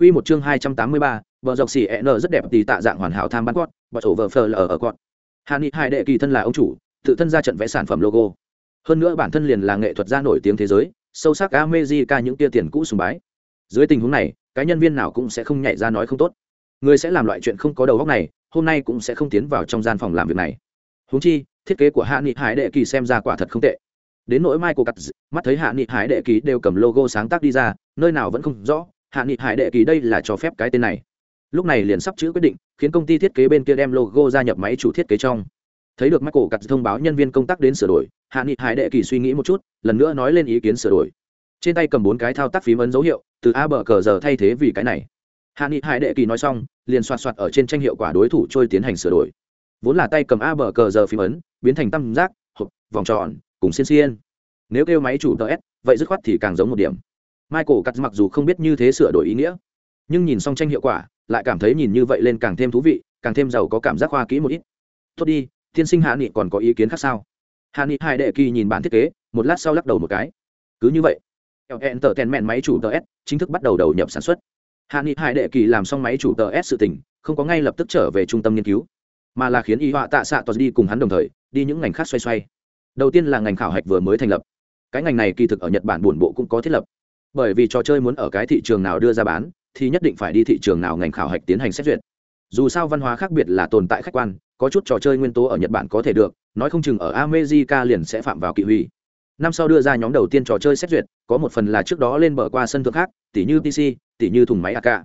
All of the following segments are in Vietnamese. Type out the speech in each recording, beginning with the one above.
Quy một chương 283, vợ dọc xỉ n rất đẹp tỷ tạ dạng hoàn hảo tham bán quát, và ổ vợ phờ lở ở quát. Hàn Nghị Hải đệ kỳ thân là ông chủ, tự thân ra trận vẽ sản phẩm logo. Hơn nữa bản thân liền là nghệ thuật gia nổi tiếng thế giới, sâu sắc America những tia tiền cũ sùng bái. Dưới tình huống này, cái nhân viên nào cũng sẽ không nhảy ra nói không tốt. Người sẽ làm loại chuyện không có đầu óc này, hôm nay cũng sẽ không tiến vào trong gian phòng làm việc này. Huống chi, thiết kế của Hạ Nghị Hải đệ kỳ xem ra quả thật không tệ. Đến nỗi Michael Cắt, mắt thấy Hạ Nghị Hải đệ kỳ đều cầm logo sáng tác đi ra, nơi nào vẫn không rõ, Hạ Nghị Hải đệ kỳ đây là cho phép cái tên này. Lúc này liền sắp chữ quyết định, khiến công ty thiết kế bên kia đem logo gia nhập máy chủ thiết kế trong. Thấy được michael cắt thông báo nhân viên công tác đến sửa đổi hạ nghị hải đệ kỳ suy nghĩ một chút lần nữa nói lên ý kiến sửa đổi. Trên tay cầm bốn cái thao tác phím ấn dấu hiệu từ a bờ cờ giờ thay thế vì cái này. Hạ nghị hải đệ kỳ nói xong liền soạt soạt ở trên tranh hiệu quả đối thủ trôi tiến hành sửa đổi. Vốn là tay cầm a bờ cờ giờ phím ấn biến thành tam giác hộp vòng tròn cùng xiên xiên. Nếu kêu máy chủ ts vậy dứt khoát thì càng giống một điểm michael cắt mặc dù không biết như thế sửa đổi ý nghĩa, nhưng nhìn xong tranh hiệu quả, lại cảm thấy nhìn như vậy lên càng thêm thú vị, càng thêm giàu có cảm giác khoa kỹ một ít. Tốt đi, tiên sinh hạ nghị còn có ý kiến khác sao? Hạ nghị hai đệ kỳ nhìn bản thiết kế, một lát sau lắc đầu một cái. Cứ như vậy hẹn tờ tèn mẹn máy chủ tờ s chính thức bắt đầu đầu nhập sản xuất. Hạ nghị hai đệ kỳ làm xong máy chủ tờ s sự tỉnh không có ngay lập tức trở về trung tâm nghiên cứu, mà là khiến y họa tạ xạ tos đi cùng hắn đồng thời, đi những ngành khác xoay xoay. Đầu tiên là ngành khảo hạch vừa mới thành lập. Cái ngành này kỳ thực ở nhật bản buồn bộ cũng có thiết lập bởi vì trò chơi muốn ở cái thị trường nào đưa ra bán, thì nhất định phải đi thị trường nào ngành khảo hạch tiến hành xét duyệt. Dù sao văn hóa khác biệt là tồn tại khách quan, có chút trò chơi nguyên tố ở nhật bản có thể được, nói không chừng ở america liền sẽ phạm vào kỵ huy năm sau đưa ra nhóm đầu tiên trò chơi xét duyệt, có một phần là trước đó lên bờ qua sân thượng khác tỉ như pc tỉ như thùng máy ak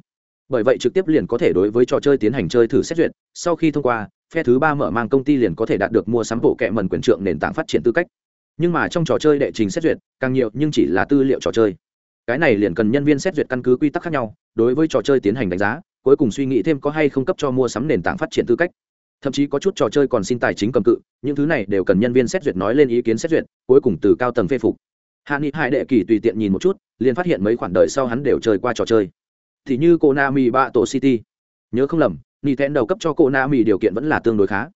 bởi vậy trực tiếp liền có thể đối với trò chơi tiến hành chơi thử xét duyệt, sau khi thông qua, phe thứ ba mở mang công ty liền có thể đạt được mua sắm bộ kệ mần quyền trượng nền tảng phát triển tư cách. Nhưng mà trong trò chơi đệ trình xét duyệt, càng nhiều nhưng chỉ là tư liệu trò chơi cái này liền cần nhân viên xét duyệt căn cứ quy tắc khác nhau, đối với trò chơi tiến hành đánh giá, cuối cùng suy nghĩ thêm có hay không cấp cho mua sắm nền tảng phát triển tư cách. Thậm chí có chút trò chơi còn xin tài chính cầm cự, những thứ này đều cần nhân viên xét duyệt nói lên ý kiến xét duyệt, cuối cùng từ cao tầng phê phục. Hạ nghị hải đệ kỳ tùy tiện nhìn một chút, liền phát hiện mấy khoản đời sau hắn đều chơi qua trò chơi. Thì như konami ba tổ city. Nhớ không lầm, nintendo cấp cho konami điều kiện vẫn là tương đối khá.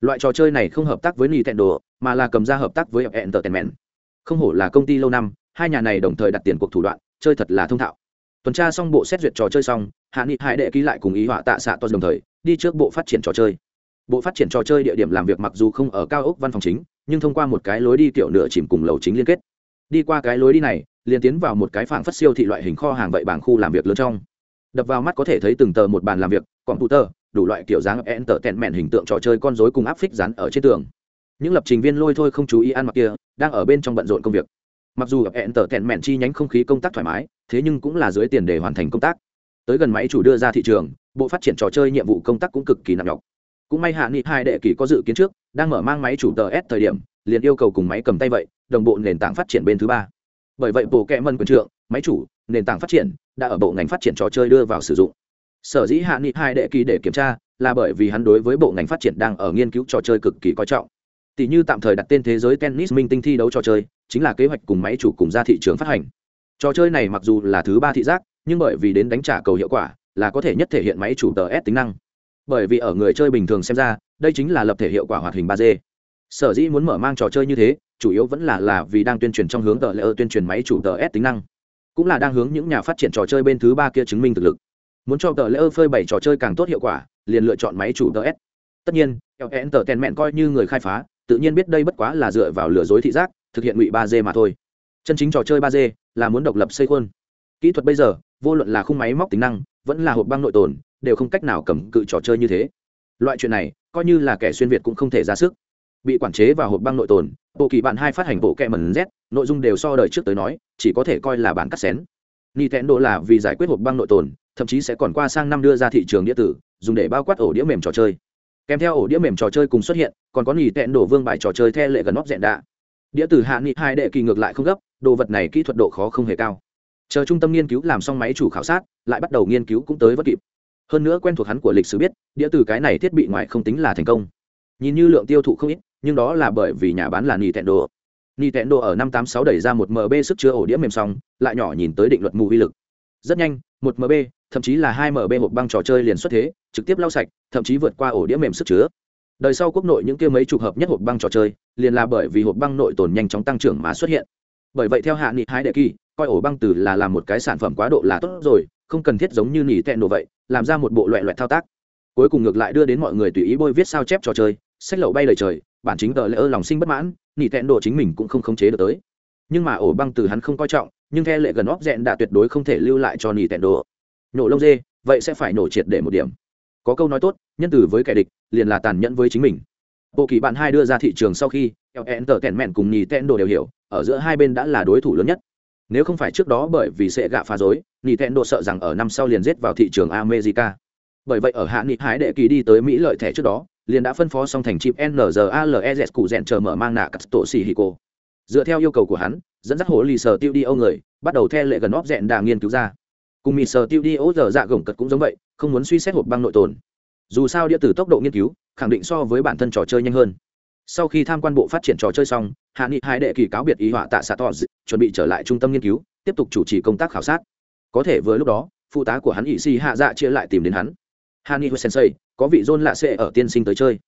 Loại trò chơi này không hợp tác với nintendo, mà là cầm ra hợp tác với entertainment. Không hổ là công ty lâu năm hai nhà này đồng thời đặt tiền cuộc thủ đoạn, chơi thật là thông thạo. Tuần tra xong bộ xét duyệt trò chơi xong, hạ nghị hải đệ ký lại cùng ý họa tạ xạ to đồng thời, đi trước bộ phát triển trò chơi. Bộ phát triển trò chơi địa điểm làm việc mặc dù không ở cao ốc văn phòng chính, nhưng thông qua một cái lối đi kiểu nửa chìm cùng lầu chính liên kết. Đi qua cái lối đi này, liền tiến vào một cái phảng phất siêu thị loại hình kho hàng vậy bảng khu làm việc lớn trong. Đập vào mắt có thể thấy từng tờ một bàn làm việc, computer, đủ loại kiểu dáng enter tẹn mẹn hình tượng trò chơi con rối cùng áp phích dán ở trên tường. Những lập trình viên lôi thôi không chú ý ăn mặc kia, đang ở bên trong bận rộn công việc mặc dù enter tẹn mẹn chi nhánh không khí công tác thoải mái, thế nhưng cũng là dưới tiền để hoàn thành công tác. Tới gần máy chủ đưa ra thị trường, bộ phát triển trò chơi nhiệm vụ công tác cũng cực kỳ nặng nhọc. Cũng may hạ nghị hai đệ kỳ có dự kiến trước, đang mở mang máy chủ tờ s thời điểm, liền yêu cầu cùng máy cầm tay vậy, đồng bộ nền tảng phát triển bên thứ ba. Bởi vậy bộ kẹ mân quyền trượng, máy chủ, nền tảng phát triển, đã ở bộ ngành phát triển trò chơi đưa vào sử dụng. Sở dĩ hạ nghị hai đệ kỳ để kiểm tra, là bởi vì hắn đối với bộ ngành phát triển đang ở nghiên cứu trò chơi cực kỳ coi trọng tỷ như tạm thời đặt tên thế giới tennis minh tinh thi đấu trò chơi chính là kế hoạch cùng máy chủ cùng ra thị trường phát hành trò chơi này mặc dù là thứ ba thị giác nhưng bởi vì đến đánh trả cầu hiệu quả là có thể nhất thể hiện máy chủ tờ s tính năng bởi vì ở người chơi bình thường xem ra đây chính là lập thể hiệu quả hoạt hình ba d sở dĩ muốn mở mang trò chơi như thế chủ yếu vẫn là là vì đang tuyên truyền trong hướng tờ lễ tuyên truyền máy chủ tờ s tính năng cũng là đang hướng những nhà phát triển trò chơi bên thứ ba kia chứng minh thực lực muốn cho tờ lễ phơi bày trò chơi càng tốt hiệu quả liền lựa chọn máy chủ tờ s tất nhiên ln tờ tèn mẹn coi như người khai phá tự nhiên biết đây bất quá là dựa vào lừa dối thị giác, thực hiện ngụy ba d mà thôi. Chân chính trò chơi ba d là muốn độc lập xây khuôn. Kỹ thuật bây giờ, vô luận là khung máy móc tính năng, vẫn là hộp băng nội tồn, đều không cách nào cầm cự trò chơi như thế. Loại chuyện này, coi như là kẻ xuyên việt cũng không thể ra sức. Bị quản chế vào hộp băng nội tồn, bộ kỳ bạn hai phát hành bộ kẹ mần z, nội dung đều so đời trước tới nói, chỉ có thể coi là bản cắt xén. Nintendo là vì giải quyết hộp băng nội tồn, thậm chí sẽ còn qua sang năm đưa ra thị trường đĩa tử, dùng để bao quát ổ đĩa mềm trò chơi kèm theo ổ đĩa mềm trò chơi cùng xuất hiện, còn có nỉ tẹn đổ vương bài trò chơi theo lệ gần nóc dẹn đạ đĩa từ hạ nghị hai đệ kỳ ngược lại không gấp, đồ vật này kỹ thuật độ khó không hề cao. Chờ trung tâm nghiên cứu làm xong máy chủ khảo sát, lại bắt đầu nghiên cứu cũng tới vất kịp. Hơn nữa quen thuộc hắn của lịch sử biết, đĩa từ cái này thiết bị ngoại không tính là thành công. Nhìn như lượng tiêu thụ không ít, nhưng đó là bởi vì nhà bán là nintendo nintendo ở năm tám sáu đẩy ra một mb sức chứa ổ đĩa mềm xong, lại nhỏ nhìn tới định luật mù vi lực. Rất nhanh, một mb thậm chí là hai mb hộp băng trò chơi liền xuất thế, trực tiếp lau sạch, thậm chí vượt qua ổ đĩa mềm sức chứa. Đời sau quốc nội những kia mấy chục hợp nhất hộp băng trò chơi, liền là bởi vì hộp băng nội tồn nhanh chóng tăng trưởng mà xuất hiện. Bởi vậy theo hạ nghị hái đệ kỳ, coi ổ băng từ là làm một cái sản phẩm quá độ là tốt rồi, không cần thiết giống như nỉ tẹn đồ vậy, làm ra một bộ loại loại thao tác. Cuối cùng ngược lại đưa đến mọi người tùy ý bôi viết sao chép trò chơi, sách lậu bay lời trời, bản chính tờ lễ ơ lòng sinh bất mãn, nỉ tẹn đồ chính mình cũng không khống chế được tới. Nhưng mà ổ băng từ hắn không coi trọng, nhưng theo lệ gần óc dẹn đã tuyệt đối không thể lưu lại cho nỉ tẹn đồ nổ lông dê vậy sẽ phải nổ triệt để một điểm có câu nói tốt nhân từ với kẻ địch liền là tàn nhẫn với chính mình bộ kỳ bạn hai đưa ra thị trường sau khi ln tờ kèn mẹn cùng nhì tên đồ đều hiểu ở giữa hai bên đã là đối thủ lớn nhất nếu không phải trước đó bởi vì sẽ gạ phá dối nhì tên đồ sợ rằng ở năm sau liền giết vào thị trường america bởi vậy ở hạ nghị hái đệ kỳ đi tới mỹ lợi thẻ trước đó liền đã phân phó xong thành chip nzalez cụ rèn chờ mở mang nạ cắt tổ xì hì cô dựa theo yêu cầu của hắn dẫn dắt hồ lì sờ tiêu đi âu người bắt đầu theo lệ gần óp rẽn đà nghiên cứu ra cùng mì sờ tiêu đi ố giờ dạ gồng cật cũng giống vậy, không muốn suy xét hộp băng nội tồn. Dù sao đĩa từ tốc độ nghiên cứu, khẳng định so với bản thân trò chơi nhanh hơn. Sau khi tham quan bộ phát triển trò chơi xong, hạ nghị hai đệ kỳ cáo biệt ý họa tạ xã tỏ chuẩn bị trở lại trung tâm nghiên cứu, tiếp tục chủ trì công tác khảo sát. Có thể vừa lúc đó, phụ tá của hắn ỵ si hạ dạ chia lại tìm đến hắn. Hạ nghị sensei, có vị john lạ sẽ ở tiên sinh tới chơi.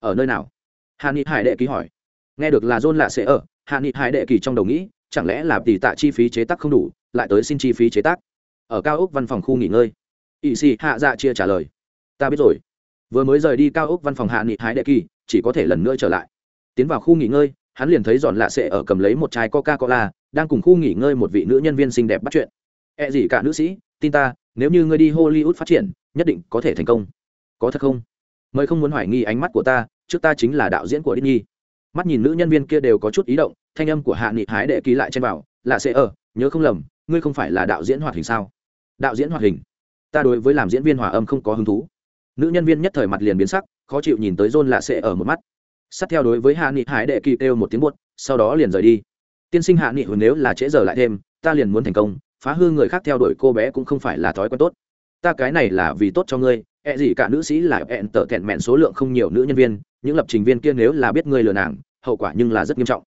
Ở nơi nào? Hạ nghị hải đệ ký hỏi. Nghe được là john lạ sẽ ở, hạ nghị hải đệ kỳ trong đầu nghĩ, chẳng lẽ là tỷ tạ chi phí chế tác không đủ, lại tới xin chi phí chế tác? Ở cao ốc văn phòng khu nghỉ ngơi. Ỵ sĩ hạ dạ chia trả lời, ta biết rồi. Vừa mới rời đi cao ốc văn phòng hạ nghị hái đệ kỳ, chỉ có thể lần nữa trở lại. Tiến vào khu nghỉ ngơi, hắn liền thấy giòn lạ sệ ở cầm lấy một chai coca cola đang cùng khu nghỉ ngơi một vị nữ nhân viên xinh đẹp bắt chuyện. E gì cả nữ sĩ, tin ta, nếu như ngươi đi hollywood phát triển, nhất định có thể thành công. Có thật không? Mời không muốn hoài nghi ánh mắt của ta, trước ta chính là đạo diễn của Disney. mắt nhìn nữ nhân viên kia đều có chút ý động, thanh âm của hạ nghị hái đệ ký lại trên bảo lạ sẽ ở, nhớ không lầm, ngươi không phải là đạo diễn hoạt hình sao? Đạo diễn hoạt hình. Ta đối với làm diễn viên hòa âm không có hứng thú. Nữ nhân viên nhất thời mặt liền biến sắc, khó chịu nhìn tới john lạ sệ ở một mắt. Sát theo đối với hạ nghị hải đệ kỳ kêu một tiếng buốt, sau đó liền rời đi. Tiên sinh hạ nghị hồi nếu là trễ giờ lại thêm, ta liền muốn thành công, phá hư người khác theo đuổi cô bé cũng không phải là thói quen tốt. Ta cái này là vì tốt cho ngươi, ẹ gì cả nữ sĩ là ẹn tở kẹn mẹn số lượng không nhiều nữ nhân viên, những lập trình viên kia nếu là biết ngươi lừa nàng, hậu quả nhưng là rất nghiêm trọng.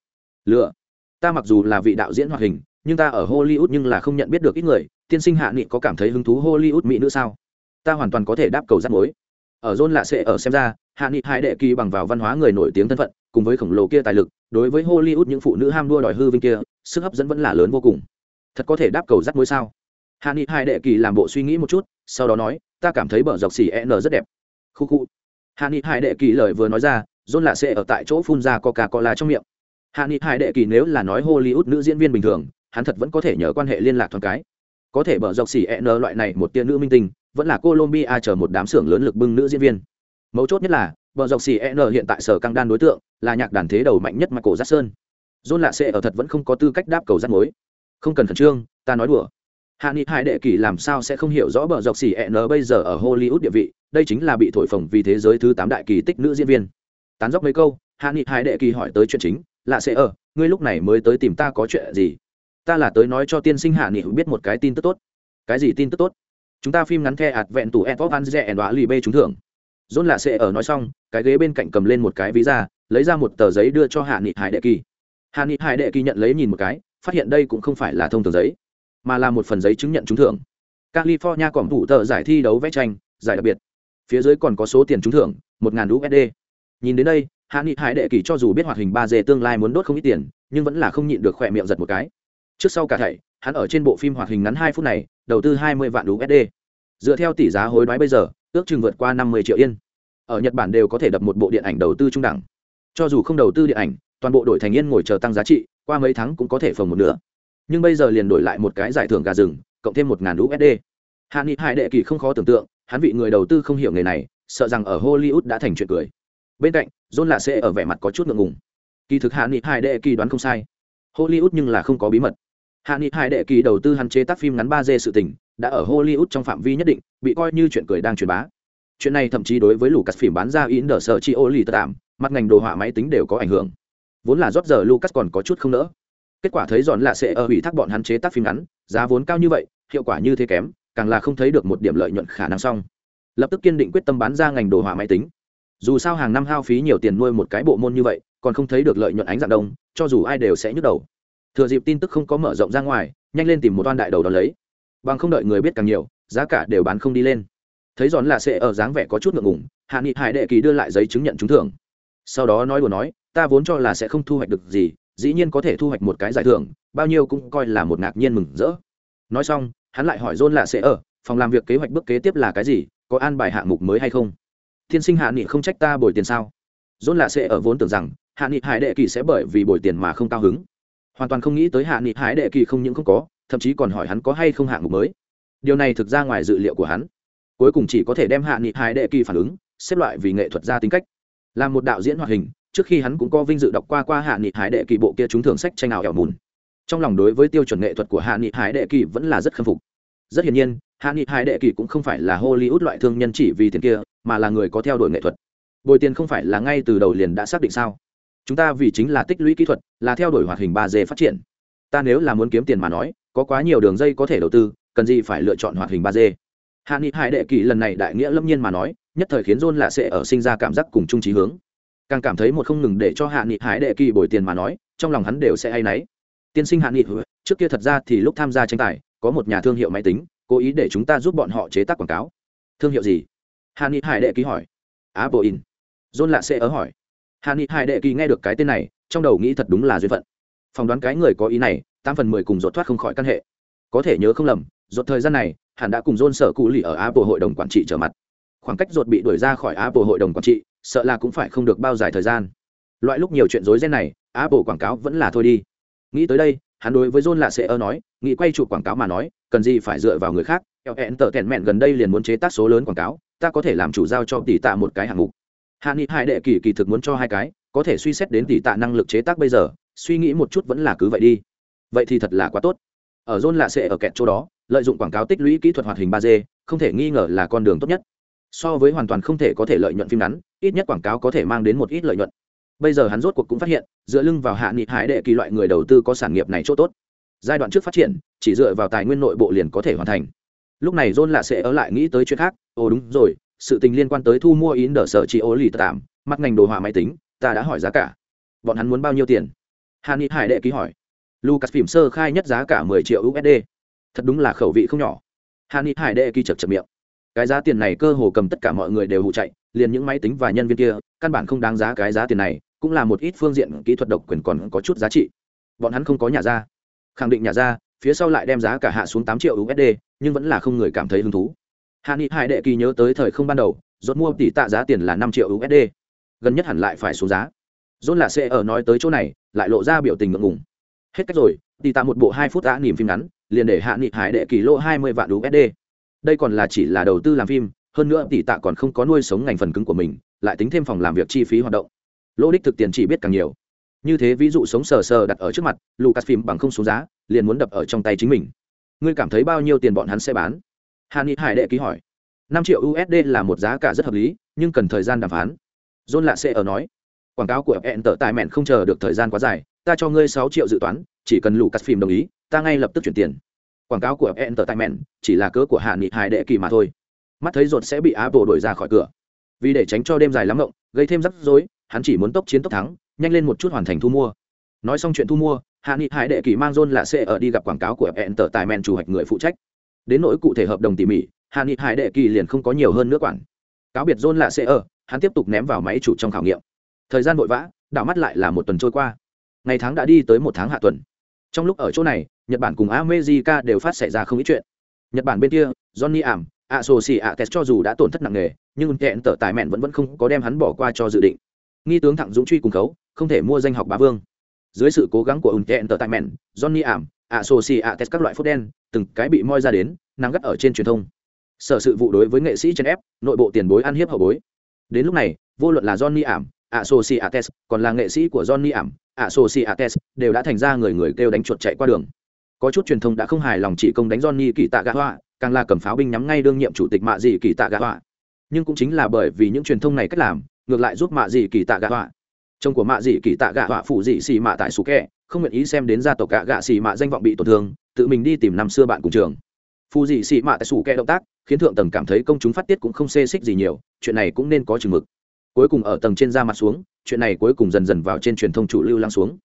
Lừa. Ta mặc dù là vị đạo diễn hoạt hình, nhưng ta ở hollywood nhưng là không nhận biết được ít người tiên sinh hạ nghị có cảm thấy hứng thú hollywood mỹ nữ sao? Ta hoàn toàn có thể đáp cầu rắc mối. Ở john lạ sẽ ở xem ra, hạ nghị hai đệ kỳ bằng vào văn hóa người nổi tiếng thân phận, cùng với khổng lồ kia tài lực, đối với hollywood những phụ nữ ham đua đòi hư vinh kia, sức hấp dẫn vẫn là lớn vô cùng. Thật có thể đáp cầu rắc mối sao? Hạ nghị hai đệ kỳ làm bộ suy nghĩ một chút, sau đó nói, ta cảm thấy bờ dọc xỉ e n rất đẹp. Khu khu. Hạ nghị hai đệ kỳ lời vừa nói ra, john lạ sẽ ở tại chỗ phun ra coca cola trong miệng. Hạ nghị hai đệ kỳ nếu là nói hollywood nữ diễn viên bình thường, hắn thật vẫn có thể nhờ quan hệ liên lạc thoáng cái có thể bờ dọc xỉ n loại này một tia nữ minh tinh, vẫn là colombia chờ một đám xưởng lớn lực bưng nữ diễn viên. Mấu chốt nhất là bờ dọc xỉ n hiện tại sở căng đan đối tượng, là nhạc đàn thế đầu mạnh nhất mà cổ giác sơn john lạ sẽ ở thật vẫn không có tư cách đáp cầu rắt mối. Không cần khẩn trương, ta nói đùa. Hạ nghị hải đệ kỷ làm sao sẽ không hiểu rõ bờ dọc xỉ n bây giờ ở hollywood địa vị, đây chính là bị thổi phồng vì thế giới thứ tám đại kỳ tích nữ diễn viên. Tán dốc mấy câu, hạ nghị hải đệ kỳ hỏi tới chuyện chính lạ sẽ ở, ngươi lúc này mới tới tìm ta có chuyện gì? Ta là tới nói cho tiên sinh hạ nghị biết một cái tin tức tốt. Cái gì tin tức tốt? Chúng ta phim ngắn the ạt vẹn tủ ed pop an dẹ đoá lì bê trúng thưởng. Dôn lạ sẽ ở nói xong, cái ghế bên cạnh cầm lên một cái ví ra lấy ra một tờ giấy đưa cho hạ nghị hải đệ kỳ. Hạ nghị hải đệ kỳ nhận lấy nhìn một cái, phát hiện đây cũng không phải là thông tờ giấy, mà là một phần giấy chứng nhận trúng thưởng. California còn thủ tờ giải thi đấu vẽ tranh, giải đặc biệt. Phía dưới còn có số tiền trúng thưởng, một ngàn usd nhìn đến đây, hạ nghị hải đệ kỳ cho dù biết hoạt hình ba d tương lai muốn đốt không ít tiền, nhưng vẫn là không nhịn được khỏe miệng giật một cái trước sau cả thảy, hắn ở trên bộ phim hoạt hình ngắn hai phút này, đầu tư hai mươi vạn usd dựa theo tỷ giá hối đoái bây giờ, ước chừng vượt qua năm mươi triệu yên. Ở nhật bản đều có thể đập một bộ điện ảnh đầu tư trung đẳng. Cho dù không đầu tư điện ảnh, toàn bộ đội thành yên ngồi chờ tăng giá trị, qua mấy tháng cũng có thể phồng một nửa. Nhưng bây giờ liền đổi lại một cái giải thưởng gà rừng, cộng thêm một ngàn usd hạ nghị hải đệ kỳ không khó tưởng tượng, hắn vị người đầu tư không hiểu nghề này, sợ rằng ở hollywood đã thành chuyện cười. Bên cạnh, john lạ sẽ ở vẻ mặt có chút ngượng ngùng. Kỳ thực hạ nghị hải đệ kỳ đoán không sai. Hollywood nhưng là không có bí mật hạ nghị hải đệ kỳ đầu tư hắn chế tác phim ngắn ba d sự tình, đã ở hollywood trong phạm vi nhất định, bị coi như chuyện cười đang truyền bá. Chuyện này thậm chí đối với lucas phim bán ra in đờ sợ chi ô lì tạm, mặt ngành đồ họa máy tính đều có ảnh hưởng. Vốn là rót giờ lucas còn có chút không nỡ. Kết quả thấy dọn lạ sẽ ở ủy thác bọn hắn chế tác phim ngắn, giá vốn cao như vậy, hiệu quả như thế kém, càng là không thấy được một điểm lợi nhuận khả năng xong. Lập tức kiên định quyết tâm bán ra ngành đồ họa máy tính. Dù sao hàng năm hao phí nhiều tiền nuôi một cái bộ môn như vậy, còn không thấy được lợi nhuận ánh dạng đông, cho dù ai đều sẽ nhức đầu thừa dịp tin tức không có mở rộng ra ngoài, nhanh lên tìm một toan đại đầu đó lấy. Bằng không đợi người biết càng nhiều, giá cả đều bán không đi lên. Thấy giòn là sẽ ở dáng vẻ có chút ngượng ngùng, hạ nghị hải đệ kỳ đưa lại giấy chứng nhận trúng thưởng. Sau đó nói đùa nói, ta vốn cho là sẽ không thu hoạch được gì, dĩ nhiên có thể thu hoạch một cái giải thưởng, bao nhiêu cũng coi là một ngạc nhiên mừng rỡ. Nói xong, hắn lại hỏi john là sẽ ở, phòng làm việc kế hoạch bước kế tiếp là cái gì, có an bài hạng mục mới hay không? Thiên sinh hạ nghị không trách ta bồi tiền sao? John là sẽ ở vốn tưởng rằng, hạ nghị hải đệ kỳ sẽ bởi vì bồi tiền mà không cao hứng hoàn toàn không nghĩ tới hạ nghị hải đệ kỳ không những không có, thậm chí còn hỏi hắn có hay không hạng mục mới. Điều này thực ra ngoài dự liệu của hắn. Cuối cùng chỉ có thể đem hạ nghị hải đệ kỳ phản ứng, xếp loại vì nghệ thuật gia tính cách. Là một đạo diễn hoạt hình, trước khi hắn cũng có vinh dự đọc qua qua hạ nghị hải đệ kỳ bộ kia trúng thưởng sách tranh ảo ẻo mùn. Trong lòng đối với tiêu chuẩn nghệ thuật của hạ nghị hải đệ kỳ vẫn là rất khâm phục. Rất hiển nhiên, hạ nghị hải đệ kỳ cũng không phải là hollywood loại thương nhân chỉ vì tiền kia, mà là người có theo đuổi nghệ thuật. Bồi tiền không phải là ngay từ đầu liền đã xác định sao? Chúng ta vì chính là tích lũy kỹ thuật, là theo đuổi hoạt hình ba d phát triển. Ta nếu là muốn kiếm tiền mà nói, có quá nhiều đường dây có thể đầu tư, cần gì phải lựa chọn hoạt hình ba d. Hạ nghị hải đệ kỳ lần này đại nghĩa lâm nhiên mà nói, nhất thời khiến john lạ sẽ ở sinh ra cảm giác cùng chung trí hướng. Càng cảm thấy một không ngừng để cho hạ nghị hải đệ kỳ bồi tiền mà nói, trong lòng hắn đều sẽ hay náy. Tiên sinh hạ nghị, trước kia thật ra thì lúc tham gia tranh tài, có một nhà thương hiệu máy tính, cố ý để chúng ta giúp bọn họ chế tác quảng cáo. Thương hiệu gì? Hạ nghị hải đệ ký hỏi. Apple in john lạ sẽ ở hỏi hạ nghị hải đệ kỳ nghe được cái tên này, trong đầu nghĩ thật đúng là duyên phận. Phỏng đoán cái người có ý này, tám phần mười cùng dột thoát không khỏi căn hệ. Có thể nhớ không lầm dột thời gian này hẳn đã cùng john sở cụ lì ở apple hội đồng quản trị trở mặt. Khoảng cách dột bị đuổi ra khỏi apple hội đồng quản trị, sợ là cũng phải không được bao dài thời gian. Loại lúc nhiều chuyện rối ren này, apple quảng cáo vẫn là thôi đi. Nghĩ tới đây, hắn đối với john là sẽ ơ nói nghĩ quay chụp quảng cáo mà nói, cần gì phải dựa vào người khác? Hẹn tợ kẹn mẹn gần đây liền muốn chế tác số lớn quảng cáo, ta có thể làm chủ giao cho tỷ tạ một cái hạng mục hạ nghị hai đệ kỳ kỳ thực muốn cho hai cái, có thể suy xét đến tỷ tạ năng lực chế tác bây giờ, suy nghĩ một chút vẫn là cứ vậy đi. Vậy thì thật là quá tốt. Ở john lạ sẽ ở kẹt chỗ đó, lợi dụng quảng cáo tích lũy kỹ thuật hoạt hình ba d, không thể nghi ngờ là con đường tốt nhất. So với hoàn toàn không thể có thể lợi nhuận phim ngắn, ít nhất quảng cáo có thể mang đến một ít lợi nhuận. Bây giờ hắn rốt cuộc cũng phát hiện, dựa lưng vào hạ nghị hải đệ kỳ loại người đầu tư có sản nghiệp này chỗ tốt. Giai đoạn trước phát triển, chỉ dựa vào tài nguyên nội bộ liền có thể hoàn thành. Lúc này john là sẽ ở lại nghĩ tới chuyện khác, ồ, đúng rồi sự tình liên quan tới thu mua in đỡ sở chị ô lì tạm, mặt ngành đồ họa máy tính, ta đã hỏi giá cả. Bọn hắn muốn bao nhiêu tiền? Hạ ni hải đệ ký hỏi. Lucas phim sơ khai nhất giá cả mười triệu usd thật đúng là khẩu vị không nhỏ. Hạ ni hải đệ ký chật chật miệng. Cái giá tiền này cơ hồ cầm tất cả mọi người đều hụ chạy, liền những máy tính và nhân viên kia, căn bản không đáng giá cái giá tiền này, cũng là một ít phương diện kỹ thuật độc quyền còn có chút giá trị. Bọn hắn không có nhà ra. Khẳng định nhà ra, phía sau lại đem giá cả hạ xuống tám triệu usd nhưng vẫn là không người cảm thấy hứng thú hạ nghị hải đệ kỳ nhớ tới thời không ban đầu dốt mua tỷ tạ giá tiền là năm triệu usd gần nhất hẳn lại phải xuống giá. Dốt là sẽ ở nói tới chỗ này, lại lộ ra biểu tình ngượng ngùng. Hết cách rồi, tỷ tạ một bộ hai phút đã nỉm phim ngắn, liền để hạ nghị hải đệ kỳ lô hai mươi vạn usd đây còn là chỉ là đầu tư làm phim, hơn nữa tỷ tạ còn không có nuôi sống ngành phần cứng của mình, lại tính thêm phòng làm việc chi phí hoạt động. Lỗ đích thực tiền chỉ biết càng nhiều. Như thế ví dụ sống sờ sờ đặt ở trước mặt lucas phim bằng không xuống giá, liền muốn đập ở trong tay chính mình. Ngươi cảm thấy bao nhiêu tiền bọn hắn sẽ bán? Hàn ni hải đệ ký hỏi, năm triệu usd là một giá cả rất hợp lý, nhưng cần thời gian đàm phán. John lạ sẽ ở nói, quảng cáo của hẹn tở tài mẹn không chờ được thời gian quá dài, ta cho ngươi sáu triệu dự toán, chỉ cần lucas phim đồng ý, ta ngay lập tức chuyển tiền. Quảng cáo của entertainment chỉ là cớ của hạ nghị hải đệ kỳ mà thôi. Mắt thấy ruột sẽ bị apple đổi ra khỏi cửa. Vì để tránh cho đêm dài lắm ngộng, gây thêm rắc rối, hắn chỉ muốn tốc chiến tốc thắng, nhanh lên một chút hoàn thành thu mua. Nói xong chuyện thu mua hạ nghị hải đệ kỳ mang john là sẽ ở đi gặp quảng cáo của entertainment chủ hoạch người phụ trách đến nỗi cụ thể hợp đồng tỉ mỉ, hạ nghị hải đệ kỳ liền không có nhiều hơn nữa quản. Cáo biệt john là sẽ ở hắn tiếp tục ném vào máy chủ trong khảo nghiệm. Thời gian vội vã, đảo mắt lại là một tuần trôi qua. Ngày tháng đã đi tới một tháng hạ tuần. Trong lúc ở chỗ này, nhật bản cùng america đều phát xảy ra không ít chuyện. Nhật bản bên kia, johnny ảm a s o c a test cho dù đã tổn thất nặng nề, nhưng hẹn tở tài mẹn vẫn vẫn không có đem hắn bỏ qua cho dự định. Nghi tướng thẳng dũng truy cùng khấu, không thể mua danh học bá vương. Dưới sự cố gắng của ủng kẹn tở tài mẹn, johnny ảm ạ s xì ạ test các loại phốt đen từng cái bị moi ra đến nắng gắt ở trên truyền thông sở sự vụ đối với nghệ sĩ chân ép nội bộ tiền bối ăn hiếp hậu bối đến lúc này vô luận là johnny ảm Associates, còn là nghệ sĩ của Johnny ảm, Associates, đều đã thành ra người người kêu đánh chuột chạy qua đường. Có chút truyền thông đã không hài lòng chỉ công đánh Johnny kỳ tạ gạ họa, càng là cầm pháo binh nhắm ngay đương nhiệm chủ tịch mạ Dị kỳ tạ gạ họa. Nhưng cũng chính là bởi vì những truyền thông này cách làm, ngược lại giúp mạ Dị kỳ tạ gạ họa. Chồng của mạ Dị kỳ tạ gạ họa phụ dị xì mạ tại sù kẹ, không nguyện ý xem đến gia tộc gạ gạ xì mạ danh vọng bị tổn thương, tự mình đi tìm năm xưa bạn cùng trường. Phù dị xì mạ tại sủ kẹ động tác, khiến thượng tầng cảm thấy công chúng phát tiết cũng không xê xích gì nhiều, chuyện này cũng nên có chừng mực. Cuối cùng ở tầng trên ra mặt xuống chuyện này cuối cùng dần dần vào trên truyền thông chủ lưu lăng xuống.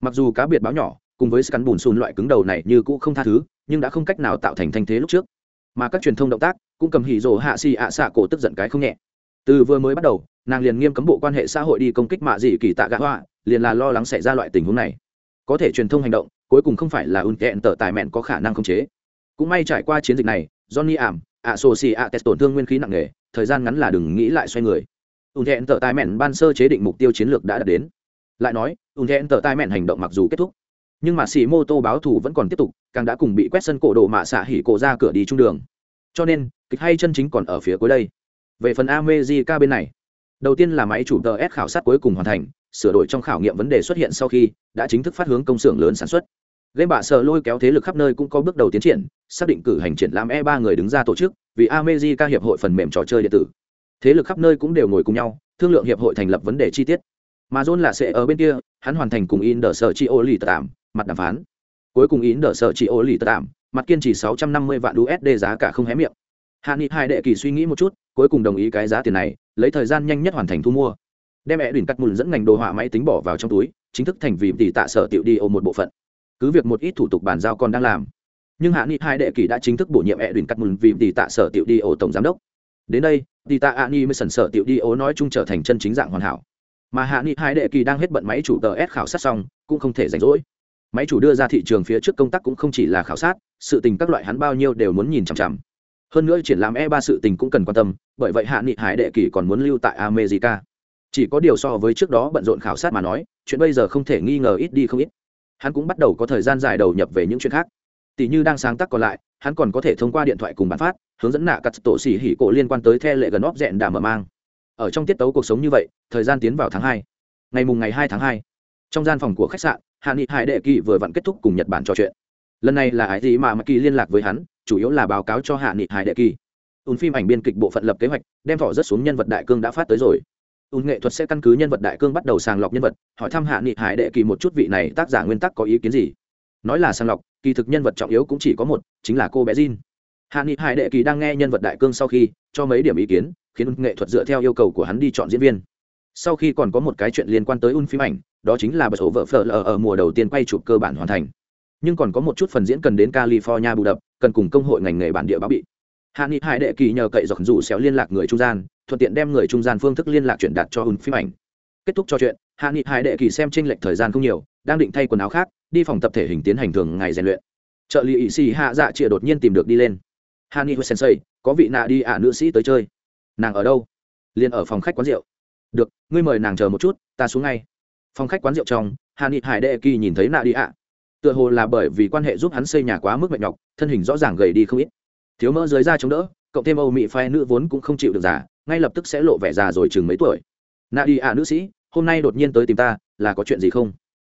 Mặc dù cá biệt báo nhỏ cùng với scan bùn xùn loại cứng đầu này như cũ không tha thứ nhưng đã không cách nào tạo thành thanh thế lúc trước. Mà các truyền thông động tác cũng cầm hỉ rồ hạ xì ạ xạ cổ tức giận cái không nhẹ. Từ vừa mới bắt đầu nàng liền nghiêm cấm bộ quan hệ xã hội đi công kích mạ dị kỳ tạ gã họa liền là lo lắng xảy ra loại tình huống này có thể truyền thông hành động, cuối cùng không phải là ùn kẹn tở tài mẹn có khả năng khống chế. Cũng may trải qua chiến dịch này, johnny ảm ạ sô xì ạ test tổn thương nguyên khí nặng nề, thời gian ngắn là đừng nghĩ lại xoay người. Ùn kẹn tở tài mẹn ban sơ chế định mục tiêu chiến lược đã đạt đến. Lại nói, ùn kẹn tở tài mẹn hành động mặc dù kết thúc, nhưng mà xì mô tô báo thù vẫn còn tiếp tục, càng đã cùng bị quét sân cổ đồ mạ xạ hỉ cổ ra cửa đi trung đường. Cho nên, kịch hay chân chính còn ở phía cuối đây. Về phần amejica bên này, đầu tiên là máy chủ tờ s khảo sát cuối cùng hoàn thành sửa đổi trong khảo nghiệm vấn đề xuất hiện sau khi đã chính thức phát hướng công xưởng lớn sản xuất. Game bạ sợ lôi kéo thế lực khắp nơi cũng có bước đầu tiến triển, xác định cử hành triển lãm e ba người đứng ra tổ chức, vì amejica hiệp hội phần mềm trò chơi điện tử. Thế lực khắp nơi cũng đều ngồi cùng nhau, thương lượng hiệp hội thành lập vấn đề chi tiết. Mà john là sẽ ở bên kia, hắn hoàn thành cùng in đờ sở chi ô lì tạm mặt đàm phán. Cuối cùng in đờ sở chi ô lì tạm mặt kiên trì 650 vạn usd giá cả không hé miệng. Hạ nghị hai đệ kỳ suy nghĩ một chút, cuối cùng đồng ý cái giá tiền này, lấy thời gian nhanh nhất hoàn thành thu mua đem mẹ đỉnh cắt mùn dẫn ngành đồ họa máy tính bỏ vào trong túi, chính thức thành vì tỷ tạ sở tiểu đi ô một bộ phận. Cứ việc một ít thủ tục bàn giao còn đang làm, nhưng hạ nghị hai đệ kỳ đã chính thức bổ nhiệm mẹ đỉnh cắt mùn vì tỷ tạ sở tiểu đi ô tổng giám đốc. Đến đây, tỷ tạ a ni mới sần sở tiểu đi ô nói chung trở thành chân chính dạng hoàn hảo. Mà hạ nghị hai đệ kỳ đang hết bận máy chủ tờ s khảo sát xong, cũng không thể rảnh rỗi. Máy chủ đưa ra thị trường phía trước công tác cũng không chỉ là khảo sát, sự tình các loại hắn bao nhiêu đều muốn nhìn chằm chằm. Hơn nữa triển lãm e ba sự tình cũng cần quan tâm, bởi vậy hạ nghị hải đệ kỳ còn muốn lưu tại america chỉ có điều so với trước đó bận rộn khảo sát mà nói, chuyện bây giờ không thể nghi ngờ ít đi không ít. Hắn cũng bắt đầu có thời gian dài đầu nhập về những chuyện khác. Tỷ như đang sáng tác còn lại, hắn còn có thể thông qua điện thoại cùng bản phát, hướng dẫn nạ cắt tổ xỉ hỉ cổ liên quan tới the lệ gần óc dẹn đà mở mang. Ở trong tiết tấu cuộc sống như vậy, thời gian tiến vào tháng hai. Ngày mùng ngày hai tháng hai, trong gian phòng của khách sạn, hạ nghị hải đệ kỳ vừa vặn kết thúc cùng nhật bản trò chuyện. Lần này là ái gì mà mắc kỳ liên lạc với hắn, chủ yếu là báo cáo cho hạ nghị hải đệ kỳ. Ùn phim ảnh biên kịch bộ phận lập kế hoạch, đem thỏ rất xuống nhân vật đại cương đã phát tới rồi ùn nghệ thuật sẽ căn cứ nhân vật đại cương bắt đầu sàng lọc nhân vật, hỏi thăm hạ nghị hải đệ kỳ một chút vị này tác giả nguyên tắc có ý kiến gì. Nói là sàng lọc, kỳ thực nhân vật trọng yếu cũng chỉ có một, chính là cô bé Jin. hạ nghị hải đệ kỳ đang nghe nhân vật đại cương sau khi, cho mấy điểm ý kiến, khiến nghệ thuật dựa theo yêu cầu của hắn đi chọn diễn viên. Sau khi còn có một cái chuyện liên quan tới un phim ảnh, đó chính là bật số vợ phở lờ ở mùa đầu tiên quay chụp cơ bản hoàn thành. Nhưng còn có một chút phần diễn cần đến california bù đập, cần cùng công hội ngành nghề bản địa báo bị. Hạ nghị hải đệ kỳ nhờ cậy dọc dù xéo liên lạc người trung gian thuận tiện đem người trung gian phương thức liên lạc chuyển đạt cho ùn phim ảnh. Kết thúc trò chuyện, hạ nghị hải đệ kỳ xem tranh lệch thời gian không nhiều, đang định thay quần áo khác, đi phòng tập thể hình tiến hành thường ngày rèn luyện. Trợ lý ỵ sĩ hạ dạ chịa đột nhiên tìm được đi lên. Hạ nghị sensei, có vị nạ đi ả à nữ sĩ tới chơi. Nàng ở đâu? Liền ở phòng khách quán rượu. Được, ngươi mời nàng chờ một chút, ta xuống ngay. Phòng khách quán rượu trong, hạ nghị hải đệ kỳ nhìn thấy nạ đi ạ. Tựa hồ là bởi vì quan hệ giúp hắn xây nhà quá mức mệt nhọc, thân hình rõ ràng gầy đi không ít. Thiếu mỡ dưới da chống đỡ, cộng thêm âu mỹ phai nữ vốn cũng không chịu được giả ngay lập tức sẽ lộ vẻ già rồi chừng mấy tuổi. Nạ đi ạ nữ sĩ, hôm nay đột nhiên tới tìm ta, là có chuyện gì không?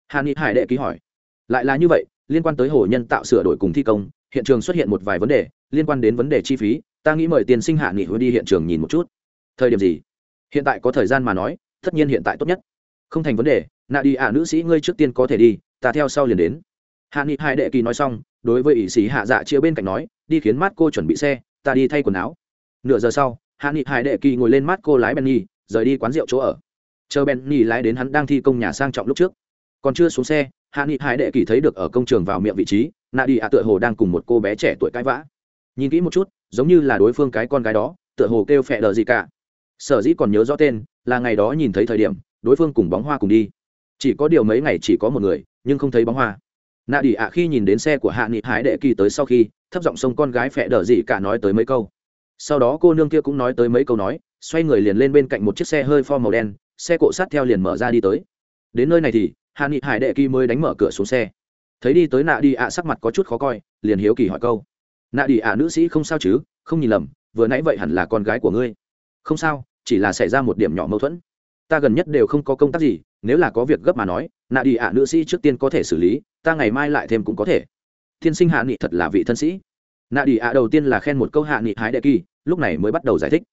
Hà ni hải đệ ký hỏi. Lại là như vậy, liên quan tới hồ nhân tạo sửa đổi cùng thi công, hiện trường xuất hiện một vài vấn đề, liên quan đến vấn đề chi phí, ta nghĩ mời tiền sinh hạ nghị hứa đi hiện trường nhìn một chút. Thời điểm gì? Hiện tại có thời gian mà nói, tất nhiên hiện tại tốt nhất. Không thành vấn đề, nạ đi ạ nữ sĩ ngươi trước tiên có thể đi, ta theo sau liền đến. Hạ nghị hai đệ kỳ nói xong, đối với ỷ sĩ hạ dạ chia bên cạnh nói, đi khiến mát cô chuẩn bị xe, ta đi thay quần áo. Nửa giờ sau hạ nghị Hải đệ kỳ ngồi lên mát cô lái benny, rời đi quán rượu chỗ ở. Chờ benny lái đến hắn đang thi công nhà sang trọng lúc trước. Còn chưa xuống xe, hạ nghị Hải đệ kỳ thấy được ở công trường vào miệng vị trí, nạ đi ạ tựa hồ đang cùng một cô bé trẻ tuổi cãi vã. Nhìn kỹ một chút, giống như là đối phương cái con gái đó, tựa hồ kêu phẹ đờ gì cả. Sở dĩ còn nhớ rõ tên, là ngày đó nhìn thấy thời điểm, đối phương cùng bóng hoa cùng đi. Chỉ có điều mấy ngày chỉ có một người, nhưng không thấy bóng hoa. Nạ đi ạ khi nhìn đến xe của hạ nghị hải đệ kỳ tới sau khi, thấp giọng sông con gái phẹ đờ gì cả nói tới mấy câu sau đó cô nương kia cũng nói tới mấy câu nói, xoay người liền lên bên cạnh một chiếc xe hơi pho màu đen, xe cộ sát theo liền mở ra đi tới. Đến nơi này thì hạ nghị hải đệ kỳ mới đánh mở cửa xuống xe. Thấy đi tới nạ đi ạ, sắc mặt có chút khó coi, liền hiếu kỳ hỏi câu. Nạ đi ạ, nữ sĩ không sao chứ? Không nhìn lầm, vừa nãy vậy hẳn là con gái của ngươi. Không sao, chỉ là xảy ra một điểm nhỏ mâu thuẫn. Ta gần nhất đều không có công tác gì, nếu là có việc gấp mà nói, nạ đi ạ, nữ sĩ trước tiên có thể xử lý, ta ngày mai lại thêm cũng có thể. Tiên sinh hạ nghị thật là vị thân sĩ nạ đi ạ đầu tiên là khen một câu hạ nghị hái đệ kỳ, lúc này mới bắt đầu giải thích.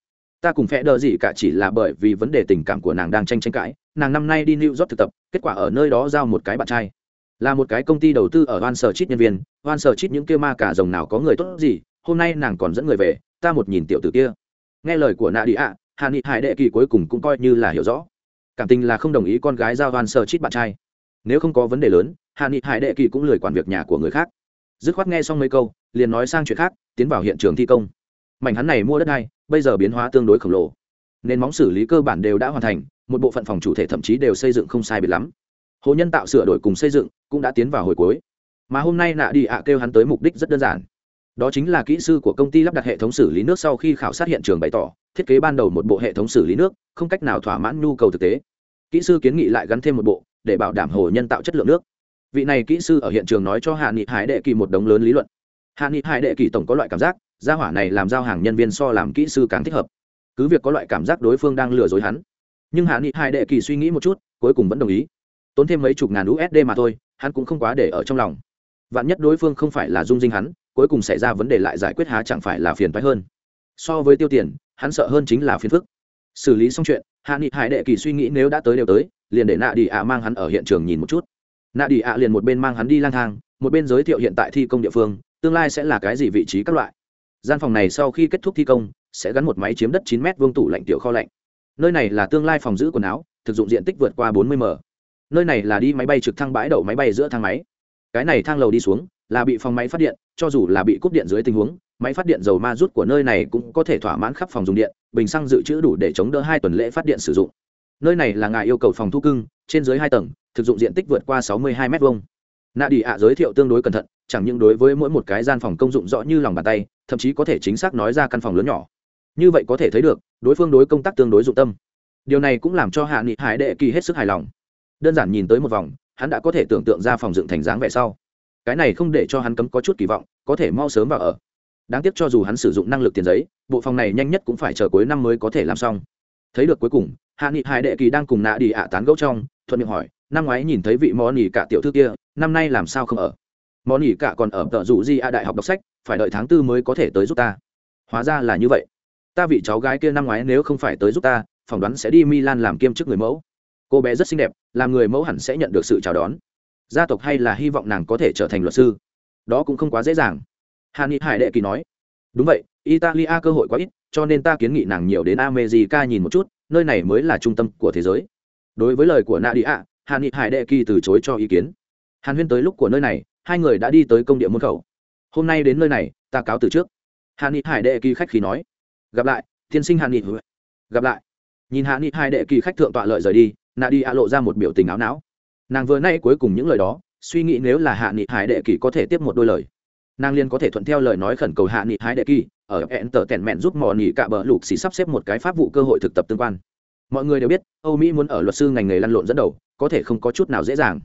Ta cùng phe đờ gì cả chỉ là bởi vì vấn đề tình cảm của nàng đang tranh tranh cãi, nàng năm nay đi new york thực tập, kết quả ở nơi đó giao một cái bạn trai. Là một cái công ty đầu tư ở van sở chít nhân viên, van sở chít những kia ma cả rồng nào có người tốt gì, hôm nay nàng còn dẫn người về, ta một nhìn tiểu tử kia. Nghe lời của nạ đi ạ, hạ nghị hải đệ kỳ cuối cùng cũng coi như là hiểu rõ. Cảm tình là không đồng ý con gái giao van sở chít bạn trai. Nếu không có vấn đề lớn, hạ nghị hải đệ kỳ cũng lười quản việc nhà của người khác dứt khoát nghe xong mấy câu, liền nói sang chuyện khác, tiến vào hiện trường thi công. Mảnh hắn này mua đất này, bây giờ biến hóa tương đối khổng lồ. Nên móng xử lý cơ bản đều đã hoàn thành, một bộ phận phòng chủ thể thậm chí đều xây dựng không sai biệt lắm. Hồ nhân tạo sửa đổi cùng xây dựng cũng đã tiến vào hồi cuối. Mà hôm nay nạ đi ạ kêu hắn tới mục đích rất đơn giản. Đó chính là kỹ sư của công ty lắp đặt hệ thống xử lý nước sau khi khảo sát hiện trường bày tỏ, thiết kế ban đầu một bộ hệ thống xử lý nước, không cách nào thỏa mãn nhu cầu thực tế. Kỹ sư kiến nghị lại gắn thêm một bộ, để bảo đảm hồ nhân tạo chất lượng nước vị này kỹ sư ở hiện trường nói cho hạ nghị hải đệ kỳ một đống lớn lý luận. Hạ nghị hải đệ kỳ tổng có loại cảm giác, gia hỏa này làm giao hàng nhân viên so làm kỹ sư càng thích hợp. Cứ việc có loại cảm giác đối phương đang lừa dối hắn. Nhưng hạ nghị hải đệ kỳ suy nghĩ một chút, cuối cùng vẫn đồng ý. Tốn thêm mấy chục ngàn usd mà thôi, hắn cũng không quá để ở trong lòng. Vạn nhất đối phương không phải là dung dinh hắn, cuối cùng xảy ra vấn đề lại giải quyết há chẳng phải là phiền phái hơn. So với tiêu tiền, hắn sợ hơn chính là phiền phức. Xử lý xong chuyện, hạ nghị hải đệ kỳ suy nghĩ nếu đã tới đều tới, liền để nạ đi ạ mang hắn ở hiện trường nhìn một chút nạ đi ạ liền một bên mang hắn đi lang thang, một bên giới thiệu hiện tại thi công địa phương, tương lai sẽ là cái gì vị trí các loại. Gian phòng này sau khi kết thúc thi công, sẽ gắn một máy chiếm đất chín mét vuông tủ lạnh tiểu kho lạnh. Nơi này là tương lai phòng giữ quần áo, thực dụng diện tích vượt qua bốn mươi m. Nơi này là đi máy bay trực thăng bãi đậu máy bay giữa thang máy. Cái này thang lầu đi xuống, là bị phòng máy phát điện, cho dù là bị cúp điện dưới tình huống, máy phát điện dầu ma rút của nơi này cũng có thể thỏa mãn khắp phòng dùng điện, bình xăng dự trữ đủ để chống đỡ hai tuần lễ phát điện sử dụng. Nơi này là ngài yêu cầu phòng thu cưng, trên dưới hai tầng thực dụng diện tích vượt qua sáu mươi hai m hai nạ đi ạ giới thiệu tương đối cẩn thận, chẳng những đối với mỗi một cái gian phòng công dụng rõ như lòng bàn tay, thậm chí có thể chính xác nói ra căn phòng lớn nhỏ. Như vậy có thể thấy được, đối phương đối công tác tương đối dụng tâm. Điều này cũng làm cho hạ nghị hải đệ kỳ hết sức hài lòng. Đơn giản nhìn tới một vòng, hắn đã có thể tưởng tượng ra phòng dựng thành dáng vẻ sau. Cái này không để cho hắn cấm có chút kỳ vọng, có thể mau sớm vào ở. Đáng tiếc cho dù hắn sử dụng năng lực tiền giấy, bộ phòng này nhanh nhất cũng phải chờ cuối năm mới có thể làm xong. Thấy được cuối cùng, hạ nghị hải đệ kỳ đang cùng nạ đi ạ tán gẫu trong, thuận miệng hỏi năm ngoái nhìn thấy vị mò nỉ cả tiểu thư kia, năm nay làm sao không ở? Mò nỉ cả còn ở tờ rủ di a đại học đọc sách, phải đợi tháng tư mới có thể tới giúp ta. Hóa ra là như vậy. Ta vị cháu gái kia năm ngoái nếu không phải tới giúp ta, phỏng đoán sẽ đi milan làm kiêm chức người mẫu. Cô bé rất xinh đẹp, làm người mẫu hẳn sẽ nhận được sự chào đón. Gia tộc hay là hy vọng nàng có thể trở thành luật sư? Đó cũng không quá dễ dàng. Hà ni hải đệ kỳ nói. Đúng vậy, italia cơ hội quá ít, cho nên ta kiến nghị nàng nhiều đến america nhìn một chút, nơi này mới là trung tâm của thế giới. Đối với lời của nadia Hạ ni hải đệ kỳ từ chối cho ý kiến. Hàn huyên tới lúc của nơi này, hai người đã đi tới công địa môn khẩu. Hôm nay đến nơi này, ta cáo từ trước. Hạ ni hải đệ kỳ khách khí nói. Gặp lại, tiên sinh Hạ ni gặp lại. Nhìn hạ nghị Hải đệ kỳ khách thượng tọa lợi rời đi, nạ đi ạ lộ ra một biểu tình áo não. Nàng vừa nay cuối cùng những lời đó, suy nghĩ nếu là hạ nghị hải đệ kỳ có thể tiếp một đôi lời. Nàng liên có thể thuận theo lời nói khẩn cầu hạ nghị hải đệ kỳ, ở hẹn tờ tèn mẹn giúp mò nỉ cạ bờ lục xì sắp xếp một cái pháp vụ cơ hội thực tập tương quan. Mọi người đều biết, âu mỹ muốn ở luật sư ngành nghề lăn lộn dẫn đầu có thể không có chút nào dễ dàng.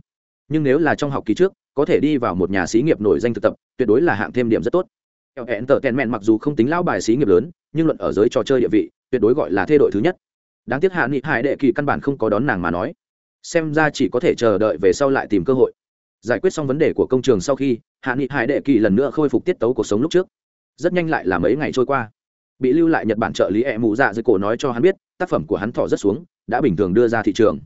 Nhưng nếu là trong học kỳ trước, có thể đi vào một nhà xí nghiệp nổi danh thực tập, tuyệt đối là hạng thêm điểm rất tốt. Hẹn tờ tèn mẹn mặc dù không tính lão bài xí nghiệp lớn, nhưng luận ở giới trò chơi địa vị, tuyệt đối gọi là thê đội thứ nhất. Đáng tiếc hạ nghị hải đệ kỳ căn bản không có đón nàng mà nói. Xem ra chỉ có thể chờ đợi về sau lại tìm cơ hội. Giải quyết xong vấn đề của công trường sau khi, hạ nghị hải đệ kỳ lần nữa khôi phục tiết tấu cuộc sống lúc trước. Rất nhanh lại là mấy ngày trôi qua. Bị lưu lại nhật bản trợ lý e mù dạ dưới cổ nói cho hắn biết, tác phẩm của hắn thọ rất xuống, đã bình thường đưa ra thị trường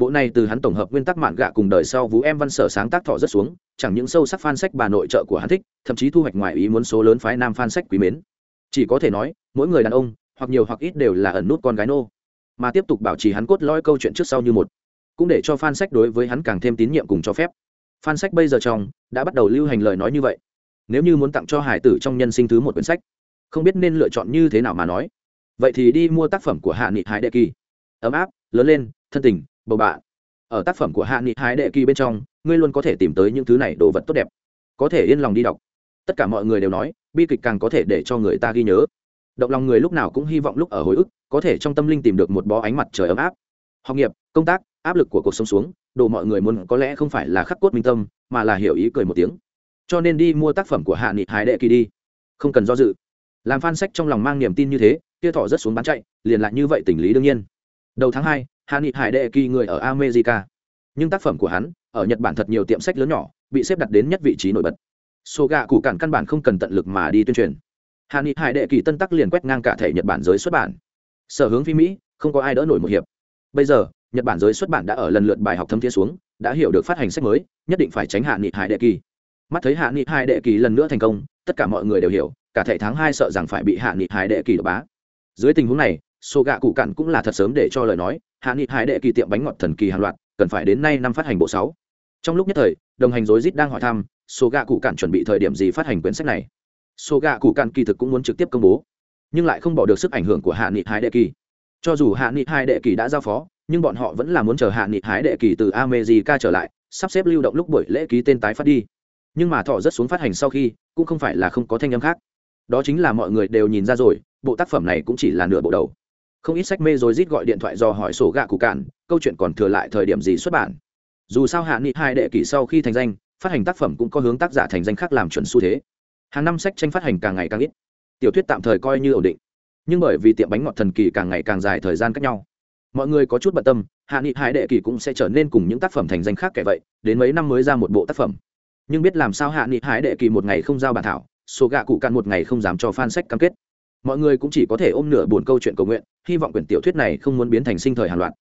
bộ này từ hắn tổng hợp nguyên tắc mạn gạ cùng đời sau vũ em văn sở sáng tác thọ rất xuống, chẳng những sâu sắc fan sách bà nội trợ của hắn thích, thậm chí thu hoạch ngoài ý muốn số lớn phái nam fan sách quý mến. Chỉ có thể nói, mỗi người đàn ông, hoặc nhiều hoặc ít đều là ẩn nút con gái nô. Mà tiếp tục bảo trì hắn cốt lõi câu chuyện trước sau như một, cũng để cho fan sách đối với hắn càng thêm tín nhiệm cùng cho phép. Fan sách bây giờ trong, đã bắt đầu lưu hành lời nói như vậy. Nếu như muốn tặng cho hải tử trong nhân sinh thứ một quyển sách, không biết nên lựa chọn như thế nào mà nói. Vậy thì đi mua tác phẩm của hạ nghị hải đệ kỳ. Ấm áp, lớn lên, thân tình bầu bạn. Ở tác phẩm của hạ nghị hải đệ kỳ bên trong, ngươi luôn có thể tìm tới những thứ này đồ vật tốt đẹp. Có thể yên lòng đi đọc. Tất cả mọi người đều nói, bi kịch càng có thể để cho người ta ghi nhớ. Động lòng người lúc nào cũng hy vọng lúc ở hồi ức, có thể trong tâm linh tìm được một bó ánh mặt trời ấm áp. Học nghiệp, công tác, áp lực của cuộc sống xuống, đồ mọi người muốn có lẽ không phải là khắc cốt minh tâm, mà là hiểu ý cười một tiếng. Cho nên đi mua tác phẩm của hạ nghị hải đệ kỳ đi. Không cần do dự. Làm phan sách trong lòng mang niềm tin như thế kia thọ rất xuống bán chạy, liền lại như vậy tình lý đương nhiên. Đầu tháng hai hạ nghị hải đệ kỳ người ở america. Nhưng tác phẩm của hắn, ở nhật bản thật nhiều tiệm sách lớn nhỏ, bị xếp đặt đến nhất vị trí nổi bật. Số gạ cụ cản căn bản không cần tận lực mà đi tuyên truyền. Hạ nghị hải đệ kỳ tân tắc liền quét ngang cả thể nhật bản giới xuất bản. Sở hướng phi mỹ, không có ai đỡ nổi một hiệp. Bây giờ, nhật bản giới xuất bản đã ở lần lượt bài học thâm thiết xuống, đã hiểu được phát hành sách mới, nhất định phải tránh hạ nghị hải đệ kỳ. Mắt thấy hạ nghị hải đệ kỳ lần nữa thành công, tất cả mọi người đều hiểu, cả thể tháng hai sợ rằng phải bị hạ nghị hải đệ kỳ đập bá. Dưới tình huống này, số gạ cụ cặn cũng là thật sớm để cho lời nói hạ nghị hải đệ kỳ tiệm bánh ngọt thần kỳ hàng loạt cần phải đến nay năm phát hành bộ sáu. Trong lúc nhất thời đồng hành rối rít đang hỏi thăm số gạ cụ cạn chuẩn bị thời điểm gì phát hành quyển sách này. Số gạ cụ cạn kỳ thực cũng muốn trực tiếp công bố nhưng lại không bỏ được sức ảnh hưởng của hạ nghị hải đệ kỳ. Cho dù hạ nghị hải đệ kỳ đã giao phó nhưng bọn họ vẫn là muốn chờ hạ nghị hải đệ kỳ từ America trở lại, sắp xếp lưu động lúc buổi lễ ký tên tái phát đi. nhưng mà thọ rất xuống phát hành sau khi cũng không phải là không có thanh âm khác. Đó chính là mọi người đều nhìn ra rồi bộ tác phẩm này cũng chỉ là nửa bộ đầu không ít sách mê rồi rít gọi điện thoại do hỏi sổ gạ cụ cạn, câu chuyện còn thừa lại thời điểm gì xuất bản. Dù sao hạ nghị hai đệ kỷ sau khi thành danh, phát hành tác phẩm cũng có hướng tác giả thành danh khác làm chuẩn xu thế. Hàng năm sách tranh phát hành càng ngày càng ít. Tiểu thuyết tạm thời coi như ổn định. Nhưng bởi vì tiệm bánh ngọt thần kỳ càng ngày càng dài thời gian cách nhau. Mọi người có chút bận tâm, hạ nghị hai đệ kỳ cũng sẽ trở nên cùng những tác phẩm thành danh khác kẻ vậy, đến mấy năm mới ra một bộ tác phẩm. Nhưng biết làm sao hạ nghị hai đệ kỳ một ngày không giao bản thảo số gạ cụ cạn một ngày không dám cho fan sách cam kết mọi người cũng chỉ có thể ôm nửa buồn câu chuyện cầu nguyện, hy vọng quyển tiểu thuyết này không muốn biến thành sinh thời hàn loạt.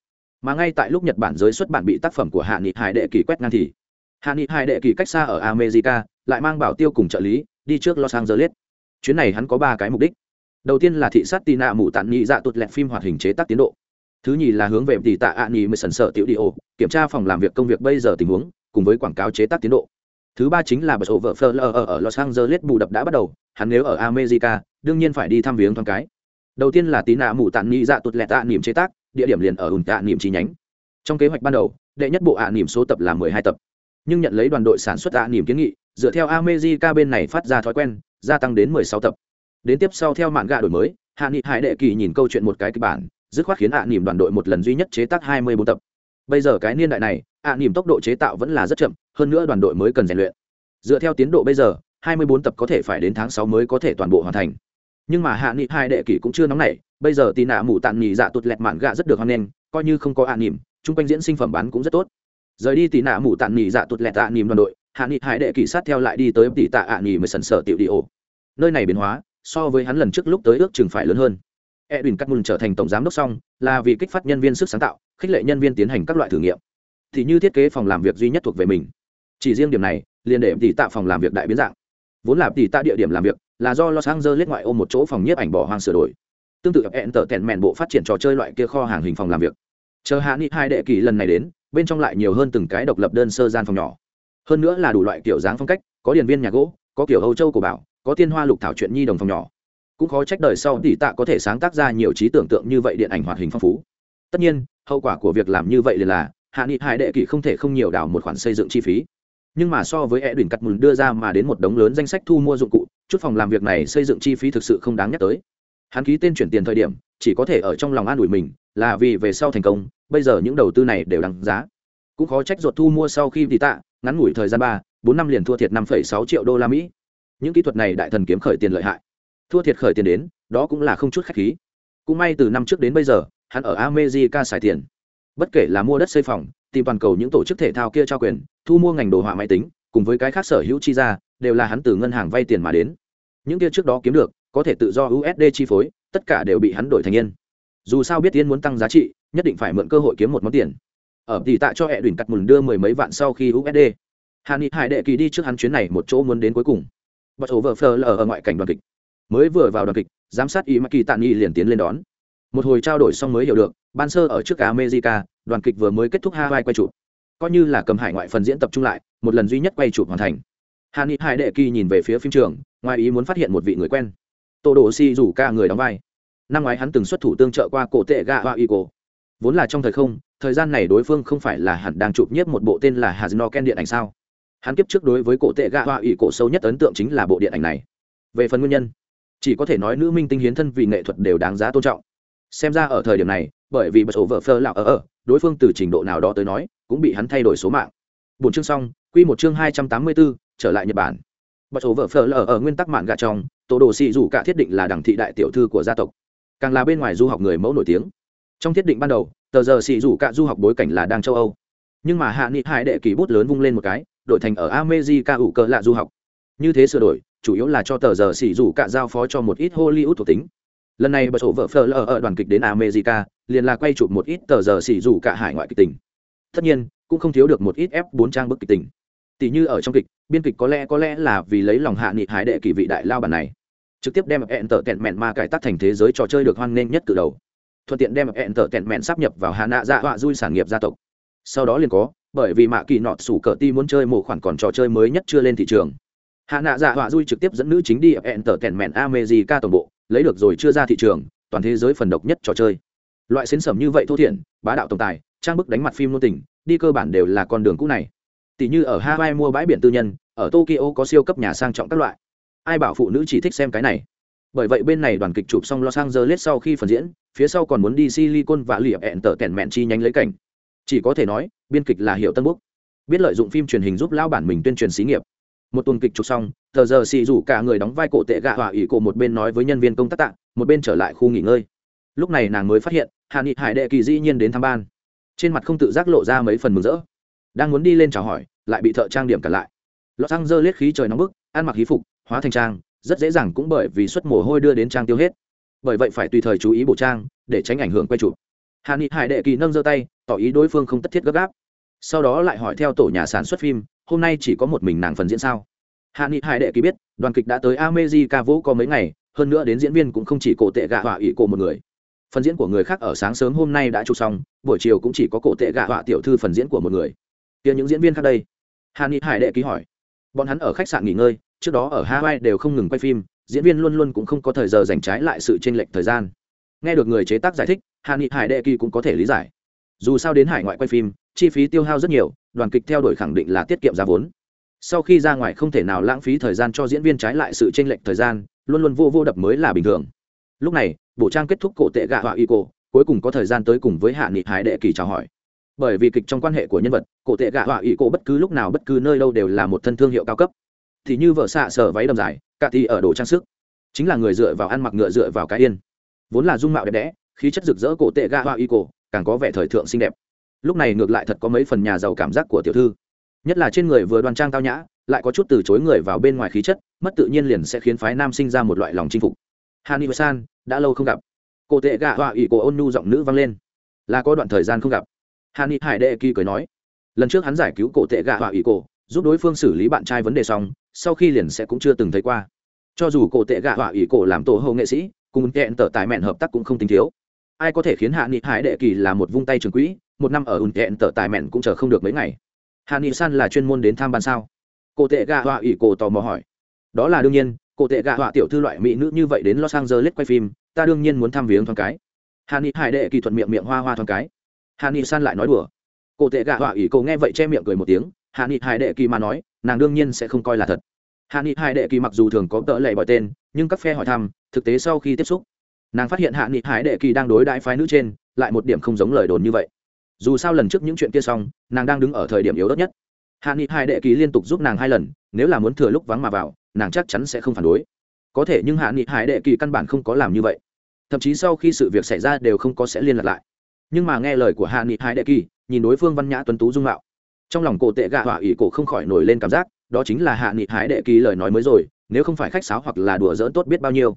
Mà ngay tại lúc nhật bản giới xuất bản bị tác phẩm của hạ nghị hải đệ kỳ quét ngang thì, hạ nghị hải đệ kỳ cách xa ở america, lại mang bảo tiêu cùng trợ lý, đi trước los angeles. Chuyến này hắn có ba cái mục đích. Đầu tiên là thị sát tì nạ mụ tản nhị dạ tụt lẹt phim hoạt hình chế tác tiến độ. Thứ nhì là hướng về tỷ tạ ạ nhị mới sần sợ tiểu đi ô kiểm tra phòng làm việc công việc bây giờ tình huống, cùng với quảng cáo chế tác tiến độ thứ ba chính là bật ổ vợ phơ lờ ở los angeles bù đập đã bắt đầu, hắn nếu ở america, đương nhiên phải đi thăm viếng thoáng cái. Đầu tiên là tí nạ mù tản nhị dạ tụt lẹt tạ niệm chế tác, địa điểm liền ở ủn tạ niệm chi nhánh. Trong kế hoạch ban đầu, đệ nhất bộ ạ niệm số tập là mười hai tập. Nhưng nhận lấy đoàn đội sản xuất ạ niệm kiến nghị, dựa theo america bên này phát ra thói quen, gia tăng đến mười sáu tập. Đến tiếp sau theo mạn gạ đổi mới, hạ nghị hải đệ kỳ nhìn câu chuyện một cái kịch bản, dứt khoát khiến ạ niệm đoàn đội một lần duy nhất chế tác hai mươi bốn tập. Bây giờ cái niên đại này ạ nỉm tốc độ chế tạo vẫn là rất chậm, hơn nữa đoàn đội mới cần rèn luyện. Dựa theo tiến độ bây giờ, hai mươi bốn tập có thể phải đến tháng sáu mới có thể toàn bộ hoàn thành. Nhưng mà hạ nghị hai đệ kỷ cũng chưa nóng nảy, bây giờ tì nạ mù tàn nhì dạ tụt lẹt mạn gạ rất được hoan nghênh, coi như không có ạ nỉm chung quanh diễn sinh phẩm bán cũng rất tốt. Rời đi tì nạ mù tàn nhì dạ tụt lẹt ạ nỉm đoàn đội, hạ nghị hai đệ kỷ sát theo lại đi tới tỷ tạ ạ nỉm mới sần sở tiểu đi ổ. Nơi này biến hóa, so với hắn lần trước lúc tới ước chừng phải lớn hơn. Edwin cắt mùn trở thành tổng giám đốc xong, là vì kích phát nhân viên sức sáng tạo, khích lệ nhân viên tiến hành các loại thử nghiệm thì như thiết kế phòng làm việc duy nhất thuộc về mình. Chỉ riêng điểm này, liền để tỷ tạ phòng làm việc đại biến dạng. Vốn là tỷ tạ địa điểm làm việc, là do los angeles ngoại ô một chỗ phòng nhiếp ảnh bỏ hoang sửa đổi. Tương tự hẹn tở tẹn mẹn bộ phát triển trò chơi loại kia kho hàng hình phòng làm việc. Chờ hạ nghị hai đệ kỳ lần này đến, bên trong lại nhiều hơn từng cái độc lập đơn sơ gian phòng nhỏ. Hơn nữa là đủ loại kiểu dáng phong cách, có điển viên nhà gỗ, có kiểu âu châu của bảo, có tiên hoa lục thảo chuyện nhi đồng phòng nhỏ. Cũng khó trách đời sau tỷ tạ có thể sáng tác ra nhiều trí tưởng tượng như vậy điện ảnh hoạt hình phong phú. Tất nhiên, hậu quả của việc làm như vậy là hạ nghị hải đệ kỷ không thể không nhiều đảo một khoản xây dựng chi phí. Nhưng mà so với e đỉnh cắt mừng đưa ra mà đến một đống lớn danh sách thu mua dụng cụ, chút phòng làm việc này xây dựng chi phí thực sự không đáng nhắc tới. Hắn ký tên chuyển tiền thời điểm, chỉ có thể ở trong lòng an ủi mình, là vì về sau thành công, bây giờ những đầu tư này đều đáng giá. Cũng khó trách ruột thu mua sau khi tỷ tạ, ngắn ngủi thời gian ba, bốn năm liền thua thiệt năm sáu triệu đô la mỹ. Những kỹ thuật này đại thần kiếm khởi tiền lợi hại. Thua thiệt khởi tiền đến, đó cũng là không chút khách khí. Cũng may từ năm trước đến bây giờ, hắn ở amejica xài tiền bất kể là mua đất xây phòng, tìm toàn cầu những tổ chức thể thao kia trao quyền, thu mua ngành đồ họa máy tính, cùng với cái khác sở hữu chi ra, đều là hắn từ ngân hàng vay tiền mà đến. Những kia trước đó kiếm được, có thể tự do usd chi phối, tất cả đều bị hắn đổi thành yên. Dù sao biết yên muốn tăng giá trị, nhất định phải mượn cơ hội kiếm một món tiền. Ở tỷ tạ cho hệ đùn cắt mùn đưa mười mấy vạn sau khi usd hà ni hải đệ kỳ đi trước hắn chuyến này một chỗ muốn đến cuối cùng. Bắt ổ vợ phờ lờ ở ngoại cảnh đoàn kịch. Mới vừa vào đoàn kịch, giám sát y mắc kỳ tạ nghi liền tiến lên đón một hồi trao đổi xong mới hiểu được, ban sơ ở trước america, đoàn kịch vừa mới kết thúc hawaii quay chụp. Coi như là cầm hải ngoại phần diễn tập trung lại, một lần duy nhất quay chụp hoàn thành. Hà ni hải đệ kỳ nhìn về phía phim trường, ngoài ý muốn phát hiện một vị người quen. Tô đồ si rủ ca người đóng vai. Năm ngoái hắn từng xuất thủ tương trợ qua cổ tệ gạ hoa y cổ. Vốn là trong thời không, thời gian này đối phương không phải là hẳn đang chụp nhất một bộ tên là hà no ken điện ảnh sao? Hắn kiếp trước đối với cổ tệ gạ hoa y cổ sâu nhất ấn tượng chính là bộ điện ảnh này. Về phần nguyên nhân, chỉ có thể nói nữ minh tinh hiến thân vì nghệ thuật đều đáng giá tôn trọng xem ra ở thời điểm này, bởi vì bật ổ vợ phơ lạo ở ở, đối phương từ trình độ nào đó tới nói, cũng bị hắn thay đổi số mạng. Bốn chương xong, quy một chương hai trăm tám mươi bốn trở lại nhật bản. Bật ổ vợ phơ lạo ở nguyên tắc mạng gà trong tổ đồ xì dù cả thiết định là đảng thị đại tiểu thư của gia tộc. Càng là bên ngoài du học người mẫu nổi tiếng. Trong thiết định ban đầu, tờ giờ xì dù cả du học bối cảnh là đang châu âu. Nhưng mà hạ nghị hai đệ kỳ bút lớn vung lên một cái, đổi thành ở amejica ủ cờ lạ du học. Như thế sửa đổi, chủ yếu là cho tờ giờ xì dù cả giao phó cho một ít hollywood thuộc tính lần này bật sổ vợ phờ lờ ở đoàn kịch đến america, liền là quay chụp một ít tờ giờ xỉ dù cả hải ngoại kịch tình. Tất nhiên, cũng không thiếu được một ít F4 trang bức kịch tình. Tỷ như ở trong kịch, biên kịch có lẽ có lẽ là vì lấy lòng hạ nghị hải đệ kỳ vị đại lao bản này. Trực tiếp đem hẹn tờ tẹn mẹn ma cải tác thành thế giới trò chơi được hoan nghênh nhất từ đầu. Thuận tiện đem hẹn tờ tẹn mẹn sắp nhập vào hà nạ dạ họa dui sản nghiệp gia tộc. Sau đó liền có, bởi vì mạ kỳ nọt sủ cờ ti muốn chơi một khoản còn trò chơi mới nhất chưa lên thị trường. Hạ nạ dạ họa dui trực tiếp dẫn nữ chính đi hẹn tờ tẹn mẹn amejica tổng bộ lấy được rồi chưa ra thị trường, toàn thế giới phần độc nhất trò chơi. Loại xến sẩm như vậy thô thiển, bá đạo tổng tài, trang bức đánh mặt phim nô tình, đi cơ bản đều là con đường cũ này. Tỷ như ở hawaii mua bãi biển tư nhân, ở tokyo có siêu cấp nhà sang trọng các loại. Ai bảo phụ nữ chỉ thích xem cái này? Bởi vậy bên này đoàn kịch chụp xong los angeles sau khi phần diễn, phía sau còn muốn đi silicon và lìa ẹn tở kẹn mẹn chi nhánh lấy cảnh. Chỉ có thể nói, biên kịch là hiệu tân búc biết lợi dụng phim truyền hình giúp lao bản mình tuyên truyền xí nghiệp một tuần kịch chụp xong, tờ giờ xì rủ cả người đóng vai cổ tệ gạ hỏa ỉ cổ một bên nói với nhân viên công tác tạng một bên trở lại khu nghỉ ngơi. Lúc này nàng mới phát hiện hạ nghị hải đệ kỳ dĩ nhiên đến thăm ban. Trên mặt không tự giác lộ ra mấy phần mừng rỡ. Đang muốn đi lên chào hỏi, lại bị thợ trang điểm cản lại. Lọt xăng dơ liết khí trời nóng bức, ăn mặc hí phục, hóa thành trang, rất dễ dàng cũng bởi vì suất mồ hôi đưa đến trang tiêu hết. Bởi vậy phải tùy thời chú ý bổ trang, để tránh ảnh hưởng quay chụp. Hạ nghị hải đệ kỳ nâng giơ tay, tỏ ý đối phương không tất thiết gấp gáp. Sau đó lại hỏi theo tổ nhà sản xuất phim hôm nay chỉ có một mình nàng phần diễn sao? Hạ nghị hải đệ ký biết, đoàn kịch đã tới amejica vũ có mấy ngày, hơn nữa đến diễn viên cũng không chỉ cổ tệ gạ họa ỷ cổ một người. Phần diễn của người khác ở sáng sớm hôm nay đã chụp xong, buổi chiều cũng chỉ có cổ tệ gạ họa tiểu thư phần diễn của một người. Kia những diễn viên khác đây? Hạ nghị hải đệ ký hỏi. Bọn hắn ở khách sạn nghỉ ngơi, trước đó ở hawaii đều không ngừng quay phim, diễn viên luôn luôn cũng không có thời giờ dành trái lại sự chênh lệch thời gian. Nghe được người chế tác giải thích, hạ nghị hải đệ kỳ cũng có thể lý giải. Dù sao đến hải ngoại quay phim chi phí tiêu hao rất nhiều, đoàn kịch theo đuổi khẳng định là tiết kiệm giá vốn. Sau khi ra ngoài không thể nào lãng phí thời gian cho diễn viên trái lại sự chênh lệch thời gian, luôn luôn vô vô đập mới là bình thường. Lúc này, bộ trang kết thúc cổ tệ gạ họa y cổ cuối cùng có thời gian tới cùng với hạ nghị hải đệ kỳ chào hỏi. Bởi vì kịch trong quan hệ của nhân vật, cổ tệ gạ họa y cổ bất cứ lúc nào bất cứ nơi đâu đều là một thân thương hiệu cao cấp. Thì như vợ xạ sở váy đầm dài, cả thì ở đồ trang sức. Chính là người dựa vào ăn mặc ngựa dựa vào cái yên. Vốn là dung mạo đẹp đẽ, khí chất rực rỡ cổ tệ gạ họa y cổ càng có vẻ thời thượng xinh đẹp lúc này ngược lại thật có mấy phần nhà giàu cảm giác của tiểu thư. Nhất là trên người vừa đoan trang tao nhã, lại có chút từ chối người vào bên ngoài khí chất, mất tự nhiên liền sẽ khiến phái nam sinh ra một loại lòng chinh phục. Hani san đã lâu không gặp. Cô tệ gạ họa ỷ cổ ôn nhu giọng nữ vang lên. Là có đoạn thời gian không gặp. Hani hải đệ kỳ cười nói. Lần trước hắn giải cứu cổ tệ gạ họa ỷ cổ, giúp đối phương xử lý bạn trai vấn đề xong, sau khi liền sẽ cũng chưa từng thấy qua. Cho dù cổ tệ gạ họa ỷ cổ làm tổ hậu nghệ sĩ, cùng kẹn tở tài mẹn hợp tác cũng không tính thiếu. Ai có thể khiến hạ nghị hải đệ kỳ là một vung tay trường quỹ một năm ở ùn tẹn tở tài mẹn cũng chờ không được mấy ngày. Hạ nghị san là chuyên môn đến tham ban sao? Cô tệ gạ họa ỷ cổ tò mò hỏi. Đó là đương nhiên, Cô tệ gạ họa tiểu thư loại mỹ nữ như vậy đến los angeles quay phim, ta đương nhiên muốn thăm viếng thoáng cái. Hạ nghị hải đệ kỳ thuật miệng miệng hoa hoa thoáng cái. Hạ nghị san lại nói đùa. Cô tệ gạ họa ỷ cổ nghe vậy che miệng cười một tiếng hạ nghị hải đệ kỳ mà nói, nàng đương nhiên sẽ không coi là thật. Hạ nghị hải đệ kỳ mặc dù thường có tợ lệ bỏi tên, nhưng các phe hỏi thăm, thực tế sau khi tiếp xúc, nàng phát hiện hạ nghị hải đệ kỳ đang đối đãi phái nữ trên, lại một điểm không giống lời đồn như vậy dù sao lần trước những chuyện kia xong, nàng đang đứng ở thời điểm yếu ớt nhất. Hạ nghị hải đệ kỳ liên tục giúp nàng hai lần, nếu là muốn thừa lúc vắng mà vào, nàng chắc chắn sẽ không phản đối. Có thể nhưng hạ nghị hải đệ kỳ căn bản không có làm như vậy. Thậm chí sau khi sự việc xảy ra đều không có sẽ liên lạc lại. Nhưng mà nghe lời của hạ nghị hải đệ kỳ nhìn đối phương văn nhã tuấn tú dung mạo, trong lòng cổ tệ gạ họa ỷ cổ không khỏi nổi lên cảm giác, đó chính là hạ nghị hải đệ kỳ lời nói mới rồi, nếu không phải khách sáo hoặc là đùa dỡn tốt biết bao nhiêu.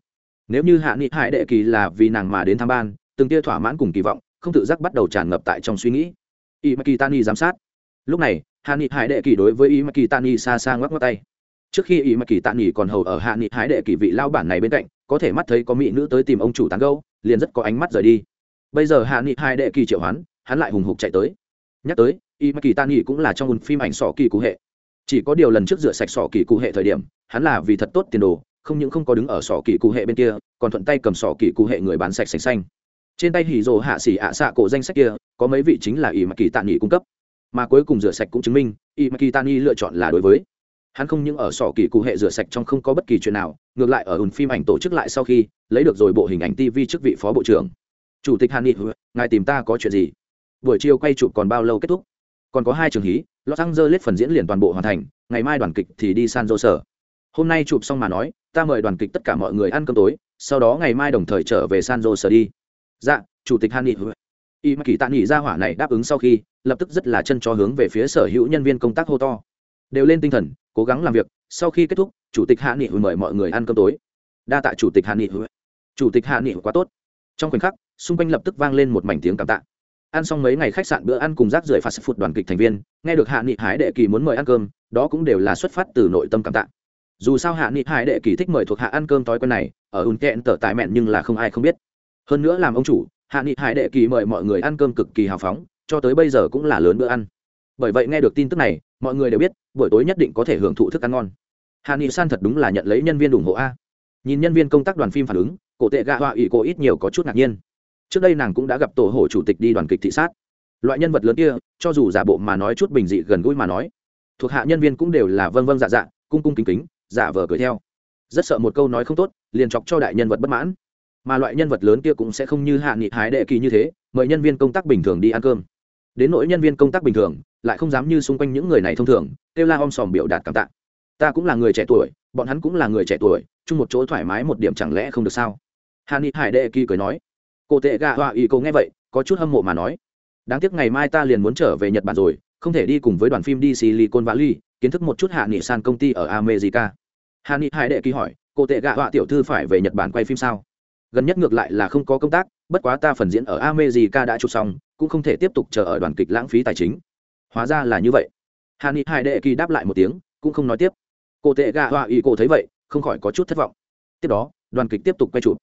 Nếu như hạ nghị hải đệ kỳ là vì nàng mà đến tham ban, từng tia thỏa mãn cùng kỳ vọng không tự giác bắt đầu tràn ngập tại trong suy nghĩ. Y maki tani giám sát. Lúc này hạ nghị hải đệ kỳ đối với y maki tani xa xa ngoắc ngoắc tay. Trước khi y maki tani còn hầu ở hạ nghị hải đệ kỳ vị lao bản này bên cạnh, có thể mắt thấy có mỹ nữ tới tìm ông chủ tán gâu liền rất có ánh mắt rời đi. Bây giờ hạ nghị hải đệ kỳ triệu hoán, hắn lại hùng hục chạy tới. Nhắc tới y maki tani cũng là trong một phim ảnh sỏ kỳ cụ hệ. Chỉ có điều lần trước rửa sạch sỏ kỳ cụ hệ thời điểm, hắn là vì thật tốt tiền đồ, không những không có đứng ở sỏ kỳ cụ hệ bên kia, còn thuận tay cầm sỏ kỳ cụ hệ người bán sạch sành xanh trên tay hỉ rồ hạ xỉ ạ xạ cổ danh sách kia, có mấy vị chính là ỷ mà kỳ tạ nghỉ cung cấp. Mà cuối cùng rửa sạch cũng chứng minh ỷ mà kỳ tạ nghỉ lựa chọn là đối với. Hắn không những ở sỏ kỳ cụ hệ rửa sạch trong không có bất kỳ chuyện nào, ngược lại ở ùn phim ảnh tổ chức lại sau khi, lấy được rồi bộ hình ảnh tv chức vị phó bộ trưởng. Chủ tịch hàn nghị, ngài tìm ta có chuyện gì? Buổi chiều quay chụp còn bao lâu kết thúc? Còn có hai trường hí, los angeles phần diễn liền toàn bộ hoàn thành, ngày mai đoàn kịch thì đi san sở hôm nay chụp xong mà nói, ta mời đoàn kịch tất cả mọi người ăn cơm tối, sau đó ngày mai đồng thời trở về san sở đi dạ chủ tịch Hàn nghị. Y mà kỳ tạ nghỉ ra hỏa này đáp ứng sau khi, lập tức rất là chân cho hướng về phía sở hữu nhân viên công tác hô to. Đều lên tinh thần, cố gắng làm việc, sau khi kết thúc, chủ tịch hạ nghị mời mọi người ăn cơm tối. Đa tạ chủ tịch hạ nghị. Chủ tịch hạ nghị quá tốt. Trong khoảnh khắc, xung quanh lập tức vang lên một mảnh tiếng cảm tạ. Ăn xong mấy ngày khách sạn bữa ăn cùng rác rưởi phạt phụt đoàn kịch thành viên, nghe được hạ nghị hái đệ kỳ muốn mời ăn cơm, đó cũng đều là xuất phát từ nội tâm cảm tạ. Dù sao hạ nghị hải đệ kỳ thích mời thuộc hạ ăn cơm tối quen này, ở ùn kẹn tở tại mẹn nhưng là không ai không biết hơn nữa làm ông chủ, hạ nghị hải đệ kỳ mời mọi người ăn cơm cực kỳ hào phóng, cho tới bây giờ cũng là lớn bữa ăn. Bởi vậy nghe được tin tức này, mọi người đều biết, buổi tối nhất định có thể hưởng thụ thức ăn ngon. Hạ nghị san thật đúng là nhận lấy nhân viên ủng hộ a. Nhìn nhân viên công tác đoàn phim phản ứng, cổ tệ gạ họa ủy cô ít nhiều có chút ngạc nhiên. Trước đây nàng cũng đã gặp tổ hổ chủ tịch đi đoàn kịch thị sát. Loại nhân vật lớn kia, cho dù giả bộ mà nói chút bình dị gần gũi mà nói, thuộc hạ nhân viên cũng đều là vâng vâng dạ dạ cung cung kính kính, giả vờ cười theo. Rất sợ một câu nói không tốt, liền chọc cho đại nhân vật bất mãn mà loại nhân vật lớn kia cũng sẽ không như hạ nghị hái đệ kỳ như thế, mời nhân viên công tác bình thường đi ăn cơm. Đến nỗi nhân viên công tác bình thường, lại không dám như xung quanh những người này thông thường, kêu la om sòm biểu đạt cảm tạ. Ta cũng là người trẻ tuổi, bọn hắn cũng là người trẻ tuổi, chung một chỗ thoải mái một điểm chẳng lẽ không được sao? Hà ni hải đệ kỳ cười nói. Cô tệ gạ họa ý cô nghe vậy, có chút hâm mộ mà nói. Đáng tiếc ngày mai ta liền muốn trở về nhật bản rồi, không thể đi cùng với đoàn phim đi silicon valley, kiến thức một chút hạ nghị san công ty ở america. Hà ni hải đệ kỳ hỏi, cô tệ gạ họa tiểu thư phải về nhật bản quay phim sao? Gần nhất ngược lại là không có công tác, bất quá ta phần diễn ở america đã chụp xong, cũng không thể tiếp tục chờ ở đoàn kịch lãng phí tài chính. Hóa ra là như vậy. Hà ni hai đệ kỳ đáp lại một tiếng, cũng không nói tiếp. Cô tệ gạ họa ý cô thấy vậy, không khỏi có chút thất vọng. Tiếp đó, đoàn kịch tiếp tục quay chụp.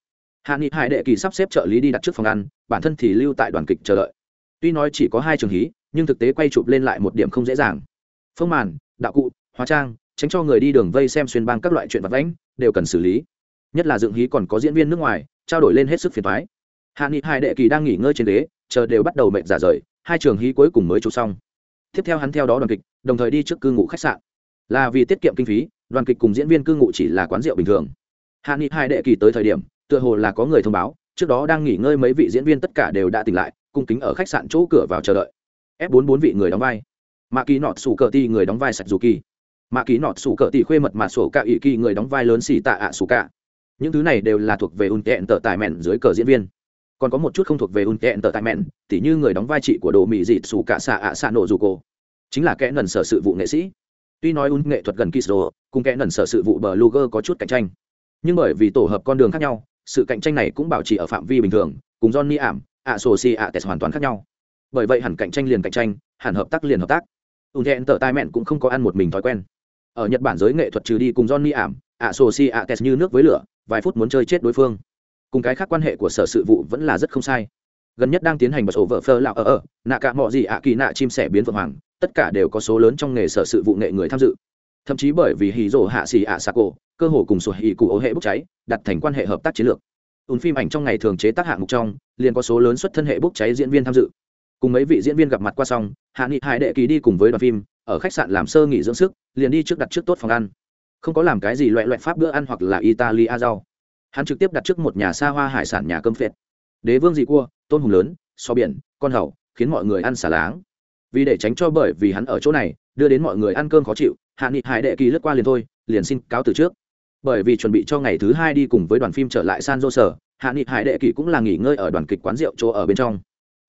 Hạ nghị hải đệ kỳ sắp xếp trợ lý đi đặt trước phòng ăn, bản thân thì lưu tại đoàn kịch chờ đợi. Tuy nói chỉ có hai trường hí, nhưng thực tế quay chụp lên lại một điểm không dễ dàng. Phong màn, đạo cụ, hóa trang, tránh cho người đi đường vây xem xuyên bang các loại chuyện vật vãnh, đều cần xử lý. Nhất là dựng hí còn có diễn viên nước ngoài trao đổi lên hết sức phiền thoái. Hạ nghị hai đệ kỳ đang nghỉ ngơi trên ghế, chờ đều bắt đầu mệt giả rời, hai trường hí cuối cùng mới chụp xong. Tiếp theo hắn theo đó đoàn kịch, đồng thời đi trước cư ngụ khách sạn. Là vì tiết kiệm kinh phí, đoàn kịch cùng diễn viên cư ngụ chỉ là quán rượu bình thường. Hạ nghị hai đệ kỳ tới thời điểm, tựa hồ là có người thông báo, trước đó đang nghỉ ngơi mấy vị diễn viên tất cả đều đã tỉnh lại cung kính ở khách sạn chỗ cửa vào chờ đợi. F bốn bốn vị người đóng vai. Mạ kỳ nọt sủ cờ ti người đóng vai sạch dù kỳ. Mạ kỳ nọt sủ cờ ti khuê mật mà sổ cạ ỵ kỳ người đóng vai lớn xì tạ ạ sủ cạ những thứ này đều là thuộc về un tẹn tờ tài mẹn dưới cờ diễn viên. Còn có một chút không thuộc về un tẹn tờ tài mẹn, tỉ như người đóng vai chị của đồ mỹ dịt xù cả xạ ạ xạ nổ dù cô chính là kẽ nần sở sự vụ nghệ sĩ. Tuy nói un nghệ thuật gần kisdo cùng kẽ nần sở sự vụ bờ luger có chút cạnh tranh. Nhưng bởi vì tổ hợp con đường khác nhau, sự cạnh tranh này cũng bảo trì ở phạm vi bình thường, cùng johnny ảm ạ sô si ạ tes hoàn toàn khác nhau. Bởi vậy hẳn cạnh tranh liền cạnh tranh, hẳn hợp tác liền hợp tác. Un thẹn tờ tai mẹn cũng không có ăn một mình thói quen. Ở nhật bản giới nghệ thuật trừ đi cùng johnny ảm ạ sô si ạ tes như nước với lửa vài phút muốn chơi chết đối phương. Cùng cái khác quan hệ của sở sự vụ vẫn là rất không sai. Gần nhất đang tiến hành bật ổ vợ phơ lạo ở ở, nạ cả mọi gì ạ kỳ nạ chim sẻ biến vượng hoàng, tất cả đều có số lớn trong nghề sở sự vụ nghệ người tham dự. Thậm chí bởi vì hì rổ hạ xì ạ xà cổ, cơ hồ cùng sổ hì cụ ố hệ bốc cháy, đặt thành quan hệ hợp tác chiến lược. Ùn phim ảnh trong ngày thường chế tác hạng mục trong, liền có số lớn xuất thân hệ bốc cháy diễn viên tham dự. Cùng mấy vị diễn viên gặp mặt qua xong, hạ nghị hải đệ kỳ đi cùng với đoàn phim, ở khách sạn làm sơ nghỉ dưỡng sức, liền đi trước đặt trước tốt phòng ăn không có làm cái gì loại loại pháp bữa ăn hoặc là italia rau. Hắn trực tiếp đặt trước một nhà xa hoa hải sản nhà cơm phệt đế vương dị cua, tôm hùm lớn, so biển, con hầu, khiến mọi người ăn xả láng. Vì để tránh cho bởi vì hắn ở chỗ này, đưa đến mọi người ăn cơm khó chịu, hạ nghị hải đệ kỳ lướt qua liền thôi, liền xin cáo từ trước. Bởi vì chuẩn bị cho ngày thứ hai đi cùng với đoàn phim trở lại san dô sở hạ nghị hải đệ kỳ cũng là nghỉ ngơi ở đoàn kịch quán rượu chỗ ở bên trong.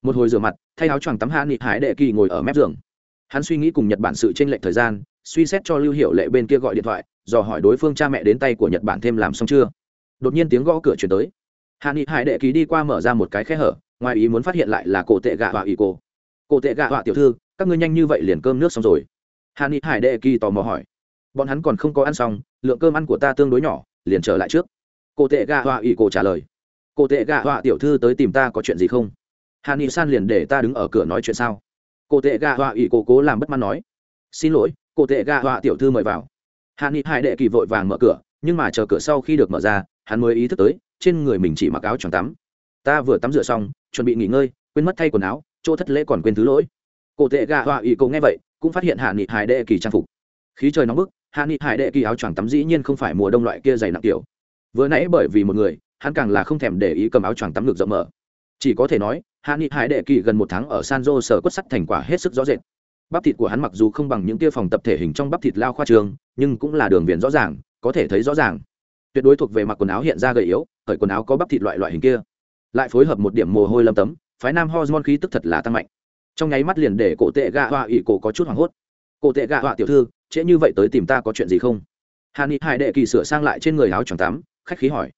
Một hồi rửa mặt, thay áo choàng tắm hạ nghị hải đệ kỳ ngồi ở mép giường. Hắn suy nghĩ cùng nhật bản sự tranh lệch thời gian, suy xét cho lưu hiệu lệ bên kia gọi điện thoại dò hỏi đối phương cha mẹ đến tay của nhật bản thêm làm xong chưa? Đột nhiên tiếng gõ cửa chuyển tới. Hạ nghị hải đệ ký đi qua mở ra một cái khe hở, ngoài ý muốn phát hiện lại là cổ tệ gạ họa ý cô cổ tệ gạ họa tiểu thư, các ngươi nhanh như vậy liền cơm nước xong rồi. Hạ nghị hải đệ kỳ tò mò hỏi. Bọn hắn còn không có ăn xong, lượng cơm ăn của ta tương đối nhỏ, liền trở lại trước. Cô tệ gạ họa ý cô trả lời. Cô tệ gạ họa tiểu thư tới tìm ta có chuyện gì không? Hà ni san liền để ta đứng ở cửa nói chuyện sao? Cô tệ gạ họa ý cô cố làm bất mãn nói. Xin lỗi cô tệ gạ họa tiểu thư mời vào hà ni hải đệ kỳ vội vàng mở cửa, nhưng mà chờ cửa sau khi được mở ra, hắn mới ý thức tới, trên người mình chỉ mặc áo choàng tắm. Ta vừa tắm rửa xong, chuẩn bị nghỉ ngơi, quên mất thay quần áo, chỗ thất lễ còn quên thứ lỗi. Cổ tệ gạ họa ý cậu nghe vậy, cũng phát hiện hạ nghị hải đệ kỳ trang phục. Khí trời nóng bức, hạ nghị hải đệ kỳ áo choàng tắm dĩ nhiên không phải mùa đông loại kia dày nặng kiểu. Vừa nãy bởi vì một người, hắn càng là không thèm để ý cầm áo choàng tắm ngực rộng mở. Chỉ có thể nói, hạ nghị hải đệ kỳ gần một tháng ở san jose sở quất sắt thành quả hết sức rõ rệt bắp thịt của hắn mặc dù không bằng những tia phòng tập thể hình trong bắp thịt lao khoa trường, nhưng cũng là đường viền rõ ràng, có thể thấy rõ ràng. Tuyệt đối thuộc về mặc quần áo hiện ra gầy yếu khởi quần áo có bắp thịt loại loại hình kia. Lại phối hợp một điểm mồ hôi lâm tấm, phái nam hormone khí tức thật là tăng mạnh. Trong nháy mắt liền để cổ tệ gạ họa ỵ cổ có chút hoảng hốt. Cổ tệ gạ họa tiểu thư, trễ như vậy tới tìm ta có chuyện gì không? Hạ nghị hải đệ kỳ sửa sang lại trên người áo choàng tắm, khách khí hỏi.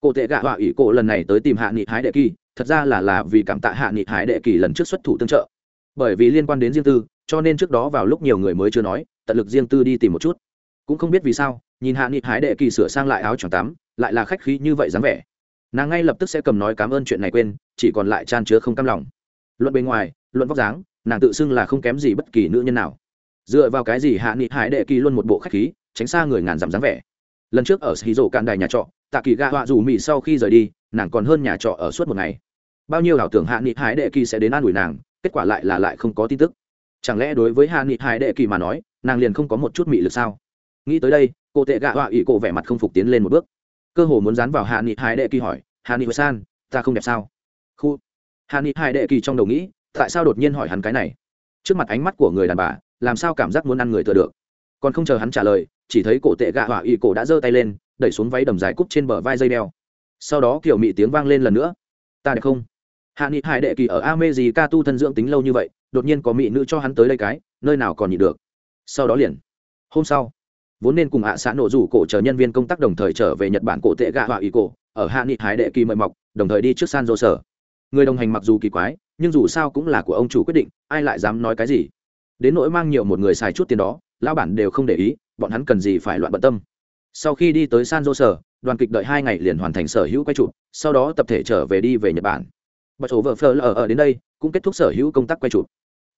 Cổ tệ gạ họa ỵ cổ lần này tới tìm hạ nghị hải đệ kỳ, thật ra là là vì cảm tạ hạ nghị hải đệ kỳ lần trước xuất thủ tương trợ. Bởi vì liên quan đến riêng tư cho nên trước đó vào lúc nhiều người mới chưa nói, tận lực riêng tư đi tìm một chút. Cũng không biết vì sao, nhìn hạ nghị Hái đệ kỳ sửa sang lại áo choàng tắm, lại là khách khí như vậy dáng vẻ. Nàng ngay lập tức sẽ cầm nói cảm ơn chuyện này quên, chỉ còn lại chan chứa không cam lòng. Luận bên ngoài, luận vóc dáng, nàng tự xưng là không kém gì bất kỳ nữ nhân nào. Dựa vào cái gì hạ nghị hải đệ kỳ luôn một bộ khách khí, tránh xa người ngàn dặm dáng vẻ. Lần trước ở hí rổ cạn đài nhà trọ tạ kỳ gạ họa dù mỹ sau khi rời đi, nàng còn hơn nhà trọ ở suốt một ngày. Bao nhiêu ảo tưởng hạ nghị hải đệ kỳ sẽ đến an ủi nàng, kết quả lại là lại không có tin tức chẳng lẽ đối với hạ nghị hải đệ kỳ mà nói, nàng liền không có một chút mị lực sao? Nghĩ tới đây, cô tệ gạ họa ỷ cổ vẻ mặt không phục tiến lên một bước. Cơ hồ muốn dán vào hạ nghị hải đệ kỳ hỏi hạ nghị san, ta không đẹp sao? Khu. Hạ nghị hải đệ kỳ trong đầu nghĩ, tại sao đột nhiên hỏi hắn cái này? Trước mặt ánh mắt của người đàn bà, làm sao cảm giác muốn ăn người tựa được? Còn không chờ hắn trả lời, chỉ thấy cổ tệ gạ họa ỷ cổ đã giơ tay lên, đẩy xuống váy đầm dài cúc trên bờ vai dây đeo. Sau đó kiểu mị tiếng vang lên lần nữa. Ta đẹp không? Hạ nghị hải đệ kỳ ở a mê gì ca tu thân dưỡng tính lâu như vậy đột nhiên có mỹ nữ cho hắn tới đây cái, nơi nào còn nhị được. Sau đó liền, hôm sau, vốn nên cùng hạ xã nổ rủ cổ chờ nhân viên công tác đồng thời trở về nhật bản cổ tệ gạ họa ý cổ, ở hạ nghị hải đệ kỳ mời mọc, đồng thời đi trước san dô sở. Người đồng hành mặc dù kỳ quái, nhưng dù sao cũng là của ông chủ quyết định, ai lại dám nói cái gì? Đến nỗi mang nhiều một người xài chút tiền đó lao bản đều không để ý, bọn hắn cần gì phải loạn bận tâm. Sau khi đi tới san dô sở, đoàn kịch đợi hai ngày liền hoàn thành sở hữu quay chụp, sau đó tập thể trở về đi về nhật bản. Bật số vợ phờ ở ở đến đây, cũng kết thúc sở hữu công tác quay chụp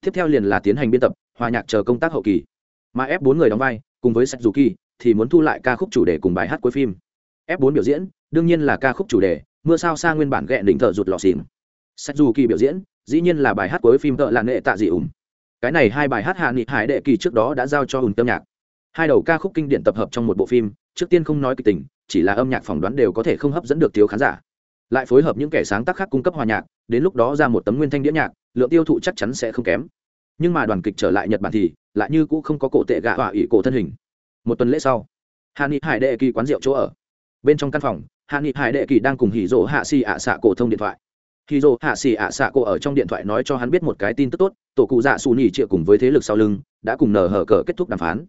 tiếp theo liền là tiến hành biên tập, hòa nhạc chờ công tác hậu kỳ. Mà f bốn người đóng vai, cùng với Setsuki thì muốn thu lại ca khúc chủ đề cùng bài hát cuối phim. F 4 biểu diễn, đương nhiên là ca khúc chủ đề, mưa sao xa nguyên bản ghẹ đỉnh thợ rụt lọ xìm. Setsuki biểu diễn, dĩ nhiên là bài hát cuối phim thợ là nghệ tạ dị ủng. Cái này hai bài hát hạ nghị hải đệ kỳ trước đó đã giao cho hùng tâm nhạc. Hai đầu ca khúc kinh điển tập hợp trong một bộ phim, trước tiên không nói kịch tình, chỉ là âm nhạc phỏng đoán đều có thể không hấp dẫn được thiếu khán giả lại phối hợp những kẻ sáng tác khác cung cấp hòa nhạc, đến lúc đó ra một tấm nguyên thanh đĩa nhạc, lượng tiêu thụ chắc chắn sẽ không kém. Nhưng mà đoàn kịch trở lại nhật bản thì, lại như cũ không có cổ tệ gạ họa ỷ cổ thân hình. Một tuần lễ sau, hạ nghị hải đệ kỳ quán rượu chỗ ở. Bên trong căn phòng, hạ nghị hải đệ kỳ đang cùng hỉ rỗ hạ xì ạ xạ cổ thông điện thoại. Hỉ rỗ hạ xì ạ xạ cổ ở trong điện thoại nói cho hắn biết một cái tin tức tốt, tổ cụ dạ xù nhì triệu cùng với thế lực sau lưng, đã cùng nở hở cờ kết thúc đàm phán.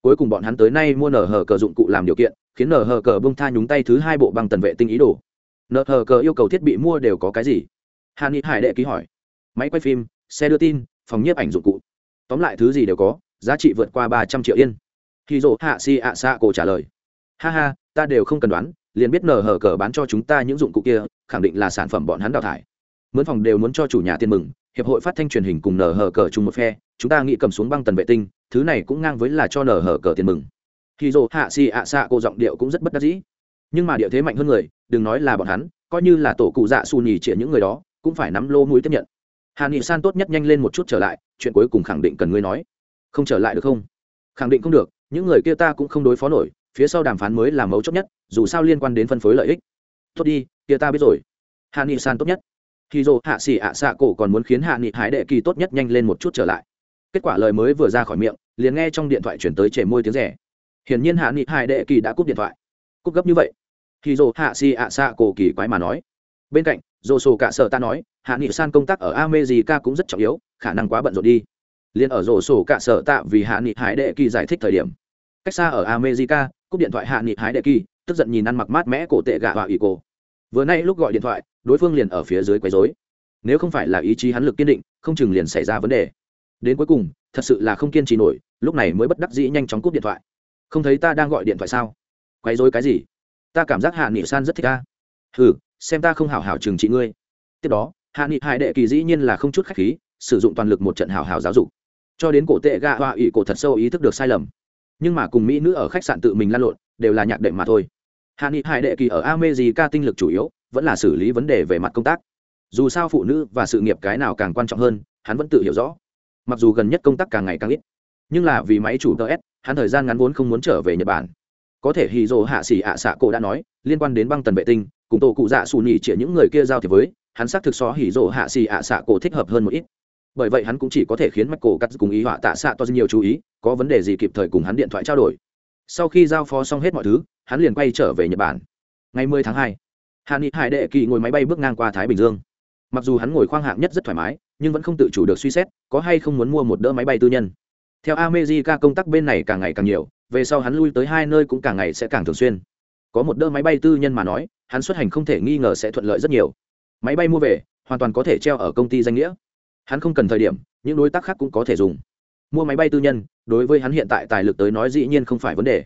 Cuối cùng bọn hắn tới nay mua nở hở cờ dụng cụ làm điều kiện, khiến nở hở cờ bông tha nhúng tay thứ hai bộ băng tần vệ tinh ý đồ nợ hờ cờ yêu cầu thiết bị mua đều có cái gì? Hạ nghị hải đệ ký hỏi. Máy quay phim, xe đưa tin, phòng nhiếp ảnh dụng cụ. Tóm lại thứ gì đều có, giá trị vượt qua ba trăm triệu yên. Khi dỗ hạ si ạ xạ cổ trả lời. Ha ha, ta đều không cần đoán, liền biết nờ hở cờ bán cho chúng ta những dụng cụ kia, khẳng định là sản phẩm bọn hắn đào thải. Mướn phòng đều muốn cho chủ nhà tiền mừng, hiệp hội phát thanh truyền hình cùng nờ hở cờ chung một phe, chúng ta nghĩ cầm xuống băng tần vệ tinh, thứ này cũng ngang với là cho nờ hở cờ tiền mừng. Khi dỗ hạ si ạ xạ cổ giọng điệu cũng rất bất đắc dĩ nhưng mà địa thế mạnh hơn người, đừng nói là bọn hắn, coi như là tổ cụ dạ xù nhì chĩa những người đó, cũng phải nắm lô mũi tiếp nhận. Hà nghị san tốt nhất nhanh lên một chút trở lại, chuyện cuối cùng khẳng định cần ngươi nói. Không trở lại được không? Khẳng định không được, những người kia ta cũng không đối phó nổi, phía sau đàm phán mới là mấu chốt nhất, dù sao liên quan đến phân phối lợi ích. Tốt đi, kia ta biết rồi. Hà nghị san tốt nhất. Khi dồ hạ xỉ ạ xạ cổ còn muốn khiến hạ nghị hái đệ kỳ tốt nhất nhanh lên một chút trở lại. Kết quả lời mới vừa ra khỏi miệng, liền nghe trong điện thoại chuyển tới chảy môi tiếng rẻ. Hiển nhiên hạ nghị hải đệ kỳ đã cúp điện thoại cúp gấp như vậy. Thì dồ hạ xì ạ xạ cổ kỳ quái mà nói. Bên cạnh dồ sổ cả sợ ta nói, hạ nghị san công tác ở amejica cũng rất trọng yếu, khả năng quá bận rộn đi. Liền ở rổ sổ cả sở tạ vì hạ nghị hải đệ kỳ giải thích thời điểm. Cách xa ở america, cúp điện thoại hạ nghị hải đệ kỳ, tức giận nhìn ăn mặc mát mẽ cổ tệ gạ và ủy cổ. Vừa nay lúc gọi điện thoại, đối phương liền ở phía dưới quấy rối. Nếu không phải là ý chí hắn lực kiên định, không chừng liền xảy ra vấn đề. Đến cuối cùng, thật sự là không kiên trì nổi, lúc này mới bất đắc dĩ nhanh chóng cúp điện thoại. Không thấy ta đang gọi điện thoại sao? Quấy rối cái gì? Ta cảm giác hạ nghị san rất thích ta ừ xem ta không hảo hảo trừng trị ngươi. Tiếp đó, hạ nghị hải đệ kỳ dĩ nhiên là không chút khách khí, sử dụng toàn lực một trận hảo hảo giáo dục. Cho đến cổ tệ gạ họa ủy cổ thật sâu ý thức được sai lầm. Nhưng mà cùng mỹ nữ ở khách sạn tự mình lăn lộn, đều là nhạc đệm mà thôi. Hạ nghị hải đệ kỳ ở ame tinh lực chủ yếu, vẫn là xử lý vấn đề về mặt công tác. Dù sao phụ nữ và sự nghiệp cái nào càng quan trọng hơn, hắn vẫn tự hiểu rõ. Mặc dù gần nhất công tác càng ngày càng ít, nhưng là vì máy chủ ts hắn thời gian ngắn vốn không muốn trở về nhật bản có thể hì dồ hạ xỉ ạ xạ cổ đã nói liên quan đến băng tần vệ tinh cùng tổ cụ dạ xù nhì chĩa những người kia giao thiệp với hắn xác thực xó hỉ dồ hạ xỉ ạ xạ cổ thích hợp hơn một ít. Bởi vậy hắn cũng chỉ có thể khiến mắt cổ cắt cùng ý họa tạ xạ to nhiều chú ý có vấn đề gì kịp thời cùng hắn điện thoại trao đổi. Sau khi giao phó xong hết mọi thứ hắn liền quay trở về nhật bản. Ngày 10 tháng 2, hạ nghị hải đệ kỳ ngồi máy bay bước ngang qua thái bình dương. Mặc dù hắn ngồi khoang hạng nhất rất thoải mái nhưng vẫn không tự chủ được suy xét có hay không muốn mua một đỡ máy bay tư nhân. Theo america công tác bên này càng ngày càng nhiều về sau hắn lui tới hai nơi cũng càng ngày sẽ càng thường xuyên. Có một đỡ máy bay tư nhân mà nói, hắn xuất hành không thể nghi ngờ sẽ thuận lợi rất nhiều. Máy bay mua về, hoàn toàn có thể treo ở công ty danh nghĩa. Hắn không cần thời điểm, những đối tác khác cũng có thể dùng. Mua máy bay tư nhân, đối với hắn hiện tại tài lực tới nói dĩ nhiên không phải vấn đề.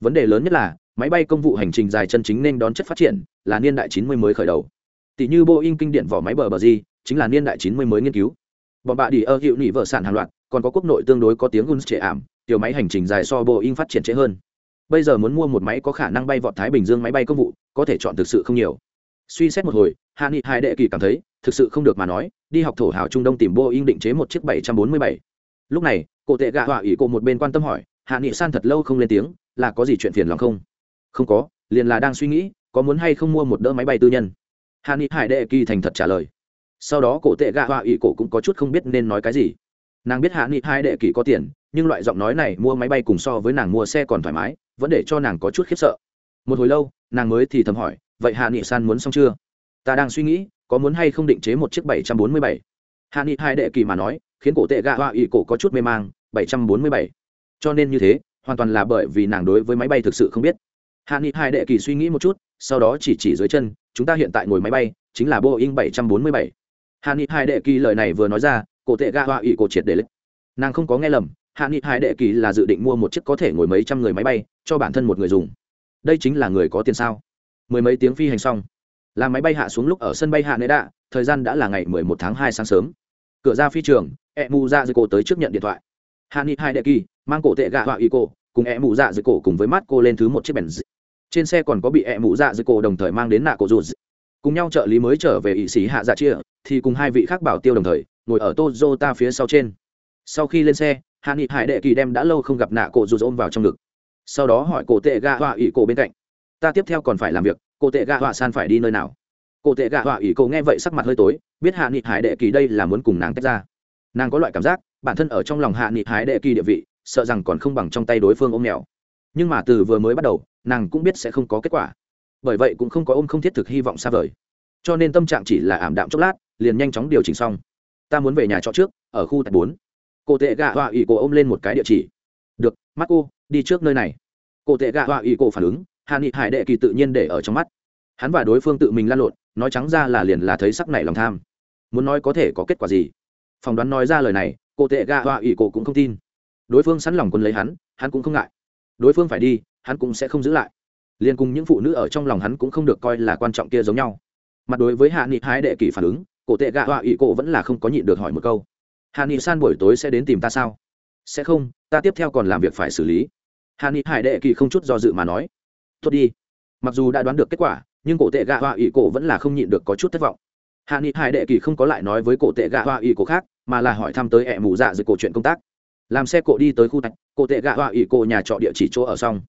Vấn đề lớn nhất là, máy bay công vụ hành trình dài chân chính nên đón chất phát triển, là niên đại 90 mới khởi đầu. Tỷ như boeing kinh điển vỏ máy bờ bờ gì, chính là niên đại 90 mới nghiên cứu. Bọn bạ đi ở hiệu nỉ vợ sản hàng loạt, còn có quốc nội tương đối có tiếng guns trẻ ảm tiểu máy hành trình dài so boeing phát triển trễ hơn. Bây giờ muốn mua một máy có khả năng bay vọt thái bình dương máy bay công vụ, có thể chọn thực sự không nhiều. Suy xét một hồi, hạ nghị hai đệ kỳ cảm thấy, thực sự không được mà nói, đi học thổ hào trung đông tìm boeing định chế một chiếc 747. lúc này, cổ tệ gạ họa ủy cổ một bên quan tâm hỏi, hạ nghị san thật lâu không lên tiếng, là có gì chuyện phiền lòng không? Không có, liền là đang suy nghĩ, có muốn hay không mua một đỡ máy bay tư nhân. Hạ nghị hải đệ kỳ thành thật trả lời. Sau đó cổ tệ gạ họa ủy cổ cũng có chút không biết nên nói cái gì nàng biết hạ nghị hai đệ kỳ có tiền, nhưng loại giọng nói này mua máy bay cùng so với nàng mua xe còn thoải mái, vẫn để cho nàng có chút khiếp sợ. Một hồi lâu, nàng mới thì thầm hỏi, vậy hạ nghị san muốn xong chưa? Ta đang suy nghĩ, có muốn hay không định chế một chiếc bảy trăm bốn mươi bảy? Hạ nghị hai đệ kỳ mà nói, khiến cổ tệ gạ họa ỵ cổ có chút mê mang, bảy trăm bốn mươi bảy. Cho nên như thế, hoàn toàn là bởi vì nàng đối với máy bay thực sự không biết. Hạ nghị hai đệ kỳ suy nghĩ một chút, sau đó chỉ chỉ dưới chân, chúng ta hiện tại ngồi máy bay, chính là boeing bảy trăm bốn mươi bảy. Hạ nghị hai đệ kỳ lời này vừa nói ra cổ tệ gạ họa ủy cổ triệt để lịch nàng không có nghe lầm, hạ nghị hai đệ kỳ là dự định mua một chiếc có thể ngồi mấy trăm người máy bay, cho bản thân một người dùng. Đây chính là người có tiền sao? Mười mấy tiếng phi hành xong. Là máy bay hạ xuống lúc ở sân bay hạ nế đạ, thời gian đã là ngày mười một tháng hai sáng sớm. Cửa ra phi trường e mù ra dưới cổ tới trước nhận điện thoại. Hạ nghị hai đệ kỳ, mang cổ tệ gạ họa ỵ cổ, cùng e mù dạ dưới cổ cùng với mắt cô lên thứ một chiếc bèn trên xe còn có bị e mù dạ dưới cổ đồng thời mang đến nạ cổ dù cùng nhau trợ lý mới trở về ỵ sĩ hạ dạ chia, thì cùng hai vị khác bảo tiêu đồng thời ngồi ở Toyota phía sau trên. Sau khi lên xe, Hạ Nghị Hải Đệ Kỳ đem đã lâu không gặp nạ cổ dù ôm vào trong ngực. Sau đó hỏi cổ tệ gạ họa ủy cổ bên cạnh. Ta tiếp theo còn phải làm việc, cổ tệ gạ họa san phải đi nơi nào? Cổ tệ gạ họa ủy cổ nghe vậy sắc mặt hơi tối, biết Hạ Nghị Hải Đệ Kỳ đây là muốn cùng nàng tách ra. Nàng có loại cảm giác, bản thân ở trong lòng Hạ Nghị Hải Đệ Kỳ địa vị, sợ rằng còn không bằng trong tay đối phương ôm mèo. Nhưng mà từ vừa mới bắt đầu, nàng cũng biết sẽ không có kết quả. Bởi vậy cũng không có ôm không thiết thực hy vọng xa vời. Cho nên tâm trạng chỉ là ảm đạm chốc lát, liền nhanh chóng điều chỉnh xong ta muốn về nhà trọ trước, ở khu tại bốn. Cô tệ gạ họa ỵ cổ ôm lên một cái địa chỉ. Được mắt cô đi trước nơi này. Cô tệ gạ họa ỵ cổ phản ứng hạ nghị hải đệ kỳ tự nhiên để ở trong mắt. Hắn và đối phương tự mình lan lộn, nói trắng ra là liền là thấy sắc này lòng tham. Muốn nói có thể có kết quả gì? Phỏng đoán nói ra lời này cô tệ gạ họa ỵ cổ cũng không tin. Đối phương sẵn lòng quân lấy hắn hắn cũng không ngại. Đối phương phải đi, hắn cũng sẽ không giữ lại. Liền cùng những phụ nữ ở trong lòng hắn cũng không được coi là quan trọng kia giống nhau. Mặt đối với hạ nghị hái đệ kỳ phản ứng cổ tệ gạ họa ỵ cổ vẫn là không có nhịn được hỏi một câu. Hà ni san buổi tối sẽ đến tìm ta sao? Sẽ không, ta tiếp theo còn làm việc phải xử lý. Hà ni hải đệ kỳ không chút do dự mà nói. Tốt đi. Mặc dù đã đoán được kết quả, nhưng cổ tệ gạ họa ỵ cổ vẫn là không nhịn được có chút thất vọng. Hà ni hải đệ kỳ không có lại nói với cổ tệ gạ họa ỵ cổ khác, mà là hỏi thăm tới ẹ mù dạ dưới cổ chuyện công tác. Làm xe cổ đi tới khu tạch cổ tệ gạ họa ỵ cổ nhà trọ địa chỉ chỗ ở xong.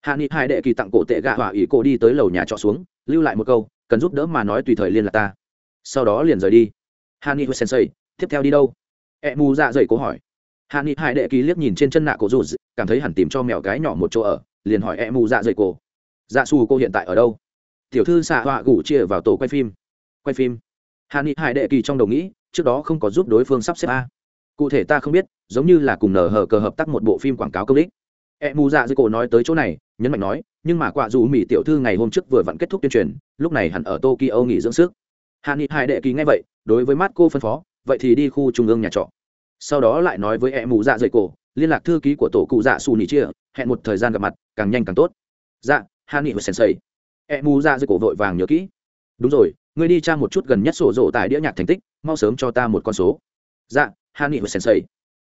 Hạ nghị hải đệ kỳ tặng cổ tệ gạ họa ỵ cổ đi tới lầu nhà trọ xuống, lưu lại một câu, cần giúp đỡ mà nói tùy thời liên lạc ta sau đó liền rời đi. Hani huệ sensei, tiếp theo đi đâu? E mù dạ dày cố hỏi. Hani hai đệ ký liếc nhìn trên chân nạ cổ dù cảm thấy hẳn tìm cho mèo cái nhỏ một chỗ ở, liền hỏi e mù dạ dày cổ dạ xù cô hiện tại ở đâu? Tiểu thư xạ họa gủ chia vào tổ quay phim. Quay phim. Hani hai đệ kỳ trong đầu nghĩ, trước đó không có giúp đối phương sắp xếp a. Cụ thể ta không biết, giống như là cùng nở hở cờ hợp tác một bộ phim quảng cáo công đích e mù dạ dậy cổ nói tới chỗ này, nhấn mạnh nói, nhưng mà quả dù mỹ tiểu thư ngày hôm trước vừa vặn kết thúc tuyên truyền, lúc này hẳn ở tokyo nghỉ dưỡng sức hạ nghị hải đệ kỳ ngay vậy, đối với mắt cô phân phó, vậy thì đi khu trung ương nhà trọ. Sau đó lại nói với e mù dạ dày cổ, liên lạc thư ký của tổ cụ dạ xù nỉ chia, hẹn một thời gian gặp mặt, càng nhanh càng tốt. Dạ hạ nghị và sensei. E mù dạ dày cổ vội vàng nhớ kỹ. Đúng rồi, ngươi đi tra một chút gần nhất sổ rộ tại đĩa nhạc thành tích, mau sớm cho ta một con số. Dạ hạ nghị và sensei.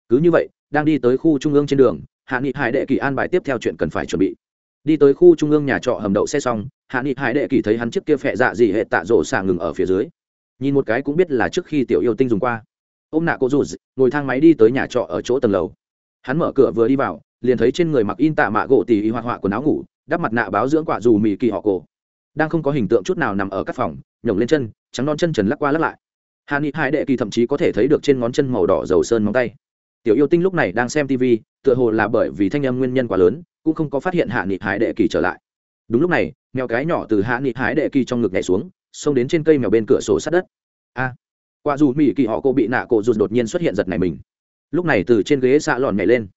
Cứ như vậy, đang đi tới khu trung ương trên đường, hạ nghị hải đệ kỳ an bài tiếp theo chuyện cần phải chuẩn bị. Đi tới khu trung ương nhà trọ hầm đậu xe xong hạ nghị hải đệ kỳ thấy hắn trước kia phẹ dạ gì hệ tạ rổ xả ngừng ở phía dưới. Nhìn một cái cũng biết là trước khi tiểu yêu tinh dùng qua. Ô m nạ cô dù ngồi thang máy đi tới nhà trọ ở chỗ tầng lầu. Hắn mở cửa vừa đi vào, liền thấy trên người mặc in tạ mạ gỗ tỉ y hoạt họa quần áo ngủ, đắp mặt nạ báo dưỡng quả dù mì kỳ họ cổ. Đang không có hình tượng chút nào nằm ở các phòng, nhổng lên chân, trắng non chân trần lắc qua lắc lại. Hà ni hai đệ kỳ thậm chí có thể thấy được trên ngón chân màu đỏ dầu sơn móng tay. Tiểu yêu tinh lúc này đang xem tv tựa hồ là bởi vì thanh âm nguyên nhân quá lớn, cũng không có phát hiện hạ nghị hải đệ kỳ trở lại. Đúng lúc này mèo cái nhỏ từ hạ nghị hái đệ kỳ trong ngực nhảy xuống xông đến trên cây mèo bên cửa sổ sát đất. A à, quả dù mỹ kỳ họ cô bị nạ cổ rụt đột nhiên xuất hiện giật này mình. Lúc này từ trên ghế xạ lòn nhảy lên.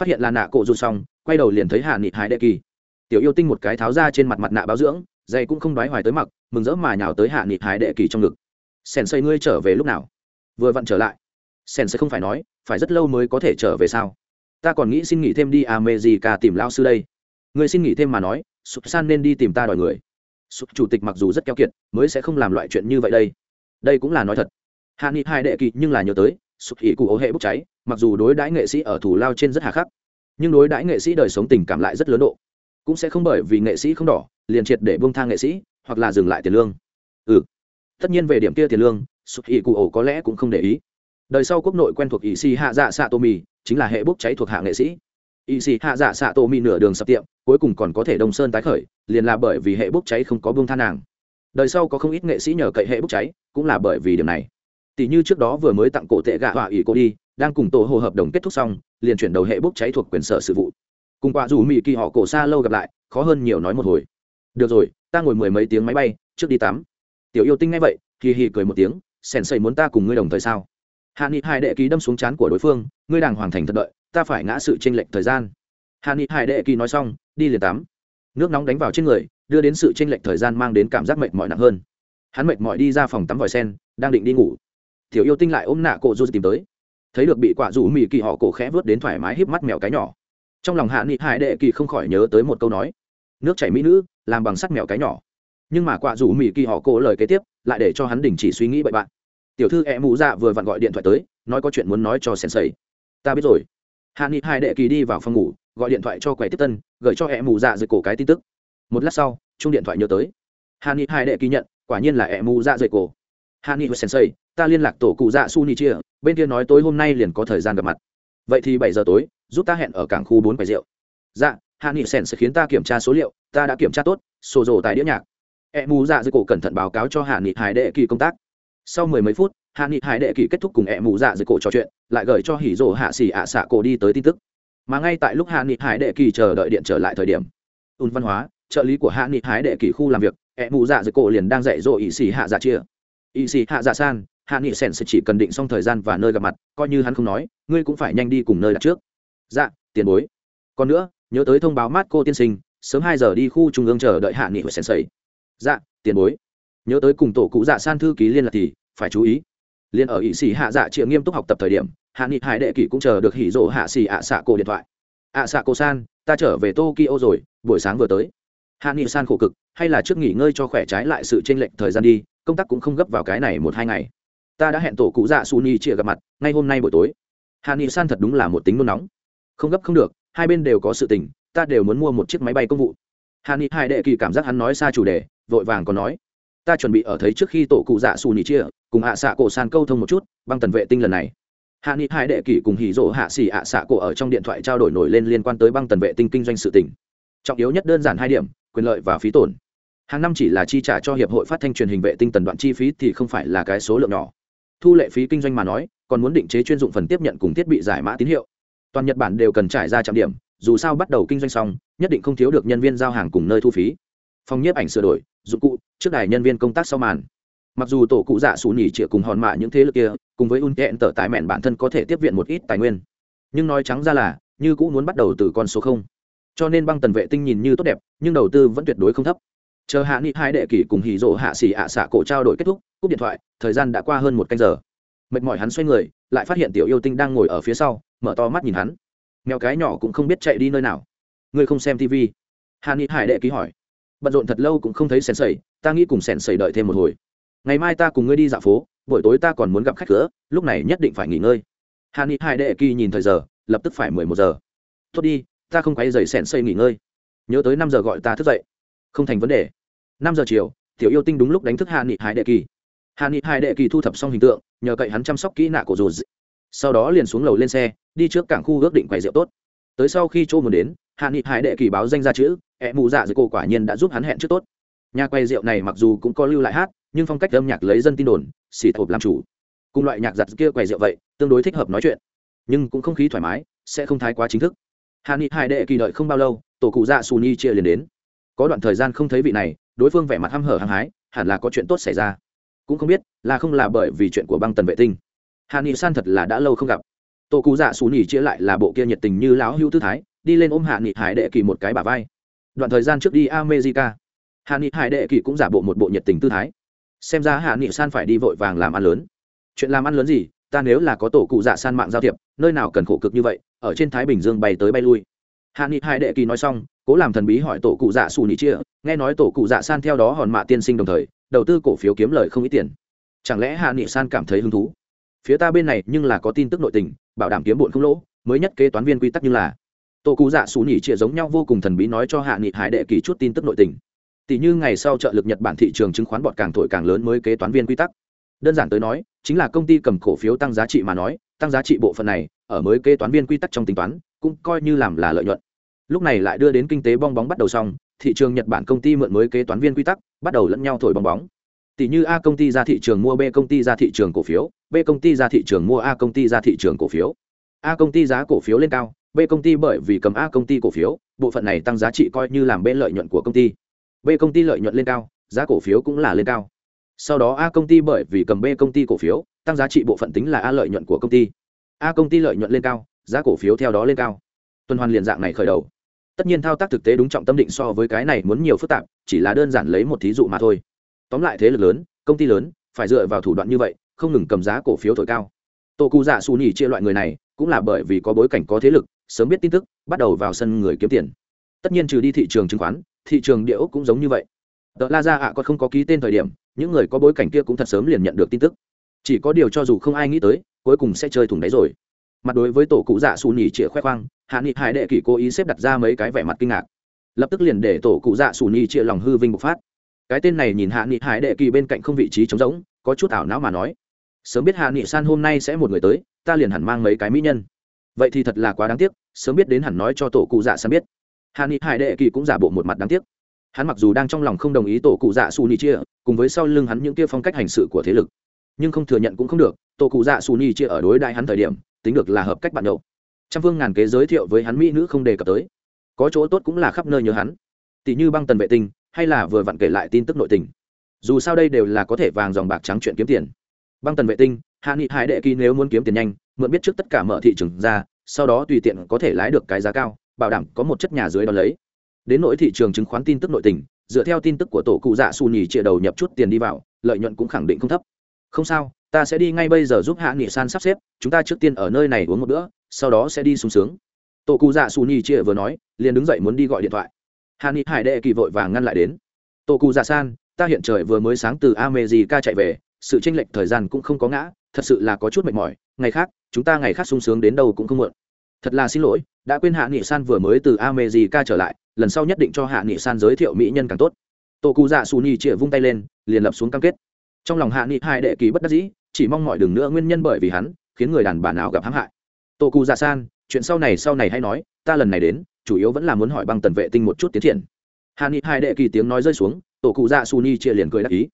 Phát hiện là nạ cổ rụt xong quay đầu liền thấy hạ nghị hái đệ kỳ. Tiểu yêu tinh một cái tháo ra trên mặt mặt nạ báo dưỡng dây cũng không đoái hoài tới mặc mừng rỡ mà nhào tới hạ nghị hái đệ kỳ trong ngực. Sèn xây ngươi trở về lúc nào? Vừa vặn trở lại. Sèn sẽ không phải nói phải rất lâu mới có thể trở về sao? Ta còn nghĩ xin nghỉ thêm đi à, america tìm lao sư đây. Ngươi xin nghỉ thêm mà nói sụp san nên đi tìm ta đòi người. Sụp chủ tịch mặc dù rất keo kiệt, mới sẽ không làm loại chuyện như vậy đây. Đây cũng là nói thật. Hạ nghị hai đệ kỳ nhưng là nhớ tới, sụp ỉ cụ ố hệ bốc cháy, mặc dù đối đãi nghệ sĩ ở thủ lao trên rất hà khắc, nhưng đối đãi nghệ sĩ đời sống tình cảm lại rất lớn độ. Cũng sẽ không bởi vì nghệ sĩ không đỏ, liền triệt để bông thang nghệ sĩ, hoặc là dừng lại tiền lương. Ừ. Tất nhiên về điểm kia tiền lương, sụp ỉ cụ ổ có lẽ cũng không để ý. Đời sau quốc nội quen thuộc ỷ si hạ dạ xạ tô mì chính là hệ bốc cháy thuộc hạ nghệ sĩ y xì hạ dạ xạ tổ mì nửa đường sập tiệm, cuối cùng còn có thể đông sơn tái khởi, liền là bởi vì hệ bốc cháy không có buông tha nàng. Đời sau có không ít nghệ sĩ nhờ cậy hệ bốc cháy, cũng là bởi vì điểm này. Tỷ như trước đó vừa mới tặng cổ tệ gạ họa ỷ cô đi, đang cùng tổ hồ hợp đồng kết thúc xong, liền chuyển đầu hệ bốc cháy thuộc quyền sở sự vụ. Cùng quả dù mỹ kỳ họ cổ xa lâu gặp lại, khó hơn nhiều nói một hồi. Được rồi, ta ngồi mười mấy tiếng máy bay, trước đi tắm. Tiểu yêu tinh ngay vậy kỳ hì cười một tiếng sèn xây muốn ta cùng ngươi đồng thời sao? Hạ nghị hai đệ ký đâm xuống chán của đối phương, ngươi đàng hoàng thành thật đợi ta phải ngã sự tranh lệch thời gian. Hà nghị hải đệ kỳ nói xong, đi liền tắm. Nước nóng đánh vào trên người, đưa đến sự tranh lệch thời gian mang đến cảm giác mệt mỏi nặng hơn. Hắn mệt mỏi đi ra phòng tắm vòi sen, đang định đi ngủ. Tiểu yêu tinh lại ôm nạ cổ du tìm tới. Thấy được bị quả rủ mỉ kỳ họ cổ khẽ vớt đến thoải mái híp mắt mèo cái nhỏ. Trong lòng hạ nghị hải đệ kỳ không khỏi nhớ tới một câu nói. Nước chảy mỹ nữ, làm bằng sắt mèo cái nhỏ. Nhưng mà quả rủ mỉ kỳ họ cổ lời kế tiếp, lại để cho hắn đình chỉ suy nghĩ bậy bạn. Tiểu thư e mụ dạ vừa vặn gọi điện thoại tới, nói có chuyện muốn nói cho sèn sầy ta biết rồi hạ nghị hai đệ kỳ đi vào phòng ngủ, gọi điện thoại cho quầy tiếp tân, gửi cho hẹ mù dạ dày cổ cái tin tức. Một lát sau chung điện thoại nhớ tới. Hạ nghị hai đệ kỳ nhận, quả nhiên là hẹ mù dạ dày cổ. Hạ nghị sensei, ta liên lạc tổ cụ dạ su ni chia, bên kia nói tối hôm nay liền có thời gian gặp mặt. Vậy thì bảy giờ tối, giúp ta hẹn ở cảng khu bốn quầy rượu. Dạ hạ nghị sen sẽ khiến ta kiểm tra số liệu, ta đã kiểm tra tốt, sổ rổ tại đĩa nhạc. E mù dạ dưới cổ cẩn thận báo cáo cho hạ nghị hải đệ kỳ công tác. Sau mười mấy phút hạ nghị hải đệ kỳ kết thúc cùng ẹ mù dạ dưới cổ trò chuyện, lại gửi cho hỉ rổ hạ xỉ ạ xạ cổ đi tới tin tức. Mà ngay tại lúc hạ nghị hải đệ kỳ chờ đợi điện trở lại thời điểm ùn văn hóa, trợ lý của hạ nghị hải đệ kỳ khu làm việc, ẹ mù dạ dưới cổ liền đang dạy dỗ ỵ xỉ hạ dạ chia. Ỵ xỉ hạ dạ san, hạ nghị sèn sẽ chỉ cần định xong thời gian và nơi gặp mặt, coi như hắn không nói, ngươi cũng phải nhanh đi cùng nơi đặt trước. Dạ tiền bối. Còn nữa, nhớ tới thông báo mát cô tiên sinh, sớm hai giờ đi khu trung ương chờ đợi hạ nghị hồi sèn sầy dạ tiền bối. Nhớ tới cùng tổ cụ dạ san thư ký liên lạc thì, phải chú ý liên ở ỵ sĩ hạ dạ chịa nghiêm túc học tập thời điểm, hạ nghị hải đệ kỷ cũng chờ được hỉ rộ hạ xì ạ xạ cổ điện thoại. Ạ xạ cổ san, ta trở về tokyo rồi, buổi sáng vừa tới. Hạ nghị san khổ cực, hay là trước nghỉ ngơi cho khỏe trái lại sự tranh lệch thời gian đi, công tác cũng không gấp vào cái này một hai ngày. Ta đã hẹn tổ cụ dạ su ni chia gặp mặt, ngay hôm nay buổi tối. Hạ nghị san thật đúng là một tính nôn nóng. Không gấp không được, hai bên đều có sự tình, ta đều muốn mua một chiếc máy bay công vụ. Hạ nghị hải đệ kỳ cảm giác hắn nói xa chủ đề, vội vàng còn nói, ta chuẩn bị ở thấy trước khi tổ cụ dạ su ni chia cùng hạ xạ cổ san câu thông một chút, băng tần vệ tinh lần này. Hạ nghị hai đệ kỷ cùng hỉ rỗ hạ xỉ hạ xạ cổ ở trong điện thoại trao đổi nổi lên liên quan tới băng tần vệ tinh kinh doanh sự tỉnh trọng yếu nhất đơn giản hai điểm, quyền lợi và phí tổn. Hàng năm chỉ là chi trả cho hiệp hội phát thanh truyền hình vệ tinh tần đoạn chi phí thì không phải là cái số lượng nhỏ. Thu lệ phí kinh doanh mà nói, còn muốn định chế chuyên dụng phần tiếp nhận cùng thiết bị giải mã tín hiệu. Toàn nhật bản đều cần trải ra trạm điểm, dù sao bắt đầu kinh doanh xong, nhất định không thiếu được nhân viên giao hàng cùng nơi thu phí. Phòng nhiếp ảnh sửa đổi, dụng cụ, trước đài nhân viên công tác sau màn mặc dù tổ cụ dạ xù nhỉ chĩa cùng hòn mạ những thế lực kia, cùng với un kẹn tở tại mẹn bản thân có thể tiếp viện một ít tài nguyên. Nhưng nói trắng ra là, như cũng muốn bắt đầu từ con số không. Cho nên băng tần vệ tinh nhìn như tốt đẹp, nhưng đầu tư vẫn tuyệt đối không thấp. Chờ hạ nghị hai đệ kỷ cùng hì rộ hạ xỉ ạ xạ cổ trao đổi kết thúc, cúp điện thoại, thời gian đã qua hơn một canh giờ. Mệt mỏi hắn xoay người, lại phát hiện tiểu yêu tinh đang ngồi ở phía sau, mở to mắt nhìn hắn. Mèo cái nhỏ cũng không biết chạy đi nơi nào. Ngươi không xem tv hà ni hải đệ ký hỏi. Bận rộn thật lâu cũng không thấy sèn sầy ta nghĩ cùng sèn sầy đợi thêm một hồi ngày mai ta cùng ngươi đi dạo phố, buổi tối ta còn muốn gặp khách cửa, lúc này nhất định phải nghỉ ngơi. Hà ni hải đệ kỳ nhìn thời giờ, lập tức phải mười một giờ. Tốt đi, ta không quay dậy sẹn xây nghỉ ngơi. Nhớ tới năm giờ gọi ta thức dậy. Không thành vấn đề. Năm giờ chiều, tiểu yêu tinh đúng lúc đánh thức hạ nghị hải đệ kỳ. Hạ nghị hải đệ kỳ thu thập xong hình tượng, nhờ cậy hắn chăm sóc kỹ nạ của dù sau đó liền xuống lầu lên xe, đi trước cảng khu ước định quầy rượu tốt. Tới sau khi chỗ muốn đến hạ nghị hải đệ kỳ báo danh ra chữ, ẹ mù dạ dưới cô quả nhiên đã giúp hắn hẹn trước tốt nhà quay rượu này mặc dù cũng có lưu lại hát, nhưng phong cách âm nhạc lấy dân tin đồn xì thộp làm chủ. Cùng loại nhạc giặt kia quầy rượu vậy, tương đối thích hợp nói chuyện. Nhưng cũng không khí thoải mái, sẽ không thái quá chính thức. Hà ni hải đệ kỳ đợi không bao lâu, tổ cụ dạ su ni chia liền đến. Có đoạn thời gian không thấy vị này, đối phương vẻ mặt hăm hở hăng hái, hẳn là có chuyện tốt xảy ra. Cũng không biết là không là bởi vì chuyện của băng tần vệ tinh. Hà ni san thật là đã lâu không gặp. Tổ cụ dạ su ni chia lại là bộ kia nhiệt tình như lão hữu tư thái, đi lên ôm hạ nghị hải đệ kỳ một cái bà vai. Đoạn thời gian trước đi america hạ nghị hải đệ kỳ cũng giả bộ một bộ nhiệt tình tư thái. Xem ra hạ nghị san phải đi vội vàng làm ăn lớn. Chuyện làm ăn lớn gì, ta nếu là có tổ cụ dạ san mạng giao thiệp, nơi nào cần khổ cực như vậy, ở trên thái bình dương bay tới bay lui. Hạ nghị hải đệ kỳ nói xong, cố làm thần bí hỏi tổ cụ dạ xù nhị chia, nghe nói tổ cụ dạ san theo đó hòn mạ tiên sinh đồng thời, đầu tư cổ phiếu kiếm lời không ít tiền. Chẳng lẽ hạ nghị san cảm thấy hứng thú? Phía ta bên này nhưng là có tin tức nội tình, bảo đảm kiếm bụn không lỗ, mới nhất kế toán viên quy tắc như là. Tổ cụ dạ xù nhị chia giống nhau vô cùng thần bí nói cho hạ nghị hải đệ kỳ chút tin tức nội tình tỷ như ngày sau trợ lực nhật bản thị trường chứng khoán bọt càng thổi càng lớn mới kế toán viên quy tắc. Đơn giản tới nói, chính là công ty cầm cổ phiếu tăng giá trị mà nói, tăng giá trị bộ phận này, ở mới kế toán viên quy tắc trong tính toán, cũng coi như làm là lợi nhuận. Lúc này lại đưa đến kinh tế bong bóng bắt đầu xong, thị trường nhật bản công ty mượn mới kế toán viên quy tắc, bắt đầu lẫn nhau thổi bong bóng. Tỷ như a công ty ra thị trường mua b công ty ra thị trường cổ phiếu, b công ty ra thị trường mua a công ty ra thị trường cổ phiếu. A công ty giá cổ phiếu lên cao, b công ty bởi vì cầm a công ty cổ phiếu, bộ phận này tăng giá trị coi như làm bên lợi nhuận của công ty b công ty lợi nhuận lên cao, giá cổ phiếu cũng là lên cao. Sau đó a công ty bởi vì cầm b công ty cổ phiếu, tăng giá trị bộ phận tính là a lợi nhuận của công ty. A công ty lợi nhuận lên cao, giá cổ phiếu theo đó lên cao. Tuần hoàn liền dạng này khởi đầu. Tất nhiên thao tác thực tế đúng trọng tâm định so với cái này muốn nhiều phức tạp, chỉ là đơn giản lấy một thí dụ mà thôi. Tóm lại thế lực lớn, công ty lớn, phải dựa vào thủ đoạn như vậy, không ngừng cầm giá cổ phiếu thổi cao. Tô cụ dạ xù nhỉ chia loại người này, cũng là bởi vì có bối cảnh có thế lực, sớm biết tin tức, bắt đầu vào sân người kiếm tiền. Tất nhiên trừ đi thị trường chứng khoán thị trường địa ốc cũng giống như vậy. Tờ la ra ạ còn không có ký tên thời điểm, những người có bối cảnh kia cũng thật sớm liền nhận được tin tức. Chỉ có điều cho dù không ai nghĩ tới, cuối cùng sẽ chơi thủng đáy rồi. Mặt đối với tổ cụ dạ xù nhì chĩa khoe khoang, hạ nghị hải đệ kỷ cố ý xếp đặt ra mấy cái vẻ mặt kinh ngạc. Lập tức liền để tổ cụ dạ xù nhì chĩa lòng hư vinh bộc phát. Cái tên này nhìn hạ nghị hải đệ kỳ bên cạnh không vị trí trống rỗng, có chút ảo não mà nói, sớm biết hạ nghị san hôm nay sẽ một người tới, ta liền hẳn mang mấy cái mỹ nhân. Vậy thì thật là quá đáng tiếc, sớm biết đến hẳn nói cho tổ cụ dạ san biết hạ ni hải đệ kỳ cũng giả bộ một mặt đáng tiếc. Hắn mặc dù đang trong lòng không đồng ý tổ cụ dạ su ni chia, cùng với sau lưng hắn những kia phong cách hành sự của thế lực, nhưng không thừa nhận cũng không được, tổ cụ dạ su ni chia ở đối đại hắn thời điểm, tính được là hợp cách bạn nhậu. Trăm phương ngàn kế giới thiệu với hắn mỹ nữ không đề cập tới. Có chỗ tốt cũng là khắp nơi nhớ hắn. Tỷ như băng tần vệ tinh, hay là vừa vặn kể lại tin tức nội tình. Dù sao đây đều là có thể vàng dòng bạc trắng chuyện kiếm tiền. Băng tần vệ tinh hạ nghị hải đệ kỳ nếu muốn kiếm tiền nhanh, mượn biết trước tất cả mở thị trường ra, sau đó tùy tiện có thể lái được cái giá cao bảo đảm có một chất nhà dưới đó lấy. Đến nỗi thị trường chứng khoán tin tức nội tình, dựa theo tin tức của tổ cụ dạ Su nhì chia đầu nhập chút tiền đi vào, lợi nhuận cũng khẳng định không thấp. Không sao, ta sẽ đi ngay bây giờ giúp hạ nghị san sắp xếp, chúng ta trước tiên ở nơi này uống một bữa, sau đó sẽ đi sung sướng. Tổ cụ dạ Su nhì chia vừa nói, liền đứng dậy muốn đi gọi điện thoại. Hạ nghị hải đệ kỳ vội vàng ngăn lại đến. Tổ cụ dạ san, ta hiện trời vừa mới sáng từ ca chạy về, sự tranh lệch thời gian cũng không có ngã, thật sự là có chút mệt mỏi. Ngày khác, chúng ta ngày khác sung sướng đến đâu cũng không muộn. Thật là xin lỗi đã quên hạ nghị san vừa mới từ ca trở lại, lần sau nhất định cho hạ nghị san giới thiệu mỹ nhân càng tốt. Tổ cụ dạ xù nhì chĩa vung tay lên, liền lập xuống cam kết. Trong lòng hạ nghị hai đệ kỳ bất đắc dĩ, chỉ mong mọi đường nữa nguyên nhân bởi vì hắn, khiến người đàn bà nào gặp hãm hại. Tổ cụ dạ san, chuyện sau này sau này hay nói, ta lần này đến, chủ yếu vẫn là muốn hỏi băng tần vệ tinh một chút tiến triển. Hạ nghị hai đệ kỳ tiếng nói rơi xuống tổ cụ dạ su nhi chĩa liền cười đáp ý.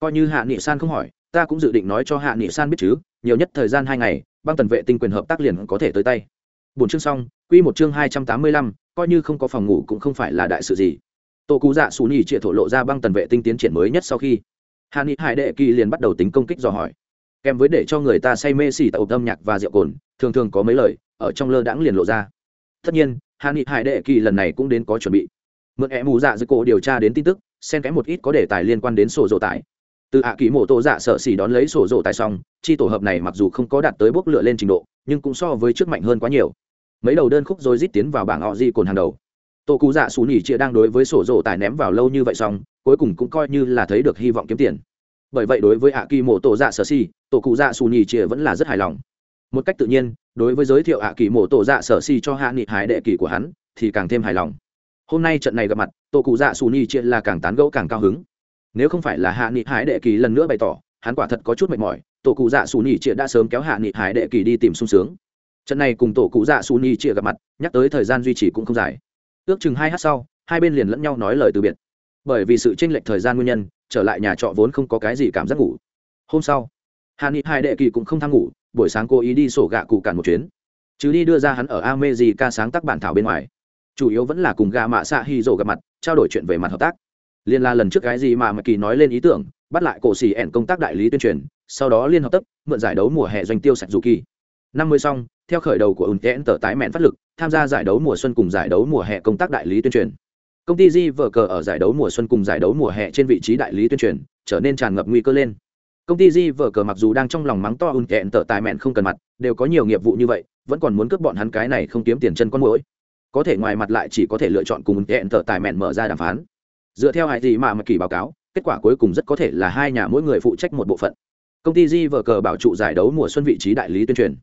Coi như hạ nghị san không hỏi, ta cũng dự định nói cho hạ nghị san biết chứ, nhiều nhất thời gian hai ngày, băng tần vệ tinh quyền hợp tác liền có thể tới tay bốn chương xong, quy một chương hai trăm tám mươi lăm, coi như không có phòng ngủ cũng không phải là đại sự gì. Tổ cụ dạ su ni chia thổ lộ ra băng tần vệ tinh tiến triển mới nhất sau khi, Hàn nghị hải đệ kỳ liền bắt đầu tính công kích dò hỏi. Kèm với để cho người ta say mê xỉ tạo âm nhạc và rượu cồn, thường thường có mấy lời, ở trong lơ đãng liền lộ ra. Tất nhiên, Hàn nghị hải đệ kỳ lần này cũng đến có chuẩn bị. Mượn em mù dạ dưới cổ điều tra đến tin tức, xen kẽ một ít có đề tài liên quan đến sổ dỗ tải từ ạ kỳ mộ tổ dạ sợ xỉ đón lấy sổ rổ tài xong, chi tổ hợp này mặc dù không có đạt tới bốc lựa lên trình độ, nhưng cũng so với trước mạnh hơn quá nhiều. Mấy đầu đơn khúc rồi rít tiến vào bảng họ di cồn hàng đầu. Tổ cụ dạ xù nỉ chia đang đối với sổ rổ tài ném vào lâu như vậy xong, cuối cùng cũng coi như là thấy được hy vọng kiếm tiền. Bởi vậy đối với ạ kỳ mộ tổ dạ sở xỉ, tổ cụ dạ xù nỉ chia vẫn là rất hài lòng. Một cách tự nhiên, đối với giới thiệu ạ kỳ mộ tổ dạ sở xỉ cho hạ nghị hải đệ kỳ của hắn, thì càng thêm hài lòng. Hôm nay trận này gặp mặt, tổ cụ dạ xù nhì chia là càng tán gẫu càng cao hứng nếu không phải là hạ nghị hải đệ kỳ lần nữa bày tỏ, hắn quả thật có chút mệt mỏi, tổ cụ dạ xù ni chĩa đã sớm kéo hạ nghị hải đệ kỳ đi tìm sung sướng. Trận này cùng tổ cụ dạ xù ni chĩa gặp mặt, nhắc tới thời gian duy trì cũng không dài. Ước chừng hai h sau, hai bên liền lẫn nhau nói lời từ biệt. Bởi vì sự tranh lệch thời gian nguyên nhân, trở lại nhà trọ vốn không có cái gì cảm giác ngủ. Hôm sau, hạ nghị hải đệ kỳ cũng không tham ngủ, buổi sáng cố ý đi sổ gạ cụ cản một chuyến. Chứ đi đưa ra hắn ở ame gì ca sáng tác bản thảo bên ngoài. Chủ yếu vẫn là cùng gà mạ xạ hy rồ gặp mặt, trao đổi chuyện về mặt hợp tác liên la lần trước cái gì mà mạc kỳ nói lên ý tưởng, bắt lại cổ xì ẻn công tác đại lý tuyên truyền, sau đó liên hợp tấp, mượn giải đấu mùa hè doanh tiêu sạch dù kỳ. Năm mươi xong, theo khởi đầu của ùn kẽn tờ tái mẹn phát lực, tham gia giải đấu mùa xuân cùng giải đấu mùa hè công tác đại lý tuyên truyền. Công ty di vờ cờ ở giải đấu mùa xuân cùng giải đấu mùa hè trên vị trí đại lý tuyên truyền, trở nên tràn ngập nguy cơ lên. Công ty di vờ cờ mặc dù đang trong lòng mắng to ùn kẽn tờ tài mẹn không cần mặt, đều có nhiều nghiệp vụ như vậy, vẫn còn muốn cướp bọn hắn cái này không kiếm tiền chân con mũi có thể ngoài mặt lại chỉ có thể lựa chọn cùng hẹn tờ tài mẹn mở ra đàm phán dựa theo hải gì mà mà kỳ báo cáo, kết quả cuối cùng rất có thể là hai nhà mỗi người phụ trách một bộ phận. Công ty di vờ cờ bảo trụ giải đấu mùa xuân vị trí đại lý tuyên truyền.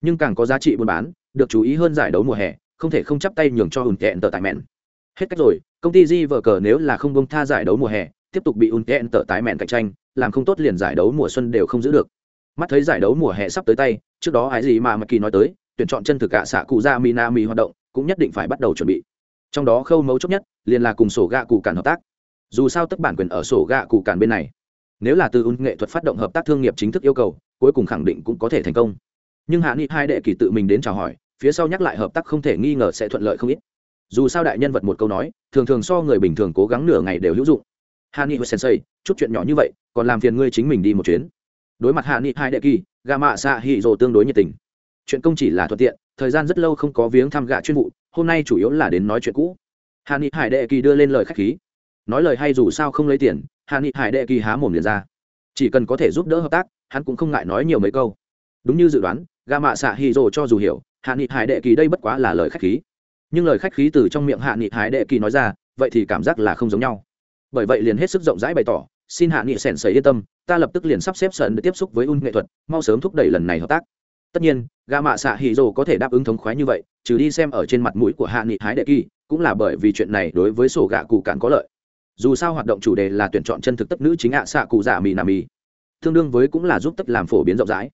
Nhưng càng có giá trị buôn bán, được chú ý hơn giải đấu mùa hè, không thể không chắp tay nhường cho ùn tẹn tờ tài mẹn. Hết cách rồi, công ty di vờ cờ nếu là không bông tha giải đấu mùa hè, tiếp tục bị ùn tẹn tờ tái mẹn cạnh tranh, làm không tốt liền giải đấu mùa xuân đều không giữ được. Mắt thấy giải đấu mùa hè sắp tới tay, trước đó ai gì mà mặc kỳ nói tới, tuyển chọn chân thực cả xạ cụ ra minami hoạt động, cũng nhất định phải bắt đầu chuẩn bị trong đó khâu mấu chốt nhất liền là cùng sổ gạ cụ cản hợp tác. Dù sao tất bản quyền ở sổ gạ cụ cản bên này. Nếu là từ ứng nghệ thuật phát động hợp tác thương nghiệp chính thức yêu cầu, cuối cùng khẳng định cũng có thể thành công. Nhưng hạ nghị hai đệ kỳ tự mình đến chào hỏi, phía sau nhắc lại hợp tác không thể nghi ngờ sẽ thuận lợi không ít. Dù sao đại nhân vật một câu nói, thường thường so người bình thường cố gắng nửa ngày đều hữu dụng. Hạ nghị sensei, chút chuyện nhỏ như vậy, còn làm phiền ngươi chính mình đi một chuyến. Đối mặt hạ nghị hai đệ kỳ gà mạ xạ hị rồ tương đối nhiệt tình. Chuyện công chỉ là thuận tiện, thời gian rất lâu không có viếng thăm gạ chuyên vụ hôm nay chủ yếu là đến nói chuyện cũ. Hà nghị hải đệ kỳ đưa lên lời khách khí. Nói lời hay dù sao không lấy tiền hà nghị hải đệ kỳ há mồm liền ra. Chỉ cần có thể giúp đỡ hợp tác, hắn cũng không ngại nói nhiều mấy câu. Đúng như dự đoán gà mạ xạ hy rồ cho dù hiểu hạ nghị hải đệ kỳ đây bất quá là lời khách khí. Nhưng lời khách khí từ trong miệng hạ nghị hải đệ kỳ nói ra, vậy thì cảm giác là không giống nhau. Bởi vậy liền hết sức rộng rãi bày tỏ, xin hạ nghị sẻn sầy yên tâm, ta lập tức liền sắp xếp sân để tiếp xúc với un nghệ thuật, mau sớm thúc đẩy lần này hợp tác. Tất nhiên gà mạ xạ hy rồ có thể đáp ứng thống khoái như vậy trừ đi xem ở trên mặt mũi của hạ nghị hái đệ kỳ, cũng là bởi vì chuyện này đối với sổ gạ cụ cản có lợi. Dù sao hoạt động chủ đề là tuyển chọn chân thực tất nữ chính ạ xạ cụ giả mì nà mì. Tương đương với cũng là giúp tất làm phổ biến rộng rãi.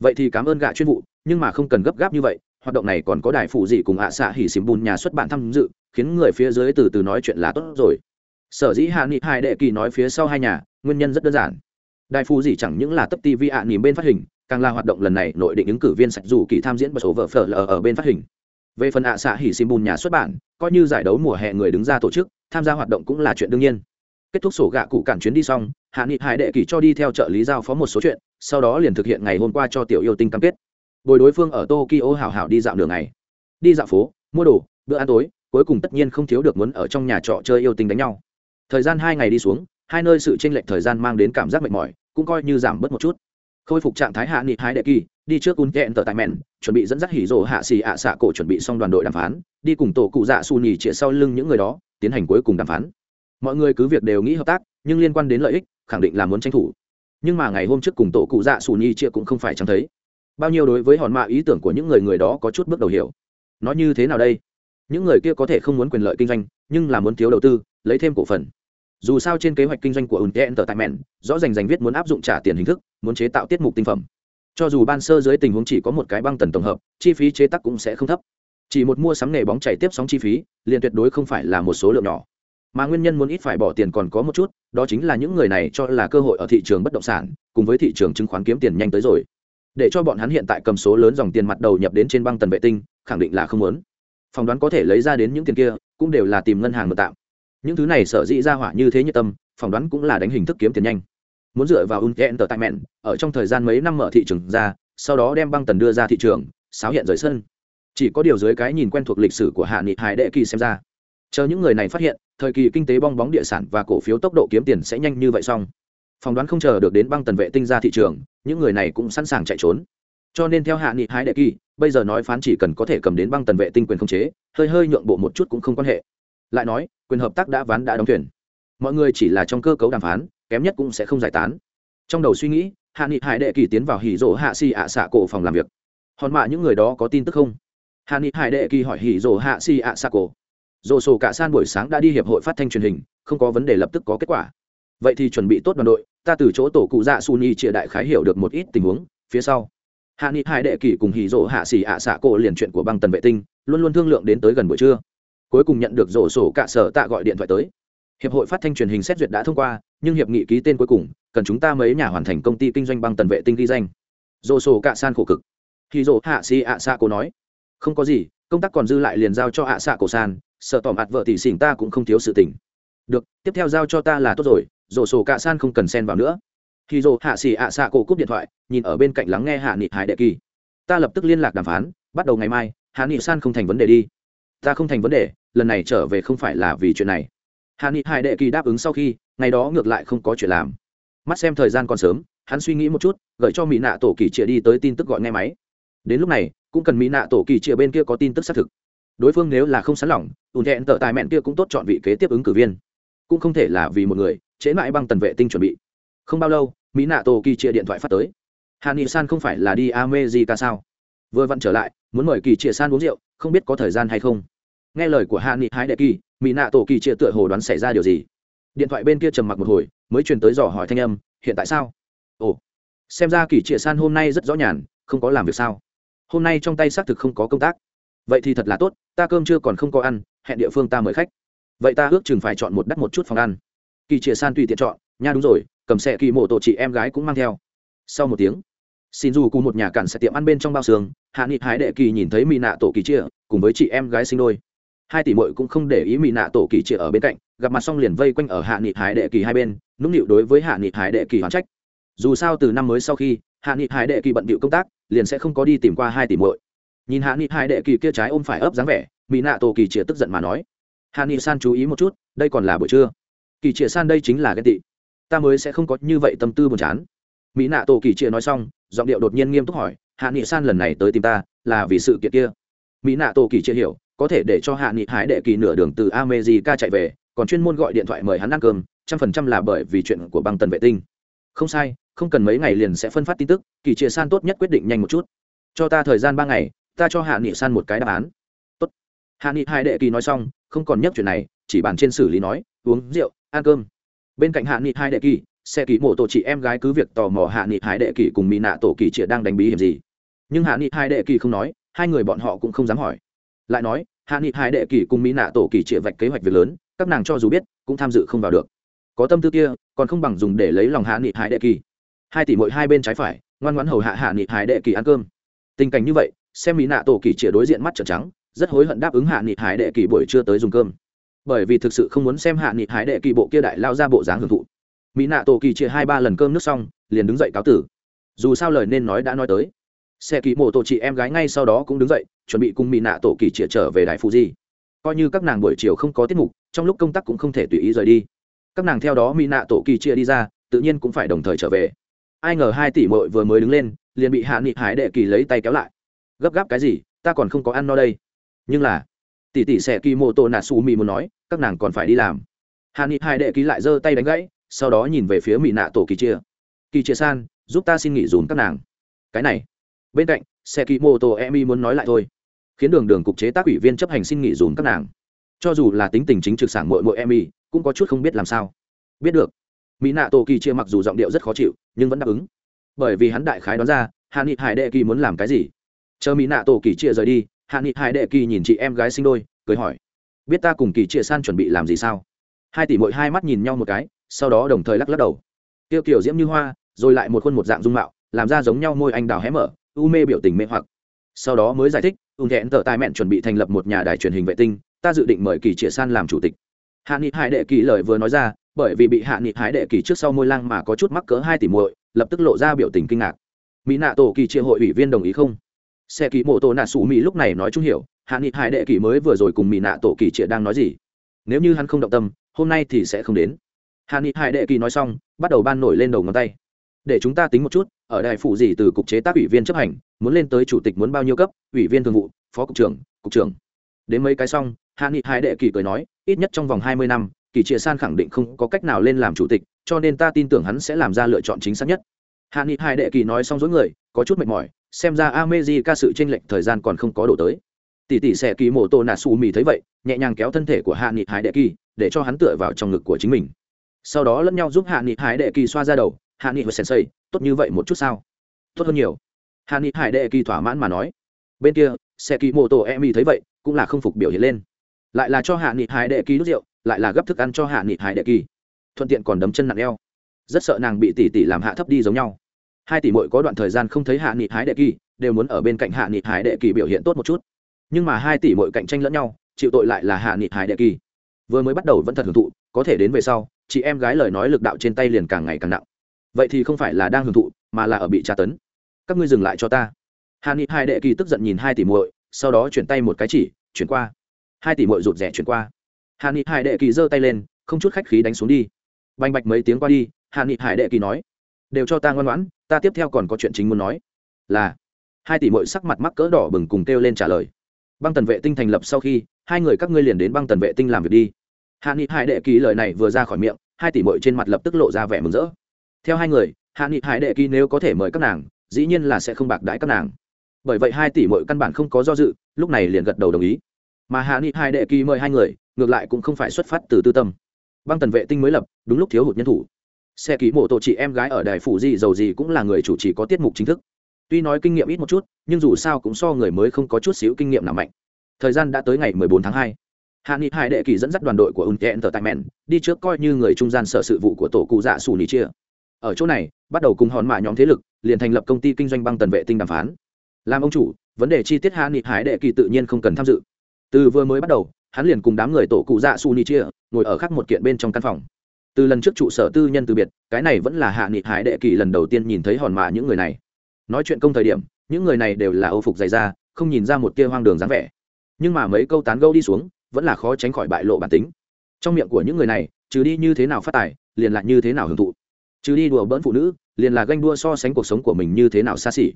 Vậy thì cảm ơn gạ chuyên vụ, nhưng mà không cần gấp gáp như vậy, hoạt động này còn có đài phụ gì cùng ạ xạ hỉ xìm bùn nhà xuất bản tham dự, khiến người phía dưới từ từ nói chuyện là tốt rồi. Sở dĩ hạ nghị hai đệ kỳ nói phía sau hai nhà, nguyên nhân rất đơn giản. Đài phụ gì chẳng những là tấp tv ạ nỉm bên phát hình, càng là hoạt động lần này nội định ứng cử viên sạch dù kỳ tham diễn và số vợ phở ở bên phát hình về phần ạ xạ hỉ xìm bùn nhà xuất bản, coi như giải đấu mùa hè người đứng ra tổ chức, tham gia hoạt động cũng là chuyện đương nhiên. Kết thúc sổ gạ cụ cản chuyến đi xong, hạ nghị hải đệ kỷ cho đi theo trợ lý giao phó một số chuyện, sau đó liền thực hiện ngày hôm qua cho tiểu yêu tinh cam kết. Bồi đối phương ở tokyo hảo hảo đi dạo đường này đi dạo phố, mua đồ, bữa ăn tối, cuối cùng tất nhiên không thiếu được muốn ở trong nhà trọ chơi yêu tinh đánh nhau. Thời gian hai ngày đi xuống, hai nơi sự tranh lệch thời gian mang đến cảm giác mệt mỏi, cũng coi như giảm bớt một chút khôi phục trạng thái hạ nghị hai đệ kỳ, đi trước un kẹn tờ tại mẹn, chuẩn bị dẫn dắt hỉ rồ hạ xì ạ xạ cổ chuẩn bị xong đoàn đội đàm phán, đi cùng tổ cụ dạ xù nhì chĩa sau lưng những người đó, tiến hành cuối cùng đàm phán. Mọi người cứ việc đều nghĩ hợp tác, nhưng liên quan đến lợi ích, khẳng định là muốn tranh thủ. Nhưng mà ngày hôm trước cùng tổ cụ dạ xù nhì chĩa cũng không phải chẳng thấy. Bao nhiêu đối với hòn mạ ý tưởng của những người người đó có chút bước đầu hiểu. Nó như thế nào đây? Những người kia có thể không muốn quyền lợi kinh doanh, nhưng là muốn thiếu đầu tư, lấy thêm cổ phần dù sao trên kế hoạch kinh doanh của unten tờ tại mẹn rõ rành rành viết muốn áp dụng trả tiền hình thức, muốn chế tạo tiết mục tinh phẩm. Cho dù ban sơ dưới tình huống chỉ có một cái băng tần tổng hợp, chi phí chế tác cũng sẽ không thấp. Chỉ một mua sắm nghề bóng chảy tiếp sóng chi phí, liền tuyệt đối không phải là một số lượng nhỏ. Mà nguyên nhân muốn ít phải bỏ tiền còn có một chút, đó chính là những người này cho là cơ hội ở thị trường bất động sản, cùng với thị trường chứng khoán kiếm tiền nhanh tới rồi. Để cho bọn hắn hiện tại cầm số lớn dòng tiền mặt đầu nhập đến trên băng tần vệ tinh, khẳng định là không lớn. phỏng đoán có thể lấy ra đến những tiền kia, cũng đều là tìm ngân hàng mượn tạm những thứ này sở dĩ ra hỏa như thế nhiệt tâm, phỏng đoán cũng là đánh hình thức kiếm tiền nhanh. Muốn dựa vào unten tờ tại mẹn ở trong thời gian mấy năm mở thị trường ra, sau đó đem băng tần đưa ra thị trường, sáo hiện rời sân. Chỉ có điều dưới cái nhìn quen thuộc lịch sử của hạ nghị hải đệ kỳ xem ra, chờ những người này phát hiện, thời kỳ kinh tế bong bóng địa sản và cổ phiếu tốc độ kiếm tiền sẽ nhanh như vậy xong. Phỏng đoán không chờ được đến băng tần vệ tinh ra thị trường, những người này cũng sẵn sàng chạy trốn. Cho nên theo hạ nghị hái đệ kỳ, bây giờ nói phán chỉ cần có thể cầm đến băng tần vệ tinh quyền không chế, hơi hơi nhượng bộ một chút cũng không quan hệ lại nói, quyền hợp tác đã ván đã đóng thuyền. Mọi người chỉ là trong cơ cấu đàm phán, kém nhất cũng sẽ không giải tán. Trong đầu suy nghĩ, hạ nghị hải đệ kỳ tiến vào hỉ rỗ hạ xì ạ xạ cổ phòng làm việc. Hòn mạ những người đó có tin tức không? Hạ nghị hải đệ kỳ hỏi hỉ rỗ hạ xì ạ xạ cổ. Rồ sổ cả san buổi sáng đã đi hiệp hội phát thanh truyền hình, không có vấn đề lập tức có kết quả. Vậy thì chuẩn bị tốt đoàn đội, ta từ chỗ tổ cụ dạ su ni chia đại khái hiểu được một ít tình huống. Phía sau, hạ nghị hai đệ kỳ cùng hỉ rỗ hạ xỉ ạ xạ cổ liền chuyện của băng tần vệ tinh, luôn luôn thương lượng đến tới gần buổi trưa cuối cùng nhận được rổ sổ cả sở tạ gọi điện thoại tới. Hiệp hội phát thanh truyền hình xét duyệt đã thông qua, nhưng hiệp nghị ký tên cuối cùng, cần chúng ta mấy nhà hoàn thành công ty kinh doanh băng tần vệ tinh ghi danh. Rổ sổ cả san khổ cực. Khi rổ hạ xì ạ xạ cổ nói, không có gì, công tác còn dư lại liền giao cho ạ xạ cổ san, sợ tỏm ạt vợ tỷ xỉn ta cũng không thiếu sự tình. Được, tiếp theo giao cho ta là tốt rồi, rổ sổ cả san không cần xen vào nữa. Khi rổ hạ xì ạ xạ cổ cúp điện thoại, nhìn ở bên cạnh lắng nghe hạ nghị hải đệ kỳ. Ta lập tức liên lạc đàm phán, bắt đầu ngày mai, hạ nghị san không thành vấn đề đi. Ta không thành vấn đề lần này trở về không phải là vì chuyện này. Hạ nghị hải đệ kỳ đáp ứng sau khi, ngày đó ngược lại không có chuyện làm. Mắt xem thời gian còn sớm, hắn suy nghĩ một chút, gửi cho mỹ nạ tổ kỳ chia đi tới tin tức gọi nghe máy. Đến lúc này, cũng cần mỹ nạ tổ kỳ chia bên kia có tin tức xác thực. Đối phương nếu là không sẵn lòng, ùn thẹn tợ tài mẹn kia cũng tốt chọn vị kế tiếp ứng cử viên. Cũng không thể là vì một người chế mãi băng tần vệ tinh chuẩn bị. Không bao lâu, mỹ nạ tổ kỳ chia điện thoại phát tới. Hà nghị san không phải là đi amejica sao? Vừa vặn trở lại, muốn mời kỳ chia san uống rượu, không biết có thời gian hay không nghe lời của hạ nghị hai đệ kỳ mỹ nạ tổ kỳ chia tựa hồ đoán xảy ra điều gì? Điện thoại bên kia trầm mặc một hồi, mới truyền tới dò hỏi thanh âm, hiện tại sao? Ồ, xem ra kỳ trịa san hôm nay rất rõ nhàn, không có làm việc sao? Hôm nay trong tay xác thực không có công tác. Vậy thì thật là tốt, ta cơm chưa còn không có ăn, hẹn địa phương ta mời khách. Vậy ta ước chừng phải chọn một đắt một chút phòng ăn. Kỳ trịa san tùy tiện chọn, nha đúng rồi, cầm xe kỳ mộ tổ chị em gái cũng mang theo. Sau một tiếng, xin dù cùng một nhà cản sẽ tiệm ăn bên trong bao xương, hạ nghị hái đệ kỳ nhìn thấy mỹ nạ tổ kỳ chia, cùng với chị em gái sinh đôi hai tỷ mội cũng không để ý mỹ nạ tổ kỳ chia ở bên cạnh, gặp mặt xong liền vây quanh ở hạ nghị hải đệ kỳ hai bên, nũng nịu đối với hạ nghị hải đệ kỳ hoán trách. Dù sao từ năm mới sau khi, hạ nghị hải đệ kỳ bận bịu công tác, liền sẽ không có đi tìm qua hai tỷ mội nhìn hạ nghị hải đệ kỳ kia trái ôm phải ấp dáng vẻ mỹ nạ tổ kỳ chia tức giận mà nói, hạ nghị san chú ý một chút, đây còn là buổi trưa. Kỳ chia san đây chính là ghen tị. Ta mới sẽ không có như vậy tâm tư buồn chán. Mỹ nạ tổ kỳ chia nói xong, giọng điệu đột nhiên nghiêm túc hỏi, hạ nghị san lần này tới tìm ta, là vì sự kiện kia? Mỹ nạ tổ kỳ chia hiểu có thể để cho hạ nghị hái đệ kỳ nửa đường từ amejica chạy về, còn chuyên môn gọi điện thoại mời hắn ăn cơm, trăm phần trăm là bởi vì chuyện của băng tần vệ tinh. Không sai, không cần mấy ngày liền sẽ phân phát tin tức, kỳ chia san tốt nhất quyết định nhanh một chút. Cho ta thời gian ba ngày, ta cho hạ nghị san một cái đáp án. Tốt. Hạ nghị hai đệ kỳ nói xong, không còn nhắc chuyện này, chỉ bàn trên xử lý nói, uống rượu, ăn cơm. Bên cạnh hạ nghị hai đệ kỳ, xe kỳ mộ tổ chị em gái cứ việc tò mò hạ nghị hai đệ kỳ cùng mỹ nạ tổ kỳ triệt đang đánh bí hiểm gì. Nhưng hạ nghị hai đệ kỳ không nói, hai người bọn họ cũng không dám hỏi lại nói, hạ nghị hai đệ kỳ cùng mỹ nạ tổ kỳ trịa vạch kế hoạch việc lớn, các nàng cho dù biết, cũng tham dự không vào được. Có tâm tư kia, còn không bằng dùng để lấy lòng hạ nghị hai đệ kỳ. Hai tỷ mỗi hai bên trái phải, ngoan ngoãn hầu hạ hạ nghị hai đệ kỳ ăn cơm. Tình cảnh như vậy, xem mỹ nạ tổ kỳ triệt đối diện mắt trợn trắng, rất hối hận đáp ứng hạ nghị hải đệ kỳ buổi trưa tới dùng cơm. Bởi vì thực sự không muốn xem hạ nghị hải đệ kỳ bộ kia đại lao ra bộ dáng hưởng thụ. Mỹ nạ tổ kỳ chia hai ba lần cơm nước xong, liền đứng dậy cáo tử. Dù sao lời nên nói đã nói tới xe kỳ mô tổ chị em gái ngay sau đó cũng đứng dậy, chuẩn bị cùng mỹ nạ tổ kỳ chia trở về đại phụ di. Coi như các nàng buổi chiều không có tiết mục, trong lúc công tác cũng không thể tùy ý rời đi. Các nàng theo đó mỹ nạ tổ kỳ chia đi ra, tự nhiên cũng phải đồng thời trở về. Ai ngờ hai tỷ mội vừa mới đứng lên, liền bị hạ nghị hải đệ kỳ lấy tay kéo lại. Gấp gáp cái gì, ta còn không có ăn no đây. Nhưng là, tỷ tỷ sẽ kỳ mô tô nà su mỹ muốn nói, các nàng còn phải đi làm. Hạ nghị hải đệ kỳ lại giơ tay đánh gãy, sau đó nhìn về phía mỹ nạ tổ kỳ chia kỳ chia san giúp ta xin nghỉ dùm các nàng. Cái này bên cạnh xe kỳ mô tô emi muốn nói lại thôi, khiến đường đường cục chế tác ủy viên chấp hành xin nghỉ dùm các nàng. Cho dù là tính tình chính trực sảng mội mội emi, cũng có chút không biết làm sao. Biết được mỹ nạ tô kỳ chia mặc dù giọng điệu rất khó chịu, nhưng vẫn đáp ứng. Bởi vì hắn đại khái đoán ra, hạ nghị hải đệ kỳ muốn làm cái gì. Chờ mỹ nạ tổ kỳ chia rời đi, hạ nghị hải đệ kỳ nhìn chị em gái sinh đôi, cười hỏi, biết ta cùng kỳ chia san chuẩn bị làm gì sao? Hai tỷ mỗi hai mắt nhìn nhau một cái, sau đó đồng thời lắc lắc đầu. Tiêu kiểu diễm như hoa, rồi lại một khuôn một dạng dung mạo, làm ra giống nhau môi anh đào hé mở u mê biểu tình mê hoặc. Sau đó mới giải thích, ung thẹn tờ tài mẹn chuẩn bị thành lập một nhà đài truyền hình vệ tinh, ta dự định mời kỳ trịa san làm chủ tịch. Hạ nghị hải đệ kỳ lời vừa nói ra, bởi vì bị hạ nghị hải đệ kỳ trước sau môi lang mà có chút mắc cỡ hai tỷ muội, lập tức lộ ra biểu tình kinh ngạc. Mỹ nạ tổ kỳ chia hội ủy viên đồng ý không? Xe kỳ mô tổ nạ sủ mỹ lúc này nói chung hiểu, hạ nghị hải đệ kỳ mới vừa rồi cùng mỹ nạ tổ kỳ chia đang nói gì? Nếu như hắn không động tâm, hôm nay thì sẽ không đến. Hạ nghị hải đệ kỳ nói xong, bắt đầu ban nổi lên đầu ngón tay để chúng ta tính một chút, ở đại phủ gì từ cục chế tác ủy viên chấp hành, muốn lên tới chủ tịch muốn bao nhiêu cấp, ủy viên thường vụ, phó cục trưởng cục trưởng. Đến mấy cái xong, hạ nghị Hai đệ kỳ cười nói, ít nhất trong vòng hai mươi năm, kỳ triệt san khẳng định không có cách nào lên làm chủ tịch, cho nên ta tin tưởng hắn sẽ làm ra lựa chọn chính xác nhất. Hạ nghị Hai đệ kỳ nói xong dối người, có chút mệt mỏi, xem ra amezi ca sự tranh lệch thời gian còn không có đổ tới. Tỷ tỷ sẽ kỳ mổ tô nà su mì thấy vậy, nhẹ nhàng kéo thân thể của hạ nghị Hai đệ kỳ, để cho hắn tựa vào trong ngực của chính mình. Sau đó lẫn nhau giúp hạ nghị Hai đệ kỳ xoa ra đầu hạ nghị và sensei, tốt như vậy một chút sao? Tốt hơn nhiều. Hạ nghị hải đệ kỳ thỏa mãn mà nói. Bên kia xe kỳ mô tô emi thấy vậy, cũng là không phục biểu hiện lên. Lại là cho hạ nghị hải đệ kỳ đút rượu, lại là gấp thức ăn cho hạ nghị hải đệ kỳ. Thuận tiện còn đấm chân nặng eo. Rất sợ nàng bị tỷ tỷ làm hạ thấp đi giống nhau. Hai tỷ mội có đoạn thời gian không thấy hạ nghị hải đệ kỳ, đều muốn ở bên cạnh hạ nghị hải đệ kỳ biểu hiện tốt một chút. Nhưng mà hai tỷ mội cạnh tranh lẫn nhau, chịu tội lại là hạ nghị hải đệ kỳ. Vừa mới bắt đầu vẫn thật hưởng thụ, có thể đến về sau, chị em gái lời nói lực đạo trên tay liền càng ngày càng nặng vậy thì không phải là đang hưởng thụ, mà là ở bị tra tấn. Các ngươi dừng lại cho ta. Hàn ni hải đệ kỳ tức giận nhìn hai tỷ muội, sau đó chuyển tay một cái chỉ, chuyển qua. Hai tỷ muội rụt rẻ chuyển qua. Hàn ni hải đệ kỳ giơ tay lên, không chút khách khí đánh xuống đi. Bành bạch mấy tiếng qua đi, hàn ni hải đệ kỳ nói, đều cho ta ngoan ngoãn, ta tiếp theo còn có chuyện chính muốn nói. Là, hai tỷ muội sắc mặt mắc cỡ đỏ bừng cùng kêu lên trả lời. Băng tần vệ tinh thành lập sau khi, hai người các ngươi liền đến băng tần vệ tinh làm việc đi. Hạ nghị hải đệ kỳ lời này vừa ra khỏi miệng, hai tỷ muội trên mặt lập tức lộ ra vẻ mừng rỡ theo hai người, hạ nghị hải đệ kỳ nếu có thể mời các nàng, dĩ nhiên là sẽ không bạc đãi các nàng. Bởi vậy hai tỷ mỗi căn bản không có do dự, lúc này liền gật đầu đồng ý. Mà hạ nghị hải đệ kỳ mời hai người, ngược lại cũng không phải xuất phát từ tư tâm. Băng tần vệ tinh mới lập, đúng lúc thiếu hụt nhân thủ. Xe ký mộ tổ chị em gái ở đài phủ gì giàu gì cũng là người chủ trì có tiết mục chính thức. Tuy nói kinh nghiệm ít một chút, nhưng dù sao cũng so người mới không có chút xíu kinh nghiệm nào mạnh. Thời gian đã tới ngày 14 tháng 2. hạ nghị hải đệ kỳ dẫn dắt đoàn đội của unten tờ tại mẹn đi trước coi như người trung gian sở sự vụ của tổ cụ dạ xù nỉ chia ở chỗ này, bắt đầu cùng hòn mạ nhóm thế lực, liền thành lập công ty kinh doanh băng tần vệ tinh đàm phán. Làm ông chủ, vấn đề chi tiết hạ nghị hải đệ kỳ tự nhiên không cần tham dự. Từ vừa mới bắt đầu, hắn liền cùng đám người tổ cụ dạ su ni chia, ngồi ở khác một kiện bên trong căn phòng. Từ lần trước trụ sở tư nhân từ biệt, cái này vẫn là hạ nghị hải đệ kỳ lần đầu tiên nhìn thấy hòn mạ những người này. Nói chuyện công thời điểm, những người này đều là ô phục dày da, không nhìn ra một tia hoang đường dáng vẻ. Nhưng mà mấy câu tán gâu đi xuống, vẫn là khó tránh khỏi bại lộ bản tính. Trong miệng của những người này, trừ đi như thế nào phát tài, liền lại như thế nào hưởng thụ trừ đi đùa bỡn phụ nữ, liền là ganh đua so sánh cuộc sống của mình như thế nào xa xỉ.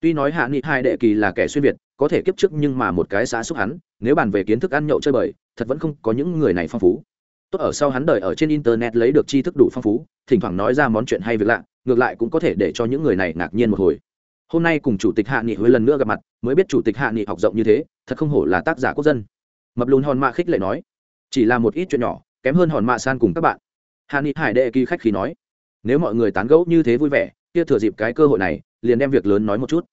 Tuy nói hạ nghị hai đệ kỳ là kẻ xuyên việt, có thể kiếp trước nhưng mà một cái xã xúc hắn, nếu bàn về kiến thức ăn nhậu chơi bời, thật vẫn không có những người này phong phú. Tốt ở sau hắn đời ở trên internet lấy được tri thức đủ phong phú, thỉnh thoảng nói ra món chuyện hay việc lạ, ngược lại cũng có thể để cho những người này ngạc nhiên một hồi. Hôm nay cùng chủ tịch hạ nghị huế lần nữa gặp mặt, mới biết chủ tịch hạ nghị học rộng như thế, thật không hổ là tác giả quốc dân. Mập lùn hòn mạ khích lệ nói, chỉ là một ít chuyện nhỏ, kém hơn hòn mạ san cùng các bạn. Hạ nghị hải đệ kỳ khách khí nói nếu mọi người tán gẫu như thế vui vẻ, kia thừa dịp cái cơ hội này, liền đem việc lớn nói một chút.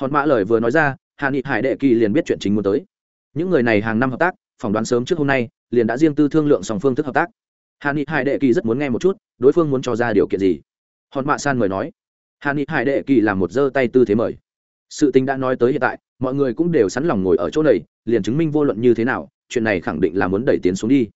Hòn mã lời vừa nói ra hạ nghị hải đệ kỳ liền biết chuyện chính muốn tới. Những người này hàng năm hợp tác, phỏng đoán sớm trước hôm nay, liền đã riêng tư thương lượng song phương thức hợp tác. Hạ nghị hải đệ kỳ rất muốn nghe một chút, đối phương muốn cho ra điều kiện gì? Hòn mạ san mời nói. Hạ nghị hải đệ kỳ làm một giơ tay tư thế mời. Sự tình đã nói tới hiện tại, mọi người cũng đều sẵn lòng ngồi ở chỗ này, liền chứng minh vô luận như thế nào, chuyện này khẳng định là muốn đẩy tiến xuống đi.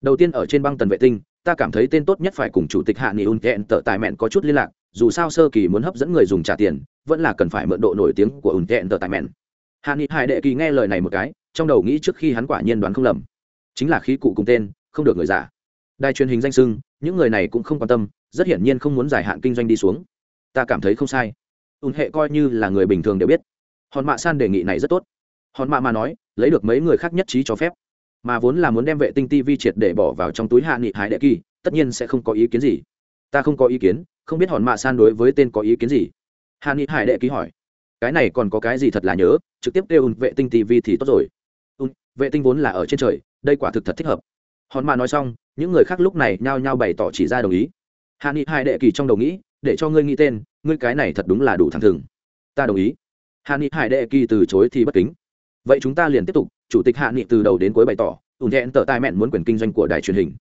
Đầu tiên ở trên băng tần vệ tinh ta cảm thấy tên tốt nhất phải cùng chủ tịch hạ nghị un kẹn tở tài mẹn có chút liên lạc, dù sao sơ kỳ muốn hấp dẫn người dùng trả tiền, vẫn là cần phải mượn độ nổi tiếng của un kẹn tở tài mẹn. Hạ nghị hải đệ kỳ nghe lời này một cái, trong đầu nghĩ trước khi hắn quả nhiên đoán không lầm. Chính là khí cụ cùng tên, không được người giả. Đài truyền hình danh sưng, những người này cũng không quan tâm, rất hiển nhiên không muốn giải hạn kinh doanh đi xuống. Ta cảm thấy không sai. Ùn hệ coi như là người bình thường đều biết. Hòn mạ san đề nghị này rất tốt. Hòn mạ mà nói, lấy được mấy người khác nhất trí cho phép mà vốn là muốn đem vệ tinh tv triệt để bỏ vào trong túi hạ nghị hải đệ kỳ, tất nhiên sẽ không có ý kiến gì. Ta không có ý kiến, không biết hòn mạ san đối với tên có ý kiến gì. Hạ nghị hải đệ ký hỏi. Cái này còn có cái gì thật là nhớ, trực tiếp kêu vệ tinh tv thì tốt rồi. Ừ, vệ tinh vốn là ở trên trời, đây quả thực thật thích hợp. Hòn mạ nói xong, những người khác lúc này nhao nhao bày tỏ chỉ ra đồng ý. Hạ nghị hải đệ kỳ trong đầu nghĩ, để cho ngươi nghĩ tên, ngươi cái này thật đúng là đủ thẳng thừng. Ta đồng ý. Hạ nghị hải đệ kỳ từ chối thì bất kính. Vậy chúng ta liền tiếp tục chủ tịch hạ nghị từ đầu đến cuối bày tỏ ùn thẹn tờ tai mẹn muốn quyền kinh doanh của đài truyền hình.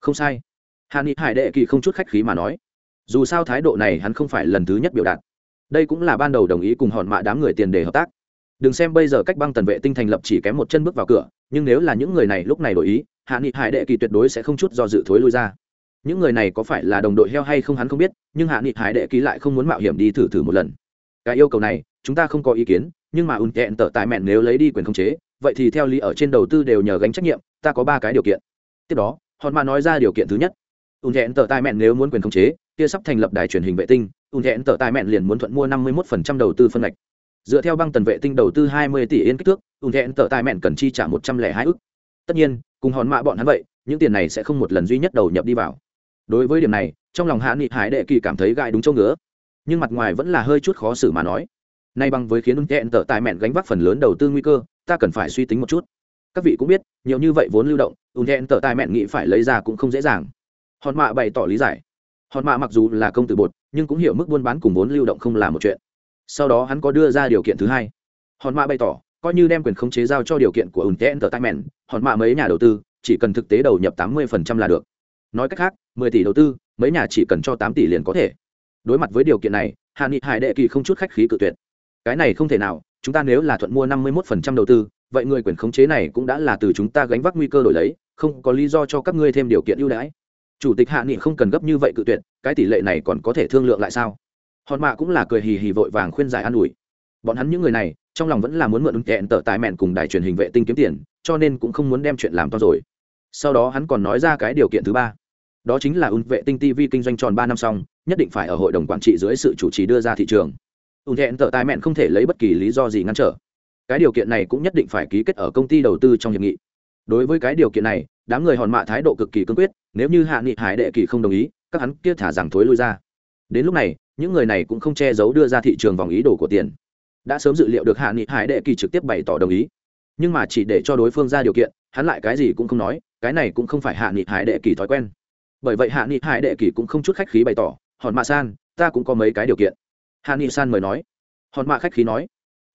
Không sai. Hạ nghị hải đệ kỳ không chút khách khí mà nói. Dù sao thái độ này hắn không phải lần thứ nhất biểu đạt. Đây cũng là ban đầu đồng ý cùng hòn mạ đám người tiền để hợp tác. Đừng xem bây giờ cách băng tần vệ tinh thành lập chỉ kém một chân bước vào cửa, nhưng nếu là những người này lúc này đổi ý, hạ nghị hải đệ kỳ tuyệt đối sẽ không chút do dự thối lui ra. Những người này có phải là đồng đội heo hay không hắn không biết, nhưng hạ nghị hải đệ kỳ lại không muốn mạo hiểm đi thử thử một lần. Cái yêu cầu này, chúng ta không có ý kiến nhưng mà ùn tẹn tở tại mẹn nếu lấy đi quyền khống chế, vậy thì theo lý ở trên đầu tư đều nhờ gánh trách nhiệm, ta có ba cái điều kiện. Tiếp đó, hòn mà nói ra điều kiện thứ nhất. Ùn Thẹn tở tại mẹn nếu muốn quyền khống chế, kia sắp thành lập đài truyền hình vệ tinh, ùn Thẹn tở tại mẹn liền muốn thuận mua năm mươi một đầu tư phân ngạch. Dựa theo băng tần vệ tinh đầu tư hai mươi tỷ yên kích thước, ùn Thẹn tở tại mẹn cần chi trả một trăm lẻ hai ức. Tất nhiên, cùng hòn mạ bọn hắn vậy, những tiền này sẽ không một lần duy nhất đầu nhập đi vào. Đối với điểm này, trong lòng hạ nghị hải đệ kỳ cảm thấy gai đúng chỗ ngứa. Nhưng mặt ngoài vẫn là hơi chút khó xử mà nói nay bằng với khiến ưng tẹn tở tài mẹn gánh vác phần lớn đầu tư nguy cơ, ta cần phải suy tính một chút. Các vị cũng biết, nhiều như vậy vốn lưu động, ưng tẹn tở tài mẹn nghĩ phải lấy ra cũng không dễ dàng. Hòn mạ bày tỏ lý giải. Hòn mạ mặc dù là công tử bột, nhưng cũng hiểu mức buôn bán cùng vốn lưu động không là một chuyện. Sau đó hắn có đưa ra điều kiện thứ hai. Hòn mạ bày tỏ, coi như đem quyền khống chế giao cho điều kiện của ưng tẹn tở tài mẹn, hòn mạ mấy nhà đầu tư, chỉ cần thực tế đầu nhập tám mươi là được. Nói cách khác, mười tỷ đầu tư, mấy nhà chỉ cần cho tám tỷ liền có thể. Đối mặt với điều kiện này hạ nghị hải đệ kỳ không chút khách khí cự tuyệt cái này không thể nào, chúng ta nếu là thuận mua năm mươi một phần trăm đầu tư, vậy người quyền khống chế này cũng đã là từ chúng ta gánh vác nguy cơ đổi lấy, không có lý do cho các ngươi thêm điều kiện ưu đãi. Chủ tịch hạ nghị không cần gấp như vậy cự tuyệt, cái tỷ lệ này còn có thể thương lượng lại sao? Hòn mạ cũng là cười hì hì vội vàng khuyên giải an ủi. Bọn hắn những người này, trong lòng vẫn là muốn mượn ứng kẹn tở tài mẹn cùng đài truyền hình vệ tinh kiếm tiền, cho nên cũng không muốn đem chuyện làm to rồi. Sau đó hắn còn nói ra cái điều kiện thứ ba. Đó chính là ứng vệ tinh tv kinh doanh tròn ba năm xong, nhất định phải ở hội đồng quản trị dưới sự chủ trì đưa ra thị trường ủng hẹn tờ tài mẹn không thể lấy bất kỳ lý do gì ngăn trở. Cái điều kiện này cũng nhất định phải ký kết ở công ty đầu tư trong hiệp nghị. Đối với cái điều kiện này, đám người hòn mạ thái độ cực kỳ cương quyết, nếu như hạ nghị hải đệ kỳ không đồng ý, các hắn kia thả rằng thối lui ra. Đến lúc này, những người này cũng không che giấu đưa ra thị trường vòng ý đồ của tiền. Đã sớm dự liệu được hạ nghị hải đệ kỳ trực tiếp bày tỏ đồng ý. Nhưng mà chỉ để cho đối phương ra điều kiện, hắn lại cái gì cũng không nói, cái này cũng không phải hạ nghị hải đệ kỳ thói quen. Bởi vậy hạ nghị hải đệ kỳ cũng không chút khách khí bày tỏ, hòn mạ san, ta cũng có mấy cái điều kiện hạ nghị san mời nói. Hòn mạ khách khí nói.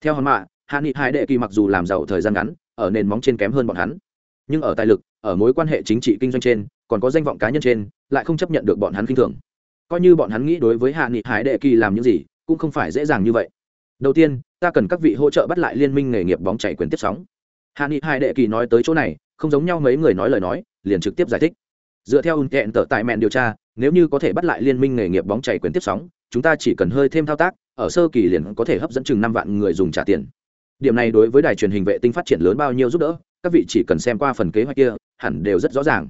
Theo hòn mạ hạ nghị hai đệ kỳ mặc dù làm giàu thời gian ngắn, ở nền móng trên kém hơn bọn hắn. Nhưng ở tài lực, ở mối quan hệ chính trị kinh doanh trên, còn có danh vọng cá nhân trên, lại không chấp nhận được bọn hắn kinh thường. Coi như bọn hắn nghĩ đối với hạ nghị hải đệ kỳ làm những gì, cũng không phải dễ dàng như vậy. Đầu tiên, ta cần các vị hỗ trợ bắt lại liên minh nghề nghiệp bóng chảy quyền tiếp sóng. Hạ nghị hải đệ kỳ nói tới chỗ này, không giống nhau mấy người nói lời nói, liền trực tiếp giải thích. Dựa theo ùn kẹn tờ tại mẹn điều tra, nếu như có thể bắt lại liên minh nghề nghiệp bóng chảy quyền tiếp sóng chúng ta chỉ cần hơi thêm thao tác, ở sơ kỳ liền có thể hấp dẫn chừng năm vạn người dùng trả tiền. Điểm này đối với đài truyền hình vệ tinh phát triển lớn bao nhiêu giúp đỡ, các vị chỉ cần xem qua phần kế hoạch kia, hẳn đều rất rõ ràng.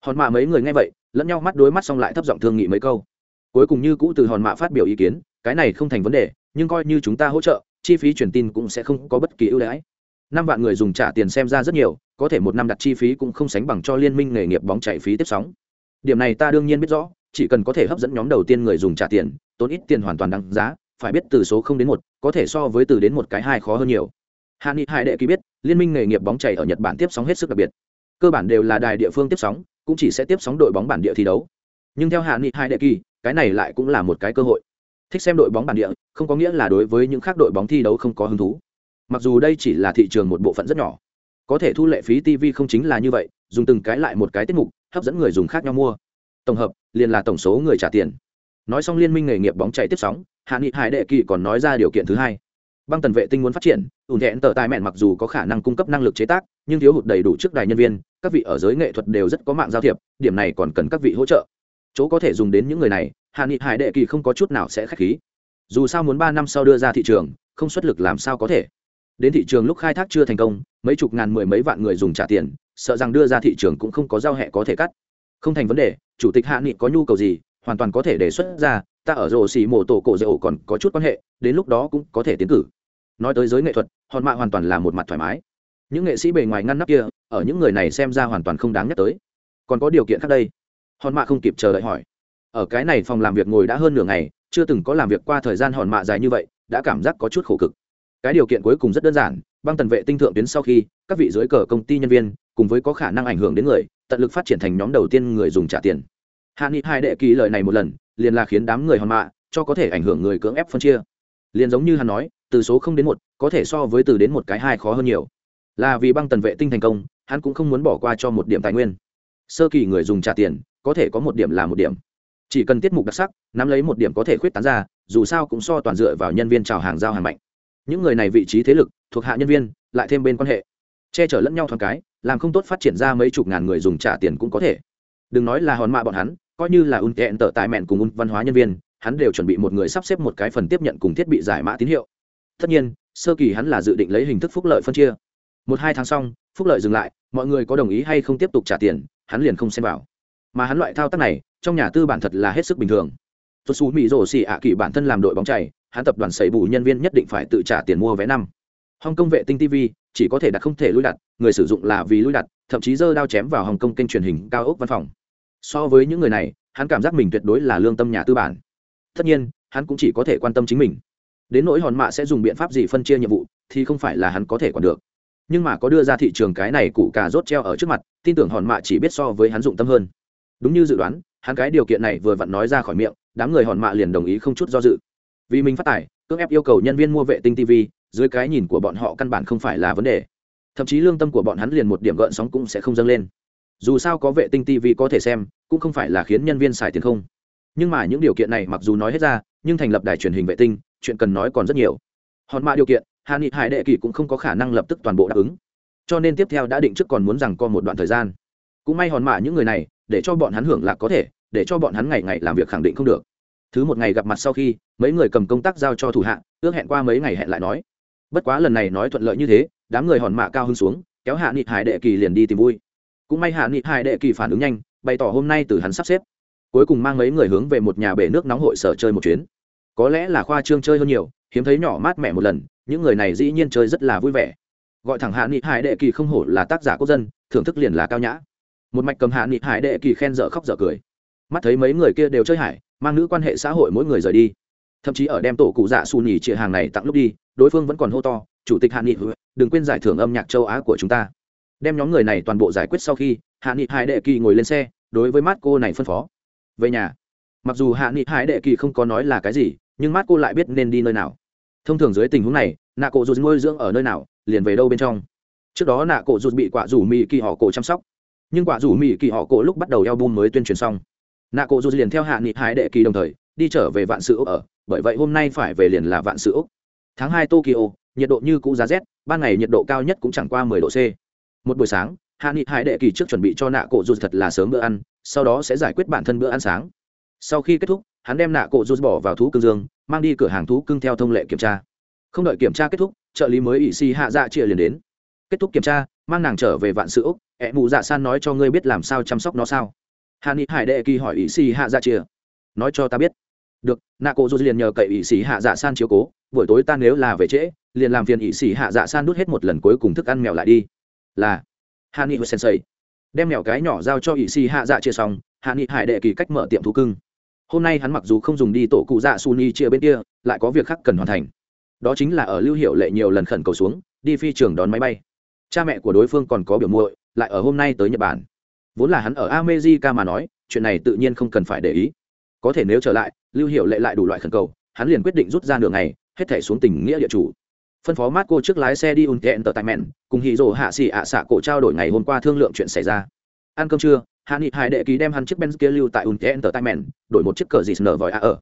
Hòn mạ mấy người nghe vậy, lẫn nhau mắt đối mắt xong lại thấp giọng thương nghị mấy câu. Cuối cùng như cũ từ hòn mạ phát biểu ý kiến, cái này không thành vấn đề, nhưng coi như chúng ta hỗ trợ, chi phí truyền tin cũng sẽ không có bất kỳ ưu đãi. Năm vạn người dùng trả tiền xem ra rất nhiều, có thể một năm đặt chi phí cũng không sánh bằng cho liên minh nghề nghiệp bóng chạy phí tiếp sóng. Điểm này ta đương nhiên biết rõ, chỉ cần có thể hấp dẫn nhóm đầu tiên người dùng trả tiền tốn ít tiền hoàn toàn đáng giá, phải biết từ số không đến một, có thể so với từ đến một cái hai khó hơn nhiều. Hạ nghị hải đệ ký biết, liên minh nghề nghiệp bóng chảy ở nhật bản tiếp sóng hết sức đặc biệt. Cơ bản đều là đài địa phương tiếp sóng, cũng chỉ sẽ tiếp sóng đội bóng bản địa thi đấu. Nhưng theo hạ nghị hải đệ kỳ, cái này lại cũng là một cái cơ hội. Thích xem đội bóng bản địa, không có nghĩa là đối với những khác đội bóng thi đấu không có hứng thú. Mặc dù đây chỉ là thị trường một bộ phận rất nhỏ. Có thể thu lệ phí tv không chính là như vậy, dùng từng cái lại một cái tiết mục, hấp dẫn người dùng khác nhau mua. Tổng hợp, liền là tổng số người trả tiền nói xong liên minh nghề nghiệp bóng chạy tiếp sóng, hạ nghị hải đệ kỳ còn nói ra điều kiện thứ hai. Băng tần vệ tinh muốn phát triển ủn thẹn tờ tài mẹn mặc dù có khả năng cung cấp năng lực chế tác, nhưng thiếu hụt đầy đủ trước đài nhân viên, các vị ở giới nghệ thuật đều rất có mạng giao thiệp, điểm này còn cần các vị hỗ trợ. Chỗ có thể dùng đến những người này, hạ nghị hải đệ kỳ không có chút nào sẽ k h á c h khí. Dù sao muốn ba năm sau đưa ra thị trường, không xuất lực làm sao có thể. Đến thị trường lúc khai thác chưa thành công, mấy chục ngàn mười mấy vạn người dùng trả tiền, sợ rằng đưa ra thị trường cũng không có giao hẹ có thể cắt. Không thành vấn đề, chủ tịch hạ nghị có nhu cầu gì hoàn toàn có thể đề xuất ra, ta ở rồ xì mổ tổ cổ dễ ổ còn có chút quan hệ, đến lúc đó cũng có thể tiến cử. Nói tới giới nghệ thuật, hòn mạ hoàn toàn là một mặt thoải mái. Những nghệ sĩ bề ngoài ngăn nắp kia, ở những người này xem ra hoàn toàn không đáng nhắc tới. Còn có điều kiện khác đây. Hòn mạ không kịp chờ đợi hỏi. Ở cái này phòng làm việc ngồi đã hơn nửa ngày, chưa từng có làm việc qua thời gian hòn mạ dài như vậy, đã cảm giác có chút khổ cực. Cái điều kiện cuối cùng rất đơn giản, băng tần vệ tinh thượng tuyến sau khi, các vị dưới cờ công ty nhân viên, cùng với có khả năng ảnh hưởng đến người, tận lực phát triển thành nhóm đầu tiên người dùng trả tiền hạ nghị hai đệ ký lời này một lần, liền là khiến đám người hòn mạ, cho có thể ảnh hưởng người cưỡng ép phân chia. Liền giống như hắn nói, từ số không đến một, có thể so với từ đến một cái hai khó hơn nhiều. Là vì băng tần vệ tinh thành công, hắn cũng không muốn bỏ qua cho một điểm tài nguyên. Sơ kỳ người dùng trả tiền, có thể có một điểm là một điểm. Chỉ cần tiết mục đặc sắc, nắm lấy một điểm có thể khuyết tán ra, dù sao cũng so toàn dựa vào nhân viên trào hàng giao hàng mạnh. Những người này vị trí thế lực, thuộc hạ nhân viên, lại thêm bên quan hệ. Che chở lẫn nhau thoáng cái, làm không tốt phát triển ra mấy chục ngàn người dùng trả tiền cũng có thể. Đừng nói là hòn mạ bọn hắn coi như là un tẹn tợ tại mẹn cùng un văn hóa nhân viên, hắn đều chuẩn bị một người sắp xếp một cái phần tiếp nhận cùng thiết bị giải mã tín hiệu. Tất nhiên, sơ kỳ hắn là dự định lấy hình thức phúc lợi phân chia. Một hai tháng xong, phúc lợi dừng lại, mọi người có đồng ý hay không tiếp tục trả tiền, hắn liền không xem vào. Mà hắn loại thao tác này, trong nhà tư bản thật là hết sức bình thường. Tôi xù mỹ rổ xì ạ kỳ bản thân làm đội bóng chảy hắn tập đoàn sẩy bù nhân viên nhất định phải tự trả tiền mua vé năm. Hong kông vệ tinh tv chỉ có thể đặt không thể lui đặt, người sử dụng là vì lui đặt, thậm chí dơ đao chém vào hồng kông kênh truyền hình cao ốc văn phòng so với những người này, hắn cảm giác mình tuyệt đối là lương tâm nhà tư bản. Tất nhiên, hắn cũng chỉ có thể quan tâm chính mình. Đến nỗi hòn mạ sẽ dùng biện pháp gì phân chia nhiệm vụ, thì không phải là hắn có thể còn được. Nhưng mà có đưa ra thị trường cái này cụ cà rốt treo ở trước mặt, tin tưởng hòn mạ chỉ biết so với hắn dụng tâm hơn. Đúng như dự đoán, hắn cái điều kiện này vừa vặn nói ra khỏi miệng, đám người hòn mạ liền đồng ý không chút do dự. Vì mình phát tài cưỡng ép yêu cầu nhân viên mua vệ tinh tv dưới cái nhìn của bọn họ căn bản không phải là vấn đề. Thậm chí lương tâm của bọn hắn liền một điểm gợn sóng cũng sẽ không dâng lên dù sao có vệ tinh tv có thể xem, cũng không phải là khiến nhân viên xài tiền không. Nhưng mà những điều kiện này mặc dù nói hết ra, nhưng thành lập đài truyền hình vệ tinh, chuyện cần nói còn rất nhiều. Hòn mạ điều kiện, hà nghị hải đệ kỳ cũng không có khả năng lập tức toàn bộ đáp ứng. Cho nên tiếp theo đã định trước còn muốn rằng co một đoạn thời gian. Cũng may hòn mạ những người này, để cho bọn hắn hưởng lạc có thể, để cho bọn hắn ngày ngày làm việc khẳng định không được. Thứ một ngày gặp mặt sau khi, mấy người cầm công tác giao cho thủ hạ, ước hẹn qua mấy ngày hẹn lại nói. Bất quá lần này nói thuận lợi như thế, đám người hòn mạ cao hơn xuống, kéo hạ nghị hải đệ kỳ liền đi tìm vui cũng may hạ nghị hải đệ kỳ phản ứng nhanh, bày tỏ hôm nay từ hắn sắp xếp. Cuối cùng mang mấy người hướng về một nhà bể nước nóng hội sở chơi một chuyến. Có lẽ là khoa trương chơi hơn nhiều, hiếm thấy nhỏ mát mẻ một lần, những người này dĩ nhiên chơi rất là vui vẻ. Gọi thẳng hạ nghị hải đệ kỳ không hổ là tác giả quốc dân, thưởng thức liền là cao nhã. Một mạch cầm hạ nghị hải đệ kỳ khen dở khóc dở cười. Mắt thấy mấy người kia đều chơi hải, mang nữ quan hệ xã hội mỗi người rời đi. Thậm chí ở đem tổ cụ dạ xù nhì chĩa hàng này tặng lúc đi, đối phương vẫn còn hô to, chủ tịch hạ nghị, đừng quên giải thưởng âm nhạc châu á của chúng ta đem nhóm người này toàn bộ giải quyết sau khi hạ nghị hải đệ kỳ ngồi lên xe, đối với mát cô này phân phó. Về nhà. Mặc dù hạ nghị hải đệ kỳ không có nói là cái gì, nhưng mát cô lại biết nên đi nơi nào. Thông thường dưới tình huống này, nạ cổ rụt nuôi dưỡng ở nơi nào, liền về đâu bên trong. Trước đó nạ cổ rụt bị quả rủ mì kỳ họ cổ chăm sóc. Nhưng quả rủ mì kỳ họ cổ lúc bắt đầu eo bum mới tuyên truyền xong. Nạ cổ rụt liền theo hạ nghị hải đệ kỳ đồng thời, đi trở về vạn sự ở, bởi vậy hôm nay phải về liền là vạn sự tháng hai tokyo, nhiệt độ như cũ giá rét, ban ngày nhiệt độ cao nhất cũng chẳng qua mười độ c một buổi sáng, hạ nghị hải đệ kỳ trước chuẩn bị cho nạ cổ dù thật là sớm bữa ăn, sau đó sẽ giải quyết bản thân bữa ăn sáng. Sau khi kết thúc, hắn đem nạ cổ dù bỏ vào thú cưng dương, mang đi cửa hàng thú cưng theo thông lệ kiểm tra. Không đợi kiểm tra kết thúc, trợ lý mới ỵ xì hạ dạ chia liền đến. Kết thúc kiểm tra, mang nàng trở về vạn sự úc, ẹ, mụ dạ san nói cho ngươi biết làm sao chăm sóc nó sao? Hạ nghị hải đệ kỳ hỏi ỵ xì hạ dạ chia. Nói cho ta biết. Được, nạ cổ dù liền nhờ cậy ỵ xì hạ dạ san chiếu cố, buổi tối ta nếu là về trễ, liền làm phiền ỵ xì hạ dạ san đút hết một lần cuối cùng thức ăn mèo lại đi là hạ nghị sensei. Đem mèo cái nhỏ giao cho ỵ xì hạ dạ chia xong, hạ nghị hải đệ kỳ cách mở tiệm thú cưng. Hôm nay hắn mặc dù không dùng đi tổ cụ dạ su ni chia bên kia, lại có việc khác cần hoàn thành. Đó chính là ở lưu hiệu lệ nhiều lần khẩn cầu xuống, đi phi trường đón máy bay. Cha mẹ của đối phương còn có biểu muội, lại ở hôm nay tới nhật bản. Vốn là hắn ở amejica mà nói, chuyện này tự nhiên không cần phải để ý. Có thể nếu trở lại, lưu hiệu lệ lại đủ loại khẩn cầu, hắn liền quyết định rút ra đường này hết thể xuống tình nghĩa địa chủ phân phó marco trước lái xe đi ùn kẹn tờ tại mẹn cùng hì rồ hạ xỉ ạ xạ cổ trao đổi ngày hôm qua thương lượng chuyện xảy ra. Ăn cơm trưa, hạ nghị hải đệ ký đem hắn chiếc benz kia lưu tại ùn kẹn tờ tại mẹn đổi một chiếc cờ dì nở vòi ạ ở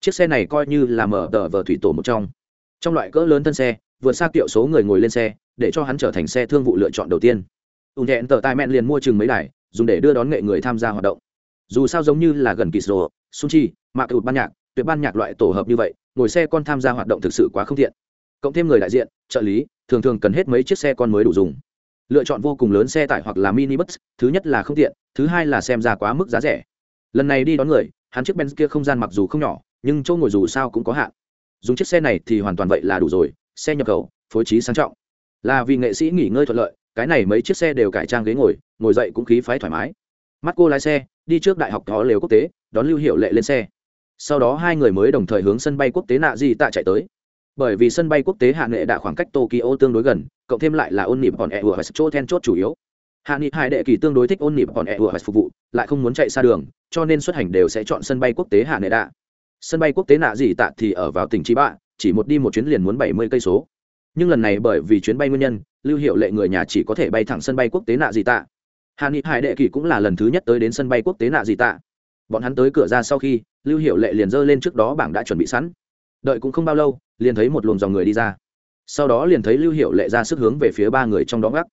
chiếc xe này coi như là mở tờ vờ thủy tổ một trong. Trong loại cỡ lớn thân xe, vượt xa kiệu số người ngồi lên xe, để cho hắn trở thành xe thương vụ lựa chọn đầu tiên. Ùn kẹn tờ tại mẹn liền mua chừng mấy đài, dùng để đưa đón nghệ người tham gia hoạt động. Dù sao giống như là gần kỳ sô sun chi, mạc ụt ban nhạc, tuyệt ban nhạc loại tổ hợp như vậy, ngồi xe con tham gia hoạt động thực sự quá không thiện cộng thêm người đại diện, trợ lý, thường thường cần hết mấy chiếc xe con mới đủ dùng. Lựa chọn vô cùng lớn xe tải hoặc là minibus. thứ nhất là không tiện, thứ hai là xem ra quá mức giá rẻ. Lần này đi đón người, hắn chiếc benz kia không gian mặc dù không nhỏ, nhưng chỗ ngồi dù sao cũng có hạn. Dùng chiếc xe này thì hoàn toàn vậy là đủ rồi, xe nhập khẩu, phối trí sang trọng. Là vì nghệ sĩ nghỉ ngơi thuận lợi, cái này mấy chiếc xe đều cải trang ghế ngồi ngồi dậy cũng khí phái thoải mái. Mắt cô lái xe, đi trước đại học có lều quốc tế, đón lưu hiệu lệ lên xe. Sau đó hai người mới đồng thời hướng sân bay quốc tế nạ di tạ chạy tới bởi vì sân bay quốc tế hạ nghệ đã khoảng cách tokyo tương đối gần, cộng thêm lại là ôn nịp còn e ủa và chỗ then chốt chủ yếu. Hạ nghị hai đệ kỳ tương đối thích ôn nịp còn e và phục vụ, lại không muốn chạy xa đường, cho nên xuất hành đều sẽ chọn sân bay quốc tế hạ nghệ đã. sân bay quốc tế nạ gì tạ thì ở vào tỉnh chi bạ, chỉ một đi một chuyến liền muốn bảy mươi cây số. Nhưng lần này bởi vì chuyến bay nguyên nhân, lưu hiệu lệ người nhà chỉ có thể bay thẳng sân bay quốc tế nạ gì tạ. Hà nghị hải đệ kỳ cũng là lần thứ nhất tới đến sân bay quốc tế nạ gì tạ. Bọn hắn tới cửa ra sau khi, lưu hiệu lệ liền dơ lên trước đó bảng đã chuẩn bị sẵn. Đợi cũng không bao lâu liền thấy một luồng dòng người đi ra. Sau đó liền thấy lưu hiệu lệ ra sức hướng về phía ba người trong đó gác.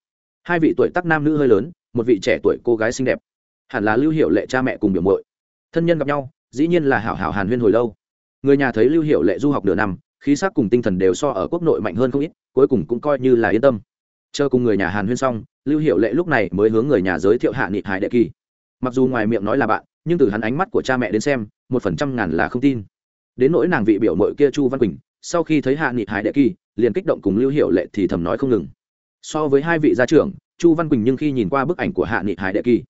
Hai vị tuổi tắc nam nữ hơi lớn, một vị trẻ tuổi cô gái xinh đẹp. Hẳn là lưu hiệu lệ cha mẹ cùng biểu mội thân nhân gặp nhau, dĩ nhiên là hảo hảo hàn huyên hồi lâu. Người nhà thấy lưu hiệu lệ du học nửa năm, khí sắc cùng tinh thần đều so ở quốc nội mạnh hơn không ít, cuối cùng cũng coi như là yên tâm. Chờ cùng người nhà hàn huyên xong, lưu hiệu lệ lúc này mới hướng người nhà giới thiệu hạ nghị hải đệ kỳ. Mặc dù ngoài miệng nói là bạn, nhưng từ hắn ánh mắt của cha mẹ đến xem, một phần trăm ngàn là không tin. Đến nỗi nàng vị biểu mội kia chu văn quỳnh sau khi thấy hạ nghị hải đệ kỳ, liền kích động cùng lưu hiệu lệ thì thầm nói không ngừng. So với hai vị gia trưởng, chu văn quỳnh nhưng khi nhìn qua bức ảnh của hạ nghị hải đệ kỳ,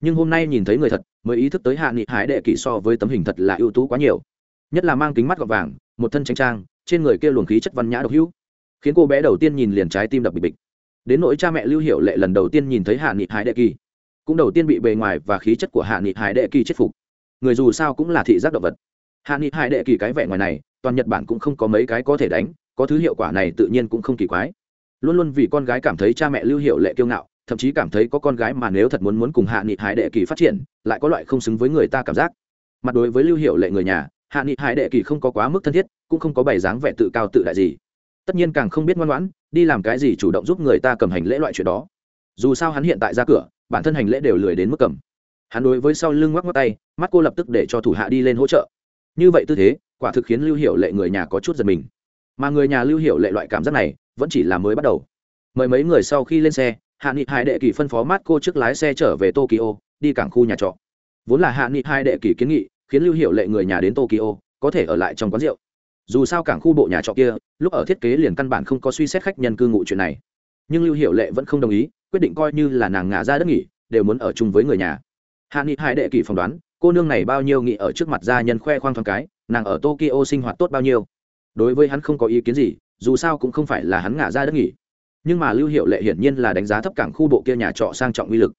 nhưng hôm nay nhìn thấy người thật, mới ý thức tới hạ nghị hải đệ kỳ so với tấm hình thật là ưu tú quá nhiều. Nhất là mang kính mắt gọt vàng, một thân tranh trang, trên người kia luồng khí chất văn nhã độc hữu, khiến cô bé đầu tiên nhìn liền trái tim đập bịch bịch. Đến nỗi cha mẹ lưu hiệu lệ lần đầu tiên nhìn thấy hạ nghị hải đệ kỳ, cũng đầu tiên bị bề ngoài và khí chất của hạ nghị hải đệ kỳ chết phục. Người dù sao cũng là thị giác động vật. Hạ nghị hải đệ kỳ cái vẻ ngoài này toàn nhật bản cũng không có mấy cái có thể đánh, có thứ hiệu quả này tự nhiên cũng không kỳ quái. Luôn luôn vì con gái cảm thấy cha mẹ lưu hiệu lệ kiêu ngạo, thậm chí cảm thấy có con gái mà nếu thật muốn muốn cùng hạ nghị hải đệ kỳ phát triển, lại có loại không xứng với người ta cảm giác. Mặt đối với lưu hiệu lệ người nhà, hạ nghị hải đệ kỳ không có quá mức thân thiết, cũng không có bày dáng vẻ tự cao tự đại gì. Tất nhiên càng không biết ngoan ngoãn, đi làm cái gì chủ động giúp người ta cầm hành lễ loại chuyện đó. Dù sao hắn hiện tại ra cửa, bản thân hành lễ đều lười đến mức cầm. Hắn đối với sau lưng ngoắc ngoắc tay, mắt cô lập tức để cho thủ hạ đi lên hỗ trợ. Như vậy tư thế quả thực khiến lưu hiệu lệ người nhà có chút giật mình. Mà người nhà lưu hiệu lệ loại cảm giác này vẫn chỉ là mới bắt đầu. Mời mấy người sau khi lên xe, hạ nghị hai đệ kỳ phân phó mát cô trước lái xe trở về tokyo, đi cảng khu nhà trọ. Vốn là hạ nghị hai đệ kỳ kiến nghị, khiến lưu hiệu lệ người nhà đến tokyo, có thể ở lại trong quán rượu. Dù sao cảng khu bộ nhà trọ kia, lúc ở thiết kế liền căn bản không có suy xét khách nhân cư ngụ chuyện này. Nhưng lưu hiệu lệ vẫn không đồng ý, quyết định coi như là nàng ngả ra đất nghỉ, đều muốn ở chung với người nhà. Hạ nghị hai đệ kỳ phỏng đoán, cô nương này bao nhiêu nghị ở trước mặt gia nhân khoe khoang thoáng cái nàng ở tokyo sinh hoạt tốt bao nhiêu. Đối với hắn không có ý kiến gì, dù sao cũng không phải là hắn ngả ra đất nghỉ. Nhưng mà lưu hiệu lệ hiển nhiên là đánh giá thấp cảng khu bộ kia nhà trọ sang trọng uy lực.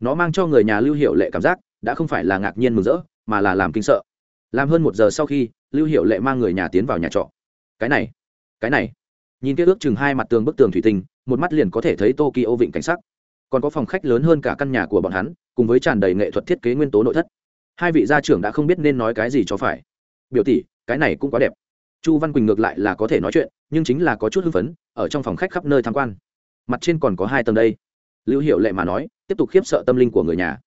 Nó mang cho người nhà lưu hiệu lệ cảm giác, đã không phải là ngạc nhiên mừng rỡ, mà là làm kinh sợ. Làm hơn một giờ sau khi, lưu hiệu lệ mang người nhà tiến vào nhà trọ. Cái này cái này. Nhìn cái ước chừng hai mặt tường bức tường thủy tinh, một mắt liền có thể thấy tokyo vịnh cảnh sắc. Còn có phòng khách lớn hơn cả căn nhà của bọn hắn, cùng với tràn đầy nghệ thuật thiết kế nguyên tố nội thất. Hai vị gia trưởng đã không biết nên nói cái gì cho phải biểu tỷ, cái này cũng quá đẹp. Chu văn quỳnh ngược lại là có thể nói chuyện, nhưng chính là có chút hưng phấn, ở trong phòng khách khắp nơi tham quan. Mặt trên còn có hai tầng đây. Lưu hiệu lệ mà nói, tiếp tục khiếp sợ tâm linh của người nhà.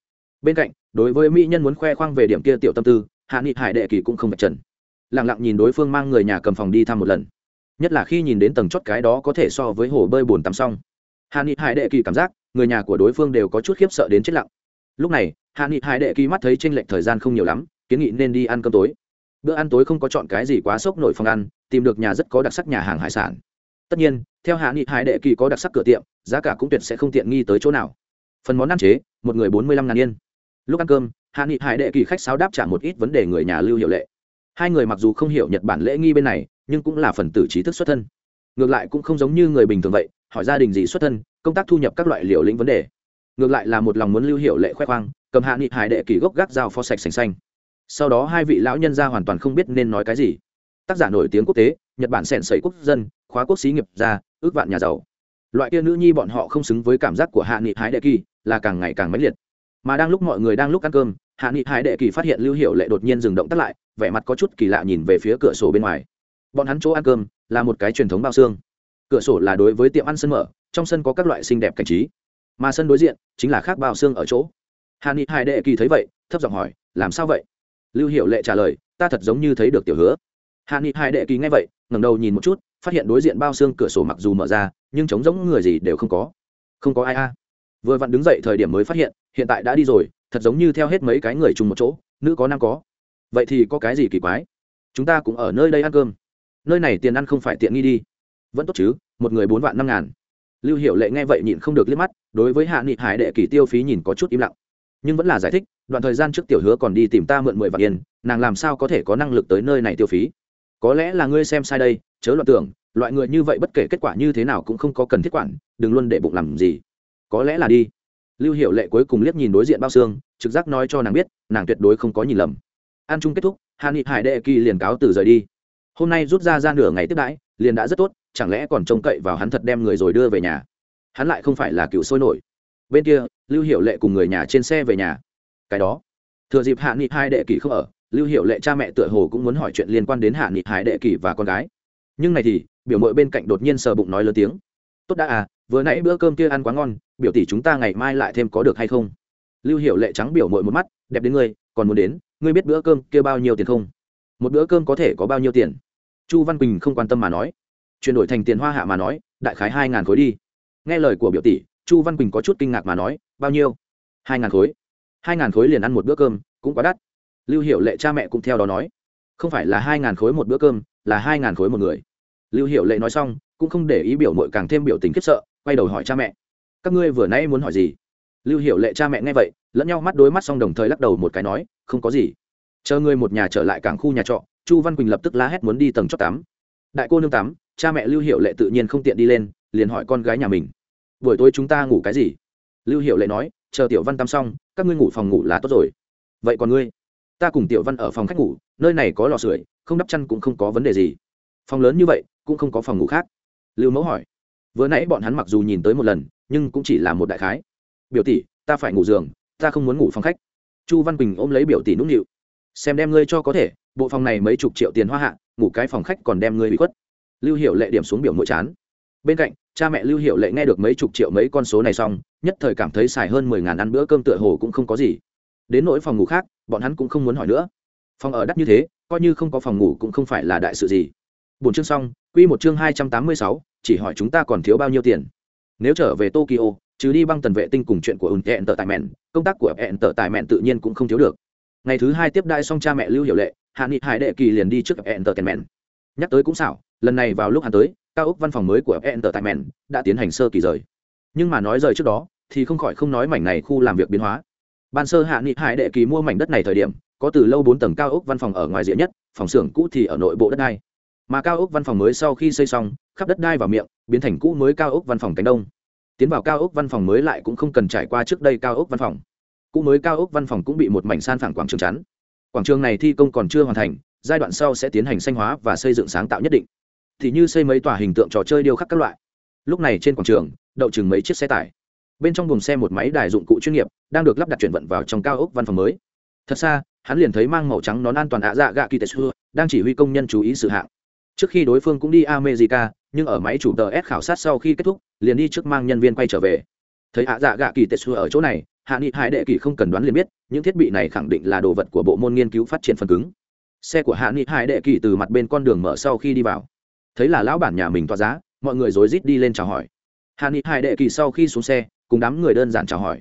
Bên cạnh, đối với mỹ nhân muốn khoe khoang về điểm kia tiểu tâm tư, hạ nghị hải đệ kỳ cũng không vạch trần. Lẳng lặng nhìn đối phương mang người nhà cầm phòng đi thăm một lần. Nhất là khi nhìn đến tầng chót cái đó có thể so với hồ bơi bồn tắm xong. Hạ nghị hải đệ kỳ cảm giác, người nhà của đối phương đều có chút khiếp sợ đến chết lặng. Lúc này, hạ nghị hải đệ kỳ mắt thấy tranh lệch thời gian không nhiều lắm, kiến nghị nên đi ăn cơm tối bữa ăn tối không có chọn cái gì quá sốc nổi phòng ăn, tìm được nhà rất có đặc sắc nhà hàng hải sản. Tất nhiên, theo hạ nghị hải đệ kỳ có đặc sắc cửa tiệm, giá cả cũng tuyệt sẽ không tiện nghi tới chỗ nào. Phần món ăn chế, một người bốn mươi lăm ngàn yên. Lúc ăn cơm, hạ nghị hải đệ kỳ khách sáo đáp trả một ít vấn đề người nhà lưu hiệu lệ. Hai người mặc dù không hiểu nhật bản lễ nghi bên này, nhưng cũng là phần tử trí thức xuất thân. Ngược lại cũng không giống như người bình thường vậy, hỏi gia đình gì xuất thân, công tác thu nhập các loại liều lĩnh vấn đề. Ngược lại là một lòng muốn lưu hiệu lệ khoe khoang, cầm hạ nghị hải đệ kỳ gốc gác dao pho sạch sành xanh sau đó hai vị lão nhân ra hoàn toàn không biết nên nói cái gì. Tác giả nổi tiếng quốc tế, nhật bản sẻn sẩy quốc dân, khóa quốc xí nghiệp gia, ước vạn nhà giàu. Loại kia nữ nhi bọn họ không xứng với cảm giác của hạ nghị hải đệ kỳ, là càng ngày càng mãnh liệt. Mà đang lúc mọi người đang lúc ăn cơm, hạ nghị hải đệ kỳ phát hiện lưu hiệu lệ đột nhiên dừng động tắt lại, vẻ mặt có chút kỳ lạ nhìn về phía cửa sổ bên ngoài. Bọn hắn chỗ ăn cơm là một cái truyền thống bao xương. Cửa sổ là đối với tiệm ăn sân mở, trong sân có các loại xinh đẹp cảnh trí. Mà sân đối diện chính là khác bao xương ở chỗ. Hạ nghị hải đệ kỳ thấy vậy, thấp giọng hỏi, làm sao vậy? Lưu hiệu lệ trả lời, ta thật giống như thấy được tiểu hứa. Hạ nghị hải đệ kỳ nghe vậy, ngẩng đầu nhìn một chút, phát hiện đối diện bao xương cửa sổ mặc dù mở ra, nhưng trống giống người gì đều không có. Không có ai a. Vừa vặn đứng dậy thời điểm mới phát hiện hiện tại đã đi rồi, thật giống như theo hết mấy cái người chung một chỗ, nữ có nam có. Vậy thì có cái gì kỳ quái? Chúng ta cũng ở nơi đây ăn cơm. Nơi này tiền ăn không phải tiện nghi đi. Vẫn tốt chứ, một người bốn vạn năm ngàn. Lưu hiệu lệ nghe vậy nhịn không được liếc mắt, đối với hạ nghị hải đệ kỳ tiêu phí nhìn có chút im lặng nhưng vẫn là giải thích, đoạn thời gian trước tiểu hứa còn đi tìm ta mượn mười vạn yên, nàng làm sao có thể có năng lực tới nơi này tiêu phí? Có lẽ là ngươi xem sai đây, chớ loạn tưởng, loại người như vậy bất kể kết quả như thế nào cũng không có cần thiết quản, đừng luôn để bụng làm gì. Có lẽ là đi. Lưu hiệu lệ cuối cùng liếc nhìn đối diện bao xương, trực giác nói cho nàng biết, nàng tuyệt đối không có nhìn lầm. An trung kết thúc, Hàn nghị hải đệ kỳ liền cáo từ rời đi. Hôm nay rút ra ra nửa ngày tiếp đãi, liền đã rất tốt, chẳng lẽ còn trông cậy vào hắn thật đem người rồi đưa về nhà? Hắn lại không phải là cựu sôi nổi bên kia, lưu hiệu lệ cùng người nhà trên xe về nhà. Cái đó, thừa dịp hạ nghị hai đệ kỳ không ở, lưu hiệu lệ cha mẹ tựa hồ cũng muốn hỏi chuyện liên quan đến hạ nghị hải đệ kỳ và con gái. Nhưng này thì, biểu mội bên cạnh đột nhiên sờ bụng nói lớn tiếng. Tốt đã à vừa nãy bữa cơm kia ăn quá ngon, biểu tỷ chúng ta ngày mai lại thêm có được hay không? Lưu hiệu lệ trắng biểu mội một mắt, đẹp đến ngươi, còn muốn đến, ngươi biết bữa cơm kia bao nhiêu tiền không? Một bữa cơm có thể có bao nhiêu tiền? Chu văn quỳnh không quan tâm mà nói. Chuyển đổi thành tiền hoa hạ mà nói, đại khái hai ngàn khối đi. Nghe lời của biểu tỷ chu văn quỳnh có chút kinh ngạc mà nói, bao nhiêu? Hai ngàn khối. Hai ngàn khối liền ăn một bữa cơm, cũng quá đắt. Lưu hiệu lệ cha mẹ cũng theo đó nói, không phải là hai ngàn khối một bữa cơm, là hai ngàn khối một người. Lưu hiệu lệ nói xong, cũng không để ý biểu mội càng thêm biểu tình khiếp sợ, quay đầu hỏi cha mẹ, các ngươi vừa nãy muốn hỏi gì? Lưu hiệu lệ cha mẹ nghe vậy, lẫn nhau mắt đối mắt xong đồng thời lắc đầu một cái nói, không có gì. Chờ ngươi một nhà trở lại cảng khu nhà trọ, chu văn quỳnh lập tức la hét muốn đi tầng chót tắm đại cô nương tắm cha mẹ lưu hiệu lệ tự nhiên không tiện đi lên, liền hỏi con gái nhà mình buổi tối chúng ta ngủ cái gì? Lưu hiệu lệ nói, chờ tiểu văn tắm xong, các ngươi ngủ phòng ngủ là tốt rồi. Vậy còn ngươi? Ta cùng tiểu văn ở phòng khách ngủ, nơi này có lò sưởi, không đắp chăn cũng không có vấn đề gì. Phòng lớn như vậy, cũng không có phòng ngủ khác. Lưu mẫu hỏi. Vừa nãy bọn hắn mặc dù nhìn tới một lần, nhưng cũng chỉ là một đại khái. Biểu tỷ, ta phải ngủ giường, ta không muốn ngủ phòng khách. Chu văn quỳnh ôm lấy biểu tỷ nũng nịu. Xem đem ngươi cho có thể, bộ phòng này mấy chục triệu tiền hoa hạ, ngủ cái phòng khách còn đem ngươi bị khuất. Lưu hiệu lệ điểm xuống biểu mũi chán. Bên cạnh cha mẹ lưu hiệu lệ nghe được mấy chục triệu mấy con số này xong, nhất thời cảm thấy xài hơn mười ngàn ăn bữa cơm tựa hồ cũng không có gì. Đến nỗi phòng ngủ khác, bọn hắn cũng không muốn hỏi nữa. Phòng ở đắt như thế, coi như không có phòng ngủ cũng không phải là đại sự gì. Bốn chương xong, quy một chương hai trăm tám mươi sáu, chỉ hỏi chúng ta còn thiếu bao nhiêu tiền. Nếu trở về tokyo, trừ đi băng tần vệ tinh cùng chuyện của ùn hẹn tờ tài mẹn công tác của hẹn tờ tài mẹn tự nhiên cũng không thiếu được. Ngày thứ hai tiếp đại xong cha mẹ lưu hiệu lệ, hạ nghị hải đệ kỳ liền đi trước hẹn tờ tài mẹn nhắc tới cũng xảo, lần này vào lúc hắn tới cao ốc văn phòng mới của hẹn tờ tài đã tiến hành sơ kỳ rời. Nhưng mà nói rời trước đó, thì không khỏi không nói mảnh này khu làm việc biến hóa. Ban sơ hạ nghị hải đệ kỳ mua mảnh đất này thời điểm, có từ lâu bốn tầng cao ốc văn phòng ở ngoài diện nhất, phòng xưởng cũ thì ở nội bộ đất đai. Mà cao ốc văn phòng mới sau khi xây xong, khắp đất đai vào miệng, biến thành cũ mới cao ốc văn phòng cánh đông. Tiến vào cao ốc văn phòng mới lại cũng không cần trải qua trước đây cao ốc văn phòng. Cũ mới cao ốc văn phòng cũng bị một mảnh san phẳng quảng trường chắn. Quảng trường này thi công còn chưa hoàn thành, giai đoạn sau sẽ tiến hành xanh hóa và xây dựng sáng tạo nhất định thì như xây mấy tòa hình tượng trò chơi điêu khắc các loại. Lúc này trên quảng trường, đậu chừng mấy chiếc xe tải. Bên trong buồng xe một máy đài dụng cụ chuyên nghiệp, đang được lắp đặt chuyển vận vào trong cao ốc văn phòng mới. Thật xa, hắn liền thấy mang màu trắng nón an toàn ạ dạ gạ kỳ tetsu đang chỉ huy công nhân chú ý sự hạng. Trước khi đối phương cũng đi america, nhưng ở máy chủ tờ s khảo sát sau khi kết thúc, liền đi trước mang nhân viên quay trở về. Thấy ạ dạ gạ kỳ tetsu ở chỗ này, hạ nghị hải đệ kỳ không cần đoán liền biết, những thiết bị này khẳng định là đồ vật của bộ môn nghiên cứu phát triển phần cứng. Xe của hạ nghị hải đệ kỳ từ mặt bên con đường mở sau khi đi vào thấy là lão bản nhà mình tỏa giá, mọi người rối rít đi lên chào hỏi. Hạ nghị hải đệ kỳ sau khi xuống xe, cùng đám người đơn giản chào hỏi.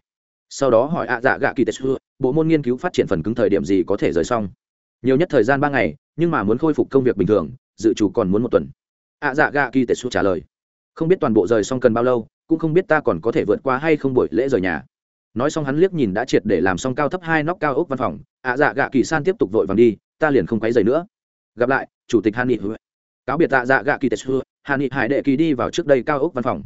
Sau đó hỏi ạ dạ gạ kỳ tetsu bộ môn nghiên cứu phát triển phần cứng thời điểm gì có thể rời xong. Nhiều nhất thời gian ba ngày, nhưng mà muốn khôi phục công việc bình thường, dự chủ còn muốn một tuần. Ạ dạ gạ kỳ tetsu trả lời. Không biết toàn bộ rời xong cần bao lâu, cũng không biết ta còn có thể vượt qua hay không buổi lễ rời nhà. Nói xong hắn liếc nhìn đã triệt để làm xong cao thấp hai nóc cao ốc văn phòng, ạ dạ gạ kỳ san tiếp tục vội vàng đi, ta liền không quấy rầy nữa. Gặp lại, chủ tịch hàn nghị cáo biệt tạ dạ gạ kỳ tetsu hàn ni hải đệ kỳ đi vào trước đây cao ốc văn phòng.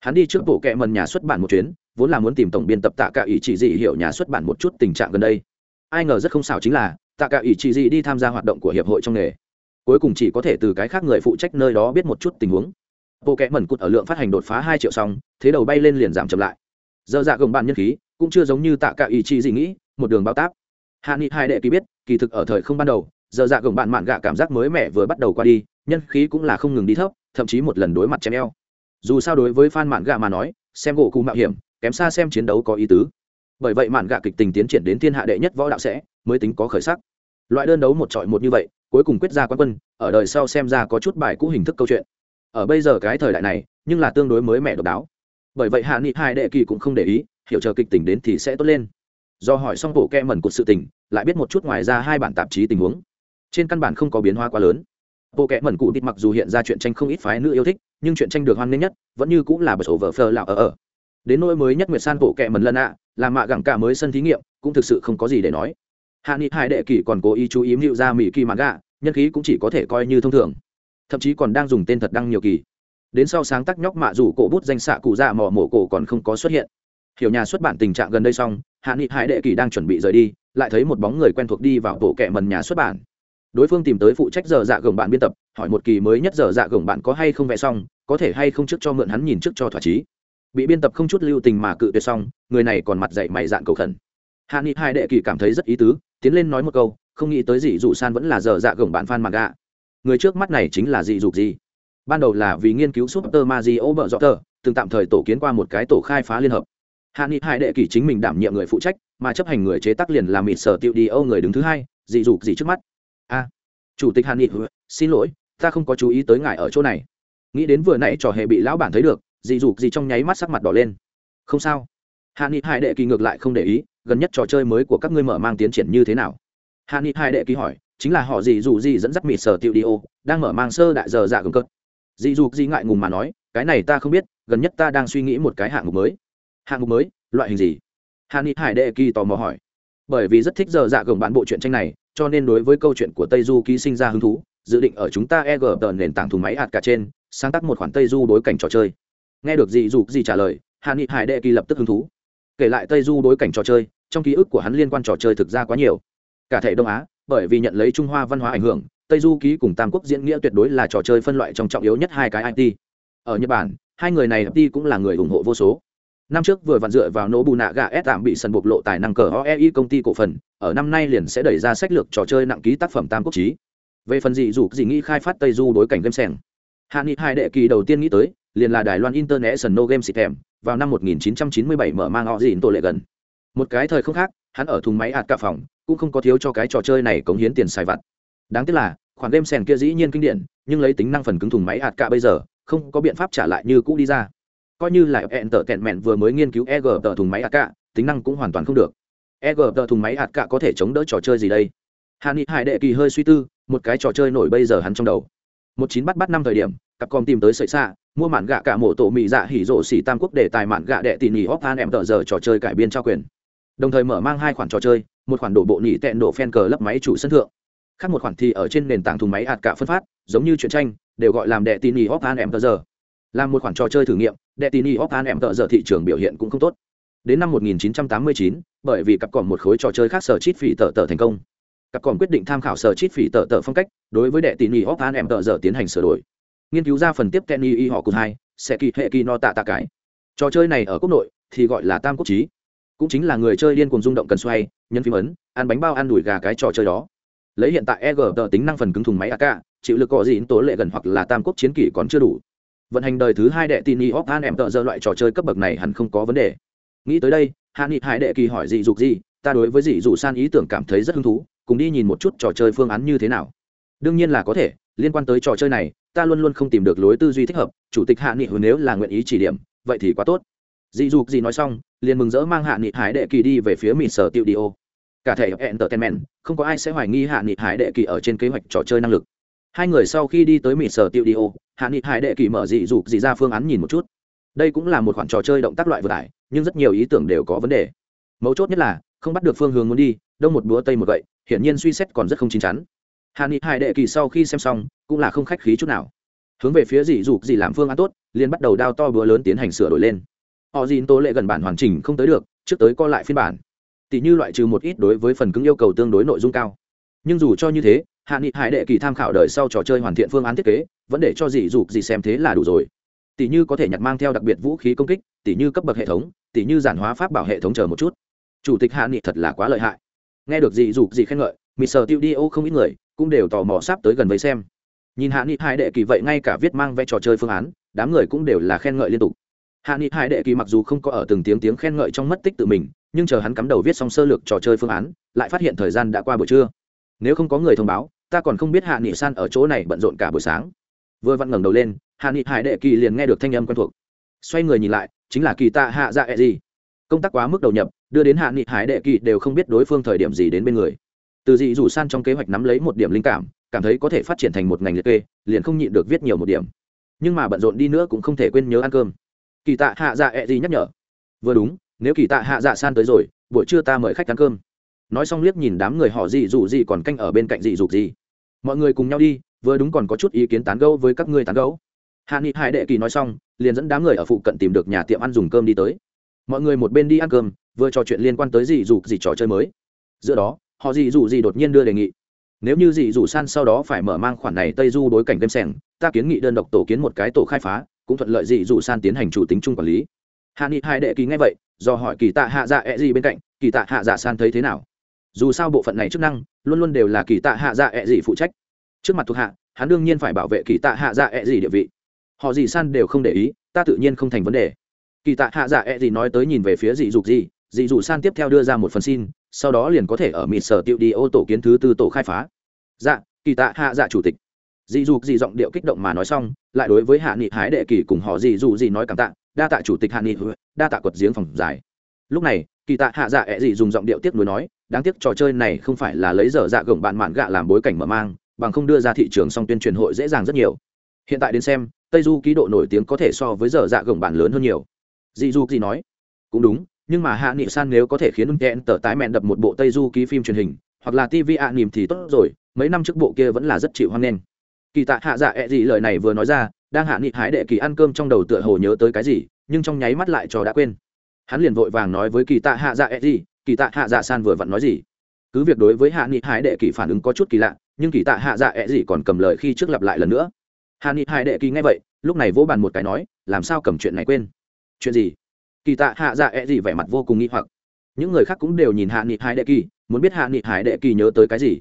Hắn đi trước bộ kệ mần nhà xuất bản một chuyến, vốn là muốn tìm tổng biên tập tạ cả ý chỉ dị hiểu nhà xuất bản một chút tình trạng gần đây. Ai ngờ rất không xảo chính là, tạ cả ý chỉ dị đi tham gia hoạt động của hiệp hội trong nghề. Cuối cùng chỉ có thể từ cái khác người phụ trách nơi đó biết một chút tình huống. Bộ kệ mần cụt ở lượng phát hành đột phá hai triệu xong, thế đầu bay lên liền giảm chậm lại. Giờ dạ gồng bạn nhân khí, cũng chưa giống như tạ cả ý chỉ dị nghĩ, một đường bao táp. Hạ nghị hai đệ ký biết, kỳ thực ở thời không ban đầu, giờ dạ gồng bạn mạn gạ cảm giác mới mẻ vừa bắt đầu qua đi nhân khí cũng là không ngừng đi thấp, thậm chí một lần đối mặt chém eo. Dù sao đối với fan mạn gạ mà nói, xem gỗ cụ mạo hiểm, kém xa xem chiến đấu có ý tứ. Bởi vậy mạn gạ kịch tình tiến triển đến thiên hạ đệ nhất võ đạo sẽ, mới tính có khởi sắc. Loại đơn đấu một trọi một như vậy, cuối cùng quyết ra quan quân, ở đời sau xem ra có chút bài cũ hình thức câu chuyện. Ở bây giờ cái thời đại này, nhưng là tương đối mới mẻ độc đáo. Bởi vậy hạ nghị hai đệ kỳ cũng không để ý, hiểu chờ kịch tình đến thì sẽ tốt lên. Do hỏi xong bộ kem mẩn của sự tình, lại biết một chút ngoài ra hai bản tạp chí tình huống. Trên căn bản không có biến hóa quá lớn bộ kẽ mẩn cụ tịt mặc dù hiện ra chuyện tranh không ít phái nữ yêu thích, nhưng chuyện tranh được hoan nghênh nhất vẫn như cũng là bờ sổ vở phờ lạo ở ở. Đến nỗi mới nhất nguyệt san bộ kẹ mẩn lần ạ, là mạ gẳng cả mới sân thí nghiệm, cũng thực sự không có gì để nói. Hạ nghị hai đệ kỷ còn cố ý chú ý mưu ra mỹ kỳ mãn gạ, nhân khí cũng chỉ có thể coi như thông thường. Thậm chí còn đang dùng tên thật đăng nhiều kỳ. Đến sau sáng tác nhóc mạ dù cổ bút danh xạ cụ dạ mỏ mổ cổ còn không có xuất hiện. Hiểu nhà xuất bản tình trạng gần đây xong, hạ nghị hải đệ kỳ đang chuẩn bị rời đi, lại thấy một bóng người quen thuộc đi vào bộ kệ mần nhà xuất bản đối phương tìm tới phụ trách giờ dạ gồng bạn biên tập, hỏi một kỳ mới nhất giờ dạ gồng bạn có hay không vẽ xong, có thể hay không trước cho mượn hắn nhìn trước cho thỏa chí. Bị biên tập không chút lưu tình mà cự tuyệt xong, người này còn mặt dạy mày dạn cầu khẩn. Hạ nghị hai đệ kỳ cảm thấy rất ý tứ, tiến lên nói một câu, không nghĩ tới gì dù san vẫn là giờ dạ gồng bạn phan mặt gạ người trước mắt này chính là dị dục gì? Ban đầu là vì nghiên cứu super mario bợ dọ tờ, từng tạm thời tổ kiến qua một cái tổ khai phá liên hợp. Hạ nghị hai đệ kỳ chính mình đảm nhiệm người phụ trách, mà chấp hành người chế tác liền làm mịt sở tiêu đi âu người đứng thứ hai, dị dục gì trước mắt? A chủ tịch hàn nghị xin lỗi, ta không có chú ý tới ngài ở chỗ này. Nghĩ đến vừa nãy trò hề bị lão bản thấy được dị dục gì trong nháy mắt sắc mặt đỏ lên. Không sao. Hàn nghị hai đệ kỳ ngược lại không để ý, gần nhất trò chơi mới của các ngươi mở mang tiến triển như thế nào? Hàn nghị hai đệ kỳ hỏi, chính là họ dị dù gì dẫn dắt mịt sở tiệu đi ô, đang mở mang sơ đại giờ dạ gầm cất dị dục gì ngại ngùng mà nói, cái này ta không biết, gần nhất ta đang suy nghĩ một cái hạng mục mới. Hạng mục mới, loại hình gì? Hàn Nghị hải đệ kỳ tò mò hỏi bởi vì rất thích giờ dạ gồng bản bộ truyện tranh này, cho nên đối với câu chuyện của tây du ký sinh ra hứng thú, dự định ở chúng ta e g tờ nền tảng thùng máy hạt cả trên, sáng tác một khoản tây du đối cảnh trò chơi. Nghe được dị dục gì trả lời, hàn Nghị hải đệ kỳ lập tức hứng thú. Kể lại tây du đối cảnh trò chơi, trong ký ức của hắn liên quan trò chơi thực ra quá nhiều. Cả thể đông á, bởi vì nhận lấy trung hoa văn hóa ảnh hưởng, tây du ký cùng tam quốc diễn nghĩa tuyệt đối là trò chơi phân loại trong trọng yếu nhất hai cái it ở nhật bản, hai người này đi cũng là người ủng hộ vô số năm trước vừa vặn dựa vào nỗ bù nạ gà s tạm bị sần bộc lộ tài năng cờ oei công ty cổ phần, ở năm nay liền sẽ đẩy ra sách lược trò chơi nặng ký tác phẩm tam quốc trí về phần gì dù gì nghĩ khai phát tây du đối cảnh game sèn hạ nghị hai đệ kỳ đầu tiên nghĩ tới, liền là đài loan international game system, vào năm 1997 mở mang họ gì tổ lệ gần. Một cái thời không khác, hắn ở thùng máy hạt cả phòng, cũng không có thiếu cho cái trò chơi này cống hiến tiền xài vặt. Đáng tiếc là, khoản game sèn kia dĩ nhiên kinh điển, nhưng lấy tính năng phần cứng thùng máy hạt cả bây giờ, không có biện pháp trả lại như cũ đi ra coi như là hẹn tờ tẹn mẹn vừa mới nghiên cứu eg tờ thùng máy ạt cạ, tính năng cũng hoàn toàn không được. Eg tờ thùng máy ạt cạ có thể chống đỡ trò chơi gì đây? Hạ ni hải đệ kỳ hơi suy tư một cái trò chơi nổi bây giờ hắn trong đầu. Một chín bắt bắt năm thời điểm cặp con tìm tới sợi xa mua mạn gạ cả mổ tổ mị dạ hỉ rộ xỉ tam quốc để tài mạn gạ đệ tỉ nỉ óc an em tờ giờ trò chơi cải biên trao quyền. Đồng thời mở mang hai khoản trò chơi một khoản đổ bộ nỉ tẹn đổ phen cờ lấp máy chủ sân thượng. Khác một khoản thì ở trên nền tảng thùng máy ạt cả phân phát giống như chuyện tranh đều gọi làm đệ tỉ nỉ óc an em tờ giờ. Làm một khoản trò chơi thử nghiệm đệ tỉ nỉ an em tợ giờ thị trường biểu hiện cũng không tốt. Đến năm 1989, bởi vì cặp cỏm một khối trò chơi khác sở chít phỉ tờ tờ thành công. Cặp cỏm quyết định tham khảo sở chít phỉ tờ tờ phong cách đối với đệ tỷ nhì hóc an em tợ giờ tiến hành sửa đổi. Nghiên cứu ra phần tiếp kenny y họ cùng hai sẽ kỳ hệ kỳ no tạ tạ cái. Trò chơi này ở quốc nội thì gọi là tam quốc trí cũng chính là người chơi điên cuồng rung động cần xoay nhân phím ấn ăn bánh bao ăn đùi gà cái trò chơi đó. Lấy hiện tại eg tính năng phần cứng thùng máy ak chịu lực có gì tố lệ gần hoặc là tam quốc chiến kỷ còn chưa đủ vận hành đời thứ hai đệ tin y hóc an em tợ giờ loại trò chơi cấp bậc này hẳn không có vấn đề. Nghĩ tới đây, hạ nghị hải đệ kỳ hỏi dị dục gì, ta đối với dị dù san ý tưởng cảm thấy rất hứng thú, cùng đi nhìn một chút trò chơi phương án như thế nào. Đương nhiên là có thể, liên quan tới trò chơi này, ta luôn luôn không tìm được lối tư duy thích hợp, chủ tịch hạ nghị hồi nếu là nguyện ý chỉ điểm, vậy thì quá tốt. Dị dục gì nói xong, liền mừng rỡ mang hạ nghị hải đệ kỳ đi về phía mịt sở tiệu đi ô. Cả thể entertainment, không có ai sẽ hoài nghi hạ nghị hải đệ kỳ ở trên kế hoạch trò chơi năng lực hai người sau khi đi tới mịt sở tiêu đi ô, hạ nghị hải đệ kỳ mở dị dục dị ra phương án nhìn một chút. Đây cũng là một khoản trò chơi động tác loại vừa tải, nhưng rất nhiều ý tưởng đều có vấn đề. Mấu chốt nhất là, không bắt được phương hướng muốn đi, đông một búa tây một gậy, hiển nhiên suy xét còn rất không chín chắn. Hạ nghị hải đệ kỳ sau khi xem xong, cũng là không khách khí chút nào. Hướng về phía dị dục dị làm phương án tốt, liền bắt đầu đao to búa lớn tiến hành sửa đổi lên. Họ dìn tố lệ gần bản hoàn chỉnh không tới được, trước tới co lại phiên bản. Tỷ như loại trừ một ít đối với phần cứng yêu cầu tương đối nội dung cao. Nhưng dù cho như thế hạ nghị hải đệ kỳ tham khảo đời sau trò chơi hoàn thiện phương án thiết kế, vẫn để cho dì dục gì xem thế là đủ rồi. Tỷ như có thể nhặt mang theo đặc biệt vũ khí công kích, tỷ như cấp bậc hệ thống, tỷ như giản hóa pháp bảo hệ thống chờ một chút. Chủ tịch hạ nghị thật là quá lợi hại. Nghe được dì dục gì khen ngợi mì sờ tiêu đi ô không ít người cũng đều tò mò sắp tới gần với xem. Nhìn hạ nghị hải đệ kỳ vậy ngay cả viết mang vẽ trò chơi phương án, đám người cũng đều là khen ngợi liên tục. Hạ nghị hải đệ kỳ mặc dù không có ở từng tiếng tiếng khen ngợi trong mất tích tự mình, nhưng chờ hắn cắm đầu viết xong sơ lược trò chơi phương án, lại phát hiện thời gian đã qua buổi trưa nếu không có người thông báo, ta còn không biết hạ nghị san ở chỗ này bận rộn cả buổi sáng. Vừa vặn ngẩng đầu lên, hạ nghị hải đệ kỳ liền nghe được thanh âm quen thuộc. Xoay người nhìn lại, chính là kỳ tạ hạ dạ ẹ gì công tác quá mức đầu nhập, đưa đến hạ nghị hải đệ kỳ đều không biết đối phương thời điểm gì đến bên người. Từ dị rủ san trong kế hoạch nắm lấy một điểm linh cảm cảm thấy có thể phát triển thành một ngành liệt kê, liền không nhịn được viết nhiều một điểm. Nhưng mà bận rộn đi nữa cũng không thể quên nhớ ăn cơm. Kỳ tạ hạ dạ ẹ gì nhắc nhở. Vừa đúng, nếu kỳ tạ hạ dạ san tới rồi, buổi trưa ta mời khách ăn cơm nói xong liếc nhìn đám người họ dị dụ gì còn canh ở bên cạnh dị dục gì mọi người cùng nhau đi, vừa đúng còn có chút ý kiến tán gẫu với các ngươi tán gẫu. Hạ nghị hải đệ kỳ nói xong, liền dẫn đám người ở phụ cận tìm được nhà tiệm ăn dùng cơm đi tới. Mọi người một bên đi ăn cơm, vừa trò chuyện liên quan tới dị dục gì trò chơi mới. Giữa đó, họ dị dụ gì đột nhiên đưa đề nghị. Nếu như dị dụ san sau đó phải mở mang khoản này tây du đối cảnh game sẻng ta kiến nghị đơn độc tổ kiến một cái tổ khai phá, cũng thuận lợi dị dụ san tiến hành chủ tính chung quản lý. Hạ nghị hải đệ kỳ ngay vậy, do hỏi kỳ tạ hạ dạ e gì bên cạnh, kỳ tạ hạ dạ san thấy thế nào? Dù sao bộ phận này chức năng luôn luôn đều là kỳ tạ hạ dạ ẹ、e、gì phụ trách. Trước mặt thuộc hạ, hắn đương nhiên phải bảo vệ kỳ tạ hạ dạ ẹ、e、gì địa vị. Họ gì san đều không để ý, ta tự nhiên không thành vấn đề. Kỳ tạ hạ dạ ẹ、e、gì nói tới nhìn về phía dị dục gì dị dụ san tiếp theo đưa ra một phần xin, sau đó liền có thể ở mịt sở tiệu đi ô tổ kiến thứ tư tổ khai phá. Dạ kỳ tạ hạ dạ chủ tịch. Dị dục dị giọng điệu kích động mà nói xong, lại đối với hạ nghị hái đệ kỳ cùng họ dị dù dị nói cảm tạ, đa tạ chủ tịch hạ nghị đa tạ quật giếng phòng dài lúc này, kỳ tạ hạ dạ ẹ dị dùng giọng điệu tiếp nối nói đáng tiếc trò chơi này không phải là lấy dở dạ gồng bạn mạn gạ làm bối cảnh mở mang, bằng không đưa ra thị trường song tuyên truyền hội dễ dàng rất nhiều. Hiện tại đến xem, tây du ký độ nổi tiếng có thể so với dở dạ gồng bạn lớn hơn nhiều. Dị du gì nói, cũng đúng, nhưng mà hạ nghị san nếu có thể khiến unten tờ tái mẹn đập một bộ tây du ký phim truyền hình, hoặc là tv ạ nỉm thì tốt rồi, mấy năm trước bộ kia vẫn là rất chịu hoang nghênh. Kỳ tạ hạ dạ ẹ、e、gì gì lời này vừa nói ra, đang hạ nghị hái đệ kỳ ăn cơm trong đầu tựa hồ nhớ tới cái gì, nhưng trong nháy mắt lại cho đã quên. Hắn liền vội vàng nói với kỳ tạ hạ dạ ẹ、e、gì gì kỳ tạ hạ dạ san vừa vặn nói gì? Cứ việc đối với hạ nghị Hải đệ kỳ phản ứng có chút kỳ lạ, nhưng kỳ tạ hạ dạ ẹ gì còn cầm lời khi trước lặp lại lần nữa. Hạ nghị Hải đệ kỳ nghe vậy, lúc này vỗ bàn một cái nói, làm sao cầm chuyện này quên? Chuyện gì? Kỳ tạ hạ dạ ẹ gì vẻ mặt vô cùng nghi hoặc. Những người khác cũng đều nhìn hạ nghị hải đệ kỳ, muốn biết hạ nghị hải đệ kỳ nhớ tới cái gì.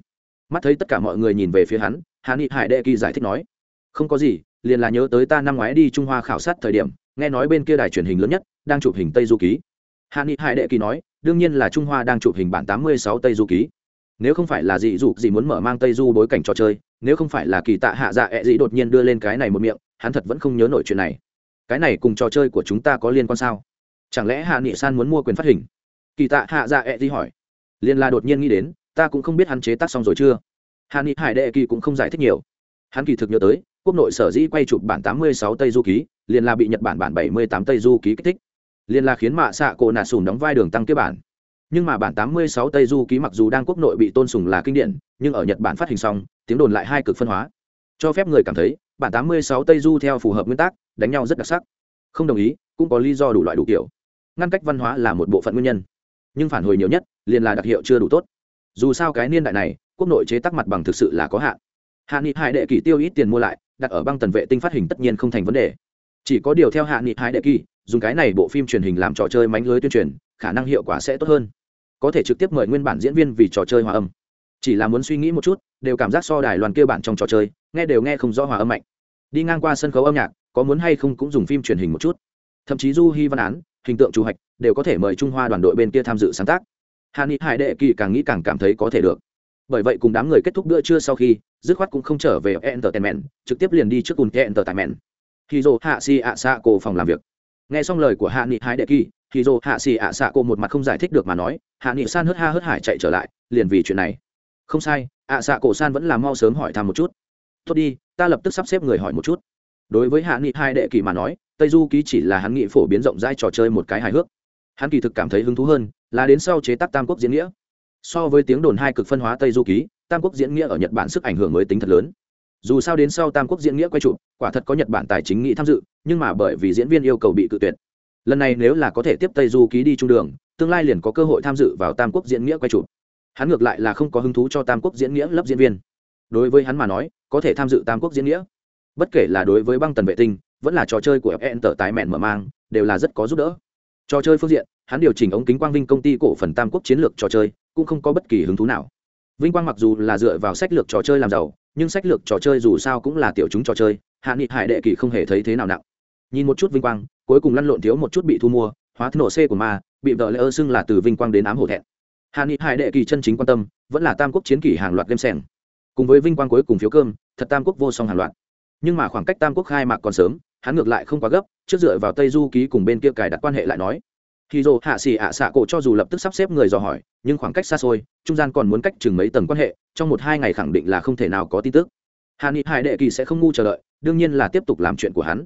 Mắt thấy tất cả mọi người nhìn về phía hắn, hạ nghị hải đệ kỳ giải thích nói, không có gì, liền là nhớ tới ta năm ngoái đi trung hoa khảo sát thời điểm, nghe nói bên kia đài truyền hình lớn nhất đang chụp hình tây du ký. Hạ nghị hải đệ kỳ nói đương nhiên là trung hoa đang chụp hình bản tám mươi sáu tây du ký. Nếu không phải là dị dụ gì muốn mở mang tây du bối cảnh trò chơi, nếu không phải là kỳ tạ hạ dạ ẹ、e、dĩ đột nhiên đưa lên cái này một miệng, hắn thật vẫn không nhớ nổi chuyện này. Cái này cùng trò chơi của chúng ta có liên quan sao? Chẳng lẽ hạ nghị san muốn mua quyền phát hình? Kỳ tạ hạ dạ ẹ、e、dĩ hỏi. Liên la đột nhiên nghĩ đến, ta cũng không biết hắn chế tác xong rồi chưa. Hạ nghị hải đệ kỳ cũng không giải thích nhiều. Hắn kỳ thực nhớ tới, quốc nội sở dĩ quay chụp bản tám mươi sáu tây du ký, liền là bị nhật bản bản bảy mươi tám tây du ký kích thích liền là khiến mạ xạ cổ nà sùn đóng vai đường tăng kế bản. Nhưng mà bản tám mươi sáu tây du ký mặc dù đang quốc nội bị tôn sùng là kinh điển, nhưng ở nhật bản phát hình xong, tiếng đồn lại hai cực phân hóa. Cho phép người cảm thấy, bản tám mươi sáu tây du theo phù hợp nguyên tắc, đánh nhau rất đặc sắc. Không đồng ý, cũng có lý do đủ loại đủ kiểu. Ngăn cách văn hóa là một bộ phận nguyên nhân. Nhưng phản hồi nhiều nhất, liền là đặc hiệu chưa đủ tốt. Dù sao cái niên đại này, quốc nội chế tác mặt bằng thực sự là có hạn. Hạ nghị hải đệ kỳ tiêu ít tiền mua lại, đặt ở băng tần vệ tinh phát hình tất nhiên không thành vấn đề. Chỉ có điều theo hạ nghị hải đệ kỳ dùng cái này bộ phim truyền hình làm trò chơi mánh lưới tuyên truyền, khả năng hiệu quả sẽ tốt hơn. Có thể trực tiếp mời nguyên bản diễn viên vì trò chơi hòa âm. Chỉ là muốn suy nghĩ một chút, đều cảm giác so đài loan kia bản trong trò chơi, nghe đều nghe không rõ hòa âm mạnh. Đi ngang qua sân khấu âm nhạc, có muốn hay không cũng dùng phim truyền hình một chút. Thậm chí du hy văn án, hình tượng chủ hạch, đều có thể mời trung hoa đoàn đội bên kia tham dự sáng tác. Hà ni hải đệ kỳ càng nghĩ càng cảm thấy có thể được. Bởi vậy cùng đám người kết thúc bữa trưa sau khi, dứt khoát cũng không trở về entertainment, trực tiếp liền đi trước cùng entertainment. Khi dồ hạ si ạ xạ cổ phòng làm việc nghe xong lời của hạ nghị Hai đệ kỳ, Thì dồ hạ xì ạ xạ cổ một mặt không giải thích được mà nói, hạ nghị san hớt ha hớt hải chạy trở lại, liền vì chuyện này. Không sai, ạ xạ cổ san vẫn là mau sớm hỏi thăm một chút. Tốt đi, ta lập tức sắp xếp người hỏi một chút. Đối với hạ nghị hai đệ kỳ mà nói, tây du ký chỉ là hắn nghị phổ biến rộng rãi trò chơi một cái hài hước. Hắn kỳ thực cảm thấy hứng thú hơn là đến sau chế tác tam quốc diễn nghĩa. So với tiếng đồn hai cực phân hóa tây du ký, tam quốc diễn nghĩa ở nhật bản sức ảnh hưởng mới tính thật lớn dù sao đến sau tam quốc diễn nghĩa quay trụ, quả thật có nhật bản tài chính nghĩ tham dự, nhưng mà bởi vì diễn viên yêu cầu bị cự tuyệt. Lần này nếu là có thể tiếp tây du ký đi trung đường, tương lai liền có cơ hội tham dự vào tam quốc diễn nghĩa quay trụ. Hắn ngược lại là không có hứng thú cho tam quốc diễn nghĩa lấp diễn viên. Đối với hắn mà nói, có thể tham dự tam quốc diễn nghĩa, bất kể là đối với băng tần vệ tinh, vẫn là trò chơi của fn tờ tái mẹn mở mang, đều là rất có giúp đỡ. Trò chơi phương diện, hắn điều chỉnh ống kính quang vinh công ty cổ phần tam quốc chiến lược trò chơi, cũng không có bất kỳ hứng thú nào. Vinh quang mặc dù là dựa vào sách lược trò chơi làm giàu nhưng sách lược trò chơi dù sao cũng là tiểu chúng trò chơi, hạ nghị hải đệ kỳ không hề thấy thế nào nặng. Nhìn một chút vinh quang, cuối cùng lăn lộn thiếu một chút bị thu mua, hóa nổ c của ma, bị vợ lỡ xưng là từ vinh quang đến ám hổ thẹn. Hạ nghị hải đệ kỳ chân chính quan tâm, vẫn là tam quốc chiến kỷ hàng loạt game sèn. cùng với vinh quang cuối cùng phiếu cơm, thật tam quốc vô song hàng loạt. Nhưng mà khoảng cách tam quốc khai mạc còn sớm, hắn ngược lại không quá gấp, trước dựa vào tây du ký cùng bên kia cài đặt quan hệ lại nói khi dồ hạ xỉ ạ xạ cổ cho dù lập tức sắp xếp người dò hỏi, nhưng khoảng cách xa xôi, trung gian còn muốn cách chừng mấy tầng quan hệ, trong một hai ngày khẳng định là không thể nào có tin tức. Hạ nghị hải đệ kỳ sẽ không ngu chờ đợi, đương nhiên là tiếp tục làm chuyện của hắn.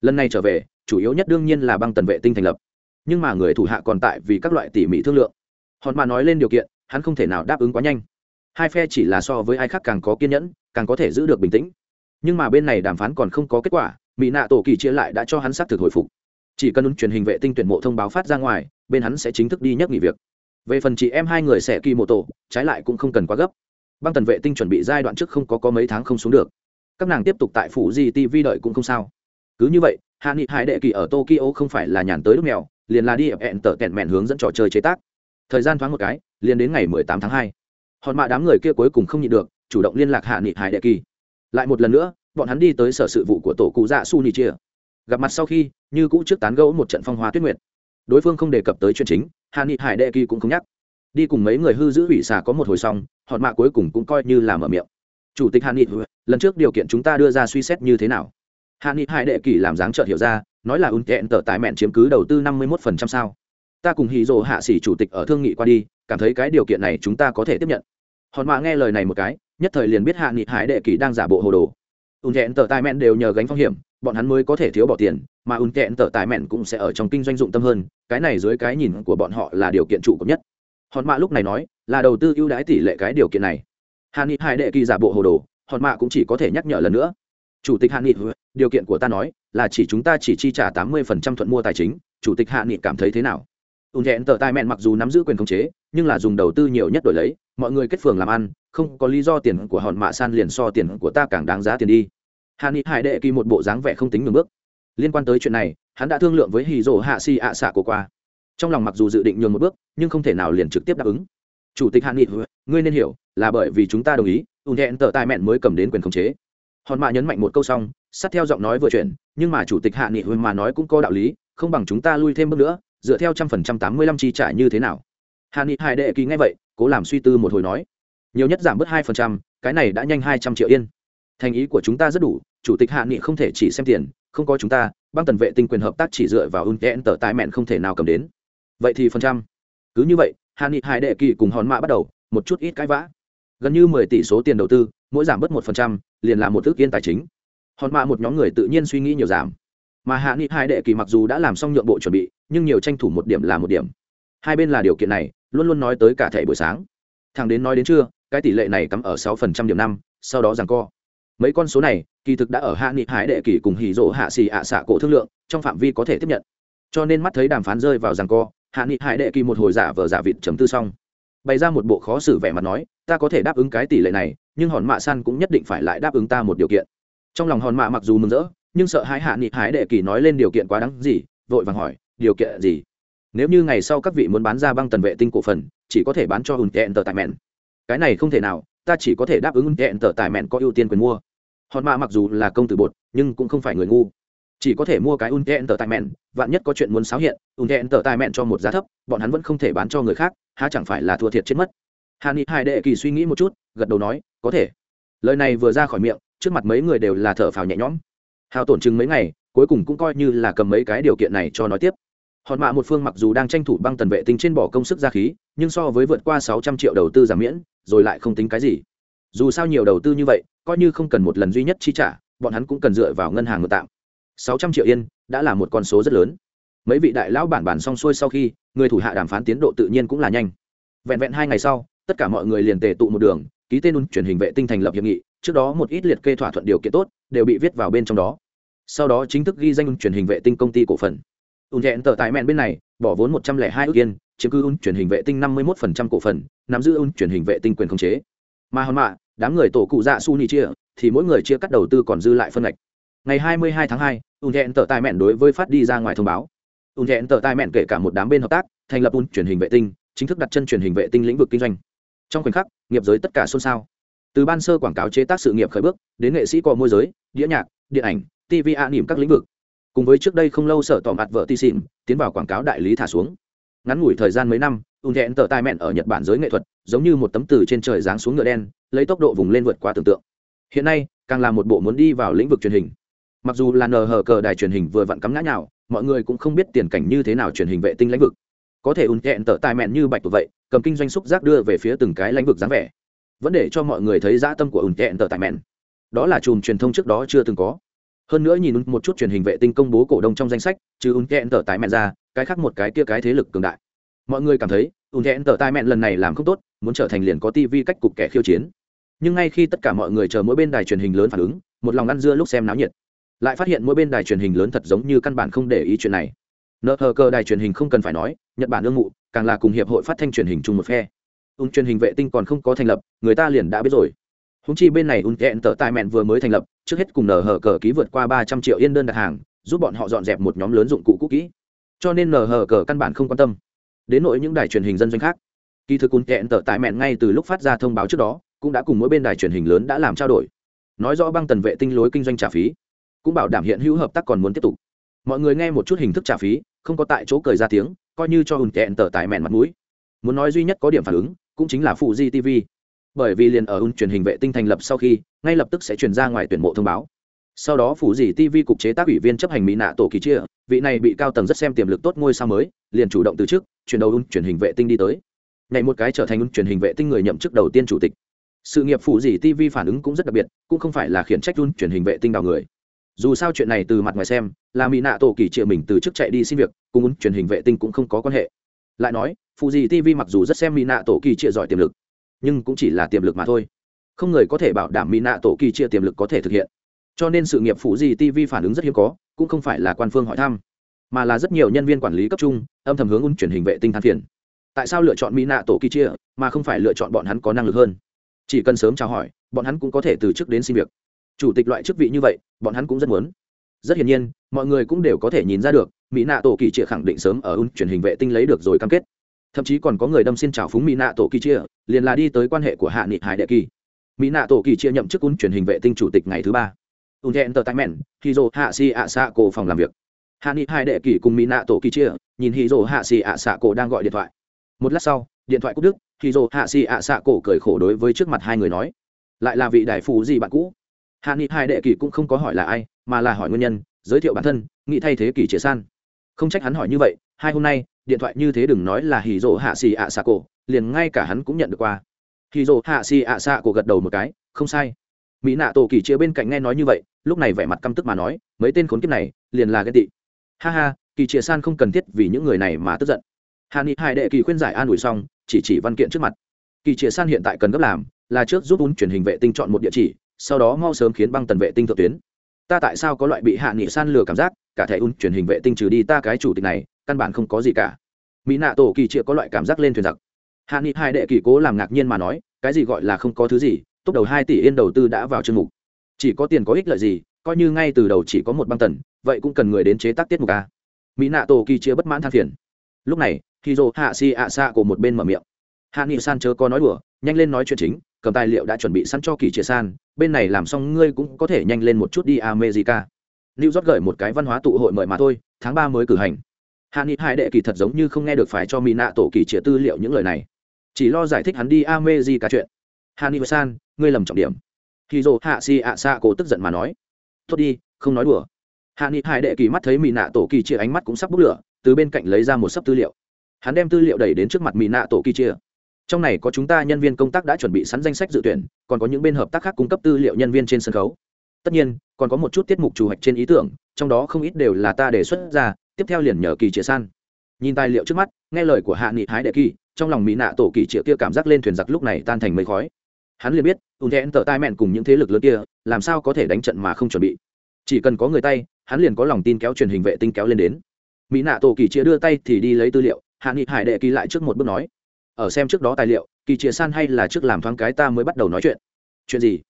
Lần này trở về, chủ yếu nhất đương nhiên là băng tần vệ tinh thành lập. Nhưng mà người thủ hạ còn tại vì các loại tỉ mỉ thương lượng. Hòn mà nói lên điều kiện, hắn không thể nào đáp ứng quá nhanh. Hai phe chỉ là so với ai khác càng có kiên nhẫn, càng có thể giữ được bình tĩnh. Nhưng mà bên này đàm phán còn không có kết quả, mỹ nạ tổ kỳ chia lại đã cho hắn xác thực hồi phục chỉ cần ứng truyền hình vệ tinh tuyển mộ thông báo phát ra ngoài, bên hắn sẽ chính thức đi nhắc nghỉ việc. Về phần chị em hai người sẽ kỳ mô tổ, trái lại cũng không cần quá gấp. Băng tần vệ tinh chuẩn bị giai đoạn trước không có có mấy tháng không xuống được. Các nàng tiếp tục tại phủ gì tv đợi cũng không sao. Cứ như vậy, hạ nghị hải đệ kỳ ở tokyo không phải là nhàn tới lúc mèo liền là đi ập hẹn tở kẹn mẹn hướng dẫn trò chơi chế tác. Thời gian thoáng một cái, liền đến ngày 18 tháng 2. hòn mạ đám người kia cuối cùng không nhịn được, chủ động liên lạc hạ nghị hải đệ kỳ. Lại một lần nữa, bọn hắn đi tới sở sự vụ của tổ cụ dạ su ni chia gặp mặt sau khi, như cũ trước tán gẫu một trận phong hoa tuyết nguyệt. Đối phương không đề cập tới chuyện chính hạ nghị hải đệ kỳ cũng không nhắc. Đi cùng mấy người hư giữ hủy xà có một hồi xong hòn mạ cuối cùng cũng coi như là mở miệng. Chủ tịch hạ nghị, lần trước điều kiện chúng ta đưa ra suy xét như thế nào? Hạ nghị hải đệ kỳ làm dáng trợt hiểu ra, nói là ùn kẹn tờ tài mẹn chiếm cứ đầu tư năm mươi một phần trăm sao. Ta cùng hì rồ hạ sĩ chủ tịch ở thương nghị qua đi, cảm thấy cái điều kiện này chúng ta có thể tiếp nhận. Hòn mạ nghe lời này một cái, nhất thời liền biết hạ nghị hải đệ kỳ đang giả bộ hồ đồ. Ùn kẹn tờ tài mẹn đều nhờ gánh phong hiểm bọn hắn mới có thể thiếu bỏ tiền, mà ùn kẹn tờ tài mẹn cũng sẽ ở trong kinh doanh dụng tâm hơn, cái này dưới cái nhìn của bọn họ là điều kiện trụ cấp nhất. Hòn mạ lúc này nói, là đầu tư ưu đãi tỷ lệ cái điều kiện này. Hàn ni hai đệ kỳ giả bộ hồ đồ, hòn mạ cũng chỉ có thể nhắc nhở lần nữa. Chủ tịch hạ nghị, điều kiện của ta nói, là chỉ chúng ta chỉ chi trả tám mươi phần trăm thuận mua tài chính, chủ tịch hạ nghị cảm thấy thế nào? Ùn hẹn tờ tài mẹn mặc dù nắm giữ quyền khống chế, nhưng là dùng đầu tư nhiều nhất đổi lấy, mọi người kết phường làm ăn, không có lý do tiền của hòn mạ san liền so tiền của ta càng đáng giá tiền đi hà ni hải đệ kỳ một bộ dáng vẻ không tính ngừng bước. Liên quan tới chuyện này, hắn đã thương lượng với hì rỗ hạ xì ạ xạ của qua. Trong lòng mặc dù dự định nhường một bước, nhưng không thể nào liền trực tiếp đáp ứng. Chủ tịch hạ nghị, ngươi nên hiểu, là bởi vì chúng ta đồng ý, ùn hẹn tờ tài mẹn mới cầm đến quyền khống chế. Hòn mạ nhấn mạnh một câu xong, sát theo giọng nói vừa chuyển, nhưng mà chủ tịch hạ nghị mà nói cũng có đạo lý, không bằng chúng ta lui thêm bước nữa, dựa theo trăm phần trăm tám mươi lăm chi trả như thế nào. Hạ nghị hải đệ kỳ ngay vậy, cố làm suy tư một hồi nói. Nhiều nhất giảm bớt hai phần trăm, cái này đã nhanh hai trăm triệu yên thành ý của chúng ta rất đủ, chủ tịch hạ nghị không thể chỉ xem tiền, không có chúng ta, băng tần vệ tinh quyền hợp tác chỉ dựa vào un kẽn tờ tài mẹn không thể nào cầm đến. Vậy thì phần trăm. Cứ như vậy, hạ nghị hải đệ kỳ cùng hòn mạ bắt đầu, một chút ít cãi vã. Gần như mười tỷ số tiền đầu tư, mỗi giảm bớt một phần trăm, liền là một thước yên tài chính. Hòn mạ một nhóm người tự nhiên suy nghĩ nhiều giảm. Mà hạ nghị hai đệ kỳ mặc dù đã làm xong nhượng bộ chuẩn bị, nhưng nhiều tranh thủ một điểm là một điểm. Hai bên là điều kiện này, luôn luôn nói tới cả thẻ buổi sáng. Thằng đến nói đến trưa, cái tỷ lệ này cắm ở sáu phần trăm điểm năm, sau đó rằng co mấy con số này, kỳ thực đã ở hạ nghị hải đệ kỳ cùng hỉ rộ hạ xì ạ xạ cổ thương lượng, trong phạm vi có thể tiếp nhận. Cho nên mắt thấy đàm phán rơi vào rằng co, hạ nghị hải đệ kỳ một hồi giả vờ giả vịt chấm tư xong. Bày ra một bộ khó xử vẻ mặt nói, ta có thể đáp ứng cái tỷ lệ này, nhưng hòn mạ san cũng nhất định phải lại đáp ứng ta một điều kiện. Trong lòng hòn mạ mặc dù mừng rỡ, nhưng sợ hãi hạ nghị hải đệ kỳ nói lên điều kiện quá đáng gì, vội vàng hỏi, điều kiện gì? Nếu như ngày sau các vị muốn bán ra băng tần vệ tinh cổ phần, chỉ có thể bán cho hùn tẹn tờ tại mẹn cái này không thể nào ta chỉ có thể đáp ứng hẹn tờ tài mẹn có ưu tiên quyền mua. Hòn mạ mặc dù là công tử bột, nhưng cũng không phải người ngu. Chỉ có thể mua cái un thẹn tờ tài mẹn, vạn nhất có chuyện muốn xáo hiện un thẹn tờ tài mẹn cho một giá thấp, bọn hắn vẫn không thể bán cho người khác, há chẳng phải là thua thiệt chết mất. Hà ni hai đệ kỳ suy nghĩ một chút, gật đầu nói, có thể. Lời này vừa ra khỏi miệng, trước mặt mấy người đều là thở phào nhẹ nhõm. Hao tổn chứng mấy ngày, cuối cùng cũng coi như là cầm mấy cái điều kiện này cho nói tiếp. Hòn mạ một phương mặc dù đang tranh thủ băng tần vệ tinh trên bỏ công sức ra khí, nhưng so với vượt qua sáu trăm triệu đầu tư giảm miễn rồi lại không tính cái gì. Dù sao nhiều đầu tư như vậy, coi như không cần một lần duy nhất chi trả, bọn hắn cũng cần dựa vào ngân hàng ngược tạm. Sáu trăm triệu yên đã là một con số rất lớn. Mấy vị đại lão bản bản xong xuôi sau khi, người thủ hạ đàm phán tiến độ tự nhiên cũng là nhanh. Vẹn vẹn hai ngày sau, tất cả mọi người liền tề tụ một đường, ký tên un truyền hình vệ tinh thành lập hiệp nghị, trước đó một ít liệt kê thỏa thuận điều kiện tốt, đều bị viết vào bên trong đó. Sau đó chính thức ghi danh un truyền hình vệ tinh công ty cổ phần. Un hẹn tờ tài mẹn bên này, bỏ vốn một trăm lẻ hai ước yên chiếm cứ un truyền hình vệ tinh năm mươi một phần trăm cổ phần, nắm giữ un truyền hình vệ tinh quyền khống chế. Mà hơn mạ, đám người tổ cụ dạ su ni chia, thì mỗi người chia cắt đầu tư còn dư lại phân ngạch. Ngày hai mươi hai tháng hai, un hẹn tờ tài mẹn đối với phát đi ra ngoài thông báo. Un hẹn tờ tài mẹn kể cả một đám bên hợp tác, thành lập un truyền hình vệ tinh, chính thức đặt chân truyền hình vệ tinh lĩnh vực kinh doanh. Trong khoảnh khắc, nghiệp giới tất cả xôn xao. Từ ban sơ quảng cáo chế tác sự nghiệp khởi bước, đến nghệ sĩ có môi giới, đĩa nhạc, điện ảnh tv a nỉm các lĩnh vực. Cùng với trước đây không lâu sở tỏ mặt vợ ti xịn tiến vào quảng cáo đại lý thả xuống ngắn ngủi thời gian mấy năm ùn thẹn tở tai mẹn ở nhật bản giới nghệ thuật giống như một tấm từ trên trời giáng xuống ngựa đen, lấy tốc độ vùng lên vượt qua tưởng tượng. Hiện nay, càng là một bộ muốn đi vào lĩnh vực truyền hình. Mặc dù là nờ hờ cờ đài truyền hình vừa vặn cắm ngã nhào, mọi người cũng không biết tiền cảnh như thế nào truyền hình vệ tinh lĩnh vực. Có thể ùn thẹn tở tai mẹn như bạch vậy, cầm kinh doanh xúc giác đưa về phía từng cái lĩnh vực dáng vẻ. Vẫn để cho mọi người thấy dã tâm của ùn thẹn tở tai mẹn đó là chùm truyền thông trước đó chưa từng có hơn nữa nhìn một chút truyền hình vệ tinh công bố cổ đông trong danh sách chứ ung thẹn tờ tai mẹn ra, cái khác một cái kia cái thế lực cường đại. Mọi người cảm thấy ung thẹn tờ tai mẹn lần này làm không tốt, muốn trở thành liền có tivi cách cục kẻ khiêu chiến. Nhưng ngay khi tất cả mọi người chờ mỗi bên đài truyền hình lớn phản ứng, một lòng ăn dưa lúc xem náo nhiệt. Lại phát hiện mỗi bên đài truyền hình lớn thật giống như căn bản không để ý chuyện này. Nợ hờ cơ đài truyền hình không cần phải nói, nhật bản ương mụ, càng là cùng hiệp hội phát thanh truyền hình chung một phe. Ung truyền hình vệ tinh còn không có thành lập, người ta liền đã biết rồi húng chi bên này ung kẹn tờ tài mẹn vừa mới thành lập, trước hết cùng nở hở cờ ký vượt qua ba trăm triệu yên đơn đặt hàng, giúp bọn họ dọn dẹp một nhóm lớn dụng cụ cũ kỹ. Cho nên nở hở cờ căn bản không quan tâm. Đến nội những đài truyền hình dân doanh khác. Kỳ thực ung kẹn tờ tài mẹn ngay từ lúc phát ra thông báo trước đó, cũng đã cùng mỗi bên đài truyền hình lớn đã làm trao đổi. Nói rõ băng tần vệ tinh lối kinh doanh trả phí, cũng bảo đảm hiện hữu hợp tác còn muốn tiếp tục. Mọi người nghe một chút hình thức trả phí, không có tại chỗ cười ra tiếng, coi như cho hùn kẹn tờ tài mẹn mặt mũi. Muốn nói duy nhất có điểm phản ứng, cũng chính là phụ di tv bởi vì liền ở un truyền hình vệ tinh thành lập sau khi, ngay lập tức sẽ truyền ra ngoài tuyển mộ thông báo. Sau đó phủ dì tv cục chế tác ủy viên chấp hành mỹ nạ tổ kỳ chia, vị này bị cao tầng rất xem tiềm lực tốt ngôi sao mới, liền chủ động từ trước chuyển đầu un truyền hình vệ tinh đi tới. Ngày một cái trở thành un truyền hình vệ tinh người nhậm chức đầu tiên chủ tịch. Sự nghiệp phủ dì tv phản ứng cũng rất đặc biệt, cũng không phải là khiển trách un truyền hình vệ tinh đào người. Dù sao chuyện này từ mặt ngoài xem, là mỹ nạ tổ kỳ chia mình từ chức chạy đi xin việc, cùng un truyền hình vệ tinh cũng không có quan hệ. Lại nói phụ dì tv mặc dù rất xem mỹ nạ tổ kỳ chia giỏi tiềm lực nhưng cũng chỉ là tiềm lực mà thôi. Không người có thể bảo đảm mỹ nạ tổ kỳ chia tiềm lực có thể thực hiện. Cho nên sự nghiệp phụ gì tv phản ứng rất hiếm có, cũng không phải là quan phương hỏi thăm, mà là rất nhiều nhân viên quản lý cấp trung, âm thầm hướng un truyền hình vệ tinh than phiền. Tại sao lựa chọn mỹ nạ tổ kỳ chia, mà không phải lựa chọn bọn hắn có năng lực hơn? Chỉ cần sớm chào hỏi, bọn hắn cũng có thể từ chức đến xin việc. Chủ tịch loại chức vị như vậy, bọn hắn cũng rất muốn. Rất hiển nhiên, mọi người cũng đều có thể nhìn ra được mỹ nạ tổ kỳ chia khẳng định sớm ở un truyền hình vệ tinh lấy được rồi cam kết thậm chí còn có người đâm xin chào phúng mỹ nạ tổ kỳ chia liền là đi tới quan hệ của hạ nghị hải đệ kỳ. Mỹ nạ tổ kỳ chia nhậm chức un truyền hình vệ tinh chủ tịch ngày thứ ba. Un thẹn tờ tại mẹn khi dô hạ si ạ xạ cổ phòng làm việc. Hạ nghị hải đệ kỳ cùng mỹ nạ tổ kỳ chia nhìn hì dô hạ si ạ xạ cổ đang gọi điện thoại. Một lát sau, điện thoại cúp đức hì dô hạ si ạ xạ cổ cười khổ đối với trước mặt hai người nói, lại là vị đại phú gì bạn cũ? Hạ nghị hải đệ kỳ cũng không có hỏi là ai, mà là hỏi nguyên nhân, giới thiệu bản thân, nghĩ thay thế kỳ Chia san không trách hắn hỏi như vậy, hai hôm nay, điện thoại như thế đừng nói là hì rỗ hạ xì ạ xạ cổ, liền ngay cả hắn cũng nhận được qua. Hì rỗ hạ xì ạ xạ cổ gật đầu một cái, không sai. Mỹ nạ tổ kỳ chia bên cạnh nghe nói như vậy, lúc này vẻ mặt căm tức mà nói, mấy tên khốn kiếp này, liền là ghen tị. Ha ha, kỳ chia san không cần thiết vì những người này mà tức giận. Hà ni hai đệ kỳ khuyên giải an ủi xong, chỉ chỉ văn kiện trước mặt. Kỳ chia san hiện tại cần gấp làm, là trước giúp ún truyền hình vệ tinh chọn một địa chỉ, sau đó mau sớm khiến băng tần vệ tinh thượng tuyến. Ta tại sao có loại bị hạ nghị san lừa cảm giác? Cả thẻ un truyền hình vệ tinh trừ đi ta cái chủ tịch này, căn bản không có gì cả. Mỹ nạ tổ kỳ chia có loại cảm giác lên thuyền giặc. Hạ nghị hai đệ kỳ cố làm ngạc nhiên mà nói, cái gì gọi là không có thứ gì tốt đầu hai tỷ yên đầu tư đã vào chương mục. Chỉ có tiền có ích lợi gì, coi như ngay từ đầu chỉ có một băng tần, vậy cũng cần người đến chế tác tiết mục a. Mỹ nạ tổ kỳ chia bất mãn than phiền. Lúc này khi dô hạ si ạ xạ của một bên mở miệng. Hạ nghị san chớ có nói đùa, nhanh lên nói chuyện chính, cầm tài liệu đã chuẩn bị sẵn cho kỳ chia san, bên này làm xong ngươi cũng có thể nhanh lên một chút đi, america new york gửi một cái văn hóa tụ hội mời mà thôi, tháng ba mới cử hành. Hạ nghị hai đệ kỳ thật giống như không nghe được phải cho Mina nạ tổ kỳ chia tư liệu những lời này. Chỉ lo giải thích hắn đi america chuyện. Hạ nghị san, ngươi lầm trọng điểm. Khi dô hạ si ạ xạ cổ tức giận mà nói. Tốt đi, không nói đùa. Hạ nghị hải đệ kỳ mắt thấy Mina nạ tổ kỳ chia ánh mắt cũng sắp bốc lửa, từ bên cạnh lấy ra một sấp tư liệu. Hắn đem tư liệu đẩy đến trước mặt Mina nạ tổ kỳ chia trong này có chúng ta nhân viên công tác đã chuẩn bị sẵn danh sách dự tuyển, còn có những bên hợp tác khác cung cấp tư liệu nhân viên trên sân khấu tất nhiên, còn có một chút tiết mục chủ hoạch trên ý tưởng, trong đó không ít đều là ta đề xuất ra, tiếp theo liền nhờ kỳ chĩa san. Nhìn tài liệu trước mắt, nghe lời của hạ nghị hái đệ kỳ, trong lòng mỹ nạ tổ kỳ chĩa kia cảm giác lên thuyền giặc lúc này tan thành mây khói. Hắn liền biết ùn thẹn tợ tai mẹn cùng những thế lực lớn kia, làm sao có thể đánh trận mà không chuẩn bị. Chỉ cần có người tay, hắn liền có lòng tin kéo truyền hình vệ tinh kéo lên đến. Mỹ nạ tổ kỳ chĩa đưa tay thì đi lấy tư liệu, hạ nghị hải đệ kỳ lại trước một bước nói, ở xem trước đó tài liệu, kỳ chĩa san hay là trước làm thoáng cái ta mới bắt đầu nói chuyện. Chuyện gì?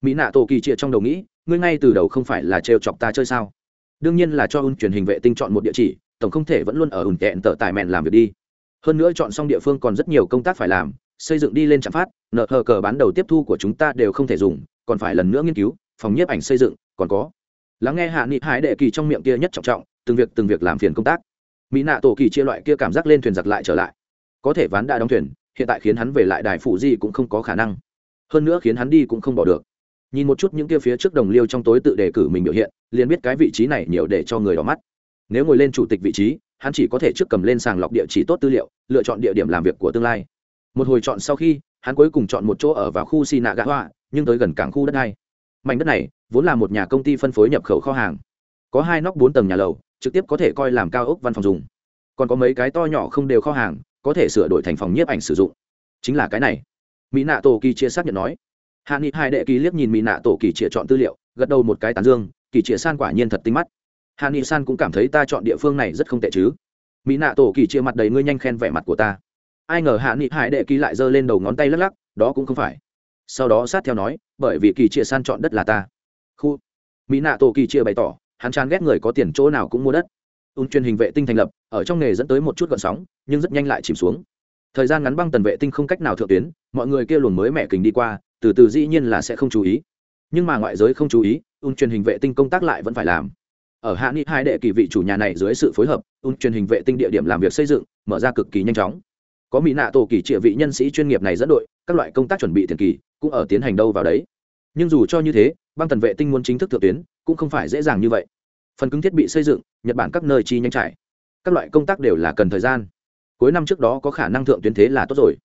Mỹ nạ tổ kỳ chĩa trong đầu nghĩ ngươi ngay từ đầu không phải là trêu chọc ta chơi sao? Đương nhiên là cho Un truyền hình vệ tinh chọn một địa chỉ, tổng không thể vẫn luôn ở ùn tẹn tờ tài mẹn làm việc đi. Hơn nữa chọn xong địa phương còn rất nhiều công tác phải làm, xây dựng đi lên trạm phát, nợ hờ cờ bán đầu tiếp thu của chúng ta đều không thể dùng, còn phải lần nữa nghiên cứu, phòng nhiếp ảnh xây dựng, còn có. Lắng nghe hạ nghị hải đệ kỳ trong miệng kia nhất trọng trọng, từng việc từng việc làm phiền công tác. Mỹ nạ tổ kỳ chia loại kia cảm giác lên thuyền giặc lại trở lại. Có thể ván đã đóng thuyền, hiện tại khiến hắn về lại đài phủ gì cũng không có khả năng. Hơn nữa khiến hắn đi cũng không bỏ được nhìn một chút những kia phía trước đồng liêu trong tối tự đề cử mình biểu hiện, liền biết cái vị trí này nhiều để cho người đỏ mắt. Nếu ngồi lên chủ tịch vị trí, hắn chỉ có thể trước cầm lên sàng lọc địa chỉ tốt tư liệu, lựa chọn địa điểm làm việc của tương lai. Một hồi chọn sau khi, hắn cuối cùng chọn một chỗ ở vào khu xì nạ gã hoa nhưng tới gần cảng khu đất này. Mảnh đất này, vốn là một nhà công ty phân phối nhập khẩu kho hàng. Có hai nóc bốn tầng nhà lầu, trực tiếp có thể coi làm cao ốc văn phòng dùng. Còn có mấy cái to nhỏ không đều kho hàng, có thể sửa đổi thành phòng nhiếp ảnh sử dụng. Chính là cái này. Mỹ nạ tổ kỳ chia xác nhận nói hạ nghị hai đệ kỳ liếc nhìn mỹ nạ tổ kỳ chĩa chọn tư liệu, gật đầu một cái tán dương, kỳ chĩa san quả nhiên thật tinh mắt. Hạ nghị san cũng cảm thấy ta chọn địa phương này rất không tệ chứ. Mỹ nạ tổ kỳ chĩa mặt đầy ngươi nhanh khen vẻ mặt của ta. Ai ngờ hạ nghị hải đệ kỳ lại giơ lên đầu ngón tay lắc lắc, đó cũng không phải. Sau đó sát theo nói, bởi vì kỳ chĩa san chọn đất là ta. Khu. Mỹ nạ tổ kỳ chĩa bày tỏ, hắn chán ghét người có tiền chỗ nào cũng mua đất. Ung truyền hình vệ tinh thành lập, ở trong nghề dẫn tới một chút gợn sóng, nhưng rất nhanh lại chìm xuống. Thời gian ngắn băng tần vệ tinh không cách nào thượng tuyến, mọi người kia luồn mới mẹ kình đi qua từ từ dĩ nhiên là sẽ không chú ý. Nhưng mà ngoại giới không chú ý Un truyền hình vệ tinh công tác lại vẫn phải làm. Ở hạ nghị hai đệ kỳ vị chủ nhà này dưới sự phối hợp Un truyền hình vệ tinh địa điểm làm việc xây dựng, mở ra cực kỳ nhanh chóng. Có mỹ nạ tổ kỳ trịa vị nhân sĩ chuyên nghiệp này dẫn đội, các loại công tác chuẩn bị tiền kỳ cũng ở tiến hành đâu vào đấy. Nhưng dù cho như thế, băng tần vệ tinh muốn chính thức thượng tuyến cũng không phải dễ dàng như vậy. Phần cứng thiết bị xây dựng, nhật bản các nơi chi nhanh trải. Các loại công tác đều là cần thời gian. Cuối năm trước đó có khả năng thượng tuyến thế là tốt rồi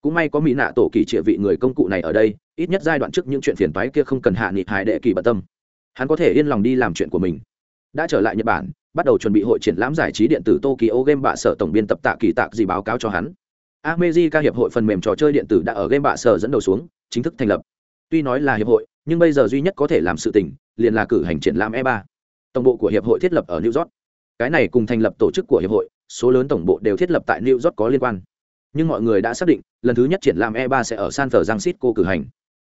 cũng may có mỹ nạ tổ kỳ trịa vị người công cụ này ở đây ít nhất giai đoạn trước những chuyện phiền toái kia không cần hạ nghị hải đệ kỳ bận tâm hắn có thể yên lòng đi làm chuyện của mình đã trở lại nhật bản bắt đầu chuẩn bị hội triển lãm giải trí điện tử tokyo game bạ sở tổng biên tập tạ kỳ tạc gì báo cáo cho hắn America hiệp hội phần mềm trò chơi điện tử đã ở game bạ sở dẫn đầu xuống, chính thức thành lập. Tuy nói là hiệp hội, nhưng bây giờ duy nhất có thể làm sự tình, liền là cử hành triển lãm E3. Tổng bộ của hiệp hội thiết lập ở New York. Cái này cùng thành lập tổ chức của hiệp hội, số lớn tổng bộ đều thiết lập tại New York có liên quan. Nhưng mọi người đã xác định, lần thứ nhất triển lãm E3 sẽ ở San Francisco cử hành.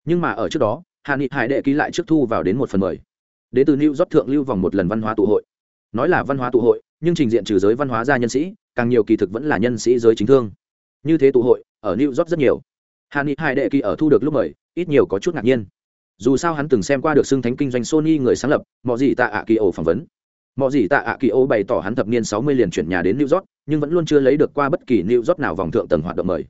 Nhưng mà ở trước đó, Hàn Nghị Hải đệ ký lại trước thu vào đến một phần mười. Đến từ New York thượng lưu vòng một lần văn hóa tụ hội. Nói là văn hóa tụ hội, nhưng trình diện trừ giới văn hóa gia nhân sĩ, càng nhiều kỳ thực vẫn là nhân sĩ giới chính thương như thế tụ hội ở new york rất nhiều hàn nghị hải đệ ký ở thu được lúc mời ít nhiều có chút ngạc nhiên dù sao hắn từng xem qua được xưng thánh kinh doanh sony người sáng lập mọi gì tạ ạ kỳ ổ phỏng vấn mọi gì tạ ạ kỳ ô bày tỏ hắn thập niên sáu mươi liền chuyển nhà đến new york, nhưng vẫn luôn chưa lấy được qua bất kỳ new york nào vòng thượng tầng hoạt động mời.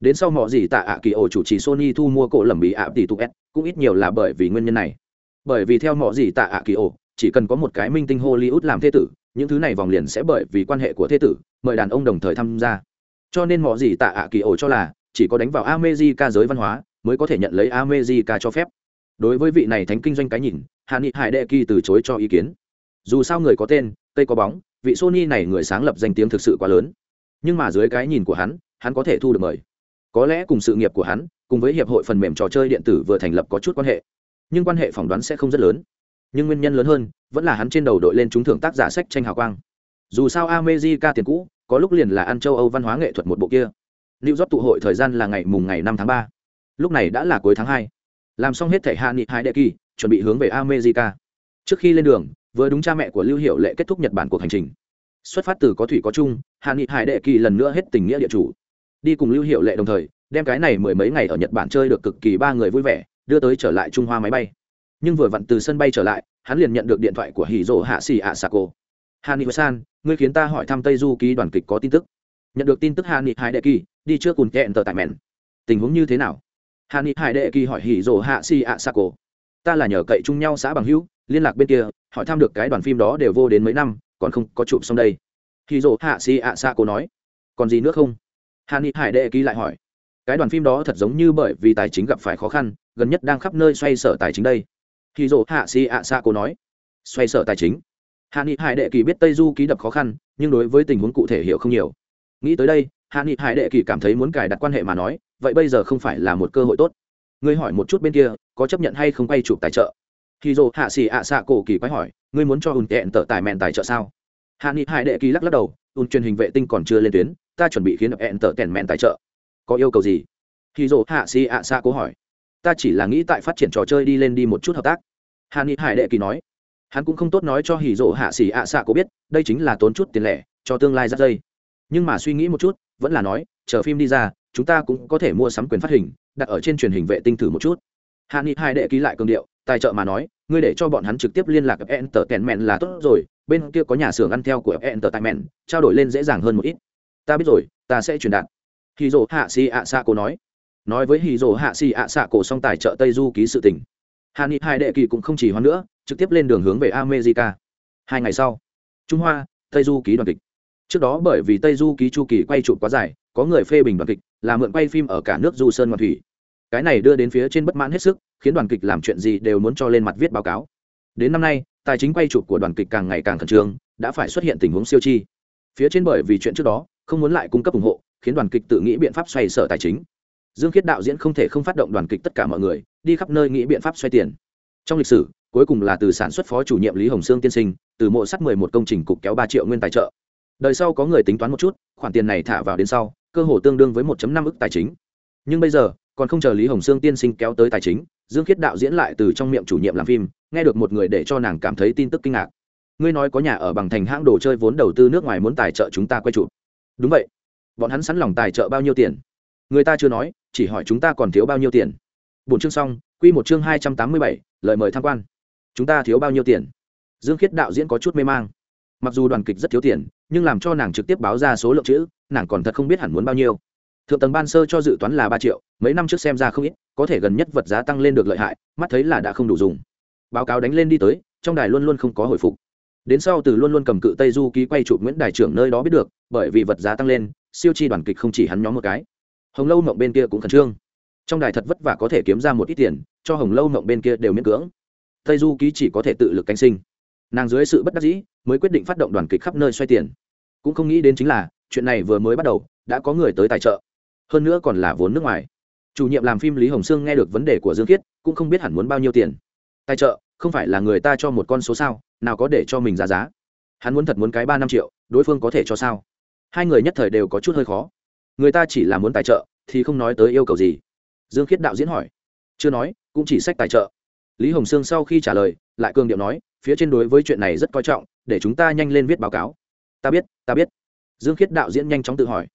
Đến sau mọi gì tạ ạ kỳ ô chủ trì sony thu mua cổ lầm bị ạ tỷ tụ s cũng ít nhiều là bởi vì nguyên nhân này. Bởi vì theo mọi gì tạ ạ kỳ ô, chỉ cần có một cái minh tinh hollywood làm thế tử, những thứ này vòng liền sẽ bởi vì quan hệ của thế tử, mời đàn ông đồng thời tham gia. Cho nên mọi gì tạ ạ kỳ ô cho là, chỉ có đánh vào amejica giới văn hóa, mới có thể nhận lấy amejica cho phép. Đối với vị này thánh kinh doanh cái nhìn hạ nghị hải đệ kỳ từ chối cho ý kiến dù sao người có tên, cây có bóng, vị sony này người sáng lập danh tiếng thực sự quá lớn. Nhưng mà dưới cái nhìn của hắn hắn có thể thu được mời. Có lẽ cùng sự nghiệp của hắn, cùng với hiệp hội phần mềm trò chơi điện tử vừa thành lập có chút quan hệ. Nhưng quan hệ phỏng đoán sẽ không rất lớn. Nhưng nguyên nhân lớn hơn, vẫn là hắn trên đầu đội lên trúng thưởng tác giả sách tranh hào quang. Dù sao amejica tiền cũ, có lúc liền là ăn châu âu văn hóa nghệ thuật một bộ kia. Lưu rót tụ hội thời gian là ngày mùng ngày năm tháng ba. Lúc này đã là cuối tháng hai. Làm xong hết thẻ hạ nghị hai đệ kỳ, chuẩn bị hướng về amejica trước khi lên đường vừa đúng cha mẹ của lưu hiệu lệ kết thúc nhật bản cuộc hành trình. Xuất phát từ có thủy có chung hạ nghị hải đệ kỳ lần nữa hết tình nghĩa địa chủ. Đi cùng lưu hiệu lệ đồng thời, đem cái này mười mấy ngày ở nhật bản chơi được cực kỳ ba người vui vẻ, đưa tới trở lại trung hoa máy bay. Nhưng vừa vặn từ sân bay trở lại, hắn liền nhận được điện thoại của hì rỗ hạ xì ạ Cô hà nị san, ngươi khiến ta hỏi thăm tây du ký đoàn kịch có tin tức. Nhận được tin tức hà nị hải đệ kỳ, đi trước cùng kẹn tờ tại mẹn. Tình huống như thế nào? Hà nị hải đệ kỳ hỏi hì rỗ hạ xì ạ Cô ta là nhờ cậy chung nhau xã bằng hữu, liên lạc bên kia hỏi thăm được cái đoàn phim đó đều vô đến mấy năm, còn không có chụp xong đây. Khi dỗ hạ xì ạ cô nói, còn gì nữa không? Hà ni hải đệ kỳ lại hỏi, cái đoàn phim đó thật giống như bởi vì tài chính gặp phải khó khăn, gần nhất đang khắp nơi xoay sở tài chính đây. Khi dỗ hạ xì ạ cô nói, xoay sở tài chính? Hà ni hải đệ kỳ biết tây du ký đập khó khăn, nhưng đối với tình huống cụ thể hiểu không nhiều. Nghĩ tới đây, hạ nghị hải đệ kỳ cảm thấy muốn cài đặt quan hệ mà nói, vậy bây giờ không phải là một cơ hội tốt. Ngươi hỏi một chút bên kia, có chấp nhận hay không quay chụp tài trợ? Khi dồ hạ xì ạ xạ cổ kỳ quái hỏi, ngươi muốn cho ùn kẹn tờ tài mẹn tài trợ sao? Hạ nghị hải đệ kỳ lắc lắc đầu, ùn truyền hình vệ tinh còn chưa lên tuyến, ta chuẩn bị khiến ẹn tờ kẹn mẹn tài trợ. Có yêu cầu gì? Khi dồ hạ xì ạ xạ cổ hỏi, ta chỉ là nghĩ tại phát triển trò chơi đi lên đi một chút hợp tác. Hạ nghị hải đệ kỳ nói, hắn cũng không tốt nói cho hỉ rộ hạ xỉ ạ xạ cổ biết, đây chính là tốn chút tiền lẻ, cho tương lai ra dây. Nhưng mà suy nghĩ một chút, vẫn là nói, chờ phim đi ra, chúng ta cũng có thể mua sắm quyền phát hình, đặt ở trên truyền hình vệ tinh thử một chút. Hạ nghị hai đệ ký lại cương điệu tài trợ mà nói, ngươi để cho bọn hắn trực tiếp liên lạc với mẹn là tốt rồi, bên kia có nhà xưởng ăn theo của enter tại mẹn trao đổi lên dễ dàng hơn một ít. Ta biết rồi, ta sẽ truyền đạt. Hì dỗ hạ xì ạ xạ cổ nói. Nói với hì dỗ hạ xì ạ xạ cổ xong tài trợ tây du ký sự tình. Hà ni hai đệ kỳ cũng không chỉ hoãn nữa, trực tiếp lên đường hướng về america. Hai ngày sau, trung hoa, tây du ký đoàn kịch. Trước đó bởi vì tây du ký chu kỳ quay trụ quá dài, có người phê bình đoàn kịch, là mượn quay phim ở cả nước du sơn ngoạn thủy cái này đưa đến phía trên bất mãn hết sức, khiến đoàn kịch làm chuyện gì đều muốn cho lên mặt viết báo cáo. Đến năm nay, tài chính quay chụp của đoàn kịch càng ngày càng khẩn trương, đã phải xuất hiện tình huống siêu chi. Phía trên bởi vì chuyện trước đó, không muốn lại cung cấp ủng hộ, khiến đoàn kịch tự nghĩ biện pháp xoay sở tài chính. Dương khiết đạo diễn không thể không phát động đoàn kịch tất cả mọi người, đi khắp nơi nghĩ biện pháp xoay tiền. Trong lịch sử, cuối cùng là từ sản xuất phó chủ nhiệm lý hồng sương tiên sinh, từ mộ sắt mười một công trình cục kéo ba triệu nguyên tài trợ. Đời sau có người tính toán một chút, khoản tiền này thả vào đến sau, cơ hồ tương đương với một năm ức tài chính. Nhưng bây giờ còn không chờ lý hồng sương tiên sinh kéo tới tài chính, dương khiết đạo diễn lại từ trong miệng chủ nhiệm làm phim, nghe được một người để cho nàng cảm thấy tin tức kinh ngạc. Ngươi nói có nhà ở bằng thành hãng đồ chơi vốn đầu tư nước ngoài muốn tài trợ chúng ta quay chụp. Đúng vậy. Bọn hắn sẵn lòng tài trợ bao nhiêu tiền? Người ta chưa nói, chỉ hỏi chúng ta còn thiếu bao nhiêu tiền. Bốn chương xong, quy một chương hai trăm tám mươi bảy, lời mời tham quan. Chúng ta thiếu bao nhiêu tiền? Dương khiết đạo diễn có chút mê mang. Mặc dù đoàn kịch rất thiếu tiền, nhưng làm cho nàng trực tiếp báo ra số lượng chữ, nàng còn thật không biết hẳn muốn bao nhiêu thượng tầng ban sơ cho dự toán là ba triệu, mấy năm trước xem ra không ít, có thể gần nhất vật giá tăng lên được lợi hại, mắt thấy là đã không đủ dùng. Báo cáo đánh lên đi tới, trong đài luôn luôn không có hồi phục. Đến sau từ luôn luôn cầm cự tây du ký quay chụp nguyễn đài trưởng nơi đó biết được, bởi vì vật giá tăng lên, siêu chi đoàn kịch không chỉ hắn nhóm một cái. Hồng lâu mộng bên kia cũng khẩn trương. Trong đài thật vất vả có thể kiếm ra một ít tiền, cho hồng lâu mộng bên kia đều miễn cưỡng. Tây du ký chỉ có thể tự lực canh sinh. Nàng dưới sự bất đắc dĩ, mới quyết định phát động đoàn kịch khắp nơi xoay tiền. Cũng không nghĩ đến chính là, chuyện này vừa mới bắt đầu, đã có người tới tài trợ hơn nữa còn là vốn nước ngoài. Chủ nhiệm làm phim lý hồng sương nghe được vấn đề của dương khiết, cũng không biết hẳn muốn bao nhiêu tiền. Tài trợ, không phải là người ta cho một con số sao, nào có để cho mình ra giá. Hắn muốn thật muốn cái ba năm triệu, đối phương có thể cho sao? Hai người nhất thời đều có chút hơi khó. Người ta chỉ là muốn tài trợ, thì không nói tới yêu cầu gì. Dương khiết đạo diễn hỏi. Chưa nói, cũng chỉ sách tài trợ. Lý hồng sương sau khi trả lời, lại cường điệu nói, phía trên đối với chuyện này rất coi trọng, để chúng ta nhanh lên viết báo cáo. Ta biết ta biết. Dương khiết đạo diễn nhanh chóng tự hỏi.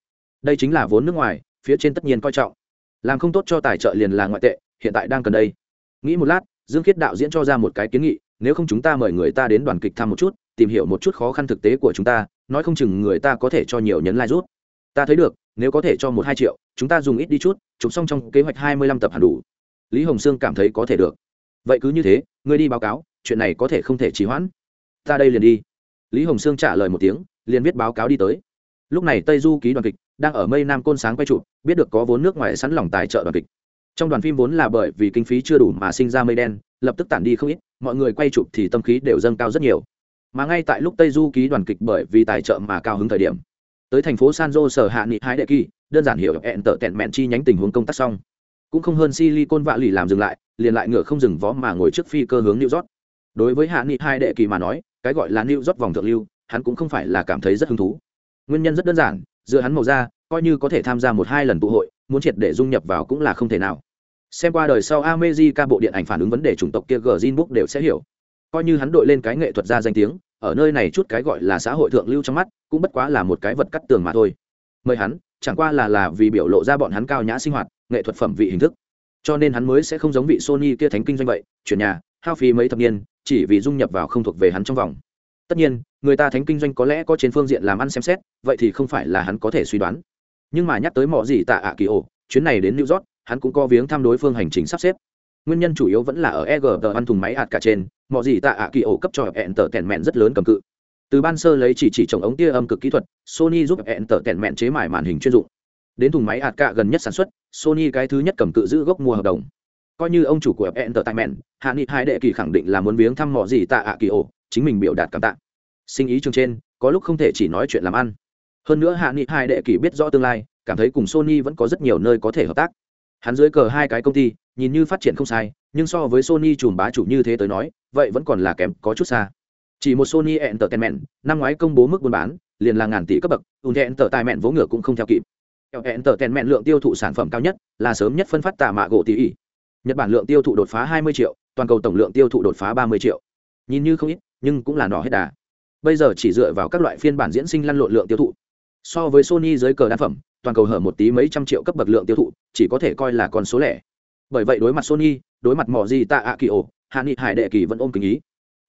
Đây chính là vốn nước ngoài phía trên tất nhiên coi trọng. Làm không tốt cho tài trợ liền là ngoại tệ, hiện tại đang cần đây. Nghĩ một lát, dương khiết đạo diễn cho ra một cái kiến nghị, nếu không chúng ta mời người ta đến đoàn kịch thăm một chút, tìm hiểu một chút khó khăn thực tế của chúng ta, nói không chừng người ta có thể cho nhiều nhấn lai、like、rút. Ta thấy được, nếu có thể cho một hai triệu, chúng ta dùng ít đi chút, chụp xong trong kế hoạch hai mươi lăm tập hẳn đủ. Lý hồng sương cảm thấy có thể được. Vậy cứ như thế, ngươi đi báo cáo, chuyện này có thể không thể trì hoãn. Ta đây liền đi. Lý hồng sương trả lời một tiếng, liền viết báo cáo đi tới. Lúc này tây du ký đoàn kịch đang ở mây nam côn sáng quay trụ biết được có vốn nước ngoài sẵn lòng tài trợ đoàn kịch. Trong đoàn phim vốn là bởi vì kinh phí chưa đủ mà sinh ra mây đen, lập tức tản đi không ít, mọi người quay chụp thì tâm khí đều dâng cao rất nhiều. Mà ngay tại lúc tây du ký đoàn kịch bởi vì tài trợ mà cao hứng thời điểm, tới thành phố san jose sở hạ nghị hai đệ kỳ, đơn giản hiểu hẹn tợ tẹn mẹn chi nhánh tình huống công tác xong. Cũng không hơn silicon vạ lì làm dừng lại, liền lại ngựa không dừng vó mà ngồi trước phi cơ hướng new york. Đối với hạ nghị hai đệ kỳ mà nói, cái gọi là new rót vòng thượng lưu, hắn cũng không phải là cảm thấy rất hứng thú. Nguyên nhân rất đơn giản dựa hắn màu da, coi như có thể tham gia một hai lần tụ hội, muốn triệt để dung nhập vào cũng là không thể nào. Xem qua đời sau America bộ điện ảnh phản ứng vấn đề chủng tộc kia Green Book đều sẽ hiểu. Coi như hắn đội lên cái nghệ thuật ra danh tiếng, ở nơi này chút cái gọi là xã hội thượng lưu trong mắt, cũng bất quá là một cái vật cắt tường mà thôi. Mời hắn, chẳng qua là là vì biểu lộ ra bọn hắn cao nhã sinh hoạt, nghệ thuật phẩm vị hình thức. Cho nên hắn mới sẽ không giống vị Sony kia thánh kinh doanh vậy, chuyển nhà, hao phí mấy thập niên, chỉ vì dung nhập vào không thuộc về hắn trong vòng tất nhiên, người ta thánh kinh doanh có lẽ có trên phương diện làm ăn xem xét, vậy thì không phải là hắn có thể suy đoán. Nhưng mà nhắc tới mọi gì tạ ạ kỳ ổ, chuyến này đến new york, hắn cũng có viếng thăm đối phương hành trình sắp xếp. Nguyên nhân chủ yếu vẫn là ở eg tờ ăn thùng máy ạt cả trên mọi gì tạ ạ kỳ ổ cấp cho hẹn tờ tèn mẹn rất lớn cầm cự. Từ ban sơ lấy chỉ chỉ trồng ống tia âm cực kỹ thuật, sony giúp hẹn tờ tèn mẹn chế mải màn hình chuyên dụng. Đến thùng máy ạt cả gần nhất sản xuất, sony cái thứ nhất cầm cự giữ gốc mua hợp đồng. Coi như ông chủ của hẹn tờ tèn mẹn, hạ nghị hai đệ kỳ khẳng định là muốn viếng thăm mọi gì tạ ạ kỳ ổ chính mình biểu đạt cảm tạ. Sinh ý chương trên, có lúc không thể chỉ nói chuyện làm ăn. Hơn nữa hạ nghị hai đệ kỳ biết rõ tương lai, cảm thấy cùng sony vẫn có rất nhiều nơi có thể hợp tác. Hắn dưới cờ hai cái công ty, nhìn như phát triển không sai, nhưng so với sony chùm bá chủ như thế tới nói, vậy vẫn còn là kém có chút xa. Chỉ một sony entertainment, năm ngoái công bố mức buôn bán, liền là ngàn tỷ cấp bậc ùn thẹn tờ tài mẹn vỗ ngựa cũng không theo kịp. Entertainment lượng tiêu thụ sản phẩm cao nhất, là sớm nhất phân phát tạ mạ gỗ tỷ ỉ nhật bản lượng tiêu thụ đột phá 20 triệu, toàn cầu tổng lượng tiêu thụ đột phá 30 triệu. Nhìn như không ít nhưng cũng là nỏ hết đà. Bây giờ chỉ dựa vào các loại phiên bản diễn sinh lăn lộn lượng tiêu thụ. So với sony dưới cờ đa phẩm, toàn cầu hở một tí mấy trăm triệu cấp bậc lượng tiêu thụ, chỉ có thể coi là con số lẻ. Bởi vậy đối mặt sony, đối mặt mỏ gì tạ ạ kỳ ổ hạ nghị hải đệ kỳ vẫn ôm kính ý.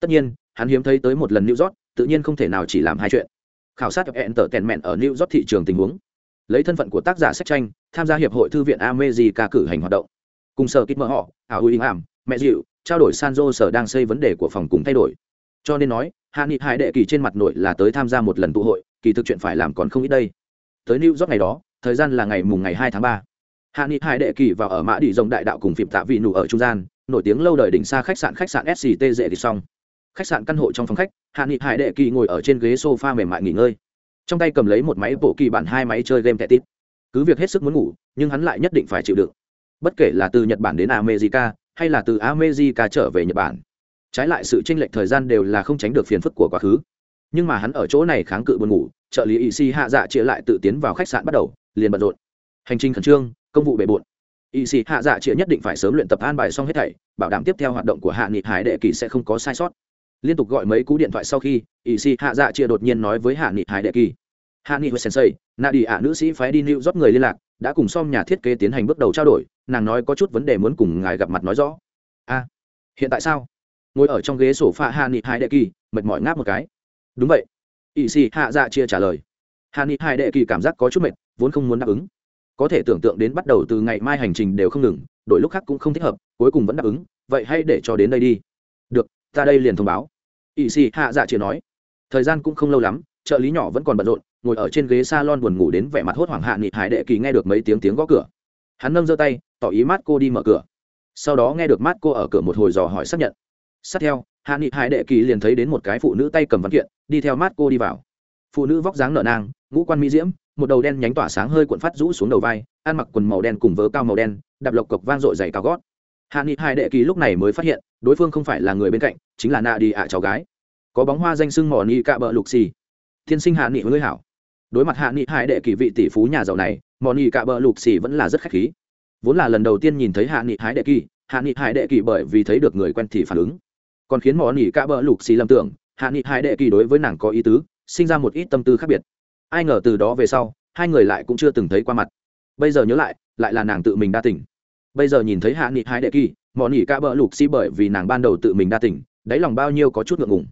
Tất nhiên, hắn hiếm thấy tới một lần new york, tự nhiên không thể nào chỉ làm hai chuyện. Khảo sát hẹn tở tèn mẹn ở new york thị trường tình huống. Lấy thân phận của tác giả sách tranh, tham gia hiệp hội thư viện america cử hành hoạt động. Cùng sở kích mỡ họ, ảo ưu ảm, mẹ dịu, trao đổi sanjo sở đang xây vấn đề của phòng cùng thay đổi cho nên nói, hạ nghị hải đệ kỳ trên mặt nội là tới tham gia một lần tụ hội, kỳ thực chuyện phải làm còn không ít đây. Tới new york ngày đó, thời gian là ngày mùng ngày hai tháng ba. Hạ nghị hải đệ kỳ vào ở mã đi rồng đại đạo cùng phim tạ vị nụ ở trung gian, nổi tiếng lâu đời đỉnh xa khách sạn khách sạn sct dễ thì xong. Khách sạn căn hộ trong phòng khách, hạ nghị hải đệ kỳ ngồi ở trên ghế sofa mềm mại nghỉ ngơi. Trong tay cầm lấy một máy bộ kỳ bản hai máy chơi game tệ tít. Cứ việc hết sức muốn ngủ, nhưng hắn lại nhất định phải chịu đựng. Bất kể là từ nhật bản đến america, hay là từ america trở về nhật bản trái lại sự tranh lệch thời gian đều là không tránh được phiền phức của quá khứ. Nhưng mà hắn ở chỗ này kháng cự buồn ngủ, trợ lý y si hạ dạ chia lại tự tiến vào khách sạn bắt đầu, liền bận rộn. Hành trình khẩn trương, công vụ bề bộn. Y si hạ dạ chia nhất định phải sớm luyện tập an bài xong hết thảy, bảo đảm tiếp theo hoạt động của hạ nghị hải đệ kỳ sẽ không có sai sót. Liên tục gọi mấy cú điện thoại sau khi y si hạ dạ chia đột nhiên nói với hạ nghị hải đệ kỳ hạ nghị sensei nạ đi ạ nữ sĩ phái đi lưu rót người liên lạc, đã cùng xong nhà thiết kế tiến hành bước đầu trao đổi, nàng nói có chút vấn đề muốn cùng ngài gặp mặt nói rõ. A hiện tại sao? Ngồi ở trong ghế sổ pha hạ nghị hải đệ kỳ mệt mỏi ngáp một cái. Đúng vậy. Ỵ xì hạ dạ chia trả lời. Hạ nghị hải đệ kỳ cảm giác có chút mệt, vốn không muốn đáp ứng. Có thể tưởng tượng đến bắt đầu từ ngày mai hành trình đều không ngừng, đổi lúc khác cũng không thích hợp, cuối cùng vẫn đáp ứng, vậy hay để cho đến đây đi. Được, ta đây liền thông báo. Ỵ xì hạ dạ chia nói. Thời gian cũng không lâu lắm, trợ lý nhỏ vẫn còn bận rộn, ngồi ở trên ghế s a lon buồn ngủ đến vẻ mặt hốt hoảng hạ nghị hải đệ kỳ nghe được mấy tiếng tiếng gõ cửa. Hắn nâng giơ tay, tỏ ý mát cô đi mở cửa. Sau đó nghe được mát cô ở cửa một hồi dò hỏi xác nhận sát theo, hạ nghị hải đệ kỳ liền thấy đến một cái phụ nữ tay cầm văn kiện, đi theo mát cô đi vào. Phụ nữ vóc dáng nợ nang, ngũ quan mỹ diễm, một đầu đen nhánh tỏa sáng hơi cuộn phát rũ xuống đầu vai, ăn mặc quần màu đen cùng vớ cao màu đen, đạp lộc cộc vang dội dày cao gót. Hạ nghị hải đệ kỳ lúc này mới phát hiện, đối phương không phải là người bên cạnh, chính là nạ đi ạ cháu gái. Có bóng hoa danh sưng mỏ nghị cạ bợ lục xì. Thiên sinh hạ nghị với hảo. Đối mặt hạ nghị hải đệ kỳ vị tỷ phú nhà giàu này, mỏ nghị cạ bợ lục xì vẫn là rất khách khí. Vốn là lần đầu tiên nhìn thấy hạ nghị hải đệ kỳ, hạ nghị hải đệ kỳ bởi vì thấy được người quen thì phản ứng còn khiến mỏ nỉ cạ bờ lục xì lầm tưởng, hạ nghị hải đệ kỳ đối với nàng có ý tứ, sinh ra một ít tâm tư khác biệt. Ai ngờ từ đó về sau, hai người lại cũng chưa từng thấy qua mặt. Bây giờ nhớ lại lại là nàng tự mình đa tỉnh bây giờ nhìn thấy hạ nghị hải đệ kỳ, mỏ nỉ cạ bờ lục xì bởi vì nàng ban đầu tự mình đa tỉnh đáy lòng bao nhiêu có chút ngượng ngùng.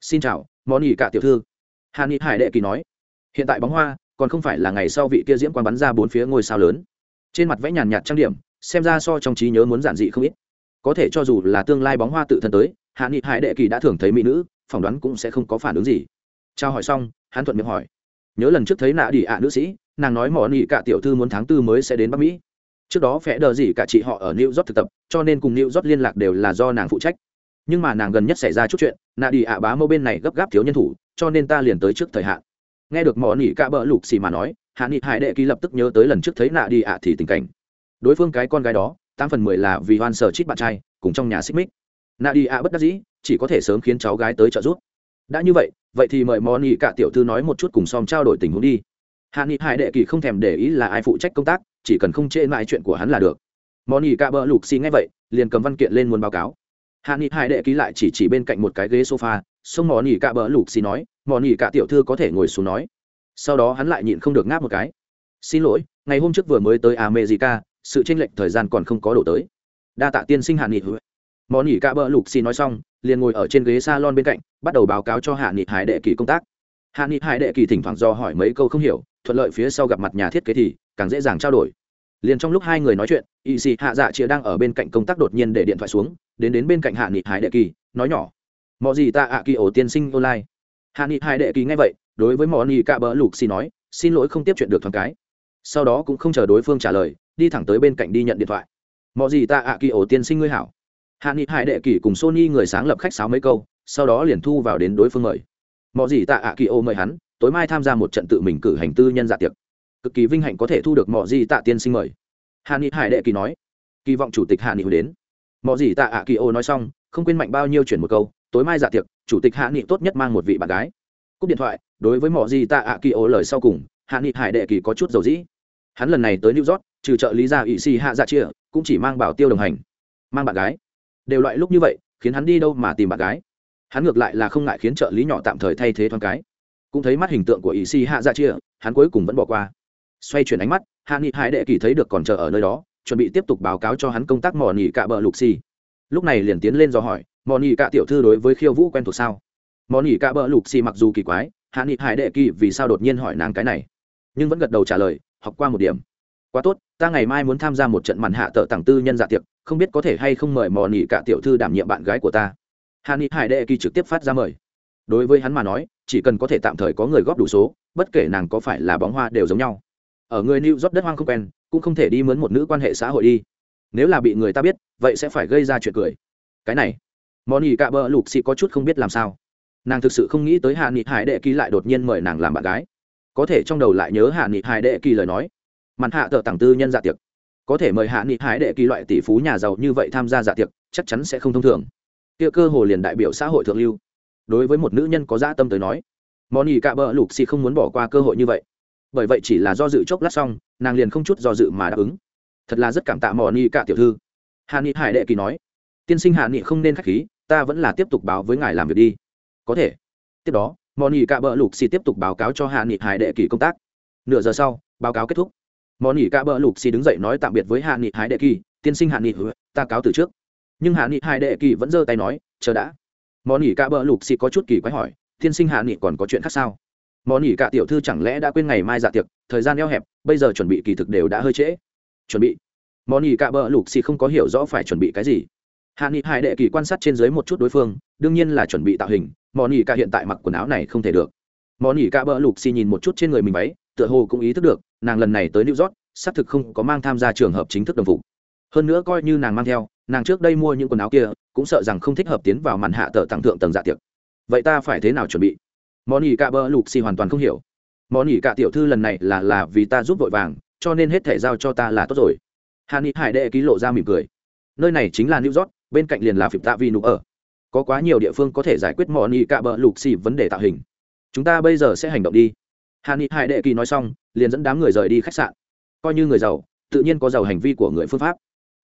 Xin chào, mỏ nỉ cạ tiểu thư. Hạ nghị hải đệ kỳ nói, hiện tại bóng hoa, còn không phải là ngày sau vị kia diễm quan bắn ra bốn phía ngôi sao lớn. Trên mặt vẽ nhàn nhạt trang điểm, xem ra so trong trí nhớ muốn giản dị không ít. Có thể cho dù là tương lai bóng hoa tự thân tới hạ nghị hải đệ kỳ đã thường thấy mỹ nữ, phỏng đoán cũng sẽ không có phản ứng gì. Trao hỏi xong, hắn thuận miệng hỏi. Nhớ lần trước thấy nạ đi ạ nữ sĩ, nàng nói mỏ nghị cả tiểu thư muốn tháng tư mới sẽ đến bắc mỹ. Trước đó phẽ đờ gì cả chị họ ở new york thực tập, cho nên cùng new york liên lạc đều là do nàng phụ trách. Nhưng mà nàng gần nhất xảy ra chút chuyện, nạ đi ạ bá mẫu bên này gấp gáp thiếu nhân thủ, cho nên ta liền tới trước thời hạn. Nghe được mỏ nỉ cả bỡ lục xì mà nói, hạ nghị hải đệ kỳ lập tức nhớ tới lần trước thấy nạ đi ạ thì tình cảnh. Đối phương cái con gái đó, tám phần mười là vì hoan sở chít bạn trai, cùng trong nhà xích mích nạ đi ạ bất đắc dĩ, chỉ có thể sớm khiến cháu gái tới trợ giúp. Đã như vậy vậy thì mời món ý cả tiểu thư nói một chút cùng xóm trao đổi tình huống đi. Hạ nghị hải đệ kỳ không thèm để ý là ai phụ trách công tác, chỉ cần không chê mãi chuyện của hắn là được. Món ý cả bờ lục xì nghe vậy, liền cầm văn kiện lên muốn báo cáo. Hạ nghị hải đệ ký lại chỉ chỉ bên cạnh một cái ghế sofa, xong món ý cả bờ lục xì nói món ý cả tiểu thư có thể ngồi xuống nói. Sau đó hắn lại nhịn không được ngáp một cái. Xin lỗi, ngày hôm trước vừa mới tới america, sự tranh lệch thời gian còn không có đổ tới. Đa tạ tiên sinh hạ nghị món nghỉ cả bờ lục xì nói xong, liền ngồi ở trên ghế salon bên cạnh, bắt đầu báo cáo cho hạ nghị hải đệ kỳ công tác. Hạ nghị hải đệ kỳ thỉnh thoảng do hỏi mấy câu không hiểu, thuận lợi phía sau gặp mặt nhà thiết kế thì càng dễ dàng trao đổi. Liền trong lúc hai người nói chuyện, y sĩ hạ dạ chĩa đang ở bên cạnh công tác đột nhiên để điện thoại xuống, đến đến bên cạnh hạ nghị hải đệ kỳ, nói nhỏ mọi gì ta ạ kỳ ổ tiên sinh online. Hạ nghị hải đệ kỳ nghe vậy, đối với mọi nghị cạ bỡ lục xì nói, xin lỗi không tiếp chuyện được thoáng cái. Sau đó cũng không chờ đối phương trả lời, đi thẳng tới bên cạnh đi nhận điện thoại. Mọi gì ta ạ kỳ ổ tiên sinh ngươi hảo hạ nghị hải đệ kỳ cùng sony người sáng lập khách sáo mấy câu, sau đó liền thu vào đến đối phương mời. Mọi gì tạ ạ kỳ ô mời hắn, tối mai tham gia một trận tự mình cử hành tư nhân dạ tiệc. Cực kỳ vinh hạnh có thể thu được mọi gì tạ tiên sinh mời. Hạ nghị hải đệ kỳ nói, kỳ vọng chủ tịch hạ nghị đến. Mọi gì tạ ạ kỳ ô nói xong, không quên mạnh bao nhiêu chuyển một câu, tối mai dạ tiệc, chủ tịch hạ nghị tốt nhất mang một vị bạn gái. Cúp điện thoại, đối với mọi gì tạ ạ kỳ ô lời sau cùng, hạ nghị hải đệ kỳ có chút dầu dĩ. Hắn lần này tới new york, trừ trợ lý gia ỵ xì hạ dạ chia, cũng chỉ mang bảo tiêu đồng hành, mang bạn gái đều loại lúc như vậy, khiến hắn đi đâu mà tìm bạn gái. Hắn ngược lại là không ngại khiến trợ lý nhỏ tạm thời thay thế thoáng cái. Cũng thấy mắt hình tượng của ý si hạ dạ chia, hắn cuối cùng vẫn bỏ qua. Xoay chuyển ánh mắt, hạ nghị hải đệ kỳ thấy được còn chờ ở nơi đó, chuẩn bị tiếp tục báo cáo cho hắn công tác mò nỉ cạ bờ lục xì. Lúc này liền tiến lên do hỏi, mò nỉ cạ tiểu thư đối với khiêu vũ quen thuộc sao? Mò nỉ cạ bờ lục xì mặc dù kỳ quái, hạ nghị hải đệ kỳ vì sao đột nhiên hỏi nàng cái này, nhưng vẫn gật đầu trả lời, học qua một điểm. Quá tốt ta ngày mai muốn tham gia một trận màn hạ tợ tặng tư nhân dạ tiệc, không biết có thể hay không mời mò nỉ cả tiểu thư đảm nhiệm bạn gái của ta. Hạ ni hải đệ kỳ trực tiếp phát ra mời. Đối với hắn mà nói, chỉ cần có thể tạm thời có người góp đủ số, bất kể nàng có phải là bóng hoa đều giống nhau. Ở người new job đất hoang không quen, cũng không thể đi mướn một nữ quan hệ xã hội đi. Nếu là bị người ta biết, vậy sẽ phải gây ra chuyện cười. Cái này, mò nỉ cạ bơ lục xị có chút không biết làm sao. Nàng thực sự không nghĩ tới hạ nghị hải đệ kỳ lại đột nhiên mời nàng làm bạn gái. Có thể trong đầu lại nhớ hạ nghị hải đệ kỳ lời nói mặt hạ tờ tặng tư nhân dạ tiệc. Có thể mời hạ nghị hải đệ kỳ loại tỷ phú nhà giàu như vậy tham gia dạ tiệc, chắc chắn sẽ không thông thường. Kia cơ hồ liền đại biểu xã hội thượng lưu. Đối với một nữ nhân có dã tâm tới nói món ỉ cạ bỡ lục xì không muốn bỏ qua cơ hội như vậy. Bởi vậy chỉ là do dự chốc lát xong, nàng liền không chút do dự mà đáp ứng. Thật là rất cảm tạ mò ni cả tiểu thư. Hà ni hải đệ kỳ nói, tiên sinh hạ nghị không nên k h á c h khí, ta vẫn là tiếp tục báo với ngài làm việc đi. Có thể. Tiếp đó mò ni cả bờ lục xì tiếp tục báo cáo cho hạ nghị hải đệ kỳ công tác. Nửa giờ sau, báo cáo kết thúc mò ni cả bờ lục xì đứng dậy nói tạm biệt với hạ nghị hải đệ kỳ, tiên sinh hạ nghị ừ, ta cáo từ trước. Nhưng hạ nghị hải đệ kỳ vẫn giơ tay nói, chờ đã. Mò ni cả bờ lục xì có chút kỳ quái hỏi, tiên sinh hạ nghị còn có chuyện khác sao? Món nghỉ cả tiểu thư chẳng lẽ đã quên ngày mai dạ tiệc, thời gian eo hẹp, bây giờ chuẩn bị kỳ thực đều đã hơi trễ. Chuẩn bị. Món nghỉ cả bờ lục xì không có hiểu rõ phải chuẩn bị cái gì. Hạ nghị hải đệ kỳ quan sát trên dưới một chút đối phương, đương nhiên là chuẩn bị tạo hình món nghỉ cả hiện tại mặc quần áo này không thể được. Món nghỉ cả bờ lục xì nhìn một chút trên người mình váy tựa hồ cũng ý thức được, nàng lần này tới new york, xác thực không có mang tham gia trường hợp chính thức đồng phục. Hơn nữa coi như nàng mang theo, nàng trước đây mua những quần áo kia, cũng sợ rằng không thích hợp tiến vào màn hạ tờ tặng thượng tầng dạ tiệc. Vậy ta phải thế nào chuẩn bị? Món ỉ cả bơ lục xì hoàn toàn không hiểu. Món ỉ cả tiểu thư lần này là là vì ta giúp vội vàng, cho nên hết thể giao cho ta là tốt rồi. Hà ni hải đệ ký lộ ra mỉm cười. Nơi này chính là new york, bên cạnh liền là phịp tạ vi nụ ở. Có quá nhiều địa phương có thể giải quyết món ỉ cả bơ lục xì vấn đề tạo hình. Chúng ta bây giờ sẽ hành động đi hà ni hải đệ kỳ nói xong liền dẫn đám người rời đi khách sạn coi như người giàu tự nhiên có giàu hành vi của người phương pháp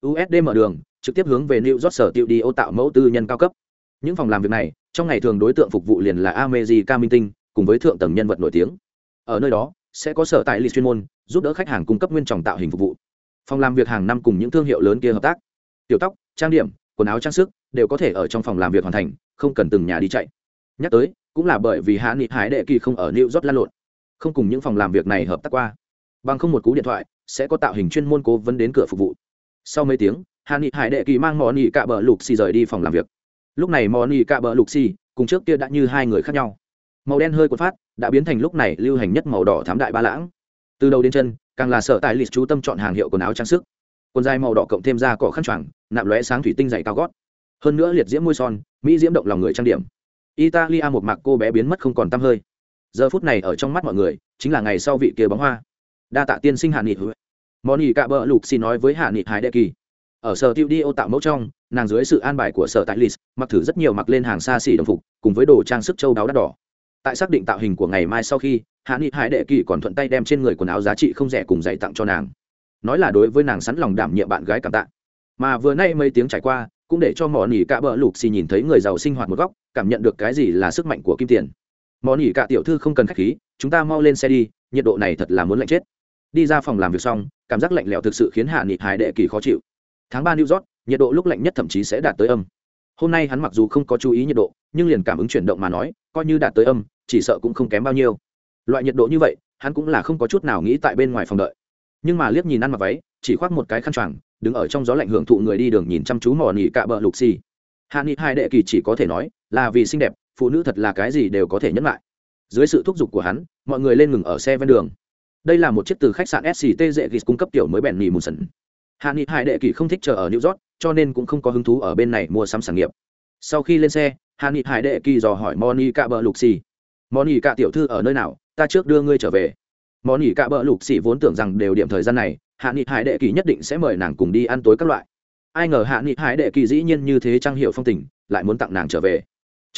usd mở đường trực tiếp hướng về new york sở tiệu đi ô tạo mẫu tư nhân cao cấp những phòng làm việc này trong ngày thường đối tượng phục vụ liền là America Minh Tinh, cùng với thượng tầng nhân vật nổi tiếng. Ở nơi đó, sẽ có sở tại lịch chuyên môn, giúp đỡ khách hàng cung cấp nguyên trọng tạo hình phục vụ. Phòng làm việc hàng năm cùng những thương hiệu lớn kia hợp tác. Tiểu tóc, trang điểm, quần áo trang sức đều có thể ở trong phòng làm việc hoàn thành, không cần từng nhà đi chạy. Nhắc tới, cũng là bởi vì Hạ Nghị Hải Đệ Kỳ không ở New York lan lộn, không cùng những phòng làm việc này hợp tác qua. Bằng không một cú điện thoại, sẽ có tạo hình chuyên môn cố vấn đến cửa phục vụ. Sau mấy tiếng, hà Nghị Hải Đệ Kỳ mang mò nghị cả bờ lục xì rời đi phòng làm việc. Lúc này moni cạ bờ lục xì cùng trước kia đã như hai người khác nhau. Màu đen hơi quật phát đã biến thành lúc này lưu hành nhất màu đỏ thám đại ba lãng. Từ đầu đến chân càng là sở tài lịch chú tâm chọn hàng hiệu quần áo trang sức. Quần dài màu đỏ cộng thêm da cỏ khăn choàng nạm lóe sáng thủy tinh dày cao gót. Hơn nữa liệt diễm môi son mỹ diễm động lòng người trang điểm. Italia một mặc cô bé biến mất không còn tăm hơi giờ phút này ở trong mắt mọi người, chính là ngày sau vị kia bóng hoa. Đa tạ tiên sinh hạ nghị moni cạ bờ lục xì nói với hạ nghị hải đệ kỳ. Ở sở tiêu đi ô tạo mẫu trong, nàng dưới sự an bài của sở tại lis mặc thử rất nhiều mặc lên hàng xa xỉ đồng phục, cùng với đồ trang sức châu đáo đắt đỏ. Tại xác định tạo hình của ngày mai sau khi, hạ nghị hải đệ kỳ còn thuận tay đem trên người quần áo giá trị không rẻ cùng dạy tặng cho nàng. Nói là đối với nàng sẵn lòng đảm nhiệm bạn gái cảm tạ. Mà vừa nay mấy tiếng trải qua, cũng để cho mỏ nỉ cạ bờ lục xì nhìn thấy người giàu sinh hoạt một góc, cảm nhận được cái gì là sức mạnh của kim tiền mỏ nỉ cả tiểu thư không cần k h á c h khí, chúng ta mau lên xe đi, nhiệt độ này thật là muốn lạnh chết. Đi ra phòng làm việc xong, cảm giác lạnh lẽo thực sự khiến hạ nghị hải đệ kỳ khó chịu. Tháng ba new york, nhiệt độ lúc lạnh nhất thậm chí sẽ đạt tới âm. Hôm nay hắn mặc dù không có chú ý nhiệt độ, nhưng liền cảm ứng chuyển động mà nói, coi như đạt tới âm, chỉ sợ cũng không kém bao nhiêu. Loại nhiệt độ như vậy, hắn cũng là không có chút nào nghĩ tại bên ngoài phòng đợi. Nhưng mà liếc nhìn ăn mặc váy, chỉ khoác một cái khăn choàng, đứng ở trong gió lạnh hưởng thụ người đi đường nhìn chăm chú mò nỉ cạ bờ lục xì. Hạ nghị hai đệ kỳ chỉ có thể nói là vì xinh đẹp phụ nữ thật là cái gì đều có thể nhẫn lại. Dưới sự thúc giục của hắn, mọi người lên ngừng ở xe ven đường. Đây là một chiếc từ khách sạn sct dễ ghis cung cấp tiểu mới bèn nỉ mùn sần hạ nghị hải đệ kỳ không thích chờ ở new york, cho nên cũng không có hứng thú ở bên này mua sắm sản nghiệp. Sau khi lên xe, hạ nghị hải đệ kỳ dò hỏi moni cạ bờ lục xì moni cạ tiểu thư ở nơi nào? Ta trước đưa ngươi trở về. Moni cạ bờ lục xì vốn tưởng rằng đều điểm thời gian này, hạ nghị hải đệ kỳ nhất định sẽ mời nàng cùng đi ăn tối các loại. Ai ngờ hạ nghị hải đệ kỳ dĩ nhiên như thế trang hiệu phong tình, lại muốn tặng nàng trở về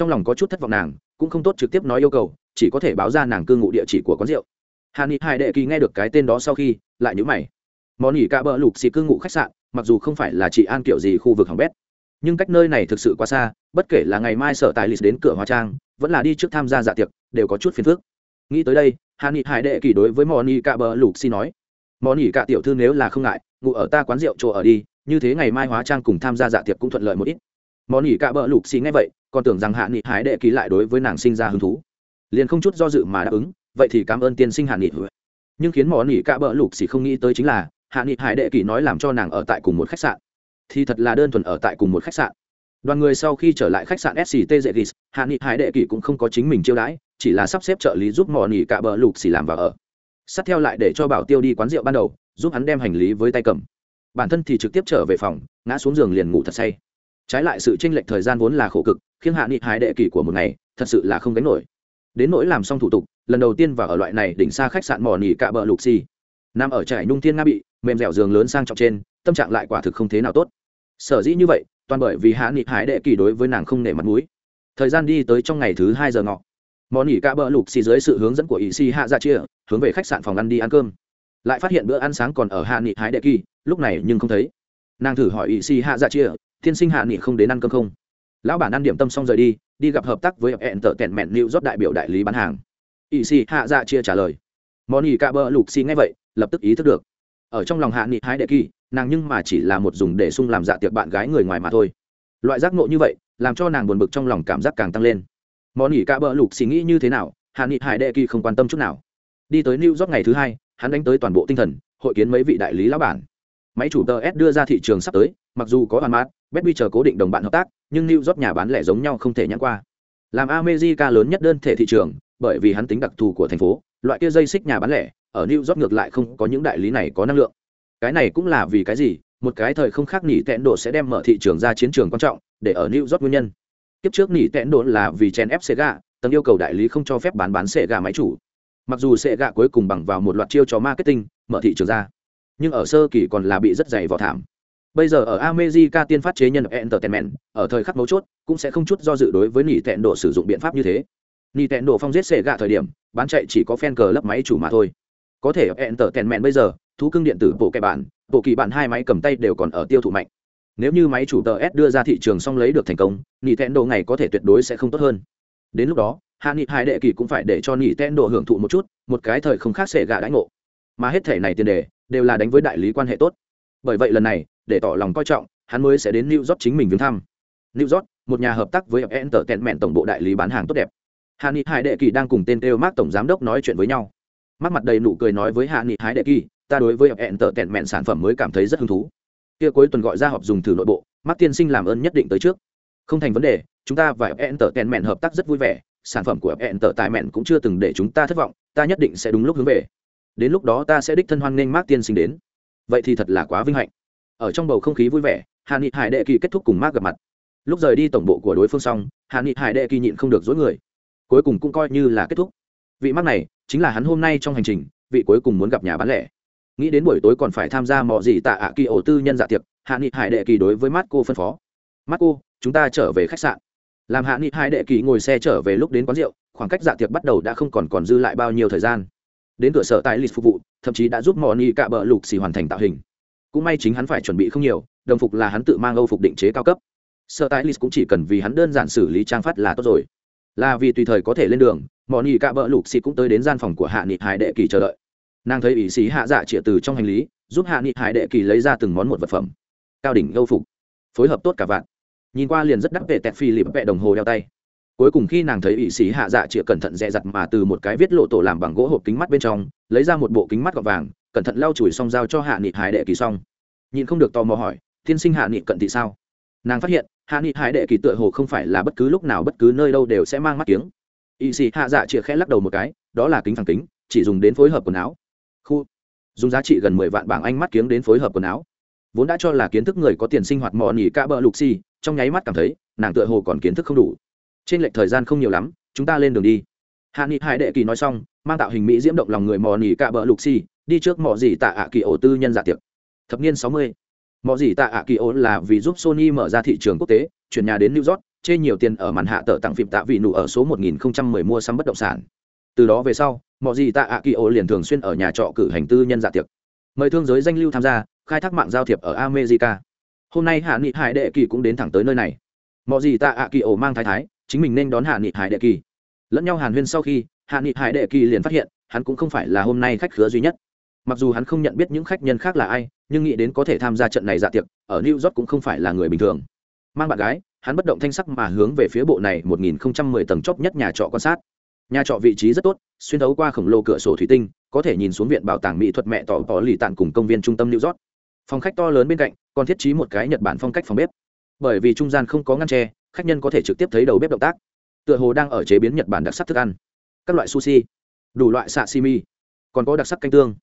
trong lòng có chút thất vọng nàng, cũng không tốt trực tiếp nói yêu cầu, chỉ có thể báo ra nàng cư ngụ địa chỉ của quán rượu. Hà ni hải đệ kỳ nghe được cái tên đó sau khi lại nhữ mày. Món ỉ cạ bờ lục xì cư ngụ khách sạn, mặc dù không phải là chị an kiểu gì khu vực hỏng bét, nhưng cách nơi này thực sự quá xa, bất kể là ngày mai sở tài lịch đến cửa hóa trang, vẫn là đi trước tham gia dạ tiệc, đều có chút phiền phức. Nghĩ tới đây hà ni hải đệ kỳ đối với món ỉ cạ bờ lục xì nói, món ỉ cạ tiểu thư nếu là không ngại ngụ ở ta quán rượu chỗ ở đi, như thế ngày mai hóa trang cùng tham gia dạ tiệc cũng thuận lợi một ít món ỉ cạ bờ lục xì nghe vậy, còn tưởng rằng hạ nghị hải đệ ký lại đối với nàng sinh ra hứng thú. Liền không chút do dự mà đáp ứng, vậy thì cảm ơn tiên sinh hạ nghị nhưng khiến món ỉ cạ bờ lục xì không nghĩ tới chính là, hạ nghị hải đệ ký nói làm cho nàng ở tại cùng một khách sạn. Thì thật là đơn thuần ở tại cùng một khách sạn. Đoàn người sau khi trở lại khách sạn sct dễ ghis hạ nghị hải đệ kỳ cũng không có chính mình chiêu đãi, chỉ là sắp xếp trợ lý giúp mò nỉ cả bờ lục xì làm vào ở. Sát theo lại để cho bảo tiêu đi quán rượu ban đầu, giúp hắn đem hành lý với tay cầm. Bản thân thì trực tiếp trở về phòng, ngã xuống giường liền ngủ thật say trái lại sự tranh lệch thời gian vốn là khổ cực, khiến hạ nghị hải đệ kỳ của một ngày, thật sự là không gánh nổi. Đến nỗi làm xong thủ tục, lần đầu tiên vào ở loại này đỉnh xa khách sạn mỏ nỉ cạ bờ lục xì. Nằm ở trải nhung thiên nga bị, mềm dẻo giường lớn sang trọng trên, tâm trạng lại quả thực không thế nào tốt. Sở dĩ như vậy, toàn bởi vì hạ nghị hải đệ kỳ đối với nàng không nể mặt mũi. Thời gian đi tới trong ngày thứ hai giờ ngọ. Mỏ nghỉ cạ bờ lục xì dưới sự hướng dẫn của ý si hạ ra chia, hướng về khách sạn phòng ăn đi ăn cơm. Lại phát hiện bữa ăn sáng còn ở hạ nghị hải đệ kỳ lúc này nhưng không thấy. Nàng thử hỏi ý si hạ ra chia tiên sinh hạ nghị không đến ăn cơm không? Lão bản ăn điểm tâm xong rời đi đi gặp hợp tác với hẹn tợ tẹn mẹn lưu rót đại biểu đại lý bán hàng. Ỵ xì hạ dạ chia trả lời. Món ỵ cạ bỡ lục xì nghe vậy, lập tức ý thức được. Ở trong lòng hạ nghị hái đệ kỳ, nàng nhưng mà chỉ là một dùng để sung làm dạ tiệc bạn gái người ngoài mà thôi. Loại giác ngộ như vậy, làm cho nàng buồn bực trong lòng cảm giác càng tăng lên. Món ỉ cả bỡ lục xì nghĩ như thế nào, hạ nghị hải đệ kỳ không quan tâm chút nào. Đi tới new york ngày thứ hai, hắn đánh tới toàn bộ tinh thần, hội kiến mấy vị đại lý lão bản. Máy chủ tờ s đưa ra thị trường sắp tới, mặc dù có hoàn mát betby chờ cố định đồng bạn hợp tác nhưng new york nhà bán lẻ giống nhau không thể nhãn qua làm america lớn nhất đơn thể thị trường bởi vì hắn tính đặc thù của thành phố loại kia dây xích nhà bán lẻ ở New York ngược lại không có những đại lý này có năng lượng. Cái này cũng là vì cái gì? Một cái thời không khác nỉ tẹn độ sẽ đem mở thị trường ra chiến trường quan trọng, để ở New York nguyên nhân. Kiếp trước nỉ tẹn độ là vì chen ép Sega, tầng yêu cầu đại lý không cho phép bán bán Sega máy chủ. Mặc dù Sega cuối cùng bằng vào một loạt chiêu cho marketing, mở thị trường ra, nhưng ở sơ kỳ còn là bị rất dày vào thảm. Bây giờ ở America tiên phát chế nhân entertainment, ở thời khắc mấu chốt, cũng sẽ không chút do dự đối với nỉ tẹn độ sử dụng biện pháp như thế. Nỉ tẹn độ phong giết Sega thời điểm, bán chạy chỉ có fan cờ lấp máy chủ mà thôi. Có thể entertainment tèn bây giờ thú cưng điện tử bộ kẻ bản bộ kỳ bản hai máy cầm tay đều còn ở tiêu thụ mạnh. Nếu như máy chủ tờ s đưa ra thị trường xong lấy được thành công nỉ tẹn độ ngày có thể tuyệt đối sẽ không tốt hơn. Đến lúc đó hạ nghị hai đệ kỳ cũng phải để cho nỉ tẹn độ hưởng thụ một chút một cái thời không khác xệ gạ đãi ngộ. Mà hết thể này tiền đề đều là đánh với đại lý quan hệ tốt. Bởi vậy lần này để tỏ lòng coi trọng, hắn mới sẽ đến new york chính mình viếng thăm. New york, một nhà hợp tác với enter tẹn mẹn tổng bộ đại lý bán hàng tốt đẹp. Hạ nghị Hải đệ kỳ đang cùng tên kêu mark tổng giám đốc nói chuyện với nhau. Mắt mặt đầy nụ cười nói với hạ nghị Hải đệ kỳ, ta đối với hẹn tợ tẹn mẹn sản phẩm mới cảm thấy rất hứng thú. Kia cuối tuần gọi ra họp dùng thử nội bộ mắt tiên sinh làm ơn nhất định tới trước. Không thành vấn đề, chúng ta và hẹn tợ tẹn mẹn hợp tác rất vui vẻ, sản phẩm của hẹn tợ tại mẹn cũng chưa từng để chúng ta thất vọng, ta nhất định sẽ đúng lúc hướng về. Đến lúc đó ta sẽ đích thân hoan nghênh mác tiên sinh đến. Vậy thì thật là quá vinh hạnh ở trong bầu không khí vui vẻ hạ nghị hải đệ kỳ kết thúc cùng mark gặp mặt. Lúc rời đi tổng bộ của đối phương xong hạ nghị hải đệ kỳ nhịn không được dối người. Cuối cùng cũng coi như là kết thúc. Vị mark này chính là hắn hôm nay trong hành trình, vị cuối cùng muốn gặp nhà bán lẻ. Nghĩ đến buổi tối còn phải tham gia mọi gì tạ ạ kỳ ổ tư nhân dạ tiệc hạ nghị hải đệ kỳ đối với mắt cô phân phó. Mắt cô, chúng ta trở về khách sạn. Làm hạ nghị hải đệ kỳ ngồi xe trở về lúc đến quán rượu, khoảng cách dạ tiệc bắt đầu đã không còn còn dư lại bao nhiêu thời gian. Đến cửa sở tại lịch phục vụ, thậm chí đã giúp mò ni cạ bờ lục xì hoàn thành tạo hình cũng may chính hắn phải chuẩn bị không nhiều, đồng phục là hắn tự mang âu phục định chế cao cấp. Sợ tại lịch cũng chỉ cần vì hắn đơn giản xử lý trang phát là tốt rồi. Là vì tùy thời có thể lên đường, mọi ni cạ bỡ lục xì cũng tới đến gian phòng của hạ nghị hải đệ kỳ chờ đợi. Nàng thấy ỷ sĩ hạ dạ trịa từ trong hành lý, giúp hạ nghị hải đệ kỳ lấy ra từng món một vật phẩm. Cao đỉnh âu phục. Phối hợp tốt cả vạn. Nhìn qua liền rất đắc vệ tẹt phi lịp vẹ đồng hồ đeo tay. Cuối cùng khi nàng thấy ỵ sĩ hạ dạ chĩa cẩn thận dè dặt mà từ một cái viết lộ tổ làm bằng gỗ hộp kính mắt bên trong, lấy ra một bộ kính mắt gọt vàng cẩn thận lau chùi xong giao cho hạ nghị hải đệ kỳ xong. Nhìn không được tò mò hỏi, tiên sinh hạ nghị cận thị sao? Nàng phát hiện, hạ nghị hải đệ kỳ tựa hồ không phải là bất cứ lúc nào bất cứ nơi đâu đều sẽ mang mắt tiếng y sĩ hạ dạ chĩa khẽ lắc đầu một cái, đó là kính thẳng kính, chỉ dùng đến phối hợp quần áo. Khu, dùng giá trị gần mười vạn bảng anh mắt kiếng đến phối hợp quần áo. Vốn đã cho là kiến thức người có tiền sinh hoạt mò nỉ ca bợ lục xi trong nháy mắt cảm thấy, nàng tựa hồ còn kiến thức không đủ. Trên lệch thời gian không nhiều lắm, chúng ta lên đường đi. Hạ nghị hải đệ kỳ nói xong mang tạo hình mỹ diễm động lòng người mò nỉ cạ bờ lục xì, đi trước mò gì tạ ạ kỳ ổ tư nhân giả tiệc thập niên sáu mươi, mò gì tạ ạ kỳ ổ là vì giúp sony mở ra thị trường quốc tế, chuyển nhà đến new york, chê nhiều tiền ở màn hạ tờ tặng phim tạ vị nụ ở số 1010 mua sắm bất động sản. Từ đó về sau, mò gì tạ ạ kỳ ổ liền thường xuyên ở nhà trọ cử hành tư nhân dạ tiệc mời thương giới danh lưu tham gia, khai thác mạng giao thiệp ở america. Hôm nay hạ nghị hải đệ kỳ cũng đến thẳng tới nơi này. Mò gì tạ ạ kỳ ổ mang thái thái, chính mình nên đón hạ nghị hải đệ kỳ. Lẫn nhau hàn huyên sau khi hạ nghị hải đệ kỳ liền phát hiện, hắn cũng không phải là hôm nay khách khứa duy nhất. Mặc dù hắn không nhận biết những khách nhân khác là ai, nhưng nghĩ đến có thể tham gia trận này dạ tiệc, ở new york cũng không phải là người bình thường. Mang bạn gái, hắn bất động thanh sắc mà hướng về phía bộ này 1010 tầng chóp nhất nhà trọ quan sát. Nhà trọ vị trí rất tốt, xuyên thấu qua khổng lồ cửa sổ thủy tinh, có thể nhìn xuống viện bảo tàng mỹ thuật mẹ tỏ tỏ lì tàn cùng công viên trung tâm new york. Phòng khách to lớn bên cạnh, còn thiết trí một cái nhật bản phong cách phòng bếp. Bởi vì trung gian không có ngăn tre khách nhân có thể trực tiếp thấy đầu bếp động tác. Tựa hồ đang ở chế biến nhật bản đặc sắc thức ăn các loại sushi, đủ loại xạ sashimi, còn có đặc sắc canh tương.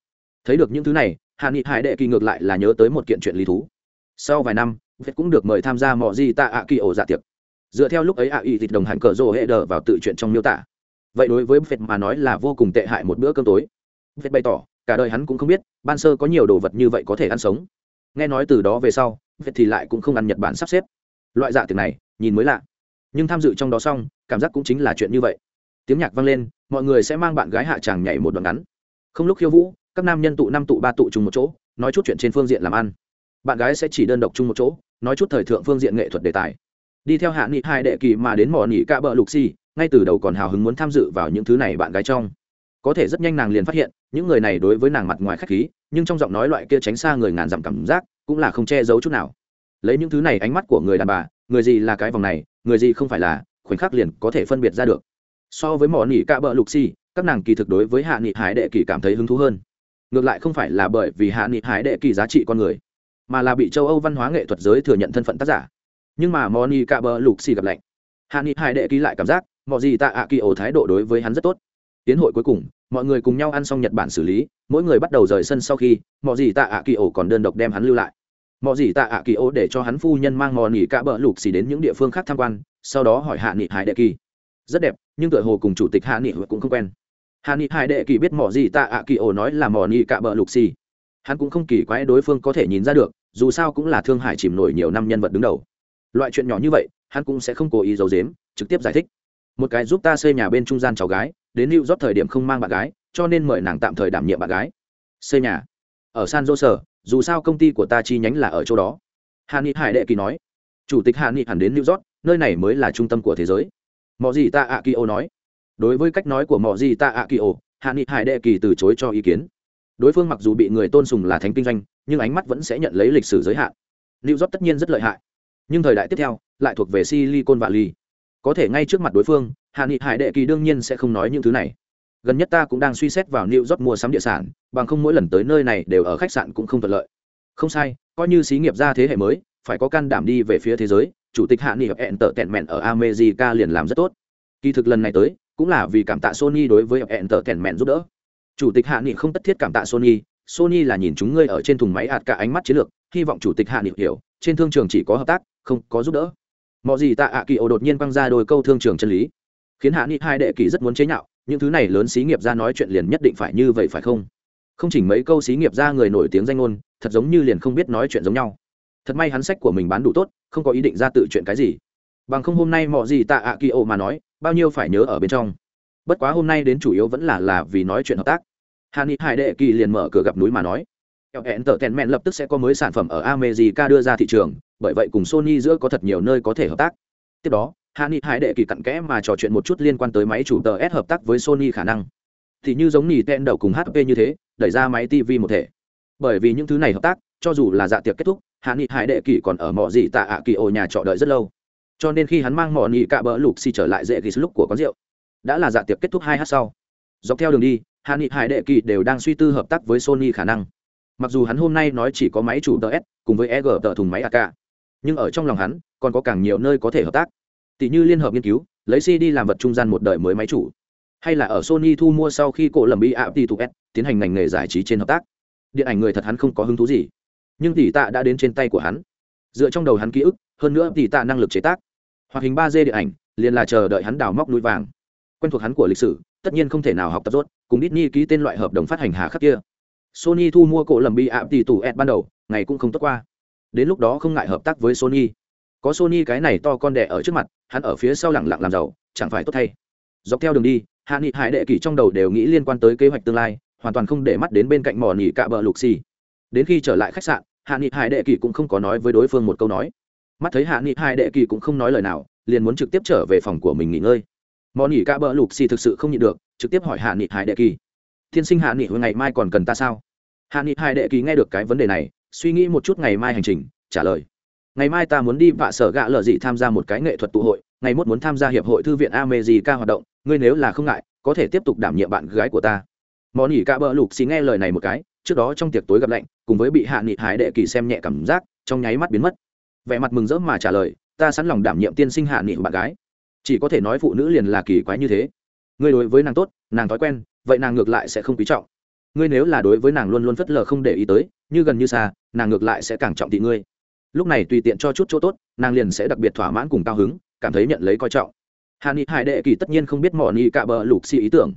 Thấy được những thứ này, hạ nghị hải đệ kỳ ngược lại là nhớ tới một kiện chuyện lý thú. Sau vài năm, việt cũng được mời tham gia mọi gì tạ ạ kỳ ổ dạ tiệc. Dựa theo lúc ấy ạ y thịt đồng hành cờ rồ hệ đờ vào tự chuyện trong miêu tả. Vậy đối với Việt mà nói là vô cùng tệ hại một bữa cơm tối. Việt bày tỏ, cả đời hắn cũng không biết, ban sơ có nhiều đồ vật như vậy có thể ăn sống. Nghe nói từ đó về sau, Việt thì lại cũng không ăn nhật bản sắp xếp. Loại dạ tiệc này, nhìn mới lạ. Nhưng tham dự trong đó xong, cảm giác cũng chính là chuyện như vậy tiếng nhạc vang lên mọi người sẽ mang bạn gái hạ tràng nhảy một đoạn ngắn. Không lúc khiêu vũ các nam nhân tụ năm tụ ba tụ chung một chỗ nói chút chuyện trên phương diện làm ăn. Bạn gái sẽ chỉ đơn độc chung một chỗ nói chút thời thượng phương diện nghệ thuật đề tài. Đi theo hạ nghị hai đệ kỳ mà đến mỏ nỉ ca bờ lục si, ngay từ đầu còn hào hứng muốn tham dự vào những thứ này bạn gái trong. Có thể rất nhanh nàng liền phát hiện những người này đối với nàng mặt ngoài khách khí nhưng trong giọng nói loại kia tránh xa người ngàn dặm cảm giác cũng là không che giấu chút nào. Lấy những thứ này ánh mắt của người đàn bà người gì là cái vòng này người gì không phải là khoảnh khắc liền có thể phân biệt ra được so với mỏ nỉ cạ bợ lục xì, các nàng kỳ thực đối với hạ nghị hải đệ kỳ cảm thấy hứng thú hơn. Ngược lại không phải là bởi vì hạ nghị hải đệ kỳ giá trị con người, mà là bị châu âu văn hóa nghệ thuật giới thừa nhận thân phận tác giả. Nhưng mà mỏ nỉ cạ bợ lục xì gặp lạnh. Hạ nghị hải đệ kỳ lại cảm giác mọi gì tạ ạ kỳ ổ thái độ đối với hắn rất tốt. Tiến hội cuối cùng, mọi người cùng nhau ăn xong nhật bản xử lý, mỗi người bắt đầu rời sân sau khi mọi gì tạ ạ kỳ ổ còn đơn độc đem hắn lưu lại. Mọi gì tạ ạ kỳ ổ để cho hắn phu nhân mang mò nỉ cả bờ lục xì đến những địa phương khác tham quan, sau đó hỏi hạ nghị hải đệ kỳ rất đẹp, nhưng tựa hồ cùng chủ tịch hạ nghị cũng không quen. Hạ nghị hải đệ kỳ biết mỏ gì tạ ạ kỳ ổ nói là mò nghị cạ bờ lục xì. Hắn cũng không kỳ quái đối phương có thể nhìn ra được, dù sao cũng là thương hải chìm nổi nhiều năm nhân vật đứng đầu. Loại chuyện nhỏ như vậy, hắn cũng sẽ không cố ý giấu giếm, trực tiếp giải thích. Một cái giúp ta xây nhà bên trung gian cháu gái, đến lưu rót thời điểm không mang bạn gái, cho nên mời nàng tạm thời đảm nhiệm bạn gái. Xây nhà? Ở san jose sở dù sao công ty của ta chi nhánh là ở chỗ đó. Hà ni hải đệ kỳ nói. Chủ tịch hà ni hẳn đến new york, nơi này mới là trung tâm của thế giới mọi gì ta ạ kỳ ô nói. Đối với cách nói của mọi gì ta ạ kỳ ô hạ nghị hải đệ kỳ từ chối cho ý kiến. Đối phương mặc dù bị người tôn sùng là thánh kinh doanh, nhưng ánh mắt vẫn sẽ nhận lấy lịch sử giới hạn. New york tất nhiên rất lợi hại. Nhưng thời đại tiếp theo, lại thuộc về silicon valley. Có thể ngay trước mặt đối phương, hạ nghị hải đệ kỳ đương nhiên sẽ không nói những thứ này. Gần nhất ta cũng đang suy xét vào new york mua sắm địa sản, bằng không mỗi lần tới nơi này đều ở khách sạn cũng không thuận lợi. Không sai, coi như xí nghiệp ra thế hệ mới, phải có can đảm đi về phía thế giới chủ tịch hạ nghị hẹn tợ tẹn mẹn ở america liền làm rất tốt. Kỳ thực lần này tới, cũng là vì cảm tạ sony đối với hẹn tợ tẹn mẹn giúp đỡ. Chủ tịch hạ nghị không tất thiết cảm tạ sony sony là nhìn chúng ngươi ở trên thùng máy ạt cả ánh mắt chiến lược, hy vọng chủ tịch hạ nghị hiểu, trên thương trường chỉ có hợp tác, không có giúp đỡ. Mọi gì tạ ạ kỳ ổ đột nhiên quăng ra đôi câu thương trường chân lý. Khiến hạ nghị hai đệ kỳ rất muốn chế nhạo, những thứ này lớn xí nghiệp ra nói chuyện liền nhất định phải như vậy phải không? Không chỉnh mấy câu xí nghiệp ra người nổi tiếng danh ngôn, thật giống như liền không biết nói chuyện giống nhau thật may hắn sách của mình bán đủ tốt, không có ý định ra tự chuyện cái gì. Bằng không hôm nay mọi gì tạ ạ kỳ ô mà nói, bao nhiêu phải nhớ ở bên trong. Bất quá hôm nay đến chủ yếu vẫn là là vì nói chuyện hợp tác. Hà ni hải đệ kỳ liền mở cửa gặp núi mà nói. Hẹn tờ tèn mẹn lập tức sẽ có mới sản phẩm ở america đưa ra thị trường, bởi vậy cùng sony giữa có thật nhiều nơi có thể hợp tác. Tiếp đó, hà ni hải đệ kỳ cặn kẽ mà trò chuyện một chút liên quan tới máy chủ tờ s hợp tác với sony khả năng. Thì như giống nhì tên đầu cùng hp như thế, đẩy ra máy tv một thể. Bởi vì những thứ này hợp tác cho dù là dạ tiệc kết thúc, hạ nghị hải đệ kỳ còn ở mỏ gì tạ ạ kỳ ổ nhà trọ đợi rất lâu. Cho nên khi hắn mang mỏ nghị cạ bỡ lục xì trở lại dễ ghi lúc của quán rượu, đã là dạ tiệc kết thúc hai h sau. Dọc theo đường đi, hạ nghị hải đệ kỳ đều đang suy tư hợp tác với sony khả năng. Mặc dù hắn hôm nay nói chỉ có máy chủ ts cùng với eg tờ thùng máy ak nhưng ở trong lòng hắn, còn có càng nhiều nơi có thể hợp tác. Tỷ như liên hợp nghiên cứu, lấy cd làm vật trung gian một đời mới máy chủ. Hay là ở sony thu mua sau khi cổ lầm bi ạ t s, tiến hành ngành nghề giải trí trên hợp tác. Điện ảnh người thật hắn không có hứng thú gì nhưng tỷ tạ đã đến trên tay của hắn. Dựa trong đầu hắn ký ức, hơn nữa tỷ tạ năng lực chế tác. Hoạt hình ba d điện ảnh, liền là chờ đợi hắn đào móc núi vàng. Quen thuộc hắn của lịch sử, tất nhiên không thể nào học tập rốt, cùng Disney ký tên loại hợp đồng phát hành hà khắc kia. Sony thu mua cổ lầm bi ạ tỷ tủ ban đầu, ngày cũng không tốt qua. Đến lúc đó không ngại hợp tác với Sony. Có Sony cái này to con đẻ ở trước mặt, hắn ở phía sau lẳng lặng làm giàu, chẳng phải tốt thay. Dọc theo đường đi, hạ nghị hải đệ kỷ trong đầu đều nghĩ liên quan tới kế hoạch tương lai, hoàn toàn không để mắt đến bên cạnh mỏ nỉ cạ bờ lục xì đến khi trở lại khách sạn, hạ nghị hải đệ kỳ cũng không có nói với đối phương một câu nói. Mắt thấy hạ nghị hải đệ kỳ cũng không nói lời nào, liền muốn trực tiếp trở về phòng của mình nghỉ ngơi. Món nghỉ ca bỡ lục xì thực sự không nhịn được, trực tiếp hỏi hạ nghị hải đệ kỳ: thiên sinh hạ nghị hồi ngày mai còn cần ta sao? Hạ nghị hải đệ kỳ nghe được cái vấn đề này, suy nghĩ một chút ngày mai hành trình, trả lời. Ngày mai ta muốn đi vạ sở gạ lờ dị tham gia một cái nghệ thuật tụ hội, ngày mốt muốn tham gia hiệp hội thư viện amejica hoạt động, ngươi nếu là không ngại, có thể tiếp tục đảm nhiệm bạn gái của ta. Món nghỉ cả bỡ lục xì nghe lời này một cái trước đó trong tiệc tối gặp lạnh, cùng với bị hạ nghị hải đệ kỳ xem nhẹ cảm giác, trong nháy mắt biến mất. Vẻ mặt mừng rỡ mà trả lời, ta sẵn lòng đảm nhiệm tiên sinh hạ nghị bạn gái. Chỉ có thể nói phụ nữ liền là kỳ quái như thế. Ngươi đối với nàng tốt, nàng thói quen, vậy nàng ngược lại sẽ không quý trọng. Ngươi nếu là đối với nàng luôn luôn phất lờ không để ý tới, như gần như xa, nàng ngược lại sẽ càng trọng thị ngươi. Lúc này tùy tiện cho chút chỗ tốt, nàng liền sẽ đặc biệt thỏa mãn cùng cao hứng, cảm thấy nhận lấy coi trọng. Hà ni hải đệ kỳ tất nhiên không biết mỏ ni cạ bờ lục xì ý tưởng.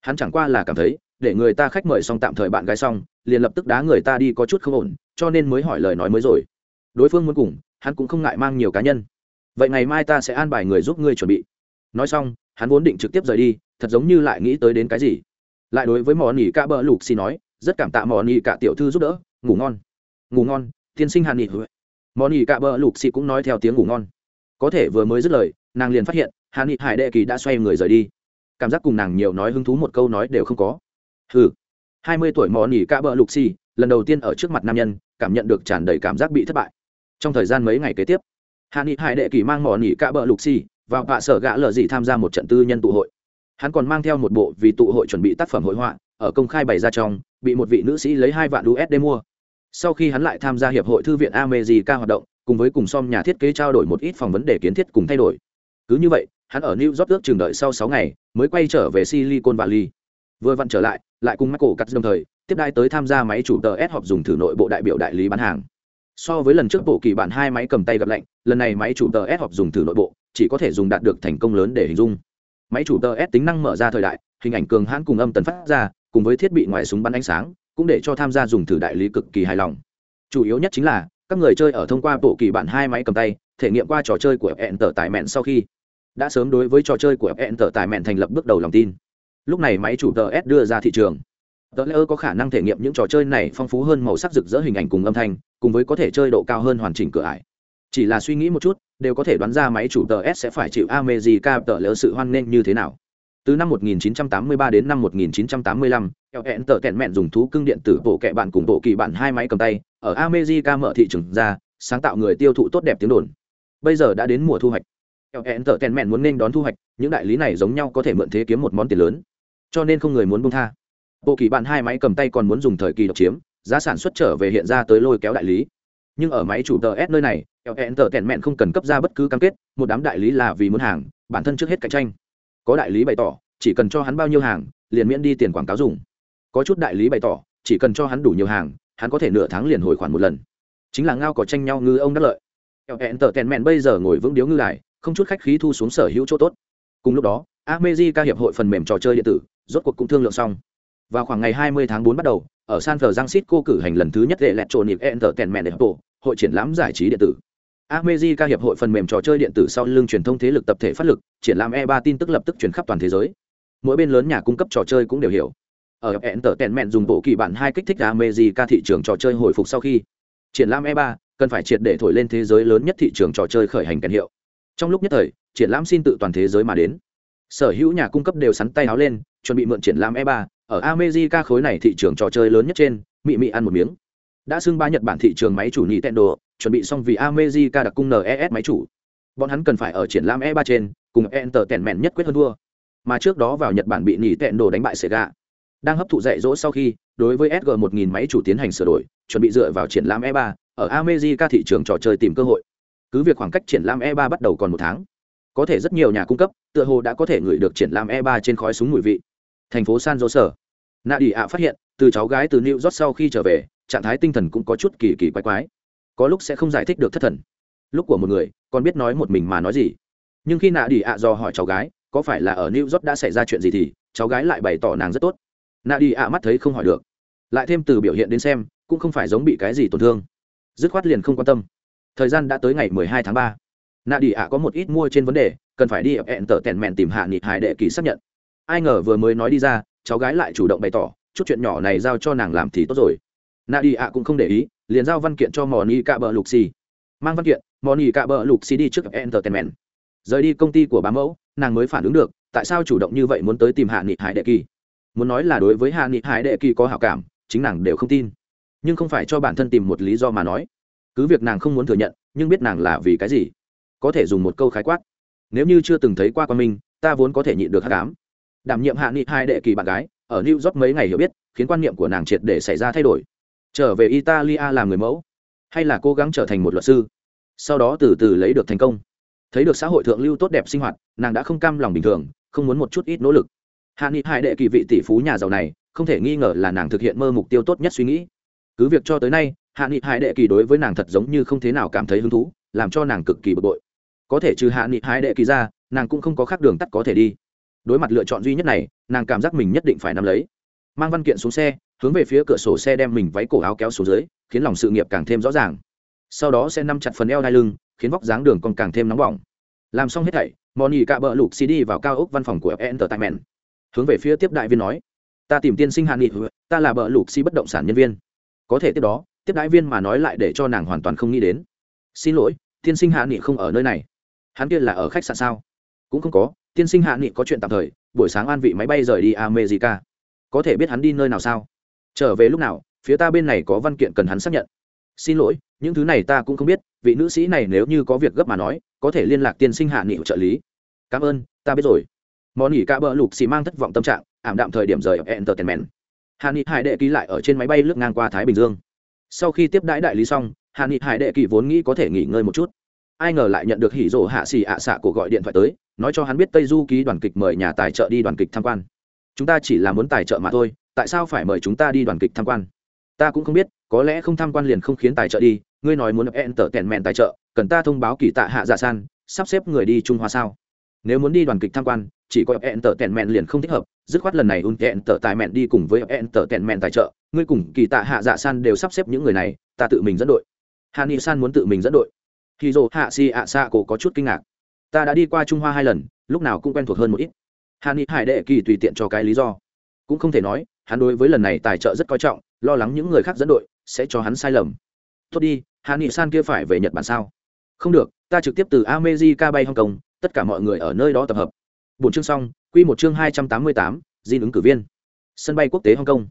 Hắn chẳng qua là cảm thấy để người ta khách mời xong tạm thời bạn gái xong, liền lập tức đá người ta đi có chút không ổn, cho nên mới hỏi lời nói mới rồi. Đối phương muốn cùng, hắn cũng không ngại mang nhiều cá nhân. Vậy ngày mai ta sẽ an bài người giúp ngươi chuẩn bị. Nói xong, hắn vốn định trực tiếp rời đi, thật giống như lại nghĩ tới đến cái gì. Lại đối với mỏ nỉ cả bờ lục xì nói, rất cảm tạ mỏ nỉ cả tiểu thư giúp đỡ, ngủ ngon. Ngủ ngon, tiên sinh hàn nỉ mỏ nỉ cả bờ lục xì cũng nói theo tiếng ngủ ngon. Có thể vừa mới dứt lời, nàng liền phát hiện, Hàn nghị hải đệ kỳ đã xoay người rời đi. Cảm giác cùng nàng nhiều nói hứng thú một câu nói đều không có ừ hai mươi tuổi mò nỉ cạ bờ lục xì, lần đầu tiên ở trước mặt nam nhân, cảm nhận được tràn đầy cảm giác bị thất bại. Trong thời gian mấy ngày kế tiếp hạ nghị hải đệ kỳ mang mò nỉ cạ bờ lục xì vào vạ sở gã lờ gì tham gia một trận tư nhân tụ hội. Hắn còn mang theo một bộ vì tụ hội chuẩn bị tác phẩm hội họa, ở công khai bày ra trong, bị một vị nữ sĩ lấy hai vạn usd mua. Sau khi hắn lại tham gia hiệp hội thư viện amejica hoạt động, cùng với cùng som nhà thiết kế trao đổi một ít phòng vấn đề kiến thiết cùng thay đổi. Cứ như vậy, hắn ở new york ước chừng đợi sau sáu ngày, mới quay trở về silicon valley vừa vặn trở lại lại cùng michael cắt đồng thời, tiếp đai tới tham gia máy chủ tờ s họp dùng thử nội bộ đại biểu đại lý bán hàng. So với lần trước bộ kỳ bản hai máy cầm tay gặp lạnh, lần này máy chủ tờ s họp dùng thử nội bộ, chỉ có thể dùng đạt được thành công lớn để hình dung. Máy chủ tờ s tính năng mở ra thời đại, hình ảnh cường hãn cùng âm tần phát ra, cùng với thiết bị ngoài súng bắn ánh sáng, cũng để cho tham gia dùng thử đại lý cực kỳ hài lòng. Chủ yếu nhất chính là, các người chơi ở thông qua bộ kỳ bản hai máy cầm tay, thể nghiệm qua trò chơi của fn tờ tài mẹn sau khi, đã sớm đối với trò chơi của fn tờ tài mẹn thành lập bước đầu lòng tin lúc này máy chủ tờ s đưa ra thị trường. Tờ lễ có khả năng thể nghiệm những trò chơi này phong phú hơn màu sắc rực rỡ hình ảnh cùng âm thanh cùng với có thể chơi độ cao hơn hoàn chỉnh cửa ải. Chỉ là suy nghĩ một chút đều có thể đoán ra máy chủ tờ s sẽ phải chịu amejica tờ lỡ sự hoan nghênh như thế nào. Từ năm 1983 đến năm 1985, eo hẹn tờ kẹn mẹn dùng thú cưng điện tử bộ kẹ bạn cùng bộ kỳ bạn hai máy cầm tay ở amejica mở thị trường ra sáng tạo người tiêu thụ tốt đẹp tiếng đồn. Bây giờ đã đến mùa thu hoạch. Eo hẹn tờ kẹn mẹn muốn nên đón thu hoạch những đại lý này giống nhau có thể mượn thế kiếm một món tiền lớn cho nên không người muốn buông tha. Bộ kỳ bạn hai máy cầm tay còn muốn dùng thời kỳ độc chiếm, giá sản xuất trở về hiện ra tới lôi kéo đại lý. Nhưng ở máy chủ tờ s nơi này eo hẹn tờ kẹn mẹn không cần cấp ra bất cứ cam kết, một đám đại lý là vì muốn hàng, bản thân trước hết cạnh tranh. Có đại lý bày tỏ, chỉ cần cho hắn bao nhiêu hàng, liền miễn đi tiền quảng cáo dùng. Có chút đại lý bày tỏ, chỉ cần cho hắn đủ nhiều hàng, hắn có thể nửa tháng liền hồi khoản một lần. Chính là ngao có tranh nhau ngư ông đắc lợi. Eo hẹn tờ kẹn mẹn bây giờ ngồi vững điếu ngư lại không chút khách khí thu xuống sở hữu chỗ tốt. Cùng lúc đó Amejica hiệp hội phần mềm trò chơi điện tử rốt cuộc cũng thương lượng xong vào khoảng ngày 20 tháng 4 bắt đầu ở san francisco cử hành lần thứ nhất electronic entertainment expo hội triển lãm giải trí điện tử America hiệp hội phần mềm trò chơi điện tử sau lưng truyền thông thế lực tập thể phát lực, triển lãm E3 tin tức lập tức truyền khắp toàn thế giới. Mỗi bên lớn nhà cung cấp trò chơi cũng đều hiểu. Ở Entertainment dùng bộ kỳ bản hai kích thích America thị trường trò chơi hồi phục sau khi triển lãm E3 cần phải triệt để thổi lên thế giới lớn nhất thị trường trò chơi khởi hành kèn hiệu. Trong lúc nhất thời, triển lãm xin tự toàn thế giới mà đến. Sở hữu nhà cung cấp đều sắn tay áo lên, chuẩn bị mượn triển lãm E3, ở America khối này thị trường trò chơi lớn nhất trên, mị mị ăn một miếng. Đã xưng ba Nhật Bản thị trường máy chủ Nintendo, chuẩn bị xong vì America đặc cung NES máy chủ. Bọn hắn cần phải ở triển lãm E3 trên, cùng Entertainment nhất quyết hơn thua. Mà trước đó vào Nhật Bản bị Nintendo đánh bại Sega. Đang hấp thụ dạy dỗ sau khi, đối với SG1000 máy chủ tiến hành sửa đổi, chuẩn bị dựa vào triển lãm E3, ở America thị trường trò chơi tìm cơ hội. Cứ việc khoảng cách triển lãm E3 bắt đầu còn một tháng, có thể rất nhiều nhà cung cấp, tựa hồ đã có thể ngửi được triển lãm E3 trên khói súng mùi vị. Thành phố San Jose, Nadia phát hiện, từ cháu gái từ New York sau khi trở về, trạng thái tinh thần cũng có chút kỳ kỳ quái quái. Có lúc sẽ không giải thích được thất thần. Lúc của một người còn biết nói một mình mà nói gì. Nhưng khi nạ đi ạ do hỏi cháu gái có phải là ở new york đã xảy ra chuyện gì thì cháu gái lại bày tỏ nàng rất tốt. Nạ đi ạ mắt thấy không hỏi được. Lại thêm từ biểu hiện đến xem cũng không phải giống bị cái gì tổn thương. Dứt khoát liền không quan tâm. Thời gian đã tới ngày mười hai tháng 3, nạ đi ạ có một ít mua trên vấn đề cần phải đi hẹn tờ tèn mẹn tìm hạ nghị hải đệ kỳ xác nhận ai ngờ vừa mới nói đi ra, cháu gái lại chủ động bày tỏ, chút chuyện nhỏ này giao cho nàng làm thì tốt rồi. Nạ đi ạ cũng không để ý, liền giao văn kiện cho mò ni cạ bờ lục xì. Mang văn kiện mò ni cạ bờ lục xì đi trước entertainment. Rời đi công ty của bá mẫu, nàng mới phản ứng được, tại sao chủ động như vậy muốn tới tìm hạ nghị hải đệ kỳ? Muốn nói là đối với hạ nghị hải đệ kỳ có hảo cảm, chính nàng đều không tin. Nhưng không phải cho bản thân tìm một lý do mà nói. Cứ việc nàng không muốn thừa nhận, nhưng biết nàng là vì cái gì? Có thể dùng một câu khái quát. Nếu như chưa từng thấy qua quan minh ta vốn có thể nhịn được hát cám đảm nhiệm hạ nghị hai đệ kỳ bạn gái, ở new york mấy ngày hiểu biết, khiến quan niệm của nàng triệt để xảy ra thay đổi. Trở về italia làm người mẫu, hay là cố gắng trở thành một luật sư? Sau đó từ từ lấy được thành công. Thấy được xã hội thượng lưu tốt đẹp sinh hoạt, nàng đã không cam lòng bình thường, không muốn một chút ít nỗ lực. Hạ nghị hai đệ kỳ vị tỷ phú nhà giàu này, không thể nghi ngờ là nàng thực hiện mơ mục tiêu tốt nhất suy nghĩ. Cứ việc cho tới nay, hạ nghị hai đệ kỳ đối với nàng thật giống như không thế nào cảm thấy hứng thú, làm cho nàng cực kỳ bực bội. Có thể trừ hạ nghị hai đệ kỳ ra, nàng cũng không có khác đường tắt có thể đi đối mặt lựa chọn duy nhất này, nàng cảm giác mình nhất định phải nắm lấy. Mang văn kiện xuống xe, hướng về phía cửa sổ xe đem mình váy cổ áo kéo xuống dưới, khiến lòng sự nghiệp càng thêm rõ ràng. Sau đó sẽ nắm chặt phần eo đai lưng, khiến vóc dáng đường còn càng thêm nóng bỏng. Làm xong hết thảy moni cạ bỡ lục cd vào cao ốc văn phòng của entertainment. Hướng về phía tiếp đại viên nói, ta tìm tiên sinh hạ nghị, ta là bỡ lục si bất động sản nhân viên. Có thể tiếp đó, tiếp đại viên mà nói lại để cho nàng hoàn toàn không nghĩ đến. Xin lỗi, tiên sinh hạ nghị không ở nơi này. Hắn kia là ở khách sạn sao? Cũng không có tiên sinh hạ nghị có chuyện tạm thời, buổi sáng an vị máy bay rời đi america. Có thể biết hắn đi nơi nào sao? Trở về lúc nào, phía ta bên này có văn kiện cần hắn xác nhận. Xin lỗi, những thứ này ta cũng không biết, vị nữ sĩ này nếu như có việc gấp mà nói, có thể liên lạc tiên sinh hạ nghị trợ lý. Cảm ơn, ta biết rồi. Món nghỉ ca bỡ lục xì mang thất vọng tâm trạng, ảm đạm thời điểm rời ở entertainment. Hạ nghị hải đệ ký lại ở trên máy bay lướt ngang qua thái bình dương. Sau khi tiếp đãi đại lý xong, hạ nghị hải đệ kỳ vốn nghĩ có thể nghỉ ngơi một chút. Ai ngờ lại nhận được hỉ rộ hạ xì ạ xạ của gọi điện thoại tới nói cho hắn biết tây du ký đoàn kịch mời nhà tài trợ đi đoàn kịch tham quan. Chúng ta chỉ là muốn tài trợ mà thôi, tại sao phải mời chúng ta đi đoàn kịch tham quan? Ta cũng không biết, có lẽ không tham quan liền không khiến tài trợ đi, ngươi nói muốn enter tèn mẹn tài trợ, cần ta thông báo kỳ tạ hạ dạ san, sắp xếp người đi trung hoa sao? Nếu muốn đi đoàn kịch tham quan, chỉ có enter tèn mẹn liền không thích hợp, dứt khoát lần này un enter tài mẹn đi cùng với enter tèn mẹn tài trợ, ngươi cùng kỳ tạ hạ dạ san đều sắp xếp những người này, ta tự mình dẫn đội. Hà ni san muốn tự mình dẫn đội. Khi dồ hạ si ạ xạ cổ có chút kinh ngạc ta đã đi qua trung hoa hai lần, lúc nào cũng quen thuộc hơn một ít. Hàn ni hải đệ kỳ tùy tiện cho cái lý do. Cũng không thể nói, hắn đối với lần này tài trợ rất coi trọng, lo lắng những người khác dẫn đội sẽ cho hắn sai lầm. Tốt đi, hàn ni san kia phải về nhật bản sao? Không được, ta trực tiếp từ amejica bay hong kong, tất cả mọi người ở nơi đó tập hợp. Bốn chương xong q một chương hai trăm tám mươi tám, di ứng cử viên. Sân bay quốc tế hong kong.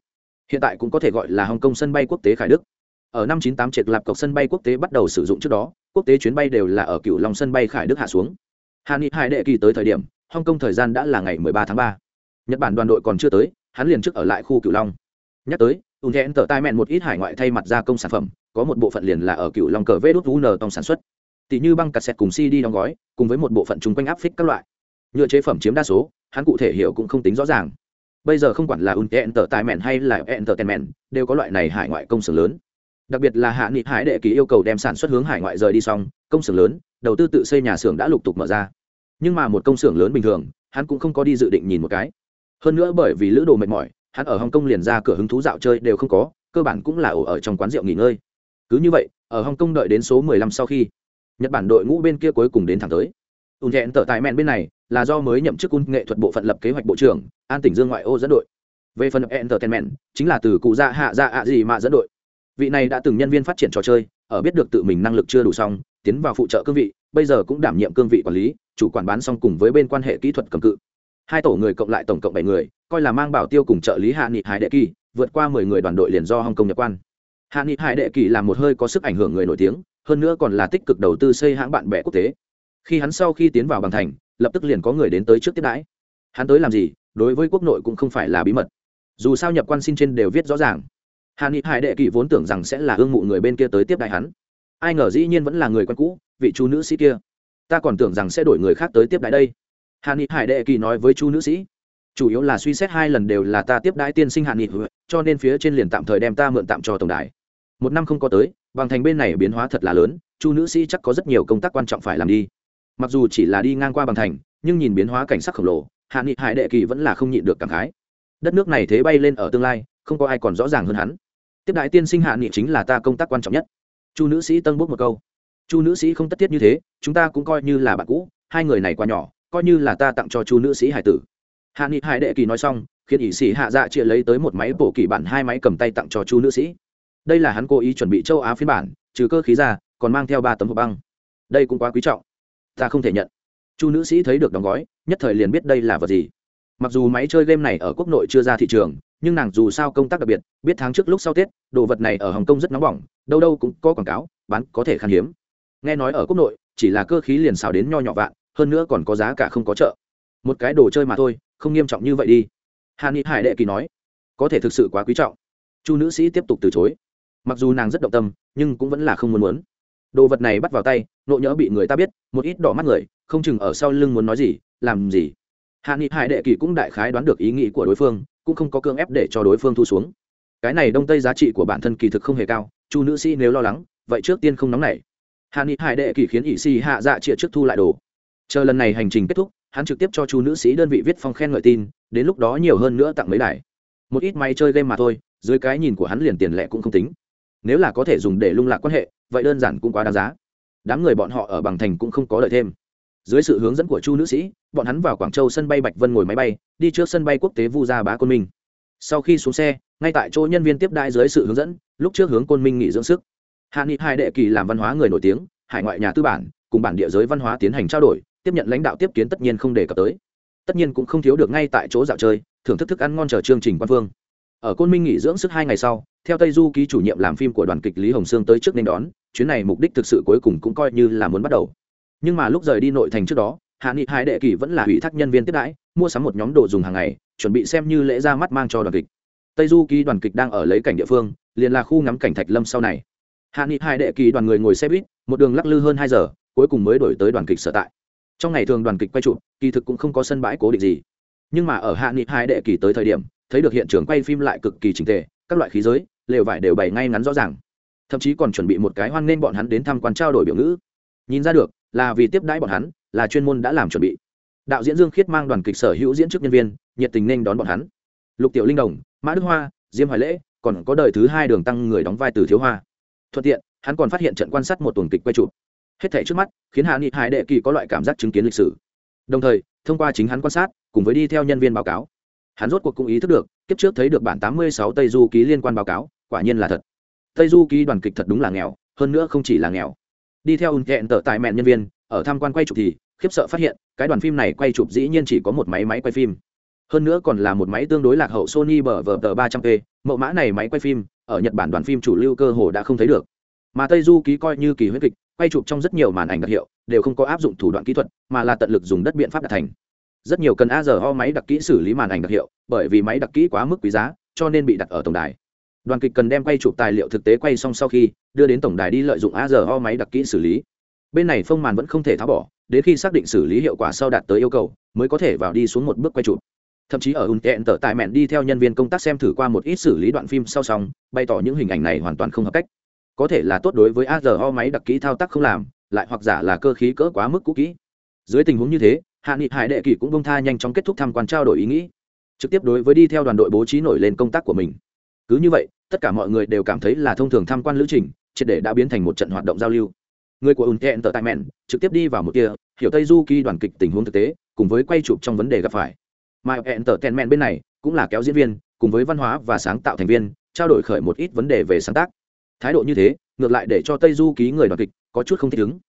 Hiện tại cũng có thể gọi là hong kong sân bay quốc tế khải đức. Ở năm chín tám triệt lạp cọc sân bay quốc tế bắt đầu sử dụng trước đó, quốc tế chuyến bay đều là ở cựu long sân bay khải đức hạ xuống hà ni hai đệ kỳ tới thời điểm, hong kong thời gian đã là ngày 13 tháng 3. nhật bản đoàn đội còn chưa tới, hắn liền trước ở lại khu Cửu long. Nhắc tới ùn thẹn tờ tai mẹn một ít hải ngoại thay mặt gia công sản phẩm, có một bộ phận liền là ở Cửu long cờ vê đốt u nờ trong sản xuất. Tỷ như băng cassette cùng cd đóng gói, cùng với một bộ phận chung quanh áp phích các loại. Nhựa chế phẩm chiếm đa số, hắn cụ thể hiểu cũng không tính rõ ràng. Bây giờ không quản là ùn thẹn tờ tai mẹn hay là entertainment đều có loại này hải ngoại công xưởng lớn đặc biệt là hạ nghị hải đệ ký yêu cầu đem sản xuất hướng hải ngoại rời đi xong, công xưởng lớn, đầu tư tự xây nhà xưởng đã lục tục mở ra. Nhưng mà một công xưởng lớn bình thường, hắn cũng không có đi dự định nhìn một cái. Hơn nữa bởi vì lữ đồ mệt mỏi, hắn ở hồng kông liền ra cửa hứng thú dạo chơi đều không có, cơ bản cũng là ổ ở trong quán rượu nghỉ ngơi. Cứ như vậy, ở hồng kông đợi đến số 15 sau khi, nhật bản đội ngũ bên kia cuối cùng đến thẳng tới. Ùn thẹn tở tại mẹn bên này, là do mới nhậm chức cung nghệ thuật bộ phận lập kế hoạch bộ trưởng, an tỉnh dương ngoại ô dẫn đội. Về phần entertainment chính là từ cụ dạ hạ dạ ạ gì mà dẫn đội vị này đã từng nhân viên phát triển trò chơi, ở biết được tự mình năng lực chưa đủ xong, tiến vào phụ trợ cương vị, bây giờ cũng đảm nhiệm cương vị quản lý, chủ quản bán xong cùng với bên quan hệ kỹ thuật cầm cự. Hai tổ người cộng lại tổng cộng bảy người, coi là mang bảo tiêu cùng trợ lý hạ nghị hải đệ kỳ, vượt qua mười người đoàn đội liền do hong kông nhập quan. Hạ nghị hải đệ kỳ là một hơi có sức ảnh hưởng người nổi tiếng, hơn nữa còn là tích cực đầu tư xây hãng bạn bè quốc tế. Khi hắn sau khi tiến vào bằng thành, lập tức liền có người đến tới trước tiếp đãi. Hắn tới làm gì, đối với quốc nội cũng không phải là bí mật. Dù sao nhập quan xin trên đều viết rõ ràng hà ni hải đệ kỳ vốn tưởng rằng sẽ là hương mụ người bên kia tới tiếp đại hắn. Ai ngờ dĩ nhiên vẫn là người quen cũ, vị chú nữ sĩ kia. Ta còn tưởng rằng sẽ đổi người khác tới tiếp đại đây. Hà ni hải đệ kỳ nói với chú nữ sĩ, chủ yếu là suy xét hai lần đều là ta tiếp đãi tiên sinh hạ nghị cho nên phía trên liền tạm thời đem ta mượn tạm cho tổng đài. Một năm không có tới, bằng thành bên này biến hóa thật là lớn chu nữ sĩ chắc có rất nhiều công tác quan trọng phải làm đi. Mặc dù chỉ là đi ngang qua bằng thành, nhưng nhìn biến hóa cảnh sắc khổng lồ hạ nghị hải đệ kỳ vẫn là không nhịn được cảm khái. Đất nước này thế bay lên ở tương lai không có ai còn rõ ràng hơn hắn. Tiếp đại tiên sinh hạ nghị chính là ta công tác quan trọng nhất. Chu nữ sĩ tân bốc một câu. Chu nữ sĩ không tất thiết như thế, chúng ta cũng coi như là bạn cũ, hai người này quá nhỏ, coi như là ta tặng cho chu nữ sĩ hải tử. Hạ nghị hải đệ kỳ nói xong, khiến ỷ sĩ hạ dạ chia lấy tới một máy bổ kỳ bản hai máy cầm tay tặng cho chu nữ sĩ. Đây là hắn cố ý chuẩn bị châu á phiên bản, trừ cơ khí ra, còn mang theo ba tấm hộp băng. Đây cũng quá quý trọng. Ta không thể nhận. Chu nữ sĩ thấy được đóng gói, nhất thời liền biết đây là vật gì. Mặc dù máy chơi game này ở quốc nội chưa ra thị trường nhưng nàng dù sao công tác đặc biệt, biết tháng trước lúc sau tết, đồ vật này ở hồng kông rất nóng bỏng, đâu đâu cũng có quảng cáo, bán có thể khan hiếm. Nghe nói ở quốc nội, chỉ là cơ khí liền xào đến nho nhỏ vạn, hơn nữa còn có giá cả không có chợ. Một cái đồ chơi mà thôi, không nghiêm trọng như vậy đi. Hà ni hải đệ kỳ nói, có thể thực sự quá quý trọng. Chu nữ sĩ tiếp tục từ chối. Mặc dù nàng rất động tâm, nhưng cũng vẫn là không muốn muốn. Đồ vật này bắt vào tay, nộ nhỡ bị người ta biết, một ít đỏ mắt người, không chừng ở sau lưng muốn nói gì, làm gì. Hạ nghị hải đệ kỳ cũng đại khái đoán được ý nghĩ của đối phương cũng không có cưỡng ép để cho đối phương thu xuống. Cái này đông tây giá trị của bản thân kỳ thực không hề cao, chu nữ sĩ nếu lo lắng, vậy trước tiên không nóng nảy. Hạ nghị hải đệ kỳ khiến ỷ si hạ dạ trịa trước thu lại đồ. Chờ lần này hành trình kết thúc, hắn trực tiếp cho chu nữ sĩ đơn vị viết phong khen ngợi tin, đến lúc đó nhiều hơn nữa tặng mấy đài. Một ít máy chơi game mà thôi, dưới cái nhìn của hắn liền tiền lệ cũng không tính. Nếu là có thể dùng để lung lạc quan hệ, vậy đơn giản cũng quá đáng giá. Đám người bọn họ ở bằng thành cũng không có lợi thêm dưới sự hướng dẫn của chu nữ sĩ, bọn hắn vào quảng châu sân bay bạch vân ngồi máy bay, đi trước sân bay quốc tế vu gia bá côn minh. Sau khi xuống xe, ngay tại chỗ nhân viên tiếp đãi dưới sự hướng dẫn, lúc trước hướng côn minh nghỉ dưỡng sức. Hạ nghị hai đệ kỳ làm văn hóa người nổi tiếng, hải ngoại nhà tư bản, cùng bản địa giới văn hóa tiến hành trao đổi, tiếp nhận lãnh đạo tiếp kiến tất nhiên không đề cập tới. Tất nhiên cũng không thiếu được ngay tại chỗ dạo chơi, thưởng thức thức ăn ngon chờ chương trình quan phương. Ở côn minh nghỉ dưỡng sức hai ngày sau, theo tây du ký chủ nhiệm làm phim của đoàn kịch lý hồng sương tới trước nên đón, chuyến này mục đích thực sự cuối cùng cũng coi như là muốn bắt đầu nhưng mà lúc rời đi nội thành trước đó, hạ nghị hai đệ kỳ vẫn là ủy thác nhân viên tiếp đãi, mua sắm một nhóm đồ dùng hàng ngày, chuẩn bị xem như lễ ra mắt mang cho đoàn kịch. Tây du ký đoàn kịch đang ở lấy cảnh địa phương, liền là khu ngắm cảnh thạch lâm sau này. Hạ nghị hai đệ kỳ đoàn người ngồi xe buýt, một đường lắc lư hơn hai giờ, cuối cùng mới đổi tới đoàn kịch sở tại. Trong ngày thường đoàn kịch quay trụ kỳ thực cũng không có sân bãi cố định gì. Nhưng mà ở hạ nghị hai đệ kỳ tới thời điểm, thấy được hiện trường quay phim lại cực kỳ trình tề, các loại khí giới, lều vải đều bày ngay ngắn rõ ràng. Thậm chí còn chuẩn bị một cái hoan nên bọn hắn đến tham quan trao đổi biểu ngữ. Nhìn ra được là vì tiếp đãi bọn hắn, là chuyên môn đã làm chuẩn bị. Đạo diễn dương khiết mang đoàn kịch sở hữu diễn chức nhân viên, nhiệt tình nên đón bọn hắn. Lục tiểu linh đồng, mã đức hoa, diêm hoài lễ, còn có đời thứ hai đường tăng người đóng vai từ thiếu hoa. Thuận tiện, hắn còn phát hiện trận quan sát một tuần kịch quay chụp. Hết thảy trước mắt, khiến hạ nghị hải đệ kỳ có loại cảm giác chứng kiến lịch sử. Đồng thời, thông qua chính hắn quan sát, cùng với đi theo nhân viên báo cáo, hắn rốt cuộc cũng ý thức được, kiếp trước thấy được bản tám mươi sáu tây du ký liên quan báo cáo, quả nhiên là thật. Tây du ký đoàn kịch thật đúng là nghèo, hơn nữa không chỉ là nghèo đi theo ùn kẹn tờ tại mẹn nhân viên, ở tham quan quay chụp thì, khiếp sợ phát hiện, cái đoàn phim này quay chụp dĩ nhiên chỉ có một máy máy quay phim. Hơn nữa còn là một máy tương đối lạc hậu sony bờ vờ tờ ba trăm p, mẫu mã này máy quay phim, ở nhật bản đoàn phim chủ lưu cơ hồ đã không thấy được. Mà tây du ký coi như kỳ huyết kịch, quay chụp trong rất nhiều màn ảnh đặc hiệu, đều không có áp dụng thủ đoạn kỹ thuật, mà là tận lực dùng đất biện pháp đạt thành. Rất nhiều cần a giờ ho máy đặc kỹ xử lý màn ảnh đặc hiệu, bởi vì máy đặc kỹ quá mức quý giá, cho nên bị đặt ở tổng đài đoàn kịch cần đem quay chụp tài liệu thực tế quay xong sau khi đưa đến tổng đài đi lợi dụng a giờ ho máy đặc kỹ xử lý. Bên này phong màn vẫn không thể tháo bỏ, đến khi xác định xử lý hiệu quả sau đạt tới yêu cầu, mới có thể vào đi xuống một bước quay chụp. Thậm chí ở ùn kẹn tở tại mẹn đi theo nhân viên công tác xem thử qua một ít xử lý đoạn phim sau xong, bày tỏ những hình ảnh này hoàn toàn không hợp cách. Có thể là tốt đối với a giờ ho máy đặc kỹ thao tác không làm, lại hoặc giả là cơ khí cỡ quá mức cũ kỹ. Dưới tình huống như thế, hạ nghị hải đệ kỷ cũng bông tha nhanh chóng kết thúc tham quan trao đổi ý nghĩ, trực tiếp đối với đi theo đoàn đội bố trí nổi lên công tác của mình cứ như vậy, tất cả mọi người đều cảm thấy là thông thường tham quan lữ trình, triệt để đã biến thành một trận hoạt động giao lưu. Người của unten tờ tại mẹn trực tiếp đi vào một kia, hiểu tây du kỳ đoàn kịch tình huống thực tế, cùng với quay chụp trong vấn đề gặp phải. Mà hẹn tờ tèn mẹn bên này cũng là kéo diễn viên, cùng với văn hóa và sáng tạo thành viên, trao đổi khởi một ít vấn đề về sáng tác. Thái độ như thế, ngược lại để cho tây du ký người đoàn kịch có chút không thích ứng.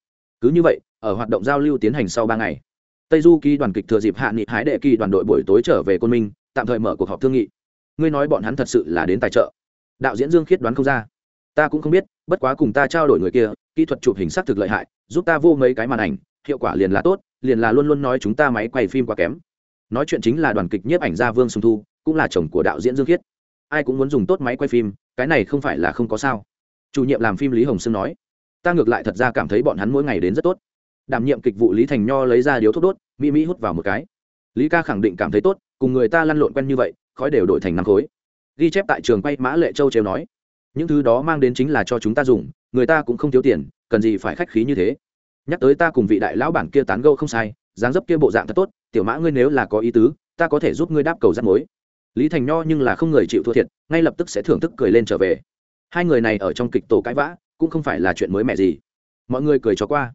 Cứ như vậy, ở hoạt động giao lưu tiến hành sau ba ngày, tây du ký đoàn kịch thừa dịp hạ nghị hái đệ kỳ đoàn đội buổi tối trở về côn minh, tạm thời mở cuộc họp thương nghị ngươi nói bọn hắn thật sự là đến tài trợ. Đạo diễn dương khiết đoán không ra. Ta cũng không biết, bất quá cùng ta trao đổi người kia, kỹ thuật chụp hình s thực lợi hại, giúp ta vô mấy cái màn ảnh, hiệu quả liền là tốt, liền là luôn luôn nói chúng ta máy quay phim quá kém. Nói chuyện chính là đoàn kịch nhiếp ảnh gia vương sùng thu, cũng là chồng của đạo diễn dương khiết. Ai cũng muốn dùng tốt máy quay phim, cái này không phải là không có sao. Chủ nhiệm làm phim lý hồng sương nói, ta ngược lại thật ra cảm thấy bọn hắn mỗi ngày đến rất tốt. Đảm nhiệm kịch vụ lý thành nho lấy ra điếu thuốc đốt, mỹ mỹ hút vào một cái. Lý ca khẳng định cảm thấy tốt, cùng người ta lăn lộn quen như vậy khói đều đổi thành năm khối. Ghi chép tại trường quay mã lệ châu trêu nói, những thứ đó mang đến chính là cho chúng ta dùng, người ta cũng không thiếu tiền, cần gì phải khách khí như thế. Nhắc tới ta cùng vị đại lão bản kia tán gâu không sai, dáng dấp kia bộ dạng thật tốt, tiểu mã ngươi nếu là có ý tứ, ta có thể giúp ngươi đáp cầu rắt mối. Lý thành nho nhưng là không người chịu thua thiệt, ngay lập tức sẽ thưởng thức cười lên trở về. Hai người này ở trong kịch tổ cãi vã, cũng không phải là chuyện mới mẻ gì. Mọi người cười cho qua.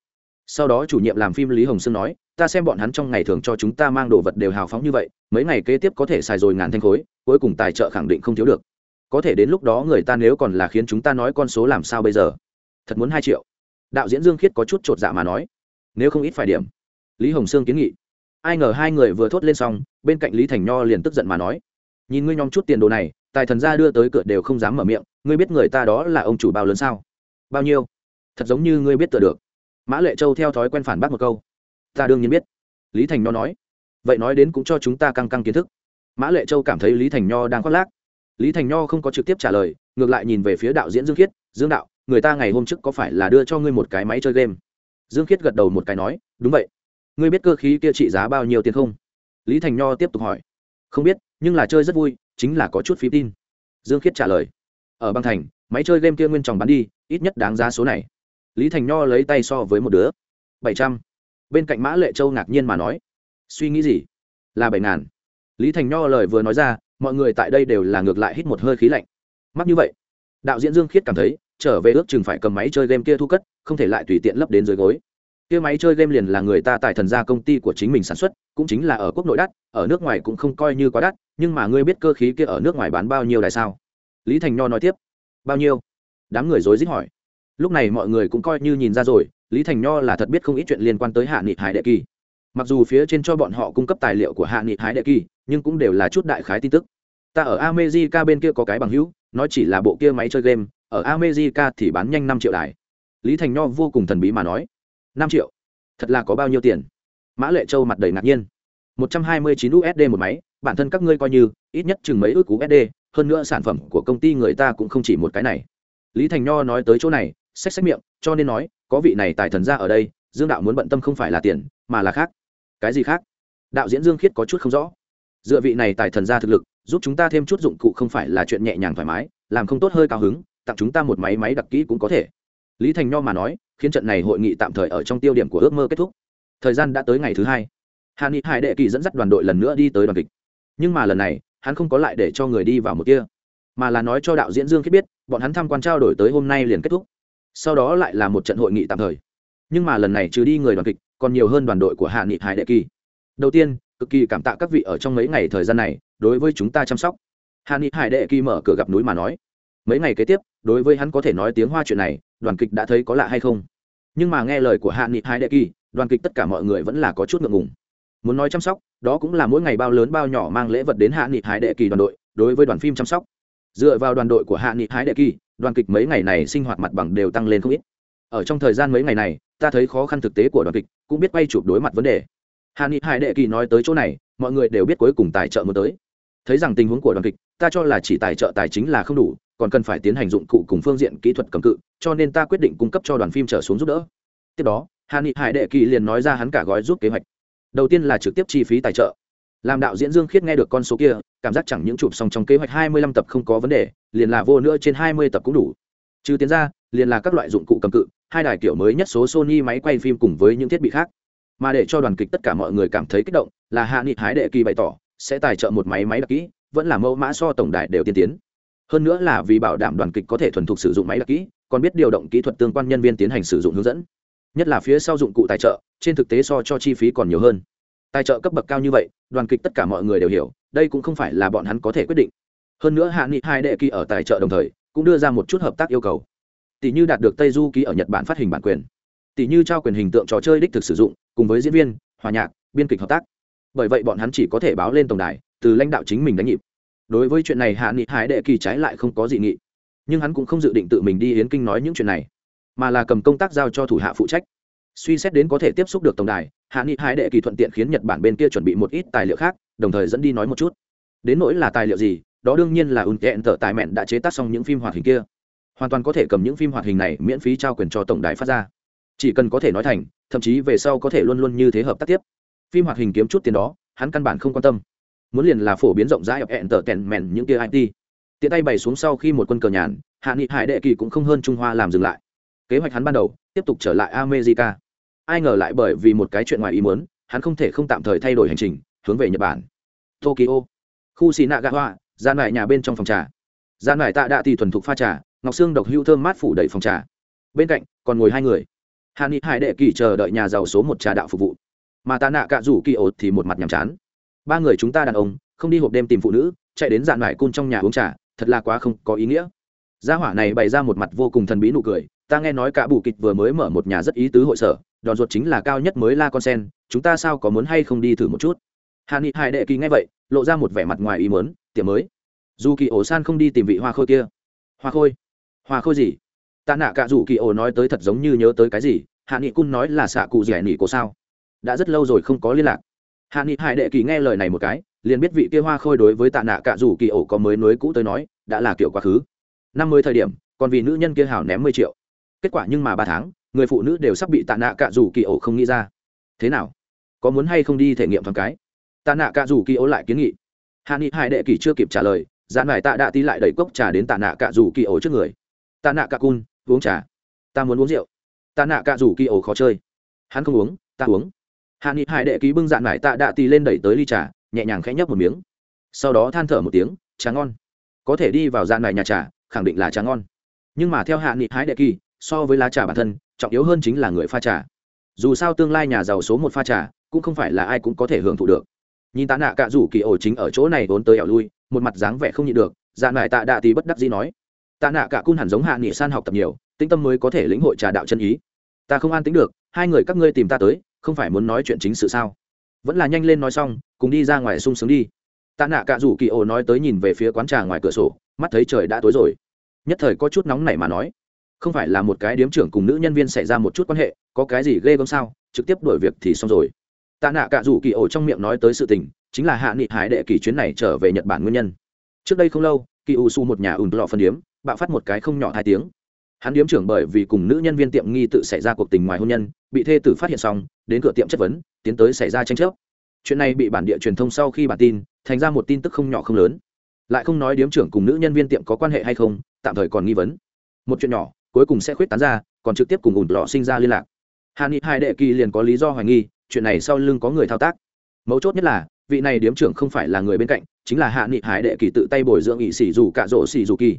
Sau đó chủ nhiệm làm phim lý hồng sương nói ta xem bọn hắn trong ngày thường cho chúng ta mang đồ vật đều hào phóng như vậy, mấy ngày kế tiếp có thể xài rồi ngàn thanh khối, cuối cùng tài trợ khẳng định không thiếu được. Có thể đến lúc đó người ta nếu còn là khiến chúng ta nói con số làm sao bây giờ? Thật muốn hai triệu. Đạo diễn dương khiết có chút chột dạ mà nói. Nếu không ít phải điểm. Lý hồng sương kiến nghị. Ai ngờ hai người vừa thốt lên xong, bên cạnh lý thành nho liền tức giận mà nói. Nhìn ngươi nhóm chút tiền đồ này, tài thần gia đưa tới cửa đều không dám mở miệng, ngươi biết người ta đó là ông chủ bao lớn sao? Bao nhiêu? Thật giống như ngươi biết tựa được. Mã lệ châu theo thói quen phản bác một câu ta đương nhiên biết. Lý thành nho nói. Vậy nói đến cũng cho chúng ta căng căng kiến thức. Mã lệ châu cảm thấy lý thành nho đang khoác lác. Lý thành nho không có trực tiếp trả lời, ngược lại nhìn về phía đạo diễn dương khiết. Dương đạo, người ta ngày hôm trước có phải là đưa cho ngươi một cái máy chơi game? Dương khiết gật đầu một cái nói, đúng vậy. Ngươi biết cơ khí kia trị giá bao nhiêu tiền không? Lý thành nho tiếp tục hỏi. Không biết, nhưng là chơi rất vui, chính là có chút phí tin. Dương khiết trả lời. Ở băng thành, máy chơi game kia nguyên tròng bán đi, ít nhất đáng giá số này. Lý thành nho lấy tay so với một đứa. Bảy trăm bên cạnh mã lệ châu ngạc nhiên mà nói, suy nghĩ gì? Là bảy ngàn. Lý thành nho lời vừa nói ra, mọi người tại đây đều là ngược lại hít một hơi khí lạnh. Mắc như vậy, đạo diễn dương khiết cảm thấy, trở về ước chừng phải cầm máy chơi game kia thu cất, không thể lại tùy tiện lấp đến dưới gối. Kia máy chơi game liền là người ta tại thần gia công ty của chính mình sản xuất, cũng chính là ở quốc nội đắt, ở nước ngoài cũng không coi như quá đắt, nhưng mà ngươi biết cơ khí kia ở nước ngoài bán bao nhiêu đại sao? Lý thành nho nói tiếp, bao nhiêu? Đám người rối rít hỏi lúc này mọi người cũng coi như nhìn ra rồi, lý thành nho là thật biết không ít chuyện liên quan tới hạ nghị hải đệ kỳ. Mặc dù phía trên cho bọn họ cung cấp tài liệu của hạ nghị hải đệ kỳ, nhưng cũng đều là chút đại khái tin tức. Ta ở amejica bên kia có cái bằng hữu, nói chỉ là bộ kia máy chơi game, ở amejica thì bán nhanh năm triệu đài. Lý thành nho vô cùng thần bí mà nói, năm triệu? Thật là có bao nhiêu tiền? Mã lệ châu mặt đầy ngạc nhiên. Một trăm hai mươi chín usd một máy, bản thân các ngươi coi như, ít nhất chừng mấy ước usd hơn nữa sản phẩm của công ty người ta cũng không chỉ một cái này. Lý thành nho nói tới chỗ này xách xách miệng, cho nên nói, có vị này tài thần ra ở đây, dương đạo muốn bận tâm không phải là tiền, mà là khác. Cái gì khác? Đạo diễn dương khiết có chút không rõ. Dựa vị này tài thần ra thực lực, giúp chúng ta thêm chút dụng cụ không phải là chuyện nhẹ nhàng thoải mái, làm không tốt hơi cao hứng, tặng chúng ta một máy máy đặc kỹ cũng có thể. Lý thành nho mà nói, khiến trận này hội nghị tạm thời ở trong tiêu điểm của ước mơ kết thúc. Thời gian đã tới ngày thứ hai. Hàn ni hải đệ kỳ dẫn dắt đoàn đội lần nữa đi tới đoàn kịch. Nhưng mà lần này, hắn không có lại để cho người đi vào một kia, mà là nói cho đạo diễn dương khiết biết, bọn hắn tham quan trao đổi tới hôm nay liền kết thúc sau đó lại là một trận hội nghị tạm thời. Nhưng mà lần này trừ đi người đoàn kịch, còn nhiều hơn đoàn đội của hạ nghị hải đệ kỳ. Đầu tiên, cực kỳ cảm tạ các vị ở trong mấy ngày thời gian này đối với chúng ta chăm sóc. Hạ nghị hải đệ kỳ mở cửa gặp núi mà nói, mấy ngày kế tiếp, đối với hắn có thể nói tiếng hoa chuyện này, đoàn kịch đã thấy có lạ hay không? Nhưng mà nghe lời của hạ nghị hải đệ kỳ, đoàn kịch tất cả mọi người vẫn là có chút ngượng ngùng. Muốn nói chăm sóc, đó cũng là mỗi ngày bao lớn bao nhỏ mang lễ vật đến hạ nghị hải đệ kỳ đoàn đội, đối với đoàn phim chăm sóc dựa vào đoàn đội của hạ nghị hải đệ kỳ, đoàn kịch mấy ngày này sinh hoạt mặt bằng đều tăng lên không ít. Ở trong thời gian mấy ngày này, ta thấy khó khăn thực tế của đoàn kịch, cũng biết quay chụp đối mặt vấn đề. Hạ nghị hải đệ kỳ nói tới chỗ này, mọi người đều biết cuối cùng tài trợ muốn tới. Thấy rằng tình huống của đoàn kịch, ta cho là chỉ tài trợ tài chính là không đủ, còn cần phải tiến hành dụng cụ cùng phương diện kỹ thuật cầm cự, cho nên ta quyết định cung cấp cho đoàn phim trở xuống giúp đỡ. Tiếp đó, hạ nghị hải đệ kỳ liền nói ra hắn cả gói giúp kế hoạch. Đầu tiên là trực tiếp chi phí tài trợ làm đạo diễn dương khiết nghe được con số kia, cảm giác chẳng những chụp xong trong kế hoạch hai mươi lăm tập không có vấn đề, liền là vô nữa trên hai mươi tập cũng đủ. Trừ tiền ra, liền là các loại dụng cụ cầm cự, hai đài kiểu mới nhất số sony máy quay phim cùng với những thiết bị khác. Mà để cho đoàn kịch tất cả mọi người cảm thấy kích động, là hạ nghị hái đệ kỳ bày tỏ, sẽ tài trợ một máy máy đặc kỹ, vẫn là mẫu mã so tổng đài đều tiên tiến. Hơn nữa là vì bảo đảm đoàn kịch có thể thuần thục sử dụng máy đặc kỹ, còn biết điều động kỹ thuật tương quan nhân viên tiến hành sử dụng hướng dẫn. Nhất là phía sau dụng cụ tài trợ, trên thực tế so cho chi phí còn nhiều hơn tài trợ cấp bậc cao như vậy, đoàn kịch tất cả mọi người đều hiểu, đây cũng không phải là bọn hắn có thể quyết định. Hơn nữa hạ nghị hai đệ kỳ ở tài trợ đồng thời, cũng đưa ra một chút hợp tác yêu cầu. Tỷ như đạt được tây du ký ở nhật bản phát hình bản quyền. Tỷ như trao quyền hình tượng trò chơi đích thực sử dụng, cùng với diễn viên, hòa nhạc, biên kịch hợp tác. Bởi vậy bọn hắn chỉ có thể báo lên tổng đài, từ lãnh đạo chính mình đánh nhịp. Đối với chuyện này hạ nghị hải đệ kỳ trái lại không có dị nghị. Nhưng hắn cũng không dự định tự mình đi hiến kinh nói những chuyện này, mà là cầm công tác giao cho thủ hạ phụ trách. Suy xét đến có thể tiếp xúc được tổng đài hạ nghị hải đệ kỳ thuận tiện khiến nhật bản bên kia chuẩn bị một ít tài liệu khác, đồng thời dẫn đi nói một chút. Đến nỗi là tài liệu gì, đó đương nhiên là ùn kẹn tờ tài mẹn đã chế tác xong những phim hoạt hình kia. Hoàn toàn có thể cầm những phim hoạt hình này miễn phí trao quyền cho tổng đài phát ra. Chỉ cần có thể nói thành, thậm chí về sau có thể luôn luôn như thế hợp tác tiếp. Phim hoạt hình kiếm chút tiền đó, hắn căn bản không quan tâm. Muốn liền là phổ biến rộng rãi ập hẹn tờ tèn mèn những kia it tiện tay bày xuống sau khi một quân cờ nhàn, hạ nghị hải đệ kỳ cũng không hơn trung hoa làm dừng lại. Kế hoạch hắn ban đầu, tiếp tục trở lại america ai ngờ lại bởi vì một cái chuyện ngoài ý muốn, hắn không thể không tạm thời thay đổi hành trình, hướng về nhật bản. Tokyo. Khu xì nạ gạ hoa gian ngoài nhà bên trong phòng trà. Gian ngoài tạ đạ thì thuần thục pha trà, ngọc sương độc hưu thơm mát phủ đầy phòng trà. Bên cạnh, còn ngồi hai người. Hạ nghị hải đệ kỳ chờ đợi nhà giàu số một trà đạo phục vụ. Mà tạ nạ cạ rủ kỳ ột thì một mặt nhàm chán. Ba người chúng ta đàn ông, không đi hộp đêm tìm phụ nữ, chạy đến dạn mải cun trong nhà uống trà, thật là quá không có ý nghĩa. Gia hỏa này bày ra một mặt vô cùng thần bí nụ cười, ta nghe nói cả bù kịch vừa mới mở một nhà rất ý tứ hội sở đòn ruột chính là cao nhất mới la con sen, chúng ta sao có muốn hay không đi thử một chút? Hạ nghị hải đệ kỳ nghe vậy, lộ ra một vẻ mặt ngoài ý muốn, tiệm mới. Dù kỳ ổ san không đi tìm vị hoa khôi kia. Hoa khôi? Hoa khôi gì? Ta nạ cả dù kỳ ổ nói tới thật giống như nhớ tới cái gì hạ nghị cun nói là xạ cụ rẻ nỉ cô sao? Đã rất lâu rồi không có liên lạc. Hạ nghị hải đệ kỳ nghe lời này một cái, liền biết vị kia hoa khôi đối với tạ nạ cả dù kỳ ổ có mới nối cũ tới nói, đã là kiểu quá khứ. Năm mươi thời điểm, còn vì nữ nhân kia hảo ném mười triệu. Kết quả nhưng mà ba tháng người phụ nữ đều sắp bị tạ nạ cả dù kỳ ổ không nghĩ ra. Thế nào? Có muốn hay không đi thể nghiệm thoáng cái? Tạ nạ cả dù kỳ ổ lại kiến nghị. Hạ nghị hai đệ kỳ chưa kịp trả lời dạn mải tạ đạ tí lại đẩy cốc trà đến tạ nạ cả dù kỳ ổ trước người. Tạ nạ cả cun, uống trà. Ta muốn uống rượu. Tạ nạ cả dù kỳ ổ khó chơi. Hắn không uống, ta uống. Hạ nghị hải đệ ký bưng dạn mải tạ đạ tí lên đẩy tới ly trà, nhẹ nhàng khẽ nhấp một miếng. Sau đó than thở một tiếng, trà ngon. Có thể đi vào dạn mải nhà trà, khẳng định là trà ngon. Nhưng mà theo hạ nghị hải đệ kỳ so với lá trà bản thân trọng yếu hơn chính là người pha trà. Dù sao tương lai nhà giàu số một pha trà, cũng không phải là ai cũng có thể hưởng thụ được. Nhìn tạ nạ cả rủ kỳ ổ chính ở chỗ này vốn tới ẻo lui, một mặt dáng vẻ không nhịn được dạ nải tạ đạ thì bất đắc dĩ nói. Tạ nạ cả cun hẳn giống hạ nghị san học tập nhiều, tĩnh tâm mới có thể lĩnh hội trà đạo chân ý. Ta không an tính được, hai người các ngươi tìm ta tới, không phải muốn nói chuyện chính sự sao? Vẫn là nhanh lên nói xong, cùng đi ra ngoài sung sướng đi. Tạ nạ cả rủ kỳ ổ nói tới nhìn về phía quán trà ngoài cửa sổ, mắt thấy trời đã tối rồi. Nhất thời có chút nóng nảy mà nói không phải là một cái điếm trưởng cùng nữ nhân viên xảy ra một chút quan hệ, có cái gì ghê gớm sao? Trực tiếp đổi việc thì xong rồi. Tạ nạ cả rủ kỳ ổ trong miệng nói tới sự tình, chính là hạ nghị hải đệ kỳ chuyến này trở về nhật bản nguyên nhân. Trước đây không lâu, kỳ u su một nhà ùn lọ phân điếm, bạo phát một cái không nhỏ hai tiếng. Hắn điếm trưởng bởi vì cùng nữ nhân viên tiệm nghi tự xảy ra cuộc tình ngoài hôn nhân, bị thê tử phát hiện xong, đến cửa tiệm chất vấn, tiến tới xảy ra tranh chấp. Chuyện này bị bản địa truyền thông sau khi bản tin, thành ra một tin tức không nhỏ không lớn. Lại không nói điếm trưởng cùng nữ nhân viên tiệm có quan hệ hay không, tạm thời còn nghi vấn. Một chuyện nhỏ cuối cùng sẽ khuyết tán ra, còn trực tiếp cùng ủn lọ sinh ra liên lạc. Hạ nghị hai đệ kỳ liền có lý do hoài nghi, chuyện này sau lưng có người thao tác. Mấu chốt nhất là, vị này điếm trưởng không phải là người bên cạnh, chính là hạ nghị hải đệ kỳ tự tay bồi dưỡng ỵ sĩ dù cạ rỗ xỉ dù kỳ.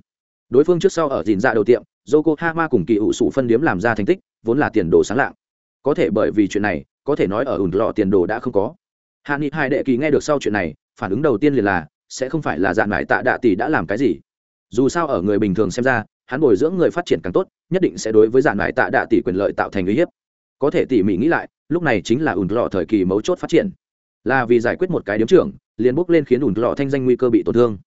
Đối phương trước sau ở dìn ra đầu tiệm, yokohama cùng kỳ ủ sủ phân điếm làm ra thành tích, vốn là tiền đồ sáng lạng. Có thể bởi vì chuyện này, có thể nói ở ủn lọ tiền đồ đã không có. Hạ nghị hải đệ kỳ nghe được sau chuyện này, phản ứng đầu tiên liền là, sẽ không phải là dạng mải tạ đạ tỷ đã làm cái gì. Dù sao ở người bình thường xem ra hắn bồi dưỡng người phát triển càng tốt, nhất định sẽ đối với giản mải tạ đạ tỷ quyền lợi tạo thành uy hiếp. Có thể tỉ mỉ nghĩ lại, lúc này chính là ủn lọ thời kỳ mấu chốt phát triển. Là vì giải quyết một cái điếm trưởng, liền bốc lên khiến ủn lọ thanh danh nguy cơ bị tổn thương.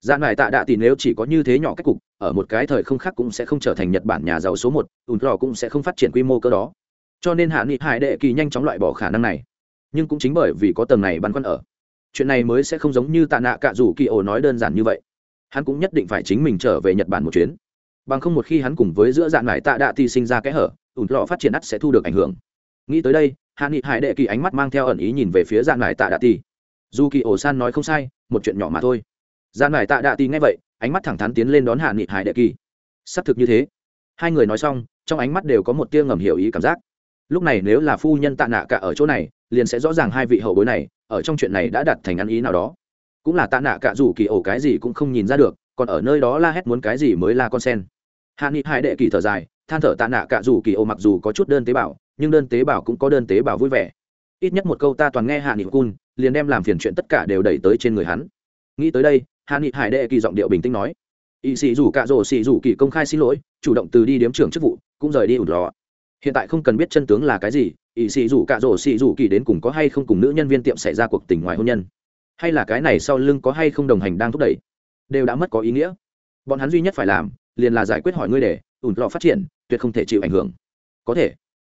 Giản mải tạ đạ tỷ nếu chỉ có như thế nhỏ cách cục, ở một cái thời không khác cũng sẽ không trở thành nhật bản nhà giàu số một ủn lọ cũng sẽ không phát triển quy mô cơ đó. Cho nên hạ nghị hải đệ kỳ nhanh chóng loại bỏ khả năng này. Nhưng cũng chính bởi vì có tầng này băn khoăn ở, chuyện này mới sẽ không giống như tạ nạ cạ rủ kỳ ổ nói đơn giản như vậy. Hắn cũng nhất định phải chính mình trở về nhật bản một chuyến bằng không một khi hắn cùng với giữa dạng mải tạ đạ tỷ sinh ra kẽ hở, ủn lọ phát triển ắt sẽ thu được ảnh hưởng. Nghĩ tới đây, hạ nghị hải đệ kỳ ánh mắt mang theo ẩn ý nhìn về phía dạng mải tạ đạ tỷ dù kỳ ổ san nói không sai, một chuyện nhỏ mà thôi. Dạng mải tạ đạ tỷ nghe vậy, ánh mắt thẳng thắn tiến lên đón hạ nghị hải đệ kỳ. Xác thực như thế. Hai người nói xong, trong ánh mắt đều có một tia ngầm hiểu ý cảm giác. Lúc này nếu là phu nhân tạ nạ cả ở chỗ này, liền sẽ rõ ràng hai vị hậu bối này, ở trong chuyện này đã đặt thành ăn ý nào đó. Cũng là tạ nạ cả dù kỳ ổ cái gì cũng không nhìn ra được, còn ở nơi đó la hét muốn cái gì mới là con sen hạ nghị Hải đệ kỳ thở dài, than thở tạ nạ cả dù kỳ ô mặc dù có chút đơn tế bào, nhưng đơn tế bào cũng có đơn tế bào vui vẻ. Ít nhất một câu ta toàn nghe hạ nghị cun, liền đem làm phiền chuyện tất cả đều đẩy tới trên người hắn. Nghĩ tới đây, hạ nghị hải đệ kỳ giọng điệu bình tĩnh nói y sĩ rủ cạ rổ sĩ rủ kỳ công khai xin lỗi, chủ động từ đi điếm trưởng chức vụ, cũng rời đi ủn lò. Hiện tại không cần biết chân tướng là cái gì y sĩ rủ cạ rổ sĩ rủ kỳ đến cùng có hay không cùng nữ nhân viên tiệm xảy ra cuộc tình ngoài hôn nhân. Hay là cái này sau lưng có hay không đồng hành đang thúc đẩy, đều đã mất có ý nghĩa. Bọn hắn duy nhất phải làm liền là giải quyết hỏi ngươi để, ủn lò phát triển, tuyệt không thể chịu ảnh hưởng. Có thể.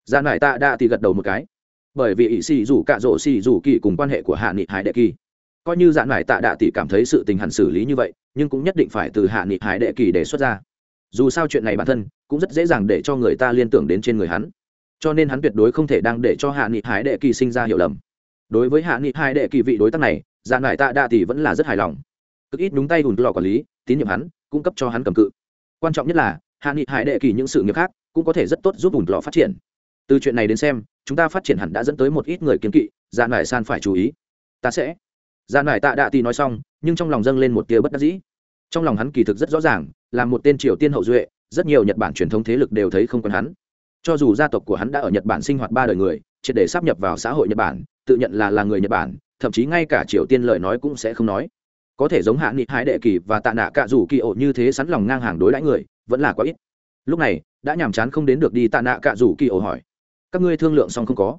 Gian lại tạ đã thì gật đầu một cái. Bởi vì ỷ xì rủ cạ rỗ xì rủ kỳ cùng quan hệ của hạ nghị hải đệ kỳ. Coi như dạn mải tạ đạ tỷ cảm thấy sự tình hẳn xử lý như vậy, nhưng cũng nhất định phải từ hạ nghị hải đệ kỳ đề xuất ra. Dù sao chuyện này bản thân cũng rất dễ dàng để cho người ta liên tưởng đến trên người hắn. Cho nên hắn tuyệt đối không thể đang để cho hạ nghị hải đệ kỳ sinh ra hiểu lầm. Đối với hạ nghị hải đệ kỳ vị đối tác này dạn mải tạ đạ tỷ vẫn là rất hài lòng. Cực ít đúng tay hùn lò quản lý, tín nhiệm hắn, cung cấp cho hắn cầm cự quan trọng nhất là hạ nghị hải đệ kỳ những sự nghiệp khác cũng có thể rất tốt giúp ủn lò phát triển. Từ chuyện này đến xem, chúng ta phát triển hẳn đã dẫn tới một ít người kiến kỵ dạn nải san phải chú ý. Ta sẽ. Gian nải tạ đạ tì nói xong, nhưng trong lòng dâng lên một tia bất đắc dĩ. Trong lòng hắn kỳ thực rất rõ ràng, là một tên triều tiên hậu duệ, rất nhiều nhật bản truyền thống thế lực đều thấy không quen hắn. Cho dù gia tộc của hắn đã ở nhật bản sinh hoạt ba đời người, triệt để sắp nhập vào xã hội nhật bản, tự nhận là là người nhật bản, thậm chí ngay cả triều tiên lời nói cũng sẽ không nói có thể giống hạ nghị hai đệ kỳ và tạ nạ cạ rủ kỳ ổ như thế sẵn lòng ngang hàng đối đãi người, vẫn là quá ít. Lúc này, đã nhàm chán không đến được đi tạ nạ cạ rủ kỳ ổ hỏi, các ngươi thương lượng xong không có?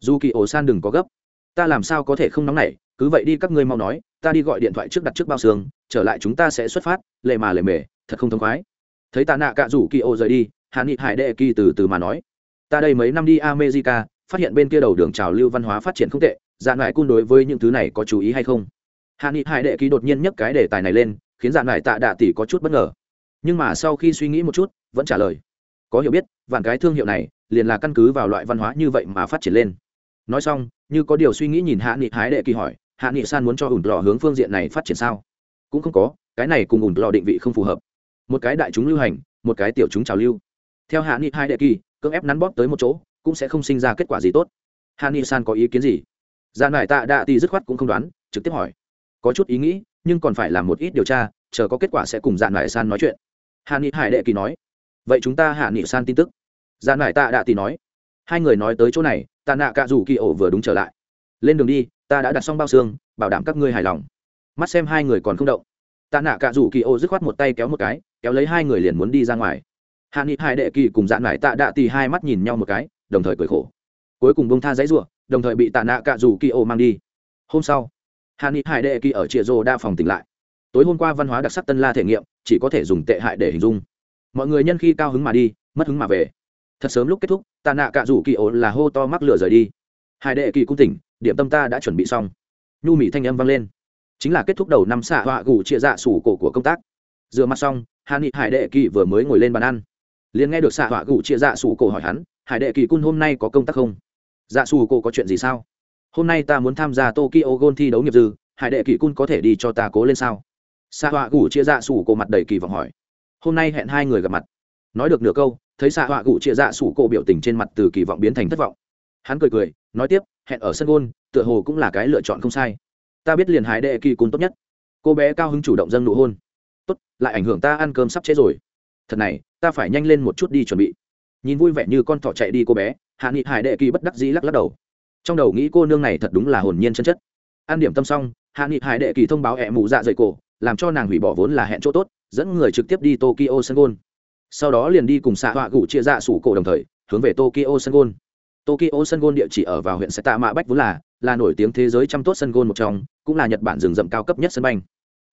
Dù kỳ ổ san đừng có gấp, ta làm sao có thể không nóng nảy, cứ vậy đi các ngươi mau nói, ta đi gọi điện thoại trước đặt trước bao xương, trở lại chúng ta sẽ xuất phát, lệ mà lệ mề, thật không thông khoái. Thấy tạ nạ cạ rủ kỳ ô rời đi, hạ nghị hải đệ kỳ từ từ mà nói, ta đây mấy năm đi america, phát hiện bên kia đầu đường trào lưu văn hóa phát triển không tệ dạng lại cun đối với những thứ này có chú ý hay không? Hạ nghị hải đệ kỳ đột nhiên nhấc cái đề tài này lên, khiến dạn lại tạ đạ tỷ có chút bất ngờ. Nhưng mà sau khi suy nghĩ một chút, vẫn trả lời. Có hiểu biết, vạn cái thương hiệu này liền là căn cứ vào loại văn hóa như vậy mà phát triển lên. Nói xong, như có điều suy nghĩ nhìn hạ nghị hái đệ kỳ hỏi, hạ nghị san muốn cho ủn lò hướng phương diện này phát triển sao? Cũng không có, cái này cùng ủn lò định vị không phù hợp. Một cái đại chúng lưu hành, một cái tiểu chúng trào lưu. Theo hạ nghị hai đệ kỳ cưỡng ép nắn bóp tới một chỗ, cũng sẽ không sinh ra kết quả gì tốt. Hạ nghị san có ý kiến gì? Gia nải tạ đạ thì dứt khoát cũng không đoán, trực tiếp hỏi có chút ý nghĩ, nhưng còn phải làm một ít điều tra, chờ có kết quả sẽ cùng dạ lại san nói chuyện. Hạ nghị hải đệ kỳ nói, vậy chúng ta hạ nghị san tin tức. Dạ nải tạ đạ Tì nói, hai người nói tới chỗ này, tạ nạ cạ rủ kỳ ổ vừa đúng trở lại. Lên đường đi, ta đã đặt xong bao xương, bảo đảm các ngươi hài lòng. Mắt xem hai người còn không động. Tạ nạ cạ rủ kỳ ổ dứt khoát một tay kéo một cái, kéo lấy hai người liền muốn đi ra ngoài. Hạ nghị hai đệ kỳ cùng dạn lại tạ đạ tì hai mắt nhìn nhau một cái, đồng thời cười khổ. Cuối cùng bông tha giấy ruộng đồng thời bị tạ nạ cạ rủ kỳ ổ mang đi. Hôm sau hạ ni hải đệ kỳ ở trịa rô đa phòng tỉnh lại. Tối hôm qua văn hóa đặc sắc tân la thể nghiệm, chỉ có thể dùng tệ hại để hình dung. Mọi người nhân khi cao hứng mà đi, mất hứng mà về. Thật sớm lúc kết thúc ta nạ cạ rủ kỳ ổ là hô to mắc lửa rời đi. Hải đệ kỳ cung tỉnh, điểm tâm ta đã chuẩn bị xong. Nhu mỹ thanh âm vang lên. Chính là kết thúc đầu năm xạ họa gù chia dạ sủ cổ của công tác. Rửa mặt xong, hà nị hải đệ kỳ vừa mới ngồi lên bàn ăn. Liền nghe được xạ họa gù chia dạ sủ cổ hỏi hắn, hải đệ kỳ cun hôm nay có công tác không? Dạ sủ cổ có chuyện gì sao? Hôm nay ta muốn tham gia tokyo gôn thi đấu nghiệp dư, hải đệ kỳ cun có thể đi cho ta cố lên sao? Xạ họa gủ chia dạ sủ cổ mặt đầy kỳ vọng hỏi. Hôm nay hẹn hai người gặp mặt. Nói được nửa câu, thấy xạ họa gủ chia dạ sủ cổ biểu tình trên mặt từ kỳ vọng biến thành thất vọng. Hắn cười cười, nói tiếp, hẹn ở sân gôn tựa hồ cũng là cái lựa chọn không sai. Ta biết liền Hải đệ kỳ cun tốt nhất. Cô bé cao hứng chủ động dâng nụ hôn. Tốt, lại ảnh hưởng ta ăn cơm sắp chế rồi. Thật này, ta phải nhanh lên một chút đi chuẩn bị. Nhìn vui vẻ như con thỏ chạy đi cô bé, hạ nghị hải đệ kỳ bất đắc dĩ lắc lắc đầu trong đầu nghĩ cô nương này thật đúng là hồn nhiên chân chất. Ăn điểm tâm xong, hạ nghị hải đệ kỳ thông báo hẹ mụ dạ dày cổ, làm cho nàng hủy bỏ vốn là hẹn chỗ tốt, dẫn người trực tiếp đi tokyo sân gôn sau đó liền đi cùng xạ họa gủ chia dạ sủ cổ đồng thời, hướng về tokyo sân gôn tokyo sân gôn địa chỉ ở vào huyện saitama bách vốn là là nổi tiếng thế giới chăm tốt sân gôn một trong, cũng là nhật bản rừng rậm cao cấp nhất sân banh.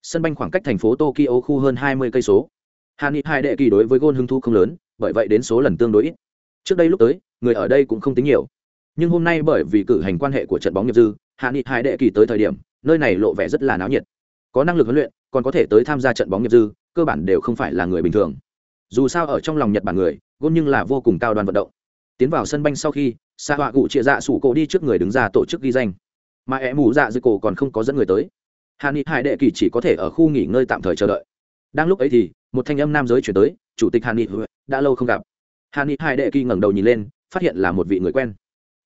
Sân banh khoảng cách thành phố tokyo khu hơn hai mươi cây số. Hạ nghị hai đệ kỳ đối với gôn hưng thu không lớn, bởi vậy đến số lần tương đối ít. Trước đây lúc tới, người ở đây cũng không tính nhiều nhưng hôm nay bởi vì cử hành quan hệ của trận bóng nghiệp dư, hạ nghị hai đệ kỳ tới thời điểm, nơi này lộ vẻ rất là náo nhiệt. Có năng lực huấn luyện, còn có thể tới tham gia trận bóng nghiệp dư, cơ bản đều không phải là người bình thường. Dù sao ở trong lòng nhật bản người, gôn nhưng là vô cùng cao đoàn vận động. Tiến vào sân banh sau khi xa họa cụ chia dạ sủ cổ đi trước người đứng ra tổ chức ghi danh. Mà em mù dạ dư cổ còn không có dẫn người tới. Hạ nghị hải đệ kỳ chỉ có thể ở khu nghỉ ngơi tạm thời chờ đợi. Đang lúc ấy thì, một thanh âm nam giới chuyển tới, chủ tịch hạ nghị, đã lâu không gặp. Hạ nghị hải đệ kỳ ngẩng đầu nhìn lên, phát hiện là một vị người quen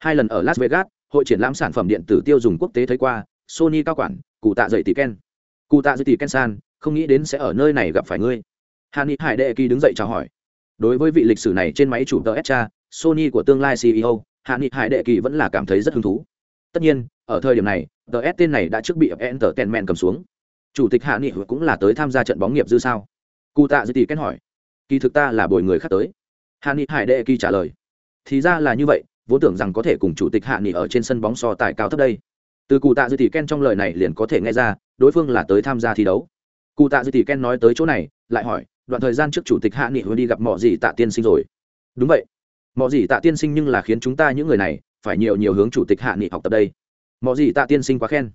hai lần ở las vegas, hội triển lãm sản phẩm điện tử tiêu dùng quốc tế thấy qua, sony cao quản, cụ tạ dậy tỷ ken. Cụ tạ dậy tỷ ken san, không nghĩ đến sẽ ở nơi này gặp phải ngươi. Hàn ni hải đệ kỳ đứng dậy chào hỏi. Đối với vị lịch sử này trên máy chủ tờ s cha sony của tương lai ceo hàn ni hải đệ kỳ vẫn là cảm thấy rất hứng thú. Tất nhiên, ở thời điểm này, tờ s tên này đã trước bị entertainment cầm xuống. Chủ tịch hạ nghị cũng là tới tham gia trận bóng nghiệp dư sao? Cụ tạ dậy tỷ ken hỏi. Kỳ thực ta là bồi người khác tới. Hạ nghị hải đệ kỳ trả lời. Thì ra là như vậy vốn tưởng rằng có thể cùng chủ tịch hạ nghị ở trên sân bóng so tài cao thấp đây. Từ cụ tạ dư tỷ ken trong lời này liền có thể nghe ra, đối phương là tới tham gia thi đấu. Cụ tạ dư tỷ ken nói tới chỗ này, lại hỏi, đoạn thời gian trước chủ tịch hạ nghị hồi đi gặp mọi gì tạ tiên sinh rồi? Đúng vậy. Mọi gì tạ tiên sinh nhưng là khiến chúng ta những người này phải nhiều nhiều hướng chủ tịch hạ nghị học tập đây. Mọi gì tạ tiên sinh quá khen.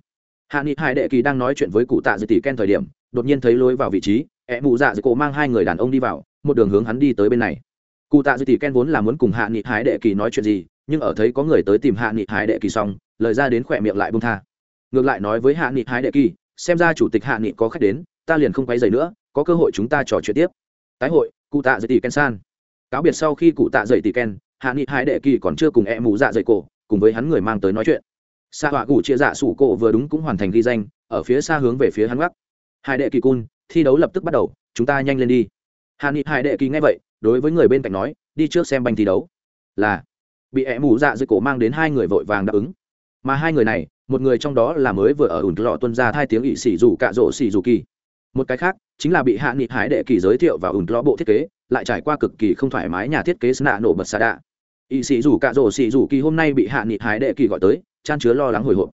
Hạ nghị hải đệ kỳ đang nói chuyện với cụ tạ dư tỷ ken thời điểm, đột nhiên thấy lối vào vị trí, ẹ mụ dạ dư cổ mang hai người đàn ông đi vào, một đường hướng hắn đi tới bên này. Cụ tạ dư tỷ ken vốn là muốn cùng hạ nghị hải đệ kỳ nói chuyện gì nhưng ở thấy có người tới tìm hạ nghị hải đệ kỳ xong, lời ra đến khỏe miệng lại bông tha. Ngược lại nói với hạ nghị hải đệ kỳ, xem ra chủ tịch hạ nghị có khách đến, ta liền không quay dày nữa, có cơ hội chúng ta trò chuyện tiếp. Tái hội, cụ tạ dậy tỷ ken san. Cáo biệt sau khi cụ tạ dậy tỷ ken, hạ nghị hải đệ kỳ còn chưa cùng e mù dạ dậy cổ, cùng với hắn người mang tới nói chuyện. Xa họa cụ chia dạ sủ cổ vừa đúng cũng hoàn thành ghi danh, ở phía xa hướng về phía hắn gác hai đệ kỳ cun, thi đấu lập tức bắt đầu, chúng ta nhanh lên đi. Hạ nghị hải đệ kỳ nghe vậy, đối với người bên cạnh nói, đi trước xem banh thi đấu. Là bị ẹ mù dạ dưới cổ mang đến hai người vội vàng đáp ứng. Mà hai người này, một người trong đó là mới vừa ở ủn lọ tuân ra hai tiếng ỵ xỉ dù cạ rỗ xỉ dù kỳ. Một cái khác, chính là bị hạ nghị hải đệ kỳ giới thiệu và ủn lọ bộ thiết kế, lại trải qua cực kỳ không thoải mái nhà thiết kế sna nổ bật xa đạ. Ỵ xỉ dù cạ rỗ xỉ dù kỳ hôm nay bị hạ nghị hải đệ kỳ gọi tới, chan chứa lo lắng hồi hộp.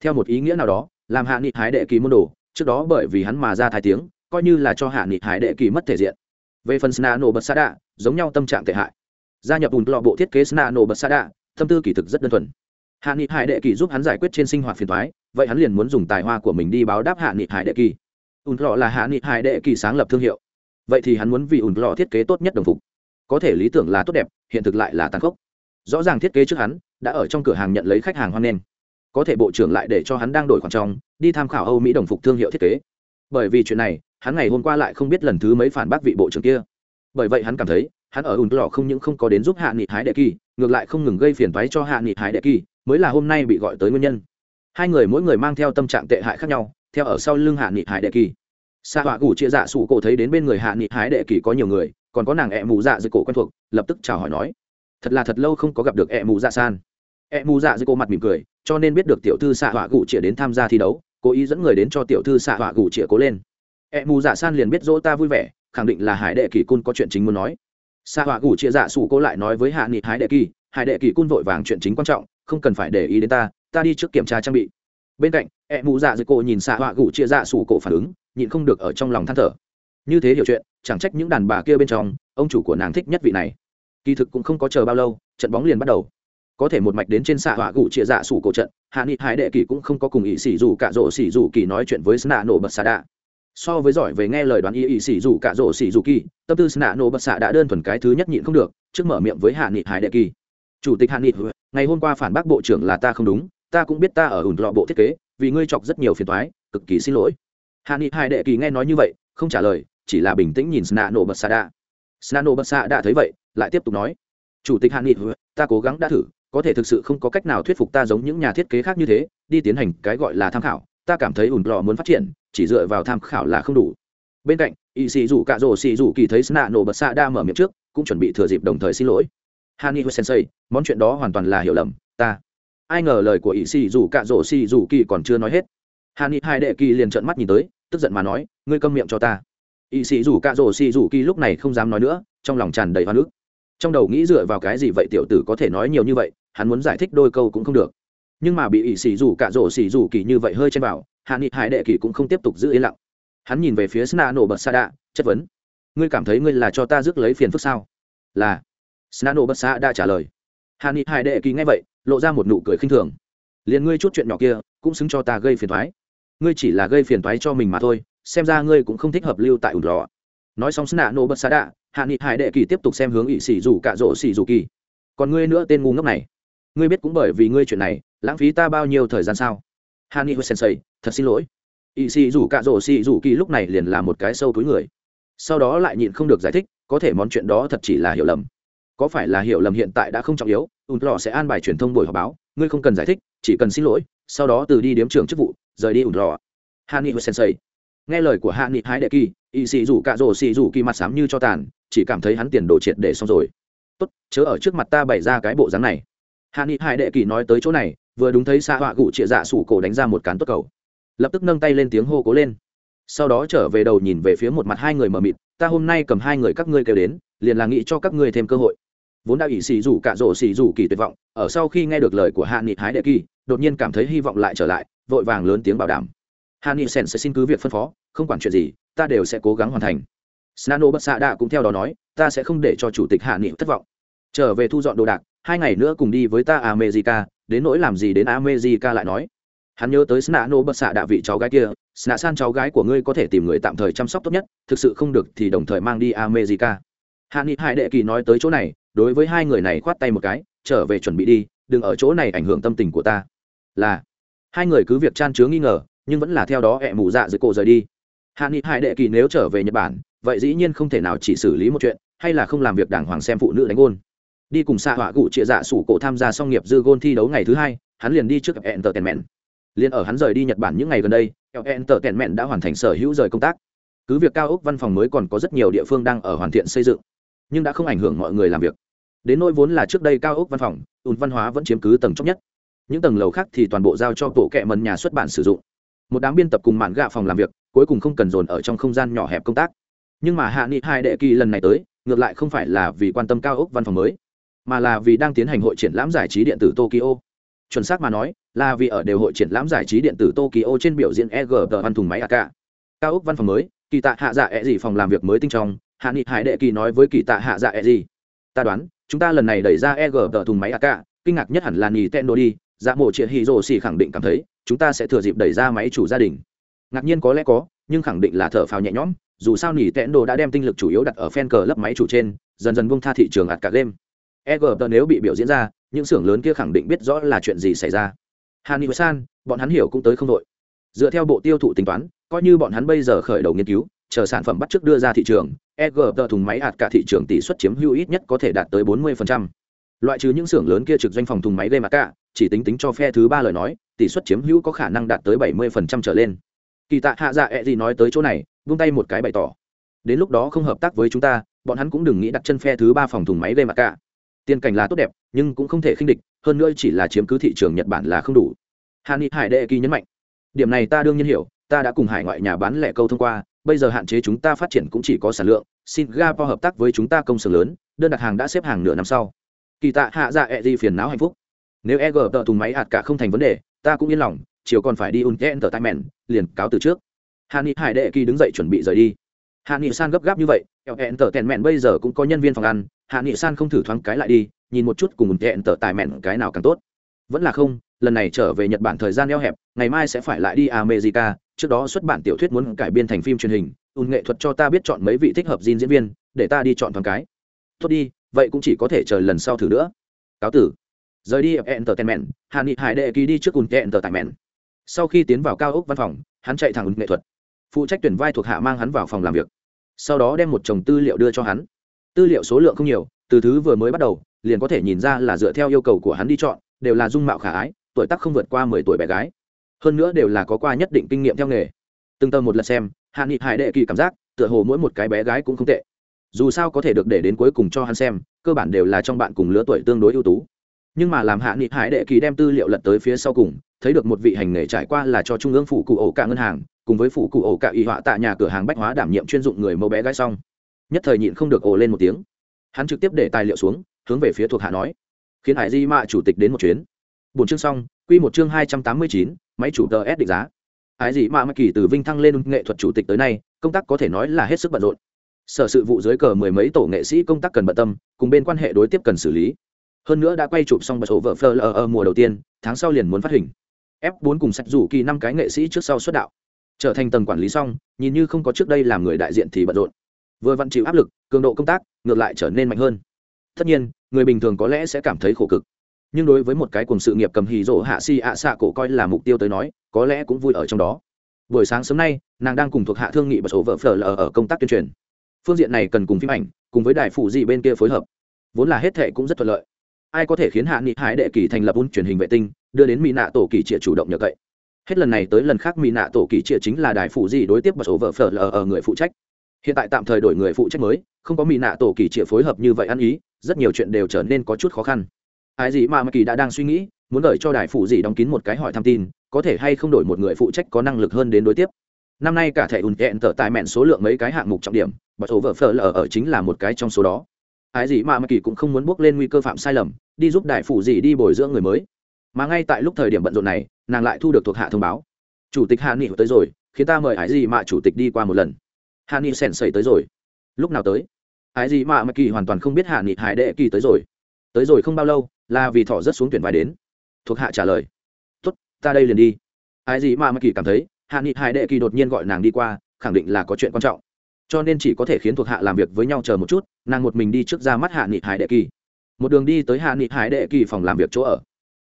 Theo một ý nghĩa nào đó, làm hạ nghị hải đệ kỳ môn đồ, trước đó bởi vì hắn mà ra thai tiếng, coi như là cho hạ nghị hải đệ kỳ mất thể diện. Về phần sna nổ bật xa đạ, giống nhau tâm trạng tệ hại gia nhập ùn lọ bộ thiết kế sna nổ bật xa đạ, tâm tư kỳ thực rất đơn thuần. Hạ nghị hải đệ kỳ giúp hắn giải quyết trên sinh hoạt phiền thoái vậy hắn liền muốn dùng tài hoa của mình đi báo đáp hạ nghị hải đệ kỳ. Ùn lọ là hạ nghị hải đệ kỳ sáng lập thương hiệu. Vậy thì hắn muốn vì ùn lọ thiết kế tốt nhất đồng phục. Có thể lý tưởng là tốt đẹp, hiện thực lại là tàn khốc. Rõ ràng thiết kế trước hắn, đã ở trong cửa hàng nhận lấy khách hàng hoan nghênh. Có thể bộ trưởng lại để cho hắn đang đổi khoảng trong, đi tham khảo âu mỹ đồng phục thương hiệu thiết kế. Bởi vì chuyện này, hắn ngày hôm qua lại không biết lần thứ mấy phản bác vị bộ trưởng kia. Bởi vậy hắn cảm thấy hắn ở ùn lò không những không có đến giúp hạ nghị hái đệ kỳ, ngược lại không ngừng gây phiền toái cho hạ nghị hái đệ kỳ, mới là hôm nay bị gọi tới nguyên nhân. Hai người mỗi người mang theo tâm trạng tệ hại khác nhau, theo ở sau lưng hạ nghị hái đệ kỳ. Xa họa gủ chia dạ sụ cổ thấy đến bên người hạ nghị hái đệ kỳ có nhiều người, còn có nàng ẹ mù dạ dưới cổ quen thuộc, lập tức chào hỏi nói, thật là thật lâu không có gặp được ẹ mù dạ san. Ẹ mù dạ dưới cổ mặt mỉm cười, cho nên biết được tiểu thư xạ họa gủ chia đến tham gia thi đấu, cố ý dẫn người đến cho tiểu thư xạ họa gủ chia cố lên. Ẹ mù dạ san liền biết dỗ ta vui vẻ, khẳng định là hải đệ kỳ cun có chuyện chính muốn nói. Sa họa gủ chia dạ sụ cô lại nói với hạ nghị hái đệ kỳ, hải đệ kỳ cun vội vàng chuyện chính quan trọng, không cần phải để ý đến ta ta đi trước kiểm tra trang bị. Bên cạnh, ẹ mụ dạ dưới cổ nhìn xạ họa gủ chia dạ sụ cổ phản ứng, nhịn không được ở trong lòng than thở. Như thế hiểu chuyện, chẳng trách những đàn bà kia bên trong, ông chủ của nàng thích nhất vị này. Kỳ thực cũng không có chờ bao lâu, trận bóng liền bắt đầu. Có thể một mạch đến trên xạ họa gụ chia dạ sủ cổ trận, hạ nghị hải đệ kỳ cũng không có cùng ỵ xỉ dù cả rổ xỉ dù kỳ nói chuyện với sna nổ bật xà đạ so với giỏi về nghe lời đoán ý y xỉ dù cả rổ xỉ dù kỳ, tâm tư sna nô bật xạ đã đơn thuần cái thứ nhất nhịn không được, trước mở miệng với hạ nghị hải đệ kỳ chủ tịch hạ nghị, ngày hôm qua phản bác bộ trưởng là ta không đúng, ta cũng biết ta ở ủn lọ bộ thiết kế, vì ngươi chọc rất nhiều phiền toái, cực kỳ xin lỗi hạ nghị hải đệ kỳ nghe nói như vậy, không trả lời, chỉ là bình tĩnh nhìn sna nô bật xạ đã. sna nô bật xạ đã thấy vậy, lại tiếp tục nói, chủ tịch hạ nghị, ta cố gắng đã thử, có thể thực sự không có cách nào thuyết phục ta giống những nhà thiết kế khác như thế, đi tiến hành cái gọi là tham khảo, ta cảm thấy ủn lọ muốn phát triển chỉ dựa vào tham khảo là không đủ. Bên cạnh, y sĩ rủ cạ rổ xì rủ kỳ thấy sna nổ bật xạ đa mở miệng trước, cũng chuẩn bị thừa dịp đồng thời xin lỗi. Hani sensei, món chuyện đó hoàn toàn là hiểu lầm, ta. Ai ngờ lời của y sĩ rủ cạ rổ xì rủ kỳ còn chưa nói hết. Hani hai đệ kỳ liền trợn mắt nhìn tới, tức giận mà nói, ngươi câm miệng cho ta. Y sĩ rủ cạ rổ xì rủ kỳ lúc này không dám nói nữa, trong lòng tràn đầy hoa nước trong đầu nghĩ dựa vào cái gì vậy tiểu tử có thể nói nhiều như vậy, hắn muốn giải thích đôi câu cũng không được nhưng mà bị ỷ xì rủ cạ rổ xì rủ kỳ như vậy hơi chen vào, hạ nghị hải đệ kỳ cũng không tiếp tục giữ yên lặng. Hắn nhìn về phía sna nổ bật xa đạ, chất vấn. Ngươi cảm thấy ngươi là cho ta rước lấy phiền phức sao? Là. Sna nổ bật xa đạ trả lời. Hạ nghị hải đệ kỳ nghe vậy, lộ ra một nụ cười khinh thường. Liền ngươi chút chuyện nhỏ kia, cũng xứng cho ta gây phiền thoái ngươi chỉ là gây phiền thoái cho mình mà thôi, xem ra ngươi cũng không thích hợp lưu tại ủn lò nói xong sna nổ bật xa đạ, hạ nghị hải đệ kỳ tiếp tục xem hướng ỷ xì rủ cạ rỗ xì rủ kỳ. Còn ngươi nữa tên ngu ngốc này. Ngươi biết cũng bởi vì ngươi chuyện này lãng phí ta bao nhiêu thời gian sao? Hani nghị sensei, thật xin lỗi. Ỵ xì rủ cạ Rổ xì rủ kỳ lúc này liền là một cái sâu túi người. Sau đó lại nhịn không được giải thích, có thể món chuyện đó thật chỉ là hiểu lầm. Có phải là hiểu lầm hiện tại đã không trọng yếu ùn lò sẽ an bài truyền thông buổi họp báo, ngươi không cần giải thích, chỉ cần xin lỗi, sau đó từ đi điếm trưởng chức vụ, rời đi ùn lò. Hạ nghị sensei. Nghe lời của hạ nghị hái đệ kỳ y xì rủ cạ Rổ xì rủ kỳ mặt sám như cho tàn, chỉ cảm thấy hắn tiền đồ triệt để xong rồi. Tốt, chớ ở trước mặt ta bày ra cái bộ dáng này. Hạ nghị hải đệ kỳ nói tới chỗ này vừa đúng thấy xa họa gụ trịa dạ sủ cổ đánh ra một cán tốt cầu. Lập tức nâng tay lên tiếng hô cố lên. Sau đó trở về đầu nhìn về phía một mặt hai người mờ mịt, ta hôm nay cầm hai người các ngươi kêu đến, liền là nghĩ cho các ngươi thêm cơ hội. Vốn đã ỷ xì rủ cạ rỗ xì rủ kỳ tuyệt vọng, ở sau khi nghe được lời của hạ nghị hái đệ kỳ, đột nhiên cảm thấy hy vọng lại trở lại, vội vàng lớn tiếng bảo đảm. Hạ nghị sen sẽ xin cứ việc phân phó, không quản chuyện gì, ta đều sẽ cố gắng hoàn thành. Snano bất xạ đạ cũng theo đó nói, ta sẽ không để cho chủ tịch hạ nghị thất vọng. Trở về thu dọn đồ đạc, hai ngày nữa cùng đi với ta america đến nỗi làm gì đến america lại nói. Hắn nhớ tới snano bất xạ đạ vị cháu gái kia sna san cháu gái của ngươi có thể tìm người tạm thời chăm sóc tốt nhất, thực sự không được thì đồng thời mang đi america. Hạ nghị hải đệ kỳ nói tới chỗ này, đối với hai người này khoát tay một cái, trở về chuẩn bị đi, đừng ở chỗ này ảnh hưởng tâm tình của ta. Là, hai người cứ việc chan chứa nghi ngờ, nhưng vẫn là theo đó ẹ mù dạ dưới cổ rời đi. Hạ nghị hải đệ kỳ nếu trở về nhật bản, vậy dĩ nhiên không thể nào chỉ xử lý một chuyện, hay là không làm việc đàng hoàng xem phụ nữ đánh ôn đi cùng xạ họa cụ trịa dạ sủ cổ tham gia xong nghiệp dư gôn thi đấu ngày thứ hai, hắn liền đi trước gặp entertainment. Liền ở hắn rời đi nhật bản những ngày gần đây entertainment đã hoàn thành sở hữu rời công tác. Cứ việc cao ốc văn phòng mới còn có rất nhiều địa phương đang ở hoàn thiện xây dựng, nhưng đã không ảnh hưởng mọi người làm việc. Đến nỗi vốn là trước đây cao ốc văn phòng, ùn văn hóa vẫn chiếm cứ tầng chóc nhất. Những tầng lầu khác thì toàn bộ giao cho tổ kệ mần nhà xuất bản sử dụng. Một đám biên tập cùng mạn gạ phòng làm việc, cuối cùng không cần dồn ở trong không gian nhỏ hẹp công tác. Nhưng mà hạ nghị hai đệ kỳ lần này tới, ngược lại không phải là vì quan tâm cao ốc văn phòng mới mà là vì đang tiến hành hội triển lãm giải trí điện tử tokyo. Chuẩn xác mà nói, là vì ở đều hội triển lãm giải trí điện tử tokyo trên biểu diễn eg văn thùng máy ak cao ốc văn phòng mới, kỳ tạ hạ dạ e gì phòng làm việc mới tinh trong, hạ nghị hải đệ kỳ nói với kỳ tạ hạ dạ e gì. Ta đoán, chúng ta lần này đẩy ra eg thùng máy ak kinh ngạc nhất hẳn là nhì Tendo đi dạ mộ triệu hì rồ xì khẳng định cảm thấy, chúng ta sẽ thừa dịp đẩy ra máy chủ gia đình. Ngạc nhiên có lẽ có, nhưng khẳng định là thở phào nhẹ nhõm, dù sao nhì Tendo đã đem tinh lực chủ yếu đặt ở fan cờ lấp máy chủ trên, dần dần buông tha thị trường ạt cả game eg nếu bị biểu diễn ra, những xưởng lớn kia khẳng định biết rõ là chuyện gì xảy ra. Hàn san, bọn hắn hiểu cũng tới không đội. Dựa theo bộ tiêu thụ tính toán, coi như bọn hắn bây giờ khởi đầu nghiên cứu, chờ sản phẩm bắt trước đưa ra thị trường EGT thùng máy hạt cả thị trường tỷ suất chiếm hữu ít nhất có thể đạt tới 40%. loại trừ những xưởng lớn kia trực doanh phòng thùng máy game ạt cả, chỉ tính tính cho phe thứ ba lời nói, tỷ suất chiếm hữu có khả năng đạt tới 70% trở lên. Kỳ tạ hạ dạ ẹ gì nói tới chỗ này buông tay một cái bày tỏ. Đến lúc đó không hợp tác với chúng ta, bọn hắn cũng đừng nghĩ đặt chân phe thứ ba phòng thùng máy game ạt cả tiền cảnh là tốt đẹp, nhưng cũng không thể khinh địch, hơn nữa chỉ là chiếm cứ thị trường nhật bản là không đủ. Hà ni hải đệ kỳ nhấn mạnh, điểm này ta đương nhiên hiểu, ta đã cùng hải ngoại nhà bán lẻ câu thông qua, bây giờ hạn chế chúng ta phát triển cũng chỉ có sản lượng, singapore hợp tác với chúng ta công sở lớn, đơn đặt hàng đã xếp hàng nửa năm sau. Kỳ tạ hạ dạ E Di phiền não hạnh phúc. Nếu eg tờ thùng máy hạt cả không thành vấn đề, ta cũng yên lòng, chiều còn phải đi un kẽn tờ tai mẹn liền cáo từ trước. Hà ni hải đệ kỳ đứng dậy chuẩn bị rời đi hạ nghị san gấp gáp như vậy kẹo hẹn tở tèn mẹn bây giờ cũng có nhân viên phòng ăn. Hạ nghị san không thử thoáng cái lại đi, nhìn một chút cùng hẹn tở tài mẹn cái nào càng tốt. Vẫn là không, lần này trở về nhật bản thời gian eo hẹp, ngày mai sẽ phải lại đi america. Trước đó xuất bản tiểu thuyết muốn cải biên thành phim truyền hình ùn nghệ thuật cho ta biết chọn mấy vị thích hợp diễn diễn viên, để ta đi chọn thoáng cái. Tốt đi, vậy cũng chỉ có thể chờ lần sau thử nữa. Cáo tử. Rời đi entertainment hạ nghị hải đệ ký đi trước ùn entertainment sau khi tiến vào cao ốc văn phòng, hắn chạy thẳng ùn nghệ thuật. Phụ trách tuyển vai thuộc hạ mang hắn vào phòng làm việc sau đó đem một chồng tư liệu đưa cho hắn. Tư liệu số lượng không nhiều, từ thứ vừa mới bắt đầu, liền có thể nhìn ra là dựa theo yêu cầu của hắn đi chọn, đều là dung mạo khả ái, tuổi tác không vượt qua mười tuổi bé gái. Hơn nữa đều là có qua nhất định kinh nghiệm theo nghề. Từng tờ một lần xem, hạ nghị hải đệ kỳ cảm giác, tựa hồ mỗi một cái bé gái cũng không tệ. Dù sao có thể được để đến cuối cùng cho hắn xem, cơ bản đều là trong bạn cùng lứa tuổi tương đối ưu tú. Nhưng mà làm hạ nghị hải đệ kỳ đem tư liệu lật tới phía sau cùng, thấy được một vị hành nghề trải qua là cho trung ương phủ cụ ổ cả ngân hàng cùng với phủ cụ ổ cả y họa tại nhà cửa hàng bách hóa đảm nhiệm chuyên dụng người mẫu bé gái xong. Nhất thời nhịn không được ồ lên một tiếng. Hắn trực tiếp để tài liệu xuống, hướng về phía thuộc hạ nói. Khiến hải di mạ chủ tịch đến một chuyến. Bốn chương xong, quy một chương hai trăm tám mươi chín, máy chủ tờ s định giá. Hải di mạ mắc kỳ từ vinh thăng lên nghệ thuật chủ tịch tới nay, công tác có thể nói là hết sức bận rộn. Sở sự vụ dưới cờ mười mấy tổ nghệ sĩ công tác cần bận tâm, cùng bên quan hệ đối tiếp cần xử lý. Hơn nữa đã quay chụp xong bật sổ vợ phơ ở ờ, ờ, mùa đầu tiên, tháng sau liền muốn phát hình. F 4 cùng sạch rủ kỳ năm cái nghệ sĩ trước sau xuất đạo trở thành tầng quản lý xong, nhìn như không có trước đây làm người đại diện thì bận rộn. Vừa vặn chịu áp lực, cường độ công tác, ngược lại trở nên mạnh hơn. Tất nhiên, người bình thường có lẽ sẽ cảm thấy khổ cực. Nhưng đối với một cái cùng sự nghiệp cầm hì rỗ hạ si ạ xạ cổ coi là mục tiêu tới nói, có lẽ cũng vui ở trong đó. Buổi sáng sớm nay, nàng đang cùng thuộc hạ thương nghị và số vợ phở lờ ở công tác tuyên truyền. Phương diện này cần cùng phim ảnh, cùng với đài phụ dị bên kia phối hợp. Vốn là hết thệ cũng rất thuận lợi. Ai có thể khiến hạ nghị hải đệ kỳ thành lập un truyền hình vệ tinh, đưa đến mỹ nạ tổ kỳ trịa chủ động nhờ cậy hết lần này tới lần khác mỹ nạ tổ kỳ chia chính là đài phụ gì đối tiếp và số vợ phở lờ ở người phụ trách. Hiện tại tạm thời đổi người phụ trách mới, không có mỹ nạ tổ kỳ chia phối hợp như vậy ăn ý, rất nhiều chuyện đều trở nên có chút khó khăn. Ai gì mà mà kỳ đã đang suy nghĩ, muốn đợi cho đài phụ gì đóng kín một cái hỏi thăm tin, có thể hay không đổi một người phụ trách có năng lực hơn đến đối tiếp. Năm nay cả thẻ ùn kẹn tở tài mẹn số lượng mấy cái hạng mục trọng điểm, và số vợ phở lờ ở chính là một cái trong số đó. Ai gì mà mà kỳ cũng không muốn bước lên nguy cơ phạm sai lầm, đi giúp đại phụ gì đi bồi dưỡng người mới mà ngay tại lúc thời điểm bận rộn này, nàng lại thu được thuộc hạ thông báo. Chủ tịch hạ nghị tới rồi, khiến ta mời ái gì Mạ chủ tịch đi qua một lần. Hạ nghị sèn sẩy tới rồi. Lúc nào tới? Ái gì Mạ mà kỳ hoàn toàn không biết hạ nghị hải đệ kỳ tới rồi. Tới rồi không bao lâu, là vì thọ rất xuống tuyển vai đến. Thuộc hạ trả lời. Tốt, ta đây liền đi. Ái gì Mạ mà kỳ cảm thấy, hạ nghị hải đệ kỳ đột nhiên gọi nàng đi qua, khẳng định là có chuyện quan trọng. Cho nên chỉ có thể khiến thuộc hạ làm việc với nhau chờ một chút, nàng một mình đi trước ra mắt hạ nghị hải đệ kỳ. Một đường đi tới hạ nghị hải đệ kỳ phòng làm việc chỗ ở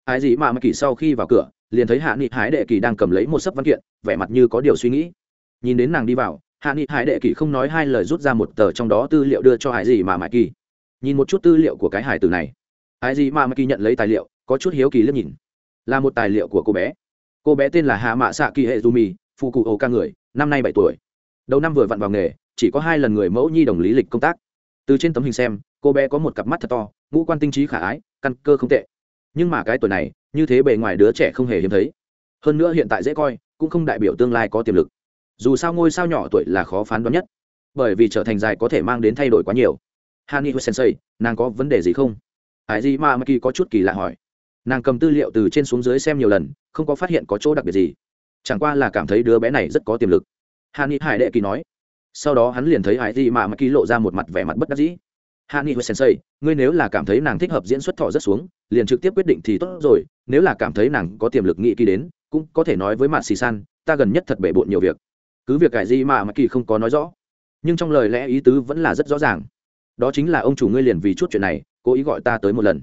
ái gì mà mà kỳ sau khi vào cửa, liền thấy hạ nghị hải đệ kỳ đang cầm lấy một sấp văn kiện, vẻ mặt như có điều suy nghĩ. Nhìn đến nàng đi vào, hạ nghị hải đệ kỳ không nói hai lời rút ra một tờ trong đó tư liệu đưa cho hải gì mà mãi kỳ. Nhìn một chút tư liệu của cái hải từ này. Hải gì mà mãi kỳ nhận lấy tài liệu, có chút hiếu kỳ liếc nhìn. Là một tài liệu của cô bé. Cô bé tên là hạ mạ xạ kỳ hệ du mì phụ cụ ổ ca người, năm nay bảy tuổi. Đầu năm vừa vặn vào nghề, chỉ có hai lần người mẫu nhi đồng lý lịch công tác. Từ trên tấm hình xem, cô bé có một cặp mắt thật to, ngũ quan tinh trí khả ái, căn cơ không tệ nhưng mà cái tuổi này, như thế bề ngoài đứa trẻ không hề hiếm thấy. Hơn nữa hiện tại dễ coi, cũng không đại biểu tương lai có tiềm lực. Dù sao ngôi sao nhỏ tuổi là khó phán đoán nhất, bởi vì trở thành dài có thể mang đến thay đổi quá nhiều. Hani sensei, nàng có vấn đề gì không? Ai gì mà maki có chút kỳ lạ hỏi. Nàng cầm tư liệu từ trên xuống dưới xem nhiều lần, không có phát hiện có chỗ đặc biệt gì. Chẳng qua là cảm thấy đứa bé này rất có tiềm lực. Hani hải đệ kỳ nói. Sau đó hắn liền thấy hải gì mà maki lộ ra một mặt vẻ mặt bất đắc dĩ hani sensei, ngươi nếu là cảm thấy nàng thích hợp diễn xuất thọ rất xuống, liền trực tiếp quyết định thì tốt rồi, nếu là cảm thấy nàng có tiềm lực nghị kỳ đến, cũng có thể nói với Mạn xì san, ta gần nhất thật bể bộn nhiều việc. Cứ việc cải gì mà mà kỳ không có nói rõ, nhưng trong lời lẽ ý tứ vẫn là rất rõ ràng. Đó chính là ông chủ ngươi liền vì chút chuyện này, cố ý gọi ta tới một lần.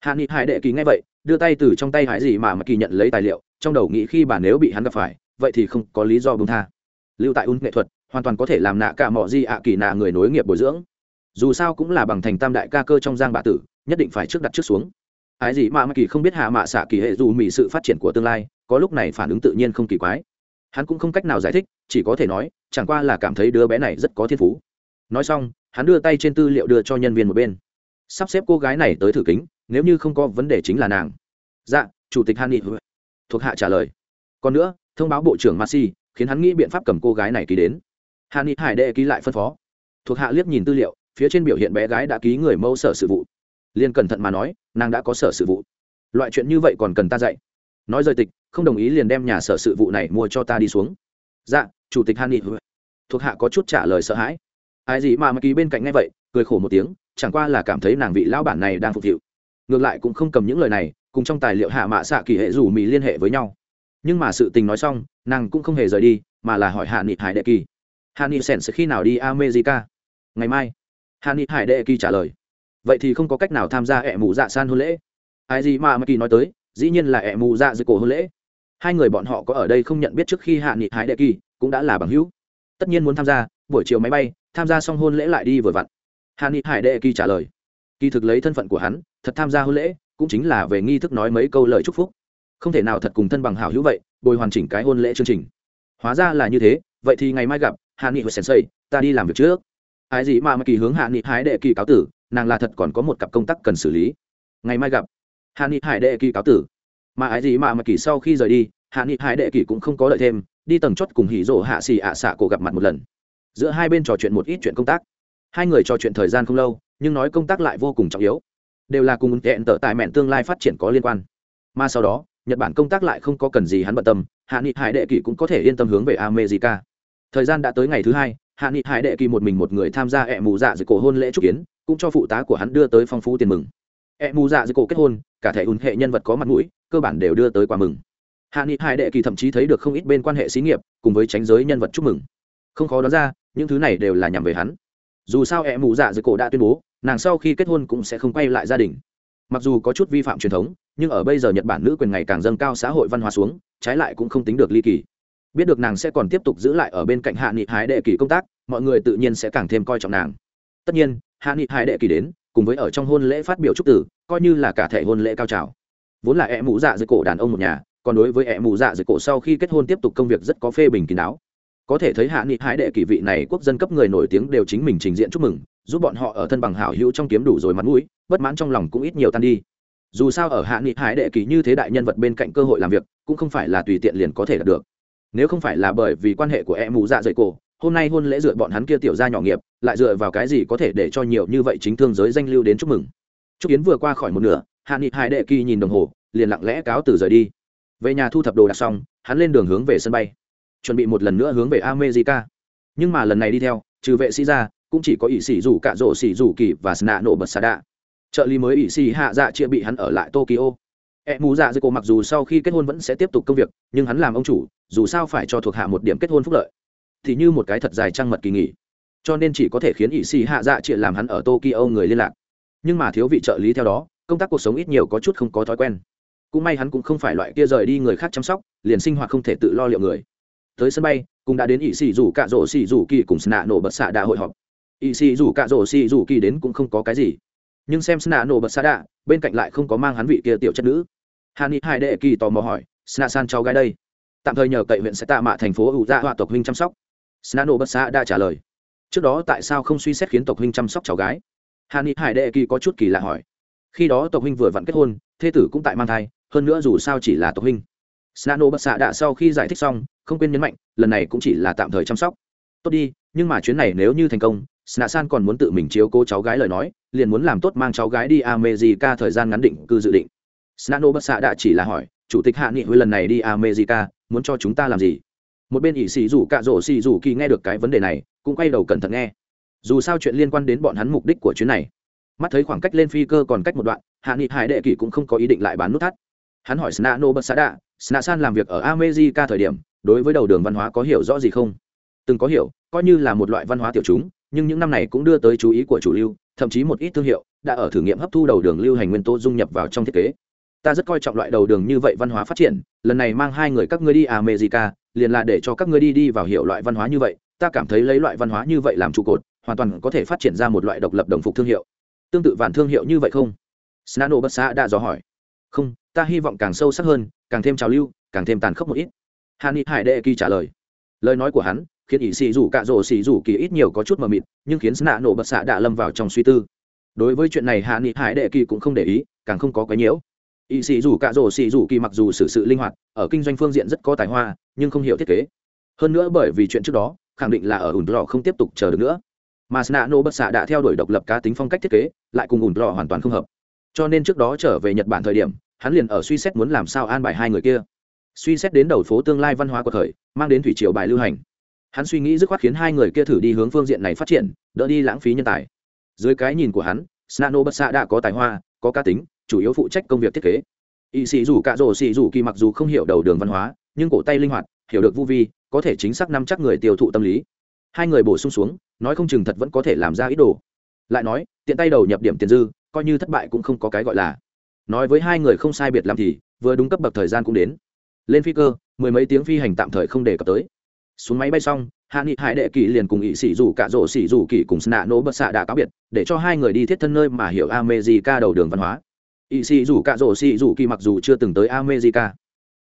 Hạ nghị hải đệ kỳ nghe vậy, đưa tay từ trong tay hải gì mà mà kỳ nhận lấy tài liệu, trong đầu nghĩ khi bà nếu bị hắn gặp phải, vậy thì không có lý do bông tha. Lưu tại un nghệ thuật hoàn toàn có thể làm nạ cả mọi di ạ kỳ nạ người nối nghiệp bồi dưỡng dù sao cũng là bằng thành tam đại ca cơ trong giang bạ tử nhất định phải trước đặt trước xuống. Ái gì mà mạ kỳ không biết hạ mạ xạ kỳ hệ dù mỹ sự phát triển của tương lai có lúc này phản ứng tự nhiên không kỳ quái. Hắn cũng không cách nào giải thích chỉ có thể nói chẳng qua là cảm thấy đứa bé này rất có thiên phú. Nói xong hắn đưa tay trên tư liệu đưa cho nhân viên một bên. Sắp xếp cô gái này tới thử kính nếu như không có vấn đề chính là nàng. Dạ chủ tịch han nghị. Thuộc hạ trả lời. Còn nữa thông báo bộ trưởng Marcy, khiến hắn nghĩ biện pháp cầm cô gái này ký đến. Hàn ni hải đệ ký lại phân phó. Thuộc hạ liếc nhìn tư liệu phía trên biểu hiện bé gái đã ký người mẫu sở sự vụ. Liên cẩn thận mà nói, nàng đã có sở sự vụ. Loại chuyện như vậy còn cần ta dạy. Nói rời tịch, không đồng ý liền đem nhà sở sự vụ này mua cho ta đi xuống. Dạ chủ tịch han nghị. Thuộc hạ có chút trả lời sợ hãi. Ai gì mà mà ký bên cạnh ngay vậy, cười khổ một tiếng, chẳng qua là cảm thấy nàng vị lão bản này đang phục vụ ngược lại cũng không cầm những lời này, cùng trong tài liệu hạ mạ xạ kỳ hệ rủ mỹ liên hệ với nhau. Nhưng mà sự tình nói xong, nàng cũng không hề rời đi, mà là hỏi hạ nghị hải đệ kỳ. Hạ nghị sèn sẽ khi nào đi america? Ngày mai hà ni hải đệ kỳ trả lời, vậy thì không có cách nào tham gia ẹ mù dạ san hôn lễ. Ai gì mà mà kỳ nói tới, dĩ nhiên là ẹ mù dạ dưới cổ hôn lễ. Hai người bọn họ có ở đây không nhận biết trước khi hạ nghị Hải đệ kỳ, cũng đã là bằng hữu. Tất nhiên muốn tham gia, buổi chiều máy bay, tham gia xong hôn lễ lại đi vừa vặn. Hạ nghị hải đệ kỳ trả lời, kỳ thực lấy thân phận của hắn, thật tham gia hôn lễ, cũng chính là về nghi thức nói mấy câu lời chúc phúc. Không thể nào thật cùng thân bằng hảo hữu vậy, bồi hoàn chỉnh cái hôn lễ chương trình. Hóa ra là như thế, vậy thì ngày mai gặp hạ nghị và sensei, ta đi làm việc trước ai gì mà mà kỳ hướng hạ nghị hái đệ kỳ cáo tử, nàng là thật còn có một cặp công tác cần xử lý. Ngày mai gặp. Hạ nghị hải đệ kỳ cáo tử. Mà ai gì mà mà kỳ sau khi rời đi, hạ nghị hải đệ kỳ cũng không có lợi thêm, đi tầng chót cùng hỉ rỗ hạ xì ạ xạ cổ gặp mặt một lần. Giữa hai bên trò chuyện một ít chuyện công tác. Hai người trò chuyện thời gian không lâu, nhưng nói công tác lại vô cùng trọng yếu. Đều là cùng hẹn tở tài mẹn tương lai phát triển có liên quan. Mà sau đó, nhật bản công tác lại không có cần gì hắn bận tâm, hạ nghị hải đệ kỳ cũng có thể yên tâm hướng về america. Thời gian đã tới ngày thứ hai hạ nghị hải đệ kỳ một mình một người tham gia ẹ mù dạ dưới cổ hôn lễ trúc kiến, cũng cho phụ tá của hắn đưa tới phong phú tiền mừng. Ẹ mù dạ dưới cổ kết hôn, cả thể ùn hệ nhân vật có mặt mũi, cơ bản đều đưa tới quà mừng. Hạ nghị hải đệ kỳ thậm chí thấy được không ít bên quan hệ xí nghiệp, cùng với tránh giới nhân vật chúc mừng. Không khó đoán ra, những thứ này đều là nhằm về hắn. Dù sao ẹ mù dạ dưới cổ đã tuyên bố, nàng sau khi kết hôn cũng sẽ không quay lại gia đình. Mặc dù có chút vi phạm truyền thống, nhưng ở bây giờ nhật bản nữ quyền ngày càng dâng cao xã hội văn hóa xuống, trái lại cũng không tính được ly kỳ biết được nàng sẽ còn tiếp tục giữ lại ở bên cạnh hạ nghị hải đệ kỳ công tác, mọi người tự nhiên sẽ càng thêm coi trọng nàng. Tất nhiên, hạ nghị hải đệ kỳ đến, cùng với ở trong hôn lễ phát biểu chúc tử, coi như là cả thể hôn lễ cao trào. Vốn là e mụ dạ dưới cổ đàn ông một nhà, còn đối với e mụ dạ dưới cổ sau khi kết hôn tiếp tục công việc rất có phê bình kín đáo. Có thể thấy hạ nghị Hải đệ kỳ vị này quốc dân cấp người nổi tiếng đều chính mình trình diện chúc mừng, giúp bọn họ ở thân bằng hảo hữu trong kiếm đủ rồi mặt mũi, bất mãn trong lòng cũng ít nhiều tan đi. Dù sao ở hạ nghị Hải đệ kỳ như thế đại nhân vật bên cạnh cơ hội làm việc, cũng không phải là tùy tiện liền có thể đạt được nếu không phải là bởi vì quan hệ của em mù dạ dày cổ, hôm nay hôn lễ dựa bọn hắn kia tiểu ra nhỏ nghiệp, lại dựa vào cái gì có thể để cho nhiều như vậy chính thương giới danh lưu đến chúc mừng? Chúc yến vừa qua khỏi một nửa, hạ nghị hải đệ kỳ nhìn đồng hồ, liền lặng lẽ cáo từ rời đi. Về nhà thu thập đồ đạc xong, hắn lên đường hướng về sân bay, chuẩn bị một lần nữa hướng về america. Nhưng mà lần này đi theo, trừ vệ sĩ ra, cũng chỉ có ỷ sĩ rủ cạ rỗ xỉ rủ kỳ và sna nổ bật xà đạ. Trợ lý mới ỷ sĩ hạ dạ chia bị hắn ở lại tokyo e mù dạ dư cô mặc dù sau khi kết hôn vẫn sẽ tiếp tục công việc, nhưng hắn làm ông chủ, dù sao phải cho thuộc hạ một điểm kết hôn phúc lợi. Thì như một cái thật dài trăng mật kỳ nghỉ. Cho nên chỉ có thể khiến ỷ sĩ hạ dạ chịa làm hắn ở tokyo người liên lạc. Nhưng mà thiếu vị trợ lý theo đó, công tác cuộc sống ít nhiều có chút không có thói quen. Cũng may hắn cũng không phải loại kia rời đi người khác chăm sóc, liền sinh hoạt không thể tự lo liệu người. Tới sân bay, cũng đã đến ỵ sĩ rủ cạ rỗ xì rủ kỳ cùng sna nổ bật xạ đạ hội họp. Ỵ sĩ rủ cạ rỗ xì rủ kỳ đến cũng không có cái gì. Nhưng xem sna nổ bật xạ đạ, bên cạnh lại không có mang hắn vị kia tiểu chất nữ hà ni hai đệ kỳ tò mò hỏi, sna san cháu gái đây? Tạm thời nhờ cậy huyện sẽ tạ mạ thành phố ủ dạ họa tộc huynh chăm sóc. Sna nổ bất xạ đã trả lời, trước đó tại sao không suy xét khiến tộc huynh chăm sóc cháu gái? Hà ni hải đệ kỳ có chút kỳ lạ hỏi, khi đó tộc huynh vừa vặn kết hôn thê tử cũng tại mang thai, hơn nữa dù sao chỉ là tộc huynh. Snano bất xạ đã sau khi giải thích xong, không quên nhấn mạnh, lần này cũng chỉ là tạm thời chăm sóc. Tốt đi, nhưng mà chuyến này nếu như thành công, sna san còn muốn tự mình chiếu cố cháu gái lời nói, liền muốn làm tốt mang cháu gái đi america thời gian ngắn định cư dự định snano bất xạ đã chỉ là hỏi, chủ tịch hạ nghị Huy lần này đi america, muốn cho chúng ta làm gì? Một bên ỷ sĩ rủ cạ rổ xì rủ kỳ nghe được cái vấn đề này, cũng quay đầu cẩn thận nghe. Dù sao chuyện liên quan đến bọn hắn mục đích của chuyến này. Mắt thấy khoảng cách lên phi cơ còn cách một đoạn, hạ nghị hải đệ kỳ cũng không có ý định lại bán nút thắt. Hắn hỏi Snano bất xạ đạ sna san làm việc ở america thời điểm, đối với đầu đường văn hóa có hiểu rõ gì không? Từng có hiểu, coi như là một loại văn hóa tiểu chúng, nhưng những năm này cũng đưa tới chú ý của chủ lưu, thậm chí một ít thương hiệu đã ở thử nghiệm hấp thu đầu đường lưu hành nguyên tố dung nhập vào trong thiết kế ta rất coi trọng loại đầu đường như vậy văn hóa phát triển, lần này mang hai người các ngươi đi america, liền là để cho các ngươi đi đi vào hiểu loại văn hóa như vậy, ta cảm thấy lấy loại văn hóa như vậy làm trụ cột, hoàn toàn có thể phát triển ra một loại độc lập đồng phục thương hiệu. Tương tự vạn thương hiệu như vậy không? Snano bất xã đã dò hỏi. Không, ta hy vọng càng sâu sắc hơn, càng thêm trào lưu, càng thêm tàn khốc một ít. Hà ni hải đệ kỳ trả lời. Lời nói của hắn, khiến ỷ xì rủ cạ rổ xì rủ kỳ ít nhiều có chút mờ mịt, nhưng khiến Snano Bất Xã đã lâm vào trong suy tư. Đối với chuyện này hạ nghị hải đệ kỳ cũng không để ý, càng không có cái nhiễu y sĩ rủ cạ rổ xỉ rủ kỳ mặc dù xử sự linh hoạt, ở kinh doanh phương diện rất có tài hoa, nhưng không hiểu thiết kế. Hơn nữa bởi vì chuyện trước đó, khẳng định là ở ủn lò không tiếp tục chờ được nữa. Mà snano bất xạ đã theo đuổi độc lập cá tính phong cách thiết kế, lại cùng ủn lò hoàn toàn không hợp. Cho nên trước đó trở về nhật bản thời điểm, hắn liền ở suy xét muốn làm sao an bài hai người kia. Suy xét đến đầu phố tương lai văn hóa của thời, mang đến thủy triều bài lưu hành. Hắn suy nghĩ dứt khoát khiến hai người kia thử đi hướng phương diện này phát triển, đỡ đi lãng phí nhân tài. Dưới cái nhìn của hắn snano bất xạ đã có tài hoa, có cá tính chủ yếu phụ trách công việc thiết kế. Y sĩ dù cạ rổ xì dù kỳ mặc dù không hiểu đầu đường văn hóa, nhưng cổ tay linh hoạt, hiểu được vu vi, có thể chính xác nắm chắc người tiêu thụ tâm lý. Hai người bổ sung xuống, nói không chừng thật vẫn có thể làm ra ý đồ. Lại nói, tiện tay đầu nhập điểm tiền dư, coi như thất bại cũng không có cái gọi là. Nói với hai người không sai biệt làm thì, vừa đúng cấp bậc thời gian cũng đến. Lên phi cơ, mười mấy tiếng phi hành tạm thời không đề cập tới. Xuống máy bay xong, hạ nghị hải đệ kỳ liền cùng ỵ sĩ rủ cạ rỗ sĩ rủ kỳ cùng sna nỗ bất xạ đã cáo biệt, để cho hai người đi thiết thân nơi mà hiểu america đầu đường văn hóa ỵ xì rủ cạ rổ xì rủ kỳ mặc dù chưa từng tới america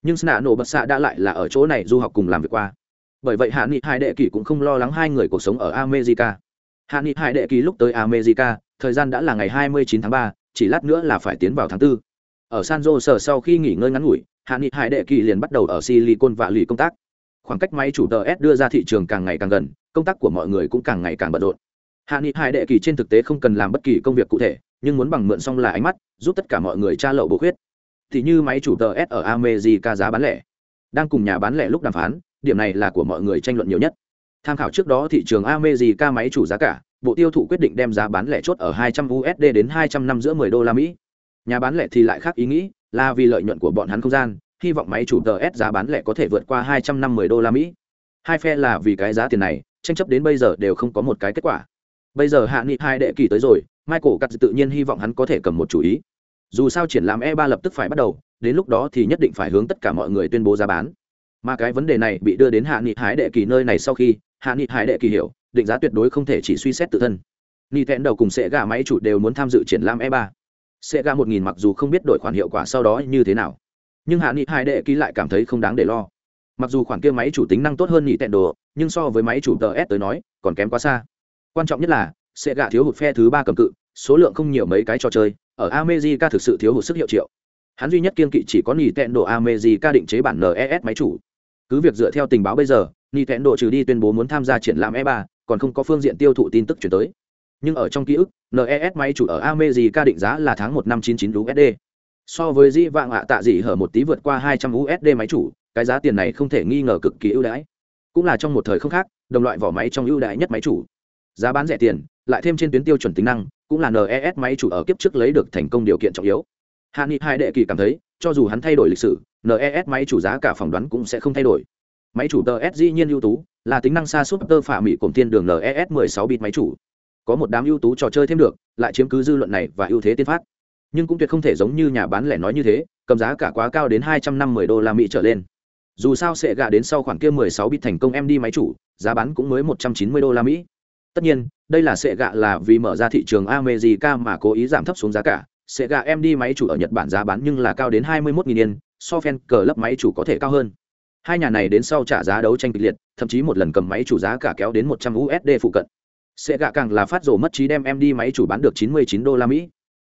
nhưng sna nổ bật xạ đã lại là ở chỗ này du học cùng làm việc qua. Bởi vậy hạ nghị hai đệ kỳ cũng không lo lắng hai người cuộc sống ở america. Hạ nghị hai đệ kỳ lúc tới america thời gian đã là ngày 29 tháng 3, chỉ lát nữa là phải tiến vào tháng 4. ở san jose sau khi nghỉ ngơi ngắn ngủi hạ nghị hai đệ kỳ liền bắt đầu ở silicon và lì công tác. Khoảng cách máy chủ tờ s đưa ra thị trường càng ngày càng gần công tác của mọi người cũng càng ngày càng bận rộn. Hạ nghị hai đệ kỳ trên thực tế không cần làm bất kỳ công việc cụ thể nhưng muốn bằng mượn xong là ánh mắt, giúp tất cả mọi người tra lậu bổ khuyết. Thì như máy chủ tờ s ở amejica giá bán lẻ. Đang cùng nhà bán lẻ lúc đàm phán, điểm này là của mọi người tranh luận nhiều nhất. Tham khảo trước đó thị trường amejica máy chủ giá cả, bộ tiêu thụ quyết định đem giá bán lẻ chốt ở 200 usd đến 200 năm giữa 10 đô la mỹ. Nhà bán lẻ thì lại khác ý nghĩ, là vì lợi nhuận của bọn hắn không gian, hy vọng máy chủ tờ s giá bán lẻ có thể vượt qua 250 đô la mỹ. Hai phe là vì cái giá tiền này, tranh chấp đến bây giờ đều không có một cái kết quả. Bây giờ hạ nghị hai đệ kỳ tới rồi michael cắt tự nhiên hy vọng hắn có thể cầm một chủ ý. Dù sao triển lãm e 3 lập tức phải bắt đầu, đến lúc đó thì nhất định phải hướng tất cả mọi người tuyên bố giá bán. Mà cái vấn đề này bị đưa đến hạ nghị hái đệ kỳ nơi này sau khi, hạ nghị hái đệ kỳ hiểu, định giá tuyệt đối không thể chỉ suy xét tự thân. Ni tẹn đầu cùng sẽ gà máy chủ đều muốn tham dự triển lãm e 3 sẽ gà một nghìn mặc dù không biết đổi khoản hiệu quả sau đó như thế nào, nhưng hạ nghị hai đệ ký lại cảm thấy không đáng để lo. Mặc dù khoản kia máy chủ tính năng tốt hơn nhị tẹn đồ nhưng so với máy chủ ts s tới nói, còn kém quá xa. Quan trọng nhất là sẽ gạ thiếu hụt phe thứ ba cầm cự, số lượng không nhiều mấy cái trò chơi, ở amejica thực sự thiếu hụt sức hiệu triệu. Hắn duy nhất kiên kỵ chỉ có nỉ tẹn đồ amejica định chế bản nes máy chủ. Cứ việc dựa theo tình báo bây giờ nỉ tẹn đồ trừ đi tuyên bố muốn tham gia triển lãm e 3 còn không có phương diện tiêu thụ tin tức chuyển tới. Nhưng ở trong ký ức nes máy chủ ở amejica định giá là tháng một năm 99 usd so với dĩ vạng ạ tạ dị hở một tí vượt qua 200 usd máy chủ, cái giá tiền này không thể nghi ngờ cực kỳ ưu đãi. Cũng là trong một thời không khác, đồng loại vỏ máy trong ưu đãi nhất máy chủ. Giá bán rẻ tiền lại thêm trên tuyến tiêu chuẩn tính năng, cũng là nes máy chủ ở kiếp trước lấy được thành công điều kiện trọng yếu. Hạ nghị hai đệ kỳ cảm thấy, cho dù hắn thay đổi lịch sử nes máy chủ giá cả phỏng đoán cũng sẽ không thay đổi. Máy chủ ts dĩ nhiên ưu tú, là tính năng xa suốt tơ phả mỹ cổng tiên đường nes 16 bit máy chủ. Có một đám ưu tú trò chơi thêm được, lại chiếm cứ dư luận này và ưu thế tiên phát. Nhưng cũng tuyệt không thể giống như nhà bán lẻ nói như thế, cầm giá cả quá cao đến hai trăm năm mươi đô la mỹ trở lên. Dù sao sẽ gạ đến sau khoảng kia 16 bit thành công em đi máy chủ, giá bán cũng mới 190 đô la mỹ tất nhiên, đây là sẽ gạ là vì mở ra thị trường america mà cố ý giảm thấp xuống giá cả. Sẽ gạ em đi máy chủ ở nhật bản giá bán nhưng là cao đến 21.000 yên, so fan cờ lấp máy chủ có thể cao hơn. Hai nhà này đến sau trả giá đấu tranh kịch liệt, thậm chí một lần cầm máy chủ giá cả kéo đến 100 usd phụ cận. Sẽ gạ càng là phát rồ mất trí đem em đi máy chủ bán được 99 đô la mỹ.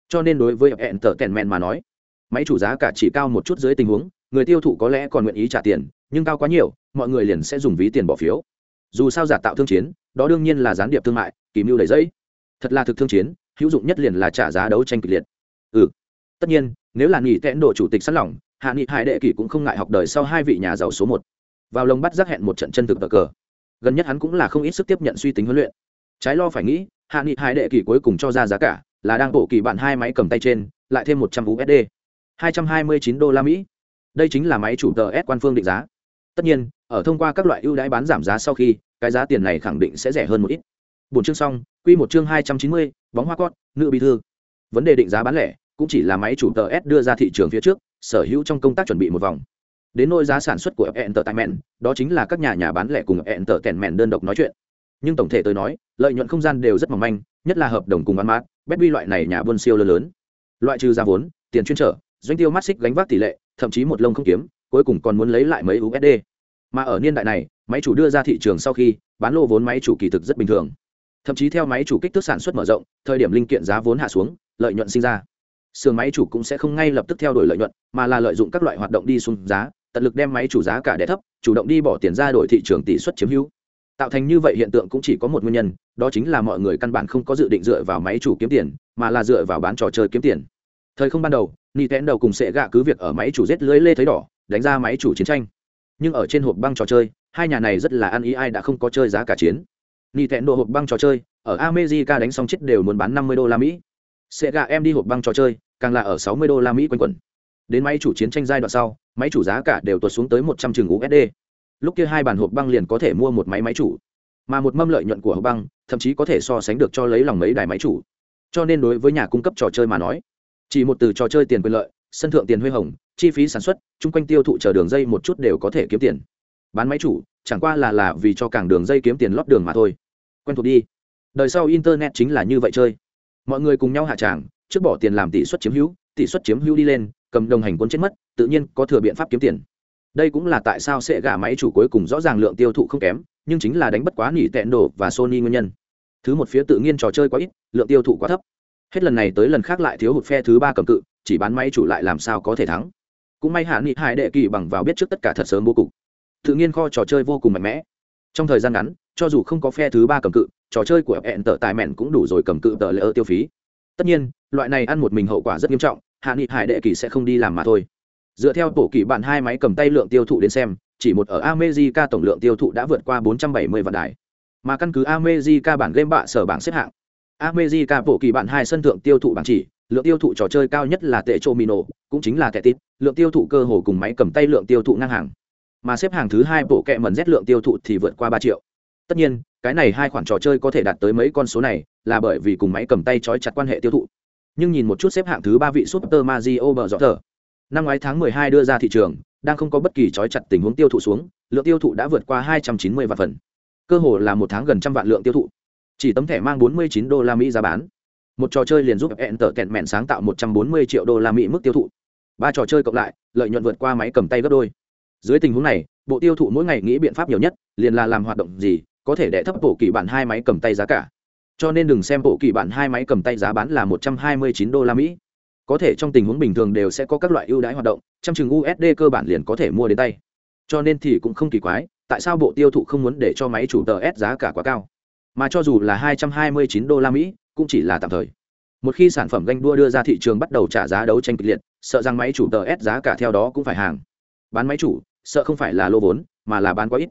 Cho nên đối với hẹn tờ tèn mẹn mà nói, máy chủ giá cả chỉ cao một chút dưới tình huống, người tiêu thụ có lẽ còn nguyện ý trả tiền, nhưng cao quá nhiều, mọi người liền sẽ dùng ví tiền bỏ phiếu. Dù sao giả tạo thương chiến đó đương nhiên là gián điệp thương mại kỳ mưu đầy dẫy. Thật là thực thương chiến, hữu dụng nhất liền là trả giá đấu tranh kịch liệt. Ừ. Tất nhiên, nếu là nghỉ tẽn độ chủ tịch sẵn lòng, hạ nghị hải đệ kỷ cũng không ngại học đời sau hai vị nhà giàu số một. Vào lồng bắt giác hẹn một trận chân thực cờ cờ. Gần nhất hắn cũng là không ít sức tiếp nhận suy tính huấn luyện. Trái lo phải nghĩ, hạ nghị hải đệ kỷ cuối cùng cho ra giá cả là đang bộ kỳ bạn hai máy cầm tay trên, lại thêm một trăm usd hai trăm hai mươi chín đô la mỹ. Đây chính là máy chủ tờ s quan phương định giá. Tất nhiên ở thông qua các loại ưu đãi bán giảm giá sau khi, cái giá tiền này khẳng định sẽ rẻ hơn một ít. Bốn chương xong, quy một chương hai trăm chín mươi, bóng hoa cót, nữ bí thư. Vấn đề định giá bán lẻ, cũng chỉ là máy chủ tờ s đưa ra thị trường phía trước, sở hữu trong công tác chuẩn bị một vòng. Đến nỗi giá sản xuất của entertainment, đó chính là các nhà nhà bán lẻ cùng entertainment đơn độc nói chuyện. Nhưng tổng thể tôi nói, lợi nhuận không gian đều rất mỏng manh, nhất là hợp đồng cùng bán mát bet loại này nhà buôn siêu lớn lớn. Loại trừ ra vốn, tiền chuyên trở, doanh tiêu mắt xích gánh vác tỷ lệ, thậm chí một lông không kiếm, cuối cùng còn muốn lấy lại mấy usd mà ở niên đại này, máy chủ đưa ra thị trường sau khi bán lô vốn máy chủ kỳ thực rất bình thường. Thậm chí theo máy chủ kích thước sản xuất mở rộng, thời điểm linh kiện giá vốn hạ xuống, lợi nhuận sinh ra. Sườn máy chủ cũng sẽ không ngay lập tức theo đuổi lợi nhuận, mà là lợi dụng các loại hoạt động đi xuống giá, tận lực đem máy chủ giá cả đẻ thấp, chủ động đi bỏ tiền ra đổi thị trường tỷ suất chiếm hữu. Tạo thành như vậy hiện tượng cũng chỉ có một nguyên nhân, đó chính là mọi người căn bản không có dự định dựa vào máy chủ kiếm tiền, mà là dựa vào bán trò chơi kiếm tiền. Thời không ban đầu ni tén đầu cùng sẽ gạ cứ việc ở máy chủ giết lưới lê thấy đỏ, đánh ra máy chủ chiến tranh nhưng ở trên hộp băng trò chơi, hai nhà này rất là ăn ý, ai đã không có chơi giá cả chiến. Ni thẹn đồ hộp băng trò chơi, ở america đánh xong chết đều muốn bán năm mươi đô la mỹ. Sẽ gạ em đi hộp băng trò chơi, càng là ở sáu mươi đô la mỹ quanh quẩn. Đến máy chủ chiến tranh giai đoạn sau, máy chủ giá cả đều tuột xuống tới một trăm trường usd lúc kia hai bản hộp băng liền có thể mua một máy máy chủ. Mà một mâm lợi nhuận của hộp băng, thậm chí có thể so sánh được cho lấy lòng mấy đài máy chủ. Cho nên đối với nhà cung cấp trò chơi mà nói, chỉ một từ trò chơi tiền quyền lợi, sân thượng tiền huy hồng chi phí sản xuất, chung quanh tiêu thụ chờ đường dây một chút đều có thể kiếm tiền. Bán máy chủ, chẳng qua là là vì cho cảng đường dây kiếm tiền lót đường mà thôi. Quen thuộc đi. Đời sau internet chính là như vậy chơi. Mọi người cùng nhau hạ tràng, trước bỏ tiền làm tỷ suất chiếm hữu, tỷ suất chiếm hữu đi lên, cầm đồng hành cuốn chết mất, tự nhiên có thừa biện pháp kiếm tiền. Đây cũng là tại sao sẽ gả máy chủ cuối cùng rõ ràng lượng tiêu thụ không kém, nhưng chính là đánh bất quá nỉ tẹn đồ và sony nguyên nhân. Thứ một phía tự nhiên trò chơi quá ít, lượng tiêu thụ quá thấp. Hết lần này tới lần khác lại thiếu hụt phe thứ ba cầm cự, chỉ bán máy chủ lại làm sao có thể thắng cũng may hạ nghị hải đệ kỳ bằng vào biết trước tất cả thật sớm vô cùng tự nhiên kho trò chơi vô cùng mạnh mẽ. Trong thời gian ngắn, cho dù không có phe thứ ba cầm cự, trò chơi của hẹn tờ tài mẹn cũng đủ rồi cầm cự tờ lễ ơ tiêu phí. Tất nhiên, loại này ăn một mình hậu quả rất nghiêm trọng, hạ nghị hải đệ kỳ sẽ không đi làm mà thôi. Dựa theo tổ kỳ bạn hai máy cầm tay lượng tiêu thụ đến xem, chỉ một ở amejica tổng lượng tiêu thụ đã vượt qua 470 vạn đài. Mà căn cứ amejica bản game bạ sở bảng xếp hạng amejica tổ kỳ bạn hai sân thượng tiêu thụ bảng chỉ lượng tiêu thụ trò chơi cao nhất là tệ Chomino, cũng chính là tệ tít. Lượng tiêu thụ cơ hồ cùng máy cầm tay lượng tiêu thụ ngang hàng. Mà xếp hàng thứ hai bộ kệ mẩn z lượng tiêu thụ thì vượt qua ba triệu. Tất nhiên cái này hai khoản trò chơi có thể đạt tới mấy con số này là bởi vì cùng máy cầm tay trói chặt quan hệ tiêu thụ. Nhưng nhìn một chút xếp hạng thứ ba vị super mario bờ rõ thở. Năm ngoái tháng 12 đưa ra thị trường đang không có bất kỳ trói chặt tình huống tiêu thụ xuống lượng tiêu thụ đã vượt qua 290 vạn phần. Cơ hồ là một tháng gần trăm vạn lượng tiêu thụ. Chỉ tấm thẻ mang 49 đô la mỹ giá bán một trò chơi liền giúp Enter tở tẹn sáng tạo 140 triệu đô la mỹ mức tiêu thụ. Ba trò chơi cộng lại, lợi nhuận vượt qua máy cầm tay gấp đôi. Dưới tình huống này, bộ tiêu thụ mỗi ngày nghĩ biện pháp nhiều nhất, liền là làm hoạt động gì, có thể đẻ thấp bộ kỳ bản hai máy cầm tay giá cả. Cho nên đừng xem bộ kỳ bản hai máy cầm tay giá bán là 129 đô la mỹ. Có thể trong tình huống bình thường đều sẽ có các loại ưu đãi hoạt động, trăm chừng usd cơ bản liền có thể mua đến tay. Cho nên thì cũng không kỳ quái, tại sao bộ tiêu thụ không muốn để cho máy chủ tờ s giá cả quá cao? Mà cho dù là 229 đô la mỹ cũng chỉ là tạm thời. Một khi sản phẩm ganh đua đưa ra thị trường bắt đầu trả giá đấu tranh kịch liệt, sợ rằng máy chủ tờ s giá cả theo đó cũng phải hàng. Bán máy chủ, sợ không phải là lô vốn, mà là bán quá ít.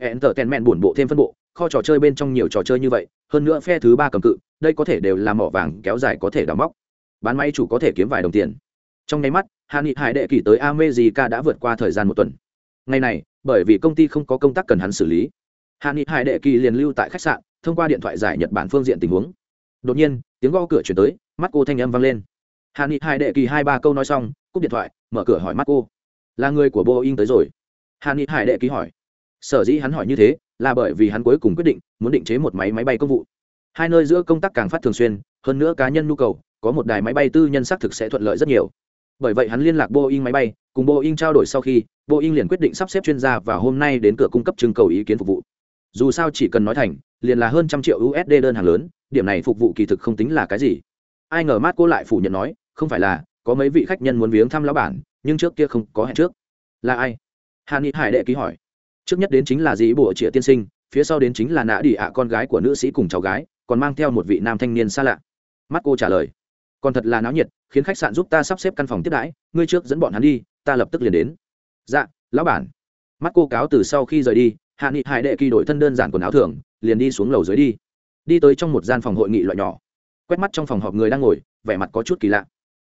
Hẹn tờ tèn mẹn buồn bộ thêm phân bộ, kho trò chơi bên trong nhiều trò chơi như vậy, hơn nữa phe thứ ba cầm cự, đây có thể đều là mỏ vàng kéo dài có thể đóng móc. Bán máy chủ có thể kiếm vài đồng tiền. Trong nháy mắt hạ nghị hải đệ kỷ tới amejica đã vượt qua thời gian một tuần. Ngày này, bởi vì công ty không có công tác cần hắn xử lý hạ nghị hải đệ kỳ liền lưu tại khách sạn, thông qua điện thoại giải nhật bản phương diện tình huống đột nhiên, tiếng gõ cửa chuyển tới, mắt cô thanh âm vang lên. Hạ nghị hải đệ kỳ hai ba câu nói xong, cúp điện thoại, mở cửa hỏi mắt cô. Là người của boeing tới rồi. Hạ nghị hải đệ ký hỏi. Sở dĩ hắn hỏi như thế, là bởi vì hắn cuối cùng quyết định, muốn định chế một máy máy bay công vụ. Hai nơi giữa công tác càng phát thường xuyên, hơn nữa cá nhân nhu cầu, có một đài máy bay tư nhân xác thực sẽ thuận lợi rất nhiều. Bởi vậy hắn liên lạc boeing máy bay, cùng boeing trao đổi sau khi, boeing liền quyết định sắp xếp chuyên gia và hôm nay đến cửa cung cấp trưng cầu ý kiến phục vụ. Dù sao chỉ cần nói thành liền là hơn trăm triệu usd đơn hàng lớn, điểm này phục vụ kỳ thực không tính là cái gì. Ai ngờ mát cô lại phủ nhận nói, không phải là, có mấy vị khách nhân muốn viếng thăm lão bản, nhưng trước kia không có hẹn trước. Là ai? Hàn ni hải đệ ký hỏi. Trước nhất đến chính là dĩ bộ trịa tiên sinh, phía sau đến chính là nã đi ạ con gái của nữ sĩ cùng cháu gái, còn mang theo một vị nam thanh niên xa lạ. Mắt cô trả lời. Còn thật là náo nhiệt, khiến khách sạn giúp ta sắp xếp căn phòng tiếp đãi, ngươi trước dẫn bọn hắn đi, ta lập tức liền đến. Dạ lão bản. Mắt cô cáo từ sau khi rời đi hạ nghị hải đệ kỳ đổi thân đơn giản quần áo thường liền đi xuống lầu dưới đi. Đi tới trong một gian phòng hội nghị loại nhỏ. Quét mắt trong phòng họp người đang ngồi, vẻ mặt có chút kỳ lạ.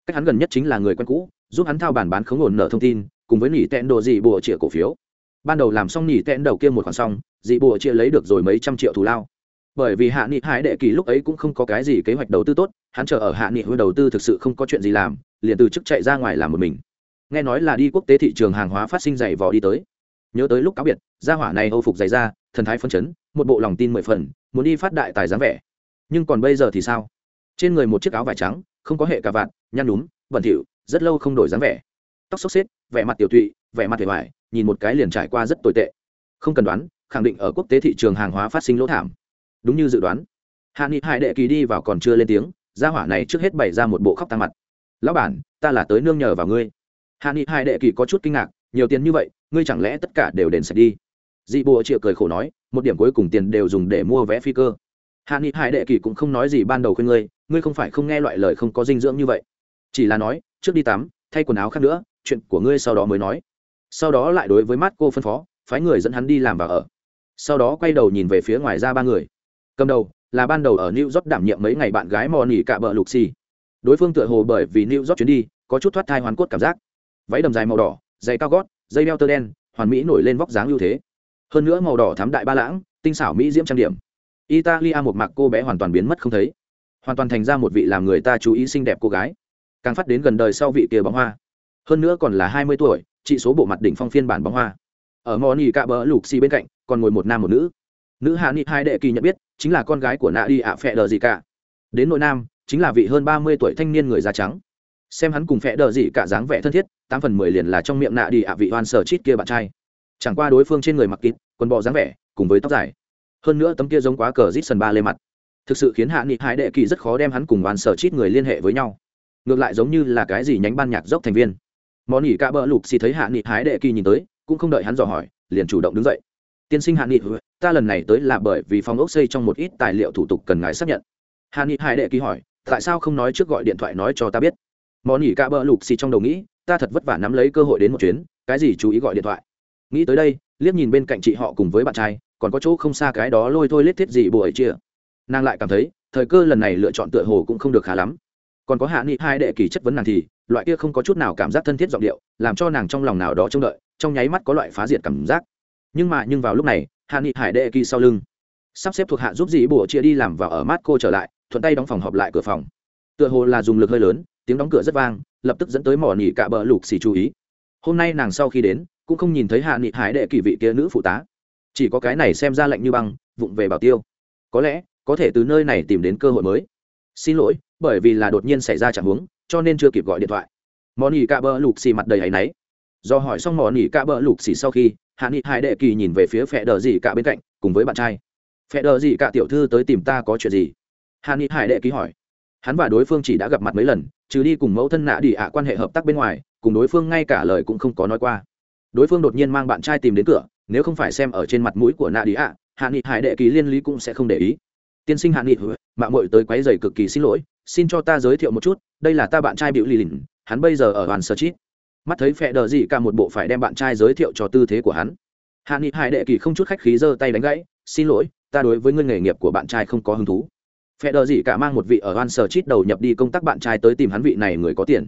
Cách hắn gần nhất chính là người quen cũ, giúp hắn thao bản bán khống ổn nợ thông tin, cùng với nỉ tẹn đồ dị bùa chĩa cổ phiếu. Ban đầu làm xong nỉ tẹn đầu kia một khoản xong dị bùa chĩa lấy được rồi mấy trăm triệu thù lao. Bởi vì hạ nghị hải đệ kỳ lúc ấy cũng không có cái gì kế hoạch đầu tư tốt, hắn chờ ở hạ nghị hồi đầu tư thực sự không có chuyện gì làm, liền từ chức chạy ra ngoài làm một mình. Nghe nói là đi quốc tế thị trường hàng hóa phát sinh dày vò đi tới. Nhớ tới lúc cáo biệt, gia hỏa này âu phục dày ra thần thái phấn chấn một bộ lòng tin mười phần, muốn đi phát đại tài dáng vẻ. Nhưng còn bây giờ thì sao? Trên người một chiếc áo vải trắng, không có hệ cà vạt, nhăn núm, bẩn thỉu, rất lâu không đổi dáng vẻ. Tóc xốc xếp vẻ mặt tiểu tụy, vẻ mặt vẻ vải nhìn một cái liền trải qua rất tồi tệ. Không cần đoán, khẳng định ở quốc tế thị trường hàng hóa phát sinh lỗ thảm. Đúng như dự đoán. Hạ nghị hải đệ kỳ đi vào còn chưa lên tiếng, gia hỏa này trước hết bày ra một bộ khóc tăng mặt. Lão bản, ta là tới nương nhờ vào ngươi. Hạ nghị hải đệ kỳ có chút kinh ngạc, nhiều tiền như vậy, ngươi chẳng lẽ tất cả đều đền sạch đi? Dị bộ chịa cười khổ nói, một điểm cuối cùng tiền đều dùng để mua vé phi cơ. Hạ nghị hải đệ kỳ cũng không nói gì ban đầu khuyên ngươi ngươi không phải không nghe loại lời không có dinh dưỡng như vậy. Chỉ là nói, trước đi tắm, thay quần áo khác nữa, chuyện của ngươi sau đó mới nói. Sau đó lại đối với mắt cô phân phó, phái người dẫn hắn đi làm và ở. Sau đó quay đầu nhìn về phía ngoài ra ba người. Cầm đầu là ban đầu ở new york đảm nhiệm mấy ngày bạn gái mò nỉ cạ bờ lục xì. Đối phương tựa hồ bởi vì new york chuyến đi, có chút thoát thai hoàn cốt cảm giác. Váy đầm dài màu đỏ, giày cao gót, dây đeo tơ đen, hoàn mỹ nổi lên vóc dáng ưu thế hơn nữa màu đỏ thám đại ba lãng, tinh xảo mỹ diễm trang điểm. Italia một mặc cô bé hoàn toàn biến mất không thấy. Hoàn toàn thành ra một vị làm người ta chú ý xinh đẹp cô gái. Càng phát đến gần đời sau vị kia bóng hoa. Hơn nữa còn là hai mươi tuổi trị số bộ mặt đỉnh phong phiên bản bóng hoa. Ở mò nỉ cạ bờ lục xì bên cạnh, còn ngồi một nam một nữ. Nữ hạ nghị hai đệ kỳ nhận biết, chính là con gái của nạ đi ạ phẹ đờ gì cả. Đến nội nam, chính là vị hơn ba mươi tuổi thanh niên người da trắng. Xem hắn cùng phẹ đờ gì cả dáng vẻ thân thiết, tám phần mười liền là trong miệng nạ đi ạ vị oan sở chít kia bạn trai chẳng qua đối phương trên người mặc kín quần bọ dáng vẻ, cùng với tóc dài. Hơn nữa tấm kia giống quá cờ rít sân ba lê mặt. Thực sự khiến hạ nghị hải đệ kỳ rất khó đem hắn cùng hoan sở chít người liên hệ với nhau. Ngược lại giống như là cái gì nhánh ban nhạc dốc thành viên. Món nghỉ ca bỡ lục xì thấy hạ nghị Hải đệ kỳ nhìn tới, cũng không đợi hắn dò hỏi, liền chủ động đứng dậy. Tiên sinh hạ nghị, ta lần này tới là bởi vì phòng ốc xây trong một ít tài liệu thủ tục cần ngài xác nhận. Hạ nghị hải đệ kỳ hỏi, tại sao không nói trước gọi điện thoại nói cho ta biết? Món nghỉ ca bỡ lục xì trong đầu nghĩ, ta thật vất vả nắm lấy cơ hội đến một chuyến, cái gì chú ý gọi điện thoại? Nghĩ tới đây, liếc nhìn bên cạnh chị họ cùng với bạn trai, còn có chỗ không xa cái đó lôi thôi lết thiết gì bùa ấy chia. Nàng lại cảm thấy, thời cơ lần này lựa chọn tựa hồ cũng không được khá lắm. Còn có hạ nghị hai đệ kỳ chất vấn nàng thì, loại kia không có chút nào cảm giác thân thiết giọng điệu, làm cho nàng trong lòng nào đó trông đợi, trong nháy mắt có loại phá diệt cảm giác. Nhưng mà, nhưng vào lúc này, hạ nghị hải đệ kỳ sau lưng, sắp xếp thuộc hạ giúp dì bùa chia đi làm và ở mát cô trở lại, thuận tay đóng phòng họp lại cửa phòng. Tựa hồ là dùng lực hơi lớn, tiếng đóng cửa rất vang, lập tức dẫn tới mỏ nỉ cả bờ lục xì chú ý. Hôm nay nàng sau khi đến cũng không nhìn thấy hạ nghị hải đệ kỳ vị kia nữ phụ tá. Chỉ có cái này xem ra lạnh như băng, vụng về bảo tiêu. Có lẽ, có thể từ nơi này tìm đến cơ hội mới. Xin lỗi, bởi vì là đột nhiên xảy ra chẳng huống, cho nên chưa kịp gọi điện thoại. Món ỉ cạ bờ lục xì mặt đầy áy náy. Do hỏi xong món ỉ cạ bờ lục xì sau khi, hạ nghị hải đệ kỳ nhìn về phía phe đờ dị cả bên cạnh, cùng với bạn trai. Phe đờ dị cả tiểu thư tới tìm ta có chuyện gì? Hạ nghị hải đệ kỳ hỏi. Hắn và đối phương chỉ đã gặp mặt mấy lần, trừ đi cùng mẫu thân nạ đi ạ quan hệ hợp tác bên ngoài, cùng đối phương ngay cả lời cũng không có nói qua đối phương đột nhiên mang bạn trai tìm đến cửa, nếu không phải xem ở trên mặt mũi của nạ đi ạ hạ nghị hải đệ kỳ liên lý cũng sẽ không để ý. Tiên sinh hạ nghị, mạng mội tới quấy dày cực kỳ xin lỗi, xin cho ta giới thiệu một chút, đây là ta bạn trai biểu lì lìn, hắn bây giờ ở hoàn sơ chít. Mắt thấy phẹ đờ gì cả một bộ phải đem bạn trai giới thiệu cho tư thế của hắn. Hạ nghị hải đệ kỳ không chút khách khí giơ tay đánh gãy, xin lỗi, ta đối với ngươi nghề nghiệp của bạn trai không có hứng thú. Phẹ đờ gì cả mang một vị ở hoàn sơ chít đầu nhập đi công tác bạn trai tới tìm hắn vị này người có tiền.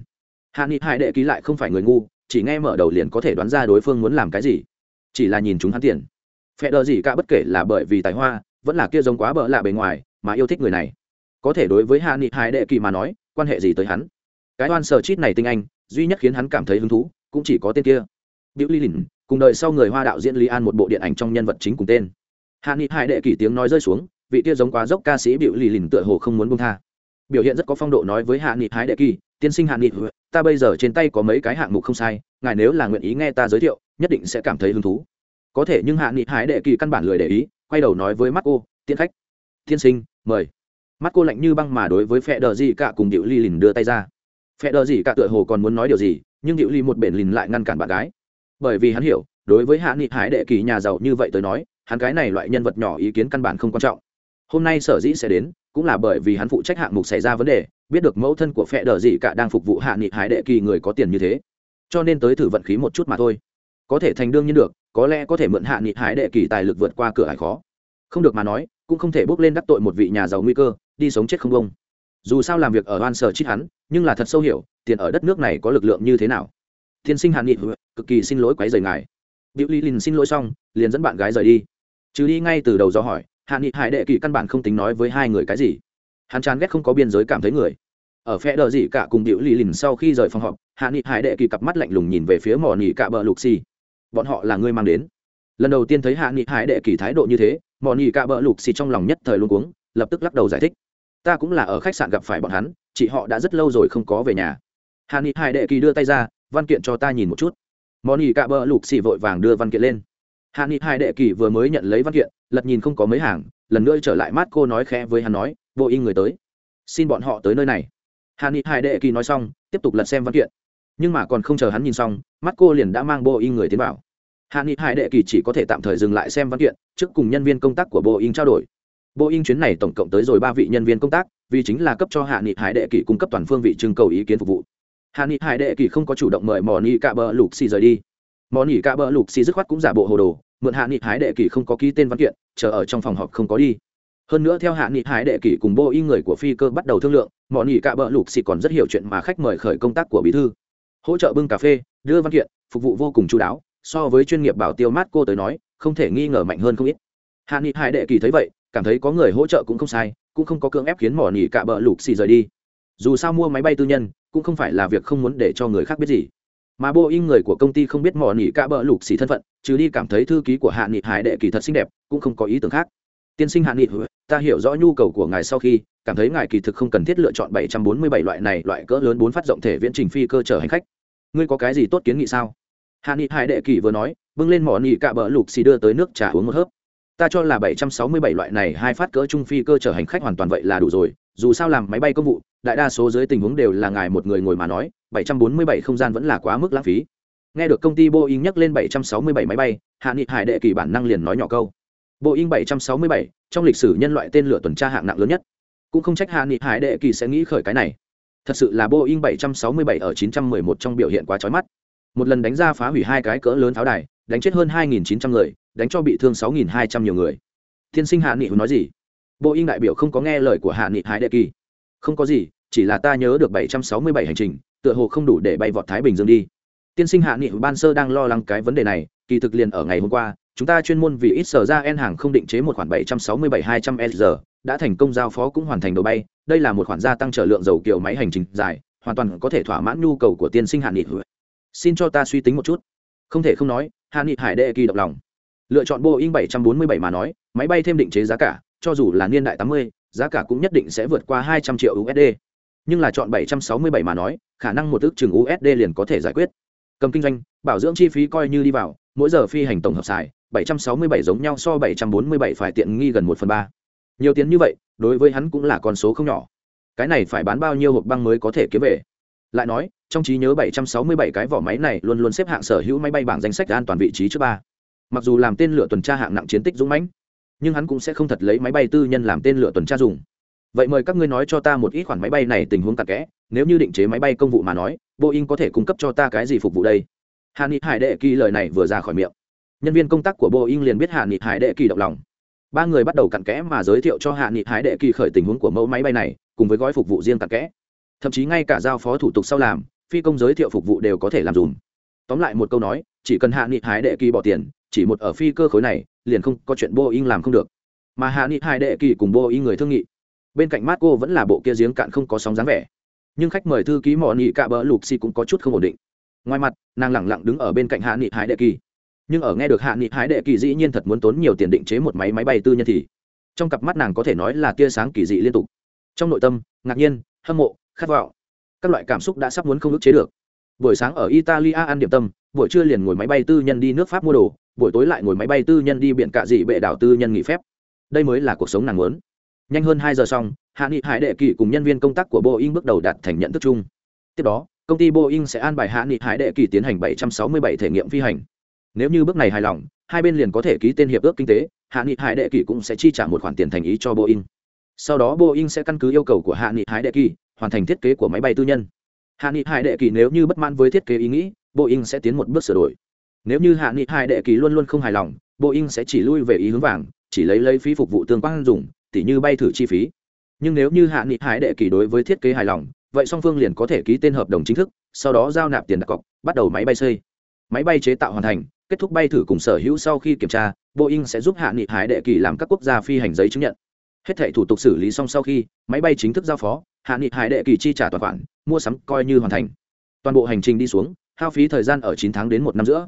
Hạ nghị hải đệ kỳ lại không phải người ngu chỉ nghe mở đầu liền có thể đoán ra đối phương muốn làm cái gì. Chỉ là nhìn chúng hắn tiền. Phe đờ gì cả bất kể là bởi vì tài hoa, vẫn là kia giống quá bỡ lạ bề ngoài, mà yêu thích người này. Có thể đối với hạ nghị hải đệ kỳ mà nói, quan hệ gì tới hắn? Cái oan sở chít này tinh anh, duy nhất khiến hắn cảm thấy hứng thú, cũng chỉ có tên kia. Biểu ly lìn cùng đời sau người hoa đạo diễn lý an một bộ điện ảnh trong nhân vật chính cùng tên. Hạ nghị hải đệ kỳ tiếng nói rơi xuống, vị kia giống quá dốc ca sĩ biểu ly lìn tựa hồ không muốn buông tha. Biểu hiện rất có phong độ nói với hạ nghị hải đệ kỳ tiên sinh hạn nghị, ta bây giờ trên tay có mấy cái hạng mục không sai, ngài nếu là nguyện ý nghe ta giới thiệu, nhất định sẽ cảm thấy hứng thú. Có thể nhưng hạ nghị hải đệ kỳ căn bản lười để ý, quay đầu nói với mắt cô tiên khách. Tiên sinh, mời. Mắt cô lạnh như băng mà đối với phe đờ gì cả cùng điệu ly lìn đưa tay ra. Phe đờ gì cả tựa hồ còn muốn nói điều gì, nhưng điệu ly một bển lìn lại ngăn cản bạn gái. Bởi vì hắn hiểu, đối với hạ nghị hải đệ kỳ nhà giàu như vậy tới nói, hắn cái này loại nhân vật nhỏ ý kiến căn bản không quan trọng. Hôm nay sở dĩ sẽ đến, cũng là bởi vì hắn phụ trách hạng mục xảy ra vấn đề biết được mẫu thân của phe đờ gì cả đang phục vụ hạ nghị hải đệ kỳ người có tiền như thế. Cho nên tới thử vận khí một chút mà thôi. Có thể thành đương nhiên được, có lẽ có thể mượn hạ nghị hải đệ kỳ tài lực vượt qua cửa hải khó. Không được mà nói, cũng không thể bước lên đắc tội một vị nhà giàu nguy cơ, đi sống chết không công dù sao làm việc ở oan sở chít hắn, nhưng là thật sâu hiểu, tiền ở đất nước này có lực lượng như thế nào. Tiên sinh hạ nghị cực kỳ xin lỗi quấy rầy ngài. Biểu ly lìn xin lỗi xong, liền dẫn bạn gái rời đi. Chứ đi ngay từ đầu do hỏi, hạ nghị hải đệ kỳ căn bản không tính nói với hai người cái gì hắn chán ghét không có biên giới cảm thấy người ở phe đờ gì cả cùng điệu lì lìn sau khi rời phòng họp hạ nghị hải đệ kỳ cặp mắt lạnh lùng nhìn về phía mỏ nghị cả bờ lục xì. bọn họ là người mang đến lần đầu tiên thấy hạ nghị hải đệ kỳ thái độ như thế mỏ nghị cả bờ lục xì trong lòng nhất thời luôn cuống, lập tức lắc đầu giải thích ta cũng là ở khách sạn gặp phải bọn hắn chị họ đã rất lâu rồi không có về nhà hạ nghị hải đệ kỳ đưa tay ra văn kiện cho ta nhìn một chút mỏ nghị cả bờ lục xì vội vàng đưa văn kiện lên hạ nghị hải đệ kỳ vừa mới nhận lấy văn kiện lật nhìn không có mấy hàng lần nữa trở lại mát cô nói khẽ với hắn nói, vô y người tới. Xin bọn họ tới nơi này. Hạ ni hải đệ kỳ nói xong, tiếp tục lật xem văn kiện. Nhưng mà còn không chờ hắn nhìn xong mắt cô liền đã mang bộ in người tiến vào. Hạ nghị hải đệ kỳ chỉ có thể tạm thời dừng lại xem văn kiện, trước cùng nhân viên công tác của boeing trao đổi. Boeing chuyến này tổng cộng tới rồi ba vị nhân viên công tác, vì chính là cấp cho hạ nghị hải đệ kỳ cung cấp toàn phương vị trưng cầu ý kiến phục vụ. Hạ nghị hải đệ kỳ không có chủ động mời mò nghị cạ bờ lục xì rời đi. Mò nghị cạ bờ lục xì dứt khoát cũng giả bộ hồ đồ mượn hạ nghị hái đệ kỳ không có ký tên văn kiện, chờ ở trong phòng họp không có đi. Hơn nữa theo hạ nghị hái đệ kỳ cùng boeing người của phi cơ bắt đầu thương lượng, mọi nghị cạ bỡ lục xì còn rất hiểu chuyện mà khách mời khởi công tác của bí thư. Hỗ trợ bưng cà phê, đưa văn kiện, phục vụ vô cùng chú đáo, so với chuyên nghiệp bảo tiêu mát cô tới nói, không thể nghi ngờ mạnh hơn không ít. Hạ nghị hải đệ kỳ thấy vậy, cảm thấy có người hỗ trợ cũng không sai, cũng không có cưỡng ép khiến mỏ nỉ cạ bờ lục xì rời đi. Dù sao mua máy bay tư nhân, cũng không phải là việc không muốn để cho người khác biết gì mà boeing người của công ty không biết mỏ nỉ cạ bờ lục xì thân phận chứ đi cảm thấy thư ký của hạ nghị hải đệ kỳ thật xinh đẹp, cũng không có ý tưởng khác. Tiên sinh hạ nghị, ta hiểu rõ nhu cầu của ngài sau khi, cảm thấy ngài kỳ thực không cần thiết lựa chọn 747 loại này, loại cỡ lớn bốn phát rộng thể viễn trình phi cơ chở hành khách. Ngươi có cái gì tốt kiến nghị sao? Hạ nghị hải đệ kỳ vừa nói, bưng lên mỏ nỉ cạ bờ lục xì đưa tới nước trà uống một hớp. Ta cho là 767 loại này hai phát cỡ trung phi cơ chở hành khách hoàn toàn vậy là đủ rồi dù sao làm máy bay công vụ, đại đa số dưới tình huống đều là ngài một người ngồi mà nói 747 không gian vẫn là quá mức lãng phí. Nghe được công ty boeing nhắc lên 767 máy bay, hạ nghị hải đệ kỳ bản năng liền nói nhỏ câu. Boeing 767 trong lịch sử nhân loại tên lửa tuần tra hạng nặng lớn nhất. Cũng không trách hạ nghị hải đệ kỳ sẽ nghĩ khởi cái này. Thật sự là boeing 767 ở 911 trong biểu hiện quá chói mắt. Một lần đánh ra phá hủy hai cái cỡ lớn pháo đài, đánh chết hơn 2.900 người, đánh cho bị thương 6.200 nhiều người. Thiên sinh hạ nghị nói gì? Bộ in đại biểu không có nghe lời của hạ nghị hải đệ kỳ. Không có gì, chỉ là ta nhớ được 767 hành trình, tựa hồ không đủ để bay vọt thái bình dương đi. Tiên sinh hạ nghị ban sơ đang lo lắng cái vấn đề này, kỳ thực liền ở ngày hôm qua, chúng ta chuyên môn vì ít sở ra en hàng không định chế một khoản 767-200 s đã thành công giao phó cũng hoàn thành đầu bay, đây là một khoản gia tăng trở lượng dầu kiểu máy hành trình dài, hoàn toàn có thể thỏa mãn nhu cầu của tiên sinh hạ nghị. Xin cho ta suy tính một chút. Không thể không nói, hạ nghị hải đệ kỳ độc lòng. Lựa chọn boeing 747 mà nói, máy bay thêm định chế giá cả cho dù là niên đại 80, giá cả cũng nhất định sẽ vượt qua hai trăm triệu usd nhưng là chọn bảy trăm sáu mươi bảy mà nói khả năng một ước chừng usd liền có thể giải quyết. Cầm kinh doanh bảo dưỡng chi phí coi như đi vào mỗi giờ phi hành tổng hợp xài 767 giống nhau so 747 phải tiện nghi gần một phần ba. Nhiều tiền như vậy đối với hắn cũng là con số không nhỏ. Cái này phải bán bao nhiêu hộp băng mới có thể kiếm về? Lại nói trong trí nhớ 767 cái vỏ máy này luôn luôn xếp hạng sở hữu máy bay bảng danh sách an toàn vị trí trước ba. Mặc dù làm tên lửa tuần tra hạng nặng chiến tích dũng mãnh nhưng hắn cũng sẽ không thật lấy máy bay tư nhân làm tên lửa tuần tra dùng. Vậy mời các ngươi nói cho ta một ít khoản máy bay này tình huống cặn kẽ, nếu như định chế máy bay công vụ mà nói, boeing có thể cung cấp cho ta cái gì phục vụ đây? Hà nghị hải đệ kỳ lời này vừa ra khỏi miệng. Nhân viên công tác của boeing liền biết hạ nghị hải đệ kỳ động lòng. Ba người bắt đầu cặn kẽ mà giới thiệu cho hạ nghị hải đệ kỳ khởi tình huống của mẫu máy bay này, cùng với gói phục vụ riêng cặn kẽ. Thậm chí ngay cả giao phó thủ tục sau làm, phi công giới thiệu phục vụ đều có thể làm dùm. Tóm lại một câu nói, chỉ cần hạ nghị hải đệ kỳ bỏ tiền chỉ một ở phi cơ khối này, liền không có chuyện boeing làm không được. Mà hạ nghị hải đệ kỳ cùng boeing người thương nghị. Bên cạnh Marco vẫn là bộ kia giếng cạn không có sóng dáng vẻ. Nhưng khách mời thư ký mỏ nghị cạ bỡ lục xì cũng có chút không ổn định. Ngoài mặt, nàng lẳng lặng đứng ở bên cạnh hạ nghị hải đệ kỳ. Nhưng ở nghe được hạ nghị hải đệ kỳ dĩ nhiên thật muốn tốn nhiều tiền định chế một máy máy bay tư nhân thì, trong cặp mắt nàng có thể nói là tia sáng kỳ dị liên tục. Trong nội tâm, ngạc nhiên, hâm mộ, khát vọng. Các loại cảm xúc đã sắp muốn không ức chế được buổi sáng ở italia ăn điểm tâm, buổi trưa liền ngồi máy bay tư nhân đi nước pháp mua đồ, buổi tối lại ngồi máy bay tư nhân đi biển cạ dị bệ đảo tư nhân nghỉ phép. Đây mới là cuộc sống nàng muốn. Nhanh hơn hai giờ xong, hạ nghị hải đệ kỳ cùng nhân viên công tác của boeing bước đầu đạt thành nhận thức chung. Tiếp đó, công ty boeing sẽ an bài hạ nghị hải đệ kỳ tiến hành 767 thể nghiệm phi hành. Nếu như bước này hài lòng, hai bên liền có thể ký tên hiệp ước kinh tế, hạ nghị hải đệ kỳ cũng sẽ chi trả một khoản tiền thành ý cho boeing. Sau đó boeing sẽ căn cứ yêu cầu của hạ nghị hải đệ kỳ hoàn thành thiết kế của máy bay tư nhân hạ nghị hải đệ kỳ nếu như bất mãn với thiết kế ý nghĩ boeing sẽ tiến một bước sửa đổi. Nếu như hạ nghị hải đệ kỳ luôn luôn không hài lòng boeing sẽ chỉ lui về ý hướng vàng, chỉ lấy lấy phí phục vụ tương quan dùng, tỉ như bay thử chi phí. Nhưng nếu như hạ nghị hải đệ kỳ đối với thiết kế hài lòng, vậy song phương liền có thể ký tên hợp đồng chính thức, sau đó giao nạp tiền đặt cọc, bắt đầu máy bay xây. Máy bay chế tạo hoàn thành, kết thúc bay thử cùng sở hữu sau khi kiểm tra boeing sẽ giúp hạ nghị hải đệ kỳ làm các quốc gia phi hành giấy chứng nhận. Hết thảy thủ tục xử lý xong sau khi, máy bay chính thức giao phó hạ nghị hải đệ kỳ chi trả toàn khoản, mua sắm coi như hoàn thành. Toàn bộ hành trình đi xuống, hao phí thời gian ở chín tháng đến một năm giữa.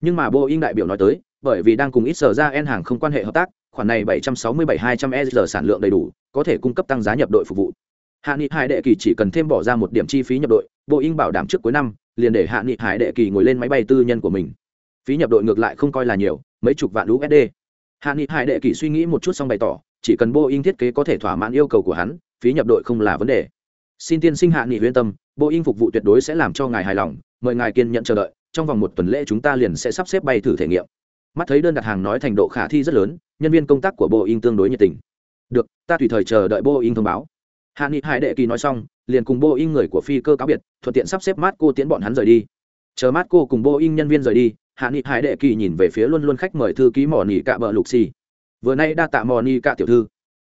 Nhưng mà boeing đại biểu nói tới, bởi vì đang cùng ít sở ra en hàng không quan hệ hợp tác, khoản này 767-200 e giờ sản lượng đầy đủ, có thể cung cấp tăng giá nhập đội phục vụ. Hạ nghị hải đệ kỳ chỉ cần thêm bỏ ra một điểm chi phí nhập đội, boeing bảo đảm trước cuối năm, liền để hạ nghị hải đệ kỳ ngồi lên máy bay tư nhân của mình. Phí nhập đội ngược lại không coi là nhiều, mấy chục vạn usd hạ nghị hải đệ kỳ suy nghĩ một chút xong bày tỏ, chỉ cần boeing thiết kế có thể thỏa mãn yêu cầu của hắn phí nhập đội không là vấn đề. Xin tiên sinh hạ nghị huyên tâm, bộ in phục vụ tuyệt đối sẽ làm cho ngài hài lòng, mời ngài kiên nhận chờ đợi, trong vòng một tuần lễ chúng ta liền sẽ sắp xếp bay thử thể nghiệm. Mắt thấy đơn đặt hàng nói thành độ khả thi rất lớn, nhân viên công tác của boeing tương đối nhiệt tình. Được, ta tùy thời chờ đợi boeing thông báo. Hạ nghị hải đệ kỳ nói xong, liền cùng boeing người của phi cơ cáo biệt, thuận tiện sắp xếp mát cô tiến bọn hắn rời đi. Chờ mát cô cùng boeing nhân viên rời đi, hạ nghị hải đệ kỳ nhìn về phía luôn luôn khách mời thư ký mỏ nỉ cạ bờ lục xì. Vừa nay đa tạ mỏ nỉ cạ tiểu thư.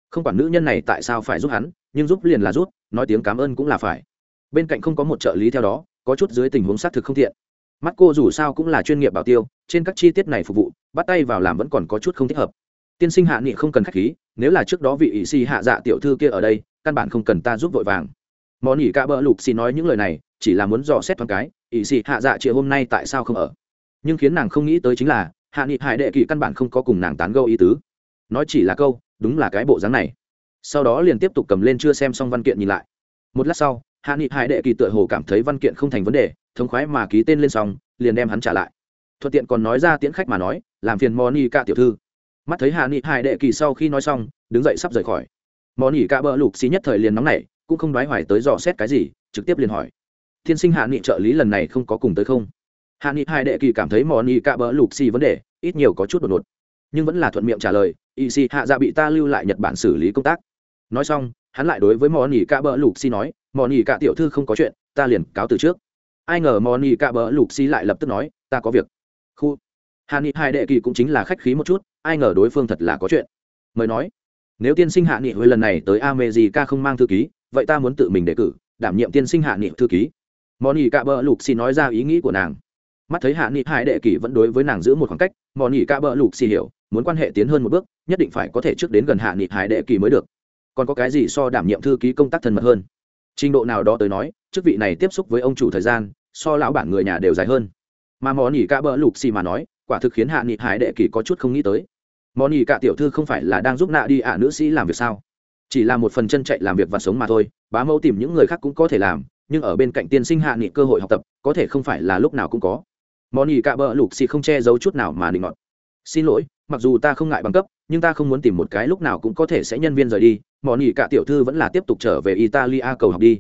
Không quản nữ nhân này tại sao phải giúp hắn nhưng giúp liền là giúp, nói tiếng cảm ơn cũng là phải. Bên cạnh không có một trợ lý theo đó, có chút dưới tình huống xác thực không thiện. Mắt cô dù sao cũng là chuyên nghiệp bảo tiêu, trên các chi tiết này phục vụ, bắt tay vào làm vẫn còn có chút không thích hợp. Tiên sinh hạ nghị không cần khách khí, nếu là trước đó vị ỵ sĩ hạ dạ tiểu thư kia ở đây, căn bản không cần ta giúp vội vàng. Món ỉ cả bỡ lục xì nói những lời này, chỉ là muốn dò xét thoáng cái ỵ sĩ hạ dạ chị hôm nay tại sao không ở. Nhưng khiến nàng không nghĩ tới chính là, hạ nghị hải đệ kỵ căn bản không có cùng nàng tán gâu ý tứ. Nói chỉ là câu, đúng là cái bộ dáng này sau đó liền tiếp tục cầm lên chưa xem xong văn kiện nhìn lại. Một lát sau, hạ nghị hải đệ kỳ tựa hồ cảm thấy văn kiện không thành vấn đề, thống khoái mà ký tên lên xong, liền đem hắn trả lại. Thuận tiện còn nói ra tiễn khách mà nói, làm phiền moni ca tiểu thư. Mắt thấy hạ nghị hải đệ kỳ sau khi nói xong, đứng dậy sắp rời khỏi. Moni ca bỡ lục xí nhất thời liền nóng này cũng không đoái hoài tới dò xét cái gì, trực tiếp liền hỏi. Thiên sinh hạ nghị trợ lý lần này không có cùng tới không? Hạ nghị hải đệ kỳ cảm thấy mò ni cạ bỡ lục xì vấn đề, ít nhiều có chút đột ngột. Nhưng vẫn là thuận miệng trả lời y xì, hạ dạ bị ta lưu lại nhật bản xử lý công tác nói xong, hắn lại đối với mò ni cạ bỡ lục xi nói mò ni cạ tiểu thư không có chuyện, ta liền cáo từ trước. Ai ngờ mò ni cạ bỡ lục xi lại lập tức nói, ta có việc. Khu. Hạ nghị hai đệ kỳ cũng chính là khách khí một chút, ai ngờ đối phương thật là có chuyện. Mời nói, nếu tiên sinh hạ nghị hồi lần này tới America không mang thư ký, vậy ta muốn tự mình đề cử, đảm nhiệm tiên sinh hạ nghị thư ký. Món ỉ cạ bỡ lục xì nói ra ý nghĩ của nàng. Mắt thấy hạ nghị Hai đệ kỳ vẫn đối với nàng giữ một khoảng cách món ỉ cạ bỡ lục xì hiểu, muốn quan hệ tiến hơn một bước, nhất định phải có thể trước đến gần hạ nghị hải đệ kỳ mới được còn có cái gì so đảm nhiệm thư ký công tác thân mật hơn? Trình độ nào đó tới nói, chức vị này tiếp xúc với ông chủ thời gian, so lão bản người nhà đều dài hơn. Mà món nhỉ cạ bờ lục xì mà nói, quả thực khiến hạ nghị hải đệ kỳ có chút không nghĩ tới. Món nhỉ cạ tiểu thư không phải là đang giúp nạ đi ạ nữ sĩ làm việc sao? Chỉ là một phần chân chạy làm việc và sống mà thôi, bá mẫu tìm những người khác cũng có thể làm, nhưng ở bên cạnh tiên sinh hạ nghị cơ hội học tập, có thể không phải là lúc nào cũng có. Món nhỉ cạ bỡ lục xì không che giấu chút nào mà định ngọt xin lỗi, mặc dù ta không ngại bằng cấp nhưng ta không muốn tìm một cái lúc nào cũng có thể sẽ nhân viên rời đi món ỉ cả tiểu thư vẫn là tiếp tục trở về italia cầu học đi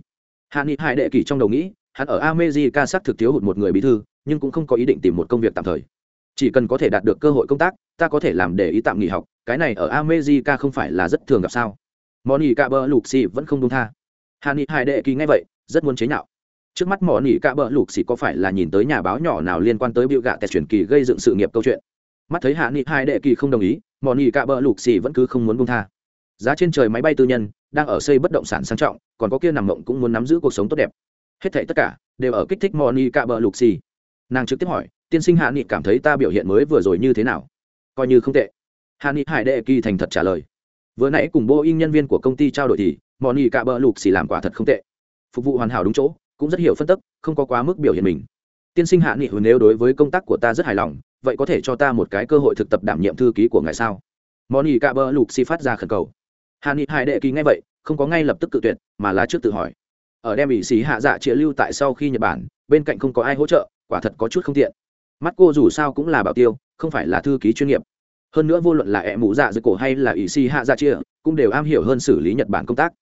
hạ nghị hải đệ kỳ trong đầu nghĩ hắn ở America xác thực thiếu hụt một người bí thư, nhưng cũng không có ý định tìm một công việc tạm thời. Chỉ cần có thể đạt được cơ hội công tác, ta có thể làm để ý tạm nghỉ học, cái này ở America không phải là rất thường gặp sao? Moni Caber Luxi vẫn không dung tha. Hàn Hải đệ kỳ nghe vậy, rất muốn chế nhạo. Trước mắt Moni lục Luxi có phải là nhìn tới nhà báo nhỏ nào liên quan tới biểu gạ tẹt truyền kỳ gây dựng sự nghiệp câu chuyện. Mắt thấy hạ nghị hai đệ kỳ không đồng ý, Moni Caber Luxi vẫn cứ không muốn buông tha. Giá trên trời máy bay tư nhân đang ở xây bất động sản sang trọng, còn có kia nằm mộng cũng muốn nắm giữ cuộc sống tốt đẹp. Hết thảy tất cả đều ở kích thích moni cạ bờ lục xì. Nàng trực tiếp hỏi tiên sinh hạ nghị cảm thấy ta biểu hiện mới vừa rồi như thế nào? Coi như không tệ. Hạ nghị hải đệ kỳ thành thật trả lời. Vừa nãy cùng boeing nhân viên của công ty trao đổi thì moni cạ bờ lục xì làm quả thật không tệ. Phục vụ hoàn hảo đúng chỗ cũng rất hiểu phân tích không có quá mức biểu hiện mình. Tiên sinh hạ nghị nếu đối với công tác của ta rất hài lòng vậy có thể cho ta một cái cơ hội thực tập đảm nhiệm thư ký của ngài sao? Moni cả bờ lục si phát ra khẩn cầu. Hà ni hải đệ kỳ nghe vậy, không có ngay lập tức cự tuyệt, mà là trước tự hỏi. Ở đem ỵ sĩ hạ dạ chĩa lưu tại sau khi nhật bản, bên cạnh không có ai hỗ trợ, quả thật có chút không tiện. Mắt cô dù sao cũng là bảo tiêu, không phải là thư ký chuyên nghiệp. Hơn nữa vô luận là ẹ mũ dạ dưới cổ hay là ỵ sĩ hạ dạ chia, cũng đều am hiểu hơn xử lý nhật bản công tác.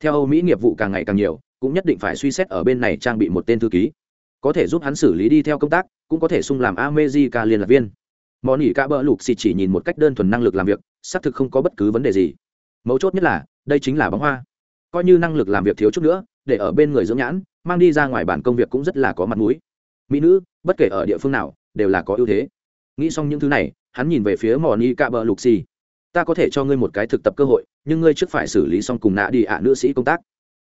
Theo âu mỹ nghiệp vụ càng ngày càng nhiều, cũng nhất định phải suy xét ở bên này trang bị một tên thư ký có thể giúp hắn xử lý đi theo công tác, cũng có thể sung làm amejica liên lạc viên. Món ỉ ca bỡ lục xịt chỉ nhìn một cách đơn thuần năng lực làm việc, xác thực không có bất cứ vấn đề gì. Mấu chốt nhất là, đây chính là bóng hoa. Coi như năng lực làm việc thiếu chút nữa, để ở bên người dưỡng nhãn, mang đi ra ngoài bản công việc cũng rất là có mặt mũi. Mỹ nữ, bất kể ở địa phương nào, đều là có ưu thế. Nghĩ xong những thứ này, hắn nhìn về phía mò ni cạ bờ lục xì. Ta có thể cho ngươi một cái thực tập cơ hội, nhưng ngươi trước phải xử lý xong cùng nạ đi ạ nữ sĩ công tác.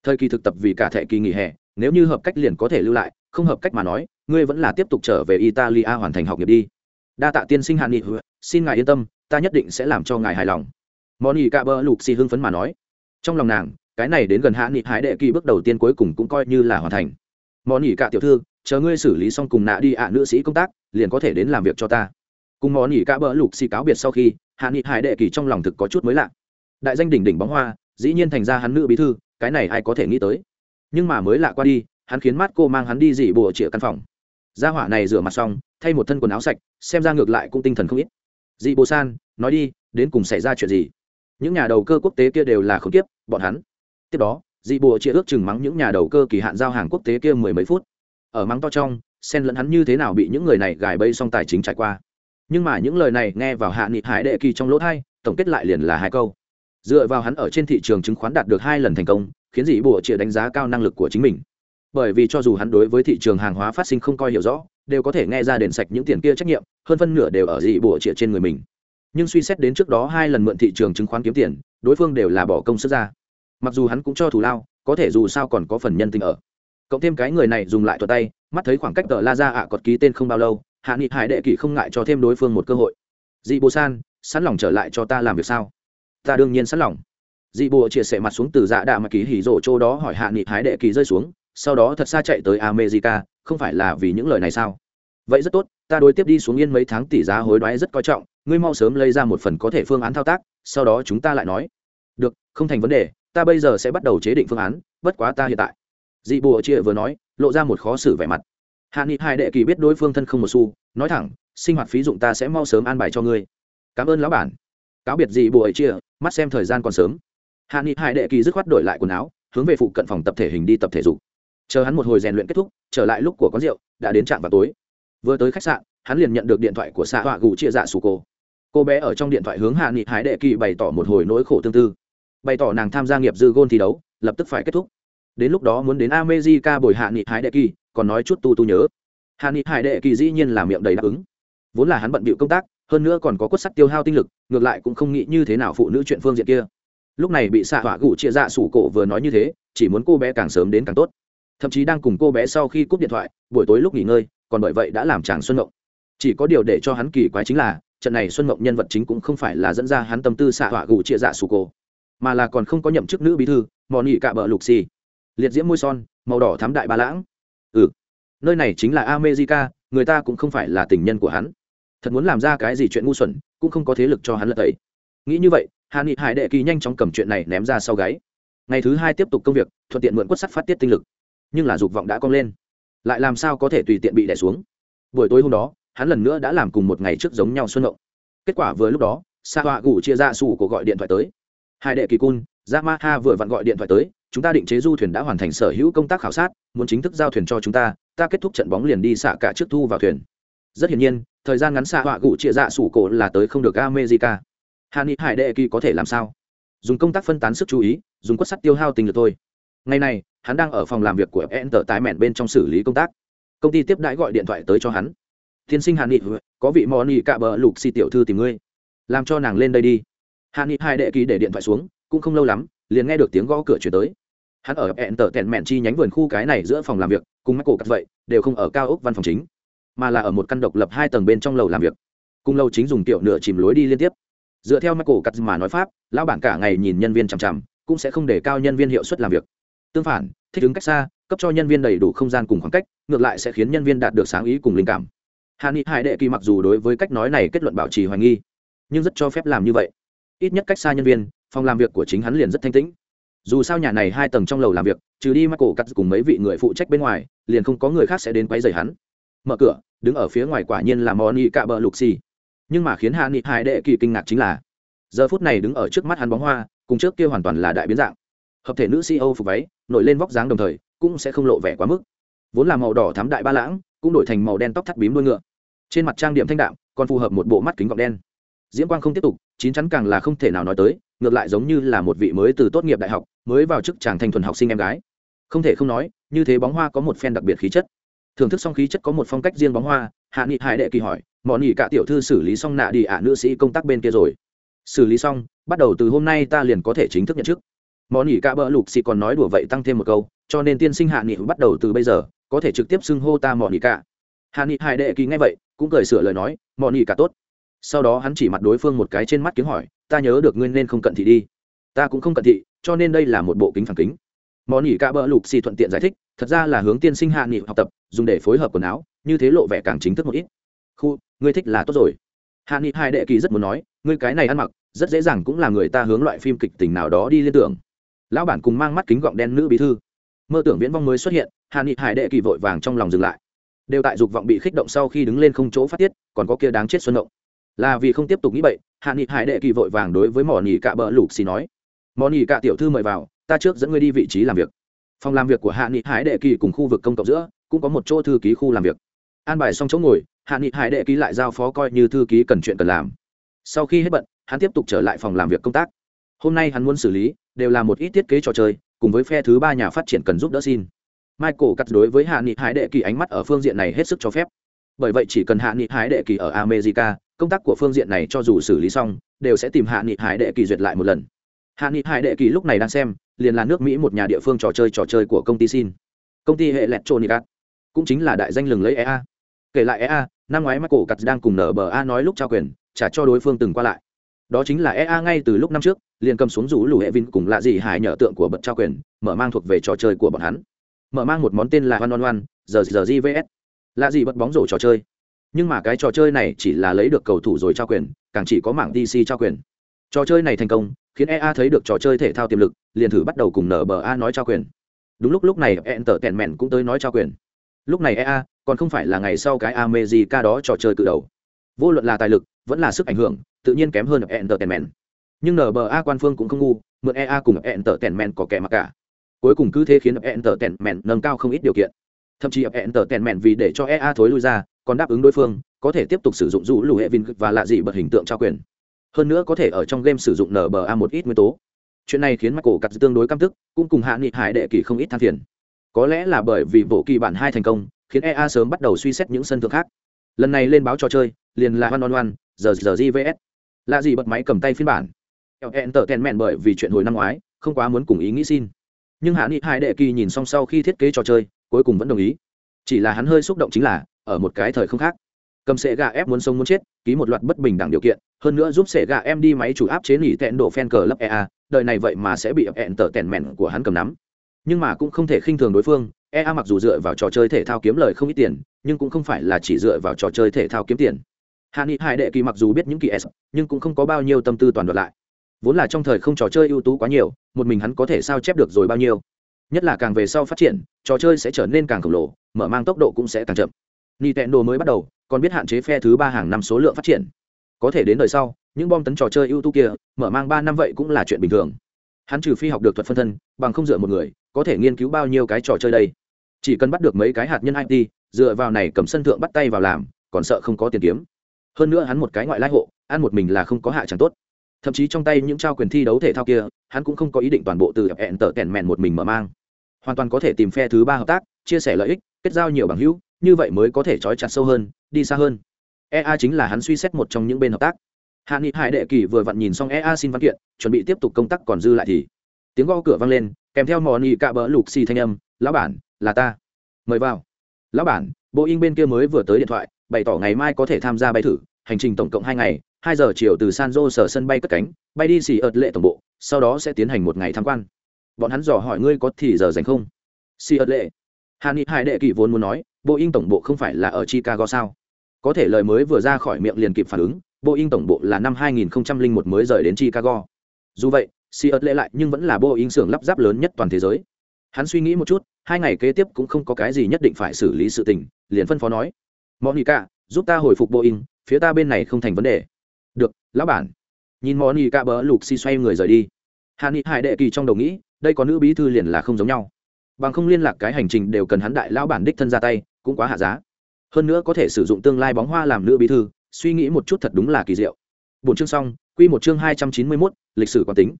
Thời kỳ thực tập vì cả thệ kỳ nghỉ hè, nếu như hợp cách liền có thể lưu lại không hợp cách mà nói, ngươi vẫn là tiếp tục trở về italia hoàn thành học nghiệp đi. Đa tạ tiên sinh hạ nghị xin ngài yên tâm, ta nhất định sẽ làm cho ngài hài lòng. Moni cạ bờ lục xì hưng phấn mà nói. Trong lòng nàng, cái này đến gần hạ nghị hái đệ kỳ bước đầu tiên cuối cùng cũng coi như là hoàn thành. Moni nghỉ cả tiểu thư, chờ ngươi xử lý xong cùng nạ đi ạ à, nữ sĩ công tác, liền có thể đến làm việc cho ta. Cùng moni nghỉ cả lục xì cáo biệt sau khi hạ nghị hải đệ kỳ trong lòng thực có chút mới lạ. Đại danh đỉnh đỉnh bóng hoa, dĩ nhiên thành ra hắn nữ bí thư, cái này ai có thể nghĩ tới. Nhưng mà mới lạ qua đi hắn khiến mắt cô mang hắn đi dị bùa chĩa căn phòng. Gia hỏa này rửa mặt xong, thay một thân quần áo sạch, xem ra ngược lại cũng tinh thần không ít. Dị bồ san, nói đi, đến cùng xảy ra chuyện gì? Những nhà đầu cơ quốc tế kia đều là không tiếp bọn hắn. Tiếp đó dị bộ chĩa ước chừng mắng những nhà đầu cơ kỳ hạn giao hàng quốc tế kia mười mấy phút. Ở mắng to trong, xen lẫn hắn như thế nào bị những người này gài bẫy xong tài chính trải qua. Nhưng mà những lời này nghe vào hạ nghị hải đệ kỳ trong lỗ thai, tổng kết lại liền là hai câu. Dựa vào hắn ở trên thị trường chứng khoán đạt được hai lần thành công, khiến dị bộ chĩa đánh giá cao năng lực của chính mình bởi vì cho dù hắn đối với thị trường hàng hóa phát sinh không coi hiểu rõ, đều có thể nghe ra đền sạch những tiền kia trách nhiệm, hơn phân nửa đều ở dị bộ trịa trên người mình. Nhưng suy xét đến trước đó hai lần mượn thị trường chứng khoán kiếm tiền, đối phương đều là bỏ công sức ra. Mặc dù hắn cũng cho thù lao, có thể dù sao còn có phần nhân tình ở. Cộng thêm cái người này dùng lại thuật tay, mắt thấy khoảng cách tờ la ra ạ cọt ký tên không bao lâu, hạ nghị hải đệ kỷ không ngại cho thêm đối phương một cơ hội. Dị bồ san, sẵn lòng trở lại cho ta làm việc sao? Ta đương nhiên sẵn lòng. Dị bồ chia sẻ mặt xuống từ dạ đạ mà ký hỉ rổ chỗ đó hỏi hạ nghị hải đệ kỳ rơi xuống sau đó thật xa chạy tới america, không phải là vì những lời này sao? Vậy rất tốt, ta đối tiếp đi xuống yên mấy tháng tỷ giá hối đoái rất coi trọng, ngươi mau sớm lấy ra một phần có thể phương án thao tác, sau đó chúng ta lại nói. Được, không thành vấn đề, ta bây giờ sẽ bắt đầu chế định phương án, bất quá ta hiện tại. Dị bùa chia vừa nói, lộ ra một khó xử vẻ mặt. Hạ nghị hai đệ kỳ biết đối phương thân không một xu, nói thẳng, sinh hoạt phí dụng ta sẽ mau sớm an bài cho ngươi. Cảm ơn lão bản. Cáo biệt dị bùa chia, mắt xem thời gian còn sớm. Hạ nghị hai đệ kỳ dứt khoát đổi lại quần áo, hướng về phụ cận phòng tập thể hình đi tập thể dục chờ hắn một hồi rèn luyện kết thúc, trở lại lúc của quán rượu, đã đến trạm vào tối. Vừa tới khách sạn, hắn liền nhận được điện thoại của xạ họa gù chia dạ sù cô cô bé ở trong điện thoại hướng hạ nghị hải đệ kỳ bày tỏ một hồi nỗi khổ tương tư. Bày tỏ nàng tham gia nghiệp dư gôn thi đấu, lập tức phải kết thúc. Đến lúc đó muốn đến amejica bồi hạ nghị hải đệ kỳ, còn nói chút tu tu nhớ. Hạ nghị hải đệ kỳ dĩ nhiên là miệng đầy đáp ứng. Vốn là hắn bận bịu công tác, hơn nữa còn có quất sắc tiêu hao tinh lực, ngược lại cũng không nghĩ như thế nào phụ nữ chuyện phương diện kia. Lúc này bị xạ hỏa gù chia dạ sủ cổ vừa nói như thế, chỉ muốn cô bé càng sớm đến càng tốt thậm chí đang cùng cô bé sau khi cúp điện thoại, buổi tối lúc nghỉ ngơi, còn bởi vậy đã làm chàng xuân mộng. Chỉ có điều để cho hắn kỳ quái chính là, trận này xuân mộng nhân vật chính cũng không phải là dẫn ra hắn tâm tư xạ hỏa gủ chia dạ sủ cổ, mà là còn không có nhậm chức nữ bí thư mòn nhị cạ bờ lục xì. Liệt diễm môi son, màu đỏ thám đại ba lãng. Ừ nơi này chính là america, người ta cũng không phải là tình nhân của hắn. Thật muốn làm ra cái gì chuyện ngu xuẩn, cũng không có thế lực cho hắn lật tẩy. Nghĩ như vậy hà nghị hải đệ kỳ nhanh chóng cầm chuyện này ném ra sau gáy. Ngày thứ hai tiếp tục công việc, thuận tiện mượn quất sắt phát tiết tinh lực nhưng là dục vọng đã cong lên. Lại làm sao có thể tùy tiện bị đẻ xuống? Buổi tối hôm đó, hắn lần nữa đã làm cùng một ngày trước giống nhau xuân động kết quả vừa lúc đó, sa họa gủ chia ra sủ của gọi điện thoại tới. Hai đệ kỳ cun dạ ha vừa vặn gọi điện thoại tới, chúng ta định chế du thuyền đã hoàn thành sở hữu công tác khảo sát, muốn chính thức giao thuyền cho chúng ta ta kết thúc trận bóng liền đi xạ cả trước thu vào thuyền. Rất hiển nhiên, thời gian ngắn xạ họa gụ chia dạ sủ cổ là tới không được america. Hà ni hải đệ kỳ có thể làm sao? Dùng công tác phân tán sức chú ý, dùng quất sắt tiêu hao tình lực thôi. Ngày này hắn đang ở phòng làm việc của enter tái mẹn bên trong xử lý công tác. Công ty tiếp đãi gọi điện thoại tới cho hắn. Tiên sinh hàn nghị, có vị mò nỉ cạ bờ lục xì tiểu thư tìm ngươi. Làm cho nàng lên đây đi. Hàn nghị hai đệ ký để điện thoại xuống, cũng không lâu lắm, liền nghe được tiếng gõ cửa chuyển tới. Hắn ở hẹn tờ tẹn mẹn chi nhánh vườn khu cái này giữa phòng làm việc, cùng mắt cổ cắt vậy, đều không ở cao ốc văn phòng chính, mà là ở một căn độc lập hai tầng bên trong lầu làm việc. Cùng lâu chính dùng tiểu nửa chìm lối đi liên tiếp. Dựa theo mắt cổ cắt mà nói pháp, lão bản cả ngày nhìn nhân viên chằm chằm, cũng sẽ không để cao nhân viên hiệu suất làm việc tương phản, thích ứng cách xa, cấp cho nhân viên đầy đủ không gian cùng khoảng cách, ngược lại sẽ khiến nhân viên đạt được sáng ý cùng linh cảm. Hà ni hải đệ kỳ mặc dù đối với cách nói này kết luận bảo trì hoài nghi, nhưng rất cho phép làm như vậy. Ít nhất cách xa nhân viên, phòng làm việc của chính hắn liền rất thanh tĩnh. Dù sao nhà này hai tầng trong lầu làm việc, trừ đi mắt cổ cắt cùng mấy vị người phụ trách bên ngoài, liền không có người khác sẽ đến quấy rầy hắn. Mở cửa, đứng ở phía ngoài quả nhiên là moni cạ bờ lục xì nhưng mà khiến hạ nghị hải đệ kỳ kinh ngạc chính là, giờ phút này đứng ở trước mắt hắn bóng hoa, cùng trước kia hoàn toàn là đại biến dạng hợp thể nữ ceo phục váy, nổi lên vóc dáng đồng thời, cũng sẽ không lộ vẻ quá mức. Vốn là màu đỏ thắm đại ba lãng, cũng đổi thành màu đen tóc thắt bím đuôi ngựa. Trên mặt trang điểm thanh đạm, còn phù hợp một bộ mắt kính gọng đen. Diễm quang không tiếp tục, chín chắn càng là không thể nào nói tới, ngược lại giống như là một vị mới từ tốt nghiệp đại học, mới vào chức chàng thanh thuần học sinh em gái. Không thể không nói, như thế bóng hoa có một phen đặc biệt khí chất. Thưởng thức xong khí chất có một phong cách riêng bóng hoa, hạ nghị hải đệ kỳ hỏi mọn nghị cả tiểu thư xử lý xong nạ đi ạ nữ sĩ công tác bên kia rồi? Xử lý xong, bắt đầu từ hôm nay ta liền có thể chính thức nhận chức món nghị cả bỡ lục xì còn nói đùa vậy tăng thêm một câu, cho nên tiên sinh hạ nghị bắt đầu từ bây giờ, có thể trực tiếp xưng hô ta mọn nghị cả. Hạ nghị hải đệ kỳ nghe vậy, cũng cười sửa lời nói mọn nghị cả tốt. Sau đó hắn chỉ mặt đối phương một cái trên mắt kiếm hỏi, ta nhớ được ngươi nên không cận thị đi. Ta cũng không cận thị, cho nên đây là một bộ kính phản kính. Món nghỉ cả bỡ lục xì thuận tiện giải thích, thật ra là hướng tiên sinh hạ nghị học tập, dùng để phối hợp quần áo, như thế lộ vẻ càng chính thức một ít. Khu, ngươi thích là tốt rồi. Hạ nghị hai đệ kỳ rất muốn nói, ngươi cái này ăn mặc, rất dễ dàng cũng là người ta hướng loại phim kịch tình nào đó đi liên tưởng lão bản cùng mang mắt kính gọng đen nữ bí thư. Mơ tưởng viễn vong mới xuất hiện hạ nghị hải đệ kỳ vội vàng trong lòng dừng lại. Đều tại dục vọng bị khích động sau khi đứng lên không chỗ phát tiết, còn có kia đáng chết xuân động là vì không tiếp tục nghĩ vậy hạ nghị hải đệ kỳ vội vàng đối với mỏ nhì cạ bỡ lục xì nói mỏ nhì cạ tiểu thư mời vào, ta trước dẫn ngươi đi vị trí làm việc. Phòng làm việc của hạ nghị hải đệ kỳ cùng khu vực công cộng giữa, cũng có một chỗ thư ký khu làm việc. An bài xong chỗ ngồi hạ nghị hải đệ ký lại giao phó coi như thư ký cần chuyện cần làm. Sau khi hết bận, hắn tiếp tục trở lại phòng làm việc công tác hôm nay hắn muốn xử lý, đều là một ít thiết kế trò chơi, cùng với phe thứ ba nhà phát triển cần giúp đỡ xin. Michael cắt đối với hạ nghị hải đệ kỳ ánh mắt ở phương diện này hết sức cho phép. Bởi vậy chỉ cần hạ nghị hải đệ kỳ ở america, công tác của phương diện này cho dù xử lý xong, đều sẽ tìm hạ nghị hải đệ kỳ duyệt lại một lần. Hạ nghị hải đệ kỳ lúc này đang xem, liền là nước mỹ một nhà địa phương trò chơi trò chơi của công ty xin. Công ty hệ electronicat cũng chính là đại danh lừng lấy ea kể lại ea năm ngoái michael cắt đang cùng nở bờ a nói lúc trao quyền trả cho đối phương từng qua lại đó chính là ea ngay từ lúc năm trước, liền cầm xuống rủ lù hệ vin cùng lạ gì hải nhờ tượng của bậc trao quyền, mở mang thuộc về trò chơi của bọn hắn. Mở mang một món tên là one on one, giờ giờ gvs lạ gì bật bóng rổ trò chơi. Nhưng mà cái trò chơi này chỉ là lấy được cầu thủ rồi trao quyền, càng chỉ có mảng dc trao quyền. Trò chơi này thành công, khiến ea thấy được trò chơi thể thao tiềm lực, liền thử bắt đầu cùng nở bờ a nói trao quyền. Đúng lúc lúc này enter tèn mẹn cũng tới nói trao quyền. Lúc này ea còn không phải là ngày sau cái amejica đó trò chơi cự đầu. Vô luận là tài lực, vẫn là sức ảnh hưởng tự nhiên kém hơn enter nhưng NBA quan phương cũng không ngu, mượn ea cùng enter có kẻ mặc cả. Cuối cùng cứ thế khiến enter nâng cao không ít điều kiện. Thậm chí enter vì để cho ea thối lui ra, còn đáp ứng đối phương, có thể tiếp tục sử dụng rũ lù hệ vin và lạ dị bật hình tượng trao quyền. Hơn nữa có thể ở trong game sử dụng NBA một ít nguyên tố. Chuyện này khiến michael cắt tương đối căm tức, cũng cùng hạ nghị hải đệ kỳ không ít than phiền. Có lẽ là bởi vì bộ kỳ bản hai thành công, khiến ea sớm bắt đầu suy xét những sân thượng khác. Lần này lên báo trò chơi, liền là hoan on hoan giờ giờ gvs lạ gì bật máy cầm tay phiên bản. Hẹn tở tèn mẹn bởi vì chuyện hồi năm ngoái, không quá muốn cùng ý nghĩ xin. Nhưng hạ nghị hai đệ kỳ nhìn xong sau khi thiết kế trò chơi, cuối cùng vẫn đồng ý. Chỉ là hắn hơi xúc động chính là, ở một cái thời không khác, cầm sệ gà ép muốn sống muốn chết, ký một loạt bất bình đẳng điều kiện, hơn nữa giúp sệ gà em đi máy chủ áp chế nỉ tẹn đổ fan cờ lấp ea đời này vậy mà sẽ bị hẹn tở tèn mẹn của hắn cầm nắm. Nhưng mà cũng không thể khinh thường đối phương ea mặc dù dựa vào trò chơi thể thao kiếm lời không ít tiền, nhưng cũng không phải là chỉ dựa vào trò chơi thể thao kiếm tiền hạ nghị hải đệ kỳ mặc dù biết những kỳ s, nhưng cũng không có bao nhiêu tâm tư toàn đoạt lại. Vốn là trong thời không trò chơi ưu tú quá nhiều, một mình hắn có thể sao chép được rồi bao nhiêu. Nhất là càng về sau phát triển, trò chơi sẽ trở nên càng khổng lồ, mở mang tốc độ cũng sẽ càng chậm. Nintendo mới bắt đầu, còn biết hạn chế phe thứ ba hàng năm số lượng phát triển. Có thể đến đời sau, những bom tấn trò chơi ưu tú kia, mở mang ba năm vậy cũng là chuyện bình thường. Hắn trừ phi học được thuật phân thân, bằng không dựa một người, có thể nghiên cứu bao nhiêu cái trò chơi đây. Chỉ cần bắt được mấy cái hạt nhân it dựa vào này cầm sân thượng bắt tay vào làm, còn sợ không có tiền kiếm hơn nữa hắn một cái ngoại lai hộ, ăn một mình là không có hạ chẳng tốt. Thậm chí trong tay những trao quyền thi đấu thể thao kia, hắn cũng không có ý định toàn bộ từ hẹn tở kèn mẹn một mình mở mang. Hoàn toàn có thể tìm phe thứ ba hợp tác, chia sẻ lợi ích, kết giao nhiều bằng hữu, như vậy mới có thể trói chặt sâu hơn, đi xa hơn. Ea chính là hắn suy xét một trong những bên hợp tác. Hạ nghị hải đệ kỳ vừa vặn nhìn xong ea xin văn kiện, chuẩn bị tiếp tục công tác còn dư lại thì. Tiếng gõ cửa vang lên, kèm theo mò nị cạ bỡ lục xì thanh âm, lão bản, là ta. Mời vào. Lão bản bộ in bên kia mới vừa tới điện thoại bày tỏ ngày mai có thể tham gia bay thử, hành trình tổng cộng hai ngày, hai giờ chiều từ san jose sở sân bay cất cánh, bay đi xì ợt lệ tổng bộ, sau đó sẽ tiến hành một ngày tham quan. Bọn hắn dò hỏi ngươi có thì giờ dành không? Xì ợt lệ. Hà ni hải đệ kỳ vốn muốn nói bộ in tổng bộ không phải là ở chicago sao? Có thể lời mới vừa ra khỏi miệng liền kịp phản ứng bộ in tổng bộ là năm 2001 mới rời đến chicago. Dù vậy xì ợt lệ lại nhưng vẫn là bộ in xưởng lắp ráp lớn nhất toàn thế giới. Hắn suy nghĩ một chút, hai ngày kế tiếp cũng không có cái gì nhất định phải xử lý sự tình, liền phân phó nói monica giúp ta hồi phục boeing phía ta bên này không thành vấn đề. Được lão bản. Nhìn monica bỡ lục xi xoay người rời đi. Hà ni hải đệ kỳ trong đầu nghĩ đây có nữ bí thư liền là không giống nhau. Bằng không liên lạc cái hành trình đều cần hắn đại lão bản đích thân ra tay cũng quá hạ giá. Hơn nữa có thể sử dụng tương lai bóng hoa làm nữ bí thư suy nghĩ một chút thật đúng là kỳ diệu. Bốn chương xong quy một chương hai trăm chín mươi 291, lịch sử quán tính.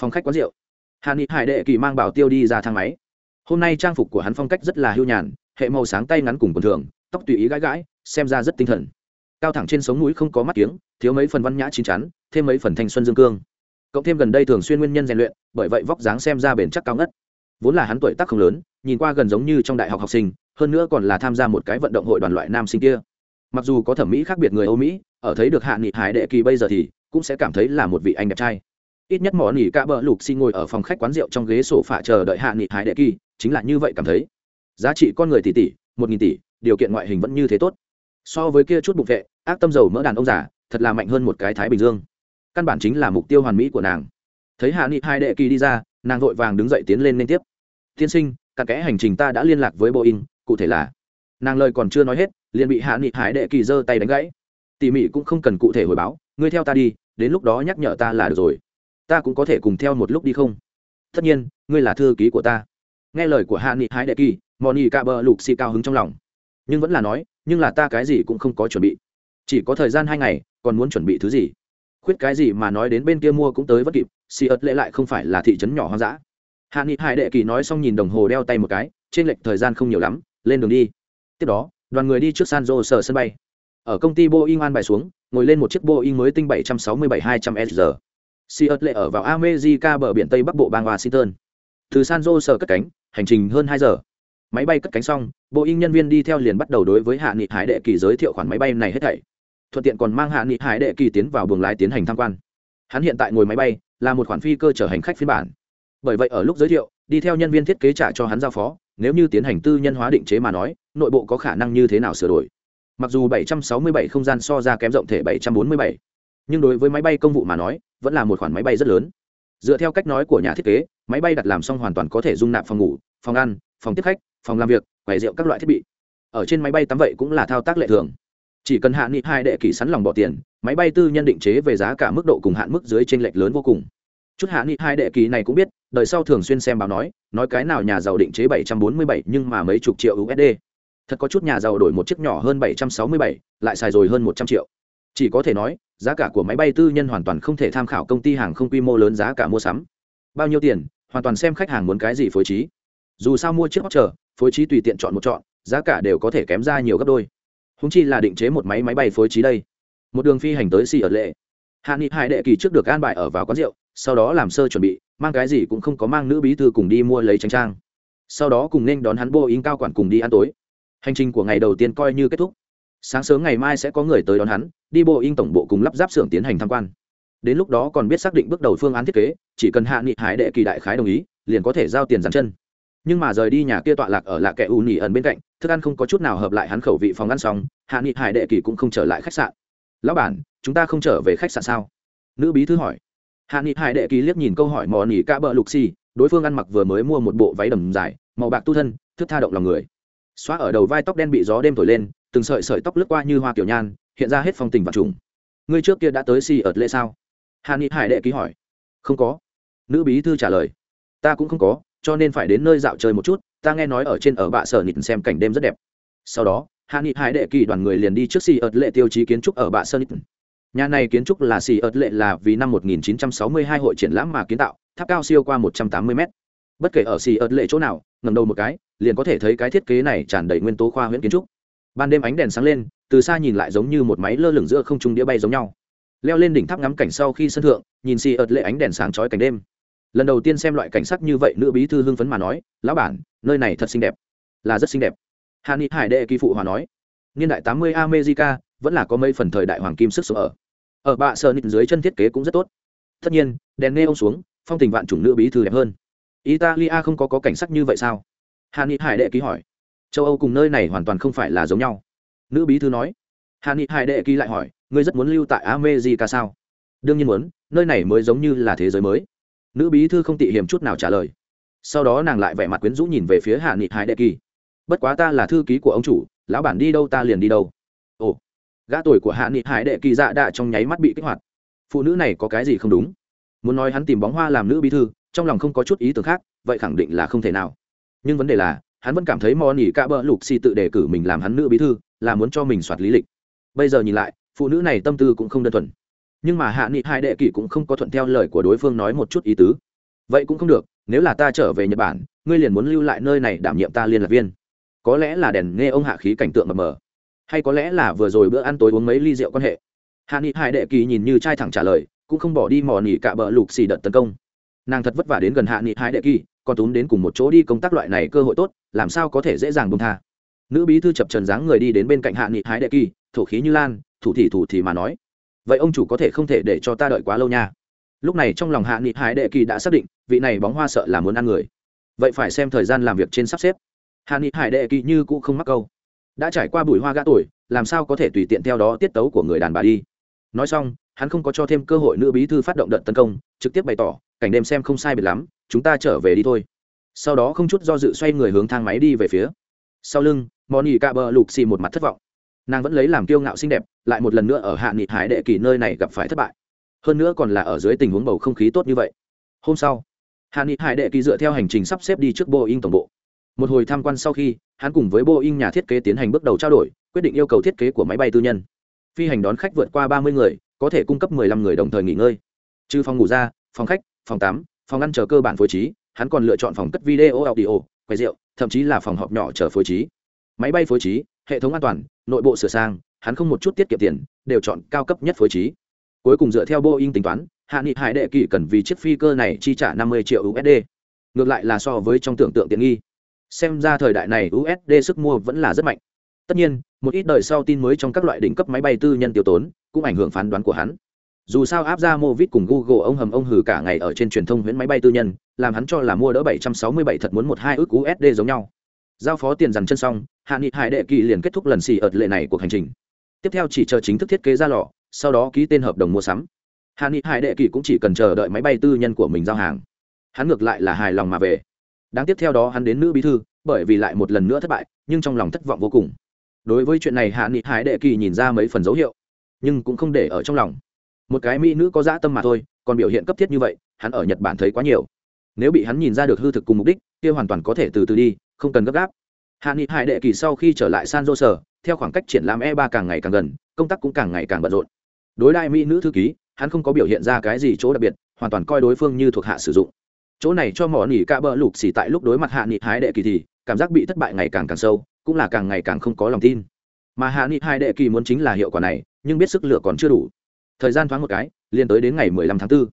Phòng khách quán rượu. Hà ni hải đệ kỳ mang bảo tiêu đi ra thang máy. Hôm nay trang phục của hắn phong cách rất là hưu nhàn hệ màu sáng tay ngắn cùng quần thường tóc tùy ý gãi gãi, xem ra rất tinh thần. Cao thẳng trên sống mũi không có mắt kiếng, thiếu mấy phần văn nhã chín chắn, thêm mấy phần thanh xuân dương cương. Cộng thêm gần đây thường xuyên nguyên nhân rèn luyện, bởi vậy vóc dáng xem ra bền chắc cao ngất. Vốn là hắn tuổi tác không lớn, nhìn qua gần giống như trong đại học học sinh, hơn nữa còn là tham gia một cái vận động hội đoàn loại nam sinh kia. Mặc dù có thẩm mỹ khác biệt người âu mỹ, ở thấy được hạ nghị hải đệ kỳ bây giờ thì cũng sẽ cảm thấy là một vị anh đẹp trai. Ít nhất mỏ nỉ ca bờ lục xin ngồi ở phòng khách quán rượu trong ghế sổ phạ chờ đợi hạ nghị hải đệ kỳ, chính là như vậy cảm thấy. Giá trị con người tỷ tỷ, một nghìn tỷ điều kiện ngoại hình vẫn như thế tốt. So với kia chút bụng vệ, ác tâm dầu mỡ đàn ông giả thật là mạnh hơn một cái thái bình dương. Căn bản chính là mục tiêu hoàn mỹ của nàng. Thấy hạ nghị hai đệ kỳ đi ra, nàng vội vàng đứng dậy tiến lên liên tiếp. Tiên sinh, cả kẽ hành trình ta đã liên lạc với boeing, cụ thể là? Nàng lời còn chưa nói hết, liền bị hạ nghị hải đệ kỳ giơ tay đánh gãy. Tỉ mỉ cũng không cần cụ thể hồi báo, ngươi theo ta đi, đến lúc đó nhắc nhở ta là được rồi. Ta cũng có thể cùng theo một lúc đi không? Tất nhiên, ngươi là thư ký của ta. Nghe lời của hạ nghị hải đệ kỳ, moni ca bơ lục xì cao hứng trong lòng nhưng vẫn là nói, nhưng là ta cái gì cũng không có chuẩn bị. Chỉ có thời gian hai ngày, còn muốn chuẩn bị thứ gì? Khuyết cái gì mà nói đến bên kia mua cũng tới vất kịp, xì ớt lệ lại không phải là thị trấn nhỏ hoang dã. Hạ nghị hải đệ kỳ nói xong nhìn đồng hồ đeo tay một cái, trên lệch thời gian không nhiều lắm, lên đường đi. Tiếp đó, đoàn người đi trước san jose sở sân bay. Ở công ty boeing an bài xuống, ngồi lên một chiếc boeing mới tinh 767-200 s si ớt lệ ở vào america bờ biển tây bắc bộ bang washington. Từ san jose cất cánh, hành trình hơn hai giờ máy bay cất cánh xong boeing nhân viên đi theo liền bắt đầu đối với hạ nghị hải đệ kỳ giới thiệu khoản máy bay này hết thảy. Thuận tiện còn mang hạ nghị hải đệ kỳ tiến vào buồng lái tiến hành tham quan. Hắn hiện tại ngồi máy bay là một khoản phi cơ chở hành khách phiên bản. Bởi vậy ở lúc giới thiệu đi theo nhân viên thiết kế trả cho hắn giao phó nếu như tiến hành tư nhân hóa định chế mà nói nội bộ có khả năng như thế nào sửa đổi. Mặc dù 767 không gian so ra kém rộng thể 747, nhưng đối với máy bay công vụ mà nói vẫn là một khoản máy bay rất lớn. Dựa theo cách nói của nhà thiết kế máy bay đặt làm xong hoàn toàn có thể dung nạp phòng ngủ phòng ăn phòng tiếp khách phòng làm việc quầy rượu các loại thiết bị. Ở trên máy bay tắm vậy cũng là thao tác lệ thường. Chỉ cần hạ nghị hai đệ kỷ sẵn lòng bỏ tiền, máy bay tư nhân định chế về giá cả mức độ cùng hạn mức dưới t r ê n lệch lớn vô cùng. Chút hạ nghị hai đệ kỷ này cũng biết, đời sau thường xuyên xem báo nói nói cái nào nhà giàu định chế bảy trăm bốn mươi bảy nhưng mà mấy chục triệu usd thật có chút nhà giàu đổi một chiếc nhỏ hơn bảy trăm sáu mươi bảy, lại xài rồi hơn một trăm triệu. Chỉ có thể nói, giá cả của máy bay tư nhân hoàn toàn không thể tham khảo công ty hàng không quy mô lớn giá cả mua sắm. Bao nhiêu tiền, hoàn toàn xem khách hàng muốn cái gì phối trí. Dù sao mua chiếc hot chờ phối trí tùy tiện chọn một chọn, giá cả đều có thể kém ra nhiều gấp đôi. Húng chi là định chế một máy máy bay phối trí đây. Một đường phi hành tới xì ở lệ. Hạ nghị hải đệ kỳ trước được an bài ở vào quán rượu, sau đó làm sơ chuẩn bị, mang cái gì cũng không có mang nữ bí thư cùng đi mua lấy tranh trang. Sau đó cùng nên đón hắn bô in cao quản cùng đi ăn tối. Hành trình của ngày đầu tiên coi như kết thúc. Sáng sớm ngày mai sẽ có người tới đón hắn, đi bộ in tổng bộ cùng lắp ráp xưởng tiến hành tham quan. Đến lúc đó còn biết xác định bước đầu phương án thiết kế, chỉ cần hạ nghị hải đệ kỳ đại khái đồng ý, liền có thể giao tiền dàn chân nhưng mà rời đi nhà kia tọa lạc ở lạ kẻ u nhỉ ẩn bên cạnh, thức ăn không có chút nào hợp lại hắn khẩu vị phòng ăn xong, hạ nghị hải đệ kỳ cũng không trở lại khách sạn. Lão bản, chúng ta không trở về khách sạn sao? Nữ bí thư hỏi. Hạ nghị hải đệ kỳ liếc nhìn câu hỏi mò nỉ ca bờ lục xì, đối phương ăn mặc vừa mới mua một bộ váy đầm dài, màu bạc tu thân, thức tha động lòng người. Xóa ở đầu vai tóc đen bị gió đêm thổi lên, từng sợi sợi tóc lướt qua như hoa kiểu nhan, hiện ra hết phong tình và trùng. Ngươi trước kia đã tới xì ợt lệ sao? Hạ nghị hải đệ ký hỏi. Không có. Nữ bí thư trả lời. Ta cũng không có cho nên phải đến nơi dạo chơi một chút, ta nghe nói ở trên ở bạ sở nịt xem cảnh đêm rất đẹp. Sau đó, hạ nghị hải đệ kỳ đoàn người liền đi trước xì ợt lệ tiêu chí kiến trúc ở bạ sở nịt. Nhà này kiến trúc là xì ợt lệ là vì năm 1962 hội triển lãm mà kiến tạo, tháp cao siêu qua 180 mét. Bất kể ở xì ợt lệ chỗ nào ngầm đầu một cái, liền có thể thấy cái thiết kế này tràn đầy nguyên tố khoa huyễn kiến trúc. Ban đêm ánh đèn sáng lên, từ xa nhìn lại giống như một máy lơ lửng giữa không trung đĩa bay giống nhau. Leo lên đỉnh tháp ngắm cảnh sau khi sân thượng, nhìn xì ợt lệ ánh đèn sáng chói cảnh đêm lần đầu tiên xem loại cảnh sắc như vậy nữ bí thư hưng phấn mà nói lão bản nơi này thật xinh đẹp. Là rất xinh đẹp. Hạ nghị hải đệ kỳ phụ hòa nói. Niên đại tám mươi america vẫn là có mấy phần thời đại hoàng kim sức sống ở. Ở bạ sợ nịt dưới chân thiết kế cũng rất tốt. Tất nhiên đèn nghe ông xuống phong tình vạn chủng nữ bí thư đẹp hơn. Italia không có, có cảnh sắc như vậy sao? Hạ nghị hải đệ ký hỏi. Châu âu cùng nơi này hoàn toàn không phải là giống nhau. Nữ bí thư nói. Hạ nghị hải đệ ký lại hỏi. Ngươi rất muốn lưu tại america sao? Đương nhiên muốn nơi này mới giống như là thế giới mới nữ bí thư không tị hiểm chút nào trả lời. Sau đó nàng lại vẻ mặt quyến rũ nhìn về phía hạ nghị hải đệ kỳ. Bất quá ta là thư ký của ông chủ, lão bản đi đâu ta liền đi đâu. Ồ, gã tuổi của hạ nghị hải đệ kỳ dạ đạ trong nháy mắt bị kích hoạt. Phụ nữ này có cái gì không đúng? Muốn nói hắn tìm bóng hoa làm nữ bí thư, trong lòng không có chút ý tưởng khác, vậy khẳng định là không thể nào. Nhưng vấn đề là, hắn vẫn cảm thấy mò nỉ cả bỡ lục xì tự đề cử mình làm hắn nữ bí thư, là muốn cho mình soạt lý lịch. Bây giờ nhìn lại, phụ nữ này tâm tư cũng không đơn thuần nhưng mà hạ nghị hai đệ kỷ cũng không có thuận theo lời của đối phương nói một chút ý tứ. Vậy cũng không được, nếu là ta trở về nhật bản, ngươi liền muốn lưu lại nơi này đảm nhiệm ta liên lạc viên. Có lẽ là đèn nghe ông hạ khí cảnh tượng mờ mờ. Hay có lẽ là vừa rồi bữa ăn tối uống mấy ly rượu quan hệ. Hạ nghị hai đệ kỳ nhìn như trai thẳng trả lời, cũng không bỏ đi mò nỉ cả bờ lục xì đợt tấn công. Nàng thật vất vả đến gần hạ nghị hai đệ kỳ còn túm đến cùng một chỗ đi công tác loại này cơ hội tốt, làm sao có thể dễ dàng bông tha. Nữ bí thư chập trần dáng người đi đến bên cạnh hạ nghị Hải đệ kỳ thổ khí như lan, thủ thị thủ thì mà nói vậy ông chủ có thể không thể để cho ta đợi quá lâu nha. Lúc này trong lòng hạ nghị Hải đệ kỳ đã xác định, vị này bóng hoa sợ là muốn ăn người. Vậy phải xem thời gian làm việc trên sắp xếp. Hạ nghị hải đệ kỳ như cũng không mắc câu. Đã trải qua bùi hoa gã tuổi, làm sao có thể tùy tiện theo đó tiết tấu của người đàn bà đi? Nói xong, hắn không có cho thêm cơ hội nữ bí thư phát động đợt tấn công, trực tiếp bày tỏ, cảnh đêm xem không sai biệt lắm, chúng ta trở về đi thôi. Sau đó không chút do dự xoay người hướng thang máy đi về phía. Sau lưng mòn ỉ cạ bờ lục xì một mặt thất vọng. Nàng vẫn lấy làm kiêu ngạo xinh đẹp lại một lần nữa ở hạ nghị hải đệ kỳ nơi này gặp phải thất bại. Hơn nữa còn là ở dưới tình huống bầu không khí tốt như vậy. Hôm sau, hạ nghị hải đệ kỳ dựa theo hành trình sắp xếp đi trước boeing tổng bộ. Một hồi tham quan sau khi, hắn cùng với boeing nhà thiết kế tiến hành bước đầu trao đổi, quyết định yêu cầu thiết kế của máy bay tư nhân. Phi hành đón khách vượt qua ba mươi người, có thể cung cấp 15 người đồng thời nghỉ ngơi. Trừ phòng ngủ ra, phòng khách, phòng tắm, phòng ăn chờ cơ bản phối trí, hắn còn lựa chọn phòng cất video, audio, quay rượu, thậm chí là phòng họp nhỏ chờ phối trí. Máy bay phối trí, hệ thống an toàn, nội bộ sửa sang hắn không một chút tiết kiệm tiền, đều chọn cao cấp nhất phối trí. Cuối cùng dựa theo boeing tính toán, hạ nghị hải đệ kỳ cần vì chiếc phi cơ này chi trả 50 triệu usd ngược lại là so với trong tưởng tượng tiện nghi. Xem ra thời đại này usd sức mua vẫn là rất mạnh. Tất nhiên, một ít đời sau tin mới trong các loại đỉnh cấp máy bay tư nhân tiêu tốn, cũng ảnh hưởng phán đoán của hắn. Dù sao áp ra Movit cùng google ông hầm ông hử cả ngày ở trên truyền thông huyễn máy bay tư nhân, làm hắn cho là mua đỡ 767 thật muốn một hai ước usd giống nhau. Giao phó tiền dằn chân xong, hạ nghị hải đệ kỳ liền kết thúc lần xì ợt lệ này của hành trình tiếp theo chỉ chờ chính thức thiết kế ra lò, sau đó ký tên hợp đồng mua sắm. Hạ nghị hải đệ kỳ cũng chỉ cần chờ đợi máy bay tư nhân của mình giao hàng. Hắn ngược lại là hài lòng mà về. Đáng tiếp theo đó hắn đến nữ bí thư, bởi vì lại một lần nữa thất bại, nhưng trong lòng thất vọng vô cùng. Đối với chuyện này hạ nghị hải đệ kỳ nhìn ra mấy phần dấu hiệu, nhưng cũng không để ở trong lòng. Một cái mỹ nữ có dã tâm mà thôi, còn biểu hiện cấp thiết như vậy, hắn ở nhật bản thấy quá nhiều. Nếu bị hắn nhìn ra được hư thực cùng mục đích, kia hoàn toàn có thể từ từ đi, không cần gấp gáp. Hạ nghị hải đệ kỳ sau khi trở lại san jose theo khoảng cách triển lãm e ba càng ngày càng gần, công tác cũng càng ngày càng bận rộn. Đối đại mỹ nữ thư ký, hắn không có biểu hiện ra cái gì chỗ đặc biệt, hoàn toàn coi đối phương như thuộc hạ sử dụng. Chỗ này cho mỏ nỉ ca bỡ lục xỉ tại lúc đối mặt hạ nghị hái đệ kỳ thì, cảm giác bị thất bại ngày càng càng sâu, cũng là càng ngày càng không có lòng tin. Mà hạ nghị hai đệ kỳ muốn chính là hiệu quả này, nhưng biết sức lựa còn chưa đủ. Thời gian thoáng một cái liên tới đến ngày 15 tháng 4.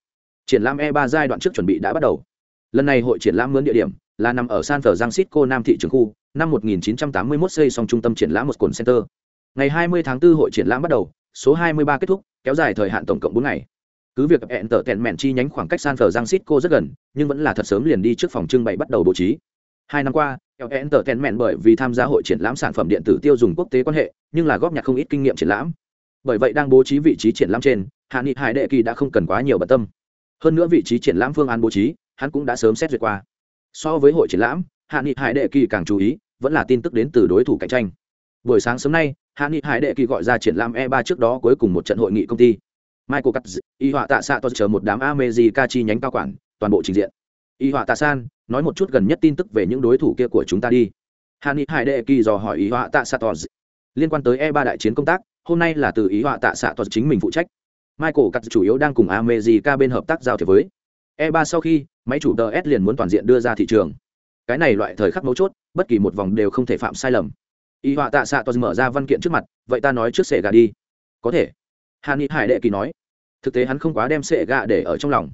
triển lãm e 3 giai đoạn trước chuẩn bị đã bắt đầu. Lần này hội triển lãm mướn địa điểm là nằm ở san francisco nam thị trường khu, năm 1981 xây xong trung tâm triển lãm một cồn center. Ngày 20 tháng 4 hội triển lãm bắt đầu, số 23 kết thúc, kéo dài thời hạn tổng cộng 4 ngày. Cứ việc hẹn tở tẹn mẹn chi nhánh khoảng cách san francisco rất gần, nhưng vẫn là thật sớm liền đi trước phòng trưng bày bắt đầu bố trí. Hai năm qua hẹn tở tẹn mẹn bởi vì tham gia hội triển lãm sản phẩm điện tử tiêu dùng quốc tế quan hệ, nhưng là góp nhặt không ít kinh nghiệm triển lãm. Bởi vậy đang bố trí vị trí triển lãm trên, hạ nghị hải đệ kỳ đã không cần quá nhiều bận tâm. Hơn nữa vị trí triển lãm phương án bố trí, hắn cũng đã sớm xét duyệt qua so với hội triển lãm, hạ nghị hải đệ kỳ càng chú ý, vẫn là tin tức đến từ đối thủ cạnh tranh. Buổi sáng sớm nay, hạ nghị hải đệ kỳ gọi ra triển lãm e 3 trước đó cuối cùng một trận hội nghị công ty. Michael cắt y họa tạ xạ tôi chờ một đám amejica chi nhánh cao quản, toàn bộ trình diện. Y họa tạ san, nói một chút gần nhất tin tức về những đối thủ kia của chúng ta đi. Hạ nghị hải đệ kỳ dò hỏi y họa tạ xạ tôi liên quan tới e 3 đại chiến công tác, hôm nay là từ ý họa tạ xạ tôi chính mình phụ trách. Michael cắt chủ yếu đang cùng amejica bên hợp tác giao thiệp với e 3 sau khi, máy chủ ts liền muốn toàn diện đưa ra thị trường. Cái này loại thời khắc mấu chốt, bất kỳ một vòng đều không thể phạm sai lầm. Y họa tạ xạ toàn mở ra văn kiện trước mặt, vậy ta nói trước sệ gà đi. Có thể. Hàn ni hải đệ kỳ nói. Thực tế hắn không quá đem sệ gà để ở trong lòng.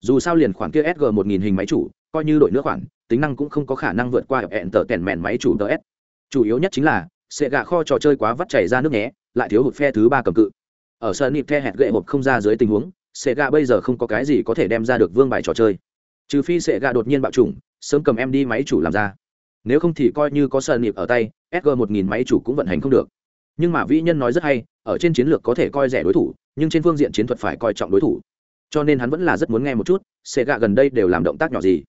Dù sao liền khoản kia sg một nghìn hình máy chủ, coi như đội nước khoản, tính năng cũng không có khả năng vượt qua hẹn tờ tèn mèn máy chủ ts chủ yếu nhất chính là sệ gà kho trò chơi quá vắt chảy ra nước nhé, lại thiếu hụt phe thứ ba cầm cự. Ở sân nịp the hẹn gậy hộp không ra dưới tình huống sệ gà bây giờ không có cái gì có thể đem ra được vương bài trò chơi. Trừ phi sệ gà đột nhiên bạo chủng, sớm cầm em đi máy chủ làm ra. Nếu không thì coi như có sân nịp ở tay sg một nghìn máy chủ cũng vận hành không được. Nhưng mà vĩ nhân nói rất hay, ở trên chiến lược có thể coi rẻ đối thủ, nhưng trên phương diện chiến thuật phải coi trọng đối thủ. Cho nên hắn vẫn là rất muốn nghe một chút, sệ gạ gần đây đều làm động tác nhỏ gì.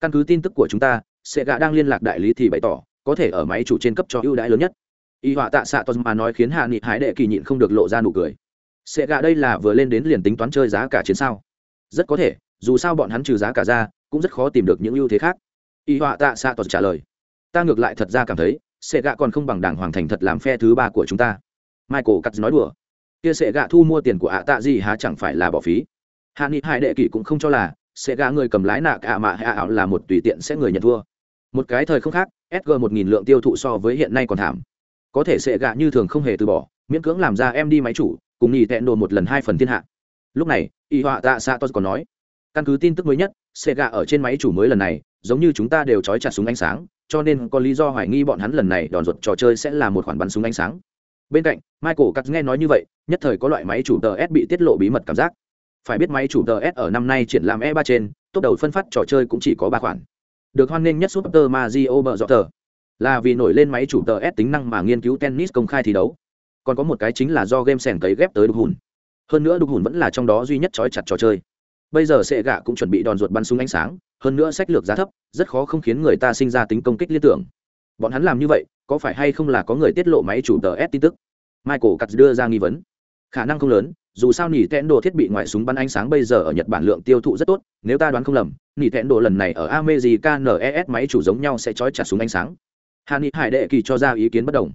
Căn cứ tin tức của chúng ta, sệ gạ đang liên lạc đại lý thì bày tỏ, có thể ở máy chủ trên cấp cho ưu đãi lớn nhất. Y họa tạ xạ tos mà nói khiến hạ nghị hái đệ kỳ nhịn không được lộ ra nụ cười sệ gạ đây là vừa lên đến liền tính toán chơi giá cả chiến sao? Rất có thể, dù sao bọn hắn trừ giá cả ra, cũng rất khó tìm được những ưu thế khác. Y họa tạ xạ toàn trả lời. Ta ngược lại thật ra cảm thấy sệ gạ còn không bằng đảng hoàng thành thật làm phe thứ ba của chúng ta. Michael cắt nói đùa. Kia sệ gạ thu mua tiền của ạ tạ gì há chẳng phải là bỏ phí. Hạ nghị hải đệ kỷ cũng không cho là sệ gạ người cầm lái nạ ạ mạ hạ ảo là một tùy tiện sẽ người nhận thua. Một cái thời không khác sg một nghìn lượng tiêu thụ so với hiện nay còn thảm. Có thể sệ gạ như thường không hề từ bỏ miễn cưỡng làm ra em đi máy chủ, cùng nhì tẹn đồ một lần hai phần thiên hạ. Lúc này, y họa tạ sa tos còn nói, căn cứ tin tức mới nhất xe gạ ở trên máy chủ mới lần này, giống như chúng ta đều trói chặt súng ánh sáng, cho nên có lý do hoài nghi bọn hắn lần này đòn ruột trò chơi sẽ là một khoản bắn súng ánh sáng. Bên cạnh, michael cắt nghe nói như vậy, nhất thời có loại máy chủ tờ s bị tiết lộ bí mật cảm giác. Phải biết máy chủ tờ s ở năm nay triển lãm e ba trên tốt đầu phân phát trò chơi cũng chỉ có ba khoản. Được hoan nghênh nhất super mario bờ dọ tờ là vì nổi lên máy chủ tờ s tính năng mà nghiên cứu tennis công khai thi đấu còn có một cái chính là do game sèn cấy ghép tới đục hùn. Hơn nữa đục hùn vẫn là trong đó duy nhất trói chặt trò chơi. Bây giờ sệ gạ cũng chuẩn bị đòn ruột bắn súng ánh sáng, hơn nữa sách lược giá thấp, rất khó không khiến người ta sinh ra tính công kích liên tưởng. Bọn hắn làm như vậy, có phải hay không là có người tiết lộ máy chủ tờ s tin tức? Michael cắt đưa ra nghi vấn. Khả năng không lớn, dù sao nỉ tẹn đồ thiết bị ngoại súng bắn ánh sáng bây giờ ở nhật bản lượng tiêu thụ rất tốt, nếu ta đoán không lầm nỉ tẹn đồ lần này ở amejica nes máy chủ giống nhau sẽ trói chặt súng ánh sáng. Hà ni hải đệ kỳ cho ra ý kiến bất đồng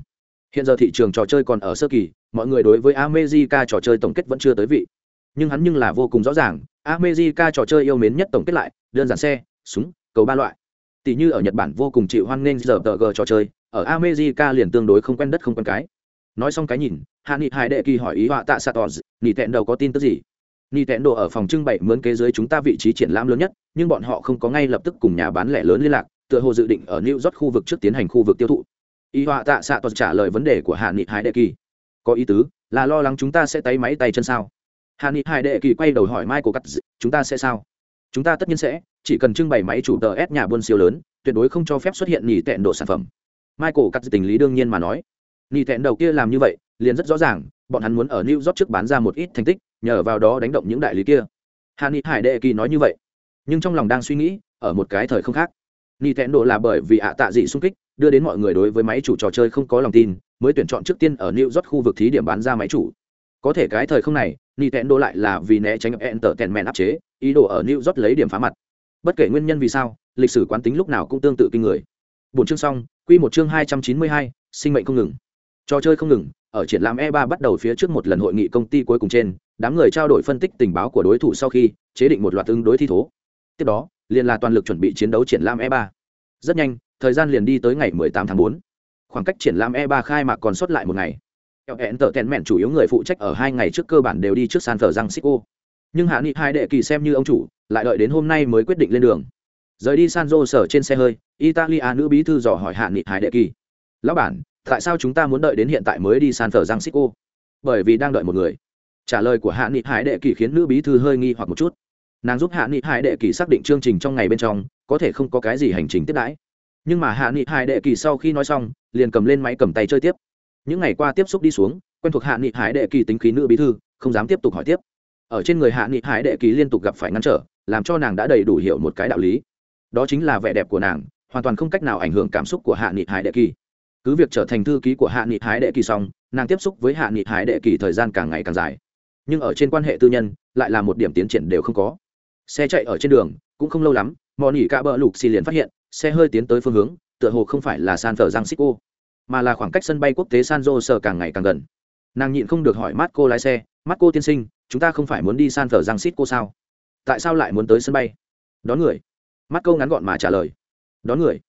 hiện giờ thị trường trò chơi còn ở sơ kỳ mọi người đối với amejica trò chơi tổng kết vẫn chưa tới vị nhưng hắn nhưng là vô cùng rõ ràng America trò chơi yêu mến nhất tổng kết lại, đơn giản xe, súng, cầu ba loại. Tỷ như ở Nhật Bản vô cùng chịu hoan nghênh giờ tờ trò chơi, ở America liền tương đối không quen đất không quen cái. Nói xong cái nhìn, Hạ Nghị Hải Đệ Kỳ hỏi ý họa tạ Satos, nỉ tẹn đầu có tin tức gì? Nỉ tẹn đồ ở phòng trưng bày mướn kế dưới chúng ta vị trí triển lãm lớn nhất, nhưng bọn họ không có ngay lập tức cùng nhà bán lẻ lớn liên lạc, tựa hồ dự định ở New York khu vực trước tiến hành khu vực tiêu thụ. Ý họa tạ Satos trả lời vấn đề của Hạ Nghị Hải Đệ Kỳ. Có ý tứ, là lo lắng chúng ta sẽ tay máy tay chân sao? hạ nghị hải đệ kỳ quay đầu hỏi michael cắt chúng ta sẽ sao? Chúng ta tất nhiên sẽ chỉ cần trưng bày máy chủ tờ s nhà buôn siêu lớn tuyệt đối không cho phép xuất hiện nhì tẹn độ sản phẩm. Michael cắt tình lý đương nhiên mà nói. Nhì tẹn đầu kia làm như vậy liền rất rõ ràng bọn hắn muốn ở new york trước bán ra một ít thành tích nhờ vào đó đánh động những đại lý kia. Hạ nghị hải đệ kỳ nói như vậy nhưng trong lòng đang suy nghĩ ở một cái thời không khác. Nhì tẹn độ là bởi vì ạ tạ dị xung kích đưa đến mọi người đối với máy chủ trò chơi không có lòng tin mới tuyển chọn trước tiên ở new york khu vực thí điểm bán ra máy chủ có thể cái thời không này Nintendo lại là vì né tránh Entertainment áp chế, ý đồ ở New York lấy điểm phá mặt. Bất kể nguyên nhân vì sao, lịch sử quán tính lúc nào cũng tương tự kinh người. Buổi chương xong, quy một chương 292, sinh mệnh không ngừng. Trò chơi không ngừng, ở triển lãm E3 bắt đầu phía trước một lần hội nghị công ty cuối cùng trên, đám người trao đổi phân tích tình báo của đối thủ sau khi chế định một loạt ứng đối thi thố. Tiếp đó, liền là toàn lực chuẩn bị chiến đấu triển lãm E3. Rất nhanh, thời gian liền đi tới ngày 18 tháng 4. Khoảng cách triển lãm E3 khai mạc còn sót lại một ngày hẹn tờ tèn mẹn chủ yếu người phụ trách ở hai ngày trước cơ bản đều đi trước san Francisco. nhưng hạ nghị hai đệ kỳ xem như ông chủ, lại đợi đến hôm nay mới quyết định lên đường rời đi san jose sở trên xe hơi, italia nữ bí thư dò hỏi hạ nghị Hải đệ kỳ lão bản, tại sao chúng ta muốn đợi đến hiện tại mới đi san Francisco?" bởi vì đang đợi một người trả lời của hạ nghị hải đệ kỳ khiến nữ bí thư hơi nghi hoặc một chút nàng giúp hạ nghị hải đệ kỳ xác định chương trình trong ngày bên trong, có thể không có cái gì hành trình tiếp đãi nhưng mà hạ nghị hải đệ kỳ sau khi nói xong, liền cầm lên máy cầm tay chơi tiếp. Những ngày qua tiếp xúc đi xuống, quen thuộc hạ nghị hải đệ kỳ tính khí nữ bí thư, không dám tiếp tục hỏi tiếp. Ở trên người hạ nghị hải đệ kỳ liên tục gặp phải ngăn trở, làm cho nàng đã đầy đủ hiểu một cái đạo lý. Đó chính là vẻ đẹp của nàng, hoàn toàn không cách nào ảnh hưởng cảm xúc của hạ nghị hải đệ kỳ. Cứ việc trở thành thư ký của hạ nghị hải đệ kỳ xong, nàng tiếp xúc với hạ nghị hải đệ kỳ thời gian càng ngày càng dài. Nhưng ở trên quan hệ tư nhân, lại là một điểm tiến triển đều không có. Xe chạy ở trên đường, cũng không lâu lắm mò nỉ cả bờ lục xì liền phát hiện xe hơi tiến tới phương hướng, tựa hồ không phải là san thờ giang xích cô mà là khoảng cách sân bay quốc tế san jose càng ngày càng gần. Nàng nhịn không được hỏi mắt cô lái xe mắt cô tiên sinh, chúng ta không phải muốn đi san thờ giang xích cô sao? Tại sao lại muốn tới sân bay? Đón người. Mắt câu ngắn gọn mà trả lời. Đón người.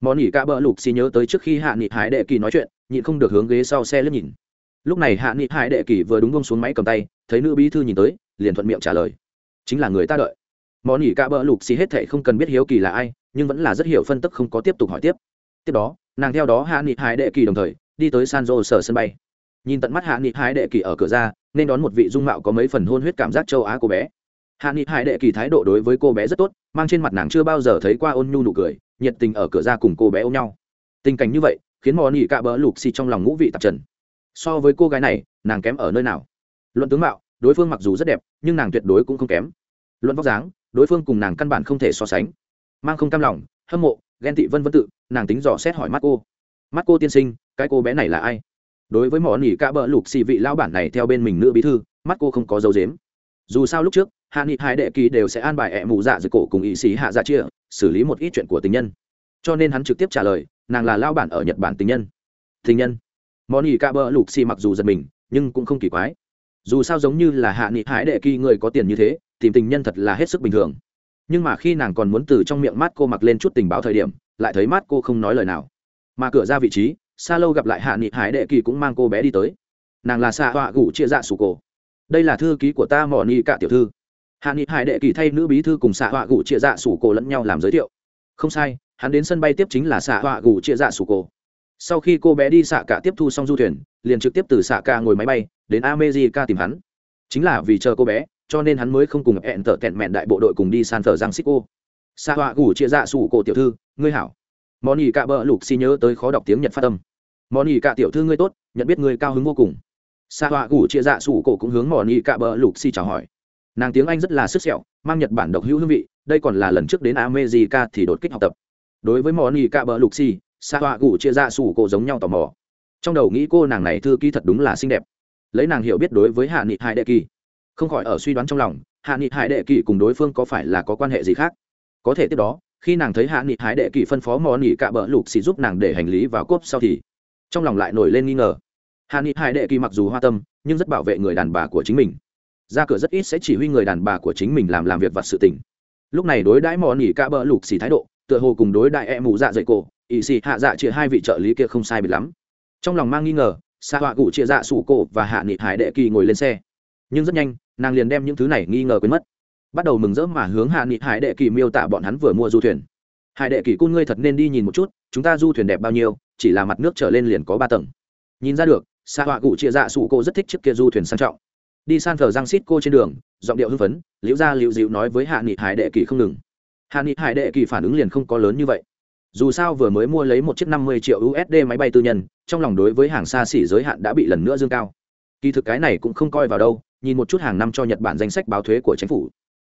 Món nỉ ca bỡ lục xì nhớ tới trước khi hạ nghị hải đệ kỳ nói chuyện, nhịn không được hướng ghế sau xe lướt nhìn. Lúc này hạ nghị hải đệ kỳ vừa đúng bông xuống máy cầm tay, thấy nữ bí thư nhìn tới, liền thuận miệng trả lời. Chính là người ta đợi món nỉ cả bỡ lục xì hết thệ không cần biết hiếu kỳ là ai, nhưng vẫn là rất hiểu phân tức không có tiếp tục hỏi tiếp. Tiếp đó, nàng theo đó hạ nghị hải đệ kỳ đồng thời, đi tới san jose sở sân bay. Nhìn tận mắt hạ nghị hải đệ kỳ ở cửa ra, nên đón một vị dung mạo có mấy phần hôn huyết cảm giác châu á cô bé. Hạ nghị hải đệ kỳ thái độ đối với cô bé rất tốt, mang trên mặt nàng chưa bao giờ thấy qua ôn nhu nụ cười, nhiệt tình ở cửa ra cùng cô bé ôm nhau. Tình cảnh như vậy, khiến mò nỉ cạ bỡ lục xì trong lòng ngũ vị tạp trần. So với cô gái này, nàng kém ở nơi nào? Luận tướng mạo, đối phương mặc dù rất đẹp, nhưng nàng tuyệt đối cũng không kém. Luận vóc dáng đối phương cùng nàng căn bản không thể so sánh. Mang không cam lòng, hâm mộ, ghen tị vân vân tự, nàng tính dò xét hỏi mắt cô mắt cô tiên sinh, cái cô bé này là ai? Đối với mỏ nỉ cạ bỡ lục xì vị lao bản này theo bên mình nữ bí thư mắt cô không có dấu dếm dù sao lúc trước, hạ nghị hai đệ kỳ đều sẽ an bài ẹ mù dạ dưới cổ cùng ý xí hạ dạ chia, xử lý một ít chuyện của tình nhân. Cho nên hắn trực tiếp trả lời, nàng là lao bản ở nhật bản tình nhân. Tình nhân. Món nỉ ca bờ lục xì mặc dù giật mình, nhưng cũng không kỳ quái. Dù sao giống như là hạ nghị hải đệ kỳ người có tiền như thế tìm tình nhân thật là hết sức bình thường. Nhưng mà khi nàng còn muốn từ trong miệng mát cô mặc lên chút tình báo thời điểm, lại thấy mát cô không nói lời nào. Mà cửa ra vị trí xa lâu gặp lại hạ nghị hải đệ kỳ cũng mang cô bé đi tới. Nàng là xạ họa gủ chia dạ sủ cổ. Đây là thư ký của ta mỏ ni cả tiểu thư. Hạ nghị hải đệ kỳ thay nữ bí thư cùng xạ họa gủ chia dạ sủ cổ lẫn nhau làm giới thiệu. Không sai, hắn đến sân bay tiếp chính là xạ họa gủ chia dạ sủ cổ. Sau khi cô bé đi xạ cả tiếp thu xong du thuyền, liền trực tiếp từ xạ cả ngồi máy bay, đến america tìm hắn. Chính là vì chờ cô bé cho nên hắn mới không cùng hẹn tở tẹn mẹn đại bộ đội cùng đi san thờ giang xích cô xa họa gủ chia dạ sủ cổ tiểu thư, ngươi hảo. Món ỉ cạ bỡ lục xi nhớ tới khó đọc tiếng nhật phát âm. Món ỉ cạ tiểu thư ngươi tốt, nhận biết ngươi cao hứng vô cùng. Xa họa gủ chia dạ sủ cổ cũng hướng món ỉ cạ bỡ lục xi chào hỏi. Nàng tiếng anh rất là sức sẹo, mang nhật bản độc hữu hương vị, đây còn là lần trước đến america thì đột kích học tập. Đối với món ỉ cạ bỡ lục xi xa họa gủ chia dạ sủ cổ giống nhau tò mò. Trong đầu nghĩ cô nàng này thư ký thật đúng là xinh đẹp. Lấy nàng hiểu biết đối với hạ nghị hai đệ kỳ không khỏi ở suy đoán trong lòng, hạ nghị hải đệ kỳ cùng đối phương có phải là có quan hệ gì khác? Có thể tiếp đó, khi nàng thấy hạ nghị hải đệ kỳ phân phó mò nỉ cạ bỡ lục xì giúp nàng để hành lý vào cốp sau thì trong lòng lại nổi lên nghi ngờ. Hạ nghị hải đệ kỳ mặc dù hoa tâm, nhưng rất bảo vệ người đàn bà của chính mình. Ra cửa rất ít sẽ chỉ huy người đàn bà của chính mình làm làm việc vặt sự tình. Lúc này đối đãi mò nỉ cạ bỡ lục xì thái độ, tựa hồ cùng đối đại em mù dạ dày cổ ỵ xì hạ dạ chia hai vị trợ lý kia không sai biệt lắm. Trong lòng mang nghi ngờ xa họa cụ chia dạ sủ cổ và hạ nghị hải đệ kỳ ngồi lên xe nhưng rất nhanh, nàng liền đem những thứ này nghi ngờ quên mất. Bắt đầu mừng rỡ mà hướng hạ nghị hải đệ kỳ miêu tả bọn hắn vừa mua du thuyền. Hải đệ kỳ cun ngươi thật nên đi nhìn một chút, chúng ta du thuyền đẹp bao nhiêu, chỉ là mặt nước trở lên liền có ba tầng. Nhìn ra được xa họa cụ chia dạ sụ cô rất thích chiếc kia du thuyền sang trọng. Đi san thờ giang xít cô trên đường, giọng điệu hưng phấn, liễu ra liễu dịu nói với hạ nghị hải đệ kỳ không ngừng. Hạ nghị hải đệ kỳ phản ứng liền không có lớn như vậy. Dù sao vừa mới mua lấy một chiếc năm mươi triệu usd máy bay tư nhân, trong lòng đối với hàng xa xỉ giới hạn đã bị lần nữa dương cao. Kỳ thực cái này cũng không coi vào đâu nhìn một chút hàng năm cho nhật bản danh sách báo thuế của chính phủ.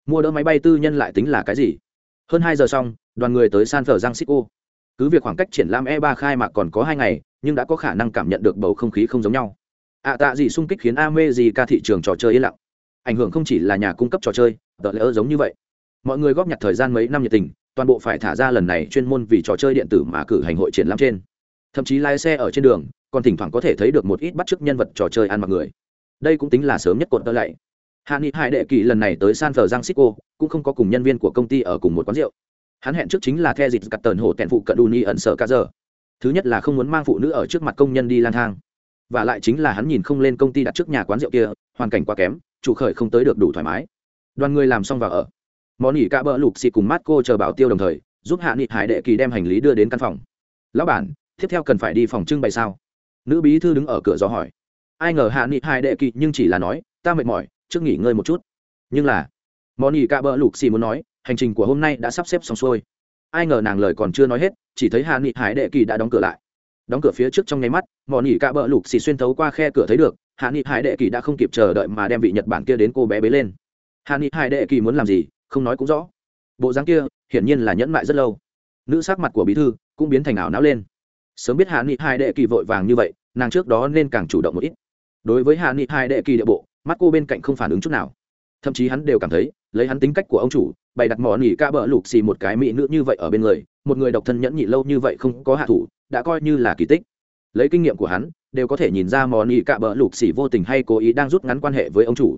Mua đỡ máy bay tư nhân lại tính là cái gì? Hơn hai giờ xong đoàn người tới san francisco. Cứ việc khoảng cách triển lãm e 3 khai mạc còn có hai ngày nhưng đã có khả năng cảm nhận được bầu không khí không giống nhau. Ạ à, tạ gì xung kích khiến ame gì ca thị trường trò chơi yên lặng. Ảnh hưởng không chỉ là nhà cung cấp trò chơi tờ lỡ giống như vậy. Mọi người góp nhặt thời gian mấy năm nhiệt tình toàn bộ phải thả ra lần này chuyên môn vì trò chơi điện tử mà cử hành hội triển lãm trên. Thậm chí lái xe ở trên đường còn thỉnh thoảng có thể thấy được một ít bắt chước nhân vật trò chơi ăn mặc người đây cũng tính là sớm nhất cột tơ lạy. Hạ nghị hải đệ kỳ lần này tới san francisco, cũng không có cùng nhân viên của công ty ở cùng một quán rượu. Hắn hẹn trước chính là the dịch cắt tần hồ tẹn phụ cận uni ẩn sợ cả giờ. Thứ nhất là không muốn mang phụ nữ ở trước mặt công nhân đi lang thang. Và lại chính là hắn nhìn không lên công ty đặt trước nhà quán rượu kia, hoàn cảnh quá kém, chủ khởi không tới được đủ thoải mái. Đoàn người làm xong vào ở. Món nghỉ cả bỡ lục xị cùng mát cô chờ bảo tiêu đồng thời, giúp hạ nghị hải đệ kỳ đem hành lý đưa đến căn phòng. Lão bản, tiếp theo cần phải đi phòng trưng bày sao? Nữ bí thư đứng ở cửa gió hỏi ai ngờ hạ nghị hải đệ kỳ nhưng chỉ là nói, ta mệt mỏi, trước nghỉ ngơi một chút. Nhưng là, món nghỉ cả bỡ lục xì muốn nói, hành trình của hôm nay đã sắp xếp xong xuôi. Ai ngờ nàng lời còn chưa nói hết, chỉ thấy hạ nghị hải đệ kỳ đã đóng cửa lại. Đóng cửa phía trước trong nháy mắt mọn nghỉ cả bỡ lục xì xuyên thấu qua khe cửa thấy được, hạ nghị hải đệ kỳ đã không kịp chờ đợi mà đem vị nhật bản kia đến cô bé bế lên. Hạ nghị hải đệ kỳ muốn làm gì, không nói cũng rõ. Bộ dáng kia, hiển nhiên là nhẫn mại rất lâu. Nữ sắc mặt của bí thư cũng biến thành ảo não lên. Sớm biết hạ nghị hải đệ kỳ vội vàng như vậy, nàng trước đó nên càng chủ động một ít đối với hạ nghị hai đệ kỳ địa bộ, mắt cô bên cạnh không phản ứng chút nào. Thậm chí hắn đều cảm thấy, lấy hắn tính cách của ông chủ, bày đặt mỏ nỉ ca bờ lục xì một cái mỹ nữ như vậy ở bên người, một người độc thân nhẫn nhị lâu như vậy không có hạ thủ, đã coi như là kỳ tích. Lấy kinh nghiệm của hắn, đều có thể nhìn ra mỏ nỉ ca bờ lục xì vô tình hay cố ý đang rút ngắn quan hệ với ông chủ.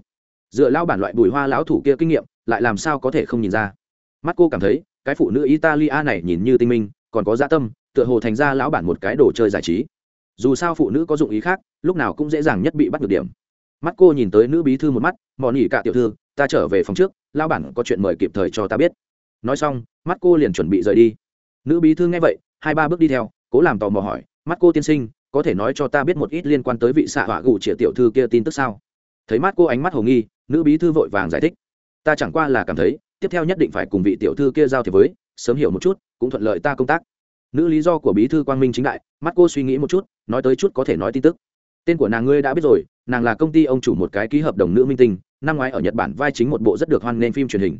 Dựa lao bản loại bùi hoa lão thủ kia kinh nghiệm, lại làm sao có thể không nhìn ra. Mắt cô cảm thấy, cái phụ nữ italia này nhìn như tinh minh, còn có gia dạ tâm, tựa hồ thành ra lão bản một cái đồ chơi giải trí dù sao phụ nữ có dụng ý khác, lúc nào cũng dễ dàng nhất bị bắt được điểm. Mắt cô nhìn tới nữ bí thư một mắt mò nỉ cả tiểu thư, ta trở về phòng trước lao bản có chuyện mời kịp thời cho ta biết. Nói xong, mắt cô liền chuẩn bị rời đi. Nữ bí thư nghe vậy, hai ba bước đi theo, cố làm tò mò hỏi, mắt cô tiên sinh, có thể nói cho ta biết một ít liên quan tới vị xạ họa gù trịa tiểu thư kia tin tức sao? Thấy mắt cô ánh mắt hồ nghi, nữ bí thư vội vàng giải thích, ta chẳng qua là cảm thấy, tiếp theo nhất định phải cùng vị tiểu thư kia giao thiệp với, sớm hiểu một chút, cũng thuận lợi ta công tác nữ lý do của bí thư quang minh chính đại, mắt cô suy nghĩ một chút, nói tới chút có thể nói tin tức. Tên của nàng ngươi đã biết rồi, nàng là công ty ông chủ một cái ký hợp đồng nữ minh tinh, năm ngoái ở nhật bản vai chính một bộ rất được hoan nghênh phim truyền hình.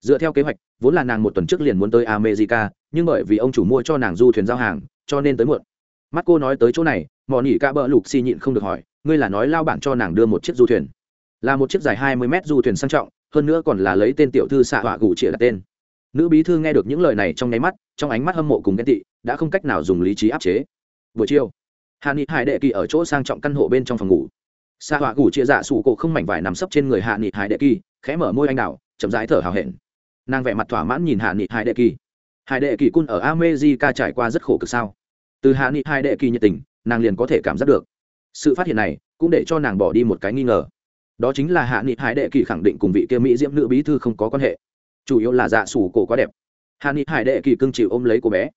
Dựa theo kế hoạch, vốn là nàng một tuần trước liền muốn tới america, nhưng bởi vì ông chủ mua cho nàng du thuyền giao hàng, cho nên tới muộn. Mắt cô nói tới chỗ này, mò nỉ ca bỡ lục xi nhịn không được hỏi, ngươi là nói lao bản cho nàng đưa một chiếc du thuyền? Là một chiếc dài hai mươi mét du thuyền sang trọng, hơn nữa còn là lấy tên tiểu thư xạ họa gủ chĩa đặt tên nữ bí thư nghe được những lời này trong nháy mắt, trong ánh mắt hâm mộ cùng ghen tị, đã không cách nào dùng lý trí áp chế. Buổi chiều hạ nghị hải đệ kỳ ở chỗ sang trọng căn hộ bên trong phòng ngủ. Xa họa gủ chia dạ sủ cổ không mảnh vải nằm sấp trên người hạ nghị hải đệ kỳ, khẽ mở môi anh đào, chậm rãi thở hào hẹn. Nàng vẻ mặt thỏa mãn nhìn hạ nghị hải đệ kỳ. Hải đệ kỳ cun ở amejica trải qua rất khổ cực sao? Từ hạ nghị hải đệ kỳ nhiệt tình, nàng liền có thể cảm giác được. Sự phát hiện này, cũng để cho nàng bỏ đi một cái nghi ngờ. Đó chính là hạ nghị hải đệ kỳ khẳng định cùng vị kia mỹ diễm nữ bí thư không có quan hệ chủ yếu là dạ sủ cổ quá đẹp. Hàn ni hải đệ kỳ cưng chịu ôm lấy cô bé.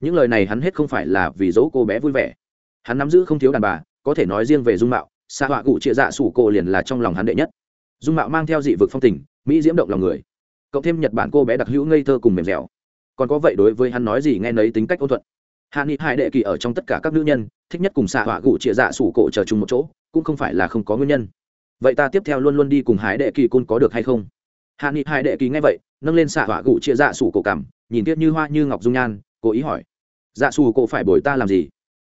Những lời này hắn hết không phải là vì dỗ cô bé vui vẻ. Hắn nắm giữ không thiếu đàn bà, có thể nói riêng về dung mạo, xa họa cụ trịa dạ sủ cổ liền là trong lòng hắn đệ nhất. Dung mạo mang theo dị vực phong tình, mỹ diễm động lòng người. Cộng thêm nhật bản cô bé đặc hữu ngây thơ cùng mềm dẻo. Còn có vậy đối với hắn nói gì nghe nấy tính cách ôn thuận. Hạ nghị hải đệ kỳ ở trong tất cả các nữ nhân, thích nhất cùng xạ họa cụ trịa dạ sủ cổ chờ chung một chỗ, cũng không phải là không có nguyên nhân. Vậy ta tiếp theo luôn luôn đi cùng hải đệ kỳ côn có được hay không? Hạ nghị hải đệ kỳ nghe vậy nâng lên xạ họa gụ chia dạ sủ cổ cảm, nhìn tiếc như hoa như ngọc dung nhan, cố ý hỏi dạ sủ cổ phải bồi ta làm gì?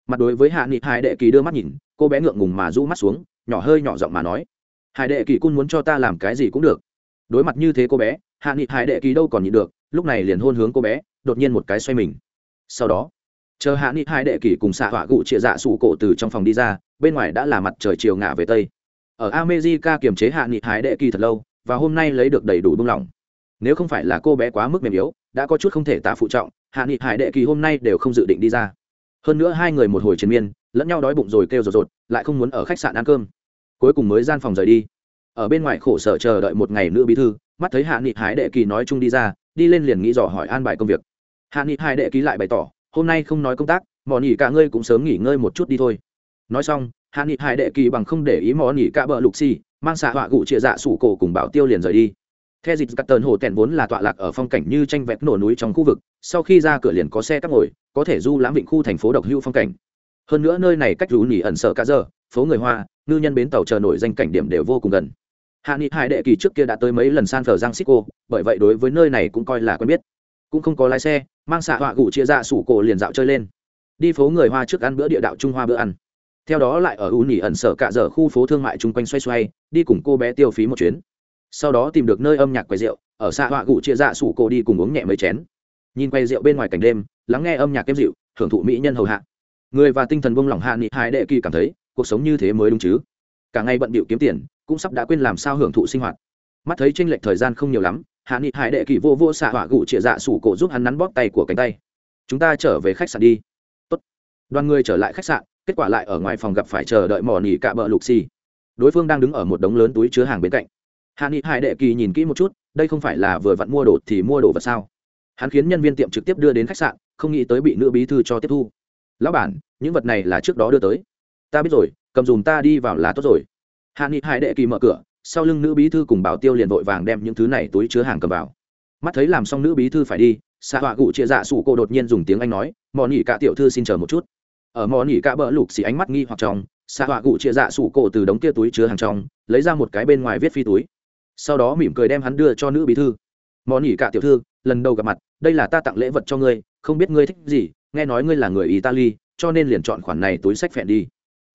Mặt đối với hạ nghị, hải đệ kỳ đưa mắt nhìn, cô bé ngượng ngùng mà rũ mắt xuống, nhỏ hơi nhỏ giọng mà nói, hải đệ kỳ cun muốn cho ta làm cái gì cũng được. Đối mặt như thế cô bé, hạ nghị, hải đệ kỳ đâu còn nhịn được, lúc này liền hôn hướng cô bé, đột nhiên một cái xoay mình. Sau đó, chờ hạ nghị, hải đệ kỳ cùng xạ họa gụ chia dạ sủ cổ từ trong phòng đi ra, bên ngoài đã là mặt trời chiều ngả về tây. Ở america kiềm chế hạ nghị, hải đệ kỳ thật lâu, và hôm nay lấy được đầy đủ buông lỏng nếu không phải là cô bé quá mức mềm yếu, đã có chút không thể tạ phụ trọng, hạ nghị hải đệ kỳ hôm nay đều không dự định đi ra. Hơn nữa hai người một hồi triền miên, lẫn nhau đói bụng rồi kêu rột rột, lại không muốn ở khách sạn ăn cơm. Cuối cùng mới gian phòng rời đi. Ở bên ngoài khổ sở chờ đợi một ngày nữa bí thư, mắt thấy hạ nghị hải đệ kỳ nói chung đi ra, đi lên liền nghĩ dò hỏi an bài công việc. Hạ nghị hải đệ ký lại bày tỏ, hôm nay không nói công tác, mò nghỉ cả ngươi cũng sớm nghỉ ngơi một chút đi thôi. Nói xong, hạ nghị hải đệ kỳ bằng không để ý mò nghỉ cả bờ lục xì, mang xạ họa gụ chia dạ sủ cổ cùng bảo tiêu liền rời đi theo dịch cắt tờn hồ tèn vốn là tọa lạc ở phong cảnh như tranh vẹt nổ núi trong khu vực, sau khi ra cửa liền có xe cắp ngồi, có thể du lãm vịnh khu thành phố độc hữu phong cảnh. Hơn nữa nơi này cách rú nỉ ẩn sợ cả giờ, phố người hoa, ngư nhân bến tàu chờ nổi danh cảnh điểm đều vô cùng gần. Hạ nghị hải đệ kỳ trước kia đã tới mấy lần san phờ giang xích cô, bởi vậy đối với nơi này cũng coi là quen biết. Cũng không có lái xe, mang xạ họa gụ chia ra dạ sủ cổ liền dạo chơi lên. Đi phố người hoa trước ăn bữa địa đạo trung hoa bữa ăn. Theo đó lại ở u nỉ ẩn sở cả giờ khu phố thương mại chung quanh xoay xoay, đi cùng cô bé tiêu phí một chuyến sau đó tìm được nơi âm nhạc quầy rượu, ở xa họa gụ chia dạ sủ cô đi cùng uống nhẹ mấy chén. Nhìn quầy rượu bên ngoài cảnh đêm, lắng nghe âm nhạc kém dịu hưởng thụ mỹ nhân hầu hạ. Người và tinh thần buông lỏng hạ nghị hai đệ kỳ cảm thấy, cuộc sống như thế mới đúng chứ. Cả ngày bận bịu kiếm tiền, cũng sắp đã quên làm sao hưởng thụ sinh hoạt. Mắt thấy tranh lệch thời gian không nhiều lắm, hạ nghị hải đệ kỳ vô vô xạ họa gụ chia dạ sủ cổ giúp hắn nắn bóp tay của cánh tay. Chúng ta trở về khách sạn đi. Tốt. đoàn người trở lại khách sạn, kết quả lại ở ngoài phòng gặp phải chờ đợi mỏ nỉ cạ bờ lục xì. Đối phương đang đứng ở một đống lớn túi chứa hàng bên cạnh hạ nghị hải đệ kỳ nhìn kỹ một chút, đây không phải là vừa vặn mua đồ thì mua đồ vật sao? Hắn khiến nhân viên tiệm trực tiếp đưa đến khách sạn, không nghĩ tới bị nữ bí thư cho tiếp thu. Lão bản, những vật này là trước đó đưa tới. Ta biết rồi, cầm dùm ta đi vào là tốt rồi. Hạ nghị hải đệ kỳ mở cửa, sau lưng nữ bí thư cùng bảo tiêu liền vội vàng đem những thứ này túi chứa hàng cầm vào. Mắt thấy làm xong nữ bí thư phải đi xạ họa Cụ chia dạ sủ cô đột nhiên dùng tiếng anh nói, mò nỉ cả tiểu thư xin chờ một chút. Ở mò nỉ cả bỡ lục xì ánh mắt nghi hoặc trong xạ họa cụ chia dạ sủ cổ từ đống kia túi chứa hàng trong, lấy ra một cái bên ngoài viết phi túi sau đó mỉm cười đem hắn đưa cho nữ bí thư. Món nhỉ cả tiểu thư, lần đầu gặp mặt, đây là ta tặng lễ vật cho ngươi, không biết ngươi thích gì, nghe nói ngươi là người italy, cho nên liền chọn khoản này túi sách phẹn đi.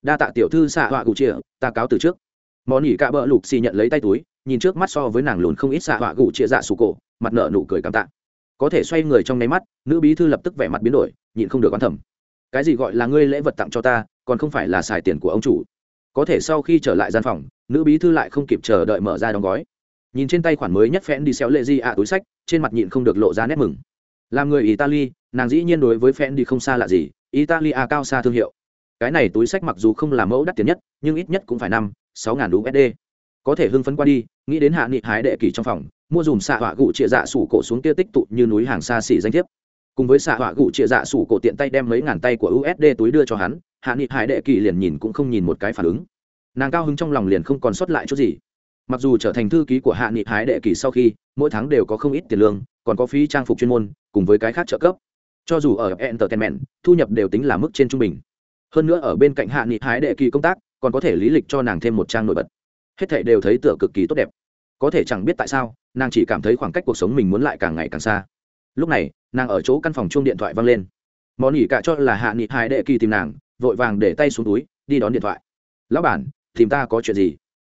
Đa tạ tiểu thư xạ họa cụ chia ta cáo từ trước. Món nhỉ cả bỡ lục xì nhận lấy tay túi, nhìn trước mắt so với nàng lùn không ít xạ họa cụ chia dạ sụ cổ, mặt nợ nụ cười cảm tạ. Có thể xoay người trong nháy mắt, nữ bí thư lập tức vẻ mặt biến đổi, nhịn không được quan thẩm cái gì gọi là ngươi lễ vật tặng cho ta, còn không phải là xài tiền của ông chủ? Có thể sau khi trở lại gian phòng, nữ bí thư lại không kịp chờ đợi mở ra đóng gói nhìn trên tay khoản mới nhất phẽn đi xéo lệ di ạ túi sách, trên mặt nhịn không được lộ ra nét mừng. Làm người italy, nàng dĩ nhiên đối với phẽn đi không xa lạ gì, italia cao xa thương hiệu. Cái này túi sách mặc dù không là mẫu đắt tiền nhất, nhưng ít nhất cũng phải năm, sáu ngàn usd có thể hưng phấn qua đi, nghĩ đến hạ nghị hái đệ kỳ trong phòng, mua dùm xạ họa gụ trịa dạ sủ cổ xuống kia tích tụ như núi hàng xa xỉ danh thiếp. Cùng với xạ họa gụ trịa dạ sủ cổ tiện tay đem mấy ngàn tay của usd túi đưa cho hắn, hạ nghị hải đệ kỳ liền nhìn cũng không nhìn một cái phản ứng. Nàng cao hứng trong lòng liền không còn sót lại chút gì mặc dù trở thành thư ký của hạ nghị hái đệ kỳ sau khi, mỗi tháng đều có không ít tiền lương, còn có phí trang phục chuyên môn, cùng với cái khác trợ cấp. Cho dù ở entertainment, thu nhập đều tính là mức trên trung bình. Hơn nữa ở bên cạnh hạ nghị hái đệ kỳ công tác, còn có thể lý lịch cho nàng thêm một trang nổi bật. Hết thảy đều thấy tựa cực kỳ tốt đẹp. Có thể chẳng biết tại sao, nàng chỉ cảm thấy khoảng cách cuộc sống mình muốn lại càng ngày càng xa. Lúc này, nàng ở chỗ căn phòng chuông điện thoại vang lên. Món nghỉ cả cho là hạ nghị hái đệ kỳ tìm nàng, vội vàng để tay xuống túi, đi đón điện thoại. Lão bản, tìm ta có chuyện gì?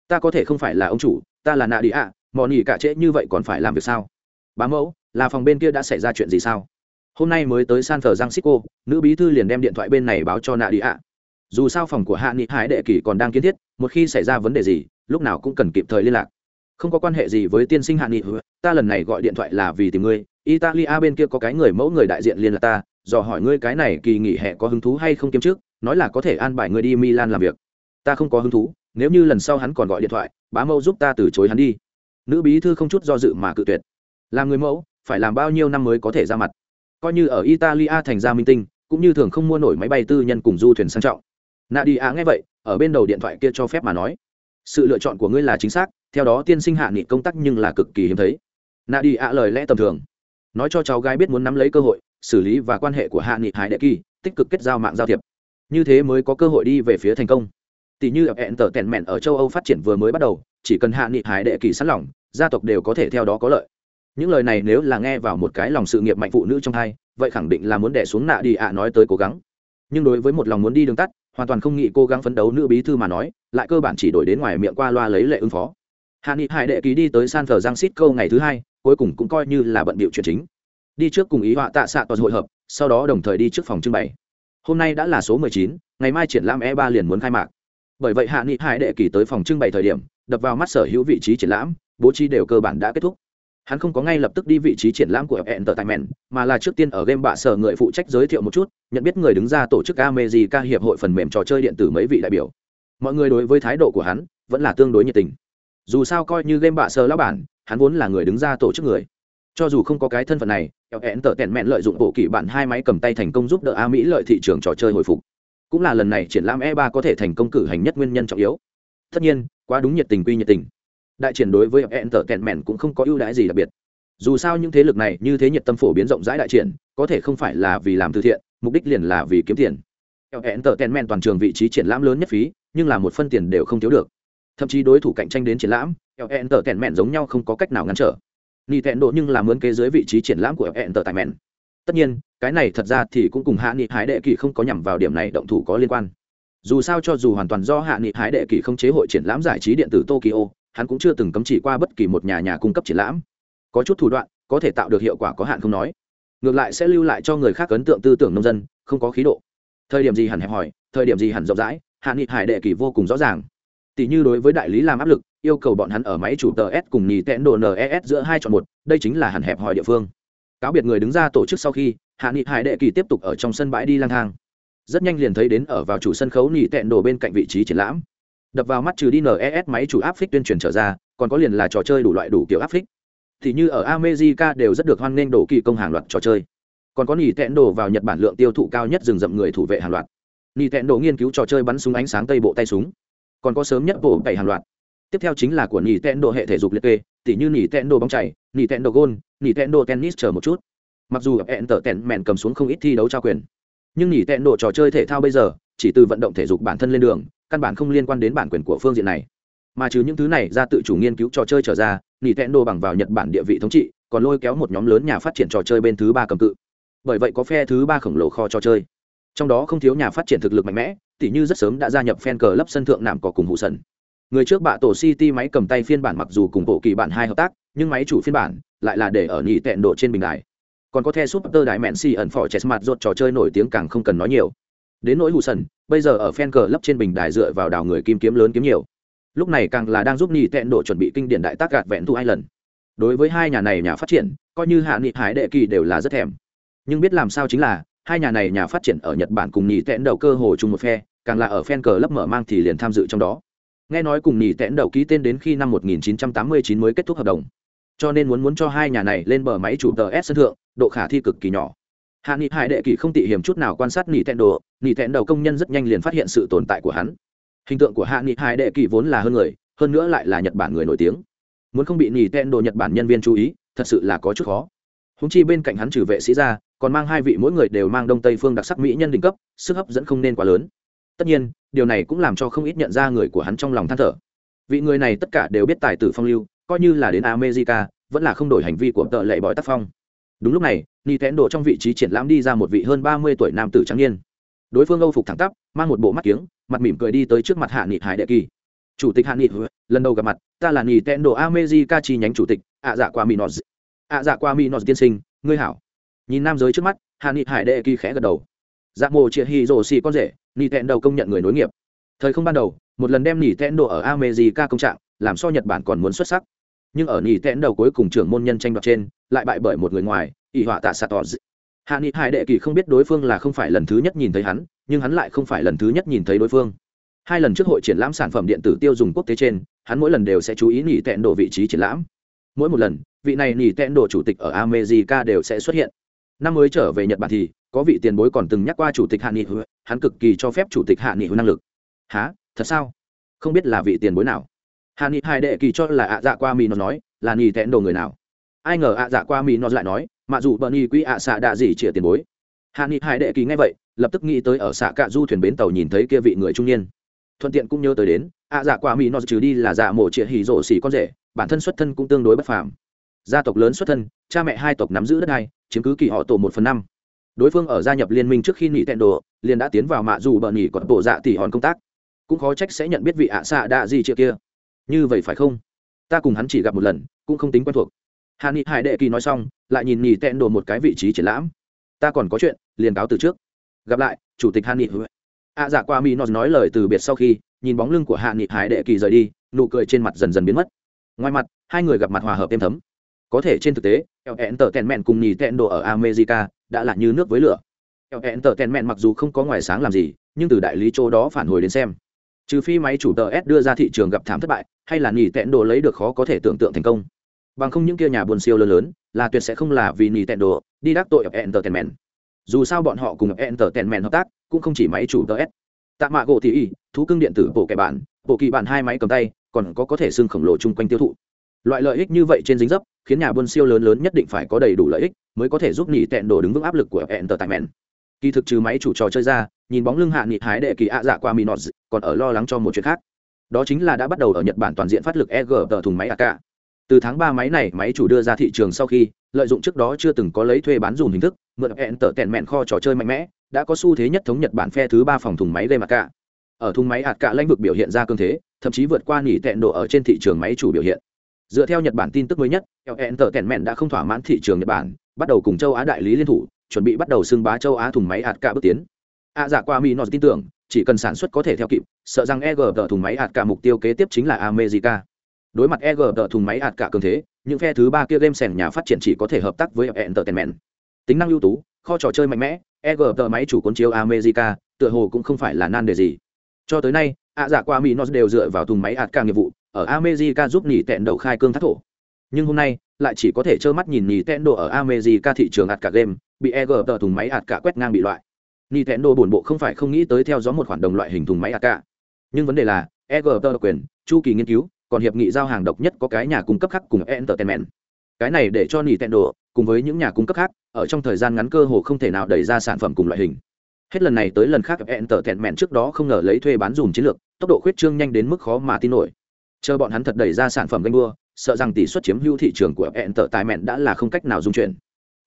Ta có thể không phải là ông chủ, ta là nạ đi ạ món nghỉ cả trễ như vậy còn phải làm việc sao? Bá mẫu, là phòng bên kia đã xảy ra chuyện gì sao? Hôm nay mới tới san thờ giang xích nữ bí thư liền đem điện thoại bên này báo cho nạ đi ạ. Dù sao phòng của hạ nghị hải đệ kỳ còn đang kiến thiết, một khi xảy ra vấn đề gì, lúc nào cũng cần kịp thời liên lạc. Không có quan hệ gì với tiên sinh hạ nghị, ta lần này gọi điện thoại là vì tìm ngươi. Italia bên kia có cái người mẫu người đại diện liên lạc ta, dò hỏi ngươi cái này kỳ nghỉ hè có hứng thú hay không kiếm trước, nói là có thể an bài ngươi đi milan làm việc. Ta không có hứng thú nếu như lần sau hắn còn gọi điện thoại, bá mẫu giúp ta từ chối hắn đi. Nữ bí thư không chút do dự mà cự tuyệt. Làm người mẫu, phải làm bao nhiêu năm mới có thể ra mặt? Coi như ở italia thành ra minh tinh, cũng như thường không mua nổi máy bay tư nhân cùng du thuyền sang trọng. Nạ đi ạ nghe vậy, ở bên đầu điện thoại kia cho phép mà nói. Sự lựa chọn của ngươi là chính xác, theo đó tiên sinh hạ nghị công tác nhưng là cực kỳ hiếm thấy. Nạ đi ạ lời lẽ tầm thường. Nói cho cháu gái biết muốn nắm lấy cơ hội, xử lý và quan hệ của hạ nghị hải đệ kỳ, tích cực kết giao mạng giao thiệp. Như thế mới có cơ hội đi về phía thành công tỷ như ập hẹn tờ tèn mẹn ở châu âu phát triển vừa mới bắt đầu, chỉ cần hạ nghị hải đệ kỳ sẵn lòng, gia tộc đều có thể theo đó có lợi. Những lời này nếu là nghe vào một cái lòng sự nghiệp mạnh phụ nữ trong hai, vậy khẳng định là muốn đẻ xuống nạ đi ạ nói tới cố gắng. Nhưng đối với một lòng muốn đi đường tắt, hoàn toàn không nghĩ cố gắng phấn đấu nữ bí thư mà nói, lại cơ bản chỉ đổi đến ngoài miệng qua loa lấy lệ ứng phó. Hạ nghị hải đệ ký đi tới san thờ giang xít câu ngày thứ hai, cuối cùng cũng coi như là bận bịu chuyện chính. Đi trước cùng ý họa tạ xạ toàn hội hợp, sau đó đồng thời đi trước phòng trưng bày. Hôm nay đã là số mười chín, ngày mai triển lãm e ba liền muốn khai mạc bởi vậy hạ nghị hải đệ kỳ tới phòng trưng bày thời điểm, đập vào mắt sở hữu vị trí triển lãm, bố trí đều cơ bản đã kết thúc. Hắn không có ngay lập tức đi vị trí triển lãm của entertainment, mà là trước tiên ở game bạ sở người phụ trách giới thiệu một chút, nhận biết người đứng ra tổ chức America hiệp hội phần mềm trò chơi điện tử mấy vị đại biểu. Mọi người đối với thái độ của hắn vẫn là tương đối nhiệt tình. Dù sao coi như game bạ sở lão bản, hắn vốn là người đứng ra tổ chức người. Cho dù không có cái thân phận này, entertainment lợi dụng bộ kỷ bản hai máy cầm tay thành công giúp đỡ a mỹ lợi thị trường trò chơi hồi phục cũng là lần này triển lãm e 3 có thể thành công cử hành nhất nguyên nhân trọng yếu. Tất nhiên, quá đúng nhiệt tình quy nhiệt tình. Đại triển đối với entertainment cũng không có ưu đãi gì đặc biệt. Dù sao những thế lực này như thế nhiệt tâm phổ biến rộng rãi đại triển, có thể không phải là vì làm từ thiện, mục đích liền là vì kiếm tiền. Entertainment toàn trường vị trí triển lãm lớn nhất phí, nhưng là một phân tiền đều không thiếu được. Thậm chí đối thủ cạnh tranh đến triển lãm entertainment giống nhau không có cách nào ngăn trở. Nintendo nhưng là mướn kế dưới vị trí triển lãm của entertainment tất nhiên, cái này thật ra thì cũng cùng hạ nghị hái đệ kỳ không có nhằm vào điểm này động thủ có liên quan. Dù sao cho dù hoàn toàn do hạ nghị hái đệ kỳ không chế hội triển lãm giải trí điện tử tokyo, hắn cũng chưa từng cấm chỉ qua bất kỳ một nhà nhà cung cấp triển lãm. Có chút thủ đoạn, có thể tạo được hiệu quả có hạn không nói. Ngược lại sẽ lưu lại cho người khác ấn tượng tư tưởng nông dân, không có khí độ. Thời điểm gì hẳn hẹp hòi, thời điểm gì hẳn rộng rãi, hạ nghị hải đệ kỳ vô cùng rõ ràng. Tỷ như đối với đại lý làm áp lực, yêu cầu bọn hắn ở máy chủ tờ s cùng nhì tẹn đồ nes giữa hai chọn một, đây chính là hẳn hẹp hòi địa phương cáo biệt người đứng ra tổ chức sau khi, hạ nghị hải đệ kỳ tiếp tục ở trong sân bãi đi lang thang. Rất nhanh liền thấy đến ở vào chủ sân khấu nhì tẹn đồ bên cạnh vị trí triển lãm. Đập vào mắt trừ đi nes máy chủ áp phích tuyên truyền trở ra, còn có liền là trò chơi đủ loại đủ kiểu áp phích. Thì như ở america đều rất được hoan nghênh đồ kỳ công hàng loạt trò chơi. Còn có nỉ tẹn đồ vào nhật bản lượng tiêu thụ cao nhất rừng rậm người thủ vệ hàng loạt. Nỉ tẹn đồ nghiên cứu trò chơi bắn súng ánh sáng tây bộ tay súng. Còn có sớm nhất bộ bảy hàng loạt. Tiếp theo chính là của nỉ tẹn đồ hệ thể dục liệt kê tỉ như nỉ tẹn đồ bóng chảy nỉ tẹn đồ gôn nỉ tẹn đồ tennis chờ một chút. Mặc dù hẹn tở tẹn mẹn cầm xuống không ít thi đấu trao quyền, nhưng nỉ tẹn đồ trò chơi thể thao bây giờ chỉ từ vận động thể dục bản thân lên đường, căn bản không liên quan đến bản quyền của phương diện này. Mà trừ những thứ này ra tự chủ nghiên cứu trò chơi trở ra nỉ tẹt đồ bằng vào nhật bản địa vị thống trị, còn lôi kéo một nhóm lớn nhà phát triển trò chơi bên thứ ba cầm cự. Bởi vậy có phe thứ ba khổng lồ kho trò chơi. Trong đó không thiếu nhà phát triển thực lực mạnh mẽ, tỉ như rất sớm đã gia nhập fan cờ lấp sân thượng nạm có cùng hụ sần người trước bạ tổ city máy cầm tay phiên bản mặc dù cùng bộ kỳ bản hai hợp tác, nhưng máy chủ phiên bản lại là để ở nhị tẹn độ trên bình đài. Còn có the super đại mẹn si ẩn phỏ chess mặt rột trò chơi nổi tiếng càng không cần nói nhiều. Đến nỗi hù sần bây giờ ở fan cờ lấp trên bình đài dựa vào đào người kim kiếm lớn kiếm nhiều. Lúc này càng là đang giúp nhị tẹn độ chuẩn bị kinh điển đại tác gạt vẹn thu hai lần đối với hai nhà này nhà phát triển, coi như hạ nghị hải đệ kỳ đều là rất thèm. Nhưng biết làm sao chính là, hai nhà này nhà phát triển ở nhật bản cùng nhị tẹn đầu cơ hồ chung một phe, càng là ở fan cờ lấp mở mang thì liền tham dự trong đó nghe nói cùng nhị tẹn đầu ký tên đến khi năm 1989 mới kết thúc hợp đồng. Cho nên muốn muốn cho hai nhà này lên bờ máy chủ tờ s sân thượng, độ khả thi cực kỳ nhỏ. Hạ nghị hải đệ kỳ không tị hiểm chút nào quan sát nhị tẹn đồ, nhị tẹn đầu công nhân rất nhanh liền phát hiện sự tồn tại của hắn. Hình tượng của hạ nghị hải đệ kỳ vốn là hơn người, hơn nữa lại là nhật bản người nổi tiếng. Muốn không bị nhị tẹn đồ nhật bản nhân viên chú ý, thật sự là có chút khó. Húng chi bên cạnh hắn trừ vệ sĩ ra, còn mang hai vị mỗi người đều mang đông tây phương đặc sắc mỹ nhân đỉnh cấp, sức hấp dẫn không nên quá lớn. Tất nhiên điều này cũng làm cho không ít nhận ra người của hắn trong lòng than thở. Vị người này tất cả đều biết tài tử phong lưu, coi như là đến america, vẫn là không đổi hành vi của tợ lệ bói tác phong. Đúng lúc này, nintendo trong vị trí triển lãm đi ra một vị hơn ba mươi tuổi nam tử trắng niên. Đối phương âu phục thẳng tắp, mang một bộ mắt kiếng, mặt mỉm cười đi tới trước mặt hạ nghị hải đệ kỳ. Chủ tịch hạ nghị, lần đầu gặp mặt, ta là nintendo america chi nhánh chủ tịch, ạ dạ qua minos ạ dạ qua minos tiên sinh, ngươi hảo. Nhìn nam giới trước mắt, hạ nghị hải đệ kỳ khẽ gật đầu. Dạ mồ chia hi rồ xì con rể Nỉ tẹn đầu công nhận người nối nghiệp. Thời không ban đầu, một lần đem nỉ tẹn đồ ở america công trạng, làm so nhật bản còn muốn xuất sắc. Nhưng ở nỉ tẹn đầu cuối cùng trưởng môn nhân tranh đoạt trên, lại bại bởi một người ngoài, ỷ họa tạ sạt tỏ hạ nghị hải đệ kỳ không biết đối phương là không phải lần thứ nhất nhìn thấy hắn, nhưng hắn lại không phải lần thứ nhất nhìn thấy đối phương. Hai lần trước hội triển lãm sản phẩm điện tử tiêu dùng quốc tế trên, hắn mỗi lần đều sẽ chú ý nỉ tẹn đồ vị trí triển lãm. Mỗi một lần, vị này nỉ tẹn đồ chủ tịch ở america đều sẽ xuất hiện. Năm mới trở về nhật bản thì có vị tiền bối còn từng nhắc qua chủ tịch hạ nghị hữu, hắn cực kỳ cho phép chủ tịch hạ nghị hữu năng lực. Há thật sao? Không biết là vị tiền bối nào. Hạ nghị hai đệ kỳ cho là ạ dạ qua mi nó nói, là nghị tẹn đồ người nào? Ai ngờ ạ dạ qua mi nó lại nói mặc dù bận y quỹ ạ xạ đạ gì chĩa tiền bối? Hạ nghị hai đệ kỳ nghe vậy, lập tức nghĩ tới ở xạ cạ du thuyền bến tàu nhìn thấy kia vị người trung niên. Thuận tiện cũng nhớ tới đến, ạ dạ qua mi nó trừ đi là dạ mổ chĩa hỉ rổ xỉ con rể, bản thân xuất thân cũng tương đối bất phàm. Gia tộc lớn xuất thân, cha mẹ hai tộc nắm giữ đất này chiếm cứ kỳ họ tổ một phần năm đối phương ở gia nhập liên minh trước khi nghỉ tẹn đồ, liền đã tiến vào mạ dù bờ nghỉ còn bộ dạ tỉ hòn công tác. Cũng khó trách sẽ nhận biết vị ạ à xạ đạ gì chia kia. Như vậy phải không? Ta cùng hắn chỉ gặp một lần, cũng không tính quen thuộc. Hà nghị hải đệ kỳ nói xong, lại nhìn nghỉ tẹn đồ một cái vị trí triển lãm. Ta còn có chuyện, liền cáo từ trước. Gặp lại, chủ tịch hà nghị ạ dạ qua mi nó nói lời từ biệt sau khi, nhìn bóng lưng của hạ nghị hải đệ kỳ rời đi, nụ cười trên mặt dần dần biến mất. Ngoài mặt, hai người gặp mặt hòa hợp êm thấm. Có thể trên thực tế, eo hẹn tờ tèn mẹn cùng nhì tẹn đồ ở america đã là như nước với lửa. Eo hẹn tờ tèn mẹn mặc dù không có ngoài sáng làm gì, nhưng từ đại lý chỗ đó phản hồi đến xem. Trừ phi máy chủ tờ s đưa ra thị trường gặp thảm thất bại, hay là nhì tẹn đồ lấy được khó có thể tưởng tượng thành công. Bằng không những kia nhà buồn siêu lớn lớn, là tuyệt sẽ không là vì nhì tẹn đồ, đi đắc tội hẹn tờ tèn mẹn. Dù sao bọn họ cùng hẹn tờ tèn mẹn hợp tác, cũng không chỉ máy chủ tờ s. Tạ mạ gỗ thì y, thú cưng điện tử bộ kẻ bản bộ kỳ bản hai máy cầm tay, còn có có thể xưng khổng lồ chung quanh tiêu thụ loại lợi ích như vậy trên dính dấp, khiến nhà buôn siêu lớn lớn nhất định phải có đầy đủ lợi ích mới có thể giúp nhị tẹn đổ đứng vững áp lực của hẹn tờ tại mẹn kỳ thực trừ máy chủ trò chơi ra, nhìn bóng lưng hạ nghị hái đệ kỳ ạ dạ qua minot còn ở lo lắng cho một chuyện khác. Đó chính là đã bắt đầu ở nhật bản toàn diện phát lực eg tờ thùng máy ak từ tháng ba máy này, máy chủ đưa ra thị trường sau khi, lợi dụng trước đó chưa từng có lấy thuê bán dùng hình thức, mượn hẹn tờ tẹn mẹn kho trò chơi mạnh mẽ, đã có xu thế nhất thống nhật bản phe thứ ba phòng thùng máy game cả ở thùng máy hạt cả lãnh vực biểu hiện ra cương thế, thậm chí vượt qua nghỉ tẹn độ ở trên thị trường máy chủ biểu hiện dựa theo nhật bản tin tức mới nhất ln tờ tèn mẹn đã không thỏa mãn thị trường nhật bản, bắt đầu cùng châu á đại lý liên thủ, chuẩn bị bắt đầu xưng bá châu á thùng máy hạt cả bước tiến. A dạ qua mỹ nó tin tưởng, chỉ cần sản xuất có thể theo kịp, sợ rằng eg tờ thùng máy hạt cả mục tiêu kế tiếp chính là america. Đối mặt eg tờ thùng máy hạt cả cường thế, những phe thứ ba kia game sèn nhà phát triển chỉ có thể hợp tác với ln tờ tèn mẹn tính năng ưu tú, kho trò chơi mạnh mẽ eg tờ máy chủ cuốn chiếu america, tựa hồ cũng không phải là nan đề gì. Cho tới nay, a dạ qua mỹ nó đều dựa vào thùng máy hạt cả nghiệp vụ ở America giúp nhì tẹn đầu khai cương thác thổ. Nhưng hôm nay, lại chỉ có thể trơ mắt nhìn nhì tẹn đồ ở America thị trường ạt cả game, bị EG tờ thùng máy ạt cả quét ngang bị loại. Nhì tẹn đồ buồn bộ không phải không nghĩ tới theo dõi một khoản đồng loại hình thùng máy ạt cả. Nhưng vấn đề là, EG tờ quyền, chu kỳ nghiên cứu, còn hiệp nghị giao hàng độc nhất có cái nhà cung cấp khác cùng Entertainment. Cái này để cho nhì tẹn đồ cùng với những nhà cung cấp khác, ở trong thời gian ngắn cơ hồ không thể nào đẩy ra sản phẩm cùng loại hình hết lần này tới lần khác Entertainment trước đó không ngờ lấy thuê bán dùm chiến lược tốc độ khuyết trương nhanh đến mức khó mà tin nổi chờ bọn hắn thật đẩy ra sản phẩm ganh đua, sợ rằng tỷ suất chiếm hữu thị trường của hẹn tợ tài mẹn đã là không cách nào dung chuyển.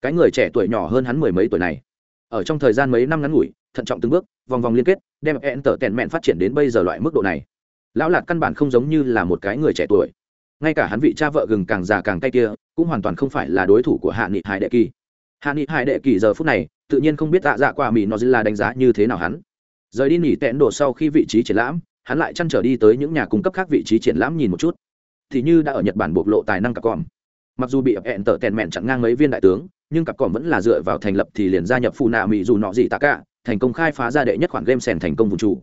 Cái người trẻ tuổi nhỏ hơn hắn mười mấy tuổi này. Ở trong thời gian mấy năm ngắn ngủi, thận trọng từng bước, vòng vòng liên kết, đem hẹn tợ tèn mẹn phát triển đến bây giờ loại mức độ này. Lão lạt căn bản không giống như là một cái người trẻ tuổi. Ngay cả hắn vị cha vợ gừng càng già càng cay kia, cũng hoàn toàn không phải là đối thủ của hạ nghị hải đệ kỳ. Hạ nghị hải đệ kỳ giờ phút này, tự nhiên không biết tạ dạ qua mỹ nó là đánh giá như thế nào hắn. Rời đi nghỉ tẹn đổ sau khi vị trí triển lãm hắn lại chăn trở đi tới những nhà cung cấp khác vị trí triển lãm nhìn một chút. Thì như đã ở nhật bản bộc lộ tài năng cả còm mặc dù bị hẹn tở tèn mẹn chặn ngang mấy viên đại tướng, nhưng cặp còm vẫn là dựa vào thành lập thì liền gia nhập phù nạ mỹ dù nọ gì tạ cả, thành công khai phá ra đệ nhất khoản game sèn thành công vũ trụ.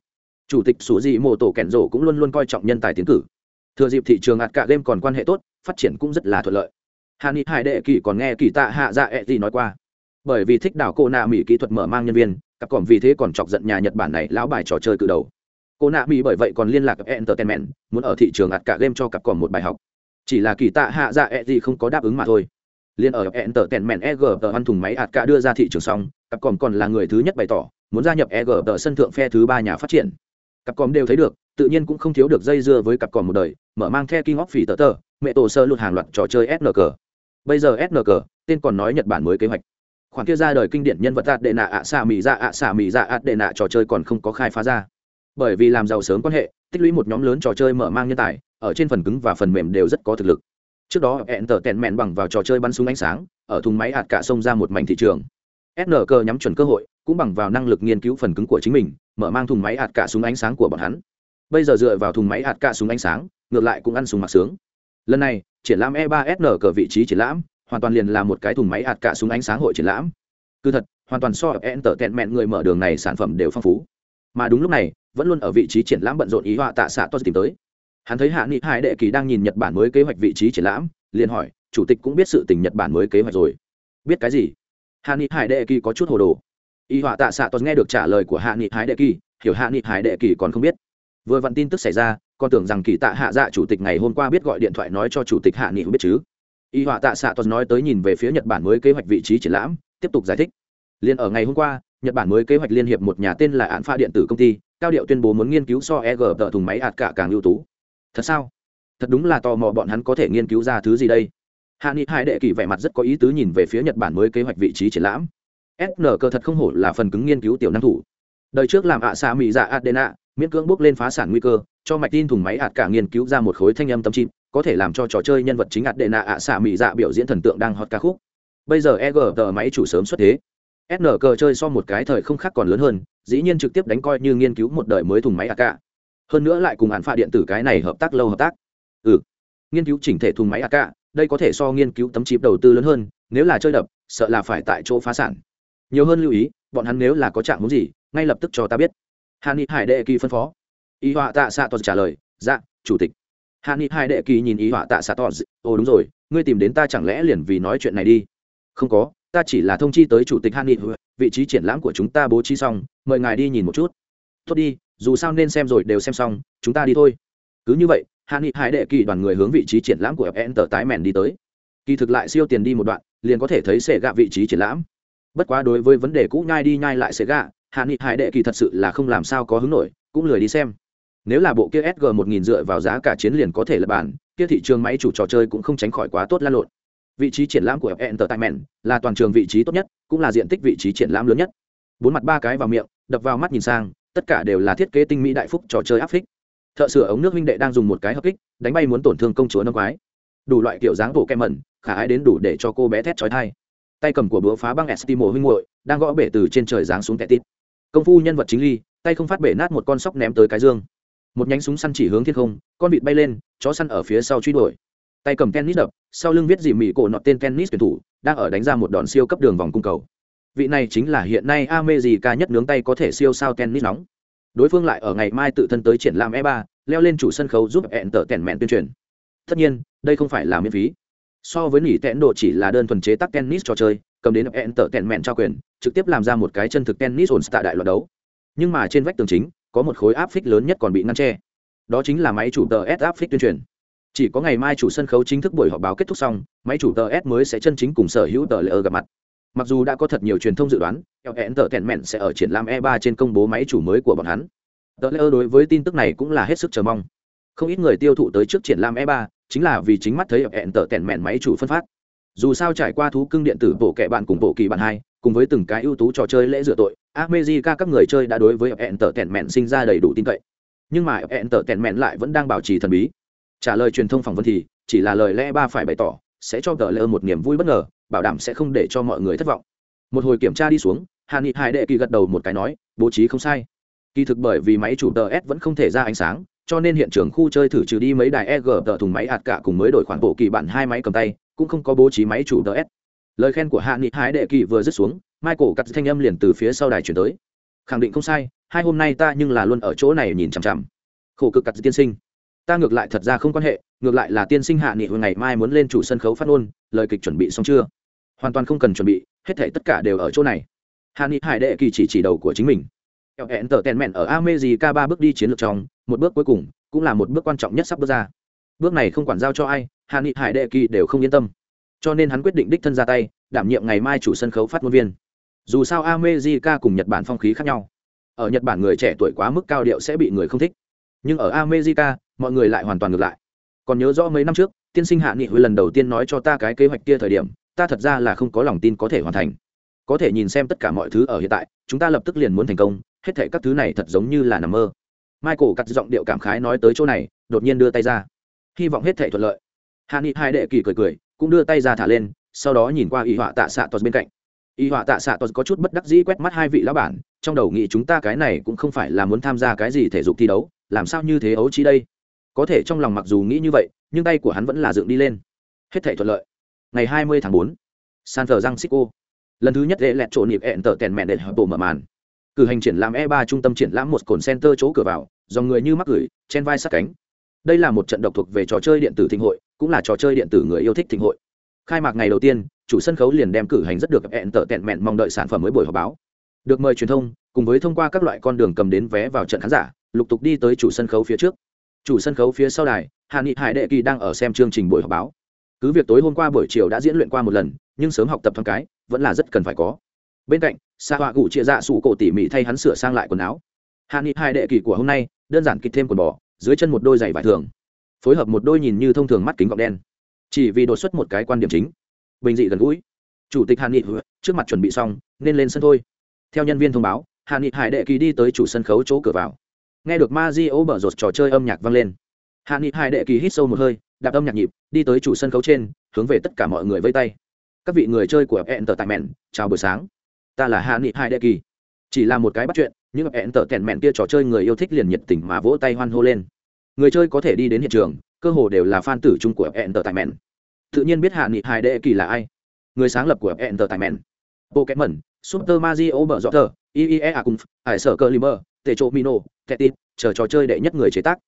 Chủ tịch sủ dị mô tổ kẹn rổ cũng luôn luôn coi trọng nhân tài tiến cử. Thừa dịp thị trường ạt cả game còn quan hệ tốt, phát triển cũng rất là thuận lợi. Hà ni hải đệ kỳ còn nghe kỳ tạ hạ dạ e ẹ gì nói qua. Bởi vì thích đảo cô nạ mỹ kỹ thuật mở mang nhân viên cặp còm vì thế còn chọc giận nhà nhật bản này lão bài trò chơi cự đầu cô nạ mỹ bởi vậy còn liên lạc với entertainment, muốn ở thị trường ạt cả game cho cặp còn một bài học. Chỉ là kỳ tạ hạ dạ E gì không có đáp ứng mà thôi. Liên ở entertainment eg tờ ăn thùng máy ạt cả đưa ra thị trường xong cặp còn còn là người thứ nhất bày tỏ, muốn gia nhập eg tờ sân thượng phe thứ ba nhà phát triển. Cặp còn đều thấy được, tự nhiên cũng không thiếu được dây dưa với cặp còn một đời, mở mang the king of phỉ tờ tờ, mẹ tổ sơ lụt hàng loạt trò chơi snk bây giờ snk tên còn nói nhật bản mới kế hoạch. Khoản kia ra đời kinh điển nhân vật ạt đệ nạ ạ xà mỹ ra ạ xà mỹ ra ạt đệ nạ trò chơi còn không có khai phá ra bởi vì làm giàu sớm quan hệ, tích lũy một nhóm lớn trò chơi mở mang nhân tài, ở trên phần cứng và phần mềm đều rất có thực lực. Trước đó hẹn tờ tẹn mẹn bằng vào trò chơi bắn súng ánh sáng, ở thùng máy hạt cả sông ra một mảnh thị trường. Snk nhắm chuẩn cơ hội, cũng bằng vào năng lực nghiên cứu phần cứng của chính mình, mở mang thùng máy hạt cả súng ánh sáng của bọn hắn. Bây giờ dựa vào thùng máy hạt cả súng ánh sáng, ngược lại cũng ăn súng mặc sướng. Lần này, triển lãm e 3 sn cờ vị trí triển lãm, hoàn toàn liền là một cái thùng máy hạt cả súng ánh sáng hội triển lãm. Cứ thật, hoàn toàn so hẹn tờ tẹn mẹn người mở đường này sản phẩm đều phong phú. Mà đúng lúc này vẫn luôn ở vị trí triển lãm bận rộn ý họa tạ xạ to tìm tới. Hắn thấy hạ nghị hải đệ kỳ đang nhìn nhật bản mới kế hoạch vị trí triển lãm, liền hỏi, chủ tịch cũng biết sự tình nhật bản mới kế hoạch rồi. Biết cái gì? Hạ nghị hải đệ kỳ có chút hồ đồ. Y họa tạ xạ toàn nghe được trả lời của hạ nghị hải đệ kỳ, hiểu hạ nghị hải đệ kỳ còn không biết. Vừa vặn tin tức xảy ra còn tưởng rằng kỳ tạ hạ dạ chủ tịch ngày hôm qua biết gọi điện thoại nói cho chủ tịch hạ nghị biết chứ. Y họa tạ xạ toàn nói tới nhìn về phía nhật bản mới kế hoạch vị trí triển lãm, tiếp tục giải thích. Liền ở ngày hôm qua nhật bản mới kế hoạch liên hiệp một nhà tên là án pha điện tử công ty, cao điệu tuyên bố muốn nghiên cứu so eg tờ thùng máy ạt cả càng ưu tú. Thật sao? Thật đúng là tò mò bọn hắn có thể nghiên cứu ra thứ gì đây? Hạ nghị hai đệ kỳ vẻ mặt rất có ý tứ nhìn về phía nhật bản mới kế hoạch vị trí triển lãm. Sn cơ thật không hổ là phần cứng nghiên cứu tiểu năng thủ. Đời trước làm ạ à xa mỹ dạ adena, miễn cưỡng bước lên phá sản nguy cơ, cho mạch tin thùng máy ạt cả nghiên cứu ra một khối thanh âm tâm chim, có thể làm cho trò chơi nhân vật chính adena ạ xạ mỹ dạ biểu diễn thần tượng đang hot ca khúc. Bây giờ eg tờ máy chủ sớm xuất thế sn cờ chơi so một cái thời không khác còn lớn hơn, dĩ nhiên trực tiếp đánh coi như nghiên cứu một đời mới thùng máy ak hơn nữa lại cùng hạn phạ điện tử cái này hợp tác lâu hợp tác. Ừ. Nghiên cứu chỉnh thể thùng máy ak đây có thể so nghiên cứu tấm chip đầu tư lớn hơn, nếu là chơi đập, sợ là phải tại chỗ phá sản. Nhiều hơn lưu ý, bọn hắn nếu là có trạng muốn gì, ngay lập tức cho ta biết. Hàn ni hải đệ kỳ phân phó. Y họa tạ xạ tos trả lời dạ chủ tịch. Hàn ni hải đệ kỳ nhìn y họa tạ xạ tos ồ, đúng rồi, ngươi tìm đến ta chẳng lẽ liền vì nói chuyện này đi? Không có ta chỉ là thông chi tới chủ tịch han nghị. Vị trí triển lãm của chúng ta bố trí xong, mời ngài đi nhìn một chút. Tốt đi, dù sao nên xem rồi đều xem xong, chúng ta đi thôi. Cứ như vậy han nghị hải đệ kỳ đoàn người hướng vị trí triển lãm của fn tờ tái mèn đi tới. Kỳ thực lại siêu tiền đi một đoạn, liền có thể thấy sẽ gạ vị trí triển lãm. Bất quá đối với vấn đề cũ nhai đi nhai lại sẽ gạ hạ nghị hải đệ kỳ thật sự là không làm sao có hứng nổi, cũng lười đi xem. Nếu là bộ kia sg một nghìn dựa vào giá cả chiến liền có thể lập bản kia thị trường máy chủ trò chơi cũng không tránh khỏi quá tốt lan lộn vị trí triển lãm của entertainment là toàn trường vị trí tốt nhất, cũng là diện tích vị trí triển lãm lớn nhất. Bốn mặt ba cái vào miệng, đập vào mắt nhìn sang, tất cả đều là thiết kế tinh mỹ đại phúc trò chơi áp phích. Thợ sửa ống nước huynh đệ đang dùng một cái hợp kích, đánh bay muốn tổn thương công chúa năm quái đủ loại kiểu dáng bộ kem mẩn khả ái đến đủ để cho cô bé thét trói thai tay cầm của búa phá băng estimo huynh muội, đang gõ bể từ trên trời giáng xuống tẹt tít. Công phu nhân vật chính ly, tay không phát bể nát một con sóc ném tới cái dương. Một nhánh súng săn chỉ hướng thiên không, con vịt bay lên, chó săn ở phía sau truy đuổi tay cầm tennis đập, sau lưng viết dì mị cổ nọ tên tennis tuyển thủ, đang ở đánh ra một đòn siêu cấp đường vòng cung cầu. Vị này chính là hiện nay ame gì ca nhất nướng tay có thể siêu sao tennis nóng. Đối phương lại ở ngày mai tự thân tới triển lãm e 3 leo lên chủ sân khấu giúp hẹn tở tèn mẹn tuyên truyền. Tất nhiên, đây không phải là miễn phí. So với nghỉ tẹn độ chỉ là đơn thuần chế tác tennis trò chơi, cầm đến hẹn tở tèn mẹn trao quyền, trực tiếp làm ra một cái chân thực tennis ổn tại đại loạt đấu. Nhưng mà trên vách tường chính, có một khối áp phích lớn nhất còn bị ngăn tre đó chính là máy chủ tờ s áp phích tuyên truyền chỉ có ngày mai chủ sân khấu chính thức buổi họp báo kết thúc xong, máy chủ tờ s mới sẽ chân chính cùng sở hữu tờ lễ gặp mặt. Mặc dù đã có thật nhiều truyền thông dự đoán, eo hẹn tờ tèn mẹn sẽ ở triển lãm e 3 trên công bố máy chủ mới của bọn hắn. Tờ lễ đối với tin tức này cũng là hết sức chờ mong. Không ít người tiêu thụ tới trước triển lãm e 3 chính là vì chính mắt thấy hẹn tờ tèn mẹn máy chủ phân phát. Dù sao trải qua thú cưng điện tử bộ kệ bạn cùng bộ kỳ bạn hai, cùng với từng cái ưu tú trò chơi lễ rửa tội, America các người chơi đã đối với hẹn tờ tèn mẹn sinh ra đầy đủ tin cậy. Nhưng mà hẹn tờ tèn mẹn lại vẫn đang bảo trì thần bí trả lời truyền thông phỏng vấn thì, chỉ là lời lẽ ba phải bày tỏ, sẽ cho tờ lơ một niềm vui bất ngờ, bảo đảm sẽ không để cho mọi người thất vọng. Một hồi kiểm tra đi xuống hà nghị hải đệ kỳ gật đầu một cái nói, bố trí không sai. Kỳ thực bởi vì máy chủ tờ s vẫn không thể ra ánh sáng, cho nên hiện trường khu chơi thử trừ đi mấy đài eg tờ thùng máy ạt cả cùng mới đổi khoản bộ kỳ bản hai máy cầm tay, cũng không có bố trí máy chủ tờ s. Lời khen của hạ nghị hải đệ kỳ vừa dứt xuống, michael cắt thanh âm liền từ phía sau đài chuyển tới. Khẳng định không sai, hai hôm nay ta nhưng là luôn ở chỗ này nhìn chằm chằm. Khổ cực cắt tiên sinh ta ngược lại thật ra không quan hệ, ngược lại là tiên sinh hạ nghị hồi ngày mai muốn lên chủ sân khấu phát ngôn, lời kịch chuẩn bị xong chưa? Hoàn toàn không cần chuẩn bị, hết thể tất cả đều ở chỗ này. Hạ nghị hải đệ kỳ chỉ chỉ đầu của chính mình. Kẹo hẹn tờ tèn mẹn ở amejica ba bước đi chiến lược trong, một bước cuối cùng, cũng là một bước quan trọng nhất sắp bước ra. Bước này không quản giao cho ai, hạ nghị hải đệ kỳ đều không yên tâm. Cho nên hắn quyết định đích thân ra tay, đảm nhiệm ngày mai chủ sân khấu phát ngôn viên. Dù sao amejica cùng nhật bản phong khí khác nhau. Ở nhật bản người trẻ tuổi quá mức cao điệu sẽ bị người không thích nhưng ở America, mọi người lại hoàn toàn ngược lại. Còn nhớ rõ mấy năm trước, tiên sinh hạ nghị hồi lần đầu tiên nói cho ta cái kế hoạch kia thời điểm, ta thật ra là không có lòng tin có thể hoàn thành. Có thể nhìn xem tất cả mọi thứ ở hiện tại, chúng ta lập tức liền muốn thành công, hết thể các thứ này thật giống như là nằm mơ. Michael cắt giọng điệu cảm khái nói tới chỗ này, đột nhiên đưa tay ra. Hy vọng hết thể thuận lợi. Hạ nghị hai đệ kỳ cười cười, cũng đưa tay ra thả lên, sau đó nhìn qua y họa tạ xạ tos bên cạnh. Y họa tạ xạ tos có chút bất đắc dĩ quét mắt hai vị lão bản, trong đầu nghĩ chúng ta cái này cũng không phải là muốn tham gia cái gì thể dục thi đấu làm sao như thế ấu trí đây? Có thể trong lòng mặc dù nghĩ như vậy nhưng tay của hắn vẫn là dựng đi lên. Hết thể thuận lợi. Ngày 20 tháng bốn, san thờ giang xích lần thứ nhất lễ lẹt trộn nhịp hẹn tờ tèn mẹn để hợp bộ mở màn. Cử hành triển lãm e ba trung tâm triển lãm một cồn center chỗ cửa vào dòng người như mắc gửi chen vai sát cánh. Đây là một trận độc thuộc về trò chơi điện tử thịnh hội cũng là trò chơi điện tử người yêu thích thịnh hội. Khai mạc ngày đầu tiên chủ sân khấu liền đem cử hành rất được hẹn tờ tẹn mẹn mong đợi sản phẩm mới buổi họp báo. Được mời truyền thông cùng với thông qua các loại con đường cầm đến vé vào trận khán giả lục tục đi tới chủ sân khấu phía trước. Chủ sân khấu phía sau đài hạ nghị hải đệ kỳ đang ở xem chương trình buổi họp báo. Cứ việc tối hôm qua buổi chiều đã diễn luyện qua một lần, nhưng sớm học tập thoáng cái, vẫn là rất cần phải có. Bên cạnh xa họa gủ chia dạ sụ cổ tỉ mỉ thay hắn sửa sang lại quần áo. Hạ nghị hai đệ kỳ của hôm nay, đơn giản kịch thêm quần bò, dưới chân một đôi giày vải thường, phối hợp một đôi nhìn như thông thường mắt kính gọng đen. Chỉ vì đột xuất một cái quan điểm chính. Bình dị gần gũi. Chủ tịch hạ nghị trước mặt chuẩn bị xong, nên lên sân thôi. Theo nhân viên thông báo hạ nghị hải đệ kỳ đi tới chủ sân khấu chỗ cửa vào nghe được ma di ô bở rột trò chơi âm nhạc vang lên. Hạ nghị hai đệ kỳ hít sâu một hơi đạp âm nhạc nhịp đi tới chủ sân khấu trên hướng về tất cả mọi người vây tay. Các vị người chơi của fn tờ tại mẹn chào buổi sáng. Ta là hạ nghị hai đệ kỳ. Chỉ là một cái bắt chuyện nhưng fn tờ tẹn mẹn kia trò chơi người yêu thích liền nhiệt tình mà vỗ tay hoan hô lên. Người chơi có thể đi đến hiện trường cơ hồ đều là fan tử chung của fn tờ tại mẹn tự nhiên biết hạ nghị hai đệ kỳ là ai. Người sáng lập của fn tờ tại mẹn mẩn, super mario bở dọ tờ iea cùng hải sở cơ limer tệ chỗ mino tetit chờ trò chơi đệ nhất người chế tác.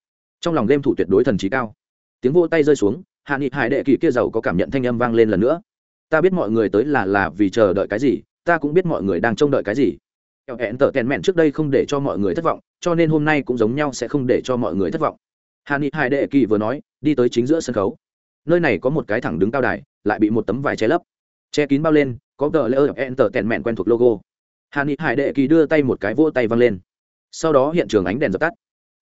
Trong lòng game thủ tuyệt đối thần trí cao. Tiếng vô tay rơi xuống, hạ nghị hải đệ kỳ kia giàu có cảm nhận thanh âm vang lên lần nữa. Ta biết mọi người tới là là vì chờ đợi cái gì, ta cũng biết mọi người đang trông đợi cái gì. Eo hẹn tở tèn mẹn trước đây không để cho mọi người thất vọng, cho nên hôm nay cũng giống nhau sẽ không để cho mọi người thất vọng. Hạ nghị hải đệ kỳ vừa nói, đi tới chính giữa sân khấu. Nơi này có một cái thẳng đứng cao đài, lại bị một tấm vải che lấp. Che kín bao lên, có tờ lễ hẹn tở tèn mẹn quen thuộc logo. Hạ nghị hải đệ kỳ đưa tay một cái vỗ tay văng lên sau đó hiện trường ánh đèn dập tắt.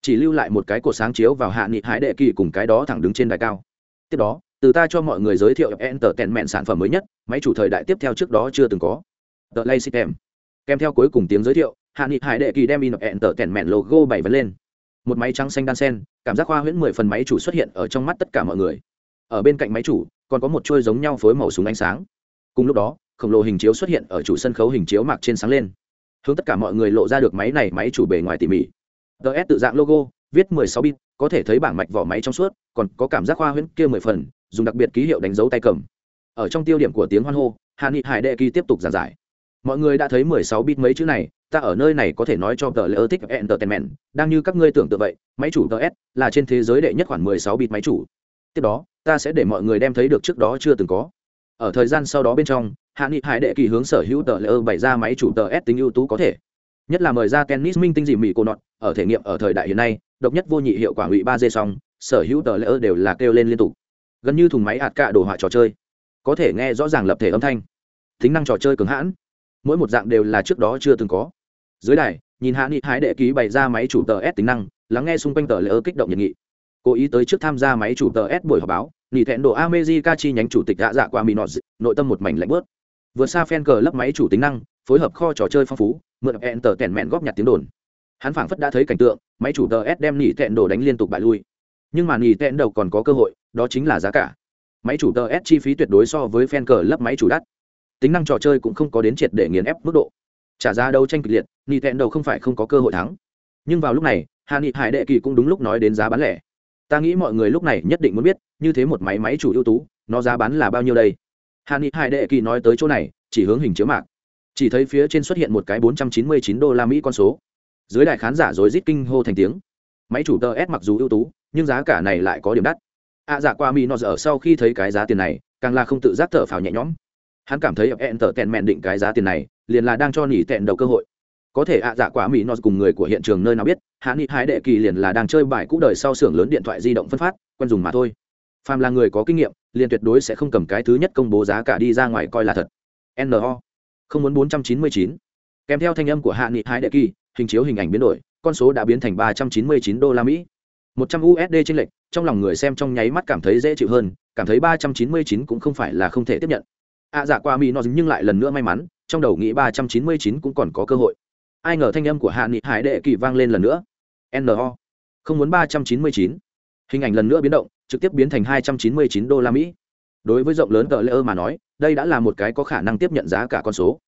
Chỉ lưu lại một cái cột sáng chiếu vào hạ nghị hải đệ kỳ cùng cái đó thẳng đứng trên đài cao. Tiếp đó, từ ta cho mọi người giới thiệu enter tèn mẹn sản phẩm mới nhất, máy chủ thời đại tiếp theo trước đó chưa từng có. The Lay System. Kèm theo cuối cùng tiếng giới thiệu, hạ nghị hải đệ kỳ đem in enter tèn mẹn logo bảy vấn lên. Một máy trắng xanh đan sen, cảm giác khoa huyễn mười phần máy chủ xuất hiện ở trong mắt tất cả mọi người. Ở bên cạnh máy chủ, còn có một chuôi giống nhau phối màu súng ánh sáng. Cùng lúc đó, khổng lồ hình chiếu xuất hiện ở chủ sân khấu hình chiếu mạc trên sáng lên hướng tất cả mọi người lộ ra được máy này, máy chủ bề ngoài tỉ mỉ. Ts tự dạng logo, viết 16 bit, có thể thấy bảng mạch vỏ máy trong suốt, còn có cảm giác khoa huyễn kia mười phần, dùng đặc biệt ký hiệu đánh dấu tay cầm. Ở trong tiêu điểm của tiếng hoan hô hạ nghị hải đệ kỳ tiếp tục giảng giải. Mọi người đã thấy 16 bit mấy chữ này, ta ở nơi này có thể nói cho tờ lễ thích entertainment, đang như các ngươi tưởng tượng vậy, máy chủ ts là trên thế giới đệ nhất khoảng 16 bit máy chủ. Tiếp đó, ta sẽ để mọi người đem thấy được trước đó chưa từng có. Ở thời gian sau đó bên trong hạ nghị hải đệ kỳ hướng sở hữu tờ lễ bày ra máy chủ tờ s tính ưu tú có thể. Nhất là mời ra tennis minh tinh dị mỹ cô nọt, ở thể nghiệm ở thời đại hiện nay, độc nhất vô nhị hiệu quả ngụy ba d xong sở hữu tờ lễ đều là kêu lên liên tục. Gần như thùng máy ạt cạ đồ họa trò chơi. Có thể nghe rõ ràng lập thể âm thanh. Tính năng trò chơi cứng hãn. Mỗi một dạng đều là trước đó chưa từng có. Dưới đài, nhìn hạ nghị hải đệ ký bày ra máy chủ tờ s tính năng, lắng nghe xung quanh tờ lễ ơ kích động nhiệt nghị. Cố ý tới trước tham gia máy chủ tờ s buổi họp báo nỉ thẹn độ amejica chi nhánh chủ tịch đã dạ qua minos nội tâm một mảnh lạnh bớt vượt xa fan cờ lấp máy chủ tính năng, phối hợp kho trò chơi phong phú, mượn hẹn tờ tèn mẹn góp nhặt tiếng đồn. Hắn phảng phất đã thấy cảnh tượng, máy chủ tờ s đem nỉ tẹn đồ đánh liên tục bại lui. Nhưng mà nỉ tẹn đầu còn có cơ hội, đó chính là giá cả. Máy chủ tờ s chi phí tuyệt đối so với fan cờ lấp máy chủ đắt. Tính năng trò chơi cũng không có đến triệt để nghiền ép mức độ. Trả ra đấu tranh kịch liệt nỉ tẹn đầu không phải không có cơ hội thắng. Nhưng vào lúc này, hà nị hải đệ kỳ cũng đúng lúc nói đến giá bán lẻ. Ta nghĩ mọi người lúc này nhất định muốn biết, như thế một máy máy chủ ưu tú, nó giá bán là bao nhiêu đây? Hà nghị hải đệ kỳ nói tới chỗ này chỉ hướng hình chiếu mạc. Chỉ thấy phía trên xuất hiện một cái bốn trăm chín mươi chín đô la mỹ con số. Dưới đại khán giả rối rít kinh hô thành tiếng. Máy chủ tờ s mặc dù ưu tú nhưng giá cả này lại có điểm đắt. Ạ à, dạ qua mỹ nó dở sau khi thấy cái giá tiền này càng là không tự giác thở phào nhẹ nhõm. Hắn cảm thấy hẹn tờ tẹn mẹn định cái giá tiền này liền là đang cho nỉ tẹn đầu cơ hội. Có thể ạ à dạ quả mỹ nó cùng người của hiện trường nơi nào biết hạ nghị hai đệ kỳ liền là đang chơi bài cũ đời sau xưởng lớn điện thoại di động phân phát quen dùng mà thôi. Phàm là người có kinh nghiệm liền tuyệt đối sẽ không cầm cái thứ nhất công bố giá cả đi ra ngoài coi là thật. No không muốn bốn trăm chín mươi chín. Kèm theo thanh âm của hạ nghị hai đệ kỳ hình chiếu hình ảnh biến đổi con số đã biến thành ba trăm chín mươi chín đô la mỹ. một trăm usd trên lệch trong lòng người xem trong nháy mắt cảm thấy dễ chịu hơn cảm thấy ba trăm chín mươi chín cũng không phải là không thể tiếp nhận. Ạ à, dạ qua mỹ nó dính nhưng lại lần nữa may mắn trong đầu nghĩ ba trăm chín mươi chín cũng còn có cơ hội. Ai ngờ thanh âm của hạ nghị hải đệ kỳ vang lên lần nữa. No không muốn ba trăm chín mươi chín. Hình ảnh lần nữa biến động trực tiếp biến thành hai trăm chín mươi chín đô la mỹ. Đối với rộng lớn tờ lễ mà nói, đây đã là một cái có khả năng tiếp nhận giá cả con số.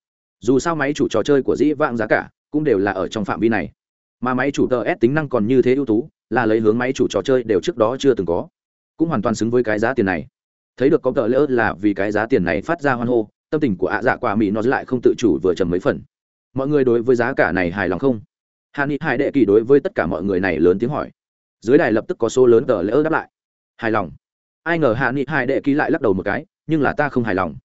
Dù sao máy chủ trò chơi của dĩ vãng giá cả cũng đều là ở trong phạm vi này. Mà máy chủ tờ s tính năng còn như thế ưu tú, là lấy hướng máy chủ trò chơi đều trước đó chưa từng có. Cũng hoàn toàn xứng với cái giá tiền này. Thấy được có tờ lễ là vì cái giá tiền này phát ra hoan hô, tâm tình của ạ dạ quả mỹ nó lại không tự chủ vừa trầm mấy phần. Mọi người đối với giá cả này hài lòng không? Hàn Nghị hải đệ kỳ đối với tất cả mọi người này lớn tiếng hỏi. Dưới đài lập tức có số lớn tờ lỡ đáp lại hài lòng. Ai ngờ hạ nghị hai đệ ký lại lắc đầu một cái, nhưng là ta không hài lòng.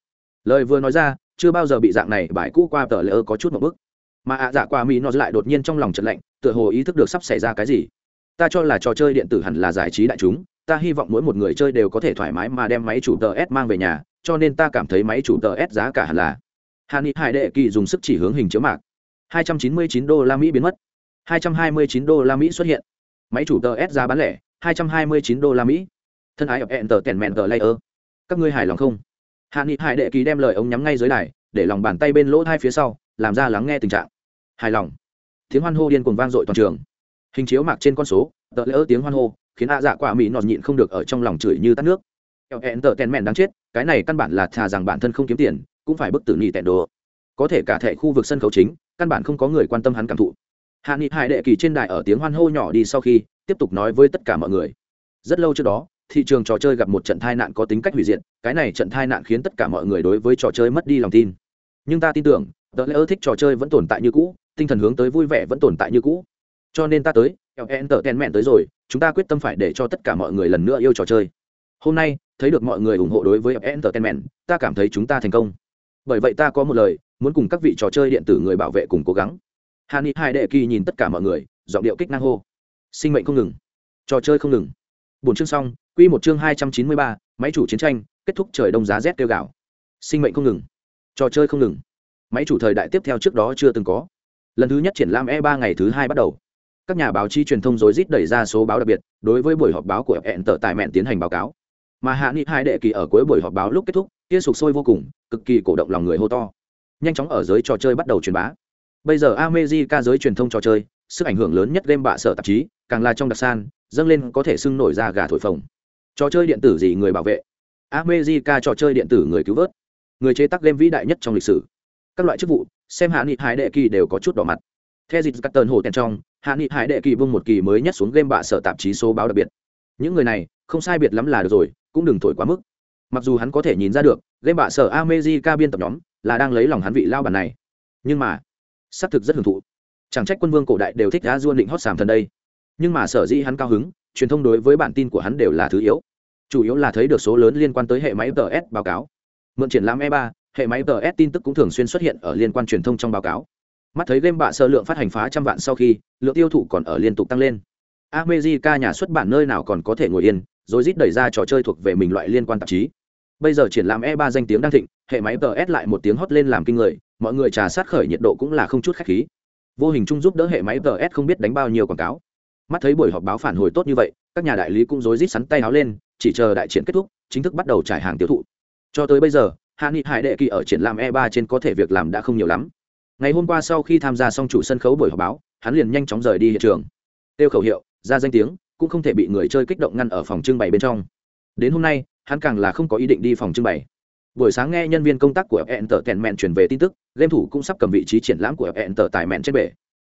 Lời vừa nói ra, chưa bao giờ bị dạng này bãi cũ qua tờ lỡ có chút một bức mà ạ dạ qua mỹ nó lại đột nhiên trong lòng trận lạnh, tựa hồ ý thức được sắp xảy ra cái gì. Ta cho là trò chơi điện tử hẳn là giải trí đại chúng, ta hy vọng mỗi một người chơi đều có thể thoải mái mà đem máy chủ tờ s mang về nhà, cho nên ta cảm thấy máy chủ tờ s giá cả hẳn là. Hà ni hải đệ kỳ dùng sức chỉ hướng hình chiếu mạc. 299 đô la mỹ biến mất. 229 đô la mỹ xuất hiện. Máy chủ tờ s giá bán lẻ 229 đô la mỹ thân ái ộc ẹn tờ tèn mẹn tờ lây ơ. Các ngươi hài lòng không? Hạ nghị hải đệ kỳ đem lời ông nhắm ngay dưới đài, để lòng bàn tay bên lỗ hai phía sau, làm ra lắng nghe tình trạng. Hài lòng. Tiếng hoan hô điên cuồng vang dội toàn trường. Hình chiếu mạc trên con số, tờ lỡ tiếng hoan hô, khiến a dạ quả mỹ nọt nhịn không được ở trong lòng chửi như tắt nước. Hẹn tờ tèn mẹn đáng chết, cái này căn bản là thà rằng bản thân không kiếm tiền, cũng phải bức tử nhị tẹn đồ. Có thể cả thể khu vực sân khấu chính, căn bản không có người quan tâm hắn cảm thụ. Hạ nghị hải đệ kỳ trên đài ở tiếng hoan hô nhỏ đi sau khi, tiếp tục nói với tất cả mọi người. Rất lâu trước đó thị trường trò chơi gặp một trận tai nạn có tính cách hủy diệt cái này trận tai nạn khiến tất cả mọi người đối với trò chơi mất đi lòng tin nhưng ta tin tưởng tờ lễ ơ thích trò chơi vẫn tồn tại như cũ tinh thần hướng tới vui vẻ vẫn tồn tại như cũ cho nên ta tới enter tờ ten mẹn tới rồi chúng ta quyết tâm phải để cho tất cả mọi người lần nữa yêu trò chơi hôm nay thấy được mọi người ủng hộ đối với entertainment ta cảm thấy chúng ta thành công bởi vậy ta có một lời muốn cùng các vị trò chơi điện tử người bảo vệ cùng cố gắng Hani ni hai đệ kỳ nhìn tất cả mọi người giọng điệu kích năng hô sinh mệnh không ngừng trò chơi không ngừng bốn chương xong quy một chương hai trăm chín mươi ba, máy chủ chiến tranh, kết thúc trời đông giá rét kêu gạo sinh mệnh không ngừng. Trò chơi không ngừng. Máy chủ thời đại tiếp theo trước đó chưa từng có. Lần thứ nhất triển lãm e ba ngày thứ hai bắt đầu. Các nhà báo chí truyền thông rối rít đẩy ra số báo đặc biệt, đối với buổi họp báo của hẹn tờ tại mẹn tiến hành báo cáo. Mà hạ nghị hai đệ kỳ ở cuối buổi họp báo lúc kết thúc, kia sục sôi vô cùng, cực kỳ cổ động lòng người hô to. Nhanh chóng ở giới trò chơi bắt đầu truyền bá. Bây giờ America giới truyền thông trò chơi, sức ảnh hưởng lớn nhất game bạ sở tạp chí, càng là trong đặc san, dâng lên có thể sưng nổi ra gà thổi phồng trò chơi điện tử gì người bảo vệ? Ca trò chơi điện tử người cứu vớt. Người chế tác game vĩ đại nhất trong lịch sử. Các loại chức vụ, xem hạ nghị hải đệ kỳ đều có chút đỏ mặt. Theo dịp cắt tần hồ tèn trong, hạ nghị hải đệ kỳ vương một kỳ mới nhất xuống game bạ sở tạp chí số báo đặc biệt. Những người này, không sai biệt lắm là được rồi, cũng đừng thổi quá mức. Mặc dù hắn có thể nhìn ra được, game bạ sở amejica biên tập nhóm là đang lấy lòng hắn vị lao bản này. Nhưng mà, xác thực rất hưởng thụ. Chẳng trách quân vương cổ đại đều thích đã duôn định hót sàm thần đây. Nhưng mà sở dĩ hắn cao hứng truyền thông đối với bản tin của hắn đều là thứ yếu. Chủ yếu là thấy được số lớn liên quan tới hệ máy ts báo cáo. Mượn triển lãm e 3 hệ máy ts tin tức cũng thường xuyên xuất hiện ở liên quan truyền thông trong báo cáo. Mắt thấy game bạ sơ lượng phát hành phá trăm vạn sau khi, lượng tiêu thụ còn ở liên tục tăng lên. America nhà xuất bản nơi nào còn có thể ngồi yên, rồi rít đẩy ra trò chơi thuộc về mình loại liên quan tạp chí. Bây giờ triển lãm e 3 danh tiếng đang thịnh, hệ máy ts lại một tiếng hót lên làm kinh người, mọi người trà sát khởi nhiệt độ cũng là không chút khách khí. Vô hình chung giúp đỡ hệ máy ts không biết đánh bao nhiêu quảng cáo mắt thấy buổi họp báo phản hồi tốt như vậy, các nhà đại lý cũng rối rít sắn tay áo lên, chỉ chờ đại triển kết thúc, chính thức bắt đầu trải hàng tiêu thụ. Cho tới bây giờ, hạ nghị hải đệ kỳ ở triển lãm e 3 trên có thể việc làm đã không nhiều lắm. Ngày hôm qua sau khi tham gia xong chủ sân khấu buổi họp báo, hắn liền nhanh chóng rời đi hiện trường. Tiêu khẩu hiệu, ra danh tiếng, cũng không thể bị người chơi kích động ngăn ở phòng trưng bày bên trong. Đến hôm nay, hắn càng là không có ý định đi phòng trưng bày. Buổi sáng nghe nhân viên công tác của fn tờ tèn mẹn truyền về tin tức, game thủ cũng sắp cầm vị trí triển lãm của fn tờ tài mẹn trên bể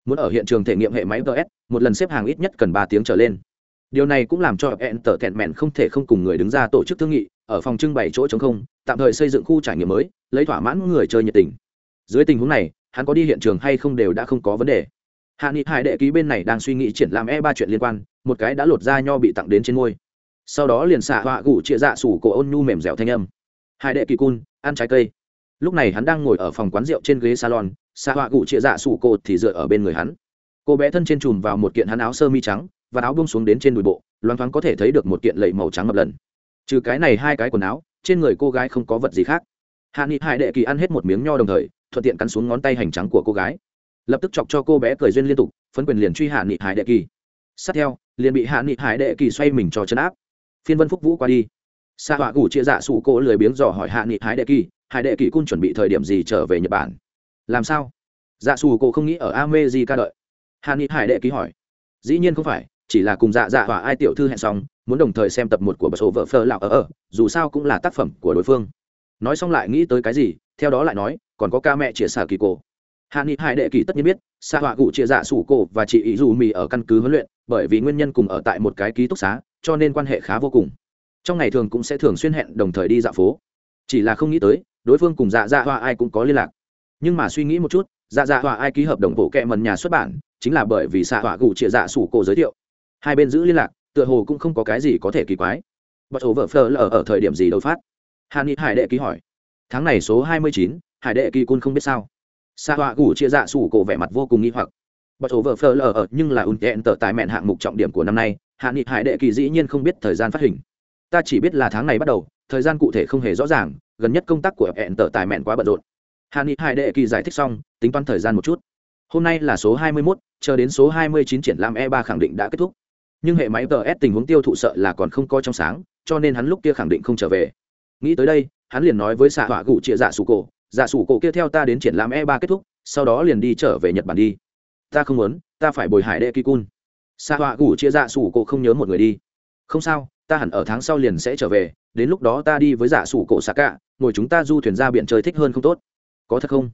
muốn ở hiện trường thể nghiệm hệ máy ts một lần xếp hàng ít nhất cần ba tiếng trở lên. Điều này cũng làm cho hẹn tở tèn mẹn không thể không cùng người đứng ra tổ chức thương nghị, ở phòng trưng bày chỗ chống không, tạm thời xây dựng khu trải nghiệm mới, lấy thỏa mãn người chơi nhiệt tình. Dưới tình huống này, hắn có đi hiện trường hay không đều đã không có vấn đề. Hạ nghị hải đệ ký bên này đang suy nghĩ triển lãm e ba chuyện liên quan, một cái đã lột ra nho bị tặng đến trên môi sau đó liền xạ họa gủ chia dạ sủ cổ ôn nhu mềm dẻo thanh âm. Hải đệ kỳ cun, ăn trái cây. Lúc này hắn đang ngồi ở phòng quán rượu trên ghế salon xạ họa cụ chia dạ sụ cô thì dựa ở bên người hắn. Cô bé thân trên chùm vào một kiện hắn áo sơ mi trắng, và áo bông xuống đến trên đùi bộ, loáng thoáng có thể thấy được một kiện lầy màu trắng mập lần. Trừ cái này hai cái quần áo, trên người cô gái không có vật gì khác. Hạ nghị hải đệ kỳ ăn hết một miếng nho đồng thời, thuận tiện cắn xuống ngón tay hành trắng của cô gái. Lập tức chọc cho cô bé cười duyên liên tục, phấn quyền liền truy hạ nghị hải đệ kỳ. Sát theo, liền bị hạ nghị hải đệ kỳ xoay mình cho chân áp. Phiên vân phúc vũ qua đi. Xa họa gủ chia dạ sụ cô lười biếng dò hỏi hạ nghị hải đệ kỳ, hải đệ kỳ cun chuẩn bị thời điểm gì trở về nhật bản? Làm sao? Dạ xù cô không nghĩ ở ame gì ca đợi. Hàn ni hải đệ ký hỏi. Dĩ nhiên không phải, chỉ là cùng dạ dạ và ai tiểu thư hẹn xong, muốn đồng thời xem tập một của bậc số vợ phơ lạo ở ở, dù sao cũng là tác phẩm của đối phương. Nói xong lại nghĩ tới cái gì, theo đó lại nói, còn có ca mẹ chia sẻ kỳ cổ. Hạ nghị hải đệ kỳ tất nhiên biết xa họa cụ chia dạ sủ cổ và chị ý dù mì ở căn cứ huấn luyện, bởi vì nguyên nhân cùng ở tại một cái ký túc xá, cho nên quan hệ khá vô cùng. Trong ngày thường cũng sẽ thường xuyên hẹn đồng thời đi dạo phố. Chỉ là không nghĩ tới, đối phương cùng dạ dạ hoa ai cũng có liên lạc nhưng mà suy nghĩ một chút dạ dạ hoa ai ký hợp đồng bộ kệ mần nhà xuất bản, chính là bởi vì xạ họa gù trịa dạ sủ cổ giới thiệu. Hai bên giữ liên lạc, tựa hồ cũng không có cái gì có thể kỳ quái. Bật ổ vợ phờ lờ ở thời điểm gì đầu phát? Hà ni hải đệ ký hỏi. Tháng này số hai mươi chín, hải đệ kỳ cun không biết sao. Xạ họa gù trịa dạ sủ cổ vẻ mặt vô cùng nghi hoặc. Bật ổ vợ phờ lờ ở nhưng là ùn tẹn tờ tài mẹn hạng mục trọng điểm của năm nay, hàn ni hải đệ kỳ dĩ nhiên không biết thời gian phát hình. Ta chỉ biết là tháng này bắt đầu, thời gian cụ thể không hề rõ ràng, gần nhất công tác của hẹn tờ tài mẹn quá bận rộn hạ nghị hải đệ kỳ giải thích xong tính toán thời gian một chút. Hôm nay là số 21, chờ đến số 29 triển lãm e 3 khẳng định đã kết thúc. Nhưng hệ máy ts tình huống tiêu thụ sợ là còn không coi trong sáng cho nên hắn lúc kia khẳng định không trở về. Nghĩ tới đây hắn liền nói với xạ họa gụ chia dạ sủ cổ dạ sủ cổ kia theo ta đến triển lãm e 3 kết thúc sau đó liền đi trở về nhật bản đi. Ta không muốn ta phải bồi hải đệ kỳ cun xạ họa gụ chia dạ sủ cổ không nhớ một người đi. Không sao ta hẳn ở tháng sau liền sẽ trở về đến lúc đó ta đi với dạ sủ cổ xạ cả ngồi chúng ta du thuyền ra biển chơi thích hơn không tốt có thật không?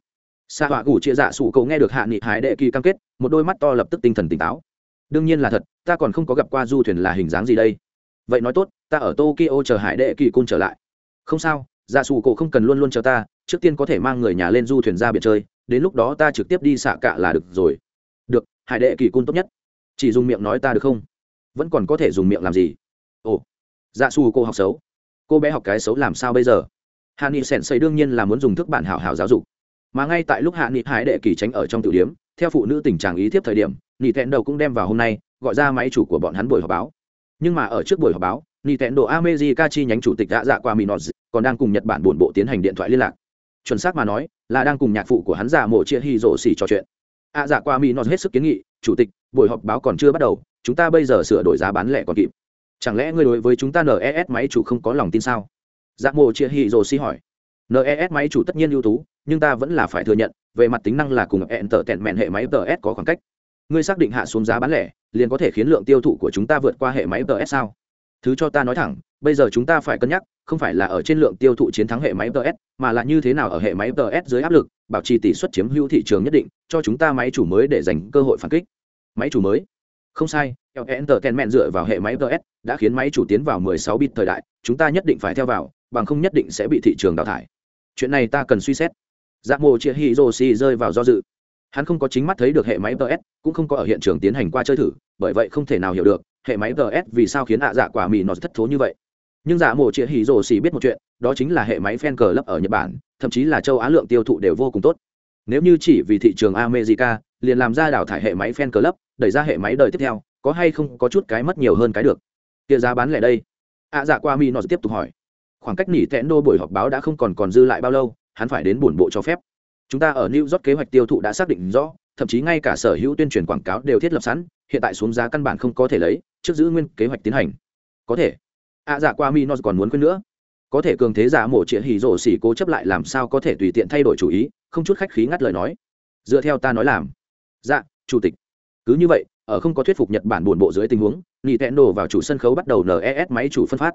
Xạ họa gủ chia dạ sủ cậu nghe được hạ nghị hải đệ kỳ cam kết, một đôi mắt to lập tức tinh thần tỉnh táo. Đương nhiên là thật, ta còn không có gặp qua du thuyền là hình dáng gì đây. Vậy nói tốt, ta ở tokyo chờ hải đệ kỳ cun trở lại. Không sao dạ sủ cậu không cần luôn luôn chờ ta, trước tiên có thể mang người nhà lên du thuyền ra biển chơi, đến lúc đó ta trực tiếp đi xạ cạ là được rồi. Được hải đệ kỳ cun tốt nhất. Chỉ dùng miệng nói ta được không? Vẫn còn có thể dùng miệng làm gì? Ồ dạ xù cô học xấu. Cô bé học cái xấu làm sao bây giờ? Hạ nghị sèn xây đương nhiên là muốn dùng thức bản hảo hảo giáo dục. Mà ngay tại lúc hạ nghị hải đệ kỳ tránh ở trong tiểu điếm theo phụ nữ tình trạng ý thiếp thời điểm, nghị thẹn đầu cũng đem vào hôm nay, gọi ra máy chủ của bọn hắn buổi họp báo. Nhưng mà ở trước buổi họp báo, nghị thẹn độ amejica chi nhánh chủ tịch đã dạ qua minos còn đang cùng nhật bản buồn bộ tiến hành điện thoại liên lạc. Chuẩn xác mà nói, là đang cùng nhạc phụ của hắn giả mộ chia hy rộ xỉ trò chuyện. Ạ dạ qua minos hết sức kiến nghị, chủ tịch, buổi họp báo còn chưa bắt đầu, chúng ta bây giờ sửa đổi giá bán lẻ còn kịp. Chẳng lẽ ngươi đối với chúng ta nes máy chủ không có lòng tin sao? Giác mộ chia hì rồ si hỏi. Nes máy chủ tất nhiên ưu tú, nhưng ta vẫn là phải thừa nhận, về mặt tính năng là cùng hẹn tờ tẹn mẹn hệ máy ts có khoảng cách. Ngươi xác định hạ xuống giá bán lẻ, liền có thể khiến lượng tiêu thụ của chúng ta vượt qua hệ máy ts sao? Thứ cho ta nói thẳng, bây giờ chúng ta phải cân nhắc, không phải là ở trên lượng tiêu thụ chiến thắng hệ máy ts mà là như thế nào ở hệ máy ts dưới áp lực, bảo trì tỷ suất chiếm hữu thị trường nhất định, cho chúng ta máy chủ mới để dành cơ hội phản kích. Máy chủ mới? Không sai, entertainment dựa vào hệ máy ts đã khiến máy chủ tiến vào 16 bit thời đại, chúng ta nhất định phải theo vào bằng không nhất định sẽ bị thị trường đào thải. Chuyện này ta cần suy xét. Dạ mộ chia hiroshi rơi vào do dự. Hắn không có chính mắt thấy được hệ máy ts cũng không có ở hiện trường tiến hành qua chơi thử, bởi vậy không thể nào hiểu được hệ máy ts vì sao khiến hạ dạ quả mì nó thất thố như vậy. Nhưng dạ mộ chia hiroshi biết một chuyện, đó chính là hệ máy fan cờ lấp ở nhật bản, thậm chí là châu á lượng tiêu thụ đều vô cùng tốt. Nếu như chỉ vì thị trường america, liền làm ra đào thải hệ máy fan cờ lấp đẩy ra hệ máy đời tiếp theo, có hay không có chút cái mất nhiều hơn cái được. Kia giá bán lẻ đây. Ạ dạ qua mi nó tiếp tục hỏi khoảng cách nỉ tẹn đô buổi họp báo đã không còn còn dư lại bao lâu hắn phải đến buồn bộ cho phép. Chúng ta ở new york kế hoạch tiêu thụ đã xác định rõ thậm chí ngay cả sở hữu tuyên truyền quảng cáo đều thiết lập sẵn hiện tại xuống giá căn bản không có thể lấy trước giữ nguyên kế hoạch tiến hành. Có thể. Ạ à, dạ qua mi nó còn muốn quên nữa. Có thể cường thế giả mổ chĩa hỉ rổ xỉ cố chấp lại làm sao có thể tùy tiện thay đổi chủ ý không chút khách khí ngắt lời nói. Dựa theo ta nói làm. Dạ chủ tịch. Cứ như vậy ở không có thuyết phục nhật bản buồn bộ dưới tình huống nỉ tẹn đổ vào chủ sân khấu bắt đầu nes máy chủ phân phát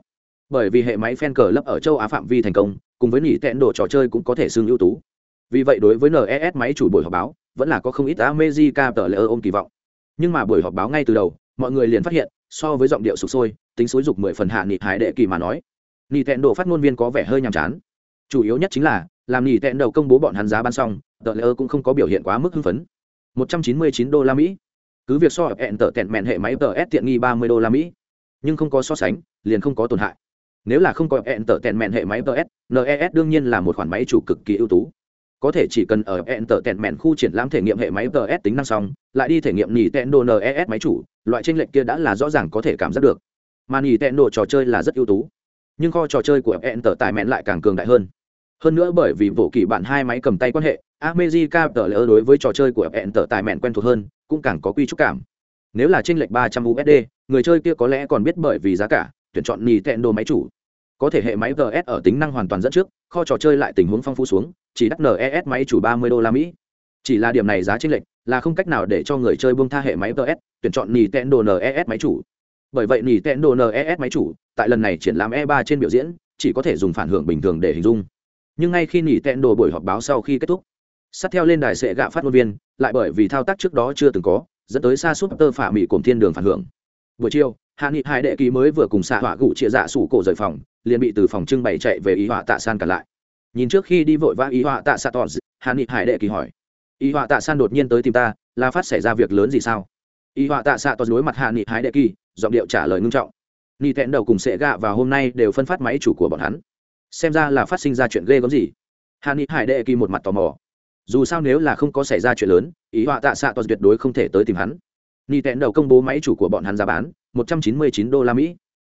bởi vì hệ máy fan cờ lấp ở châu á phạm vi thành công, cùng với nỉ tẹn đồ trò chơi cũng có thể xương ưu tú. Vì vậy đối với nes máy chủ buổi họp báo, vẫn là có không ít America tờ lễ ôm kỳ vọng. Nhưng mà buổi họp báo ngay từ đầu, mọi người liền phát hiện, so với giọng điệu sụp sôi, tính xối dục mười phần hạ nghị hải đệ kỳ mà nói, nỉ tẹn đồ phát ngôn viên có vẻ hơi nhàm chán. Chủ yếu nhất chính là, làm nỉ tẹn đầu công bố bọn hắn giá bán xong, tờ lễ cũng không có biểu hiện quá mức hưng phấn. 199 đô la mỹ. Cứ việc so hẹn tờ tẹn mẹn hệ máy tờ s tiện nghi 30 đô la mỹ, nhưng không có so sánh, liền không có tổn hại nếu là không có hẹn tờ tèn mẹn hệ máy ts nes đương nhiên là một khoản máy chủ cực kỳ ưu tú. Có thể chỉ cần ở hẹn tờ tèn mẹn khu triển lãm thể nghiệm hệ máy ts tính năng xong, lại đi thể nghiệm nỉ tẹn đồ nes máy chủ, loại tranh lệch kia đã là rõ ràng có thể cảm giác được. Mà nỉ tẹn đồ trò chơi là rất ưu tú, nhưng kho trò chơi của hẹn tờ tài mẹn lại càng cường đại hơn. Hơn nữa bởi vì bộ kỳ bạn hai máy cầm tay quan hệ amejica tờ lỡ đối với trò chơi của hẹn tờ tài mẹn quen thuộc hơn, cũng càng có quy trúc cảm. Nếu là tranh lệch 300 USD người chơi kia có lẽ còn biết bởi vì giá cả tuyển chọn nỉ tẹn đồ máy chủ. Có thể hệ máy gs ở tính năng hoàn toàn dẫn trước, kho trò chơi lại tình huống phong phú xuống, chỉ đắt nes máy chủ 30 đô la mỹ. Chỉ là điểm này giá chênh lệch, là không cách nào để cho người chơi buông tha hệ máy gs tuyển chọn nỉ tẹn đồ nes máy chủ. Bởi vậy nỉ tẹn đồ nes máy chủ, tại lần này triển lãm e 3 trên biểu diễn, chỉ có thể dùng phản hưởng bình thường để hình dung. Nhưng ngay khi nỉ tẹn đồ buổi họp báo sau khi kết thúc, sát theo lên đài sẽ gạ phát ngôn viên, lại bởi vì thao tác trước đó chưa từng có, dẫn tới xa súp tơ phả mỹ cổm thiên đường phản hưởng buổi chiều, hạ nghị Hải đệ ký mới vừa cùng xạ hỏa gụ chia dạ sủ cổ rời phòng, liền bị từ phòng trưng bày chạy về ý họa tạ san cả lại. Nhìn trước khi đi vội vã ý họa tạ sa tòn hạ nghị hải đệ kỳ hỏi ý họa tạ san đột nhiên tới tìm ta, là phát xảy ra việc lớn gì sao? Ý họa tạ sa tòn đối mặt hạ nghị hải đệ kỳ, giọng điệu trả lời ngưng trọng ni tẹn đầu cùng sệ gạ và hôm nay đều phân phát máy chủ của bọn hắn. Xem ra là phát sinh ra chuyện ghê gớm gì. Hạ nghị hải đệ kỳ một mặt tò mò, dù sao nếu là không có xảy ra chuyện lớn ý họa tạ xạ toàn tuyệt đối không thể tới tìm hắn nỉ tẹn đầu công bố máy chủ của bọn hắn giá bán, một trăm chín mươi chín đô la mỹ.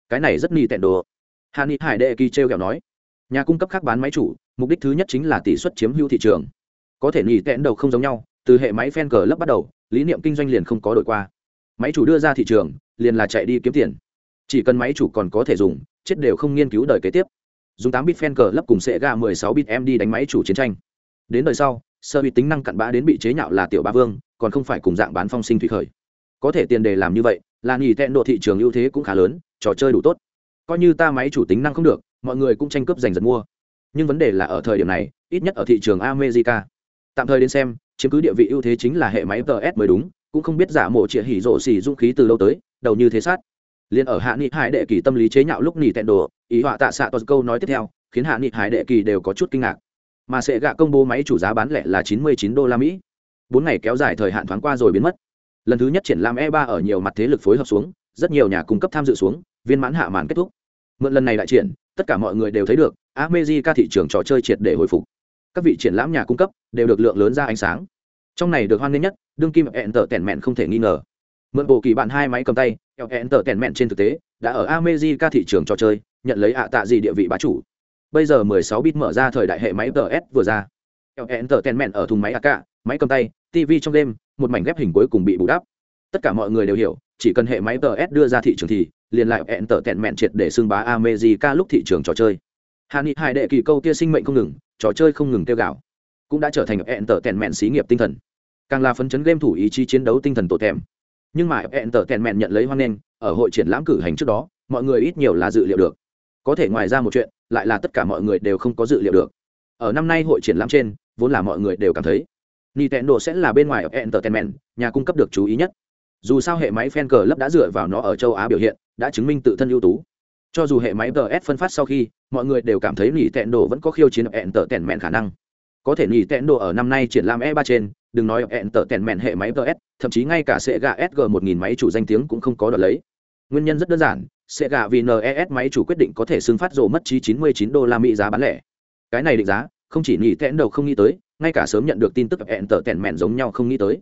Cái này rất nỉ tẹn đồ. Hà ni hải đệ kỳ t r e o kẹo nói. Nhà cung cấp khác bán máy chủ, mục đích thứ nhất chính là tỷ suất chiếm hữu thị trường. Có thể nỉ tẹn đầu không giống nhau, từ hệ máy phen cờ lấp bắt đầu, lý niệm kinh doanh liền không có đổi qua. Máy chủ đưa ra thị trường, liền là chạy đi kiếm tiền. Chỉ cần máy chủ còn có thể dùng, chết đều không nghiên cứu đời kế tiếp. Dùng tám bit phen cờ lấp cùng sệ ga mười sáu bit em đi đánh máy chủ chiến tranh. Đến đời sau sơ bị tính năng cặn bã đến bị chế nhạo là tiểu ba vương, còn không phải cùng dạng bán phong sinh thủy khởi có thể tiền đề làm như vậy, là nghỉ tẹn độ thị trường ưu thế cũng khá lớn, trò chơi đủ tốt. Coi như ta máy chủ tính năng không được, mọi người cũng tranh cướp giành giật mua. Nhưng vấn đề là ở thời điểm này, ít nhất ở thị trường america. Tạm thời đến xem, chiếm cứ địa vị ưu thế chính là hệ máy ts mới đúng, cũng không biết giả mộ trịa hỉ rộ xỉ dũng khí từ lâu tới, đầu như thế sát. Liền ở hạ nghị hải đệ kỳ tâm lý chế nhạo lúc nỉ tẹn đồ ý họa tạ xạ toàn câu nói tiếp theo, khiến hạ nghị hải đệ kỳ đều có chút kinh ngạc. Mà sẽ gạ công bố máy chủ giá bán lẻ là 99 đô la mỹ. Bốn ngày kéo dài thời hạn thoáng qua rồi biến mất lần thứ nhất triển lãm e 3 ở nhiều mặt thế lực phối hợp xuống, rất nhiều nhà cung cấp tham dự xuống, viên mãn hạ màn kết thúc. Mượn lần này đại triển, tất cả mọi người đều thấy được, America thị trường trò chơi triệt để hồi phục. Các vị triển lãm nhà cung cấp đều được lượng lớn ra ánh sáng. Trong này được hoan nghênh nhất, đương kim hẹn tở tẻn mẹn không thể nghi ngờ. Mượn bộ kỳ bạn hai máy cầm tay hẹn tở tẻn mẹn trên thực tế đã ở America thị trường trò chơi, nhận lấy ạ tạ gì địa vị bá chủ. Bây giờ 16 bit mở ra thời đại hệ máy ts vừa ra. Entertainment ở thùng máy ak máy cầm tay tv trong đêm, một mảnh ghép hình cuối cùng bị bù đắp. Tất cả mọi người đều hiểu, chỉ cần hệ máy ts đưa ra thị trường thì, liền lại entertainment triệt để xưng bá america lúc thị trường trò chơi. Hà ni hai đệ kỳ câu kia sinh mệnh không ngừng, trò chơi không ngừng tiêu gạo cũng đã trở thành entertainment xí nghiệp tinh thần. Càng là phấn chấn game thủ ý chí chiến đấu tinh thần tổ thèm nhưng mà entertainment nhận lấy hoan nghênh, ở hội triển lãm cử hành trước đó, mọi người ít nhiều là dự liệu được. Có thể ngoài ra một chuyện, lại là tất cả mọi người đều không có dự liệu được. Ở năm nay hội triển lãm trên, vốn là mọi người đều cảm thấy Nintendo sẽ là bên ngoài Entertainment, nhà cung cấp được chú ý nhất. Dù sao hệ máy fan cờ lấp đã dựa vào nó ở châu Á biểu hiện, đã chứng minh tự thân ưu tú. Cho dù hệ máy DS phân phát sau khi, mọi người đều cảm thấy Nintendo vẫn có khiêu chiến Entertainment khả năng. Có thể Nintendo ở năm nay triển lãm E3 trên, đừng nói Entertainment hệ máy DS, thậm chí ngay cả Sega SG1000 máy chủ danh tiếng cũng không có đoạt lấy. Nguyên nhân rất đơn giản, Sega gạ vì nes máy chủ quyết định có thể xưng phát rồ mất chí 99 đô la mỹ giá bán lẻ cái này định giá không chỉ nghĩ tẹn đầu không nghĩ tới ngay cả sớm nhận được tin tức hẹn tờ tèn mẹn giống nhau không nghĩ tới.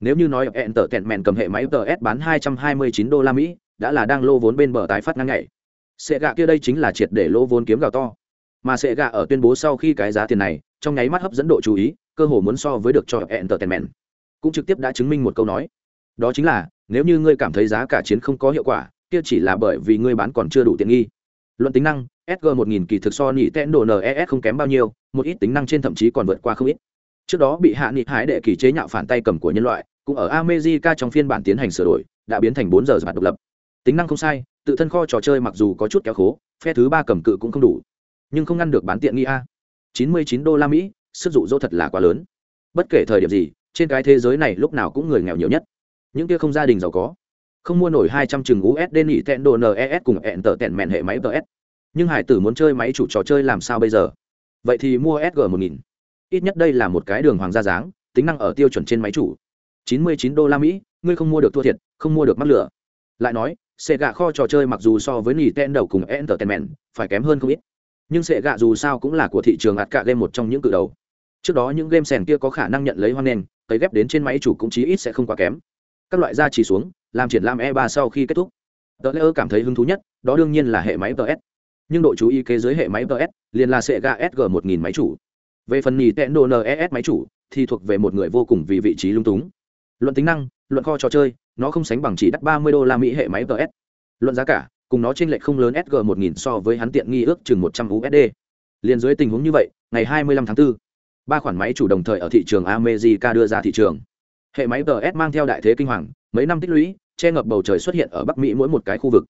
Nếu như nói hẹn tờ tèn mẹn cầm hệ máy ts bán 229 đô la mỹ, đã là đang lô vốn bên bờ tái phát ngang ngày sẽ gạ kia đây chính là triệt để lô vốn kiếm gạo to. Mà sẽ gạ ở tuyên bố sau khi cái giá tiền này, trong nháy mắt hấp dẫn độ chú ý, cơ hồ muốn so với được cho hẹn tờ tèn mẹn cũng trực tiếp đã chứng minh một câu nói. Đó chính là, nếu như ngươi cảm thấy giá cả chiến không có hiệu quả, kia chỉ là bởi vì ngươi bán còn chưa đủ tiện nghi. Luận tính năng sg 1000 kỳ thực so nỉ tẽn đồ nes không kém bao nhiêu, một ít tính năng trên thậm chí còn vượt qua không ít. Trước đó bị hạ nghị hái đệ kỳ chế nhạo phản tay cầm của nhân loại, cũng ở america trong phiên bản tiến hành sửa đổi, đã biến thành bốn giờ giật độc lập. Tính năng không sai, tự thân kho trò chơi mặc dù có chút kéo khố, phe thứ ba cầm cự cũng không đủ, nhưng không ngăn được bán tiện nghi a. 99 đô la mỹ, sức dụ dỗ thật là quá lớn. Bất kể thời điểm gì, trên cái thế giới này lúc nào cũng người nghèo nhiều nhất. Những kia không gia đình giàu có, không mua nổi hai trăm chừng usd nỉ tẹn đồ nes cùng hẹn tờ tẹn mẹn hệ máy ts nhưng hải tử muốn chơi máy chủ trò chơi làm sao bây giờ? Vậy thì mua sg một nghìn. Ít nhất đây là một cái đường hoàng gia dáng, tính năng ở tiêu chuẩn trên máy chủ. Chín mươi chín đô la mỹ, ngươi không mua được thua thiệt, không mua được mắc lửa. Lại nói sệ gạ kho trò chơi mặc dù so với nỉ ten đầu cùng entertainment, phải kém hơn không ít. Nhưng sệ gạ dù sao cũng là của thị trường ạt cả game một trong những cự đầu. Trước đó những game sèn kia có khả năng nhận lấy hoan nghênh, cấy ghép đến trên máy chủ cũng chí ít sẽ không quá kém. Các loại gia chỉ xuống, làm triển lãm e 3 sau khi kết thúc. Tờ lễ cảm thấy hứng thú nhất, đó đương nhiên là hệ máy ts nhưng độ chú ý kế dưới hệ máy ps liền là sega sg 1000 máy chủ. Về phần nhì tẹn đồ nes máy chủ thì thuộc về một người vô cùng vì vị trí lung túng. Luận tính năng luận kho trò chơi nó không sánh bằng chỉ đắt 30 đô la mỹ hệ máy ps luận giá cả cùng nó trên lệch không lớn sg 1000 so với hắn tiện nghi ước chừng 100 usd liền dưới tình huống như vậy ngày 25 tháng 4, ba khoản máy chủ đồng thời ở thị trường America đưa ra thị trường. Hệ máy ps mang theo đại thế kinh hoàng mấy năm tích lũy che ngập bầu trời xuất hiện ở bắc mỹ mỗi một cái khu vực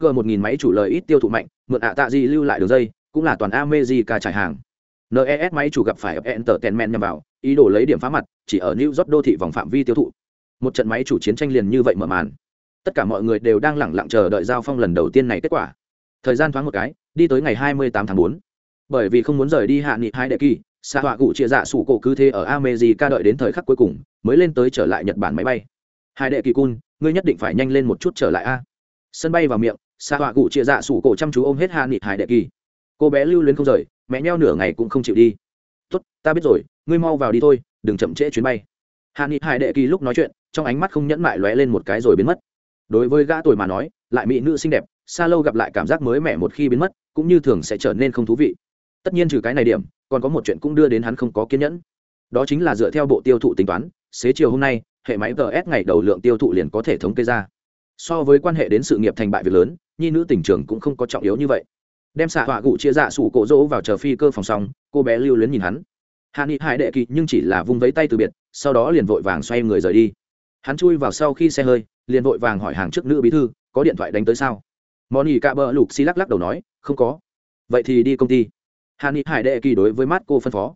sg 1000 máy chủ lời ít tiêu thụ mạnh, mượn ạ tạ gì lưu lại đường dây, cũng là toàn America trải hàng. Nes máy chủ gặp phải entertainment nhằm vào, ý đồ lấy điểm phá mặt, chỉ ở new york đô thị vòng phạm vi tiêu thụ. Một trận máy chủ chiến tranh liền như vậy mở màn. Tất cả mọi người đều đang lẳng lặng chờ đợi giao phong lần đầu tiên này kết quả. Thời gian thoáng một cái, đi tới ngày 28 tháng 4. bởi vì không muốn rời đi hạ nghị hai đệ kỳ xạ họa cụ chia dạ sủ cổ cứ thế ở America đợi đến thời khắc cuối cùng, mới lên tới trở lại nhật bản máy bay. Hai đệ kỳ cun ngươi nhất định phải nhanh lên một chút trở lại a. Sân bay vào miệng xa họa cụ chia dạ sủ cổ chăm chú ôm hết hạ nghị Hải đệ kỳ. Cô bé lưu luyến không rời, mẹ nheo nửa ngày cũng không chịu đi. Tốt, ta biết rồi, ngươi mau vào đi thôi, đừng chậm trễ chuyến bay. Hạ nghị hải đệ kỳ lúc nói chuyện, trong ánh mắt không nhẫn mại lóe lên một cái rồi biến mất. Đối với gã tuổi mà nói, lại mỹ nữ xinh đẹp, xa lâu gặp lại cảm giác mới mẻ một khi biến mất, cũng như thường sẽ trở nên không thú vị. Tất nhiên trừ cái này điểm, còn có một chuyện cũng đưa đến hắn không có kiên nhẫn. Đó chính là dựa theo bộ tiêu thụ tính toán, xế chiều hôm nay, hệ máy gs ngày đầu lượng tiêu thụ liền có thể thống kê ra so với quan hệ đến sự nghiệp thành bại việc lớn, nhi nữ tỉnh trường cũng không có trọng yếu như vậy. Đem xạ họa gụ chia dạ sủ cổ rỗ vào chờ phi cơ phòng xong, cô bé lưu luyến nhìn hắn. Hạ nghị hải đệ kỳ nhưng chỉ là vung vấy tay từ biệt, sau đó liền vội vàng xoay người rời đi. Hắn chui vào sau khi xe hơi, liền vội vàng hỏi hàng trước nữ bí thư, có điện thoại đánh tới sao? Món ỉ cạ bờ lục xi lắc lắc đầu nói, không có. Vậy thì đi công ty. Hạ nghị hải đệ kỳ đối với mát cô phân phó.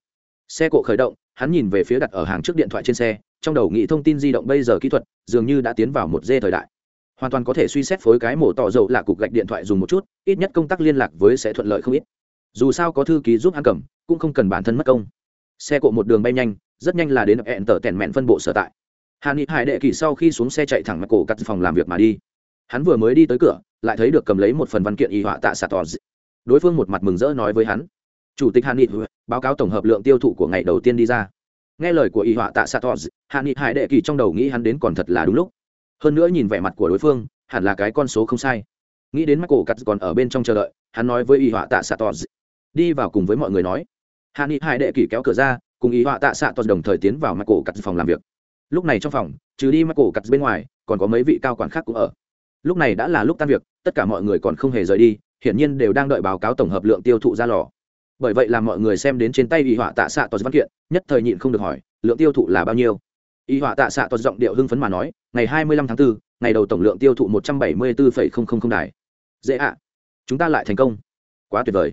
Xe cộ khởi động, hắn nhìn về phía đặt ở hàng trước điện thoại trên xe, trong đầu nghĩ thông tin di động bây giờ kỹ thuật, dường như đã tiến vào một dê thời đại hoàn toàn có thể suy xét phối cái mổ tỏ dầu là cục gạch điện thoại dùng một chút, ít nhất công tác liên lạc với sẽ thuận lợi không ít. Dù sao có thư ký giúp ăn cầm, cũng không cần bản thân mất công. Xe cộ một đường bay nhanh, rất nhanh là đến hẹn tở tẻn mẹn phân bộ sở tại. Hà nghị hải đệ kỳ sau khi xuống xe chạy thẳng mặt cổ cắt phòng làm việc mà đi. Hắn vừa mới đi tới cửa, lại thấy được cầm lấy một phần văn kiện y họa tạ sạt tỏ đối phương một mặt mừng rỡ nói với hắn. Chủ tịch hà nghị báo cáo tổng hợp lượng tiêu thụ của ngày đầu tiên đi ra. Nghe lời của y họa tạ sạt tỏ hà nghị hải đệ kỳ trong đầu nghĩ hắn đến còn thật là đúng lúc hơn nữa nhìn vẻ mặt của đối phương, hẳn là cái con số không sai. Nghĩ đến mắt cổ cắt còn ở bên trong chờ đợi, hắn nói với y họa tạ xạ tos đi vào cùng với mọi người nói. Hạ nghị hai đệ kỷ kéo cửa ra, cùng y họa tạ xạ tos đồng thời tiến vào mắt cổ cắt phòng làm việc. Lúc này trong phòng, trừ đi mắt cổ cắt bên ngoài, còn có mấy vị cao quản khác cũng ở. Lúc này đã là lúc tan việc, tất cả mọi người còn không hề rời đi, hiển nhiên đều đang đợi báo cáo tổng hợp lượng tiêu thụ ra lò. Bởi vậy là mọi người xem đến trên tay y họa tạ xạ tos văn kiện, nhất thời nhịn không được hỏi, lượng tiêu thụ là bao nhiêu? Y họa tạ xạ toàn giọng điệu hưng phấn mà nói ngày hai mươi lăm tháng 4, ngày đầu tổng lượng tiêu thụ một trăm bảy mươi 174,000 đài. Dễ ạ. Chúng ta lại thành công. Quá tuyệt vời.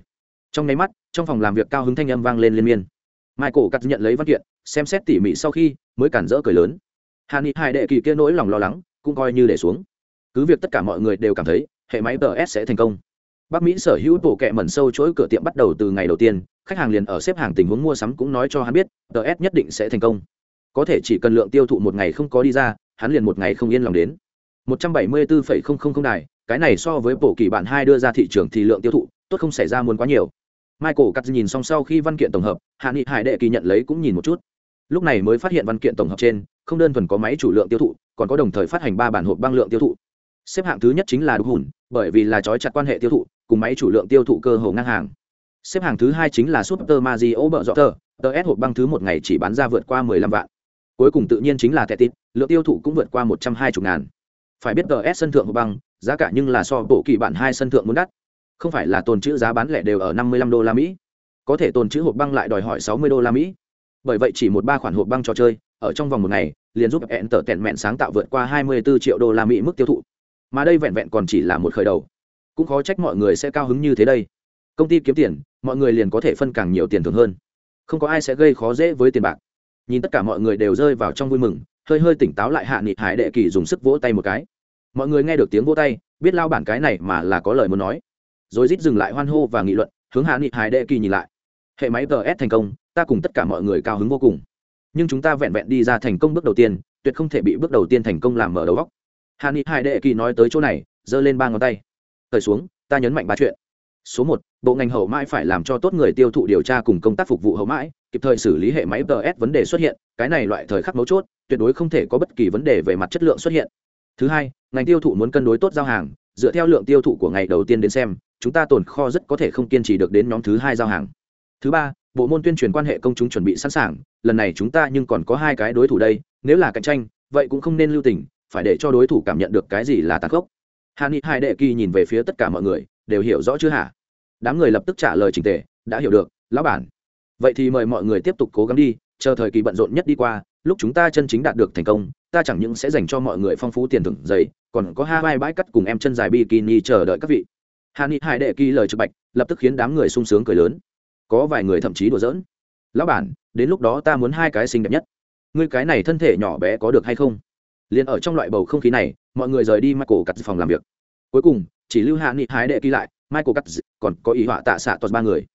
Trong nháy mắt, trong phòng làm việc cao hứng thanh âm vang lên liên miên. Michael cắt nhận lấy văn kiện, xem xét tỉ mỉ sau khi, mới cản rỡ cười lớn. hà ni hai đệ kỳ kia nỗi lòng lo lắng, cũng coi như để xuống. Cứ việc tất cả mọi người đều cảm thấy, hệ máy DS sẽ thành công. Bắc Mỹ sở hữu bộ kệ mẩn sâu chuỗi cửa tiệm bắt đầu từ ngày đầu tiên, khách hàng liền ở xếp hàng tình huống mua sắm cũng nói cho hắn biết, DS nhất định sẽ thành công. Có thể chỉ cần lượng tiêu thụ một ngày không có đi ra, hắn liền một ngày không yên lòng đến. 174,000 đài, cái này so với bộ kỳ bản hai đưa ra thị trường thì lượng tiêu thụ, tốt không xảy ra muốn quá nhiều. Michael cắt nhìn xong sau khi văn kiện tổng hợp, Hạ Nghị Hải đệ kỳ nhận lấy cũng nhìn một chút. Lúc này mới phát hiện văn kiện tổng hợp trên, không đơn thuần có máy chủ lượng tiêu thụ, còn có đồng thời phát hành ba bản hộp băng lượng tiêu thụ. Xếp hạng thứ nhất chính là đục hùn, bởi vì là chói chặt quan hệ tiêu thụ, cùng máy chủ lượng tiêu thụ cơ hồ ngang hàng. Xếp hạng thứ hai chính là Super Mario bợ rõ tờ, tờ s hộp băng thứ một ngày chỉ bán ra vượt qua 15 vạn cuối cùng tự nhiên chính là tệ tít, lượng tiêu thụ cũng vượt qua một trăm hai mươi ngàn. Phải biết ts sân thượng hộp băng, giá cả nhưng là so bộ kỳ bản hai sân thượng muốn đắt. Không phải là tồn chữ giá bán lẻ đều ở năm mươi lăm đô la mỹ. Có thể tồn chữ hộp băng lại đòi hỏi sáu mươi đô la mỹ. Bởi vậy chỉ một ba khoản hộp băng trò chơi, ở trong vòng một ngày, liền giúp hẹn tở tẹn mẹn sáng tạo vượt qua hai mươi 24 triệu đô la mỹ mức tiêu thụ. Mà đây vẹn vẹn còn chỉ là một khởi đầu. Cũng khó trách mọi người sẽ cao hứng như thế đây. Công ty kiếm tiền, mọi người liền có thể phân càng nhiều tiền thường hơn. Không có ai sẽ gây khó dễ với tiền bạc nhìn tất cả mọi người đều rơi vào trong vui mừng, hơi hơi tỉnh táo lại hạ nghị hải đệ kỳ dùng sức vỗ tay một cái. Mọi người nghe được tiếng vỗ tay, biết lao bản cái này mà là có lời muốn nói. Rồi rít dừng lại hoan hô và nghị luận, hướng hạ nghị hải đệ kỳ nhìn lại. Hệ máy ts thành công, ta cùng tất cả mọi người cao hứng vô cùng. Nhưng chúng ta vẹn vẹn đi ra thành công bước đầu tiên, tuyệt không thể bị bước đầu tiên thành công làm mở đầu góc. Hạ nghị hải đệ kỳ nói tới chỗ này, giơ lên ba ngón tay. Thời xuống, ta nhấn mạnh ba chuyện số một, bộ ngành hậu mãi phải làm cho tốt người tiêu thụ điều tra cùng công tác phục vụ hậu mãi, kịp thời xử lý hệ máy ts vấn đề xuất hiện, cái này loại thời khắc mấu chốt, tuyệt đối không thể có bất kỳ vấn đề về mặt chất lượng xuất hiện. Thứ hai, ngành tiêu thụ muốn cân đối tốt giao hàng, dựa theo lượng tiêu thụ của ngày đầu tiên đến xem, chúng ta tồn kho rất có thể không kiên trì được đến nhóm thứ hai giao hàng. Thứ ba, bộ môn tuyên truyền quan hệ công chúng chuẩn bị sẵn sàng, lần này chúng ta nhưng còn có hai cái đối thủ đây, nếu là cạnh tranh, vậy cũng không nên lưu tình, phải để cho đối thủ cảm nhận được cái gì là tàn khốc. Hà ni hai đệ kỳ nhìn về phía tất cả mọi người đều hiểu rõ chưa hả? Đám người lập tức trả lời trình tề, đã hiểu được, lão bản. Vậy thì mời mọi người tiếp tục cố gắng đi, chờ thời kỳ bận rộn nhất đi qua, lúc chúng ta chân chính đạt được thành công, ta chẳng những sẽ dành cho mọi người phong phú tiền thưởng giấy, còn có hai vai bãi cắt cùng em chân dài bikini chờ đợi các vị. Hà ni hải đệ kỳ lời trực bạch, lập tức khiến đám người sung sướng cười lớn. Có vài người thậm chí đùa giỡn. Lão bản, đến lúc đó ta muốn hai cái xinh đẹp nhất. Ngươi cái này thân thể nhỏ bé có được hay không? Liền ở trong loại bầu không khí này, mọi người rời đi michael cắt phòng làm việc. Cuối cùng chỉ lưu hạ nghị hái đệ kỳ lại, michael cắt còn có ý họa tạ xạ toàn ba người.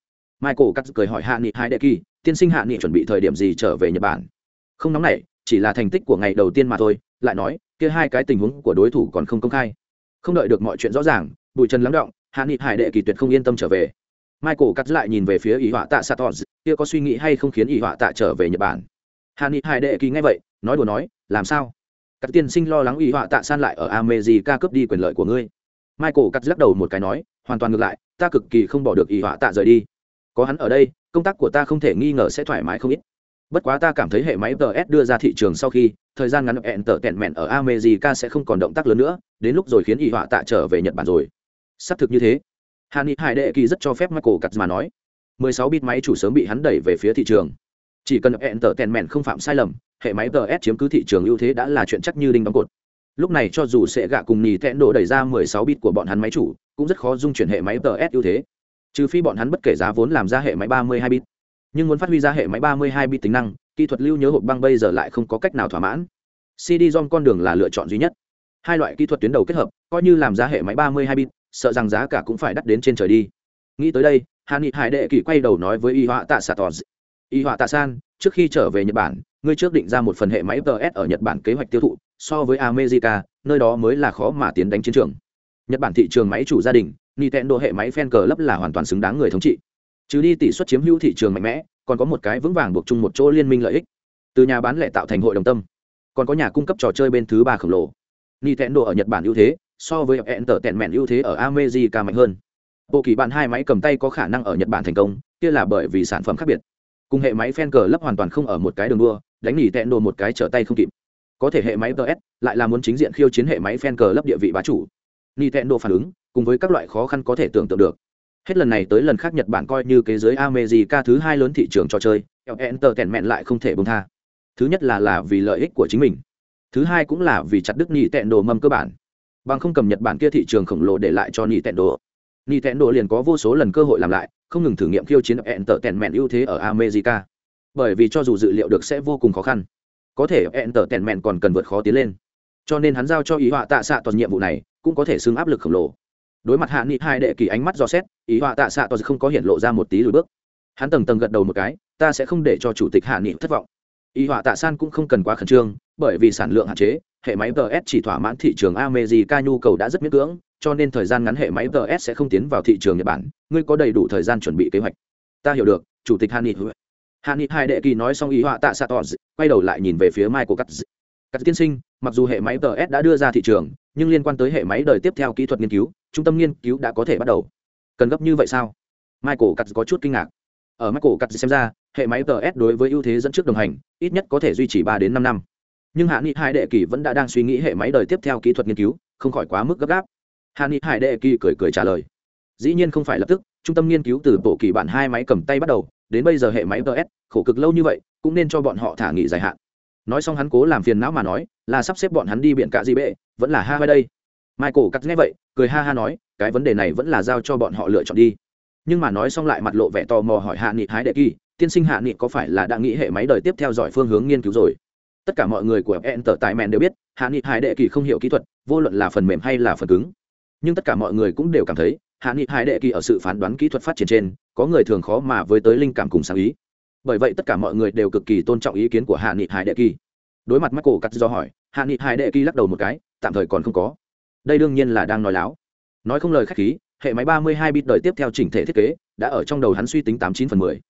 Michael cắt cười hỏi hạ nghị hái đệ kỳ, tiên sinh hạ nghị chuẩn bị thời điểm gì trở về nhật bản? Không nóng này chỉ là thành tích của ngày đầu tiên mà thôi, lại nói, kia hai cái tình huống của đối thủ còn không công khai. Không đợi được mọi chuyện rõ ràng bụi chân lắng động, hạ nghị hải đệ kỳ tuyệt không yên tâm trở về. Michael cắt lại nhìn về phía ý họa tạ xạ toàn kia có suy nghĩ hay không khiến ý họa tạ trở về nhật bản? Hạ nghị hải đệ kỳ nghe vậy, nói đùa nói, làm sao? Các tiên sinh lo lắng ý họa tạ san lại ở amejica cướp đi quyền lợi của ngươi. Michael cắt lắc đầu một cái nói, hoàn toàn ngược lại, ta cực kỳ không bỏ được Y họa tạ rời đi. Có hắn ở đây, công tác của ta không thể nghi ngờ sẽ thoải mái không ít. Bất quá ta cảm thấy hệ máy TS đưa ra thị trường sau khi, thời gian ngắn hẹn tở tẹn mẹn ở America sẽ không còn động tác lớn nữa, đến lúc rồi khiến Y họa tạ trở về Nhật Bản rồi. Xác thực như thế. Hàn Hải Đệ Kỳ rất cho phép Michael cắt mà nói. 16 bit máy chủ sớm bị hắn đẩy về phía thị trường. Chỉ cần hẹn tở tẹn mẹn không phạm sai lầm, hệ máy ts chiếm cứ thị trường ưu thế đã là chuyện chắc như đinh đóng cột lúc này cho dù sẽ gạ cùng nhì tẹn đổ đẩy ra 16 bit của bọn hắn máy chủ, cũng rất khó dung chuyển hệ máy ts ưu thế. Trừ phi bọn hắn bất kể giá vốn làm ra hệ máy 32 bit. Nhưng muốn phát huy ra hệ máy 32 bit tính năng, kỹ thuật lưu nhớ hộp băng bây giờ lại không có cách nào thỏa mãn. Cd rom con đường là lựa chọn duy nhất. Hai loại kỹ thuật tuyến đầu kết hợp, coi như làm ra hệ máy 32 bit, sợ rằng giá cả cũng phải đắt đến trên trời đi. Nghĩ tới đây, hàn nghị hải đệ kỳ quay đầu nói với y họa tạ xạ tòn y họa tạ san trước khi trở về nhật bản, ngươi trước định ra một phần hệ máy ts ở nhật bản kế hoạch tiêu thụ so với america, nơi đó mới là khó mà tiến đánh chiến trường. Nhật bản thị trường máy chủ gia đình, nintendo hệ máy fan cờ lấp là hoàn toàn xứng đáng người thống trị. Trừ đi tỷ suất chiếm hữu thị trường mạnh mẽ, còn có một cái vững vàng buộc chung một chỗ liên minh lợi ích. Từ nhà bán lẻ tạo thành hội đồng tâm. Còn có nhà cung cấp trò chơi bên thứ ba khổng lồ. Nintendo ở nhật bản ưu thế, so với enter tẹn mẹn ưu thế ở america mạnh hơn. Bộ kỳ bản hai máy cầm tay có khả năng ở nhật bản thành công, kia là bởi vì sản phẩm khác biệt. Cùng hệ máy fan cờ lấp hoàn toàn không ở một cái đường đua, đánh nỉ tẹn đồ một cái trở tay không kịp có thể hệ máy ts lại là muốn chính diện khiêu chiến hệ máy fan cờ lấp địa vị bá chủ. Nintendo phản ứng, cùng với các loại khó khăn có thể tưởng tượng được. Hết lần này tới lần khác nhật bản coi như kế giới america thứ hai lớn thị trường trò chơi enter tèn mẹn lại không thể bông tha. Thứ nhất là là vì lợi ích của chính mình. Thứ hai cũng là vì chặt đứt Nintendo tẹn mâm cơ bản. Bằng không cầm nhật bản kia thị trường khổng lồ để lại cho Nintendo. Nintendo liền có vô số lần cơ hội làm lại, không ngừng thử nghiệm khiêu chiến enter tèn mẹn ưu thế ở america. Bởi vì cho dù dự liệu được sẽ vô cùng khó khăn có thể enter tèn mẹn còn cần vượt khó tiến lên. Cho nên hắn giao cho ý họa tạ xạ toàn nhiệm vụ này, cũng có thể xưng áp lực khổng lồ. Đối mặt hạ nghị hai đệ kỳ ánh mắt dò xét, ý họa tạ xạ toàn không có hiện lộ ra một tí lùi bước. Hắn tầng tầng gật đầu một cái, ta sẽ không để cho chủ tịch hạ nghị thất vọng. Ý họa tạ san cũng không cần quá khẩn trương, bởi vì sản lượng hạn chế, hệ máy ts chỉ thỏa mãn thị trường america nhu cầu đã rất miễn cưỡng, cho nên thời gian ngắn hệ máy ts sẽ không tiến vào thị trường nhật bản. Ngươi có đầy đủ thời gian chuẩn bị kế hoạch. Ta hiểu được, chủ tịch hạ nghị hạ nghị hai đệ kỳ nói xong ý họa tạ xạ tỏ quay đầu lại nhìn về phía michael cắt cắt tiên sinh, mặc dù hệ máy ts đã đưa ra thị trường, nhưng liên quan tới hệ máy đời tiếp theo kỹ thuật nghiên cứu, trung tâm nghiên cứu đã có thể bắt đầu. Cần gấp như vậy sao? Michael cắt có chút kinh ngạc. Ở michael cắt xem ra, hệ máy ts đối với ưu thế dẫn trước đồng hành, ít nhất có thể duy trì ba đến năm năm. Nhưng hạ nghị hai đệ kỳ vẫn đã đang suy nghĩ hệ máy đời tiếp theo kỹ thuật nghiên cứu, không khỏi quá mức gấp gáp. Hạ nghị hai đệ kỳ cười cười trả lời. Dĩ nhiên không phải lập tức, trung tâm nghiên cứu từ bộ kỳ bản hai máy cầm tay bắt đầu đến bây giờ hệ máy ts khổ cực lâu như vậy, cũng nên cho bọn họ thả nghỉ dài hạn. Nói xong hắn cố làm phiền não mà nói, là sắp xếp bọn hắn đi biển cả gì bệ, vẫn là ha vai đây. Michael cắt nghe vậy, cười ha ha nói, cái vấn đề này vẫn là giao cho bọn họ lựa chọn đi. Nhưng mà nói xong lại mặt lộ vẻ tò mò hỏi hạ nghị hái đệ kỳ, tiên sinh hạ nghị có phải là đã nghĩ hệ máy đời tiếp theo giỏi phương hướng nghiên cứu rồi? Tất cả mọi người của fn tờ tài mẹn đều biết, hạ nghị hải đệ kỳ không hiểu kỹ thuật, vô luận là phần mềm hay là phần cứng. Nhưng tất cả mọi người cũng đều cảm thấy, hạ nghị hải đệ kỳ ở sự phán đoán kỹ thuật phát triển trên có người thường khó mà với tới linh cảm cùng sáng ý bởi vậy tất cả mọi người đều cực kỳ tôn trọng ý kiến của hạ nghị hải đệ kỳ đối mặt michael cắt do hỏi hạ nghị hải đệ kỳ lắc đầu một cái tạm thời còn không có đây đương nhiên là đang nói láo nói không lời khách khí hệ máy 32 bit đời tiếp theo chỉnh thể thiết kế đã ở trong đầu hắn suy tính 89 phần 10.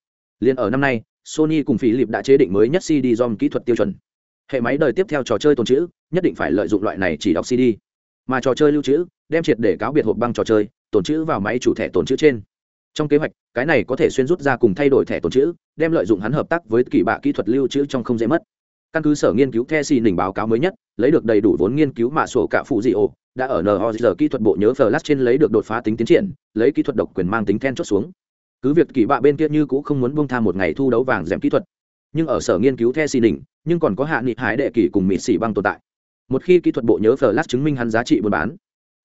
Liên ở năm nay, Sony cùng Philips đã chế định mới nhất CD-ROM kỹ thuật tiêu chuẩn. Hệ máy đời tiếp theo trò chơi tồn trữ, nhất định phải lợi dụng loại này chỉ đọc CD. Mà trò chơi lưu trữ, đem triệt để cáo biệt hộp băng trò chơi, tồn trữ vào máy chủ thẻ tồn trữ trên. Trong kế hoạch, cái này có thể xuyên rút ra cùng thay đổi thẻ tồn chữ, đem lợi dụng hắn hợp tác với kỳ bạ kỹ thuật lưu trữ trong không dễ mất. Căn cứ sở nghiên cứu Thesi đỉnh báo cáo mới nhất, lấy được đầy đủ vốn nghiên cứu mạ sổ cả phụ dị ổ, đã ở NOZ kỹ thuật bộ nhớ flash trên lấy được đột phá tính tiến triển, lấy kỹ thuật độc quyền mang tính then chốt xuống. Cứ việc kỳ bạ bên kia như cũng không muốn buông tha một ngày thu đấu vàng dẻm kỹ thuật, nhưng ở sở nghiên cứu Thesi đỉnh, nhưng còn có hạ nghị hải đệ kỳ cùng mịt xỉ băng tồn tại. Một khi kỹ thuật bộ nhớ flash chứng minh hắn giá trị buôn bán,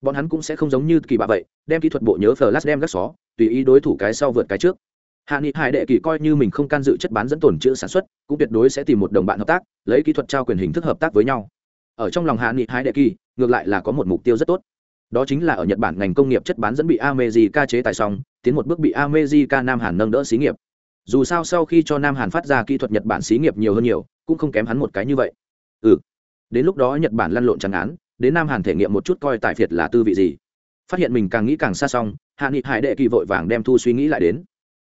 bọn hắn cũng sẽ không giống như kỳ bạ vậy, đem kỹ thuật bộ nhớ flash đem gác xó, tùy ý đối thủ cái sau vượt cái trước. Hạ nghị hải đệ kỳ coi như mình không can dự chất bán dẫn tồn chữ sản xuất, cũng tuyệt đối sẽ tìm một đồng bạn hợp tác, lấy kỹ thuật trao quyền hình thức hợp tác với nhau. Ở trong lòng hạ nghị hải đệ kỳ, ngược lại là có một mục tiêu rất tốt. Đó chính là ở nhật bản ngành công nghiệp chất bán dẫn bị amejica chế tài xong, tiến một bước bị amejica nam hàn nâng đỡ xí nghiệp. Dù sao sau khi cho nam hàn phát ra kỹ thuật nhật bản xí nghiệp nhiều hơn nhiều, cũng không kém hắn một cái như vậy. Ừ. Đến lúc đó nhật bản lăn lộn chẳng án, đến nam hàn thể nghiệm một chút coi tài phiệt là tư vị gì phát hiện mình càng nghĩ càng xa xong, hạ nghị hải đệ kỳ vội vàng đem thu suy nghĩ lại đến.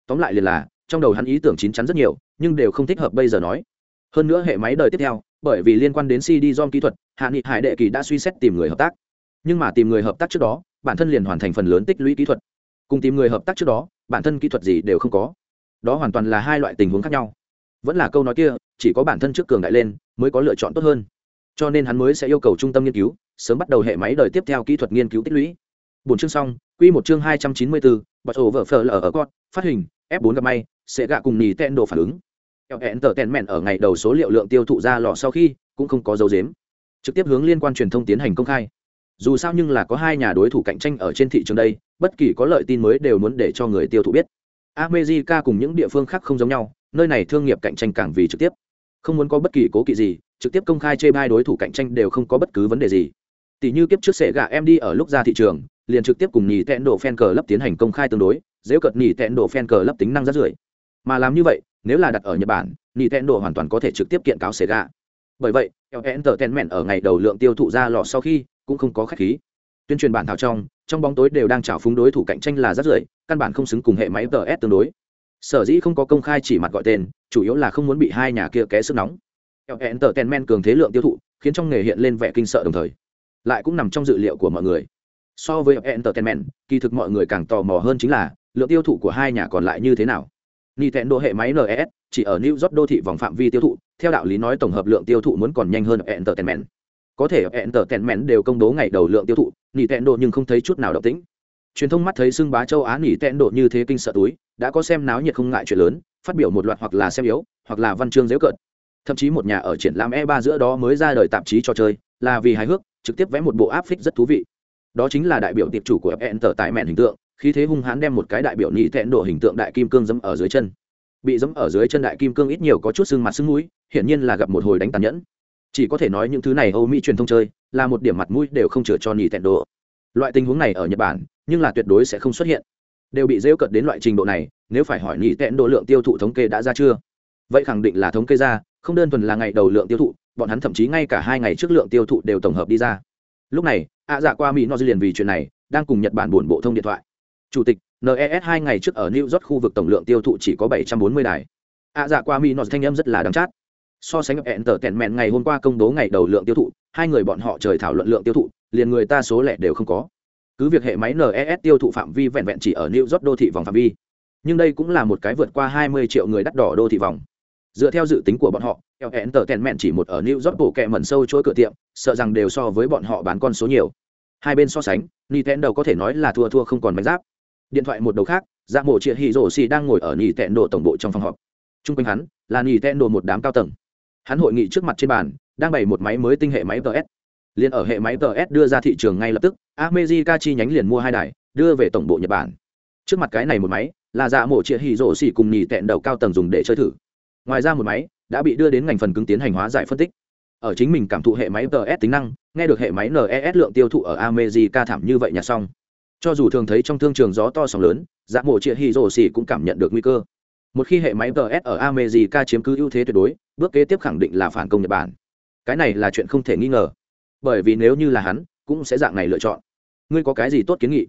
Tóm lại liền là, trong đầu hắn ý tưởng chín chắn rất nhiều, nhưng đều không thích hợp bây giờ nói. Hơn nữa hệ máy đời tiếp theo, bởi vì liên quan đến cd dom kỹ thuật, hạ nghị hải đệ kỳ đã suy xét tìm người hợp tác. Nhưng mà tìm người hợp tác trước đó, bản thân liền hoàn thành phần lớn tích lũy kỹ thuật. Cùng tìm người hợp tác trước đó, bản thân kỹ thuật gì đều không có. Đó hoàn toàn là hai loại tình huống khác nhau. Vẫn là câu nói kia, chỉ có bản thân trước cường đại lên, mới có lựa chọn tốt hơn. Cho nên hắn mới sẽ yêu cầu trung tâm nghiên cứu, sớm bắt đầu hệ máy đời tiếp theo kỹ thuật nghiên cứu tích lũy bốn chương xong, quy một chương hai trăm chín mươi bốn bật ổ vợ phờ lở ở con, phát hình, f 4 gặp may, sẽ gạ cùng nỉ tẹn đồ phản ứng. Eo hẹn tờ tẹn mẹn ở ngày đầu số liệu lượng tiêu thụ ra lò sau khi, cũng không có dấu dếm trực tiếp hướng liên quan truyền thông tiến hành công khai. Dù sao nhưng là có hai nhà đối thủ cạnh tranh ở trên thị trường đây, bất kỳ có lợi tin mới đều muốn để cho người tiêu thụ biết. America cùng những địa phương khác không giống nhau, nơi này thương nghiệp cạnh tranh càng vì trực tiếp. Không muốn có bất kỳ cố kỵ gì, trực tiếp công khai chê bai đối thủ cạnh tranh đều không có bất cứ vấn đề gì. Tỷ như kiếp trước sẽ gạ em đi ở lúc ra thị trường liền trực tiếp cùng nhì tẹn đổ fan cờ lấp tiến hành công khai tương đối, dễ cợt nhì tẹn đổ fan cờ lấp tính năng rất rưỡi mà làm như vậy, nếu là đặt ở nhật bản, nhì tẹn đổ hoàn toàn có thể trực tiếp kiện cáo xảy ra. bởi vậy entertainment ở ngày đầu lượng tiêu thụ ra lò sau khi cũng không có khách khí. Tuyên truyền bản thảo trong trong bóng tối đều đang trào phúng đối thủ cạnh tranh là rất rưỡi căn bản không xứng cùng hệ máy ts tương đối. Sở dĩ không có công khai chỉ mặt gọi tên, chủ yếu là không muốn bị hai nhà kia ké sức nóng. Entertainment cường thế lượng tiêu thụ, khiến trong nghề hiện lên vẻ kinh sợ đồng thời. Lại cũng nằm trong dự liệu của mọi người so với entertainment kỳ thực mọi người càng tò mò hơn chính là lượng tiêu thụ của hai nhà còn lại như thế nào Nintendo hệ máy NES chỉ ở New York đô thị vòng phạm vi tiêu thụ, theo đạo lý nói tổng hợp lượng tiêu thụ muốn còn nhanh hơn Entertainment. Có thể Entertainment đều công bố ngày đầu lượng tiêu thụ, Nintendo nhưng không thấy chút nào động tĩnh. Truyền thông mắt thấy xưng bá châu Á Nintendo như thế kinh sợ túi, đã có xem náo nhiệt không ngại chuyện lớn, phát biểu một loạt hoặc là xem yếu, hoặc là văn chương giễu cợt. Thậm chí một nhà ở triển lãm E3 giữa đó mới ra đời tạp chí cho chơi, là vì hài hước, trực tiếp vẽ một bộ áp phích rất thú vị đó chính là đại biểu tiệp chủ của fn tờ tại mẹn hình tượng, khí thế hung hãn đem một cái đại biểu nhị thẹn độ hình tượng đại kim cương dẫm ở dưới chân. Bị dẫm ở dưới chân đại kim cương ít nhiều có chút sưng mặt sưng mũi, hiển nhiên là gặp một hồi đánh tàn nhẫn. Chỉ có thể nói những thứ này âu mỹ truyền thông chơi, là một điểm mặt mũi đều không chừa cho nhị thẹn độ loại tình huống này ở nhật bản, nhưng là tuyệt đối sẽ không xuất hiện. Đều bị rêu cận đến loại trình độ này, nếu phải hỏi nhị thẹn độ lượng tiêu thụ thống kê đã ra chưa? Vậy khẳng định là thống kê ra, không đơn thuần là ngày đầu lượng tiêu thụ, bọn hắn thậm chí ngay cả hai ngày trước lượng tiêu thụ đều tổng hợp đi ra lúc này, ạ dạ qua mỹ no liền vì chuyện này, đang cùng nhật bản buồn bộ thông điện thoại. Chủ tịch nes hai ngày trước ở new york khu vực tổng lượng tiêu thụ chỉ có bảy trăm bốn mươi đài. Ạ dạ qua mỹ no thanh âm rất là đáng chát. So sánh hẹn tờ tẹn mẹn ngày hôm qua công bố ngày đầu lượng tiêu thụ, hai người bọn họ trời thảo luận lượng tiêu thụ, liền người ta số lẻ đều không có. Cứ việc hệ máy nes tiêu thụ phạm vi vẹn vẹn chỉ ở new york đô thị vòng phạm vi, nhưng đây cũng là một cái vượt qua 20 triệu người đắt đỏ đô thị vòng dựa theo dự tính của bọn họ eo hẹn tờ tèn mẹn chỉ một ở new york bộ kẹ mẩn sâu chỗ cửa tiệm, sợ rằng đều so với bọn họ bán con số nhiều. Hai bên so sánh, nintendo có thể nói là thua thua không còn bánh giáp. Điện thoại một đầu khác dạ mổ triệu hì rổ xì đang ngồi ở ni tẹn đồ tổng bộ trong phòng họp. T r u n g quanh hắn là nintendo một đám cao tầng. Hắn hội nghị trước mặt trên bàn, đang bày một máy mới tinh hệ máy ts liền ở hệ máy ts đưa ra thị trường ngay lập tức amejica chi nhánh liền mua hai đài, đưa về tổng bộ nhật bản. Trước mặt cái này một máy, là dạ mổ triệu hì rổ xì cùng nhì tẹn đầu cao tầng dùng để chơi thử ngoài ra một máy đã bị đưa đến ngành phần cứng tiến hành hóa giải phân tích. Ở chính mình cảm thụ hệ máy ts tính năng, nghe được hệ máy nes lượng tiêu thụ ở amejica thảm như vậy nhà xong. Cho dù thường thấy trong thương trường gió to sóng lớn dạng mộ chia hy rồ xì cũng cảm nhận được nguy cơ. Một khi hệ máy ts ở amejica chiếm cứ ưu thế tuyệt đối, bước kế tiếp khẳng định là phản công nhật bản. Cái này là chuyện không thể nghi ngờ. Bởi vì nếu như là hắn, cũng sẽ dạng này lựa chọn. Ngươi có cái gì tốt kiến nghị?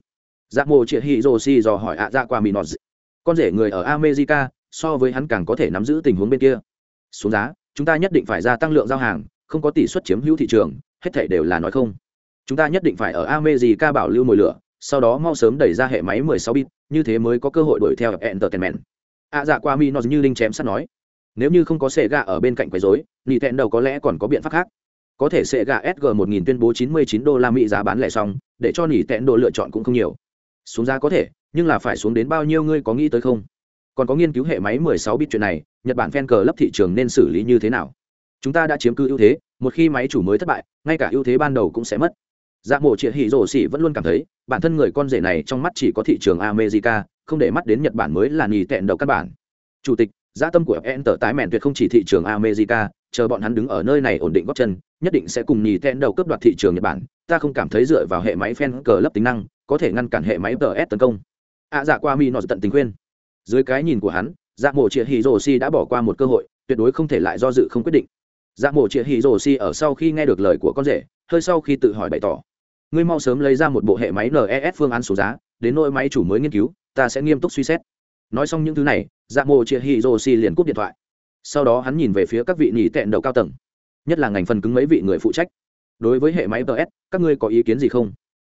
Dạng mộ chia hy rồ xì dò hỏi ạ dạ qua mì nọt con rể người ở amejica so với hắn càng có thể nắm giữ tình huống bên kia. Xuống giá chúng ta nhất định phải gia tăng lượng giao hàng không có tỷ suất chiếm hữu thị trường hết thể đều là nói không. Chúng ta nhất định phải ở America bảo lưu mồi lửa sau đó mau sớm đẩy ra hệ máy 16 bit như thế mới có cơ hội đuổi theo entertainment. Ạ à, dạ qua mi nó như linh chém sắt nói. Nếu như không có sệ gà ở bên cạnh quấy rối nị tẹn đầu có lẽ còn có biện pháp khác. Có thể sệ gà sg 1000 tuyên bố 99 đô la mỹ giá bán lẻ xong để cho nỉ tẹn đồ lựa chọn cũng không nhiều. Xuống giá có thể nhưng là phải xuống đến bao nhiêu ngươi có nghĩ tới không? Còn có nghiên cứu hệ máy 16 bit chuyện này nhật bản fan cờ lấp thị trường nên xử lý như thế nào? Chúng ta đã chiếm cứ ưu thế một khi máy chủ mới thất bại ngay cả ưu thế ban đầu cũng sẽ mất. Dạ mộ triệt hỉ rổ xỉ vẫn luôn cảm thấy bản thân người con rể này trong mắt chỉ có thị trường america không để mắt đến nhật bản mới là nhì tẹn đầu căn bản. Chủ tịch giá tâm của fn tờ tái mèn tuyệt không chỉ thị trường america chờ bọn hắn đứng ở nơi này ổn định góp chân nhất định sẽ cùng nhì tẹn đầu cướp đoạt thị trường nhật bản. Ta không cảm thấy dựa vào hệ máy fan cờ lấp tính năng có thể ngăn cản hệ máy ts tấn công. À, dạ qua mi nọ tận tình khuyên dưới cái nhìn của hắn dạ mổ chĩa hì rồ si đã bỏ qua một cơ hội, tuyệt đối không thể lại do dự không quyết định. Dạ mổ chĩa hì rồ si ở sau khi nghe được lời của con rể, hơi sau khi tự hỏi bày tỏ, ngươi mau sớm lấy ra một bộ hệ máy nes phương án số giá, đến nỗi máy chủ mới nghiên cứu, ta sẽ nghiêm túc suy xét. Nói xong những thứ này dạ mộ chia hiroshi liền cúp điện thoại. Sau đó hắn nhìn về phía các vị nhì tẹn đầu cao tầng, nhất là ngành phần cứng mấy vị người phụ trách. Đối với hệ máy ts các ngươi có ý kiến gì không?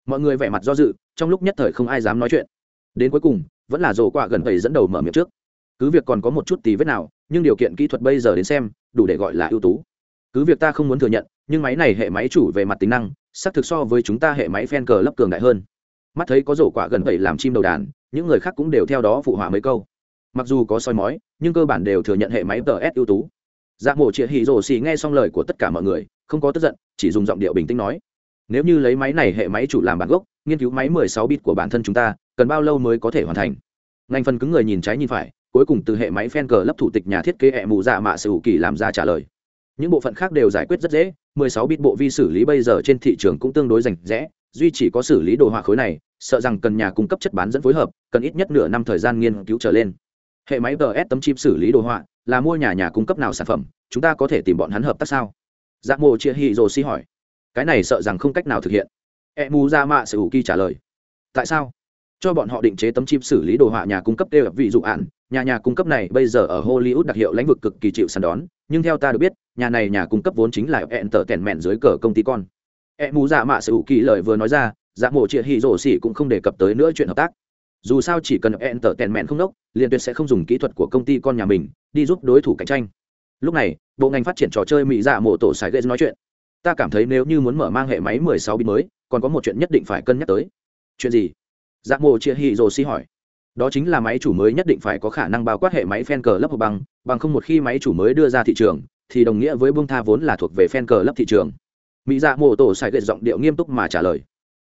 Mọi người vẻ mặt do dự, trong lúc nhất thời không ai dám nói chuyện. Đến cuối cùng vẫn là rổ quả gần vậy dẫn đầu mở miệng trước. Cứ việc còn có một chút tí vết nào, nhưng điều kiện kỹ thuật bây giờ đến xem, đủ để gọi là ưu tú. Cứ việc ta không muốn thừa nhận, nhưng máy này hệ máy chủ về mặt tính năng, xác thực so với chúng ta hệ máy phen cờ lấp cường đại hơn. Mắt thấy có rổ quả gần vậy làm chim đầu đàn, những người khác cũng đều theo đó phụ họa mấy câu. Mặc dù có soi mói, nhưng cơ bản đều thừa nhận hệ máy ts ưu tú. Dạ mổ triệt hỉ rổ xì nghe xong lời của tất cả mọi người, không có tức giận, chỉ dùng giọng điệu bình tĩnh nói. Nếu như lấy máy này hệ máy chủ làm bản gốc, nghiên cứu máy 16 bit của bản thân chúng ta cần bao lâu mới có thể hoàn thành? Ngành phần cứng người nhìn trái nhìn phải, cuối cùng từ hệ máy fan cờ lấp thủ tịch nhà thiết kế hệ mù dạ mạ sử kỳ làm ra trả lời. Những bộ phận khác đều giải quyết rất dễ 16 bit bộ vi xử lý bây giờ trên thị trường cũng tương đối rành rẽ, duy chỉ có xử lý đồ họa khối này, sợ rằng cần nhà cung cấp chất bán dẫn phối hợp, cần ít nhất nửa năm thời gian nghiên cứu trở lên. Hệ máy ts tấm chip xử lý đồ họa, là mua nhà nhà cung cấp nào sản phẩm, chúng ta có thể tìm bọn hắn hợp tác sao? Dạ mộ chia hi rồ si hỏi. Cái này sợ rằng không cách nào thực hiện. E mu ra mạ sử kỳ trả lời. Tại sao? Cho bọn họ định chế tấm chip xử lý đồ họa nhà cung cấp đều vị dụ ạn nhà nhà cung cấp này bây giờ ở hollywood đặc hiệu lãnh vực cực kỳ chịu săn đón, nhưng theo ta được biết, nhà này nhà cung cấp vốn chính là hẹn tở tẻn mẹn dưới cờ công ty con. E mù dạ mạ sự kỳ lời vừa nói ra dạ mộ triệt hì rổ xỉ cũng không đề cập tới nữa chuyện hợp tác. Dù sao chỉ cần hẹn tở tẻn mẹn không đốc, liền tuyệt sẽ không dùng kỹ thuật của công ty con nhà mình, đi giúp đối thủ cạnh tranh. Lúc này, bộ ngành phát triển trò chơi mỹ dạ mộ tổ sài gây nói chuyện. Ta cảm thấy nếu như muốn mở mang hệ máy 16 bit mới, còn có một chuyện nhất định phải cân nhắc tới. Chuyện gì? Dạ mộ triệt hì rồ si hỏi. Đó chính là máy chủ mới nhất định phải có khả năng bao quát hệ máy fan cờ lấp hộp bằng bằng không một khi máy chủ mới đưa ra thị trường, thì đồng nghĩa với bông tha vốn là thuộc về fan cờ lấp thị trường. Mỹ dạ Mộ tổ sai gậy giọng điệu nghiêm túc mà trả lời.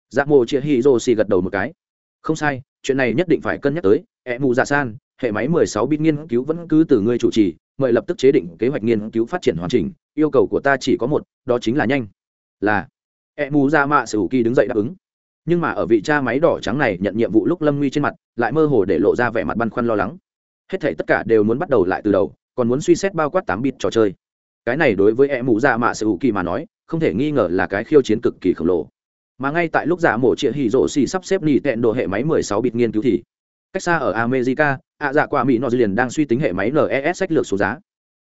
Dạ Mộ chia hì rồ xì gật đầu một cái. Không sai, chuyện này nhất định phải cân nhắc tới. E mù dạ san, hệ máy 16 bit nghiên cứu vẫn cứ từ ngươi chủ trì, mời lập tức chế định kế hoạch nghiên cứu phát triển hoàn chỉnh, yêu cầu của ta chỉ có một, đó chính là nhanh. Là e mù dạ mạ sử kỳ đứng dậy đáp ứng nhưng mà ở vị cha máy đỏ trắng này nhận nhiệm vụ lúc lâm nguy trên mặt, lại mơ hồ để lộ ra vẻ mặt băn khoăn lo lắng. Hết thể tất cả đều muốn bắt đầu lại từ đầu, còn muốn suy xét bao quát tám bit trò chơi. Cái này đối với e mũ dạ mạ sự hữu kỳ mà nói, không thể nghi ngờ là cái khiêu chiến cực kỳ khổng lồ. Mà ngay tại lúc dạ giả mổ trịa hỉ rổ xì sắp xếp nỉ tẹn đồ hệ máy 16 bit nghiên cứu thì, cách xa ở america, ạ dạ qua mỹ nọ liền đang suy tính hệ máy nes sách lược số giá.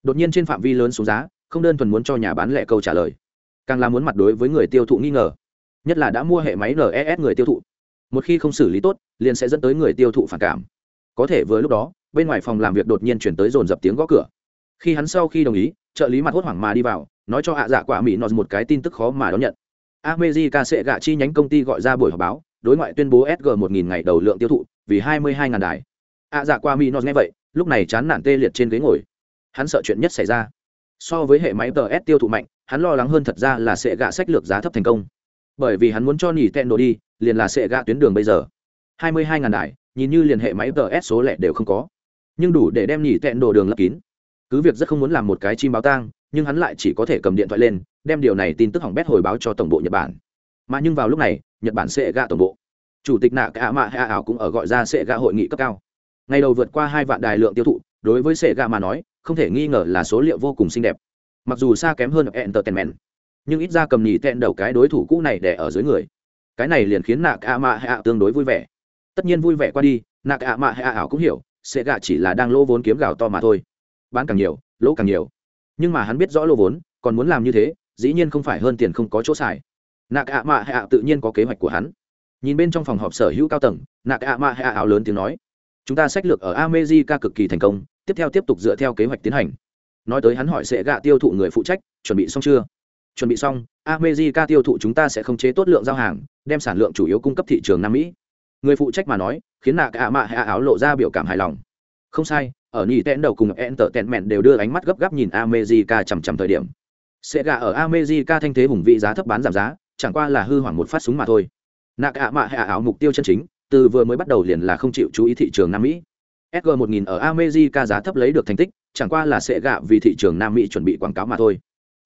Đột nhiên trên phạm vi lớn số giá, không đơn thuần muốn cho nhà bán lẻ câu trả lời, càng là muốn mặt đối với người tiêu thụ nghi ngờ nhất là đã mua hệ máy nes người tiêu thụ. Một khi không xử lý tốt, liền sẽ dẫn tới người tiêu thụ phản cảm. Có thể vừa lúc đó, bên ngoài phòng làm việc đột nhiên chuyển tới dồn dập tiếng gõ cửa. Khi hắn sau khi đồng ý, trợ lý mặt hốt hoảng mà đi vào, nói cho hạ dạ quả mỹ nó một cái tin tức khó mà đón nhận. America sẽ gạ chi nhánh công ty gọi ra buổi họp báo, đối ngoại tuyên bố SG 1000 ngày đầu lượng tiêu thụ, vì 22.000 đài. ạ dạ quả mỹ nó nghe vậy, lúc này chán nản tê liệt trên ghế ngồi. Hắn sợ chuyện nhất xảy ra. So với hệ máy ts tiêu thụ mạnh, hắn lo lắng hơn thật ra là sẽ gạ sách lược giá thấp thành công bởi vì hắn muốn cho nỉ tẹn đồ đi, liền là sẽ gạ tuyến đường bây giờ. 22.000 đài, nhìn như liền hệ máy ts số lẻ đều không có. Nhưng đủ để đem nỉ tẹn đồ đường lấp kín. Cứ việc rất không muốn làm một cái chim báo tang, nhưng hắn lại chỉ có thể cầm điện thoại lên, đem điều này tin tức hỏng bét hồi báo cho tổng bộ nhật bản. Mà nhưng vào lúc này, nhật bản sẽ gạ tổng bộ. Chủ tịch nạ cả mạ hạ ảo cũng ở gọi ra sẽ gạ hội nghị cấp cao. Ngày đầu vượt qua hai vạn đài lượng tiêu thụ, đối với sẽ gạ mà nói, không thể nghi ngờ là số liệu vô cùng xinh đẹp. Mặc dù xa kém hơn entertainment nhưng ít ra cầm nhì tẹn đầu cái đối thủ cũ này để ở dưới người. Cái này liền khiến nạc cả mạ hạ tương đối vui vẻ. Tất nhiên vui vẻ qua đi, nạc cả mạ hạ ảo cũng hiểu, sẽ gạ chỉ là đang lỗ vốn kiếm gạo to mà thôi. Bán càng nhiều, lỗ càng nhiều. Nhưng mà hắn biết rõ lỗ vốn, còn muốn làm như thế, dĩ nhiên không phải hơn tiền không có chỗ xài. Nạc ạ mạ hạ tự nhiên có kế hoạch của hắn. Nhìn bên trong phòng họp sở hữu cao tầng, nạc ạ mạ hạ ảo lớn tiếng nói, chúng ta sách lược ở amejica cực kỳ thành công, tiếp theo tiếp tục dựa theo kế hoạch tiến hành. Nói tới hắn hỏi sẽ gạ tiêu thụ người phụ trách, chuẩn bị xong chưa? Chuẩn bị xong amejica tiêu thụ chúng ta sẽ không chế tốt lượng giao hàng, đem sản lượng chủ yếu cung cấp thị trường nam mỹ. Người phụ trách mà nói, khiến nạ cả mạ hạ áo lộ ra biểu cảm hài lòng. Không sai, ở nhì tẽn đầu cùng enter tẹn mẹn đều đưa ánh mắt gấp gáp nhìn amejica chằm chằm thời điểm. Sẽ gạ ở amejica thanh thế hùng vị giá thấp bán giảm giá, chẳng qua là hư hoảng một phát súng mà thôi. Nạ cả mạ hạ áo mục tiêu chân chính, từ vừa mới bắt đầu liền là không chịu chú ý thị trường nam mỹ. Sg 1000 ở amejica giá thấp lấy được thành tích, chẳng qua là sẽ gạ vì thị trường nam mỹ chuẩn bị quảng cáo mà thôi.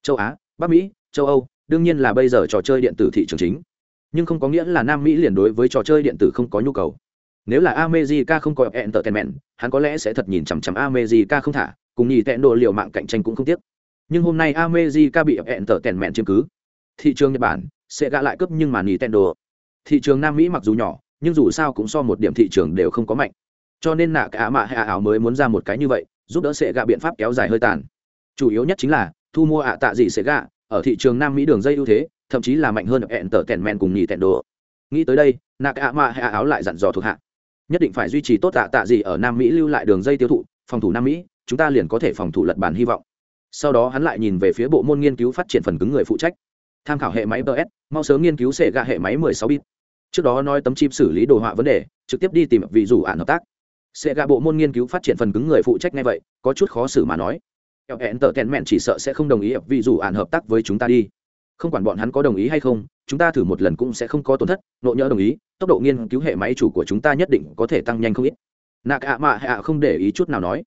Châu á, bắc mỹ châu âu, đương nhiên là bây giờ trò chơi điện tử thị trường chính. Nhưng không có nghĩa là nam mỹ liền đối với trò chơi điện tử không có nhu cầu. Nếu là amejica không có entertainment, hắn có lẽ sẽ thật nhìn chằm chằm amejica không thả, cùng nhì tẹn đồ liều mạng cạnh tranh cũng không tiếc. Nhưng hôm nay amejica bị entertainment chiếm cứ, thị trường nhật bản sẽ gạ lại cướp nhưng mà nhì tẹn độ thị trường nam mỹ mặc dù nhỏ, nhưng dù sao cũng so một điểm thị trường đều không có mạnh. Cho nên nạ cả mạ hạ ảo mới muốn ra một cái như vậy, giúp đỡ sẽ gạ biện pháp kéo dài hơi tàn. Chủ yếu nhất chính là thu mua ạ tạ gì sẽ gạ ở thị trường nam mỹ đường dây ưu thế, thậm chí là mạnh hơn hẹn tờ tèn men cùng nhì tèn đồ nghĩ tới đây nạc ạ mạ hạ áo lại dặn dò thuộc hạ. Nhất định phải duy trì tốt tạ tạ gì ở nam mỹ lưu lại đường dây tiêu thụ, phòng thủ nam mỹ, chúng ta liền có thể phòng thủ lật bản hy vọng. Sau đó hắn lại nhìn về phía bộ môn nghiên cứu phát triển phần cứng người phụ trách. Tham khảo hệ máy ps mau sớm nghiên cứu sệ gạ hệ máy 16 bit. Trước đó nói tấm chip xử lý đồ họa vấn đề, trực tiếp đi tìm vị dù ạn hợp tác. Sẽ gạ bộ môn nghiên cứu phát triển phần cứng người phụ trách ngay vậy, có chút khó xử mà nói hẹn tờ tèn mẹn chỉ sợ sẽ không đồng ý vị dù ạn hợp tác với chúng ta đi. Không quản bọn hắn có đồng ý hay không, chúng ta thử một lần cũng sẽ không có tổn thất, nộ nhỡ đồng ý, tốc độ nghiên cứu hệ máy chủ của chúng ta nhất định có thể tăng nhanh không ít. Nạc ạ mạ hạ không để ý chút nào nói.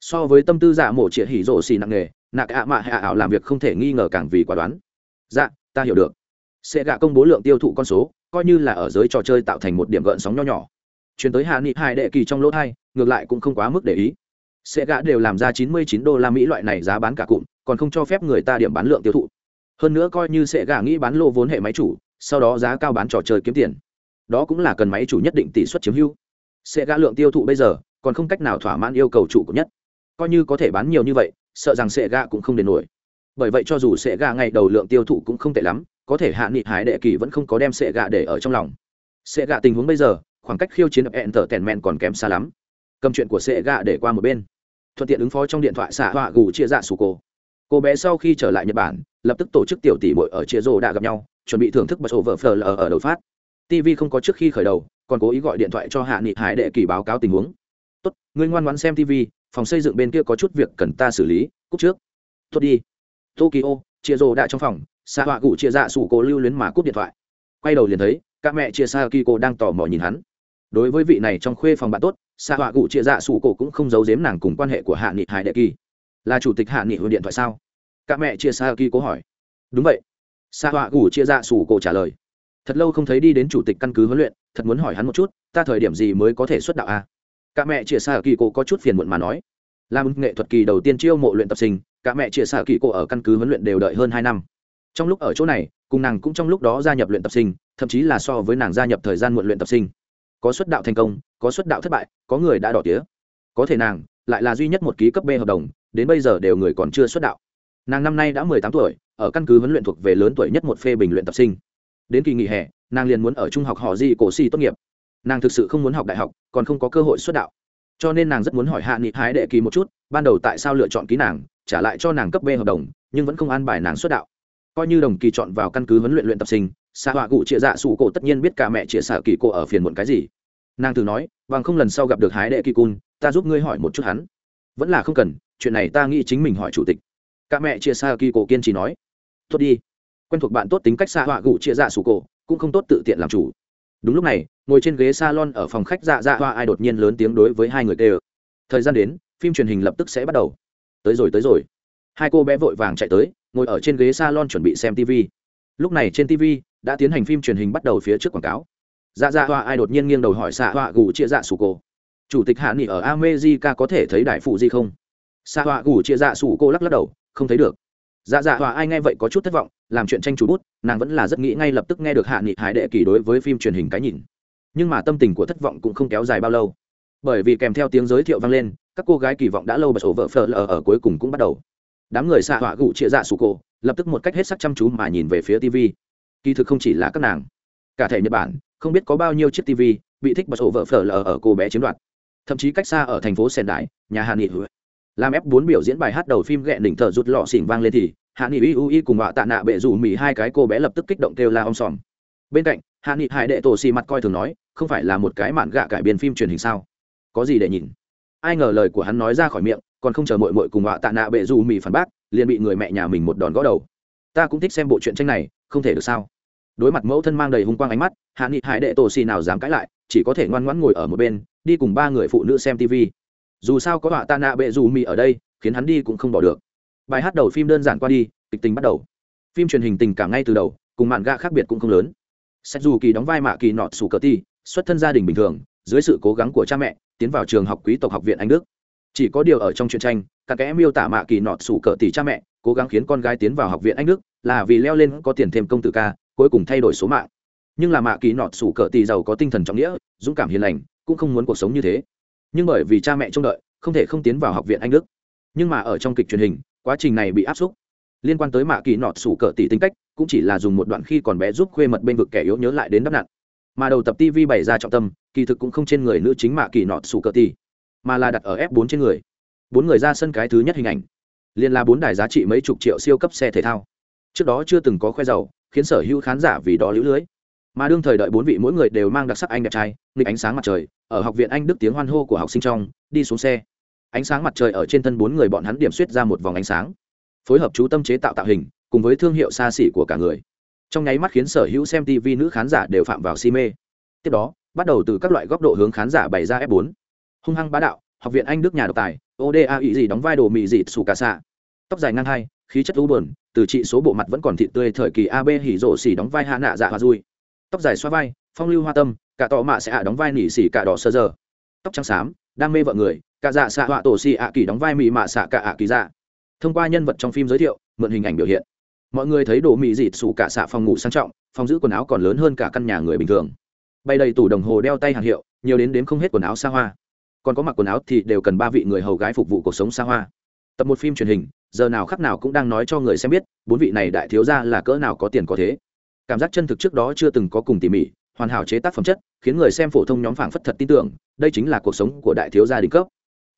So với tâm tư giả mổ trịa hỉ rổ xì nặng nghề, nạc ạ mạ hạ ảo làm việc không thể nghi ngờ càng vì quả đoán. Dạ ta hiểu được. Sẽ gạ công bố lượng tiêu thụ con số, coi như là ở giới trò chơi tạo thành một điểm gợn sóng nho nhỏ. Chuyển tới hạ nghị hai đệ kỳ trong lỗ thai, ngược lại cũng không quá mức để ý sẽ gã đều làm ra chín mươi chín đô la mỹ loại này giá bán cả cụm, còn không cho phép người ta điểm bán lượng tiêu thụ. Hơn nữa coi như sẽ gã nghĩ bán lô vốn hệ máy chủ, sau đó giá cao bán trò chơi kiếm tiền. Đó cũng là cần máy chủ nhất định tỷ suất chiếm hữu. Sẽ gã lượng tiêu thụ bây giờ, còn không cách nào thỏa mãn yêu cầu chủ của nhất. Coi như có thể bán nhiều như vậy, sợ rằng sẽ gã cũng không đền nổi. Bởi vậy cho dù sẽ gã ngày đầu lượng tiêu thụ cũng không tệ lắm, có thể hạ nghị hải đệ kỳ vẫn không có đem sệ gạ để ở trong lòng. Sệ gạ tình huống bây giờ, khoảng cách khiêu chiến hẹn tở tèn men còn kém xa lắm. Cầm chuyện của sệ gạ để qua một bên thuận tiện ứng phó trong điện thoại xạ họa gù chia dạ sù cô. Cô bé sau khi trở lại nhật bản, lập tức tổ chức tiểu tỷ bội ở chia rô đã gặp nhau, chuẩn bị thưởng thức bật ổ vợ phờ ở đầu phát. Tv không có trước khi khởi đầu, còn cố ý gọi điện thoại cho hạ nghị hải đệ kỳ báo cáo tình huống. Tốt, ngươi ngoan ngoãn xem tv phòng xây dựng bên kia có chút việc cần ta xử lý cúc trước. Tốt đi. Tokyo, chia rô đã trong phòng, xạ họa gù chia dạ sủ cổ lưu luyến mà cúp điện thoại. Quay đầu liền thấy, các mẹ chia sa kỳ cô đang tò mò nhìn hắn đối với vị này trong khuê phòng bạn tốt xạ họa cụ chia dạ sủ cổ cũng không giấu giếm nàng cùng quan hệ của hạ nghị hải đệ kỳ. Là chủ tịch hạ nghị hồi điện thoại sao? Các mẹ chia xa kỳ Cố hỏi. Đúng vậy. Xạ họa cụ chia dạ sủ cổ trả lời. Thật lâu không thấy đi đến chủ tịch căn cứ huấn luyện, thật muốn hỏi hắn một chút, ta thời điểm gì mới có thể xuất đạo a? À? các mẹ chia xa kỳ cô có chút phiền muộn mà nói. Làm nghệ thuật kỳ đầu tiên chiêu mộ luyện tập sinh các mẹ chia xa kỳ cô ở căn cứ huấn luyện đều đợi hơn hai năm. Trong lúc ở chỗ này, cùng nàng cũng trong lúc đó gia nhập luyện tập sinh, thậm chí là so với nàng gia nhập thời gian muộn luyện tập sinh có xuất đạo thành công, có xuất đạo thất bại, có người đã đỏ tía. Có thể nàng lại là duy nhất một ký cấp b hợp đồng, đến bây giờ đều người còn chưa xuất đạo. Nàng năm nay đã mười tám tuổi, ở căn cứ huấn luyện thuộc về lớn tuổi nhất một phê bình luyện tập sinh. Đến kỳ nghỉ hè, nàng liền muốn ở trung học họ di cổ xì tốt nghiệp. Nàng thực sự không muốn học đại học, còn không có cơ hội xuất đạo. Cho nên nàng rất muốn hỏi hạ nghị hái đệ kỳ một chút, ban đầu tại sao lựa chọn ký nàng, trả lại cho nàng cấp b hợp đồng, nhưng vẫn không an bài nàng xuất đạo. Coi như đồng kỳ chọn vào căn cứ huấn luyện luyện tập sinh xạ họa cụ chia dạ Sụ cổ tất nhiên biết cả mẹ chia xạ kỳ Cổ ở phiền muộn cái gì. Nàng từ nói, bằng không lần sau gặp được hái đệ kỳ cun, ta giúp ngươi hỏi một chút hắn. Vẫn là không cần, chuyện này ta nghĩ chính mình hỏi chủ tịch. Cả mẹ chia xạ kỳ Cổ kiên trì nói, tốt đi. Quen thuộc bạn tốt tính cách xạ họa cụ chia dạ Sụ cổ, cũng không tốt tự tiện làm chủ. Đúng lúc này, ngồi trên ghế salon ở phòng khách dạ dạ hoa ai đột nhiên lớn tiếng đối với hai người tê thời gian đến, phim truyền hình lập tức sẽ bắt đầu. Tới rồi tới rồi. Hai cô bé vội vàng chạy tới, ngồi ở trên ghế salon chuẩn bị xem tv lúc này trên tv đã tiến hành phim truyền hình bắt đầu phía trước quảng cáo. Dạ dạ hoa ai đột nhiên nghiêng đầu hỏi xạ hoa gù chia dạ sủ cô. Chủ tịch hạ nghị ở amejica có thể thấy đại phụ gì không? Xạ hoa gù chia dạ sủ cô lắc lắc đầu, không thấy được. Dạ dạ hoa ai nghe vậy có chút thất vọng, làm chuyện tranh chủ bút, nàng vẫn là rất nghĩ ngay lập tức nghe được hạ nghị hải đệ kỳ đối với phim truyền hình cái nhìn. Nhưng mà tâm tình của thất vọng cũng không kéo dài bao lâu. Bởi vì kèm theo tiếng giới thiệu vang lên, các cô gái kỳ vọng đã lâu bật sổ vợ phờ lờ ở cuối cùng cũng bắt đầu. Đám người xạ họa gụ chia dạ sủ cổ lập tức một cách hết sắc chăm chú mà nhìn về phía tv kỳ thực không chỉ là các nàng. Cả thể nhật bản, không biết có bao nhiêu chiếc tv bị thích bật sổ vợ phở lờ ở cô bé chiếm đoạt. Thậm chí cách xa ở thành phố sen đại nhà hà nghị làm f 4 biểu diễn bài hát đầu phim ghẹ đỉnh thợ rụt lọ xỉn vang lên thì hạ nghị uy uy cùng họa tạ nạ bệ rủ mì hai cái cô bé lập tức kích động kêu la om sòm. Bên cạnh hạ nghị hải đệ tổ xì mặt coi thường nói, không phải là một cái mạn gạ cải biên phim truyền hình sao? Có gì để nhìn? Ai ngờ lời của hắn nói ra khỏi miệng, còn không chờ mội mội cùng họa tạ nạ bệ rủ mì phản bác, liền bị người mẹ nhà mình một đòn gõ đầu. Ta cũng thích xem bộ truyện tranh này không thể được sao? Đối mặt mẫu thân mang đầy hung quang ánh mắt, hạ nghị hải đệ tổ xì nào dám cãi lại, chỉ có thể ngoan ngoãn ngồi ở một bên, đi cùng ba người phụ nữ xem tv dù sao có họa ta nạ bệ dù mì ở đây, khiến hắn đi cũng không bỏ được. Bài hát đầu phim đơn giản qua đi, kịch tính bắt đầu. Phim truyền hình tình cảm ngay từ đầu, cùng mạn ga khác biệt cũng không lớn. Xét dù kỳ đóng vai mạ kỳ nọt sủ cờ ti, xuất thân gia đình bình thường, dưới sự cố gắng của cha mẹ, tiến vào trường học quý tộc học viện anh đức. Chỉ có điều ở trong truyện tranh, các kẽ miêu tả mạ kỳ nọt sủ cờ tỷ cha mẹ cố gắng khiến con gái tiến vào học viện anh đức, là vì leo lên có tiền thêm công tử ca, cuối cùng thay đổi số mạng. Nhưng là mạ kỳ nọt sủ cờ tỷ giàu có tinh thần trọng nghĩa, dũng cảm hiền lành, cũng không muốn cuộc sống như thế. Nhưng bởi vì cha mẹ trông đợi, không thể không tiến vào học viện anh đức. Nhưng mà ở trong kịch truyền hình, quá trình này bị áp xúc. Liên quan tới mạ kỳ nọt sủ cỡ tỷ tính cách, cũng chỉ là dùng một đoạn khi còn bé giúp khuê mật bên vực kẻ yếu nhớ lại đến đắp nặn. Mà đầu tập tv bày ra trọng tâm, kỳ thực cũng không trên người nữ chính mạ kỳ nọt sủ cỡ tỷ mà là đặt ở f 4 trên người. Bốn người ra sân cái thứ nhất hình ảnh liên là bốn đài giá trị mấy chục triệu siêu cấp xe thể thao. Trước đó chưa từng có khoe giàu, khiến sở hữu khán giả vì đó lũ lưới. Mà đương thời đợi bốn vị mỗi người đều mang đặc sắc anh đẹp trai, nghịch ánh sáng mặt trời, ở học viện anh đức tiếng hoan hô của học sinh trong, đi xuống xe. Ánh sáng mặt trời ở trên thân bốn người bọn hắn điểm suýt ra một vòng ánh sáng. Phối hợp chú tâm chế tạo tạo hình, cùng với thương hiệu xa xỉ của cả người. Trong nháy mắt khiến sở hữu xem tv nữ khán giả đều phạm vào si mê. Tiếp đó, bắt đầu từ các loại góc độ hướng khán giả bày ra f 4 hung hăng bá đạo học viện anh đức nhà độc tài oda ý gì đóng vai đồ mị dịt xù cà xạ. Tóc dài ngang hai, khí chất u bờn từ trị số bộ mặt vẫn còn thị tươi thời kỳ ab hỉ rộ xỉ đóng vai hạ nạ dạ hoa dui. Tóc dài xoa vai, phong lưu hoa tâm, cả tọ mạ sẽ hạ đóng vai nỉ xỉ cả đỏ sơ giờ. Tóc trắng xám, đam mê vợ người, cả dạ xạ họa tổ xỉ ạ kỳ đóng vai mị mạ xạ cả ạ kỳ dạ. Thông qua nhân vật trong phim giới thiệu, mượn hình ảnh biểu hiện. Mọi người thấy đồ mị dịt sủ cả xạ phòng ngủ sang trọng, phòng giữ quần áo còn lớn hơn cả căn nhà người bình thường. Bay đầy tủ đồng hồ đeo tay hàng hiệu, nhiều đến đếm không hết quần áo xa hoa còn có mặc quần áo thì đều cần ba vị người hầu gái phục vụ cuộc sống xa hoa. Tập một phim truyền hình, giờ nào khắc nào cũng đang nói cho người xem biết, bốn vị này đại thiếu ra là cỡ nào có tiền có thế. Cảm giác chân thực trước đó chưa từng có cùng tỉ mỉ, hoàn hảo chế tác phẩm chất, khiến người xem phổ thông nhóm phảng phất thật tin tưởng, đây chính là cuộc sống của đại thiếu gia đình cấp.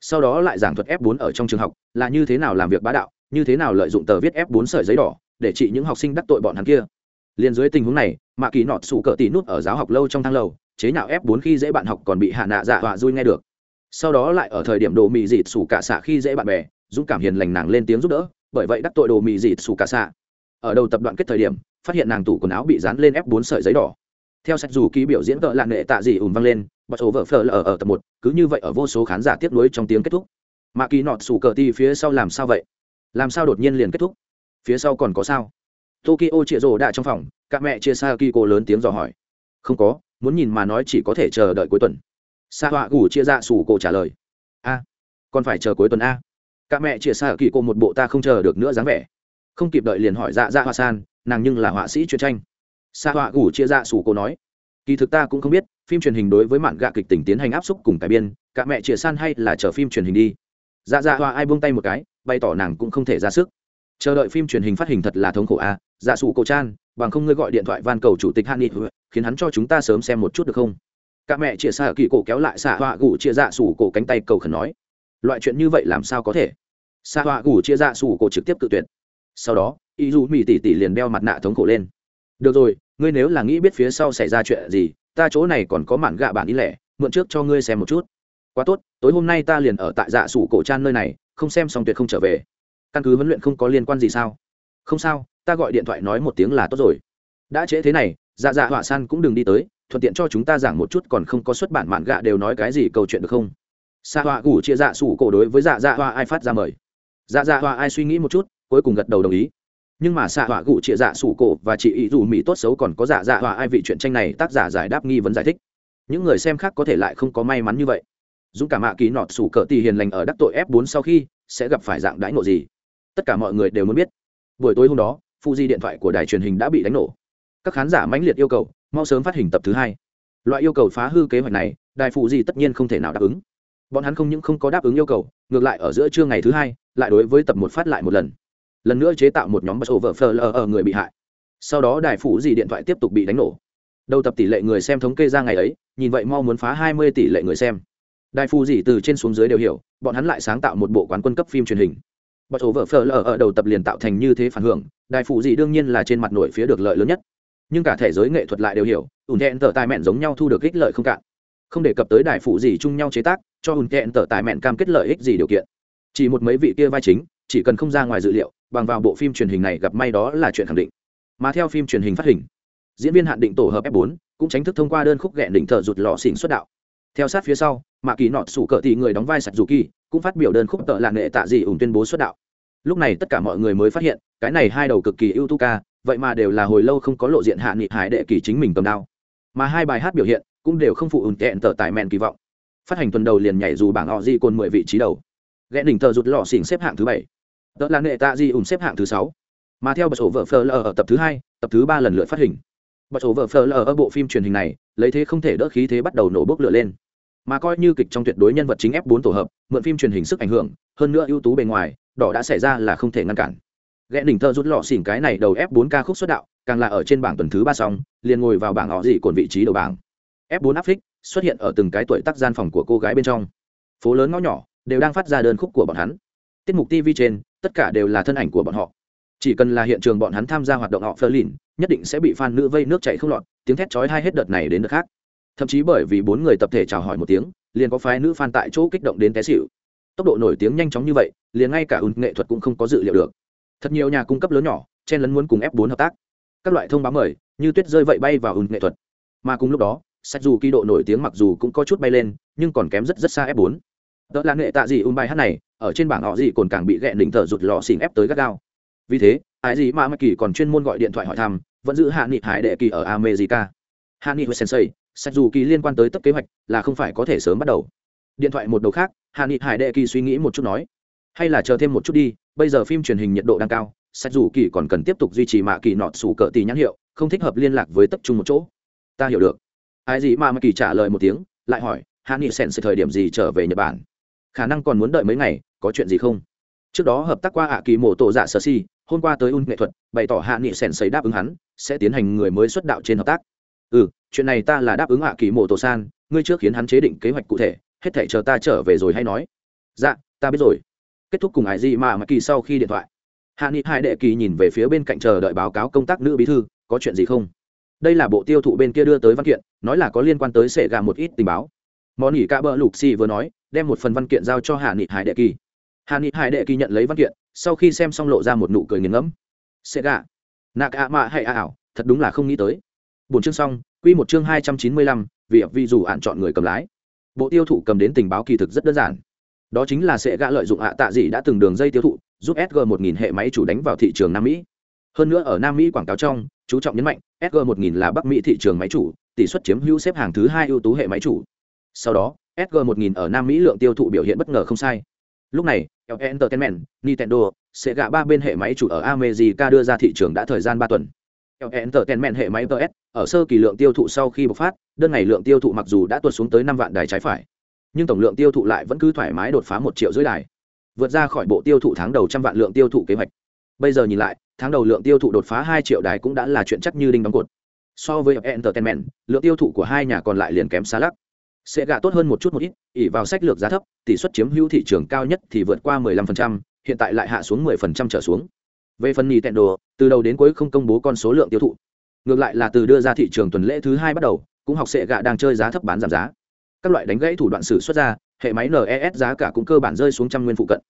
Sau đó lại giảng thuật f 4 ở trong trường học, là như thế nào làm việc bá đạo, như thế nào lợi dụng tờ viết f 4 sợi giấy đỏ, để trị những học sinh đắc tội bọn hắn kia. Liền dưới tình huống này, mạ kỳ nọt sụ cỡ tỉ nút ở giáo học lâu trong thang lầu, chế nhạo f 4 khi dễ bạn học còn bị hạ nạ dạ họa vui nghe được sau đó lại ở thời điểm đồ mì dịt sủ cả xạ khi dễ bạn bè, dũng cảm hiền lành nàng lên tiếng giúp đỡ, bởi vậy đắc tội đồ mì dịt sủ cả xạ. Ở đầu tập đoạn kết thời điểm, phát hiện nàng tủ quần áo bị dán lên ép bốn sợi giấy đỏ. Theo sách dù ký biểu diễn tợ lạng nghệ tạ dị ùn vang lên bật số vợ phờ lờ ở tập một, cứ như vậy ở vô số khán giả tiếp nối trong tiếng kết thúc. Mà kỳ nọt sủ cờ ti phía sau làm sao vậy? Làm sao đột nhiên liền kết thúc? Phía sau còn có sao? Tokyo chịa rồ đã trong phòng, các mẹ chia xa kỳ cô lớn tiếng dò hỏi. Không có, muốn nhìn mà nói chỉ có thể chờ đợi cuối tuần sa họa gủ chia ra sủ cổ trả lời. A, còn phải chờ cuối tuần a. Cả mẹ chia xa kỳ cô một bộ ta không chờ được nữa dáng vẻ. Không kịp đợi liền hỏi dạ dạ hoa san, nàng nhưng là họa sĩ truyện tranh. Sa họa gủ chia ra sủ cổ nói, kỳ thực ta cũng không biết, phim truyền hình đối với mạn gạ kịch tình tiến hành áp xúc cùng cải biên, cả mẹ chia san hay là chờ phim truyền hình đi? Dạ dạ hoa ai buông tay một cái, bày tỏ nàng cũng không thể ra sức. Chờ đợi phim truyền hình phát hình thật là thống khổ a dạ sủ cổ chan, bằng không ngươi gọi điện thoại van cầu chủ tịch han khiến hắn cho chúng ta sớm xem một chút được không? Cả mẹ chia xa kỳ cổ kéo lại xạ họa gù chia dạ sủ cổ cánh tay cầu khẩn nói, loại chuyện như vậy làm sao có thể? Xạ họa gù chia dạ sủ cổ trực tiếp tự tuyệt. Sau đó ý dù mỹ tỷ tỷ liền đeo mặt nạ thống khổ lên. Được rồi, ngươi nếu là nghĩ biết phía sau xảy ra chuyện gì, ta chỗ này còn có mảng gạ bản ý lẻ, mượn trước cho ngươi xem một chút. Quá tốt, tối hôm nay ta liền ở tại dạ sủ cổ trang nơi này, không xem xong tuyệt không trở về. Căn cứ huấn luyện không có liên quan gì sao? Không sao, ta gọi điện thoại nói một tiếng là tốt rồi. Đã trễ thế này dạ dạ họa san cũng đừng đi tới thuận tiện cho chúng ta giảng một chút còn không có xuất bản mạn gạ đều nói cái gì câu chuyện được không? Xa họa gủ chia dạ sủ cổ đối với dạ dạ họa ai phát ra mời. Dạ dạ họa ai suy nghĩ một chút, cuối cùng gật đầu đồng ý. Nhưng mà xạ họa gụ chia dạ sủ cổ và chị ý dù mỹ tốt xấu còn có dạ dạ họa ai vị chuyện tranh này tác giả giải đáp nghi vấn giải thích. Những người xem khác có thể lại không có may mắn như vậy. Dũng cả mạ ký nọt sủ cỡ tì hiền lành ở đắc tội f 4 sau khi sẽ gặp phải dạng đãi ngộ gì? Tất cả mọi người đều muốn biết. Buổi tối hôm đó phụ di điện thoại của đài truyền hình đã bị đánh nổ. Các khán giả mãnh liệt yêu cầu mau sớm phát hình tập thứ hai. Loại yêu cầu phá hư kế hoạch này, đài phụ gì tất nhiên không thể nào đáp ứng. Bọn hắn không những không có đáp ứng yêu cầu, ngược lại ở giữa trưa ngày thứ hai, lại đối với tập một phát lại một lần. Lần nữa chế tạo một nhóm bật over flờ ở người bị hại. Sau đó đài phụ gì điện thoại tiếp tục bị đánh nổ. Đầu tập tỷ lệ người xem thống kê ra ngày ấy, nhìn vậy mau muốn phá hai mươi tỷ lệ người xem. Đài phụ gì từ trên xuống dưới đều hiểu, bọn hắn lại sáng tạo một bộ quán quân cấp phim truyền hình. Bật over vợ phờ lờ ở đầu tập liền tạo thành như thế phản hưởng, đài phụ gì đương nhiên là trên mặt nổi phía được lợi lớn nhất nhưng cả thể giới nghệ thuật lại đều hiểu, ủn thẹn tờ tài mẹn giống nhau thu được ích lợi không cạn. Không đề cập tới đại phụ gì chung nhau chế tác, cho ủn thẹn tờ tài mẹn cam kết lợi ích gì điều kiện. Chỉ một mấy vị kia vai chính, chỉ cần không ra ngoài dự liệu, bằng vào bộ phim truyền hình này gặp may đó là chuyện khẳng định. Mà theo phim truyền hình phát hình, diễn viên hạn định tổ hợp f 4 cũng chính thức thông qua đơn khúc ghẹn đỉnh thợ rụt lọ xỉn xuất đạo. Theo sát phía sau, mạ kỳ nọt sủ cỡ thì người đóng vai sạch dù kỳ cũng phát biểu đơn khúc tợ là nghệ tạ dị ủng tuyên bố xuất đạo. Lúc này tất cả mọi người mới phát hiện, cái này hai đầu cực kỳ ưu tú ca vậy mà đều là hồi lâu không có lộ diện hạ nghị hải đệ kỳ chính mình cầm đao. Mà hai bài hát biểu hiện cũng đều không phụ ủn tẹn tờ tài mẹn kỳ vọng. Phát hành tuần đầu liền nhảy dù bảng họ di côn mười vị trí đầu. Ghé đỉnh tờ rụt lò xỉn xếp hạng thứ bảy. Tờ là nghệ tạ di ủng xếp hạng thứ sáu. Mà theo bật sổ vợ phờ lờ ở tập thứ hai, tập thứ ba lần lượt phát hình. Bật sổ vợ phờ lờ ở bộ phim truyền hình này, lấy thế không thể đỡ khí thế bắt đầu nổ bốc lửa lên. Mà coi như kịch trong tuyệt đối nhân vật chính f 4 tổ hợp, mượn phim truyền hình sức ảnh hưởng, hơn nữa ưu tú bề ngoài, đỏ đã xảy ra là không thể ngăn cản ghé đỉnh thơ rút lọ xỉn cái này đầu f 4 ca khúc xuất đạo, càng là ở trên bảng tuần thứ ba xong, liền ngồi vào bảng họ gì cồn vị trí đầu bảng. F 4 áp phích xuất hiện ở từng cái tuổi tác gian phòng của cô gái bên trong. Phố lớn ngõ nhỏ đều đang phát ra đơn khúc của bọn hắn. Tiết mục tv trên, tất cả đều là thân ảnh của bọn họ. Chỉ cần là hiện trường bọn hắn tham gia hoạt động họ phơ lìn nhất định sẽ bị fan nữ vây nước chảy không lọt, tiếng thét chói hai hết đợt này đến đợt khác. Thậm chí bởi vì bốn người tập thể chào hỏi một tiếng, liền có phái nữ fan tại chỗ kích động đến té xỉu. Tốc độ nổi tiếng nhanh chóng như vậy, liền ngay cả ùn nghệ thuật cũng không có dự liệu được thật nhiều nhà cung cấp lớn nhỏ, chen lấn muốn cùng f 4 hợp tác. Các loại thông báo mời, như tuyết rơi vậy bay vào ứng nghệ thuật. Mà cùng lúc đó sách dù kỳ độ nổi tiếng mặc dù cũng có chút bay lên, nhưng còn kém rất rất xa f 4 đó là nghệ tạ gì ung bài hát này, ở trên bảng họ gì còn càng bị gẹn đỉnh thở rụt lọ xỉn ép tới gắt gao. Vì thế, ai gì mà mắc kỳ còn chuyên môn gọi điện thoại hỏi thăm, vẫn giữ hạ nghị hải đệ kỳ ở america. Hạ nghị sensei sách dù kỳ liên quan tới tất kế hoạch là không phải có thể sớm bắt đầu. Điện thoại một đầu khác, hạ nghị hải đệ kỳ suy nghĩ một chút nói, hay là chờ thêm một chút đi bây giờ phim truyền hình nhiệt độ đang cao sách dù kỳ còn cần tiếp tục duy trì mạ kỳ nọt sủ cỡ tì nhãn hiệu, không thích hợp liên lạc với tập trung một chỗ. Ta hiểu được. Ai gì mà mạ kỳ trả lời một tiếng, lại hỏi, hạ nghị sen sẽ thời điểm gì trở về nhật bản? Khả năng còn muốn đợi mấy ngày, có chuyện gì không? Trước đó hợp tác qua ạ kỳ mổ tổ dạ sơ si, hôm qua tới un nghệ thuật, bày tỏ hạ nghị sen sấy đáp ứng hắn, sẽ tiến hành người mới xuất đạo trên hợp tác. Ừ chuyện này ta là đáp ứng ạ kỳ mổ tổ san, ngươi trước khiến hắn chế định kế hoạch cụ thể, hết thể chờ ta trở về rồi hay nói. Dạ ta biết rồi kết thúc cùng ải gì mà mà kỳ sau khi điện thoại. Hạ nghị hai đệ kỳ nhìn về phía bên cạnh chờ đợi báo cáo công tác nữ bí thư, có chuyện gì không? Đây là bộ tiêu thụ bên kia đưa tới văn kiện, nói là có liên quan tới sệ gà một ít tình báo. Món nghỉ ca bờ lục xì vừa nói, đem một phần văn kiện giao cho hạ nghị hải đệ kỳ. Hạ nghị hải đệ kỳ nhận lấy văn kiện, sau khi xem xong lộ ra một nụ cười nghiền ngẫm. Sệ gà nạc ạ mạ hay ảo, thật đúng là không nghĩ tới. Bốn chương xong, quy một chương hai trăm chín mươi lăm vì vì dù ạn chọn người cầm lái. Bộ tiêu thụ cầm đến tình báo kỳ thực rất đơn giản đó chính là sẽ gã lợi dụng ạ tạ dị đã từng đường dây tiêu thụ, giúp sg 1000 hệ máy chủ đánh vào thị trường nam mỹ. Hơn nữa ở nam mỹ quảng cáo trong, chú trọng nhấn mạnh sg 1000 là bắc mỹ thị trường máy chủ, tỷ suất chiếm hữu xếp hàng thứ hai ưu tú hệ máy chủ. Sau đó sg 1000 ở nam mỹ lượng tiêu thụ biểu hiện bất ngờ không sai. Lúc này entertainment, nintendo, sẽ gạ ba bên hệ máy chủ ở america đưa ra thị trường đã thời gian ba tuần. Entertainment hệ máy ts ở sơ kỳ lượng tiêu thụ sau khi bộc phát, đơn ngày lượng tiêu thụ mặc dù đã tuột xuống tới năm vạn đài trái phải nhưng tổng lượng tiêu thụ lại vẫn cứ thoải mái đột phá một triệu dưới đài. Vượt ra khỏi bộ tiêu thụ tháng đầu trăm vạn lượng tiêu thụ kế hoạch. Bây giờ nhìn lại tháng đầu lượng tiêu thụ đột phá hai triệu đài cũng đã là chuyện chắc như đinh đóng cột. So với entertainment lượng tiêu thụ của hai nhà còn lại liền kém xa lắc. Sẽ gạ tốt hơn một chút một ít ỉ vào sách lược giá thấp tỷ suất chiếm hữu thị trường cao nhất thì vượt qua 15%, hiện tại lại hạ xuống 10% trở xuống. Về phần nintendo từ đầu đến cuối không công bố con số lượng tiêu thụ. Ngược lại là từ đưa ra thị trường tuần lễ thứ hai bắt đầu cũng học sẽ gạ đang chơi giá thấp bán giảm giá các loại đánh gãy thủ đoạn sử xuất ra, hệ máy nes giá cả cũng cơ bản rơi xuống trăm nguyên phụ cận.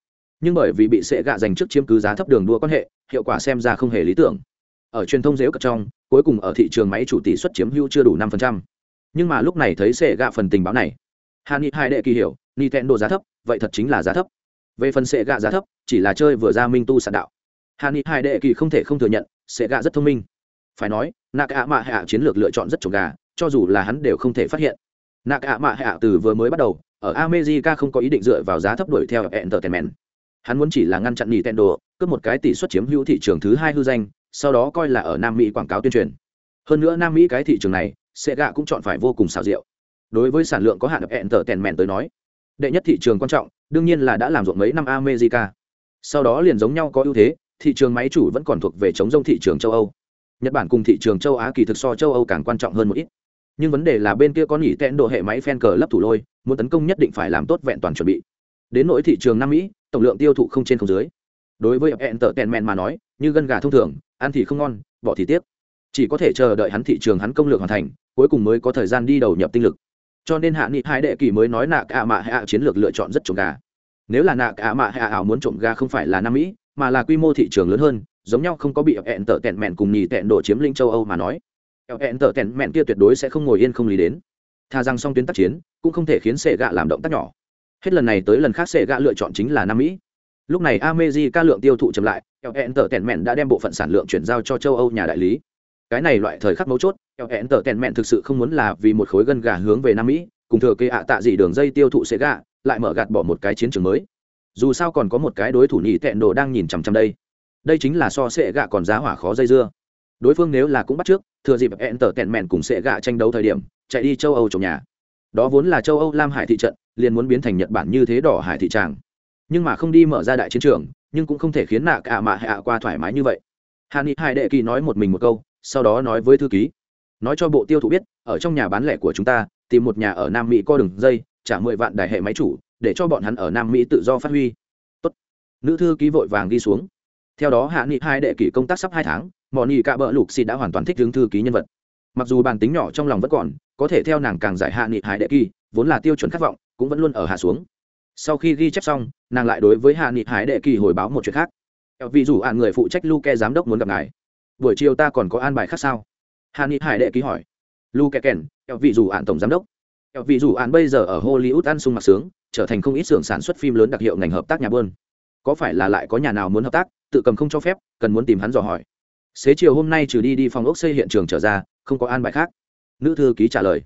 Nhưng bởi vì bị sệ gạ dành trước chiếm cứ giá thấp đường đua quan hệ, hiệu quả xem ra không hề lý tưởng. Ở truyền thông dễ cật trong, cuối cùng ở thị trường máy chủ tỷ suất chiếm hữu chưa đủ năm nhưng mà lúc này thấy sệ gạ phần tình báo này. Hàn ni hai đệ kỳ hiểu, nintendo giá thấp, vậy thật chính là giá thấp. Về phần sệ gạ giá thấp, chỉ là chơi vừa ra minh tu sạn đạo. Hàn ni hai đệ kỳ không thể không thừa nhận, sệ gạ rất thông minh. Phải nói nạc ạ mạ hạ chiến lược lựa chọn rất trộm gà, cho dù là hắn đều không thể phát hiện nạc ạ mạ hạ từ vừa mới bắt đầu, ở america không có ý định dựa vào giá thấp đuổi theo entertainment. Hắn muốn chỉ là ngăn chặn nintendo, cướp một cái tỷ suất chiếm hữu thị trường thứ hai hư danh, sau đó coi là ở nam mỹ quảng cáo tuyên truyền. Hơn nữa nam mỹ cái thị trường này sẽ gạ cũng chọn phải vô cùng xảo diệu. Đối với sản lượng có hạn entertainment tới nói, đệ nhất thị trường quan trọng, đương nhiên là đã làm ruộng mấy năm america. Sau đó liền giống nhau có ưu thế, thị trường máy chủ vẫn còn thuộc về chống rông thị trường châu âu. Nhật bản cùng thị trường châu á kỳ thực so châu âu càng quan trọng hơn một ít nhưng vấn đề là bên kia có nghỉ tẹn độ hệ máy phen cờ lấp thủ lôi, muốn tấn công nhất định phải làm tốt vẹn toàn chuẩn bị. Đến nỗi thị trường nam mỹ, tổng lượng tiêu thụ không trên không dưới. Đối với hẹn tợ tèn mèn mà nói, như gân gà thông thường, ăn thì không ngon, bỏ thì tiếp chỉ có thể chờ đợi hắn thị trường hắn công lược hoàn thành, cuối cùng mới có thời gian đi đầu nhập tinh lực. Cho nên hạ nghị hai đệ kỳ mới nói nạc ạ mạ hạ chiến lược lựa chọn rất trộm gà. Nếu là nạc ạ mạ hạ ảo muốn trộm gà không phải là nam mỹ, mà là quy mô thị trường lớn hơn, giống nhau không có bị hẹn tợ tèn mèn cùng nhì tẹn độ chiếm linh châu âu mà nói hẹn tở tẹn mẹn kia tuyệt đối sẽ không ngồi yên không lý đến. Tha rằng song tuyến tác chiến, cũng không thể khiến sệ gạ làm động tác nhỏ. Hết lần này tới lần khác sệ gạ lựa chọn chính là nam mỹ. Lúc này ameji ca lượng tiêu thụ chậm lại hẹn tở tẹn mẹn đã đem bộ phận sản lượng chuyển giao cho châu âu nhà đại lý. Cái này loại thời khắc mấu chốt hẹn tở tẹn mẹn thực sự không muốn là vì một khối gân gà hướng về nam mỹ, cùng thừa kê ạ tạ dị đường dây tiêu thụ sệ gạ, lại mở gạt bỏ một cái chiến trường mới. Dù sao còn có một cái đối thủ nhị tẹn đồ đang nhìn chằm chằm đây. Đây chính là so sệ gạ còn giá hỏa khó dây dưa. Đối phương nếu là cũng bắt trước thừa dịp hẹn tở tẹn mẹn cùng sệ gạ tranh đấu thời điểm, chạy đi châu âu trồng nhà. Đó vốn là châu âu lam hải thị trận, liền muốn biến thành nhật bản như thế đỏ hải thị tràng. Nhưng mà không đi mở ra đại chiến trường, nhưng cũng không thể khiến nạ cả mạ hạ qua thoải mái như vậy. Hàn ni hai đệ kỳ nói một mình một câu, sau đó nói với thư ký. Nói cho bộ tiêu thụ biết, ở trong nhà bán lẻ của chúng ta, tìm một nhà ở nam mỹ co đường dây, trả mười vạn đại hệ máy chủ, để cho bọn hắn ở nam mỹ tự do phát huy. Tốt. nữ thư ký vội vàng đi xuống. Theo đó hạ nghị hai đệ kỷ công tác sắp hai tháng mò nghị cạ bỡ lục xì đã hoàn toàn thích hướng thư ký nhân vật. Mặc dù bản tính nhỏ trong lòng vẫn còn, có thể theo nàng càng giải hạ nghị hải đệ kỳ, vốn là tiêu chuẩn khát vọng, cũng vẫn luôn ở hạ xuống. Sau khi ghi chép xong, nàng lại đối với hạ nghị hải đệ kỳ hồi báo một chuyện khác. Vì dù ạn người phụ trách luke giám đốc muốn gặp ngài. Buổi chiều ta còn có an bài khác sao? Hạ nghị hải đệ ký hỏi. Luke kèn vị dù ạn tổng giám đốc. Vị dù ạn bây giờ ở hollywood ăn sung mặc sướng, trở thành không ít xưởng sản xuất phim lớn đặc hiệu ngành hợp tác nhà bơn có phải là lại có nhà nào muốn hợp tác? Tự cầm không cho phép, cần muốn tìm hắn dò hỏi xế chiều hôm nay trừ đi đi phòng ốc xây hiện trường trở ra, không có an bài khác. Nữ thư ký trả lời.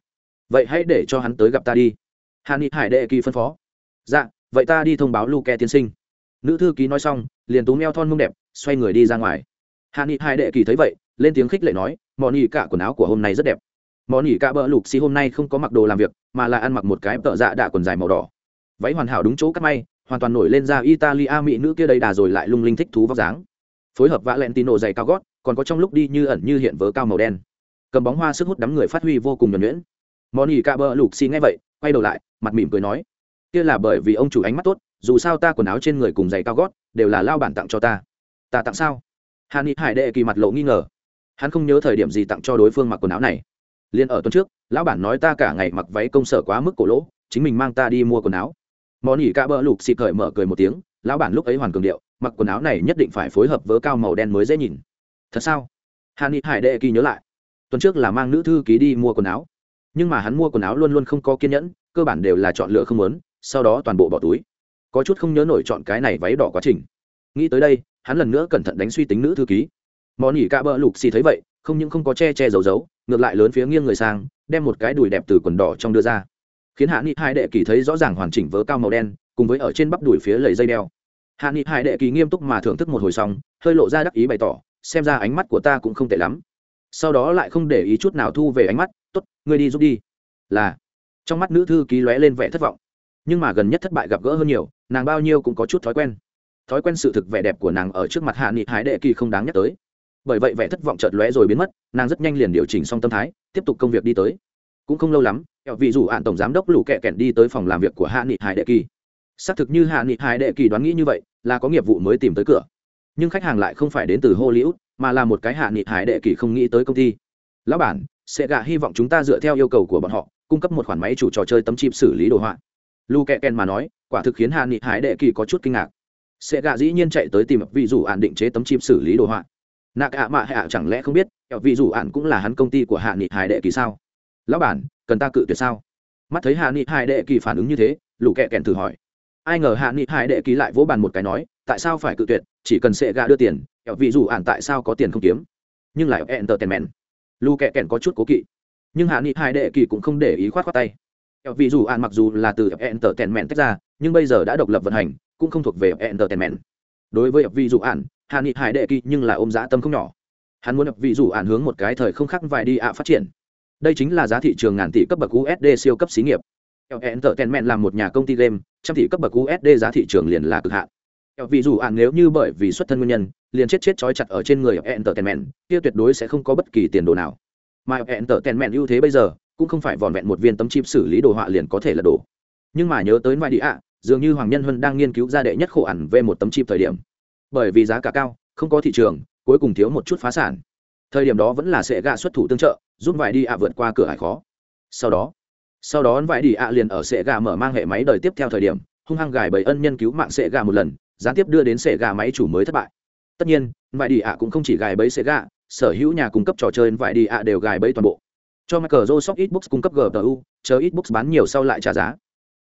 Vậy hãy để cho hắn tới gặp ta đi. Hàn ni hải đệ kỳ phân phó. Dạ vậy ta đi thông báo luke tiên sinh. Nữ thư ký nói xong, liền tú meo thon mông đẹp, xoay người đi ra ngoài. Hàn ni hải đệ kỳ thấy vậy, lên tiếng khích lệ nói mò nỉ cả quần áo của hôm nay rất đẹp. Mò nỉ cả bỡ lục xì hôm nay không có mặc đồ làm việc, mà là ăn mặc một cái tợ dạ đạ quần dài màu đỏ. Váy hoàn hảo đúng chỗ cắt may, hoàn toàn nổi lên ra italia mỹ nữ kia đầy đà rồi lại lung linh thích thú vóc dáng. Phối hợp vã len tino dày cao gót còn có trong lúc đi như ẩn như hiện vớ cao màu đen. Cầm bóng hoa sức hút đám người phát huy vô cùng nhuẩn nhuyễn. Moni ca bơ lục xin nghe vậy, quay đầu lại, mặt mỉm cười nói, kia là bởi vì ông chủ ánh mắt tốt, dù sao ta quần áo trên người cùng giày cao gót, đều là lao bản tặng cho ta. Ta tặng sao? Hà ni hải đệ kỳ mặt lộ nghi ngờ. Hắn không nhớ thời điểm gì tặng cho đối phương mặc quần áo này. Liền ở tuần trước, lão bản nói ta cả ngày mặc váy công sở quá mức cổ lỗ, chính mình mang ta đi mua quần áo. Món ỉ ca bơ lục xịt cởi mở cười một tiếng, lão bản lúc ấy hoàn cường điệu, mặc quần áo này nhất định phải phối hợp với cao màu đen mới dễ nhìn thật sao? Hàn ni hải đệ kỳ nhớ lại. Tuần trước là mang nữ thư ký đi mua quần áo. Nhưng mà hắn mua quần áo luôn luôn không có kiên nhẫn, cơ bản đều là chọn lựa không lớn sau đó toàn bộ bỏ túi. Có chút không nhớ nổi chọn cái này váy đỏ quá trình. Nghĩ tới đây, hắn lần nữa cẩn thận đánh suy tính nữ thư ký. Món nhỉ ca bỡ lục xì thấy vậy, không những không có che che giấu giấu, ngược lại lớn phía nghiêng người sang, đem một cái đùi đẹp từ quần đỏ trong đưa ra. Khiến hạ nghị hai đệ kỳ thấy rõ ràng hoàn chỉnh vớ cao màu đen, cùng với ở trên bắp đùi phía lầy dây đeo. Hạ nghị hai đệ kỳ nghiêm túc mà thưởng thức một hồi xong, hơi lộ ra đắc ý bày tỏ xem ra ánh mắt của ta cũng không tệ lắm. Sau đó lại không để ý chút nào thu về ánh mắt t ố t ngươi đi giúp đi. Là, trong mắt nữ thư ký lóe lên vẻ thất vọng. Nhưng mà gần nhất thất bại gặp gỡ hơn nhiều, nàng bao nhiêu cũng có chút thói quen. Thói quen sự thực vẻ đẹp của nàng ở trước mặt hạ nghị hải đệ kỳ không đáng nhắc tới. Bởi vậy vẻ thất vọng chợt lóe rồi biến mất, nàng rất nhanh liền điều chỉnh xong tâm thái, tiếp tục công việc đi tới. Cũng không lâu lắm kẹo vị dù ạn tổng giám đốc lũ kẹ kẹn đi tới phòng làm việc của hạ nghị hải đệ kỳ. Xác thực như hạ nghị hải đệ kỳ đoán nghĩ như vậy, là có nghiệp vụ mới tìm tới cửa nhưng khách hàng lại không phải đến từ hollywood, mà là một cái hạ nghị hải đệ kỳ không nghĩ tới công ty. Lão bản, sẽ gạ hy vọng chúng ta dựa theo yêu cầu của bọn họ, cung cấp một khoản máy chủ trò chơi tấm chip xử lý đồ họa. Lu kẹ ken mà nói, quả thực khiến hạ nghị hải đệ kỳ có chút kinh ngạc. Sẽ gạ dĩ nhiên chạy tới tìm vị dù ạn định chế tấm chip xử lý đồ họa. Nạc ạ mạ hạ chẳng lẽ không biết vị dù ạn cũng là hắn công ty của hạ nghị hải đệ kỳ sao? Lão bản, cần ta cự tuyệt sao? Mắt thấy hạ nghị hải đệ kỳ phản ứng như thế lũ kẹ kèn thử hỏi. Ai ngờ hạ nghị hải đệ kỳ lại vỗ bàn một cái nói tại sao phải cự tuyệt, chỉ cần sệ gạ đưa tiền vị dù ạn tại sao có tiền không kiếm. Nhưng lại entertainment. Lù kẹ kẹn có chút cố kỵ. Nhưng hạ nghị hải đệ kỳ cũng không để ý khoát khoát tay. Vị dù ạn mặc dù là từ entertainment tách ra, nhưng bây giờ đã độc lập vận hành, cũng không thuộc về entertainment. Đối với vị dù ạn hạ nghị hải đệ kỳ nhưng là ôm dã tâm không nhỏ. Hắn muốn vị dù ạn hướng một cái thời không khác vài đi ạ phát triển. Đây chính là giá thị trường ngàn tỷ cấp bậc usd siêu cấp xí nghiệp. Entertainment là một nhà công ty game, trăm tỷ cấp bậc usd giá thị trường liền là cực hạn. Vì dù ạn nếu như bởi vì xuất thân nguyên nhân, liền chết chết trói chặt ở trên người entertainment, kia tuyệt đối sẽ không có bất kỳ tiền đồ nào. Mà entertainment ưu thế bây giờ, cũng không phải vòn vẹn một viên tấm chip xử lý đồ họa liền có thể là đổ. Nhưng mà nhớ tới vài đi ạ, dường như hoàng nhân huân đang nghiên cứu ra đệ nhất khổ ẩn về một tấm chip thời điểm. Bởi vì giá cả cao, không có thị trường, cuối cùng thiếu một chút phá sản. Thời điểm đó vẫn là sẽ gạ xuất thủ tương trợ, giúp vài đi ạ vượt qua cửa hải khó. Sau đó sau đó vài đi ạ liền ở sẽ gà mở mang hệ máy đời tiếp theo thời điểm, hung hăng gài bầy ân nhân cứu mạng sẽ gà một lần gián tiếp đưa đến sệ gà máy chủ mới thất bại tất nhiên vài đi ạ cũng không chỉ gài bẫy sệ gà sở hữu nhà cung cấp trò chơi vài đi ạ đều gài bẫy toàn bộ cho Microsoft Xbox cung cấp GPU, chờ Xbox bán nhiều sau lại trả giá.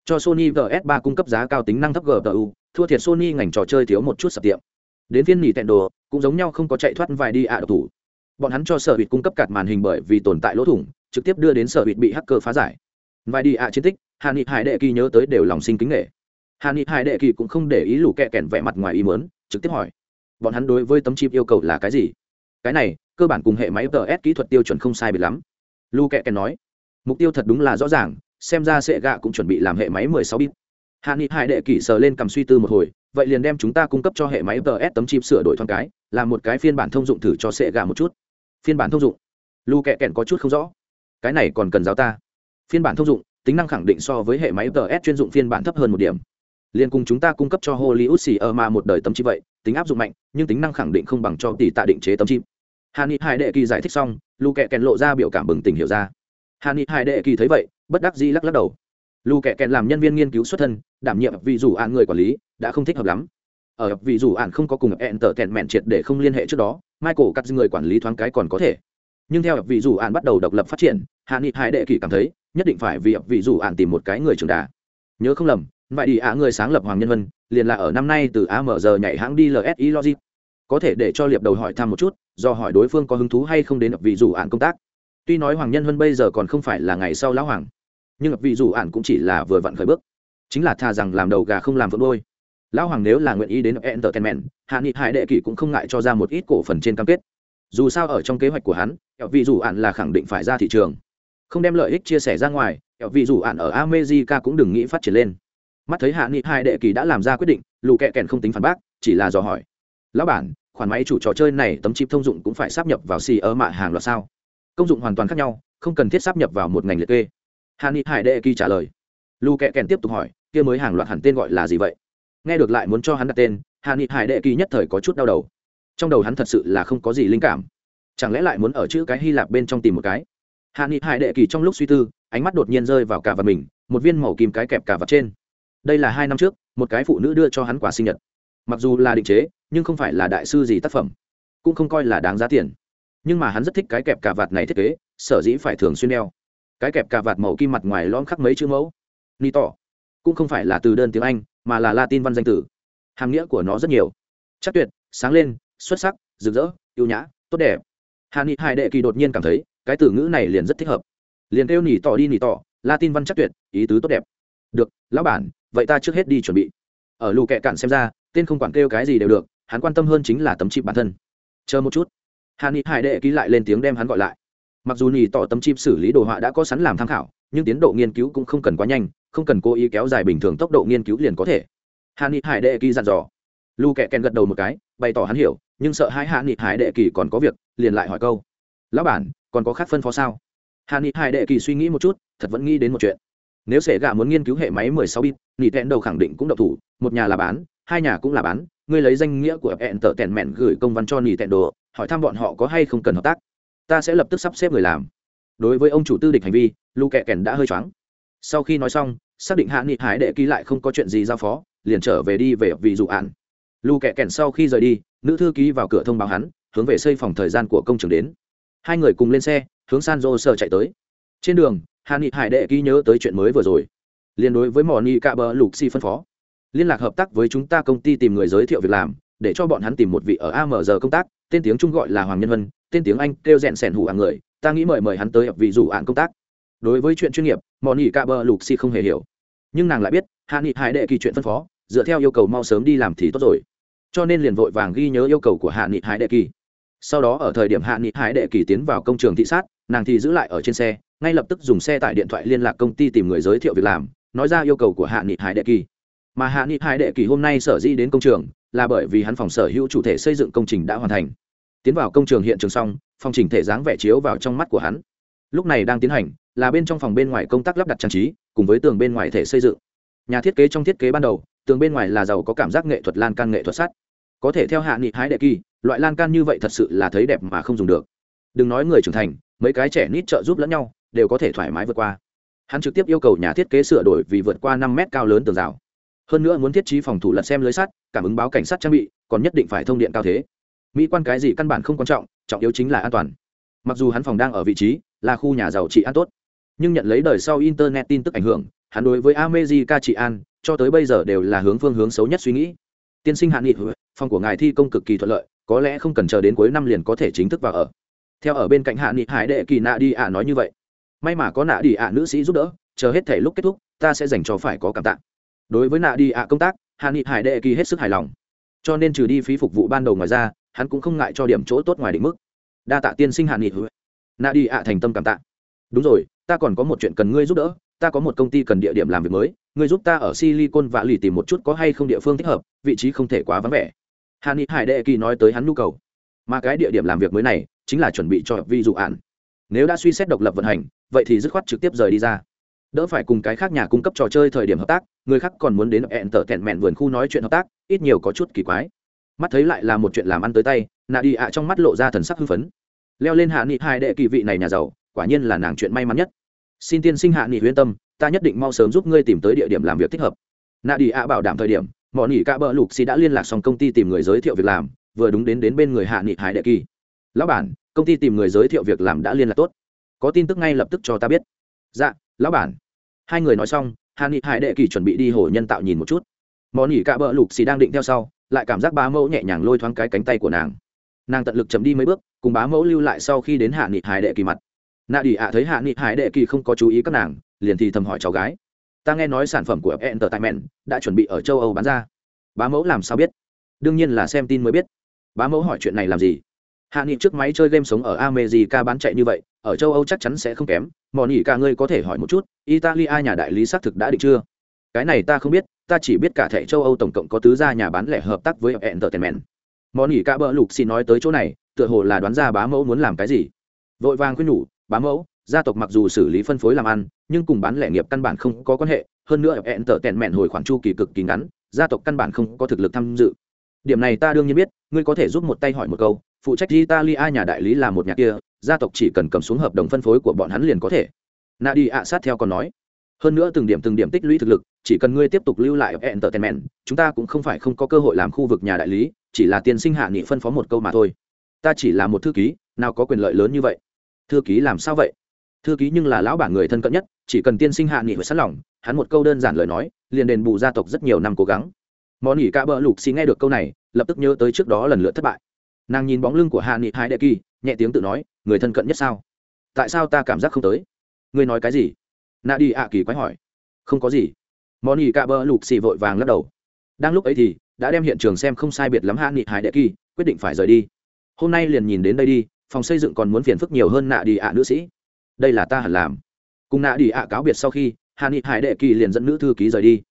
Cho Sony gs 3 cung cấp giá cao tính năng thấp GPU, thua thiệt Sony ngành trò chơi thiếu một chút sập tiệm. Đến phiên đồ, cũng giống nhau không có chạy thoát vài đi ạ độc thủ. Bọn hắn cho sở bịt cung cấp cạt màn hình bởi vì tồn tại lỗ thủng, trực tiếp đưa đến sở bịt bị hacker phá giải. Vài đi ạ chiến tích, Hà Nghị Hải Đệ Kỳ nhớ tới đều lòng sinh kính nể. Hà ni Hải Đệ Kỳ cũng không để ý lũ kẹ kèn vẻ mặt ngoài ý muốn, trực tiếp hỏi: "Bọn hắn đối với tấm chip yêu cầu là cái gì?" Cái này, cơ bản cùng hệ máy ts kỹ thuật tiêu chuẩn không sai biệt lắm. Lu kẹ kèn nói. Mục tiêu thật đúng là rõ ràng xem ra sệ gạ cũng chuẩn bị làm hệ máy 16 bit. Hạ nghị hai đệ kỷ sờ lên cầm suy tư một hồi vậy liền đem chúng ta cung cấp cho hệ máy ts tấm chip sửa đổi thoáng cái làm một cái phiên bản thông dụng thử cho sệ gạ một chút. Phiên bản thông dụng? Lu kẹ kèn có chút không rõ. Cái này còn cần giáo ta. Phiên bản thông dụng tính năng khẳng định so với hệ máy ts chuyên dụng phiên bản thấp hơn một điểm liền cùng chúng ta cung cấp cho hollywood xì ở mà một đời tấm chip vậy, tính áp dụng mạnh, nhưng tính năng khẳng định không bằng cho tỷ tạ định chế tấm chip hà ni hai đệ kỳ giải thích xong lu kẹ kèn lộ ra biểu cảm bừng tỉnh hiểu ra. Hà ni hai đệ kỳ thấy vậy, bất đắc dĩ lắc lắc đầu. Lu kẹ kèn làm nhân viên nghiên cứu xuất thân, đảm nhiệm vị dù ạn người quản lý, đã không thích hợp lắm. Ở vị dù ạn không có cùng ẹn tờ tèn mẹn triệt để không liên hệ trước đó, michael cắt người quản lý thoáng cái còn có thể. Nhưng theo vị dù ạn bắt đầu độc lập phát triển hạ nghị hai đệ kỳ cảm thấy, nhất định phải vì vị dù ạn tìm một cái người trưởng đà. Nhớ không lầm vậy đi ạ, người sáng lập hoàng nhân vân, liền là ở năm nay từ amg nhảy hãng đi lsi logic. Có thể để cho liệp đầu hỏi thăm một chút, do hỏi đối phương có hứng thú hay không đến ập vị dù ạn công tác. Tuy nói hoàng nhân vân bây giờ còn không phải là ngày sau lão hoàng, nhưng ập vị dù ạn cũng chỉ là vừa vặn khởi bước. Chính là thà rằng làm đầu gà không làm vỡ đôi lão hoàng nếu là nguyện ý đến entertainment, hạ nghị hải đệ kỷ cũng không ngại cho ra một ít cổ phần trên cam kết. Dù sao ở trong kế hoạch của hắn, ập vị dù ạn là khẳng định phải ra thị trường. Không đem lợi ích chia sẻ ra ngoài, ập vị dù ạn ở amejica cũng đừng nghĩ phát triển lên mắt thấy hạ nghị hải đệ kỳ đã làm ra quyết định, lù kẹ kèn không tính phản bác, chỉ là dò hỏi. Lão bản, khoản máy chủ trò chơi này tấm chip thông dụng cũng phải sắp nhập vào xì ở mạ hàng loạt sao? Công dụng hoàn toàn khác nhau, không cần thiết sắp nhập vào một ngành liệt kê. Hạ nghị hải đệ kỳ trả lời. Lù kẹ kèn tiếp tục hỏi, kia mới hàng loạt hẳn tên gọi là gì vậy? Nghe được lại muốn cho hắn đặt tên, hạ nghị hải đệ kỳ nhất thời có chút đau đầu. Trong đầu hắn thật sự là không có gì linh cảm. Chẳng lẽ lại muốn ở chữ cái hy lạp bên trong tìm một cái? Hạ nghị hải đệ kỳ trong lúc suy tư, ánh mắt đột nhiên rơi vào cả vật mình, một viên màu kim cái kẹp cả vật trên đây là hai năm trước, một cái phụ nữ đưa cho hắn quả sinh nhật. Mặc dù là định chế, nhưng không phải là đại sư gì tác phẩm, cũng không coi là đáng giá tiền. Nhưng mà hắn rất thích cái kẹp cà vạt này thiết kế, sở dĩ phải thường xuyên đeo. Cái kẹp cà vạt màu kim mặt ngoài lõm khắc mấy chữ mẫu. Ni tỏ. Cũng không phải là từ đơn tiếng anh, mà là latin văn danh tử hàm nghĩa của nó rất nhiều. Chắc tuyệt, sáng lên, xuất sắc, rực rỡ, yêu nhã, tốt đẹp. Hà ni hai đệ kỳ đột nhiên cảm thấy, cái từ ngữ này liền rất thích hợp. Liền kêu nỉ tỏ đi nỉ tỏ, latin văn chắc tuyệt, ý tứ tốt đẹp. Được, lão bản vậy ta trước hết đi chuẩn bị. Ở lù kẹ cạn xem ra, tên không quản kêu cái gì đều được, hắn quan tâm hơn chính là tấm chip bản thân. Chờ một chút. Hà ni hải đệ ký lại lên tiếng đem hắn gọi lại. Mặc dù nhì tỏ tấm chip xử lý đồ họa đã có sẵn làm tham khảo, nhưng tiến độ nghiên cứu cũng không cần quá nhanh, không cần cố ý kéo dài bình thường tốc độ nghiên cứu liền có thể. Hà ni hải đệ ký dặn dò. Lù kẹ kèn gật đầu một cái, bày tỏ hắn hiểu, nhưng sợ hai hạ nghị hải đệ kỳ còn có việc, liền lại hỏi câu. Lão bản, còn có khác phân phó sao? Hạ nghị hải đệ kỳ suy nghĩ một chút, thật vẫn nghĩ đến một chuyện nếu sẻ gà muốn nghiên cứu hệ máy 16 bit, nỉ tẹn đầu khẳng định cũng độc thủ, một nhà là bán, hai nhà cũng là bán. Ngươi lấy danh nghĩa của hẹn tờ tẹn mẹn gửi công văn cho nỉ tẹn đồ, hỏi thăm bọn họ có hay không cần hợp tác. Ta sẽ lập tức sắp xếp người làm. Đối với ông chủ tư địch hành vi, lu kẹ kèn đã hơi choáng. Sau khi nói xong, xác định hạ nghị hải đệ ký lại không có chuyện gì giao phó, liền trở về đi về vì dụ án. lu kẹ kèn sau khi rời đi, nữ thư ký vào cửa thông báo hắn, hướng về xây phòng thời gian của công trường đến. Hai người cùng lên xe, hướng san jose chạy tới. Trên đường hạ nghị hải đệ ký nhớ tới chuyện mới vừa rồi. Liên đối với mỏ ni cạ bờ lục si phân phó. Liên lạc hợp tác với chúng ta công ty tìm người giới thiệu việc làm, để cho bọn hắn tìm một vị ở amr công tác, tên tiếng trung gọi là hoàng nhân vân, tên tiếng anh kêu rèn sẻn hủ hàng người, ta nghĩ mời mời hắn tới vị rủ ạn công tác. Đối với chuyện chuyên nghiệp, mỏ ni cạ bờ lục si không hề hiểu. Nhưng nàng lại biết hạ nghị hải đệ kỳ chuyện phân phó, dựa theo yêu cầu mau sớm đi làm thì tốt rồi. Cho nên liền vội vàng ghi nhớ yêu cầu của hạ nghị hải đệ kỳ. Sau đó ở thời điểm hạ nghị hải đệ kỳ tiến vào công trường thị sát, nàng thì giữ lại ở trên xe ngay lập tức dùng xe tải điện thoại liên lạc công ty tìm người giới thiệu việc làm, nói ra yêu cầu của hạ nghị hải đệ kỳ. Mà hạ nghị hải đệ kỳ hôm nay sở di đến công trường là bởi vì hắn phòng sở hữu chủ thể xây dựng công trình đã hoàn thành. Tiến vào công trường hiện trường xong, phòng chỉnh thể dáng vẻ chiếu vào trong mắt của hắn. Lúc này đang tiến hành là bên trong phòng bên ngoài công tác lắp đặt trang trí, cùng với tường bên ngoài thể xây dựng. Nhà thiết kế trong thiết kế ban đầu, tường bên ngoài là giàu có cảm giác nghệ thuật lan can nghệ thuật sắt. Có thể theo hạ nghị hái đệ kỳ, loại lan can như vậy thật sự là thấy đẹp mà không dùng được. Đừng nói người trưởng thành, mấy cái trẻ nít trợ giúp lẫn nhau đều có thể thoải mái vượt qua. Hắn trực tiếp yêu cầu nhà thiết kế sửa đổi vì vượt qua năm mét cao lớn tường rào. Hơn nữa muốn thiết trí phòng thủ lật xem lưới sắt, cảm ứng báo cảnh sát trang bị, còn nhất định phải thông điện cao thế. Mỹ quan cái gì căn bản không quan trọng trọng yếu chính là an toàn. Mặc dù hắn phòng đang ở vị trí, là khu nhà giàu trị an tốt, nhưng nhận lấy đời sau internet tin tức ảnh hưởng, hắn đối với America trị an, cho tới bây giờ đều là hướng phương hướng xấu nhất suy nghĩ. Tiên sinh hạ nghị, phòng của ngài thi công cực kỳ thuận lợi, có lẽ không cần chờ đến cuối năm liền có thể chính thức vào ở. Theo ở bên cạnh hạ nghị, hải đệ kỳ nạ đi ạ nói như vậy may mà có nạ đi ạ nữ sĩ giúp đỡ, chờ hết thể lúc kết thúc, ta sẽ dành cho phải có cảm tạ. Đối với nạ đi ạ công tác hạ nghị hải đệ kỳ hết sức hài lòng. Cho nên trừ đi phí phục vụ ban đầu ngoài ra, hắn cũng không ngại cho điểm chỗ tốt ngoài định mức. Đa tạ tiên sinh hạ nghị nạ đi ạ thành tâm cảm tạ. Đúng rồi, ta còn có một chuyện cần ngươi giúp đỡ, ta có một công ty cần địa điểm làm việc mới, ngươi giúp ta ở silicon và lì tìm một chút có hay không địa phương thích hợp, vị trí không thể quá vắng vẻ. Hà nghị hải đệ kỳ nói tới hắn nhu cầu. Mà cái địa điểm làm việc mới này, chính là chuẩn bị cho vi dụ ạn nếu đã suy xét độc lập vận hành, vậy thì dứt khoát trực tiếp rời đi ra. Đỡ phải cùng cái khác nhà cung cấp trò chơi thời điểm hợp tác, người khác còn muốn đến hẹn tở tẹn mẹn vườn khu nói chuyện hợp tác, ít nhiều có chút kỳ quái. Mắt thấy lại là một chuyện làm ăn tới tay nạ đi ạ trong mắt lộ ra thần sắc hưng phấn. Leo lên hạ nghị hai đệ kỳ vị này nhà giàu, quả nhiên là nàng chuyện may mắn nhất. Xin tiên sinh hạ nghị huyên tâm, ta nhất định mau sớm giúp ngươi tìm tới địa điểm làm việc thích hợp. Nạ đi ạ bảo đảm thời điểm mọi nghỉ ca bờ lục xì đã liên lạc xong công ty tìm người giới thiệu việc làm, vừa đúng đến đến bên người hạ nghị hải đệ kỳ lão bản, công ty tìm người giới thiệu việc làm đã liên lạc tốt. Có tin tức ngay lập tức cho ta biết. Dạ lão bản. Hai người nói xong hà nghị hải đệ kỳ chuẩn bị đi hồ nhân tạo nhìn một chút. Món nỉ cạ bỡ lục xì đang định theo sau, lại cảm giác bá mẫu nhẹ nhàng lôi thoáng cái cánh tay của nàng. Nàng tận lực chấm đi mấy bước, cùng bá mẫu lưu lại sau khi đến hạ nghị hải đệ kỳ mặt. Nạ đi ạ thấy hạ nghị hải đệ kỳ không có chú ý các nàng, liền thì thầm hỏi cháu gái. Ta nghe nói sản phẩm của entertainment đã chuẩn bị ở châu âu bán ra. Bá mẫu làm sao biết? Đương nhiên là xem tin mới biết. Bá mẫu hỏi chuyện này làm gì? Hạ nghị trước máy chơi game sống ở america bán chạy như vậy, ở châu âu chắc chắn sẽ không kém. Mòn ỉ cả ngươi có thể hỏi một chút, italia nhà đại lý xác thực đã định chưa? Cái này ta không biết, ta chỉ biết cả thẻ châu âu tổng cộng có tứ gia nhà bán lẻ hợp tác với entertainment. Mòn ỉ cả bỡ lục xin nói tới chỗ này, tựa hồ là đoán ra bá mẫu muốn làm cái gì. Vội vàng khuyên nhủ, bá mẫu, gia tộc mặc dù xử lý phân phối làm ăn, nhưng cùng bán lẻ nghiệp căn bản không có quan hệ, hơn nữa hẹn hồi khoản chu kỳ cực kỳ ngắn, gia tộc căn bản không có thực lực tham dự. Điểm này ta đương nhiên biết, ngươi có thể giúp một tay hỏi một câu phụ trách italia nhà đại lý là một nhà kia, gia tộc chỉ cần cầm xuống hợp đồng phân phối của bọn hắn liền có thể. Na đi ạ sát theo còn nói, hơn nữa từng điểm từng điểm tích lũy thực lực, chỉ cần ngươi tiếp tục lưu lại ở tở chúng ta cũng không phải không có cơ hội làm khu vực nhà đại lý, chỉ là tiên sinh hạ nghị phân phó một câu mà thôi. Ta chỉ là một thư ký, nào có quyền lợi lớn như vậy. Thư ký làm sao vậy? Thư ký nhưng là lão bản người thân cận nhất, chỉ cần tiên sinh hạ nghị với sẵn lòng, hắn một câu đơn giản lời nói, liền đền bù gia tộc rất nhiều năm cố gắng. Món nghỉ ca bỡ lục xì nghe được câu này, lập tức nhớ tới trước đó lần lượt thất bại nàng nhìn bóng lưng của hạ nghị hai đệ kỳ, nhẹ tiếng tự nói, người thân cận nhất sao? Tại sao ta cảm giác không tới? Ngươi nói cái gì? Nạ đi ạ kỳ quái hỏi. Không có gì. Món ỉ ca bơ lục xì vội vàng lắc đầu. Đang lúc ấy thì, đã đem hiện trường xem không sai biệt lắm hạ nghị hai đệ kỳ, quyết định phải rời đi. Hôm nay liền nhìn đến đây đi, phòng xây dựng còn muốn phiền phức nhiều hơn nạ đi ạ nữ sĩ. Đây là ta hẳn làm. Cùng nạ đi ạ cáo biệt sau khi, hạ nghị hải đệ kỳ liền dẫn nữ thư ký rời đi.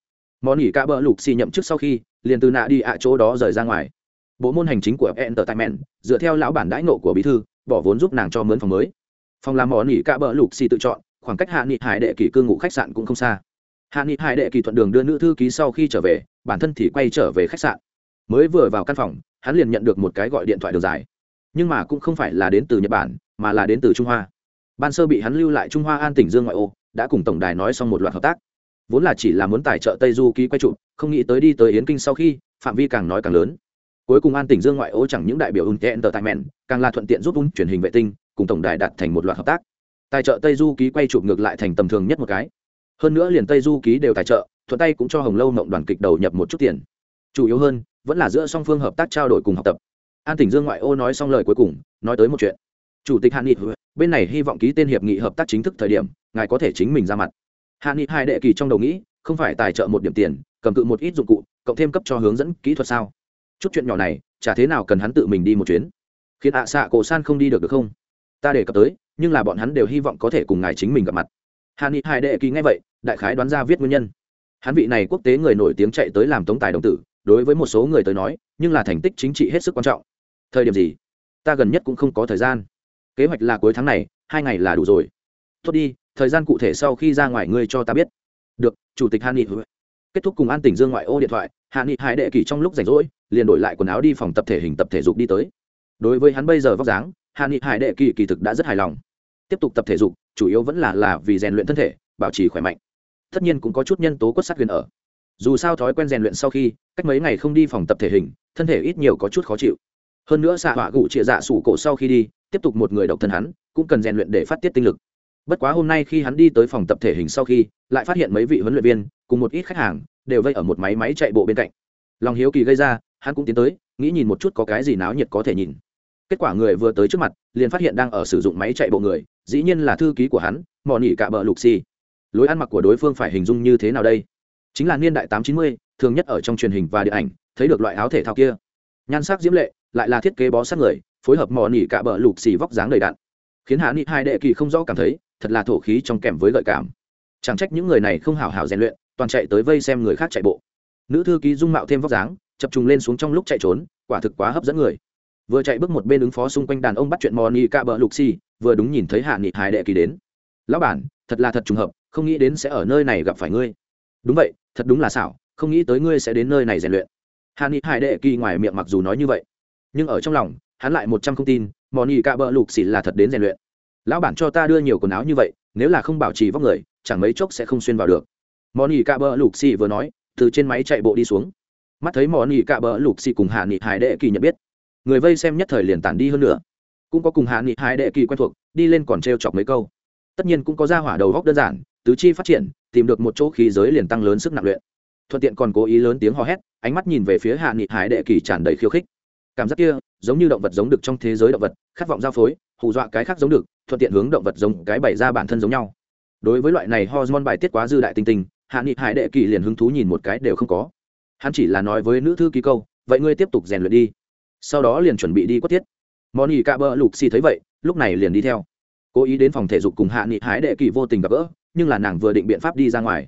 Món ỉ ca bơ lục xì nhậm chức sau khi, liền từ nạ đi ạ chỗ đó rời ra ngoài bộ môn hành chính của entertainment, dựa theo lão bản đãi nộ của bí thư, bỏ vốn giúp nàng cho mướn phòng mới. Phòng làm mỏ nỉ cả bờ lục xì tự chọn, khoảng cách hạ nghị hải đệ kỳ cư ngụ khách sạn cũng không xa. Hạ nghị hải đệ kỳ thuận đường đưa nữ thư ký sau khi trở về, bản thân thì quay trở về khách sạn. Mới vừa vào căn phòng, hắn liền nhận được một cái gọi điện thoại đường dài. Nhưng mà cũng không phải là đến từ nhật bản, mà là đến từ trung hoa. Ban sơ bị hắn lưu lại trung hoa an tỉnh dương ngoại ô, đã cùng tổng đài nói xong một loạt hợp tác. Vốn là chỉ là muốn tài trợ tây du ký quay trụ, không nghĩ tới đi tới yến kinh sau khi, phạm vi càng nói càng lớn cuối cùng an tỉnh dương ngoại ô chẳng những đại biểu unte entertainment, càng là thuận tiện giúp un truyền hình vệ tinh, cùng tổng đài đạt thành một loạt hợp tác. Tài trợ tây du ký quay chụp ngược lại thành tầm thường nhất một cái. Hơn nữa liền tây du ký đều tài trợ, thuận tay cũng cho hồng lâu mộng đoàn kịch đầu nhập một chút tiền. Chủ yếu hơn, vẫn là giữa song phương hợp tác trao đổi cùng học tập. An tỉnh dương ngoại ô nói xong lời cuối cùng, nói tới một chuyện. Chủ tịch hạ nghị, bên này hy vọng ký tên hiệp nghị hợp tác chính thức thời điểm, ngài có thể chính mình ra mặt. Hạ nghị hai đệ kỳ trong đầu nghĩ, không phải tài trợ một điểm tiền, cầm cự một ít dụng cụ, cộng thêm cấp cho hướng dẫn kỹ thuật sao? Chút chuyện nhỏ này, chả thế nào cần hắn tự mình đi một chuyến. Khiến ạ xạ cổ san không đi được được không? Ta đề cập tới, nhưng là bọn hắn đều hy vọng có thể cùng ngài chính mình gặp mặt. Hạ ni hai đệ kỳ nghe vậy, đại khái đoán ra viết nguyên nhân. Hắn vị này quốc tế người nổi tiếng chạy tới làm tống tài đồng tử, đối với một số người tới nói, nhưng là thành tích chính trị hết sức quan trọng. Thời điểm gì? Ta gần nhất cũng không có thời gian. Kế hoạch là cuối tháng này, hai ngày là đủ rồi. Tốt đi, thời gian cụ thể sau khi ra ngoài ngươi cho ta biết. Được, chủ tịch hàn nghị kết thúc cùng an tỉnh dương ngoại ô điện thoại, hạ nghị hải đệ kỳ trong lúc rảnh rỗi, liền đổi lại quần áo đi phòng tập thể hình tập thể dục đi tới. Đối với hắn bây giờ vóc dáng, hạ nghị hải đệ kỳ kỳ thực đã rất hài lòng. Tiếp tục tập thể dục, chủ yếu vẫn là là vì rèn luyện thân thể, bảo trì khỏe mạnh. Tất nhiên cũng có chút nhân tố quất sát huyền ở. Dù sao thói quen rèn luyện sau khi, cách mấy ngày không đi phòng tập thể hình, thân thể ít nhiều có chút khó chịu. Hơn nữa xạ họa gụ trịa dạ sủ cổ sau khi đi, tiếp tục một người độc thân hắn, cũng cần rèn luyện để phát tiết tinh lực bất quá hôm nay khi hắn đi tới phòng tập thể hình sau khi, lại phát hiện mấy vị huấn luyện viên, cùng một ít khách hàng, đều vây ở một máy máy chạy bộ bên cạnh. Lòng hiếu kỳ gây ra, hắn cũng tiến tới, nghĩ nhìn một chút có cái gì náo nhiệt có thể nhìn. Kết quả người vừa tới trước mặt, liền phát hiện đang ở sử dụng máy chạy bộ người, dĩ nhiên là thư ký của hắn mò nỉ cả bờ lục xì lối ăn mặc của đối phương phải hình dung như thế nào đây? Chính là niên đại tám chín mươi, thường nhất ở trong truyền hình và điện ảnh, thấy được loại áo thể thao kia. Nhan sắc diễm lệ, lại là thiết kế bó sát người, phối hợp mò nỉ cả bờ lục xì vóc dáng đầy đạn khiến hạ nghị hai đệ kỳ không rõ cảm thấy thật là thổ khí trong kèm với gợi cảm. Chẳng trách những người này không hào hào rèn luyện, toàn chạy tới vây xem người khác chạy bộ. Nữ thư ký dung mạo thêm vóc dáng, chập trùng lên xuống trong lúc chạy trốn, quả thực quá hấp dẫn người. Vừa chạy bước một bên ứng phó xung quanh đàn ông bắt chuyện mò nị ca bờ lục xì, vừa đúng nhìn thấy hạ nghị Hải đệ kỳ đến. Lão bản, thật là thật trùng hợp, không nghĩ đến sẽ ở nơi này gặp phải ngươi. Đúng vậy, thật đúng là xảo, không nghĩ tới ngươi sẽ đến nơi này rèn luyện. Hạ nghị hải đệ kỳ ngoài miệng mặc dù nói như vậy, nhưng ở trong lòng, hắn lại một trăm không tin mò nị ca bờ lục xì là thật đến rèn luyện lão bản cho ta đưa nhiều quần áo như vậy, nếu là không bảo trì vóc người, chẳng mấy chốc sẽ không xuyên vào được. Món ỉ cạ bờ lục xì vừa nói, từ trên máy chạy bộ đi xuống. Mắt thấy món ỉ cạ bờ lục xì cùng hạ nghị hải đệ kỳ nhận biết, người vây xem nhất thời liền tản đi hơn nữa. Cũng có cùng hạ nghị hải đệ kỳ quen thuộc, đi lên còn t chọc mấy câu. Tất nhiên cũng có ra hỏa đầu góc đơn giản, tứ chi phát triển, tìm được một chỗ khí giới liền tăng lớn sức nặng luyện. Thuận tiện còn cố ý lớn tiếng hò hét, ánh mắt nhìn về phía hạ nghị hải đệ kỳ tràn đầy khiêu khích. Cảm giác kia, giống như động vật giống được trong thế giới động vật, khát vọng giao phối hù dọa cái khác giống được, thuận tiện hướng động vật giống cái bày ra bản thân giống nhau. Đối với loại này hormone bài tiết quá dư đại tinh tinh, hạ nghị hải đệ kỳ liền hứng thú nhìn một cái đều không có. Hắn chỉ là nói với nữ thư ký câu, vậy ngươi tiếp tục rèn luyện đi. Sau đó liền chuẩn bị đi quất tiết. Moni cạ bơ lục xì thấy vậy, lúc này liền đi theo. Cố ý đến phòng thể dục cùng hạ nghị hải đệ kỳ vô tình gặp gỡ, nhưng là nàng vừa định biện pháp đi ra ngoài.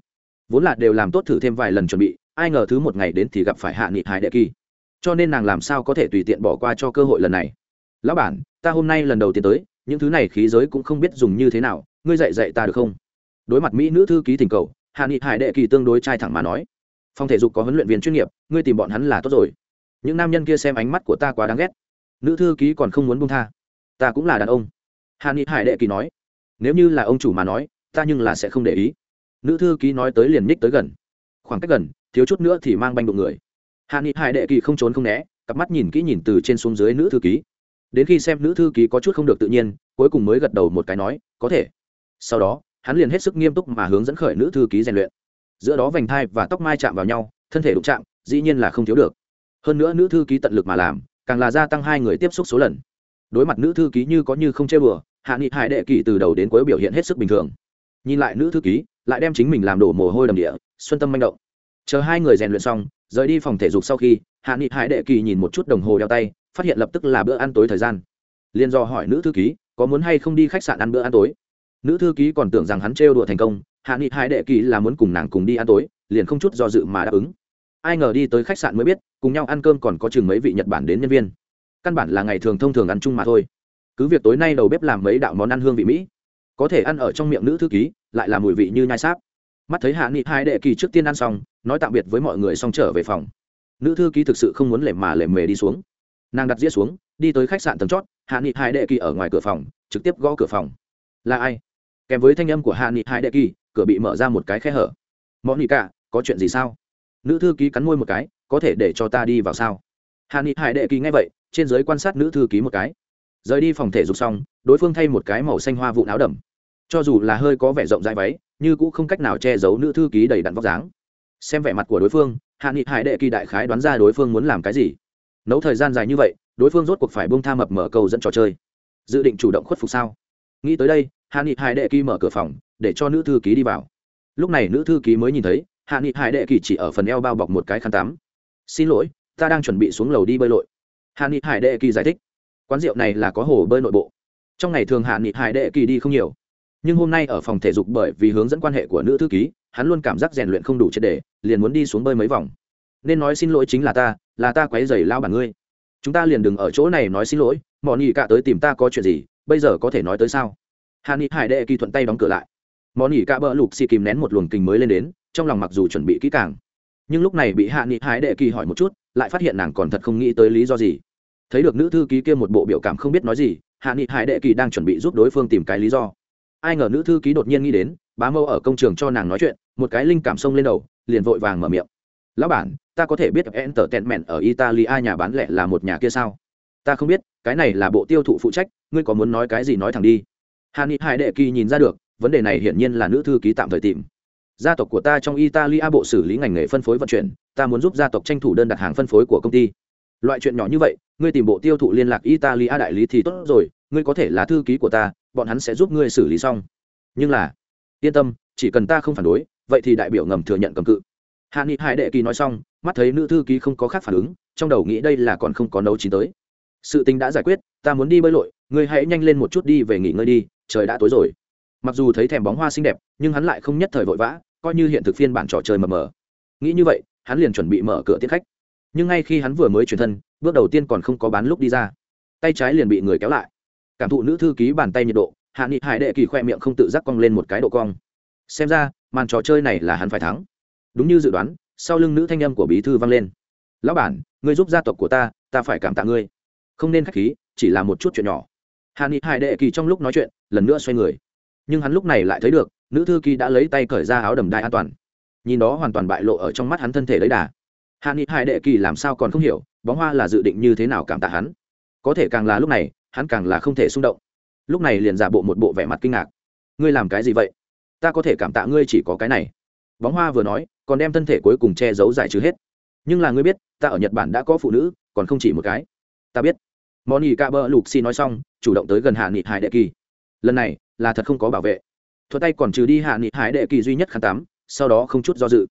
Vốn là đều làm tốt thử thêm vài lần chuẩn bị, ai ngờ thứ một ngày đến thì gặp phải hạ nghị hải đệ kỳ. Cho nên nàng làm sao có thể tùy tiện bỏ qua cho cơ hội lần này lão bản, ta hôm nay lần đầu tiên tới, những thứ này khí giới cũng không biết dùng như thế nào, ngươi dạy dạy ta được không? Đối mặt mỹ nữ thư ký thỉnh cầu hạ nghị hải đệ kỳ tương đối trai thẳng mà nói. Phòng thể dục có huấn luyện viên chuyên nghiệp, ngươi tìm bọn hắn là tốt rồi. Những nam nhân kia xem ánh mắt của ta quá đáng ghét. Nữ thư ký còn không muốn buông tha. Ta cũng là đàn ông. Hạ nghị hải đệ kỳ nói. Nếu như là ông chủ mà nói, ta nhưng là sẽ không để ý. Nữ thư ký nói tới liền nhích tới gần. Khoảng cách gần, thiếu chút nữa thì mang banh đụng người. Hạ nghị hải đệ kỳ không trốn không né, cặp mắt nhìn kỹ nhìn từ trên xuống dưới nữ thư ký đến khi xem nữ thư ký có chút không được tự nhiên, cuối cùng mới gật đầu một cái nói, có thể. Sau đó, hắn liền hết sức nghiêm túc mà hướng dẫn khởi nữ thư ký rèn luyện. Giữa đó vành thai và tóc mai chạm vào nhau, thân thể đụng chạm, dĩ nhiên là không thiếu được. Hơn nữa nữ thư ký tận lực mà làm, càng là gia tăng hai người tiếp xúc số lần. Đối mặt nữ thư ký như có như không chơi bừa, hạ nghị hải đệ kỳ từ đầu đến cuối biểu hiện hết sức bình thường. Nhìn lại nữ thư ký, lại đem chính mình làm đổ mồ hôi đầm địa, xuân tâm manh động. Chờ hai người rèn luyện xong, rời đi phòng thể dục sau khi, hạ nghị hải đệ kỳ nhìn một chút đồng hồ đeo tay phát hiện lập tức là bữa ăn tối thời gian. Liền do hỏi nữ thư ký, có muốn hay không đi khách sạn ăn bữa ăn tối? Nữ thư ký còn tưởng rằng hắn trêu đùa thành công, hạ nghị hải đệ kỳ là muốn cùng nàng cùng đi ăn tối, liền không chút do dự mà đáp ứng. Ai ngờ đi tới khách sạn mới biết, cùng nhau ăn cơm còn có chừng mấy vị nhật bản đến nhân viên. Căn bản là ngày thường thông thường ăn chung mà thôi. Cứ việc tối nay đầu bếp làm mấy đạo món ăn hương vị mỹ, có thể ăn ở trong miệng nữ thư ký, lại là mùi vị như nhai sáp. Mắt thấy hạ nghị hai đệ kỳ trước tiên ăn xong, nói tạm biệt với mọi người xong trở về phòng. Nữ thư ký thực sự không muốn lề mà lề mề đi xuống nàng đặt dĩa xuống, đi tới khách sạn tầng chót, hạ nghị hai đệ kỳ ở ngoài cửa phòng, trực tiếp gõ cửa phòng. Là ai? Kèm với thanh âm của hạ nghị hai đệ kỳ, cửa bị mở ra một cái khe hở. Mọi nghị cả, có chuyện gì sao? Nữ thư ký cắn môi một cái, có thể để cho ta đi vào sao? Hạ nghị hải đệ kỳ nghe vậy, trên giới quan sát nữ thư ký một cái. Rời đi phòng thể dục xong, đối phương thay một cái màu xanh hoa vụ áo đầm. Cho dù là hơi có vẻ rộng rãi váy, như cũng không cách nào che giấu nữ thư ký đầy đặn vóc dáng. Xem vẻ mặt của đối phương, hạ nghị hải đệ kỳ đại khái đoán ra đối phương muốn làm cái gì nấu thời gian dài như vậy, đối phương rốt cuộc phải bông tha mập mở cầu dẫn trò chơi. Dự định chủ động khuất phục sao? Nghĩ tới đây, hạ nghị hải đệ kỳ mở cửa phòng, để cho nữ thư ký đi vào. Lúc này nữ thư ký mới nhìn thấy, hạ nghị hải đệ kỳ chỉ ở phần eo bao bọc một cái khăn tắm. Xin lỗi, ta đang chuẩn bị xuống lầu đi bơi lội. Hạ nghị hải đệ kỳ giải thích. Quán rượu này là có hồ bơi nội bộ. Trong ngày thường hạ nghị hải đệ kỳ đi không nhiều. Nhưng hôm nay ở phòng thể dục bởi vì hướng dẫn quan hệ của nữ thư ký, hắn luôn cảm giác rèn luyện không đủ triệt đề liền muốn đi xuống bơi mấy vòng. Nên nói xin lỗi chính là ta là ta quấy rầy lao bản ngươi. Chúng ta liền đừng ở chỗ này nói xin lỗi mọn nhỉ cả tới tìm ta có chuyện gì, bây giờ có thể nói tới sao? Hạ nghị hải đệ kỳ thuận tay đóng cửa lại. Mọn nhỉ cả bỡ lục xì kìm nén một luồng kình mới lên đến, trong lòng mặc dù chuẩn bị kỹ càng, nhưng lúc này bị hạ nghị hải đệ kỳ hỏi một chút, lại phát hiện nàng còn thật không nghĩ tới lý do gì. Thấy được nữ thư ký kia một bộ biểu cảm không biết nói gì hạ nghị hải đệ kỳ đang chuẩn bị giúp đối phương tìm cái lý do. Ai ngờ nữ thư ký đột nhiên nghĩ đến, bá mâu ở công trường cho nàng nói chuyện, một cái linh cảm xông lên đầu, liền vội vàng mở miệng. Lão bản ta có thể biết enter ở italia nhà bán lẻ là một nhà kia sao? Ta không biết, cái này là bộ tiêu thụ phụ trách, ngươi có muốn nói cái gì nói thẳng đi. Hani hải đệ kỳ nhìn ra được, vấn đề này hiển nhiên là nữ thư ký tạm thời tìm. Gia tộc của ta trong italia bộ xử lý ngành nghề phân phối vận chuyển, ta muốn giúp gia tộc tranh thủ đơn đặt hàng phân phối của công ty. Loại chuyện nhỏ như vậy, ngươi tìm bộ tiêu thụ liên lạc italia đại lý thì tốt rồi, ngươi có thể là thư ký của ta, bọn hắn sẽ giúp ngươi xử lý xong. Nhưng là, yên tâm, chỉ cần ta không phản đối, vậy thì đại biểu ngầm thừa nhận cầm cự hạ nghị hải đệ kỳ nói xong, mắt thấy nữ thư ký không có khác phản ứng, trong đầu nghĩ đây là còn không có nấu chín tới. Sự tình đã giải quyết, ta muốn đi bơi lội, ngươi hãy nhanh lên một chút đi về nghỉ ngơi đi, trời đã tối rồi. Mặc dù thấy thèm bóng hoa xinh đẹp, nhưng hắn lại không nhất thời vội vã, coi như hiện thực phiên bản trò chơi mờ mờ. Nghĩ như vậy, hắn liền chuẩn bị mở cửa tiết khách. Nhưng ngay khi hắn vừa mới chuyển thân, bước đầu tiên còn không có bán lúc đi ra. Tay trái liền bị người kéo lại. Cảm thụ nữ thư ký bàn tay nhiệt độ, hạ nghị hải đệ kỳ khoe miệng không tự giác cong lên một cái độ cong. Xem ra, màn trò chơi này là hắn phải thắng đúng như dự đoán, sau lưng nữ thanh âm của bí thư vang lên. Lão bản, ngươi giúp gia tộc của ta ta phải cảm tạ ngươi. Không nên k h á c h khí, chỉ là một chút chuyện nhỏ. Hà nghị hải đệ kỳ trong lúc nói chuyện, lần nữa xoay người. Nhưng hắn lúc này lại thấy được, nữ thư ký đã lấy tay cởi ra áo đầm đai an toàn. Nhìn đó hoàn toàn bại lộ ở trong mắt hắn thân thể lấy đà. Hà nghị hải đệ kỳ làm sao còn không hiểu, bóng hoa là dự định như thế nào cảm tạ hắn. Có thể càng là lúc này, hắn càng là không thể xung động. Lúc này liền giả bộ một bộ vẻ mặt kinh ngạc. Ngươi làm cái gì vậy? Ta có thể cảm tạ ngươi chỉ có cái này bóng hoa vừa nói, còn đem thân thể cuối cùng che giấu giải trừ hết. Nhưng là ngươi biết, ta ở nhật bản đã có phụ nữ, còn không chỉ một cái. Ta biết. Moni ca bơ lục xi nói xong, chủ động tới gần hạ nghị hải đệ kỳ. Lần này, là thật không có bảo vệ. Thuật tay còn trừ đi hạ nghị hải đệ kỳ duy nhất khăn tắm sau đó không chút do dự.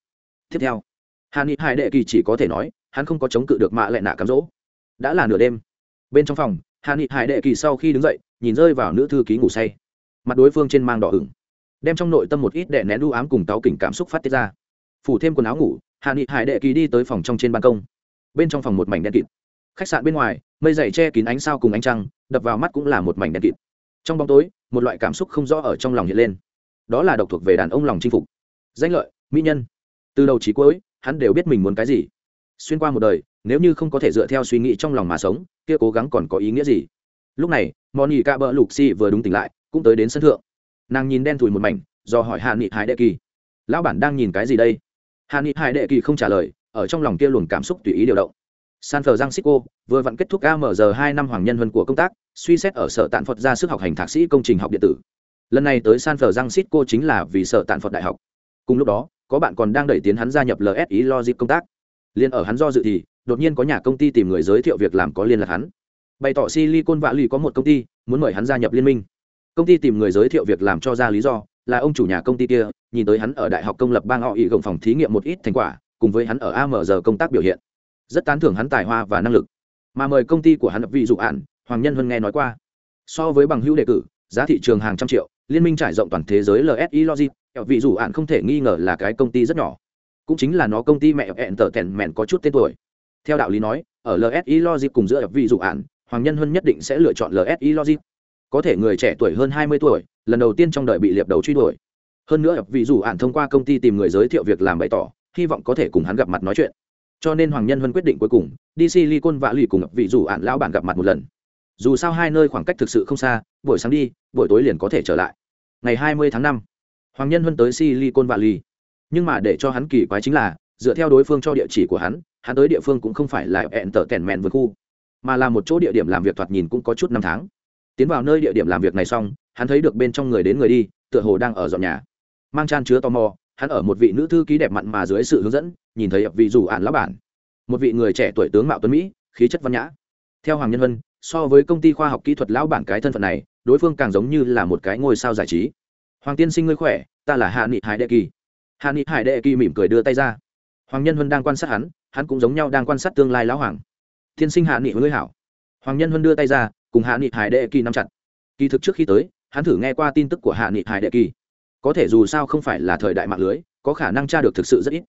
Tiếp theo, hạ nghị hải đệ kỳ chỉ có thể nói, hắn không có chống cự được mạ lại nạ cám dỗ. Đã là nửa đêm. Bên trong phòng, hạ nghị hải đệ kỳ sau khi đứng dậy, nhìn rơi vào nữ thư ký ngủ say. Mặt đối phương trên mang đỏ ửng đem trong nội tâm một ít đệ nén đu ám cùng táo kỉnh cảm xúc phát tiết ra. Phủ thêm quần áo ngủ, hạ nghị hải đệ kỳ đi tới phòng trong trên ban công. Bên trong phòng một mảnh đen kịt. Khách sạn bên ngoài, mây dày che kín ánh sao cùng ánh trăng, đập vào mắt cũng là một mảnh đen kịt. Trong bóng tối, một loại cảm xúc không rõ ở trong lòng hiện lên. Đó là độc thuộc về đàn ông lòng chinh phục. Danh lợi, mỹ nhân. Từ đầu trí cuối, hắn đều biết mình muốn cái gì. Xuyên qua một đời, nếu như không có thể dựa theo suy nghĩ trong lòng mà sống, kia cố gắng còn có ý nghĩa gì? Lúc này, moni ca bỡ lục xi vừa đúng tỉnh lại, cũng tới đến sân thượng nàng nhìn đen thùi một mảnh, do hỏi hạ nghị hải đệ kỳ. Lão bản đang nhìn cái gì đây? Hạ nghị hải đệ kỳ không trả lời, ở trong lòng kia luồng cảm xúc tùy ý điều động. San phờ giang xích vừa vặn kết thúc amg hai năm hoàng nhân huân của công tác, suy xét ở sở tạn phật ra sức học hành thạc sĩ công trình học điện tử. Lần này tới san phờ giang xích chính là vì sở tạn phật đại học. Cùng lúc đó, có bạn còn đang đẩy tiến hắn gia nhập lsi logic công tác. Liên ở hắn do dự thì, đột nhiên có nhà công ty tìm người giới thiệu việc làm có liên lạc hắn. Bày tỏ silicon valley có một công ty, muốn mời hắn gia nhập liên minh công ty tìm người giới thiệu việc làm cho ra lý do, là ông chủ nhà công ty kia, nhìn tới hắn ở đại học công lập bang họ ỵ gồng phòng thí nghiệm một ít thành quả, cùng với hắn ở amg công tác biểu hiện. Rất tán thưởng hắn tài hoa và năng lực. Mà mời công ty của hắn vị dụ ạn hoàng nhân huân nghe nói qua. So với bằng hữu đề cử, giá thị trường hàng trăm triệu, liên minh trải rộng toàn thế giới lsi logic vị dụ ạn không thể nghi ngờ là cái công ty rất nhỏ. Cũng chính là nó công ty mẹ hẹn tở tèn mẹn có chút tên tuổi. Theo đạo lý nói, ở lsi logic cùng giữa ví dụ ạn hoàng nhân huân nhất định sẽ lựa chọn lsi logic có thể người trẻ tuổi hơn hai mươi tuổi, lần đầu tiên trong đời bị liệp đầu truy đuổi. Hơn nữa ví dụ ạn thông qua công ty tìm người giới thiệu việc làm bày tỏ, hy vọng có thể cùng hắn gặp mặt nói chuyện. Cho nên hoàng nhân huân quyết định cuối cùng, đi silicon vạ lì cùng vị dù ạn lão bản gặp mặt một lần. Dù sao hai nơi khoảng cách thực sự không xa, buổi sáng đi, buổi tối liền có thể trở lại. Ngày hai mươi tháng năm, hoàng nhân huân tới silicon valley. Nhưng mà để cho hắn kỳ quái chính là, dựa theo đối phương cho địa chỉ của hắn hắn tới địa phương cũng không phải là ẹn tở tẻn mẹn vượt khu, mà là một chỗ địa điểm làm việc thoạt nhìn cũng có chút năm tháng tiến vào nơi địa điểm làm việc này xong, hắn thấy được bên trong người đến người đi, tựa hồ đang ở dọn nhà. Mang chan chứa tò mò, hắn ở một vị nữ thư ký đẹp mặn mà dưới sự hướng dẫn, nhìn thấy vị dù ạn lá bản. Một vị người trẻ tuổi tướng mạo tuấn mỹ, khí chất văn nhã. Theo hoàng nhân vân, so với công ty khoa học kỹ thuật lão bản cái thân phận này, đối phương càng giống như là một cái ngôi sao giải trí. Hoàng tiên sinh ngươi khỏe, ta là hạ nghị hải đệ kỳ. Hạ nghị hải đệ kỳ mỉm cười đưa tay ra. Hoàng nhân vân đang quan sát hắn hắn cũng giống nhau đang quan sát tương lai lão hoàng. Tiên sinh hạ nghị, ngươi hảo. Hoàng nhân vân đưa tay ra cùng hạ nghị hải đệ kỳ nắm chặt. Kỳ thực trước khi tới, hắn thử nghe qua tin tức của hạ nghị hải đệ kỳ. Có thể dù sao không phải là thời đại mạng lưới, có khả năng tra được thực sự rất ít.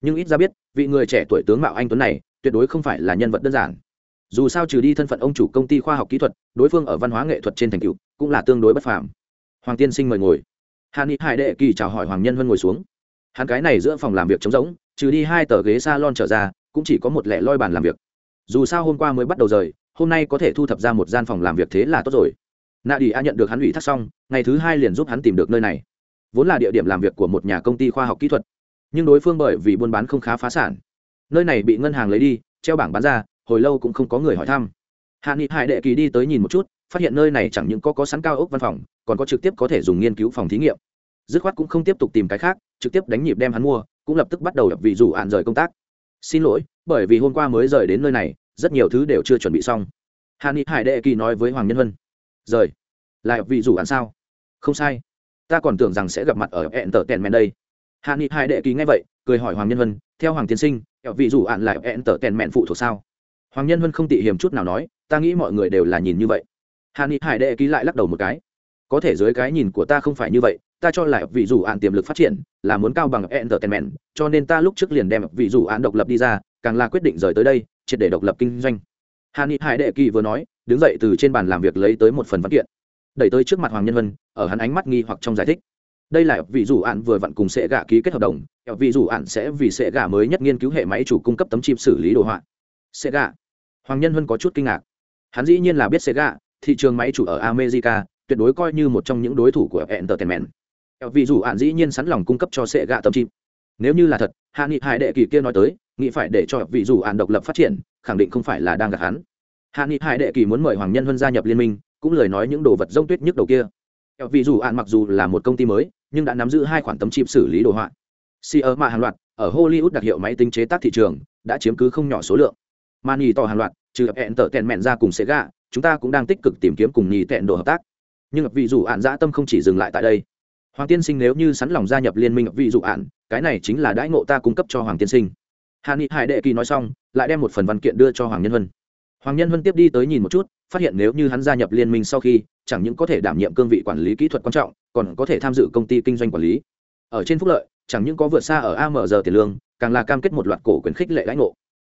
Nhưng ít ra biết, vị người trẻ tuổi tướng mạo anh tuấn này, tuyệt đối không phải là nhân vật đơn giản. Dù sao trừ đi thân phận ông chủ công ty khoa học kỹ thuật, đối phương ở văn hóa nghệ thuật trên thành cựu cũng là tương đối bất phàm. Hoàng tiên sinh mời ngồi. Hạ nghị hải đệ kỳ chào hỏi hoàng nhân vân ngồi xuống. Hắn cái này giữa phòng làm việc trống rỗng, trừ đi hai tờ ghế s a lon trở ra, cũng chỉ có một lẻ loi bàn làm việc. Dù sao hôm qua mới bắt đầu rời hôm nay có thể thu thập ra một gian phòng làm việc thế là tốt rồi. Nạ đi a nhận được hắn ủy thác xong, ngày thứ hai liền giúp hắn tìm được nơi này. Vốn là địa điểm làm việc của một nhà công ty khoa học kỹ thuật, nhưng đối phương bởi vì buôn bán không khá phá sản, nơi này bị ngân hàng lấy đi, treo bảng bán ra, hồi lâu cũng không có người hỏi thăm. Hạ nghị hải đệ kỳ đi tới nhìn một chút, phát hiện nơi này chẳng những có có sẵn cao ốc văn phòng, còn có trực tiếp có thể dùng nghiên cứu phòng thí nghiệm. Dứt khoát cũng không tiếp tục tìm cái khác, trực tiếp đánh nhịp đem hắn mua, cũng lập tức bắt đầu đập vị dù ạn rời công tác. Xin lỗi, bởi vì hôm qua mới rời đến nơi này rất nhiều thứ đều chưa chuẩn bị xong. Hà ni hải đệ kỳ nói với hoàng nhân vân rời. Lại vị rủ ạn sao? Không sai. Ta còn tưởng rằng sẽ gặp mặt ở hẹn tờ tèn men đây. Hạ nghị hải đệ kỳ nghe vậy, cười hỏi hoàng nhân vân theo hoàng tiên sinh vị dù ạn lại hẹn tờ tèn mẹn phụ thuộc sao? Hoàng nhân vân không tị hiểm chút nào nói, ta nghĩ mọi người đều là nhìn như vậy. Hạ nghị hải đệ ký lại lắc đầu một cái, có thể dưới cái nhìn của ta không phải như vậy, ta cho là vị dù án tiềm lực phát triển là muốn cao bằng entertainment, cho nên ta lúc trước liền đem vị dù án độc lập đi ra, càng là quyết định rời tới đây triệt để độc lập kinh doanh. Hàn nghị hải đệ kỳ vừa nói, đứng dậy từ trên bàn làm việc lấy tới một phần văn kiện. Đẩy tới trước mặt hoàng nhân vân ở hắn ánh mắt nghi hoặc trong giải thích. Đây là vị dù ạn vừa vặn cùng sệ gà ký kết hợp đồng vị dù ạn sẽ vì sệ gà mới nhất nghiên cứu hệ máy chủ cung cấp tấm chip xử lý đồ họa. Sệ gà hoàng nhân Vân có chút kinh ngạc. Hắn dĩ nhiên là biết sega thị trường máy chủ ở america, tuyệt đối coi như một trong những đối thủ của entertainment. Vị dù ạn dĩ nhiên sẵn lòng cung cấp cho Sẻ Gà tấm chim nếu như là thật hạ nghị hải đệ kỳ kia nói tới nghĩ phải để cho vị dù ạn độc lập phát triển, khẳng định không phải là đang gặp hắn. Hạ nghị hải đệ kỳ muốn mời hoàng nhân huân gia nhập liên minh, cũng lời nói những đồ vật rông tuyết nhức đầu kia. Vị dù ạn mặc dù là một công ty mới, nhưng đã nắm giữ hai khoản tấm chip xử lý đồ họa. Si ở mạ hàng loạt, ở hollywood đặc hiệu máy tính chế tác thị trường, đã chiếm cứ không nhỏ số lượng. Mà nhì to hàng loạt, trừ hẹn tở tèn mẹn ra cùng sẽ gạ chúng ta cũng đang tích cực tìm kiếm cùng nhì tẹn đồ hợp tác. Nhưng vị dù ạn dã tâm không chỉ dừng lại tại đây. Hoàng tiên sinh nếu như sẵn lòng gia nhập liên minh vị dụ ạn, cái này chính là đãi ngộ ta cung cấp cho hoàng tiên sinh. Hàn nghị hải đệ kỳ nói xong, lại đem một phần văn kiện đưa cho hoàng nhân vân. Hoàng nhân vân tiếp đi tới nhìn một chút, phát hiện nếu như hắn gia nhập liên minh sau khi, chẳng những có thể đảm nhiệm cương vị quản lý kỹ thuật quan trọng, còn có thể tham dự công ty kinh doanh quản lý. Ở trên phúc lợi, chẳng những có vượt xa ở AMR tiền lương, càng là cam kết một loạt cổ quyền khích lệ lãnh ngộ.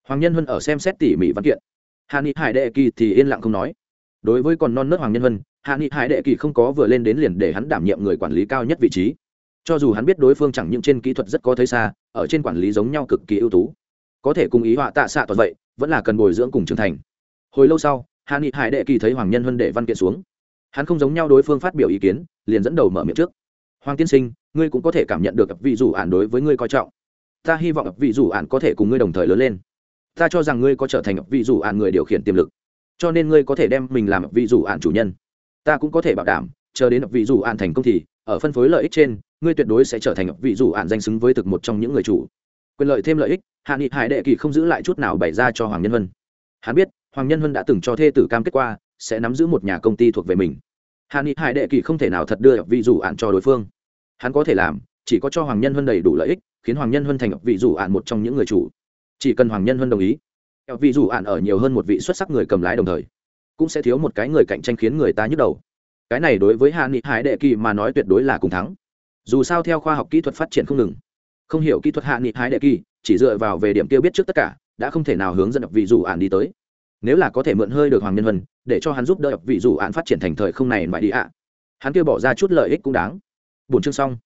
Hoàng nhân vân ở xem xét tỉ mỉ văn kiện. Hàn nghị hải đệ kỳ thì yên lặng không nói. Đối với còn non nớt hoàng nhân vân hạ nghị hải đệ kỳ không có vừa lên đến liền để hắn đảm nhiệm người quản lý cao nhất vị trí cho dù hắn biết đối phương chẳng những trên kỹ thuật rất có thấy xa, ở trên quản lý giống nhau cực kỳ ưu tú. Có thể cùng ý họa tạ xạ toàn vậy, vẫn là cần bồi dưỡng cùng trưởng thành. Hồi lâu sau hạ nghị hải đệ kỳ thấy hoàng nhân huân đệ văn kiện xuống. Hắn không giống nhau đối phương phát biểu ý kiến, liền dẫn đầu mở miệng trước. Hoàng tiên sinh, ngươi cũng có thể cảm nhận được vị dù ản đối với ngươi coi trọng. Ta hy vọng vị dù ản có thể cùng ngươi đồng thời lớn lên. Ta cho rằng ngươi có trở thành vị dù ản người điều khiển tiềm lực. Cho nên ngươi có thể đem mình làm vị dù ản chủ nhân. Ta cũng có thể bảo đảm, chờ đến vị dù ản thành công thì, ở phân phối lợi ích trên ngươi tuyệt đối sẽ trở thành vị dù ạn danh xứng với thực một trong những người chủ. Quyền lợi thêm lợi ích, hạ nghị hải đệ kỳ không giữ lại chút nào bày ra cho hoàng nhân vân hắn biết, hoàng nhân vân đã từng cho thê tử cam kết qua, sẽ nắm giữ một nhà công ty thuộc về mình. Hạ nghị hải đệ kỳ không thể nào thật đưa vị dù ạn cho đối phương. Hắn có thể làm, chỉ có cho hoàng nhân vân đầy đủ lợi ích, khiến hoàng nhân vân thành vị dù ạn một trong những người chủ. Chỉ cần hoàng nhân vân đồng ý, vị dù ạn ở nhiều hơn một vị xuất sắc người cầm lái đồng thời, cũng sẽ thiếu một cái người cạnh tranh khiến người ta nhức đầu. Cái này đối với hạ nghị hải đệ kỳ mà nói tuyệt đối là cùng thắng dù sao theo khoa học kỹ thuật phát triển không ngừng. Không hiểu kỹ thuật hạ nghị hái đệ kỳ, chỉ dựa vào về điểm tiêu biết trước tất cả, đã không thể nào hướng dẫn vị dù ạn đi tới. Nếu là có thể mượn hơi được hoàng nhân vân để cho hắn giúp đỡ vị dù ạn phát triển thành thời không này mãi đi ạ. Hắn kia bỏ ra chút lợi ích cũng đáng. Bốn chương xong.